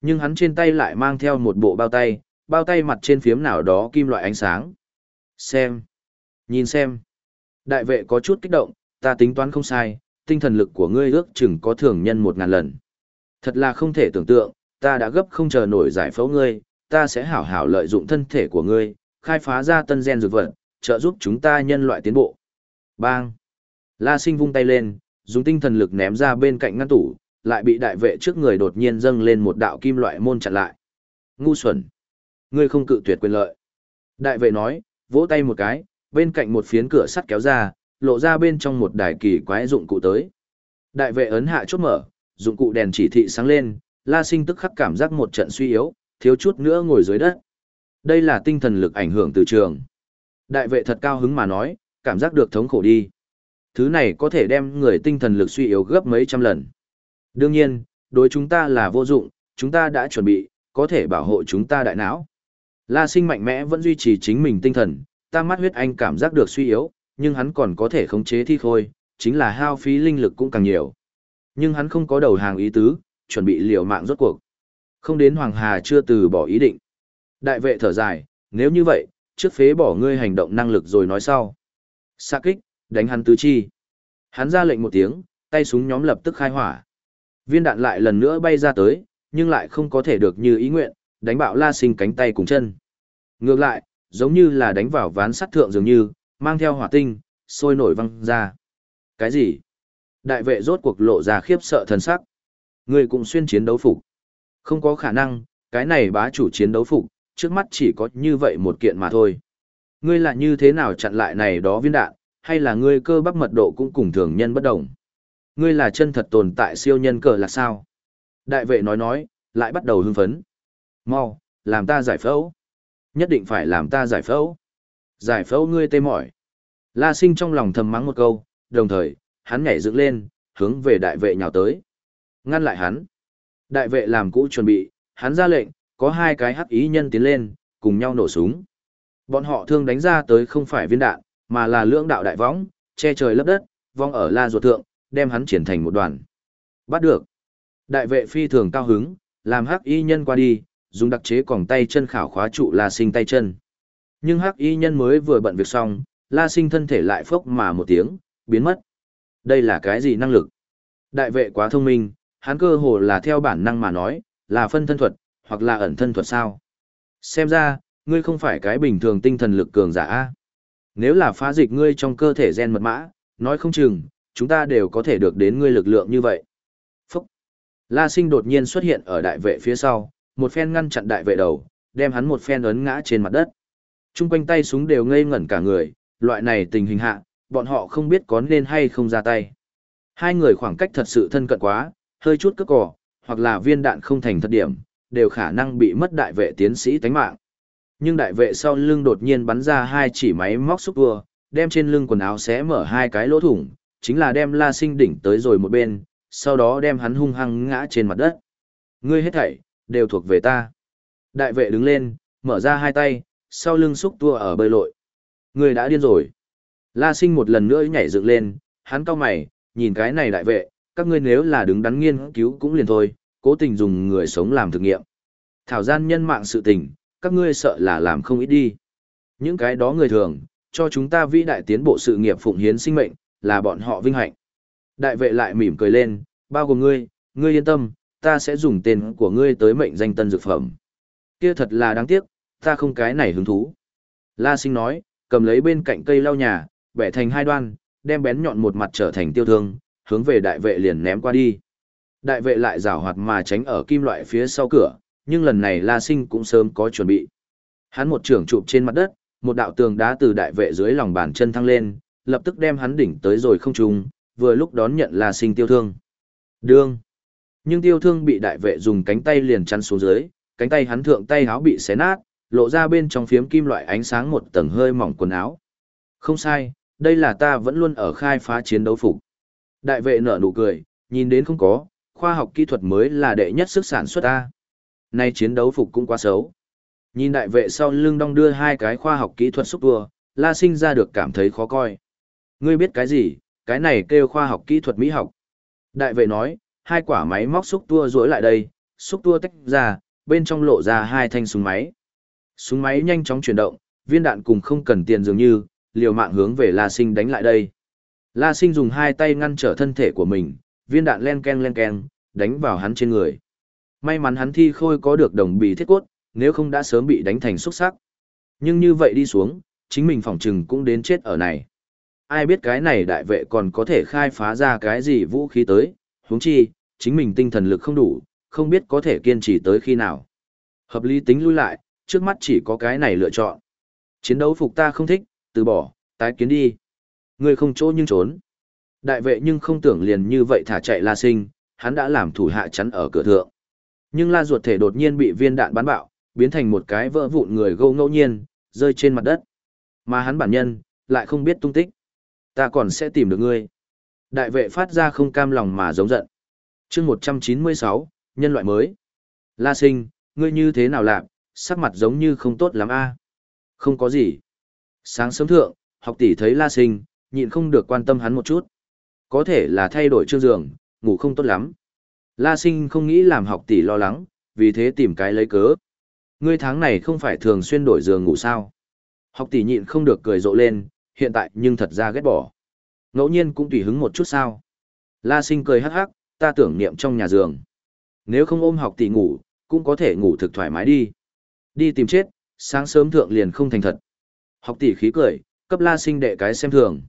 Nhưng hắn trên tay lại mang theo một bộ bao tay, bao tay mặt trên phiếm nào đó kim loại ánh sáng. Xem. Nhìn xem. Đại vệ có chút kích động, ta tính toán không sai, tinh thần lực của ngươi ước chừng có thường nhân một ngàn lần. Thật là không thể tưởng tượng, ta đã gấp không chờ nổi giải phẫu ngươi, ta sẽ hảo hảo lợi dụng thân thể của ngươi, khai phá ra tân gen dược vật, trợ giúp chúng ta nhân loại tiến bộ. Bang! La sinh vung tay lên, dùng tinh thần lực ném ra bên cạnh ngăn tủ, lại bị đại vệ trước người đột nhiên dâng lên một đạo kim loại môn chặn lại. Ngu xuẩn! Ngươi không cự tuyệt quyền lợi. Đại vệ nói, vỗ tay một cái, bên cạnh một phiến cửa sắt kéo ra, lộ ra bên trong một đài kỳ quái dụng cụ tới. Đại vệ ấn hạ chốt mở, dụng cụ đèn chỉ thị sáng lên, La Sinh tức khắc cảm giác một trận suy yếu, thiếu chút nữa ngồi dưới đất. Đây là tinh thần lực ảnh hưởng từ trường. Đại vệ thật cao hứng mà nói, cảm giác được thống khổ đi. Thứ này có thể đem người tinh thần lực suy yếu gấp mấy trăm lần. Đương nhiên, đối chúng ta là vô dụng, chúng ta đã chuẩn bị, có thể bảo hộ chúng ta đại não. La sinh mạnh mẽ vẫn duy trì chính mình tinh thần, ta mắt huyết anh cảm giác được suy yếu, nhưng hắn còn có thể khống chế thi khôi, chính là hao phí linh lực cũng càng nhiều. Nhưng hắn không có đầu hàng ý tứ, chuẩn bị liều mạng rốt cuộc. Không đến Hoàng Hà chưa từ bỏ ý định. Đại vệ thở dài, nếu như vậy, trước phế bỏ ngươi hành động năng lực rồi nói sau. Xa kích, đánh hắn tứ chi. Hắn ra lệnh một tiếng, tay súng nhóm lập tức khai hỏa. Viên đạn lại lần nữa bay ra tới, nhưng lại không có thể được như ý nguyện, đánh bạo la sinh cánh tay cùng chân. Ngược lại, giống như là đánh vào ván sắt thượng dường như, mang theo hỏa tinh, sôi nổi văng ra. Cái gì? Đại vệ rốt cuộc lộ ra khiếp sợ thần sắc. Người cũng xuyên chiến đấu phục. Không có khả năng, cái này bá chủ chiến đấu phục, trước mắt chỉ có như vậy một kiện mà thôi. Ngươi là như thế nào chặn lại này đó viên đạn, hay là ngươi cơ bắp mật độ cũng cùng thường nhân bất đồng? Ngươi là chân thật tồn tại siêu nhân cờ là sao? Đại vệ nói nói, lại bắt đầu hưng phấn. Mau, làm ta giải phẫu. Nhất định phải làm ta giải phẫu. Giải phẫu ngươi tê mỏi. La sinh trong lòng thầm mắng một câu, đồng thời, hắn nhảy dựng lên, hướng về đại vệ nhào tới. Ngăn lại hắn. Đại vệ làm cũ chuẩn bị, hắn ra lệnh, có hai cái hắc ý nhân tiến lên, cùng nhau nổ súng. Bọn họ thương đánh ra tới không phải viên đạn, mà là lưỡng đạo đại võng, che trời lấp đất, vong ở la ruột thượng, đem hắn triển thành một đoàn. Bắt được. Đại vệ phi thường cao hứng, làm hắc y nhân qua đi, dùng đặc chế còng tay chân khảo khóa trụ La Sinh tay chân. Nhưng hắc y nhân mới vừa bận việc xong, La Sinh thân thể lại phốc mà một tiếng, biến mất. Đây là cái gì năng lực? Đại vệ quá thông minh, hắn cơ hồ là theo bản năng mà nói, là phân thân thuật, hoặc là ẩn thân thuật sao. Xem ra, ngươi không phải cái bình thường tinh thần lực cường giả a. Nếu là phá dịch ngươi trong cơ thể gen mật mã, nói không chừng, chúng ta đều có thể được đến ngươi lực lượng như vậy. Phúc! La sinh đột nhiên xuất hiện ở đại vệ phía sau, một phen ngăn chặn đại vệ đầu, đem hắn một phen ấn ngã trên mặt đất. Trung quanh tay súng đều ngây ngẩn cả người, loại này tình hình hạ, bọn họ không biết có nên hay không ra tay. Hai người khoảng cách thật sự thân cận quá, hơi chút cước cỏ, hoặc là viên đạn không thành thật điểm, đều khả năng bị mất đại vệ tiến sĩ tánh mạng. Nhưng đại vệ sau lưng đột nhiên bắn ra hai chỉ máy móc xúc tua, đem trên lưng quần áo xé mở hai cái lỗ thủng, chính là đem La Sinh đỉnh tới rồi một bên, sau đó đem hắn hung hăng ngã trên mặt đất. Ngươi hết thảy, đều thuộc về ta. Đại vệ đứng lên, mở ra hai tay, sau lưng xúc tua ở bơi lội. Ngươi đã điên rồi. La Sinh một lần nữa nhảy dựng lên, hắn cao mày, nhìn cái này đại vệ, các ngươi nếu là đứng đắn nghiên cứu cũng liền thôi, cố tình dùng người sống làm thực nghiệm. Thảo gian nhân mạng sự tình, các ngươi sợ là làm không ít đi. Những cái đó người thường, cho chúng ta vĩ đại tiến bộ sự nghiệp phụng hiến sinh mệnh, là bọn họ vinh hạnh. Đại vệ lại mỉm cười lên, bao gồm ngươi, ngươi yên tâm, ta sẽ dùng tên của ngươi tới mệnh danh tân dược phẩm. Kia thật là đáng tiếc, ta không cái này hứng thú. La sinh nói, cầm lấy bên cạnh cây lau nhà, bẻ thành hai đoan, đem bén nhọn một mặt trở thành tiêu thương, hướng về đại vệ liền ném qua đi. Đại vệ lại rảo hoạt mà tránh ở kim loại phía sau cửa, nhưng lần này La Sinh cũng sớm có chuẩn bị. Hắn một trường chụp trên mặt đất, một đạo tường đá từ đại vệ dưới lòng bàn chân thăng lên, lập tức đem hắn đỉnh tới rồi không trung, vừa lúc đón nhận La Sinh tiêu thương. Đương. Nhưng tiêu thương bị đại vệ dùng cánh tay liền chắn xuống dưới, cánh tay hắn thượng tay áo bị xé nát, lộ ra bên trong phiếm kim loại ánh sáng một tầng hơi mỏng quần áo. Không sai, đây là ta vẫn luôn ở khai phá chiến đấu phục. Đại vệ nở nụ cười, nhìn đến không có, khoa học kỹ thuật mới là đệ nhất sức sản xuất ta. Nay chiến đấu phục cũng quá xấu. Nhìn đại vệ sau lưng đong đưa hai cái khoa học kỹ thuật xúc tua, la sinh ra được cảm thấy khó coi. Ngươi biết cái gì, cái này kêu khoa học kỹ thuật mỹ học. Đại vệ nói, hai quả máy móc xúc tua rối lại đây, xúc tua tách ra, bên trong lộ ra hai thanh súng máy. Súng máy nhanh chóng chuyển động, viên đạn cùng không cần tiền dường như, liều mạng hướng về La Sinh đánh lại đây. La Sinh dùng hai tay ngăn trở thân thể của mình, viên đạn len ken len ken, đánh vào hắn trên người. May mắn hắn thi khôi có được đồng bì thiết cốt, nếu không đã sớm bị đánh thành xúc sắc. Nhưng như vậy đi xuống, chính mình phỏng chừng cũng đến chết ở này. Ai biết cái này đại vệ còn có thể khai phá ra cái gì vũ khí tới, huống chi, chính mình tinh thần lực không đủ, không biết có thể kiên trì tới khi nào. Hợp lý tính lui lại, trước mắt chỉ có cái này lựa chọn. Chiến đấu phục ta không thích, từ bỏ, tái kiến đi. ngươi không chỗ nhưng trốn. Đại vệ nhưng không tưởng liền như vậy thả chạy La Sinh, hắn đã làm thủ hạ chắn ở cửa thượng. Nhưng La ruột thể đột nhiên bị viên đạn bắn bạo, biến thành một cái vỡ vụn người gâu ngẫu nhiên, rơi trên mặt đất. Mà hắn bản nhân, lại không biết tung tích. Ta còn sẽ tìm được ngươi. Đại vệ phát ra không cam lòng mà giống giận. chương 196, nhân loại mới. La sinh, ngươi như thế nào làm, sắc mặt giống như không tốt lắm a Không có gì. Sáng sớm thượng, học tỷ thấy La sinh, nhịn không được quan tâm hắn một chút. Có thể là thay đổi chương giường, ngủ không tốt lắm. La sinh không nghĩ làm học tỷ lo lắng, vì thế tìm cái lấy cớ. Ngươi tháng này không phải thường xuyên đổi giường ngủ sao. Học tỷ nhịn không được cười rộ lên, hiện tại nhưng thật ra ghét bỏ. Ngẫu nhiên cũng tùy hứng một chút sao. La sinh cười hắc hắc, ta tưởng niệm trong nhà giường. Nếu không ôm học tỷ ngủ, cũng có thể ngủ thực thoải mái đi. Đi tìm chết, sáng sớm thượng liền không thành thật. Học tỷ khí cười, cấp la sinh đệ cái xem thường.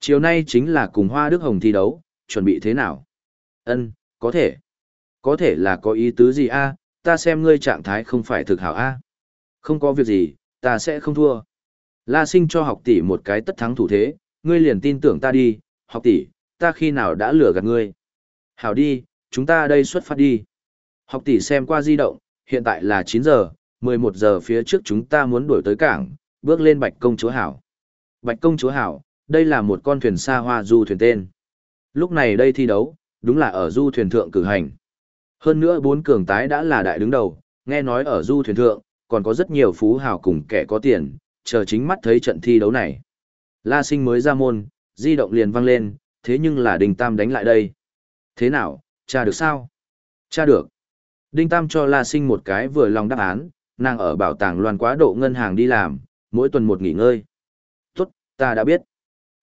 Chiều nay chính là cùng Hoa Đức Hồng thi đấu, chuẩn bị thế nào? Ân, có thể. Có thể là có ý tứ gì a? ta xem ngươi trạng thái không phải thực hảo a. Không có việc gì, ta sẽ không thua. La sinh cho học tỷ một cái tất thắng thủ thế, ngươi liền tin tưởng ta đi, học tỷ, ta khi nào đã lừa gạt ngươi. Hảo đi, chúng ta đây xuất phát đi. Học tỷ xem qua di động, hiện tại là 9 giờ, 11 giờ phía trước chúng ta muốn đuổi tới cảng, bước lên Bạch Công Chúa Hảo. Bạch Công Chúa Hảo, đây là một con thuyền xa hoa du thuyền tên. Lúc này đây thi đấu, đúng là ở du thuyền thượng cử hành. Hơn nữa bốn cường tái đã là đại đứng đầu, nghe nói ở du thuyền thượng, còn có rất nhiều phú hào cùng kẻ có tiền, chờ chính mắt thấy trận thi đấu này. La sinh mới ra môn, di động liền vang lên, thế nhưng là Đinh Tam đánh lại đây. Thế nào, tra được sao? Tra được. Đinh Tam cho La sinh một cái vừa lòng đáp án, nàng ở bảo tàng loan quá độ ngân hàng đi làm, mỗi tuần một nghỉ ngơi. Tốt, ta đã biết.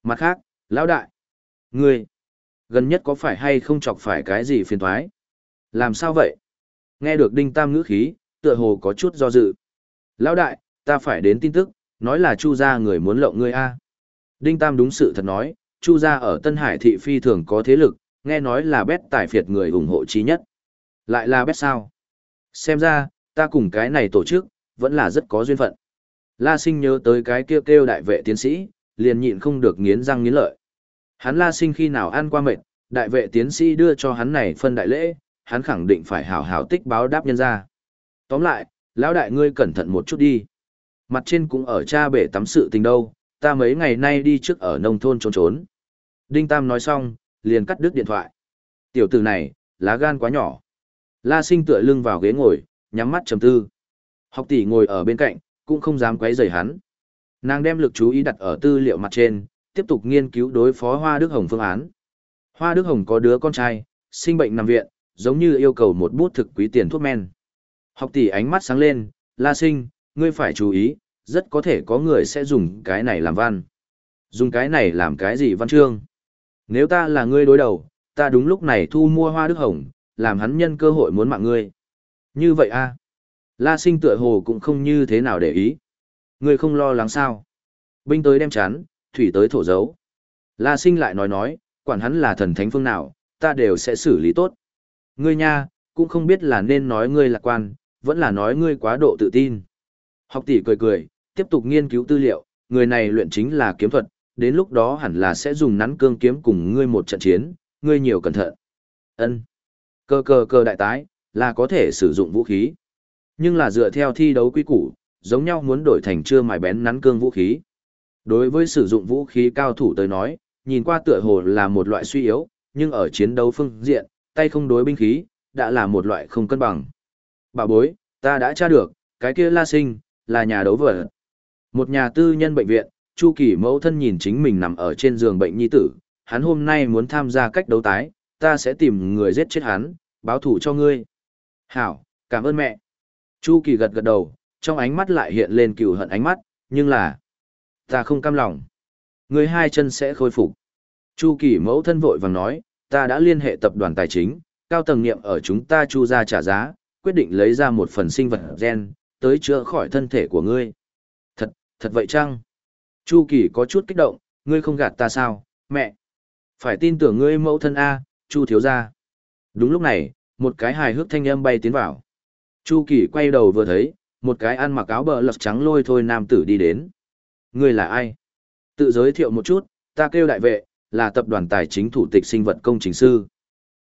Mặt khác, lão đại. Ngươi, gần nhất có phải hay không chọc phải cái gì phiền thoái? Làm sao vậy? Nghe được Đinh Tam ngữ khí, tựa hồ có chút do dự. Lão đại, ta phải đến tin tức, nói là Chu gia người muốn lộng ngươi a. Đinh Tam đúng sự thật nói, Chu gia ở Tân Hải thị phi thường có thế lực, nghe nói là bét tài phiệt người ủng hộ trí nhất. Lại là bét sao? Xem ra, ta cùng cái này tổ chức, vẫn là rất có duyên phận. La Sinh nhớ tới cái kêu kêu đại vệ tiến sĩ, liền nhịn không được nghiến răng nghiến lợi. Hắn La Sinh khi nào ăn qua mệt, đại vệ tiến sĩ đưa cho hắn này phân đại lễ, hắn khẳng định phải hảo hảo tích báo đáp nhân ra. Tóm lại, lão đại ngươi cẩn thận một chút đi. Mặt trên cũng ở cha bể tắm sự tình đâu, ta mấy ngày nay đi trước ở nông thôn trốn trốn. Đinh Tam nói xong, liền cắt đứt điện thoại. Tiểu tử này, lá gan quá nhỏ. La sinh tựa lưng vào ghế ngồi, nhắm mắt trầm tư. Học tỷ ngồi ở bên cạnh, cũng không dám quấy rầy hắn. Nàng đem lực chú ý đặt ở tư liệu mặt trên, tiếp tục nghiên cứu đối phó Hoa Đức Hồng phương án. Hoa Đức Hồng có đứa con trai, sinh bệnh nằm viện, giống như yêu cầu một bút thực quý tiền thuốc men. Học tỷ ánh mắt sáng lên, la sinh, ngươi phải chú ý, rất có thể có người sẽ dùng cái này làm văn. Dùng cái này làm cái gì văn chương? Nếu ta là ngươi đối đầu, ta đúng lúc này thu mua hoa đức hồng, làm hắn nhân cơ hội muốn mạng ngươi. Như vậy a La sinh tựa hồ cũng không như thế nào để ý. người không lo lắng sao? Binh tới đem chán, thủy tới thổ dấu. La sinh lại nói nói, quản hắn là thần thánh phương nào, ta đều sẽ xử lý tốt. Ngươi nha, cũng không biết là nên nói ngươi lạc quan, vẫn là nói ngươi quá độ tự tin. Học tỷ cười cười, tiếp tục nghiên cứu tư liệu, người này luyện chính là kiếm thuật, đến lúc đó hẳn là sẽ dùng nắn cương kiếm cùng ngươi một trận chiến, ngươi nhiều cẩn thận. Ân. Cơ cơ cơ đại tái, là có thể sử dụng vũ khí. Nhưng là dựa theo thi đấu quy củ, giống nhau muốn đổi thành chưa mài bén nắn cương vũ khí. Đối với sử dụng vũ khí cao thủ tới nói, nhìn qua tựa hồ là một loại suy yếu, nhưng ở chiến đấu phương diện, tay không đối binh khí, đã là một loại không cân bằng. Bà bối, ta đã tra được, cái kia la sinh, là nhà đấu vợ. Một nhà tư nhân bệnh viện, Chu Kỳ mẫu thân nhìn chính mình nằm ở trên giường bệnh nhi tử, hắn hôm nay muốn tham gia cách đấu tái, ta sẽ tìm người giết chết hắn, báo thủ cho ngươi. Hảo, cảm ơn mẹ. Chu Kỳ gật gật đầu, trong ánh mắt lại hiện lên cừu hận ánh mắt, nhưng là... Ta không cam lòng. Người hai chân sẽ khôi phục. Chu Kỳ mẫu thân vội vàng nói, ta đã liên hệ tập đoàn tài chính, cao tầng niệm ở chúng ta chu ra trả giá, quyết định lấy ra một phần sinh vật gen, tới chữa khỏi thân thể của ngươi. Thật, thật vậy chăng? Chu Kỳ có chút kích động, ngươi không gạt ta sao, mẹ? Phải tin tưởng ngươi mẫu thân A, Chu thiếu gia. Đúng lúc này, một cái hài hước thanh âm bay tiến vào. Chu Kỳ quay đầu vừa thấy, một cái ăn mặc áo bờ lật trắng lôi thôi nam tử đi đến. Người là ai? Tự giới thiệu một chút, ta kêu đại vệ, là tập đoàn tài chính thủ tịch sinh vật công trình sư.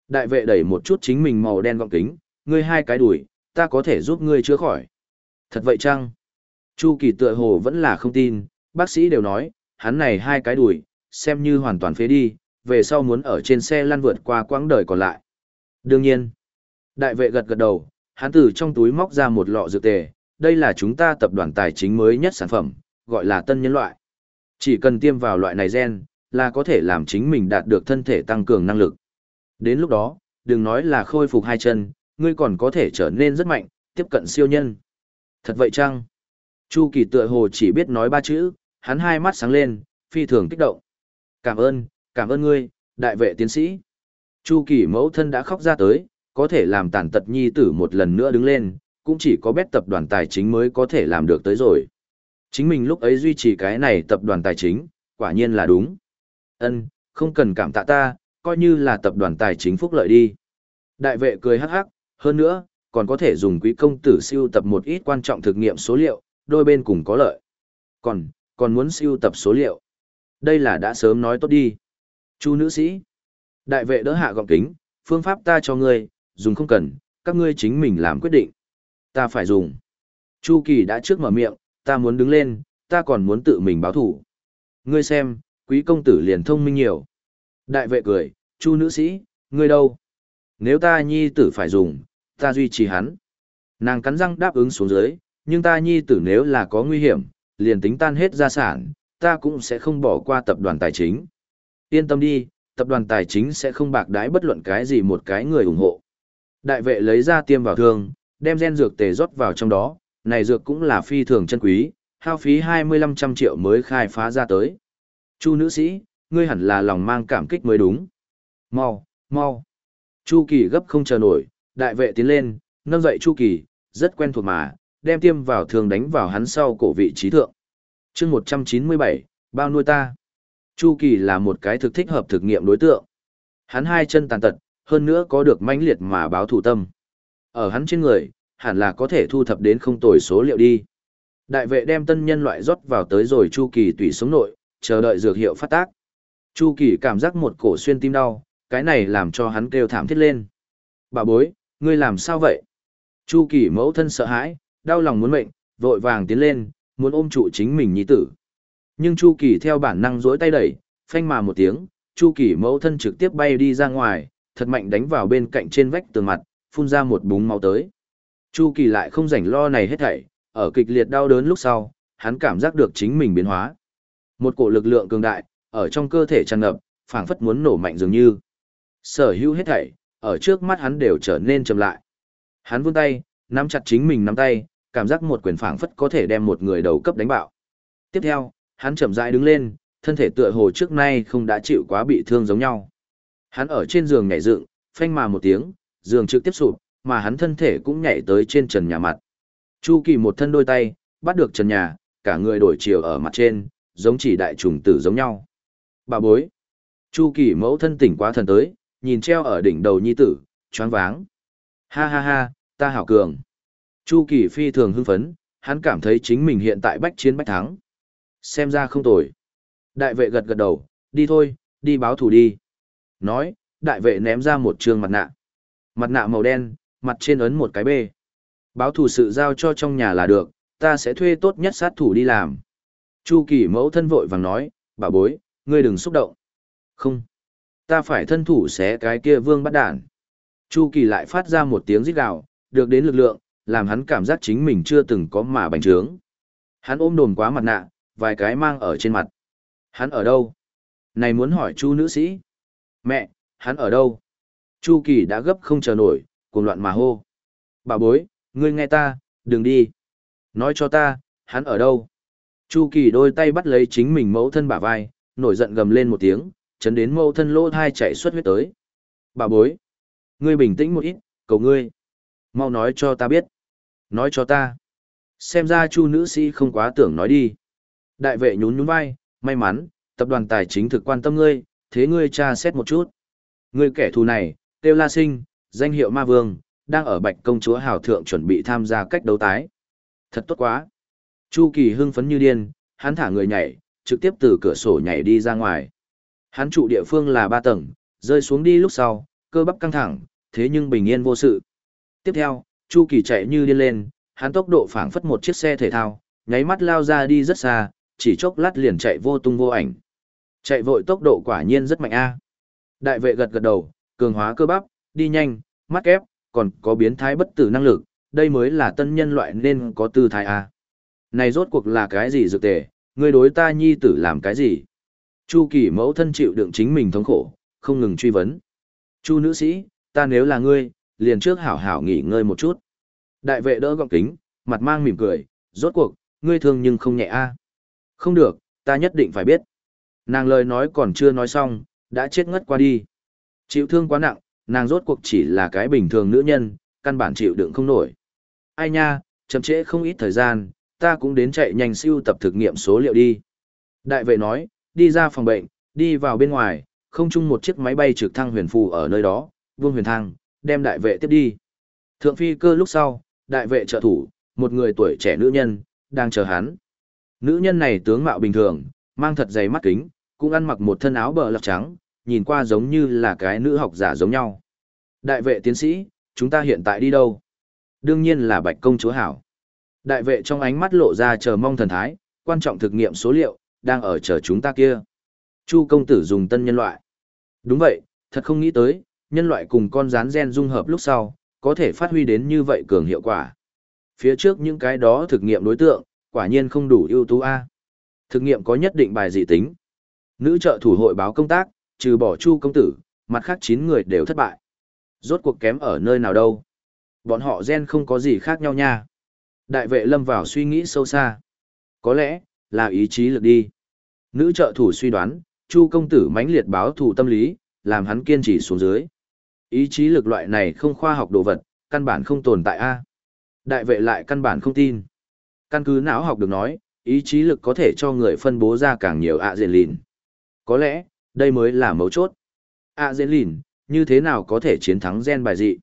Đại vệ đẩy một chút chính mình màu đen gọng kính, ngươi hai cái đuổi, ta có thể giúp ngươi chữa khỏi. Thật vậy chăng? Chu Kỳ tựa hồ vẫn là không tin, bác sĩ đều nói, hắn này hai cái đuổi, xem như hoàn toàn phế đi, về sau muốn ở trên xe lăn vượt qua quãng đời còn lại. Đương nhiên, đại vệ gật gật đầu, hắn từ trong túi móc ra một lọ dược tề, đây là chúng ta tập đoàn tài chính mới nhất sản phẩm, gọi là tân nhân loại. Chỉ cần tiêm vào loại này gen, là có thể làm chính mình đạt được thân thể tăng cường năng lực. Đến lúc đó, đừng nói là khôi phục hai chân, ngươi còn có thể trở nên rất mạnh, tiếp cận siêu nhân. Thật vậy chăng? Chu Kỳ tựa hồ chỉ biết nói ba chữ, hắn hai mắt sáng lên, phi thường kích động. Cảm ơn, cảm ơn ngươi, đại vệ tiến sĩ. Chu Kỳ mẫu thân đã khóc ra tới, có thể làm tàn tật nhi tử một lần nữa đứng lên, cũng chỉ có bét tập đoàn tài chính mới có thể làm được tới rồi. Chính mình lúc ấy duy trì cái này tập đoàn tài chính, quả nhiên là đúng. Ân, không cần cảm tạ ta, coi như là tập đoàn tài chính phúc lợi đi. Đại vệ cười hắc hắc, hơn nữa, còn có thể dùng quý công tử siêu tập một ít quan trọng thực nghiệm số liệu, đôi bên cùng có lợi. Còn, còn muốn siêu tập số liệu. Đây là đã sớm nói tốt đi. Chu nữ sĩ. Đại vệ đỡ hạ gọng kính, phương pháp ta cho ngươi, dùng không cần, các ngươi chính mình làm quyết định. Ta phải dùng. Chu Kỳ đã trước mở miệng, ta muốn đứng lên, ta còn muốn tự mình báo thủ. Ngươi xem, quý công tử liền thông minh nhiều. Đại vệ cười, chu nữ sĩ, ngươi đâu? Nếu ta nhi tử phải dùng, ta duy trì hắn. Nàng cắn răng đáp ứng xuống dưới, nhưng ta nhi tử nếu là có nguy hiểm, liền tính tan hết gia sản, ta cũng sẽ không bỏ qua tập đoàn tài chính. Yên tâm đi, tập đoàn tài chính sẽ không bạc đái bất luận cái gì một cái người ủng hộ. Đại vệ lấy ra tiêm vào thương, đem gen dược tề rót vào trong đó, này dược cũng là phi thường chân quý, hao phí 25 trăm triệu mới khai phá ra tới. Chu nữ sĩ, ngươi hẳn là lòng mang cảm kích mới đúng. Mau, mau. Chu Kỳ gấp không chờ nổi, đại vệ tiến lên, nâng dậy Chu Kỳ, rất quen thuộc mà, đem tiêm vào thường đánh vào hắn sau cổ vị trí thượng. chương 197, bao nuôi ta. Chu Kỳ là một cái thực thích hợp thực nghiệm đối tượng. Hắn hai chân tàn tật, hơn nữa có được mãnh liệt mà báo thủ tâm. Ở hắn trên người, hẳn là có thể thu thập đến không tồi số liệu đi. Đại vệ đem tân nhân loại rót vào tới rồi Chu Kỳ tùy sống nội, chờ đợi dược hiệu phát tác. Chu Kỳ cảm giác một cổ xuyên tim đau, cái này làm cho hắn kêu thảm thiết lên. Bà bối, ngươi làm sao vậy? Chu Kỳ mẫu thân sợ hãi, đau lòng muốn mệnh, vội vàng tiến lên, muốn ôm trụ chính mình nhi tử. Nhưng Chu Kỳ theo bản năng duỗi tay đẩy, phanh mà một tiếng, Chu Kỳ mẫu thân trực tiếp bay đi ra ngoài, thật mạnh đánh vào bên cạnh trên vách tường mặt, phun ra một búng máu tới. Chu Kỳ lại không rảnh lo này hết thảy, ở kịch liệt đau đớn lúc sau, hắn cảm giác được chính mình biến hóa. Một cổ lực lượng cường đại, ở trong cơ thể tràn ngập, phảng phất muốn nổ mạnh dường như. Sở hữu hết thảy, ở trước mắt hắn đều trở nên chậm lại. Hắn vươn tay, nắm chặt chính mình nắm tay, cảm giác một quyền phảng phất có thể đem một người đầu cấp đánh bạo. Tiếp theo, hắn chậm rãi đứng lên, thân thể tựa hồ trước nay không đã chịu quá bị thương giống nhau. Hắn ở trên giường nhảy dựng, phanh mà một tiếng, giường trực tiếp sụp, mà hắn thân thể cũng nhảy tới trên trần nhà mặt. Chu Kỳ một thân đôi tay, bắt được trần nhà, cả người đổi chiều ở mặt trên, giống chỉ đại trùng tử giống nhau. Bà bối. Chu Kỳ mẫu thân tỉnh quá thần tới, nhìn treo ở đỉnh đầu nhi tử, choáng váng. Ha ha ha, ta hảo cường. Chu Kỳ phi thường hưng phấn, hắn cảm thấy chính mình hiện tại bách chiến bách thắng. Xem ra không tồi. Đại vệ gật gật đầu, đi thôi, đi báo thủ đi. Nói, đại vệ ném ra một trường mặt nạ. Mặt nạ màu đen, mặt trên ấn một cái bê. Báo thủ sự giao cho trong nhà là được, ta sẽ thuê tốt nhất sát thủ đi làm. Chu kỳ mẫu thân vội vàng nói, bà bối, ngươi đừng xúc động. Không. Ta phải thân thủ xé cái kia vương bắt đản. Chu kỳ lại phát ra một tiếng rít gào, được đến lực lượng, làm hắn cảm giác chính mình chưa từng có mà bành trướng. Hắn ôm đồn quá mặt nạ, vài cái mang ở trên mặt. Hắn ở đâu? Này muốn hỏi chu nữ sĩ. Mẹ, hắn ở đâu? Chu kỳ đã gấp không chờ nổi, cuồng loạn mà hô. Bà bối, ngươi nghe ta, đừng đi. Nói cho ta, hắn ở đâu? Chu kỳ đôi tay bắt lấy chính mình mẫu thân bả vai, nổi giận gầm lên một tiếng, chấn đến mẫu thân lỗ thai chạy xuất huyết tới. Bà bối, ngươi bình tĩnh một ít, cầu ngươi. Mau nói cho ta biết. Nói cho ta. Xem ra chu nữ sĩ không quá tưởng nói đi. Đại vệ nhún nhún vai, may mắn, tập đoàn tài chính thực quan tâm ngươi, thế ngươi tra xét một chút. Ngươi kẻ thù này, Têu La Sinh, danh hiệu Ma Vương, đang ở Bạch Công Chúa Hào Thượng chuẩn bị tham gia cách đấu tái. Thật tốt quá. Chu Kỳ hưng phấn như điên, hắn thả người nhảy, trực tiếp từ cửa sổ nhảy đi ra ngoài. Hắn trụ địa phương là ba tầng, rơi xuống đi lúc sau, cơ bắp căng thẳng, thế nhưng bình yên vô sự. Tiếp theo, Chu Kỳ chạy như điên lên, hắn tốc độ phảng phất một chiếc xe thể thao, nháy mắt lao ra đi rất xa, chỉ chốc lát liền chạy vô tung vô ảnh. Chạy vội tốc độ quả nhiên rất mạnh a. Đại vệ gật gật đầu, cường hóa cơ bắp, đi nhanh, mắt kép, còn có biến thái bất tử năng lực, đây mới là tân nhân loại nên có tư thái a. Này rốt cuộc là cái gì dược tề, ngươi đối ta nhi tử làm cái gì? Chu Kỳ mẫu thân chịu đựng chính mình thống khổ, không ngừng truy vấn. Chu nữ sĩ, ta nếu là ngươi, liền trước hảo hảo nghỉ ngơi một chút. Đại vệ đỡ gọng kính, mặt mang mỉm cười, rốt cuộc, ngươi thương nhưng không nhẹ a. Không được, ta nhất định phải biết. Nàng lời nói còn chưa nói xong, đã chết ngất qua đi. Chịu thương quá nặng, nàng rốt cuộc chỉ là cái bình thường nữ nhân, căn bản chịu đựng không nổi. Ai nha, chậm trễ không ít thời gian, ta cũng đến chạy nhanh siêu tập thực nghiệm số liệu đi. Đại vệ nói, đi ra phòng bệnh, đi vào bên ngoài, không chung một chiếc máy bay trực thăng huyền phù ở nơi đó, vương huyền thăng, đem đại vệ tiếp đi. Thượng phi cơ lúc sau, đại vệ trợ thủ, một người tuổi trẻ nữ nhân, đang chờ hắn. Nữ nhân này tướng mạo bình thường, mang thật dày mắt kính, cũng ăn mặc một thân áo bờ lọc trắng, nhìn qua giống như là cái nữ học giả giống nhau. Đại vệ tiến sĩ, chúng ta hiện tại đi đâu? Đương nhiên là bạch công chúa hảo. Đại vệ trong ánh mắt lộ ra chờ mong thần thái, quan trọng thực nghiệm số liệu, đang ở chờ chúng ta kia. Chu công tử dùng tân nhân loại. Đúng vậy, thật không nghĩ tới, nhân loại cùng con rán gen dung hợp lúc sau, có thể phát huy đến như vậy cường hiệu quả. Phía trước những cái đó thực nghiệm đối tượng, quả nhiên không đủ ưu tú A. Thực nghiệm có nhất định bài dị tính. Nữ trợ thủ hội báo công tác, trừ bỏ chu công tử, mặt khác 9 người đều thất bại. Rốt cuộc kém ở nơi nào đâu. Bọn họ gen không có gì khác nhau nha. Đại vệ lâm vào suy nghĩ sâu xa. Có lẽ, là ý chí lực đi. Nữ trợ thủ suy đoán, chu công tử mãnh liệt báo thủ tâm lý, làm hắn kiên trì xuống dưới. Ý chí lực loại này không khoa học đồ vật, căn bản không tồn tại a. Đại vệ lại căn bản không tin. Căn cứ não học được nói, ý chí lực có thể cho người phân bố ra càng nhiều ạ dễ lìn. Có lẽ, đây mới là mấu chốt. ạ dễ lìn, như thế nào có thể chiến thắng gen bài dị?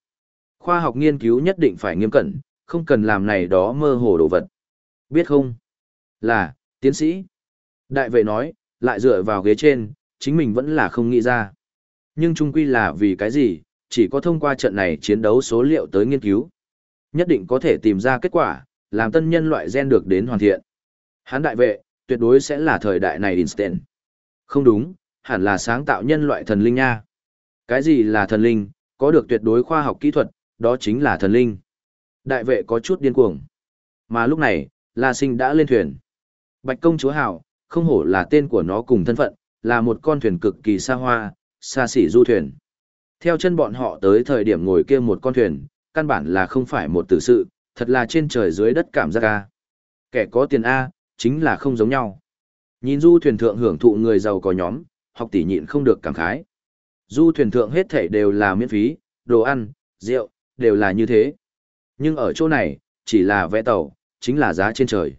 Khoa học nghiên cứu nhất định phải nghiêm cẩn, không cần làm này đó mơ hồ đồ vật. Biết không? Là, tiến sĩ. Đại vệ nói, lại dựa vào ghế trên, chính mình vẫn là không nghĩ ra. Nhưng chung quy là vì cái gì, chỉ có thông qua trận này chiến đấu số liệu tới nghiên cứu. Nhất định có thể tìm ra kết quả, làm tân nhân loại gen được đến hoàn thiện. Hán đại vệ, tuyệt đối sẽ là thời đại này instant. Không đúng, hẳn là sáng tạo nhân loại thần linh nha. Cái gì là thần linh, có được tuyệt đối khoa học kỹ thuật, đó chính là thần linh. Đại vệ có chút điên cuồng. Mà lúc này, La Sinh đã lên thuyền. Bạch công chúa hảo, không hổ là tên của nó cùng thân phận, là một con thuyền cực kỳ xa hoa, xa xỉ du thuyền. Theo chân bọn họ tới thời điểm ngồi kia một con thuyền, căn bản là không phải một tử sự, thật là trên trời dưới đất cảm giác A. Kẻ có tiền A, chính là không giống nhau. Nhìn du thuyền thượng hưởng thụ người giàu có nhóm, học tỷ nhịn không được cảm khái. Du thuyền thượng hết thảy đều là miễn phí, đồ ăn, rượu, đều là như thế. Nhưng ở chỗ này, chỉ là vẽ tàu, chính là giá trên trời.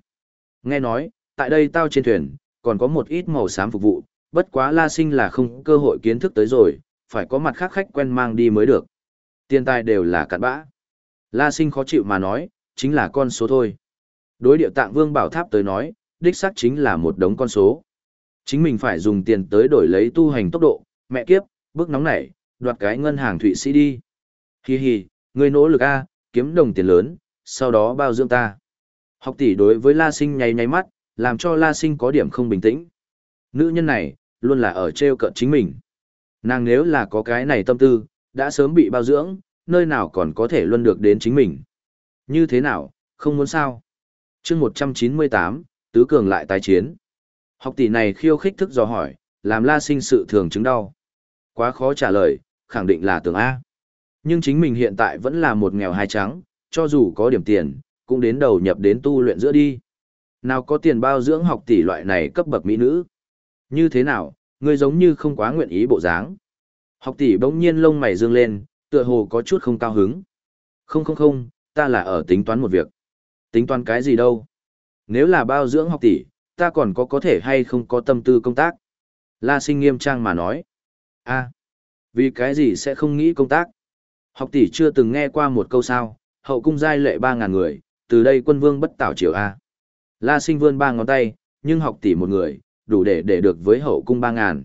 Nghe nói, tại đây tao trên thuyền, còn có một ít màu xám phục vụ, bất quá la sinh là không cơ hội kiến thức tới rồi, phải có mặt khác khách quen mang đi mới được. Tiền tài đều là cặn bã. La sinh khó chịu mà nói, chính là con số thôi. Đối địa tạng vương bảo tháp tới nói, đích xác chính là một đống con số. Chính mình phải dùng tiền tới đổi lấy tu hành tốc độ, mẹ kiếp, bước nóng nảy, đoạt cái ngân hàng Thụy Sĩ đi. Hi hi, người nỗ lực A, kiếm đồng tiền lớn, sau đó bao dưỡng ta. Học tỷ đối với La Sinh nháy nháy mắt, làm cho La Sinh có điểm không bình tĩnh. Nữ nhân này, luôn là ở treo cợt chính mình. Nàng nếu là có cái này tâm tư, đã sớm bị bao dưỡng, nơi nào còn có thể luân được đến chính mình. Như thế nào, không muốn sao? Chương 198, Tứ Cường lại tái chiến. Học tỷ này khiêu khích thức dò hỏi, làm la sinh sự thường chứng đau. Quá khó trả lời, khẳng định là tưởng A. Nhưng chính mình hiện tại vẫn là một nghèo hai trắng, cho dù có điểm tiền, cũng đến đầu nhập đến tu luyện giữa đi. Nào có tiền bao dưỡng học tỷ loại này cấp bậc mỹ nữ. Như thế nào, ngươi giống như không quá nguyện ý bộ dáng. Học tỷ bỗng nhiên lông mày dương lên, tựa hồ có chút không cao hứng. Không không không, ta là ở tính toán một việc. Tính toán cái gì đâu? Nếu là bao dưỡng học tỷ, ta còn có có thể hay không có tâm tư công tác? La sinh nghiêm trang mà nói. a vì cái gì sẽ không nghĩ công tác? Học tỷ chưa từng nghe qua một câu sao, hậu cung giai lệ ba ngàn người, từ đây quân vương bất tảo triều A. La sinh vươn ba ngón tay, nhưng học tỷ một người, đủ để để được với hậu cung ba ngàn.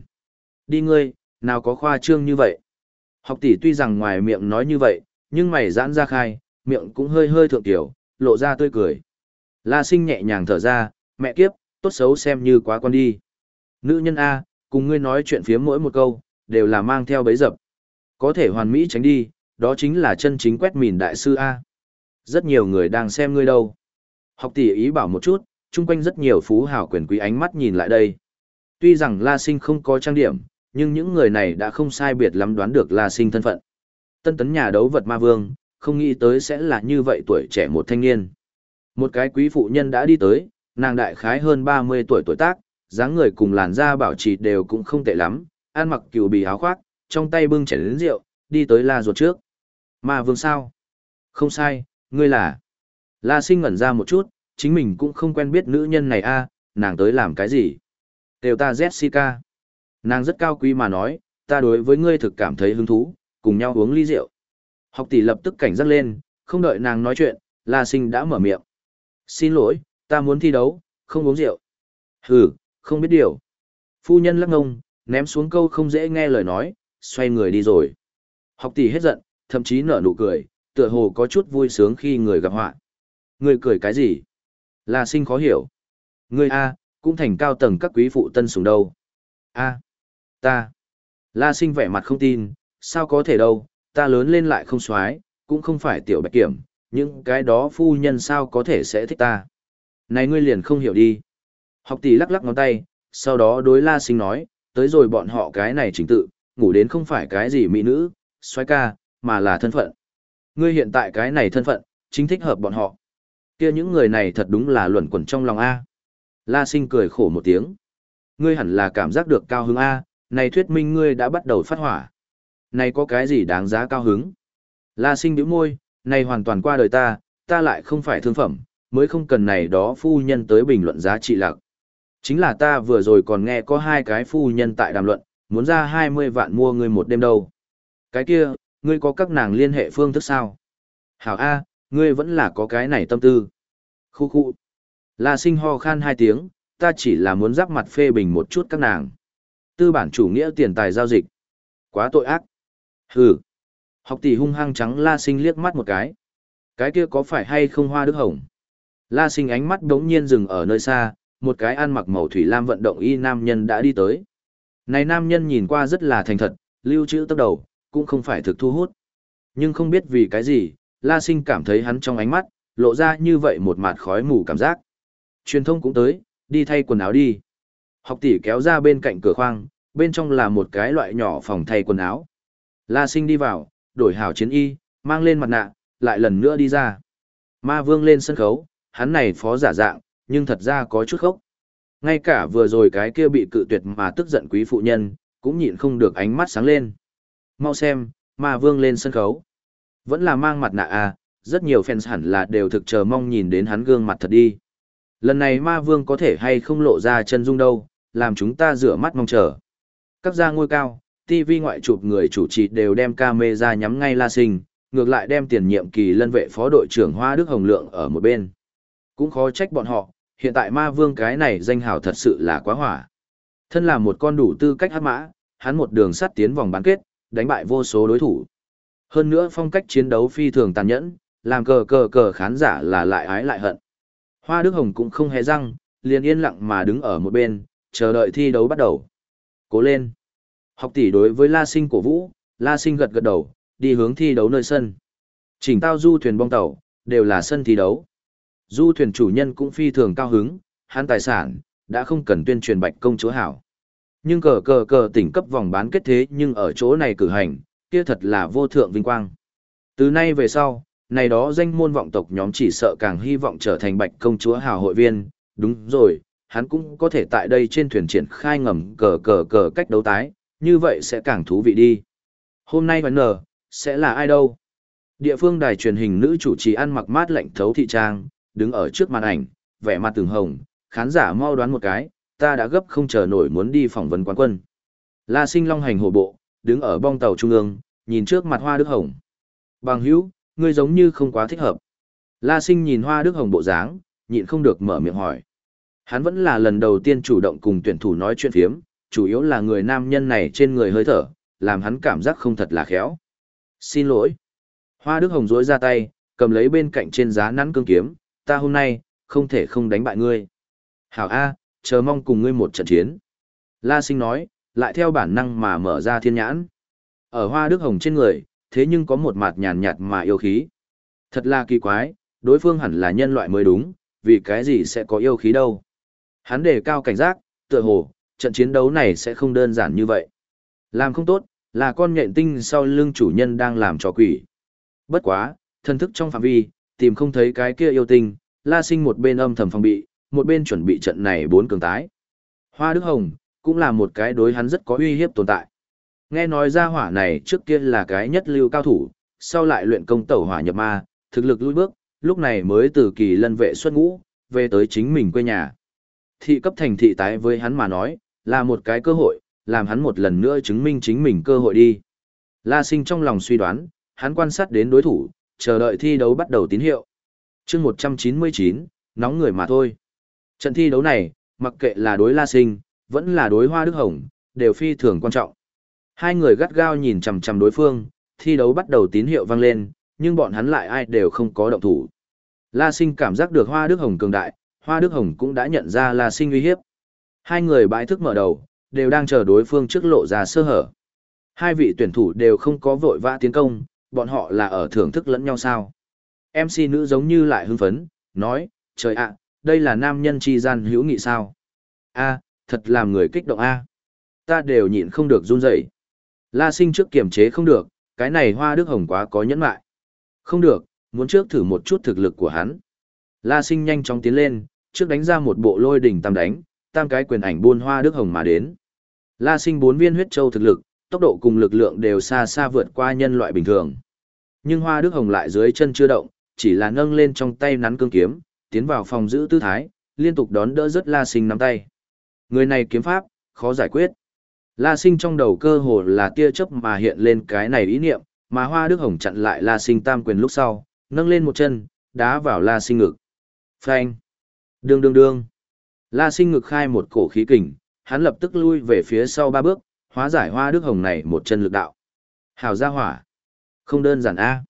Đi ngươi, nào có khoa trương như vậy? Học tỷ tuy rằng ngoài miệng nói như vậy, nhưng mày giãn ra khai, miệng cũng hơi hơi thượng tiểu, lộ ra tươi cười. La sinh nhẹ nhàng thở ra, mẹ kiếp, tốt xấu xem như quá con đi. Nữ nhân A, cùng ngươi nói chuyện phía mỗi một câu, đều là mang theo bấy dập. Có thể hoàn mỹ tránh đi, đó chính là chân chính quét mìn đại sư A. Rất nhiều người đang xem ngươi đâu. Học tỷ ý bảo một chút, chung quanh rất nhiều phú hào quyền quý ánh mắt nhìn lại đây. Tuy rằng La Sinh không có trang điểm, nhưng những người này đã không sai biệt lắm đoán được La Sinh thân phận. Tân tấn nhà đấu vật ma vương, không nghĩ tới sẽ là như vậy tuổi trẻ một thanh niên. Một cái quý phụ nhân đã đi tới, nàng đại khái hơn 30 tuổi tuổi tác, dáng người cùng làn da bảo trì đều cũng không tệ lắm, ăn mặc kiểu bì áo khoác, trong tay bưng chén lớn rượu, đi tới La ruột trước. Ma vương sao? Không sai, ngươi là. La sinh ngẩn ra một chút, chính mình cũng không quen biết nữ nhân này a, nàng tới làm cái gì? Đều ta Jessica. Nàng rất cao quý mà nói, ta đối với ngươi thực cảm thấy hứng thú, cùng nhau uống ly rượu. Học tỷ lập tức cảnh giác lên, không đợi nàng nói chuyện, La Sinh đã mở miệng. Xin lỗi, ta muốn thi đấu, không uống rượu. Hừ, không biết điều. Phu nhân lắc ngông, ném xuống câu không dễ nghe lời nói, xoay người đi rồi. Học tỷ hết giận, thậm chí nở nụ cười, tựa hồ có chút vui sướng khi người gặp họa. Người cười cái gì? La sinh khó hiểu. Người A, cũng thành cao tầng các quý phụ tân sùng đâu. A, ta. La sinh vẻ mặt không tin, sao có thể đâu, ta lớn lên lại không xoái, cũng không phải tiểu bạch kiểm, những cái đó phu nhân sao có thể sẽ thích ta. Này ngươi liền không hiểu đi. Học tỷ lắc lắc ngón tay, sau đó đối la sinh nói, tới rồi bọn họ cái này chính tự, ngủ đến không phải cái gì mỹ nữ, xoái ca, mà là thân phận. Ngươi hiện tại cái này thân phận, chính thích hợp bọn họ. kia những người này thật đúng là luẩn quẩn trong lòng A. La sinh cười khổ một tiếng. Ngươi hẳn là cảm giác được cao hứng A, này thuyết minh ngươi đã bắt đầu phát hỏa. Này có cái gì đáng giá cao hứng? La sinh bĩu môi, này hoàn toàn qua đời ta, ta lại không phải thương phẩm, mới không cần này đó phu nhân tới bình luận giá trị lạc. Chính là ta vừa rồi còn nghe có hai cái phu nhân tại đàm luận, muốn ra 20 vạn mua ngươi một đêm đâu. Cái kia, ngươi có các nàng liên hệ phương thức sao? Hảo A, ngươi vẫn là có cái này tâm tư. Khu khu. La sinh ho khan hai tiếng, ta chỉ là muốn giáp mặt phê bình một chút các nàng. Tư bản chủ nghĩa tiền tài giao dịch. Quá tội ác. Hừ. Học tỷ hung hăng trắng La Sinh liếc mắt một cái. Cái kia có phải hay không hoa đức hồng? La Sinh ánh mắt đống nhiên dừng ở nơi xa, một cái ăn mặc màu thủy lam vận động y nam nhân đã đi tới. Này nam nhân nhìn qua rất là thành thật, lưu trữ tốc đầu, cũng không phải thực thu hút. Nhưng không biết vì cái gì, La Sinh cảm thấy hắn trong ánh mắt, lộ ra như vậy một mạt khói mù cảm giác. Truyền thông cũng tới, đi thay quần áo đi. Học tỷ kéo ra bên cạnh cửa khoang, bên trong là một cái loại nhỏ phòng thay quần áo. La Sinh đi vào, đổi hảo chiến y, mang lên mặt nạ, lại lần nữa đi ra. Ma Vương lên sân khấu, hắn này phó giả dạng, nhưng thật ra có chút khốc. Ngay cả vừa rồi cái kia bị cự tuyệt mà tức giận quý phụ nhân, cũng nhịn không được ánh mắt sáng lên. Mau xem, Ma Vương lên sân khấu. Vẫn là mang mặt nạ à, rất nhiều fans hẳn là đều thực chờ mong nhìn đến hắn gương mặt thật đi. Lần này ma vương có thể hay không lộ ra chân dung đâu, làm chúng ta rửa mắt mong chờ. Các gia ngôi cao, TV ngoại chụp người chủ trì đều đem camera nhắm ngay La Sinh, ngược lại đem tiền nhiệm kỳ lân vệ phó đội trưởng Hoa Đức Hồng Lượng ở một bên. Cũng khó trách bọn họ, hiện tại ma vương cái này danh hào thật sự là quá hỏa. Thân là một con đủ tư cách hát mã, hắn một đường sắt tiến vòng bán kết, đánh bại vô số đối thủ. Hơn nữa phong cách chiến đấu phi thường tàn nhẫn, làm cờ cờ cờ khán giả là lại ái lại hận. Hoa Đức Hồng cũng không hề răng, liền yên lặng mà đứng ở một bên, chờ đợi thi đấu bắt đầu. Cố lên. Học tỷ đối với La Sinh cổ vũ, La Sinh gật gật đầu, đi hướng thi đấu nơi sân. Chỉnh tao du thuyền bong tàu, đều là sân thi đấu. Du thuyền chủ nhân cũng phi thường cao hứng, hắn tài sản, đã không cần tuyên truyền bạch công chúa hảo. Nhưng cờ cờ cờ tỉnh cấp vòng bán kết thế nhưng ở chỗ này cử hành, kia thật là vô thượng vinh quang. Từ nay về sau, này đó danh môn vọng tộc nhóm chỉ sợ càng hy vọng trở thành bạch công chúa hào hội viên, đúng rồi, hắn cũng có thể tại đây trên thuyền triển khai ngầm cờ cờ cờ cách đấu tái, như vậy sẽ càng thú vị đi. Hôm nay vấn nở, sẽ là ai đâu? Địa phương đài truyền hình nữ chủ trì ăn mặc mát lạnh thấu thị trang, đứng ở trước màn ảnh, vẻ mặt từng hồng, khán giả mau đoán một cái, ta đã gấp không chờ nổi muốn đi phỏng vấn quán quân. La sinh long hành hổ bộ, đứng ở bong tàu trung ương, nhìn trước mặt hoa đức hồng. Bằng hữu, ngươi giống như không quá thích hợp. La sinh nhìn hoa đức hồng bộ dáng, nhịn không được mở miệng hỏi. Hắn vẫn là lần đầu tiên chủ động cùng tuyển thủ nói chuyện phiếm, chủ yếu là người nam nhân này trên người hơi thở, làm hắn cảm giác không thật là khéo. Xin lỗi. Hoa Đức Hồng rối ra tay, cầm lấy bên cạnh trên giá nắn cương kiếm, ta hôm nay, không thể không đánh bại ngươi. Hảo A, chờ mong cùng ngươi một trận chiến. La sinh nói, lại theo bản năng mà mở ra thiên nhãn. Ở Hoa Đức Hồng trên người, thế nhưng có một mặt nhàn nhạt mà yêu khí. Thật là kỳ quái, đối phương hẳn là nhân loại mới đúng, vì cái gì sẽ có yêu khí đâu. Hắn đề cao cảnh giác, tựa hồ, trận chiến đấu này sẽ không đơn giản như vậy. Làm không tốt, là con nhện tinh sau lưng chủ nhân đang làm trò quỷ. Bất quá, thân thức trong phạm vi, tìm không thấy cái kia yêu tinh, la sinh một bên âm thầm phòng bị, một bên chuẩn bị trận này bốn cường tái. Hoa Đức Hồng, cũng là một cái đối hắn rất có uy hiếp tồn tại. Nghe nói ra hỏa này trước kia là cái nhất lưu cao thủ, sau lại luyện công tẩu hỏa nhập ma, thực lực lùi bước, lúc này mới từ kỳ lân vệ xuất ngũ, về tới chính mình quê nhà. Thị cấp thành thị tái với hắn mà nói, là một cái cơ hội, làm hắn một lần nữa chứng minh chính mình cơ hội đi. La sinh trong lòng suy đoán, hắn quan sát đến đối thủ, chờ đợi thi đấu bắt đầu tín hiệu. chương 199, nóng người mà thôi. Trận thi đấu này, mặc kệ là đối La sinh, vẫn là đối Hoa Đức Hồng, đều phi thường quan trọng. Hai người gắt gao nhìn chằm chằm đối phương, thi đấu bắt đầu tín hiệu vang lên, nhưng bọn hắn lại ai đều không có động thủ. La Sinh cảm giác được Hoa Đức Hồng cường đại, Hoa Đức Hồng cũng đã nhận ra La Sinh uy hiếp. Hai người bãi thức mở đầu, đều đang chờ đối phương trước lộ ra sơ hở. Hai vị tuyển thủ đều không có vội vã tiến công, bọn họ là ở thưởng thức lẫn nhau sao. MC nữ giống như lại hưng phấn, nói, trời ạ, đây là nam nhân chi gian hữu nghị sao. a thật làm người kích động a Ta đều nhịn không được run rẩy. La sinh trước kiềm chế không được, cái này hoa đức hồng quá có nhẫn mại. Không được, muốn trước thử một chút thực lực của hắn. La sinh nhanh chóng tiến lên, trước đánh ra một bộ lôi đỉnh tam đánh, tam cái quyền ảnh buôn hoa đức hồng mà đến. La sinh bốn viên huyết châu thực lực, tốc độ cùng lực lượng đều xa xa vượt qua nhân loại bình thường. Nhưng hoa đức hồng lại dưới chân chưa động, chỉ là nâng lên trong tay nắn cương kiếm, tiến vào phòng giữ tư thái, liên tục đón đỡ rất la sinh nắm tay. Người này kiếm pháp, khó giải quyết. La sinh trong đầu cơ hồ là tia chớp mà hiện lên cái này ý niệm, mà hoa đức hồng chặn lại la sinh tam quyền lúc sau, nâng lên một chân, đá vào la sinh ngực. Phanh. Đương đương đương. La sinh ngực khai một cổ khí kình, hắn lập tức lui về phía sau ba bước, hóa giải hoa đức hồng này một chân lực đạo. Hào gia hỏa. Không đơn giản a.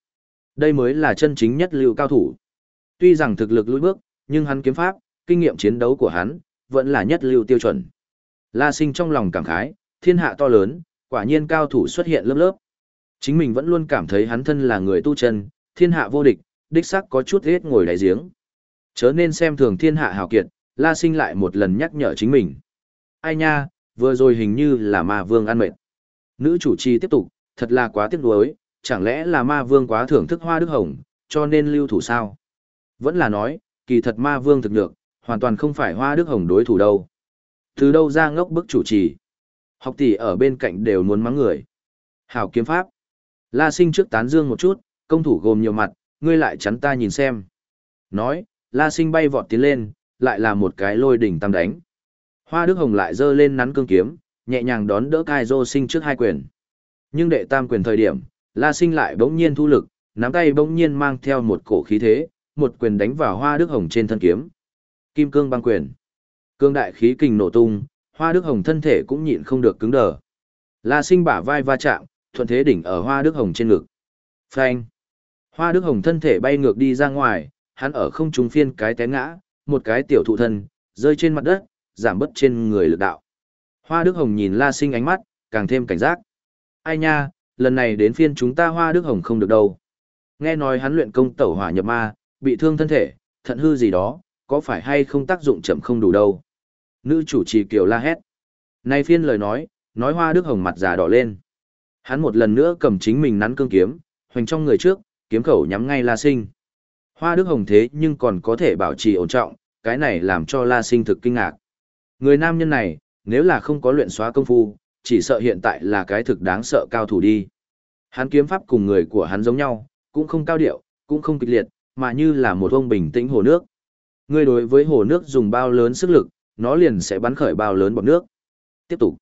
Đây mới là chân chính nhất lưu cao thủ. Tuy rằng thực lực lui bước, nhưng hắn kiếm pháp, kinh nghiệm chiến đấu của hắn, vẫn là nhất lưu tiêu chuẩn. La sinh trong lòng cảm khái, thiên hạ to lớn, quả nhiên cao thủ xuất hiện lớp lớp. Chính mình vẫn luôn cảm thấy hắn thân là người tu chân, thiên hạ vô địch, đích xác có chút hết ngồi đáy giếng. Chớ nên xem thường thiên hạ hào kiệt, La Sinh lại một lần nhắc nhở chính mình. Ai nha, vừa rồi hình như là ma vương ăn mệt. Nữ chủ trì tiếp tục, thật là quá tiếc nuối, chẳng lẽ là ma vương quá thưởng thức hoa đức hồng, cho nên lưu thủ sao? Vẫn là nói, kỳ thật ma vương thực được, hoàn toàn không phải hoa đức hồng đối thủ đâu. Từ đâu ra ngốc bức chủ trì? Học tỷ ở bên cạnh đều muốn mắng người. Hảo kiếm pháp. La sinh trước tán dương một chút, công thủ gồm nhiều mặt, ngươi lại chắn ta nhìn xem. Nói, La Sinh bay vọt tiến lên, lại là một cái lôi đỉnh tam đánh. Hoa Đức Hồng lại giơ lên nắn cương kiếm, nhẹ nhàng đón đỡ Cai Dô Sinh trước hai quyền. Nhưng đệ tam quyền thời điểm, La Sinh lại bỗng nhiên thu lực, nắm tay bỗng nhiên mang theo một cổ khí thế, một quyền đánh vào Hoa Đức Hồng trên thân kiếm. Kim cương băng quyền. Cương đại khí kình nổ tung, Hoa Đức Hồng thân thể cũng nhịn không được cứng đờ. La Sinh bả vai va chạm, thuận thế đỉnh ở Hoa Đức Hồng trên ngực. Phanh. Hoa Đức Hồng thân thể bay ngược đi ra ngoài, hắn ở không trung phiên cái té ngã, một cái tiểu thụ thân, rơi trên mặt đất, giảm bớt trên người lực đạo. Hoa Đức Hồng nhìn La Sinh ánh mắt, càng thêm cảnh giác. Ai nha, lần này đến phiên chúng ta Hoa Đức Hồng không được đâu. Nghe nói hắn luyện công tẩu hỏa nhập ma, bị thương thân thể, thận hư gì đó, có phải hay không tác dụng chậm không đủ đâu. Nữ chủ trì kiều la hét. Nay phiên lời nói, nói Hoa Đức Hồng mặt già đỏ lên. Hắn một lần nữa cầm chính mình nắn cương kiếm, hoành trong người trước, kiếm khẩu nhắm ngay La Sinh. Hoa Đức Hồng thế nhưng còn có thể bảo trì ổn trọng, cái này làm cho La Sinh thực kinh ngạc. Người nam nhân này, nếu là không có luyện xóa công phu, chỉ sợ hiện tại là cái thực đáng sợ cao thủ đi. Hắn kiếm pháp cùng người của hắn giống nhau, cũng không cao điệu, cũng không kịch liệt, mà như là một ông bình tĩnh hồ nước. Người đối với hồ nước dùng bao lớn sức lực, nó liền sẽ bắn khởi bao lớn bọt nước. Tiếp tục.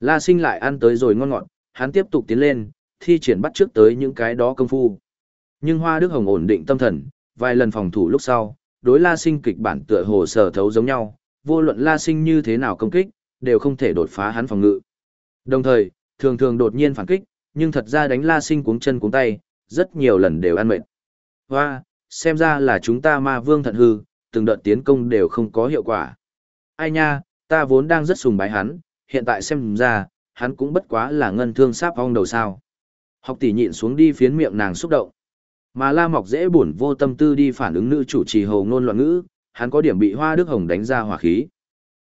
La Sinh lại ăn tới rồi ngon ngọt, hắn tiếp tục tiến lên, thi triển bắt trước tới những cái đó công phu. Nhưng Hoa Đức Hồng ổn định tâm thần, vài lần phòng thủ lúc sau, đối La Sinh kịch bản tựa hồ sở thấu giống nhau, vô luận La Sinh như thế nào công kích, đều không thể đột phá hắn phòng ngự. Đồng thời, thường thường đột nhiên phản kích, nhưng thật ra đánh La Sinh cuống chân cuống tay, rất nhiều lần đều ăn mệt. Hoa, xem ra là chúng ta ma vương thận hư, từng đợt tiến công đều không có hiệu quả. Ai nha, ta vốn đang rất sùng bái hắn, hiện tại xem ra, hắn cũng bất quá là ngân thương sáp ong đầu sao. Học tỷ nhịn xuống đi phiến miệng nàng xúc động. Mà La Mọc dễ buồn vô tâm tư đi phản ứng nữ chủ trì hồ ngôn loạn ngữ, hắn có điểm bị Hoa Đức Hồng đánh ra hỏa khí.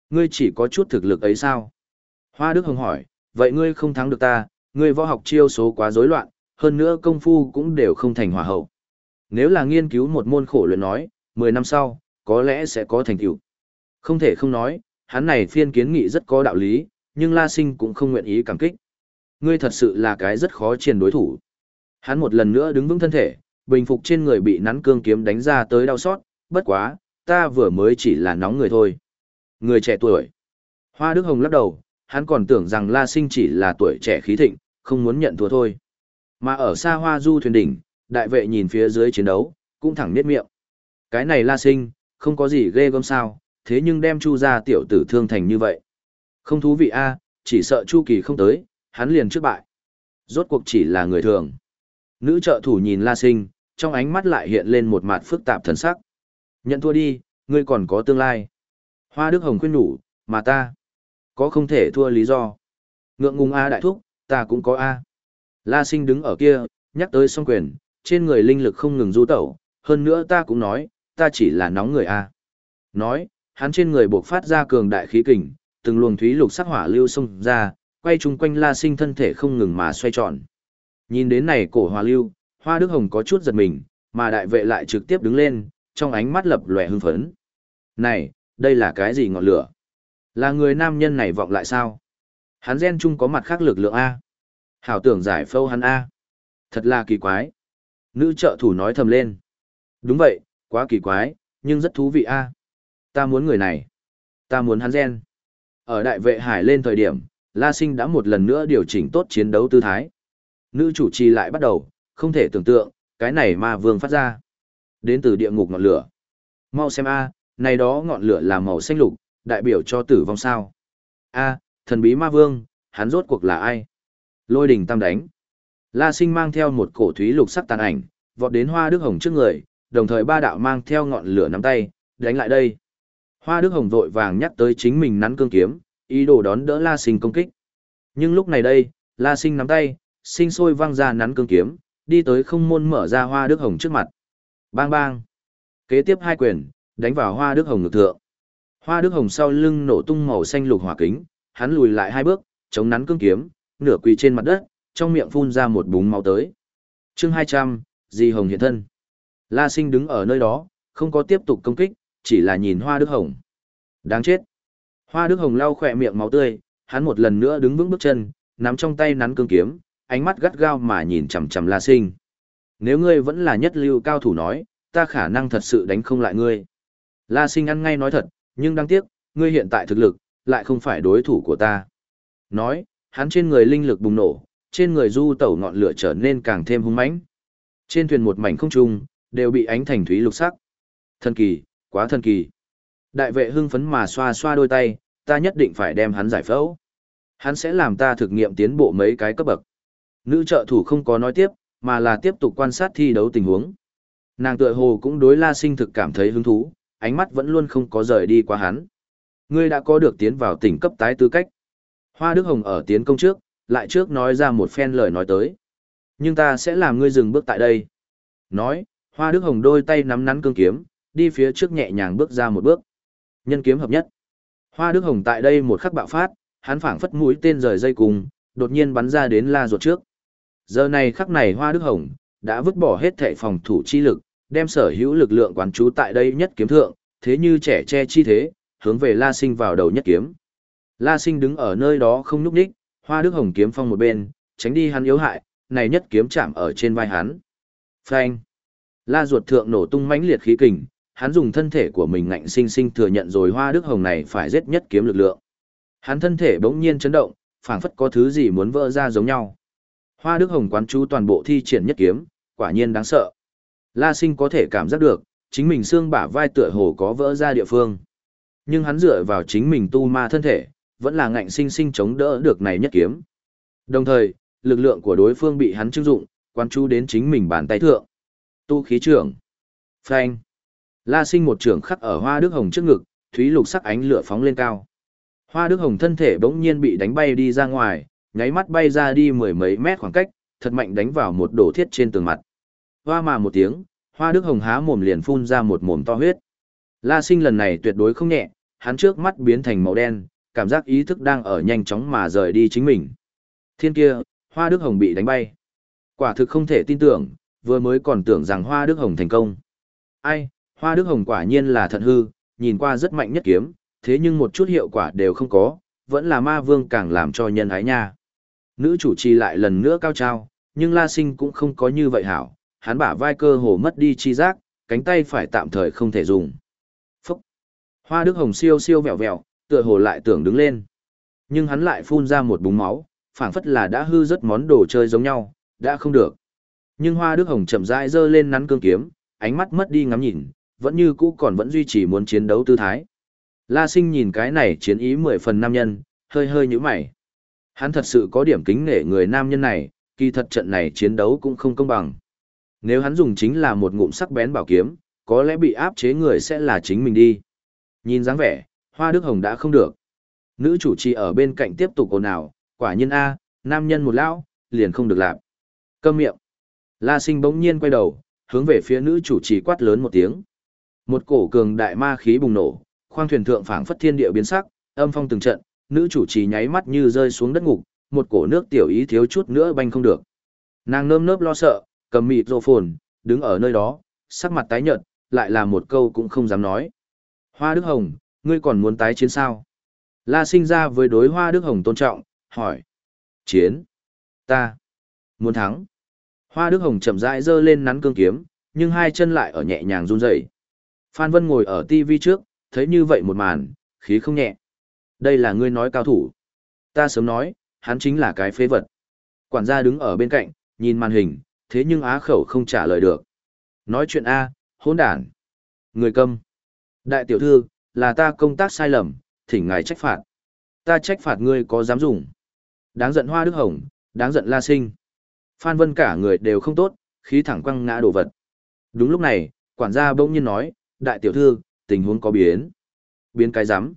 Ngươi chỉ có chút thực lực ấy sao? Hoa Đức Hồng hỏi, vậy ngươi không thắng được ta, ngươi võ học chiêu số quá rối loạn, hơn nữa công phu cũng đều không thành hòa hậu. Nếu là nghiên cứu một môn khổ luyện nói, 10 năm sau, có lẽ sẽ có thành tựu. Không thể không nói, hắn này phiên kiến nghị rất có đạo lý, nhưng La Sinh cũng không nguyện ý cảm kích. Ngươi thật sự là cái rất khó chiến đối thủ. Hắn một lần nữa đứng vững thân thể, bình phục trên người bị nắn cương kiếm đánh ra tới đau xót, bất quá, ta vừa mới chỉ là nóng người thôi. Người trẻ tuổi. Hoa Đức Hồng lắc đầu, hắn còn tưởng rằng La Sinh chỉ là tuổi trẻ khí thịnh, không muốn nhận thua thôi. Mà ở xa hoa du thuyền đỉnh, đại vệ nhìn phía dưới chiến đấu, cũng thẳng niết miệng. Cái này La Sinh, không có gì ghê gớm sao, thế nhưng đem Chu gia tiểu tử thương thành như vậy. Không thú vị a, chỉ sợ Chu Kỳ không tới, hắn liền trước bại. Rốt cuộc chỉ là người thường. Nữ trợ thủ nhìn La Sinh, trong ánh mắt lại hiện lên một mặt phức tạp thần sắc. Nhận thua đi, ngươi còn có tương lai. Hoa Đức Hồng khuyên nhủ, mà ta, có không thể thua lý do. Ngượng ngùng A đại thúc, ta cũng có A. La sinh đứng ở kia, nhắc tới song quyền, trên người linh lực không ngừng du tẩu, hơn nữa ta cũng nói, ta chỉ là nóng người A. Nói, hắn trên người buộc phát ra cường đại khí kình, từng luồng thúy lục sắc hỏa lưu xông ra, quay chung quanh La Sinh thân thể không ngừng mà xoay tròn. Nhìn đến này cổ hỏa lưu, Hoa Đức Hồng có chút giật mình, mà đại vệ lại trực tiếp đứng lên, trong ánh mắt lập lòe hưng phấn. Này, đây là cái gì ngọn lửa? Là người nam nhân này vọng lại sao? Hắn gen chung có mặt khác lực lượng A. Hảo tưởng giải phâu hắn A. Thật là kỳ quái. Nữ trợ thủ nói thầm lên. Đúng vậy, quá kỳ quái, nhưng rất thú vị A. Ta muốn người này. Ta muốn hắn gen. Ở đại vệ hải lên thời điểm, La Sinh đã một lần nữa điều chỉnh tốt chiến đấu tư thái. Nữ chủ trì lại bắt đầu, không thể tưởng tượng, cái này ma vương phát ra. Đến từ địa ngục ngọn lửa. Mau xem A, này đó ngọn lửa là màu xanh lục, đại biểu cho tử vong sao. A, thần bí ma vương, hắn rốt cuộc là ai? Lôi đình tam đánh. La sinh mang theo một cổ thúy lục sắc tàn ảnh, vọt đến hoa đức hồng trước người, đồng thời ba đạo mang theo ngọn lửa nắm tay, đánh lại đây. Hoa đức hồng vội vàng nhắc tới chính mình nắn cương kiếm, ý đồ đón đỡ la sinh công kích. Nhưng lúc này đây, la sinh nắm tay, sinh sôi văng ra nắn cương kiếm, đi tới không môn mở ra hoa đức hồng trước mặt. Bang bang. Kế tiếp hai quyền, đánh vào hoa đức hồng ngực thượng. Hoa đức hồng sau lưng nổ tung màu xanh lục hỏa kính, hắn lùi lại hai bước, chống nắn cương kiếm, nửa quỳ trên mặt đất, trong miệng phun ra một búng máu tới. chương hai trăm, Di Hồng hiện thân. La sinh đứng ở nơi đó, không có tiếp tục công kích, chỉ là nhìn hoa đức hồng. Đáng chết. Hoa đức hồng lau khỏe miệng máu tươi, hắn một lần nữa đứng vững bước chân, nắm trong tay nắn cương kiếm, ánh mắt gắt gao mà nhìn chằm chằm La sinh. Nếu ngươi vẫn là nhất lưu cao thủ nói, ta khả năng thật sự đánh không lại ngươi. La sinh ăn ngay nói thật, nhưng đáng tiếc, ngươi hiện tại thực lực, lại không phải đối thủ của ta. Nói, hắn trên người linh lực bùng nổ, trên người du tẩu ngọn lửa trở nên càng thêm hung mãnh. Trên thuyền một mảnh không trung, đều bị ánh thành thúy lục sắc. Thần kỳ, quá thần kỳ. Đại vệ hưng phấn mà xoa xoa đôi tay, ta nhất định phải đem hắn giải phẫu. Hắn sẽ làm ta thực nghiệm tiến bộ mấy cái cấp bậc. Nữ trợ thủ không có nói tiếp, mà là tiếp tục quan sát thi đấu tình huống. Nàng tựa hồ cũng đối La Sinh thực cảm thấy hứng thú, ánh mắt vẫn luôn không có rời đi qua hắn. Ngươi đã có được tiến vào tỉnh cấp tái tư cách. Hoa Đức Hồng ở tiến công trước, lại trước nói ra một phen lời nói tới. Nhưng ta sẽ làm ngươi dừng bước tại đây. Nói, Hoa Đức Hồng đôi tay nắm nắn cương kiếm, đi phía trước nhẹ nhàng bước ra một bước. Nhân kiếm hợp nhất. Hoa Đức Hồng tại đây một khắc bạo phát, hắn phảng phất mũi tên rời dây cùng, đột nhiên bắn ra đến la ruột trước. Giờ này khắc này Hoa Đức Hồng đã vứt bỏ hết thệ phòng thủ chi lực, đem sở hữu lực lượng quán trú tại đây nhất kiếm thượng, thế như trẻ che chi thế, hướng về La Sinh vào đầu nhất kiếm. La Sinh đứng ở nơi đó không nhúc nhích, Hoa Đức Hồng kiếm phong một bên, tránh đi hắn yếu hại, này nhất kiếm chạm ở trên vai hắn. Phanh! La ruột thượng nổ tung mãnh liệt khí kình, hắn dùng thân thể của mình ngạnh sinh sinh thừa nhận rồi Hoa Đức Hồng này phải giết nhất kiếm lực lượng. Hắn thân thể bỗng nhiên chấn động, phảng phất có thứ gì muốn vỡ ra giống nhau. Hoa Đức Hồng quán chú toàn bộ thi triển nhất kiếm, quả nhiên đáng sợ. La Sinh có thể cảm giác được, chính mình xương bả vai tựa hồ có vỡ ra địa phương. Nhưng hắn dựa vào chính mình tu ma thân thể, vẫn là ngạnh sinh sinh chống đỡ được này nhất kiếm. Đồng thời, lực lượng của đối phương bị hắn trưng dụng, quan chú đến chính mình bàn tay thượng. Tu khí trưởng. Phanh. La sinh một trưởng khắc ở hoa đức hồng trước ngực, thúy lục sắc ánh lửa phóng lên cao. Hoa đức hồng thân thể bỗng nhiên bị đánh bay đi ra ngoài, nháy mắt bay ra đi mười mấy mét khoảng cách, thật mạnh đánh vào một đổ thiết trên tường mặt. Hoa mà một tiếng, hoa đức hồng há mồm liền phun ra một mồm to huyết. La sinh lần này tuyệt đối không nhẹ, hắn trước mắt biến thành màu đen, cảm giác ý thức đang ở nhanh chóng mà rời đi chính mình. Thiên kia, hoa đức hồng bị đánh bay. Quả thực không thể tin tưởng, vừa mới còn tưởng rằng hoa đức hồng thành công. Ai, hoa đức hồng quả nhiên là thật hư, nhìn qua rất mạnh nhất kiếm, thế nhưng một chút hiệu quả đều không có, vẫn là ma vương càng làm cho nhân ái nha. Nữ chủ trì lại lần nữa cao trao, nhưng La Sinh cũng không có như vậy hảo, hắn bả vai cơ hồ mất đi chi giác, cánh tay phải tạm thời không thể dùng. Phúc! Hoa Đức Hồng siêu siêu vẹo vẹo, tựa hồ lại tưởng đứng lên. Nhưng hắn lại phun ra một búng máu, phảng phất là đã hư rất món đồ chơi giống nhau, đã không được. Nhưng Hoa Đức Hồng chậm rãi giơ lên nắn cương kiếm, ánh mắt mất đi ngắm nhìn, vẫn như cũ còn vẫn duy trì muốn chiến đấu tư thái. La Sinh nhìn cái này chiến ý mười phần nam nhân, hơi hơi nhíu mày. Hắn thật sự có điểm kính nể người nam nhân này, kỳ thật trận này chiến đấu cũng không công bằng. Nếu hắn dùng chính là một ngụm sắc bén bảo kiếm, có lẽ bị áp chế người sẽ là chính mình đi. Nhìn dáng vẻ, Hoa Đức Hồng đã không được. Nữ chủ trì ở bên cạnh tiếp tục ồn ào, quả nhiên A, nam nhân một lão, liền không được làm. Câm miệng. La sinh bỗng nhiên quay đầu, hướng về phía nữ chủ trì quát lớn một tiếng. Một cổ cường đại ma khí bùng nổ, khoang thuyền thượng phảng phất thiên địa biến sắc, âm phong từng trận, nữ chủ trì nháy mắt như rơi xuống đất ngục, một cổ nước tiểu ý thiếu chút nữa banh không được. Nàng nơm nớp lo sợ, cầm mịt rô phồn, đứng ở nơi đó, sắc mặt tái nhợt, lại là một câu cũng không dám nói. Hoa Đức Hồng, ngươi còn muốn tái chiến sao? La sinh ra với đối Hoa Đức Hồng tôn trọng, hỏi. Chiến. Ta. Muốn thắng. Hoa Đức Hồng chậm rãi giơ lên nắn cương kiếm, nhưng hai chân lại ở nhẹ nhàng run rẩy. Phan Vân ngồi ở TV trước, thấy như vậy một màn, khí không nhẹ. Đây là ngươi nói cao thủ. Ta sớm nói, hắn chính là cái phế vật. Quản gia đứng ở bên cạnh, nhìn màn hình, thế nhưng á khẩu không trả lời được. Nói chuyện A, hỗn đản. Người câm. Đại tiểu thư, là ta công tác sai lầm, thỉnh ngài trách phạt. Ta trách phạt ngươi có dám dùng. Đáng giận hoa đức hồng, đáng giận la sinh. Phan Vân cả người đều không tốt, khí thẳng quăng ngã đồ vật. Đúng lúc này, quản gia bỗng nhiên nói, đại tiểu thư, tình huống có biến. Biến cái rắm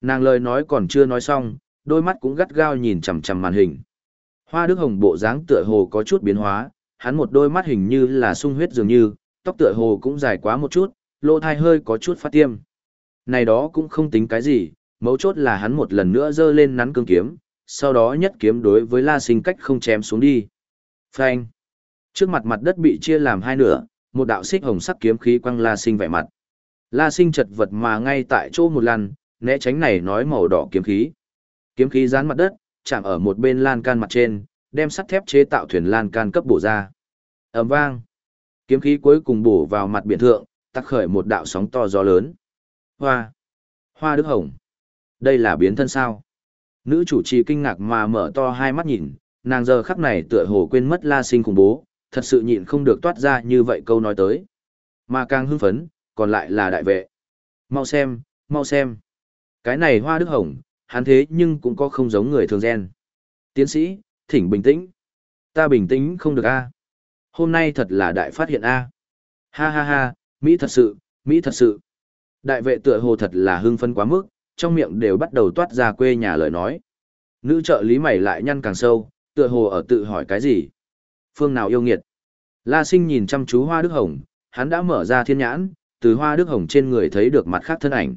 Nàng lời nói còn chưa nói xong, đôi mắt cũng gắt gao nhìn chằm chằm màn hình. Hoa Đức Hồng bộ dáng tựa hồ có chút biến hóa, hắn một đôi mắt hình như là sung huyết dường như, tóc tựa hồ cũng dài quá một chút, lỗ thai hơi có chút phát tiêm. Này đó cũng không tính cái gì, mấu chốt là hắn một lần nữa giơ lên nắn cương kiếm, sau đó nhất kiếm đối với La Sinh cách không chém xuống đi. Phanh! Trước mặt mặt đất bị chia làm hai nửa, một đạo xích hồng sắc kiếm khí quăng La Sinh vẻ mặt. La Sinh chật vật mà ngay tại chỗ một lần, né tránh này nói màu đỏ kiếm khí. Kiếm khí dán mặt đất, chạm ở một bên lan can mặt trên, đem sắt thép chế tạo thuyền lan can cấp bổ ra. ầm vang. Kiếm khí cuối cùng bổ vào mặt biển thượng, tắc khởi một đạo sóng to gió lớn. Hoa! Hoa Đức Hồng! Đây là biến thân sao? Nữ chủ trì kinh ngạc mà mở to hai mắt nhìn, nàng giờ khắc này tựa hồ quên mất la sinh cùng bố, thật sự nhịn không được toát ra như vậy câu nói tới. Mà càng hưng phấn, còn lại là đại vệ. Mau xem, mau xem. Cái này hoa đức hồng, hắn thế nhưng cũng có không giống người thường gen. Tiến sĩ, thỉnh bình tĩnh. Ta bình tĩnh không được a. Hôm nay thật là đại phát hiện a. Ha ha ha, Mỹ thật sự, Mỹ thật sự. Đại vệ tựa hồ thật là hưng phấn quá mức, trong miệng đều bắt đầu toát ra quê nhà lời nói. Nữ trợ lý mày lại nhăn càng sâu, tựa hồ ở tự hỏi cái gì. Phương nào yêu nghiệt? La sinh nhìn chăm chú hoa đức hồng, hắn đã mở ra thiên nhãn, từ hoa đức hồng trên người thấy được mặt khác thân ảnh.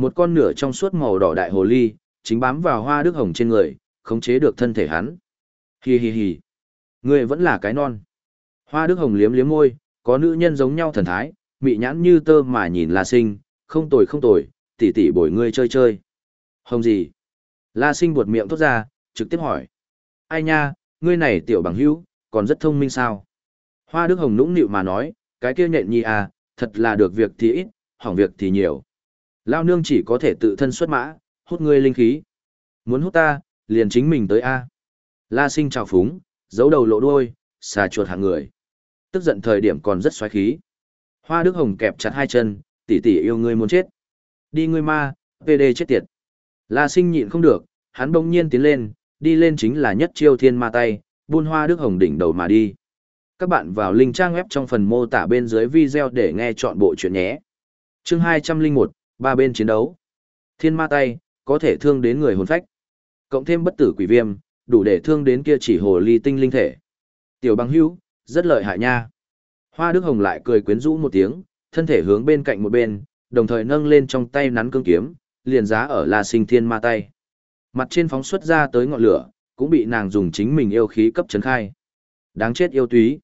Một con nửa trong suốt màu đỏ đại hồ ly, chính bám vào hoa đức hồng trên người, khống chế được thân thể hắn. Hi hi hi. Người vẫn là cái non. Hoa đức hồng liếm liếm môi, có nữ nhân giống nhau thần thái, mị nhãn như tơ mà nhìn La Sinh, không tồi không tồi, tỉ tỉ bồi ngươi chơi chơi. Hồng gì? La Sinh buột miệng thốt ra, trực tiếp hỏi. Ai nha, ngươi này tiểu bằng hữu, còn rất thông minh sao? Hoa Đức Hồng nũng nịu mà nói, cái kia nhện nhi à, thật là được việc thì ít, hỏng việc thì nhiều. Lao nương chỉ có thể tự thân xuất mã, hút ngươi linh khí. Muốn hút ta, liền chính mình tới A. La sinh trào phúng, giấu đầu lộ đuôi, xà chuột hạng người. Tức giận thời điểm còn rất xoáy khí. Hoa Đức Hồng kẹp chặt hai chân, tỷ tỷ yêu ngươi muốn chết. Đi ngươi ma, PD chết tiệt. La sinh nhịn không được, hắn bỗng nhiên tiến lên, đi lên chính là nhất chiêu thiên ma tay, buôn hoa Đức Hồng đỉnh đầu mà đi. Các bạn vào link trang web trong phần mô tả bên dưới video để nghe chọn bộ chuyện nhé. Chương 201, ba bên chiến đấu. Thiên ma tay, có thể thương đến người hồn phách. Cộng thêm bất tử quỷ viêm, đủ để thương đến kia chỉ hồ ly tinh linh thể. Tiểu băng hữu, rất lợi hại nha. Hoa Đức Hồng lại cười quyến rũ một tiếng, thân thể hướng bên cạnh một bên, đồng thời nâng lên trong tay nắn cương kiếm, liền giá ở La Sinh Thiên Ma tay. Mặt trên phóng xuất ra tới ngọn lửa, cũng bị nàng dùng chính mình yêu khí cấp chấn khai. Đáng chết yêu túy.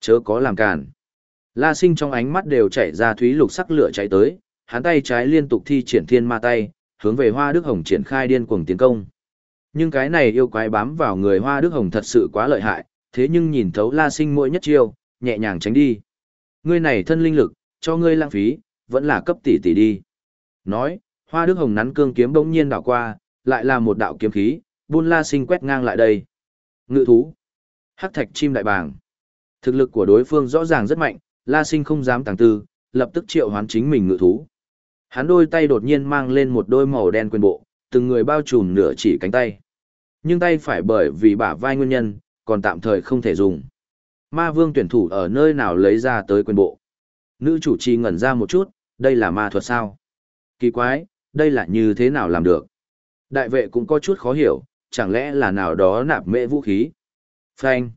Chớ có làm cản. La sinh trong ánh mắt đều chảy ra thúy lục sắc lửa cháy tới, hắn tay trái liên tục thi triển thiên ma tay, hướng về hoa đức hồng triển khai điên cuồng tiến công. Nhưng cái này yêu quái bám vào người hoa đức hồng thật sự quá lợi hại, thế nhưng nhìn thấu la sinh mỗi nhất chiêu, nhẹ nhàng tránh đi. Ngươi này thân linh lực, cho ngươi lãng phí, vẫn là cấp tỷ tỷ đi. Nói, hoa đức hồng nắn cương kiếm bỗng nhiên đảo qua, lại là một đạo kiếm khí, buôn la sinh quét ngang lại đây. Ngự thú. Hắc thạch chim đại bàng. Thực lực của đối phương rõ ràng rất mạnh, La Sinh không dám tàng tư, lập tức triệu hoán chính mình ngự thú. Hắn đôi tay đột nhiên mang lên một đôi màu đen quyền bộ, từng người bao trùm nửa chỉ cánh tay. Nhưng tay phải bởi vì bả vai nguyên nhân, còn tạm thời không thể dùng. Ma vương tuyển thủ ở nơi nào lấy ra tới quyền bộ. Nữ chủ trì ngẩn ra một chút, đây là ma thuật sao? Kỳ quái, đây là như thế nào làm được? Đại vệ cũng có chút khó hiểu, chẳng lẽ là nào đó nạp mệ vũ khí? Phanh.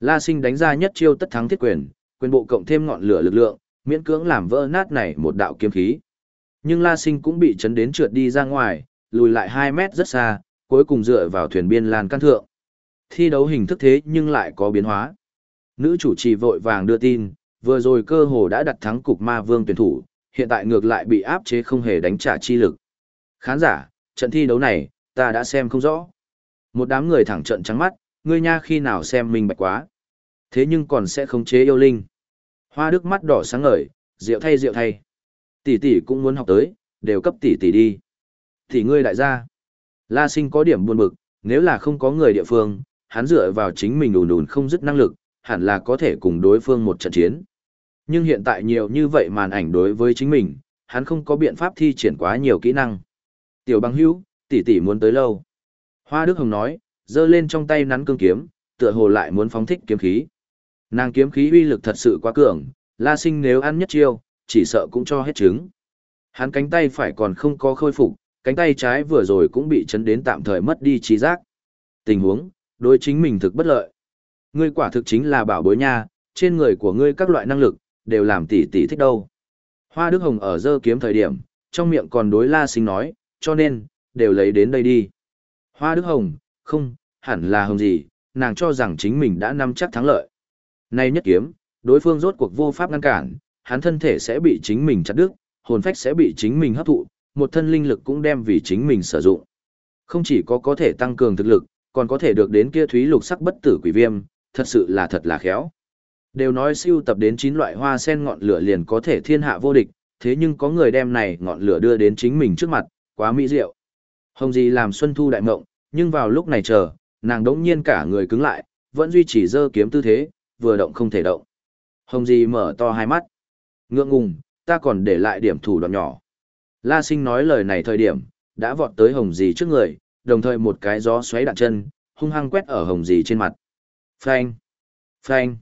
La sinh đánh ra nhất chiêu tất thắng thiết quyền, quyền bộ cộng thêm ngọn lửa lực lượng, miễn cưỡng làm vỡ nát này một đạo kiếm khí. Nhưng La sinh cũng bị chấn đến trượt đi ra ngoài, lùi lại 2 mét rất xa, cuối cùng dựa vào thuyền biên lan căn thượng. Thi đấu hình thức thế nhưng lại có biến hóa. Nữ chủ trì vội vàng đưa tin, vừa rồi cơ hồ đã đặt thắng cục ma vương tuyển thủ, hiện tại ngược lại bị áp chế không hề đánh trả chi lực. Khán giả, trận thi đấu này, ta đã xem không rõ. Một đám người thẳng trận trắng mắt, ngươi nha khi nào xem mình bạch quá. Thế nhưng còn sẽ khống chế yêu linh. Hoa đức mắt đỏ sáng ngời, rượu thay rượu thay. Tỷ tỷ cũng muốn học tới, đều cấp tỷ tỷ đi. Tỷ ngươi đại gia. La sinh có điểm buồn bực, nếu là không có người địa phương, hắn dựa vào chính mình đùn đùn không dứt năng lực, hẳn là có thể cùng đối phương một trận chiến. Nhưng hiện tại nhiều như vậy màn ảnh đối với chính mình, hắn không có biện pháp thi triển quá nhiều kỹ năng. Tiểu băng hữu, tỷ tỷ muốn tới lâu. Hoa Đức Hồng nói, giơ lên trong tay nắn cương kiếm, tựa hồ lại muốn phóng thích kiếm khí. Nàng kiếm khí uy lực thật sự quá cường, La Sinh nếu ăn nhất chiêu, chỉ sợ cũng cho hết trứng. Hắn cánh tay phải còn không có khôi phục, cánh tay trái vừa rồi cũng bị chấn đến tạm thời mất đi trí giác. Tình huống, đối chính mình thực bất lợi. Ngươi quả thực chính là bảo bối nha, trên người của ngươi các loại năng lực, đều làm tỷ tỷ thích đâu. Hoa Đức Hồng ở dơ kiếm thời điểm, trong miệng còn đối La Sinh nói, cho nên, đều lấy đến đây đi. Hoa Đức Hồng, không, hẳn là hồng gì, nàng cho rằng chính mình đã nắm chắc thắng lợi. Nay nhất kiếm, đối phương rốt cuộc vô pháp ngăn cản, hắn thân thể sẽ bị chính mình chặt đứt, hồn phách sẽ bị chính mình hấp thụ, một thân linh lực cũng đem vì chính mình sử dụng. Không chỉ có có thể tăng cường thực lực, còn có thể được đến kia thúy lục sắc bất tử quỷ viêm, thật sự là thật là khéo. Đều nói siêu tập đến 9 loại hoa sen ngọn lửa liền có thể thiên hạ vô địch, thế nhưng có người đem này ngọn lửa đưa đến chính mình trước mặt, quá mỹ diệu. Hồng Di làm Xuân Thu đại mộng, nhưng vào lúc này chờ, nàng đống nhiên cả người cứng lại, vẫn duy trì dơ kiếm tư thế, vừa động không thể động. Hồng Di mở to hai mắt. Ngượng ngùng, ta còn để lại điểm thủ đoạn nhỏ. La Sinh nói lời này thời điểm, đã vọt tới Hồng Dì trước người, đồng thời một cái gió xoáy đạn chân, hung hăng quét ở Hồng Dì trên mặt. Phanh! Phanh!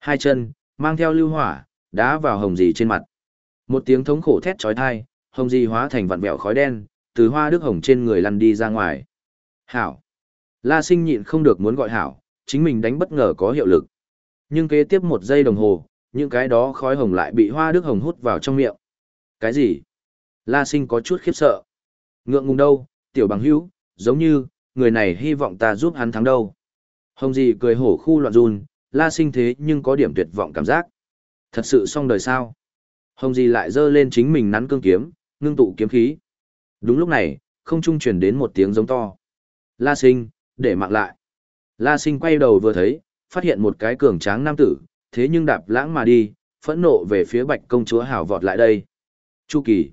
Hai chân, mang theo lưu hỏa, đá vào Hồng Dì trên mặt. Một tiếng thống khổ thét chói tai, Hồng Dì hóa thành vặn vẹo khói đen, từ hoa đức hồng trên người lăn đi ra ngoài. Hảo! La Sinh nhịn không được muốn gọi hảo, chính mình đánh bất ngờ có hiệu lực. Nhưng kế tiếp một giây đồng hồ, những cái đó khói hồng lại bị hoa đức hồng hút vào trong miệng. Cái gì? La sinh có chút khiếp sợ. Ngượng ngùng đâu, tiểu bằng hữu, giống như, người này hy vọng ta giúp hắn thắng đâu. Hồng gì cười hổ khu loạn run, la sinh thế nhưng có điểm tuyệt vọng cảm giác. Thật sự xong đời sao? Hồng gì lại giơ lên chính mình nắn cương kiếm, ngưng tụ kiếm khí. Đúng lúc này, không trung truyền đến một tiếng giống to. La sinh, để mạng lại. La sinh quay đầu vừa thấy, phát hiện một cái cường tráng nam tử, thế nhưng đạp lãng mà đi, phẫn nộ về phía bạch công chúa hào vọt lại đây. Chu Kỳ.